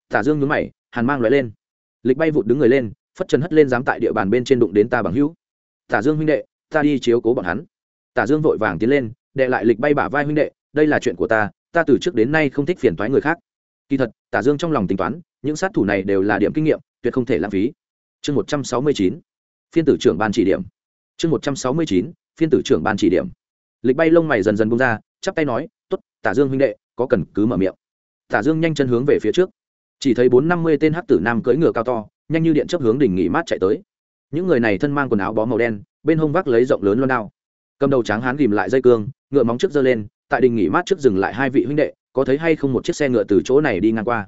Tả dương nhướng mày, hàn mang loại lên. Lịch bay vụt đứng người lên, phất trần hất lên dám tại địa bàn bên trên đụng đến ta bằng hữu. Tả dương huynh đệ, ta đi chiếu cố bọn hắn. Tả dương vội vàng tiến lên, đệ lại lịch bay bả vai huynh đệ, đây là chuyện của ta ta từ trước đến nay không thích phiền toái người khác. Kỳ thật, tả dương trong lòng tính toán, những sát thủ này đều là điểm kinh nghiệm, tuyệt không thể lãng phí. Chương một trăm sáu mươi chín, phiên tử trưởng ban chỉ điểm. Chương một trăm sáu mươi chín, phiên tử trưởng ban chỉ điểm lịch bay lông mày dần dần bung ra, chắp tay nói t ố t tả dương huynh đệ, có cần cứ mở miệng. Tả dương nhanh chân hướng về phía trước. Chỉ thấy bốn năm mươi tên hắc tử nam cưỡi ngựa cao to, nhanh như điện chấp hướng đỉnh nghỉ mát chạy tới. Những người này thân mang quần áo bó màu đen, bên hông vác lấy rộng lớn loan đao. Cầm đầu tráng hán ghìm lại dây cương, ngựa móng trước giơ lên, tại đình nghỉ mát trước dừng lại hai vị huynh đệ, có thấy hay không một chiếc xe ngựa từ chỗ này đi ngang qua.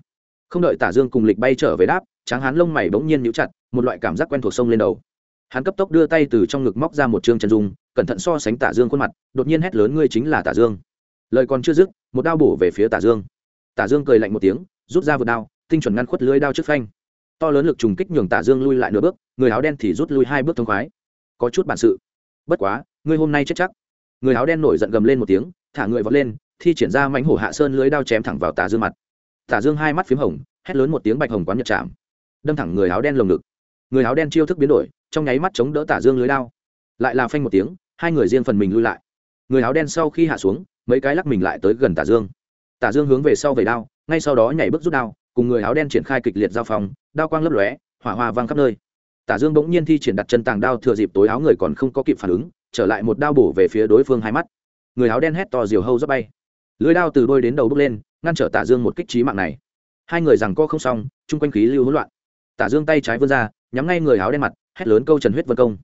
Không đợi tả dương cùng lịch bay trở về đáp, tráng hán lông mày bỗng nhiên nhũ chặt, một loại cảm giác quen thuộc sông lên đầu. Hắn cấp tốc đưa tay từ trong ngực móc ra một trương chân dung cẩn thận so sánh tả dương khuôn mặt, đột nhiên hét lớn, ngươi chính là tả dương. Lời còn chưa dứt, một đao bổ về phía tả dương. Tả dương cười lạnh một tiếng, rút ra vượt đao, tinh chuẩn ngăn khuất lưới đao trước phanh. To lớn lực trùng kích nhường tả dương lui lại nửa bước, người áo đen thì rút lui hai bước thông khoái. Có chút bản sự. Bất quá, ngươi hôm nay chết chắc. Người áo đen nổi giận gầm lên một tiếng, thả người vọt lên, thi triển ra mánh hổ hạ sơn lưới đao chém thẳng vào tả dương mặt. Tả dương hai mắt p h í m hồng, hét lớn một tiếng bạch hồng quán nhật chạm, đâm thẳng người áo đen lồng ngực. Người áo đen chiêu thức biến đổi, trong nháy mắt chống đỡ tả dương lưới đao. Lại là phanh một tiếng hai người riêng phần mình lui lại. Người áo đen sau khi hạ xuống, mấy cái lắc mình lại tới gần tả dương. Tả dương hướng về sau về đao, ngay sau đó nhảy bước rút đao, cùng người áo đen triển khai kịch liệt giao phòng đao quang lấp lóe, hỏa hoa vang khắp nơi. Tả dương bỗng nhiên thi triển đặt chân tàng đao thừa dịp tối áo người còn không có kịp phản ứng, trở lại một đao bổ về phía đối phương hai mắt. Người áo đen hét to diều hâu dấp bay. Lưới đao từ đôi đến đầu bước lên, ngăn trở tả dương một kích trí mạng này. Hai người rằng co không xong, chung quanh khí lưu hỗn loạn. Tả dương tay trái vươn ra, nhắm ngay người áo đen mặt, hét lớn câu trần huyết vân công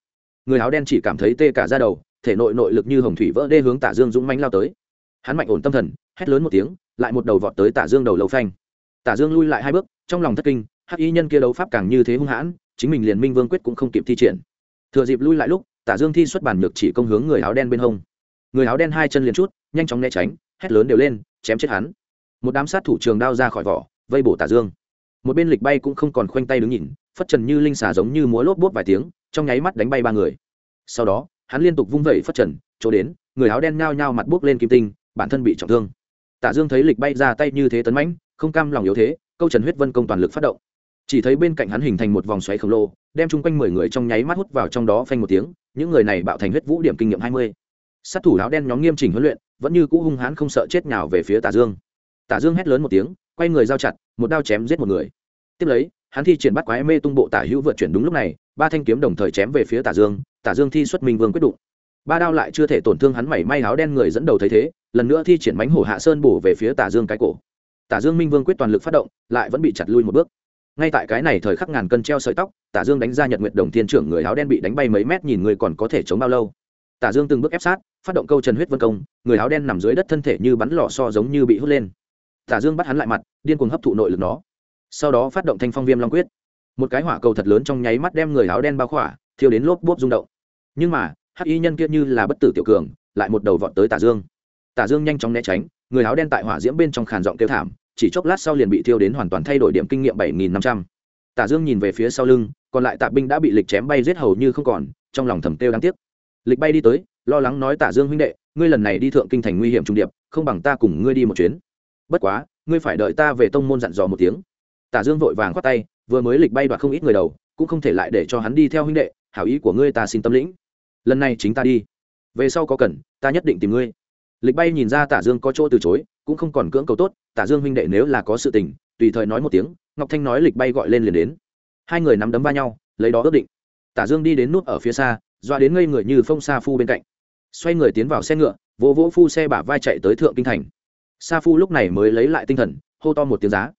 người áo đen chỉ cảm thấy tê cả ra đầu, thể nội nội lực như hồng thủy vỡ đê hướng tả dương dũng mãnh lao tới. Hắn mạnh ổn tâm thần, hét lớn một tiếng, lại một đầu vọt tới tả dương đầu lầu phanh. Tả dương lui lại hai bước, trong lòng thất kinh, hắc y nhân kia đấu pháp càng như thế hung hãn, chính mình liền minh vương quyết cũng không kịp thi triển. Thừa dịp lui lại lúc tả dương thi xuất bản nhược chỉ công hướng người áo đen bên hông. Người áo đen hai chân liền chút, nhanh chóng né tránh, hét lớn đều lên, chém chết hắn. Một đám sát thủ trường đao ra khỏi vỏ, vây bổ tả dương. Một bên lịch bay cũng không còn khoanh tay đứng nhìn, phất trần như linh xà giống như múa lốp bốt vài tiếng trong nháy mắt đánh bay ba người. Sau đó, hắn liên tục vung vẩy phất trần, chỗ đến, người áo đen nhao nhao mặt buốc lên kim tinh, bản thân bị trọng thương. Tạ dương thấy lịch bay ra tay như thế tấn mãnh, không cam lòng yếu thế, câu trần huyết vân công toàn lực phát động. Chỉ thấy bên cạnh hắn hình thành một vòng xoáy khổng lồ, đem chung quanh mười người trong nháy mắt hút vào trong đó phanh một tiếng, những người này bạo thành huyết vũ điểm kinh nghiệm hai mươi. Sát thủ áo đen nhóm nghiêm chỉnh huấn luyện, vẫn như cũ hung hãn không sợ chết nào về phía tả dương. Tả dương hét lớn một tiếng, quay người giao chặt, một đao chém giết một người. Tiếp lấy, hắn thi triển bắt quái mê tung bộ tả hữu vượt chuyển đúng lúc này ba thanh kiếm đồng thời chém về phía tả dương tả dương thi xuất minh vương quyết đụng. Ba đao lại chưa thể tổn thương hắn mảy may áo đen người dẫn đầu thấy thế, lần nữa thi triển bánh hổ hạ sơn bổ về phía tả dương cái cổ. Tả dương minh vương quyết toàn lực phát động, lại vẫn bị chặt lui một bước. Ngay tại cái này thời khắc ngàn cân treo sợi tóc, tả dương đánh ra nhật nguyệt đồng thiên trưởng người áo đen bị đánh bay mấy mét nhìn người còn có thể chống bao lâu. Tả dương từng bước ép sát, phát động câu trần huyết vân công, người áo đen nằm dưới đất thân thể như bắn lò so giống như bị hút lên. Tả dương bắt hắn lại mặt, điên cuồng hấp thụ nội lực nó. Sau đó phát động thanh phong viêm long quyết một cái hỏa cầu thật lớn trong nháy mắt đem người áo đen bao khỏa, thiêu đến lốp bốp rung động. Nhưng mà, hắc y nhân kia như là bất tử tiểu cường, lại một đầu vọt tới tả dương. Tả dương nhanh chóng né tránh, người áo đen tại hỏa diễm bên trong khàn giọng kêu thảm, chỉ chốc lát sau liền bị thiêu đến hoàn toàn thay đổi điểm kinh nghiệm bảy nghìn năm trăm. Tả dương nhìn về phía sau lưng, còn lại tạ binh đã bị lịch chém bay giết hầu như không còn, trong lòng thầm kêu đáng tiếc. Lịch bay đi tới, lo lắng nói tả dương huynh đệ, ngươi lần này đi thượng kinh thành nguy hiểm trung điệp, không bằng ta cùng ngươi đi một chuyến. Bất quá, ngươi phải đợi ta về tông môn dặn dò một tiếng. Tả dương vội vàng khoát tay vừa mới lịch bay đoạt không ít người đầu, cũng không thể lại để cho hắn đi theo huynh đệ, hảo ý của ngươi ta xin tâm lĩnh. Lần này chính ta đi. Về sau có cần, ta nhất định tìm ngươi. Lịch bay nhìn ra tả dương có chỗ từ chối, cũng không còn cưỡng cầu tốt tả dương huynh đệ nếu là có sự tình, tùy thời nói một tiếng, ngọc thanh nói lịch bay gọi lên liền đến. Hai người nắm đấm va nhau, lấy đó ước định. Tả dương đi đến nút ở phía xa doa đến ngây người như phong sa phu bên cạnh. Xoay người tiến vào xe ngựa, vỗ vỗ phu xe bả vai chạy tới thượng kinh thành. Sa phu lúc này mới lấy lại tinh thần, hô to một tiếng giá.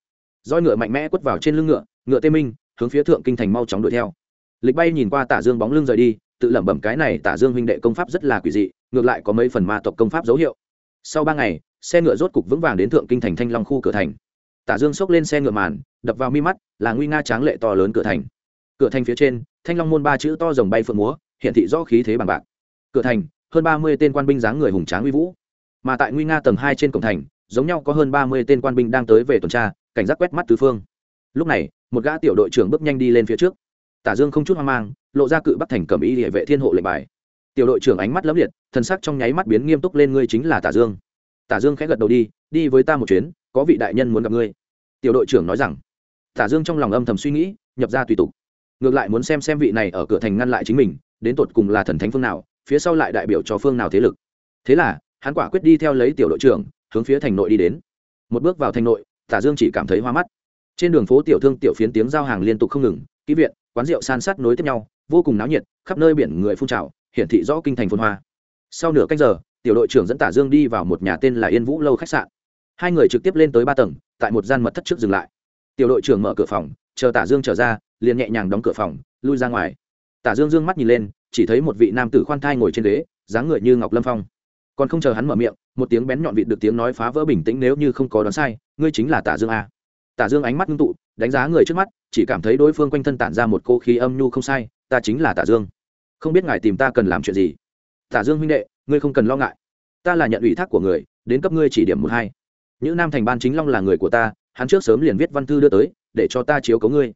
Roi ngựa mạnh mẽ quất vào trên lưng ngựa ngựa tê minh, hướng phía thượng kinh thành mau chóng đuổi theo. Lịch bay nhìn qua tả dương bóng lưng rời đi, tự lẩm bẩm cái này tả dương huynh đệ công pháp rất là quỷ dị, ngược lại có mấy phần ma tộc công pháp dấu hiệu. Sau ba ngày, xe ngựa rốt cục vững vàng đến thượng kinh thành thanh long khu cửa thành. Tả dương xốc lên xe ngựa màn, đập vào mi mắt, là nguy nga tráng lệ to lớn cửa thành. Cửa thành phía trên, thanh long môn ba chữ to rồng bay phượng múa hiện thị rõ khí thế bằng bạc. Cửa thành, hơn ba mươi tên quan binh dáng người hùng tráng uy vũ. Mà tại nguy nga tầng hai trên cổng thành, giống nhau có hơn ba mươi tên quan binh đang tới về tuần tra, cảnh giác quét mắt tứ phương. Lúc này một gã tiểu đội trưởng bước nhanh đi lên phía trước. Tả dương không chút hoang mang, lộ ra cự bắc thành cầm ý địa vệ thiên hộ lệnh bài. Tiểu đội trưởng ánh mắt lấp liệt thân sắc trong nháy mắt biến nghiêm túc lên ngươi chính là tả dương. Tả dương khẽ gật đầu đi đi với ta một chuyến, có vị đại nhân muốn gặp ngươi. Tiểu đội trưởng nói rằng. Tả dương trong lòng âm thầm suy nghĩ, nhập ra tùy tục. Ngược lại muốn xem xem vị này ở cửa thành ngăn lại chính mình, đến tột cùng là thần thánh phương nào, phía sau lại đại biểu cho phương nào thế lực. Thế là, hắn quả quyết đi theo lấy tiểu đội trưởng, hướng phía thành nội đi đến. Một bước vào thành nội, tả dương chỉ cảm thấy hoa mắt trên đường phố tiểu thương tiểu phiến tiếng giao hàng liên tục không ngừng, ký viện, quán rượu san sát nối tiếp nhau, vô cùng náo nhiệt, khắp nơi biển người phun trào, hiển thị rõ kinh thành phồn hoa. Sau nửa cách giờ, tiểu đội trưởng dẫn tả dương đi vào một nhà tên là yên vũ lâu khách sạn. Hai người trực tiếp lên tới ba tầng, tại một gian mật thất trước dừng lại. Tiểu đội trưởng mở cửa phòng, chờ tả dương trở ra, liền nhẹ nhàng đóng cửa phòng, lui ra ngoài. Tả dương dương mắt nhìn lên, chỉ thấy một vị nam tử khoan thai ngồi trên ghế, dáng người như ngọc lâm phong. Còn không chờ hắn mở miệng, một tiếng bén nhọn vịt được tiếng nói phá vỡ bình tĩnh nếu như không có đoán sai, ngươi chính là tả dương a tả dương ánh mắt ngưng tụ, đánh giá người trước mắt, chỉ cảm thấy đối phương quanh thân tản ra một cô khí âm nhu không sai, ta chính là tả dương. Không biết ngài tìm ta cần làm chuyện gì? Tả dương huynh đệ, ngươi không cần lo ngại. Ta là nhận ủy thác của người, đến cấp ngươi chỉ điểm một hai. Những nam thành ban chính long là người của ta, hắn trước sớm liền viết văn thư đưa tới, để cho ta chiếu cấu ngươi.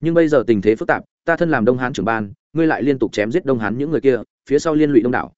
Nhưng bây giờ tình thế phức tạp, ta thân làm đông hán trưởng ban, ngươi lại liên tục chém giết đông hán những người kia, phía sau liên lụy đông đảo.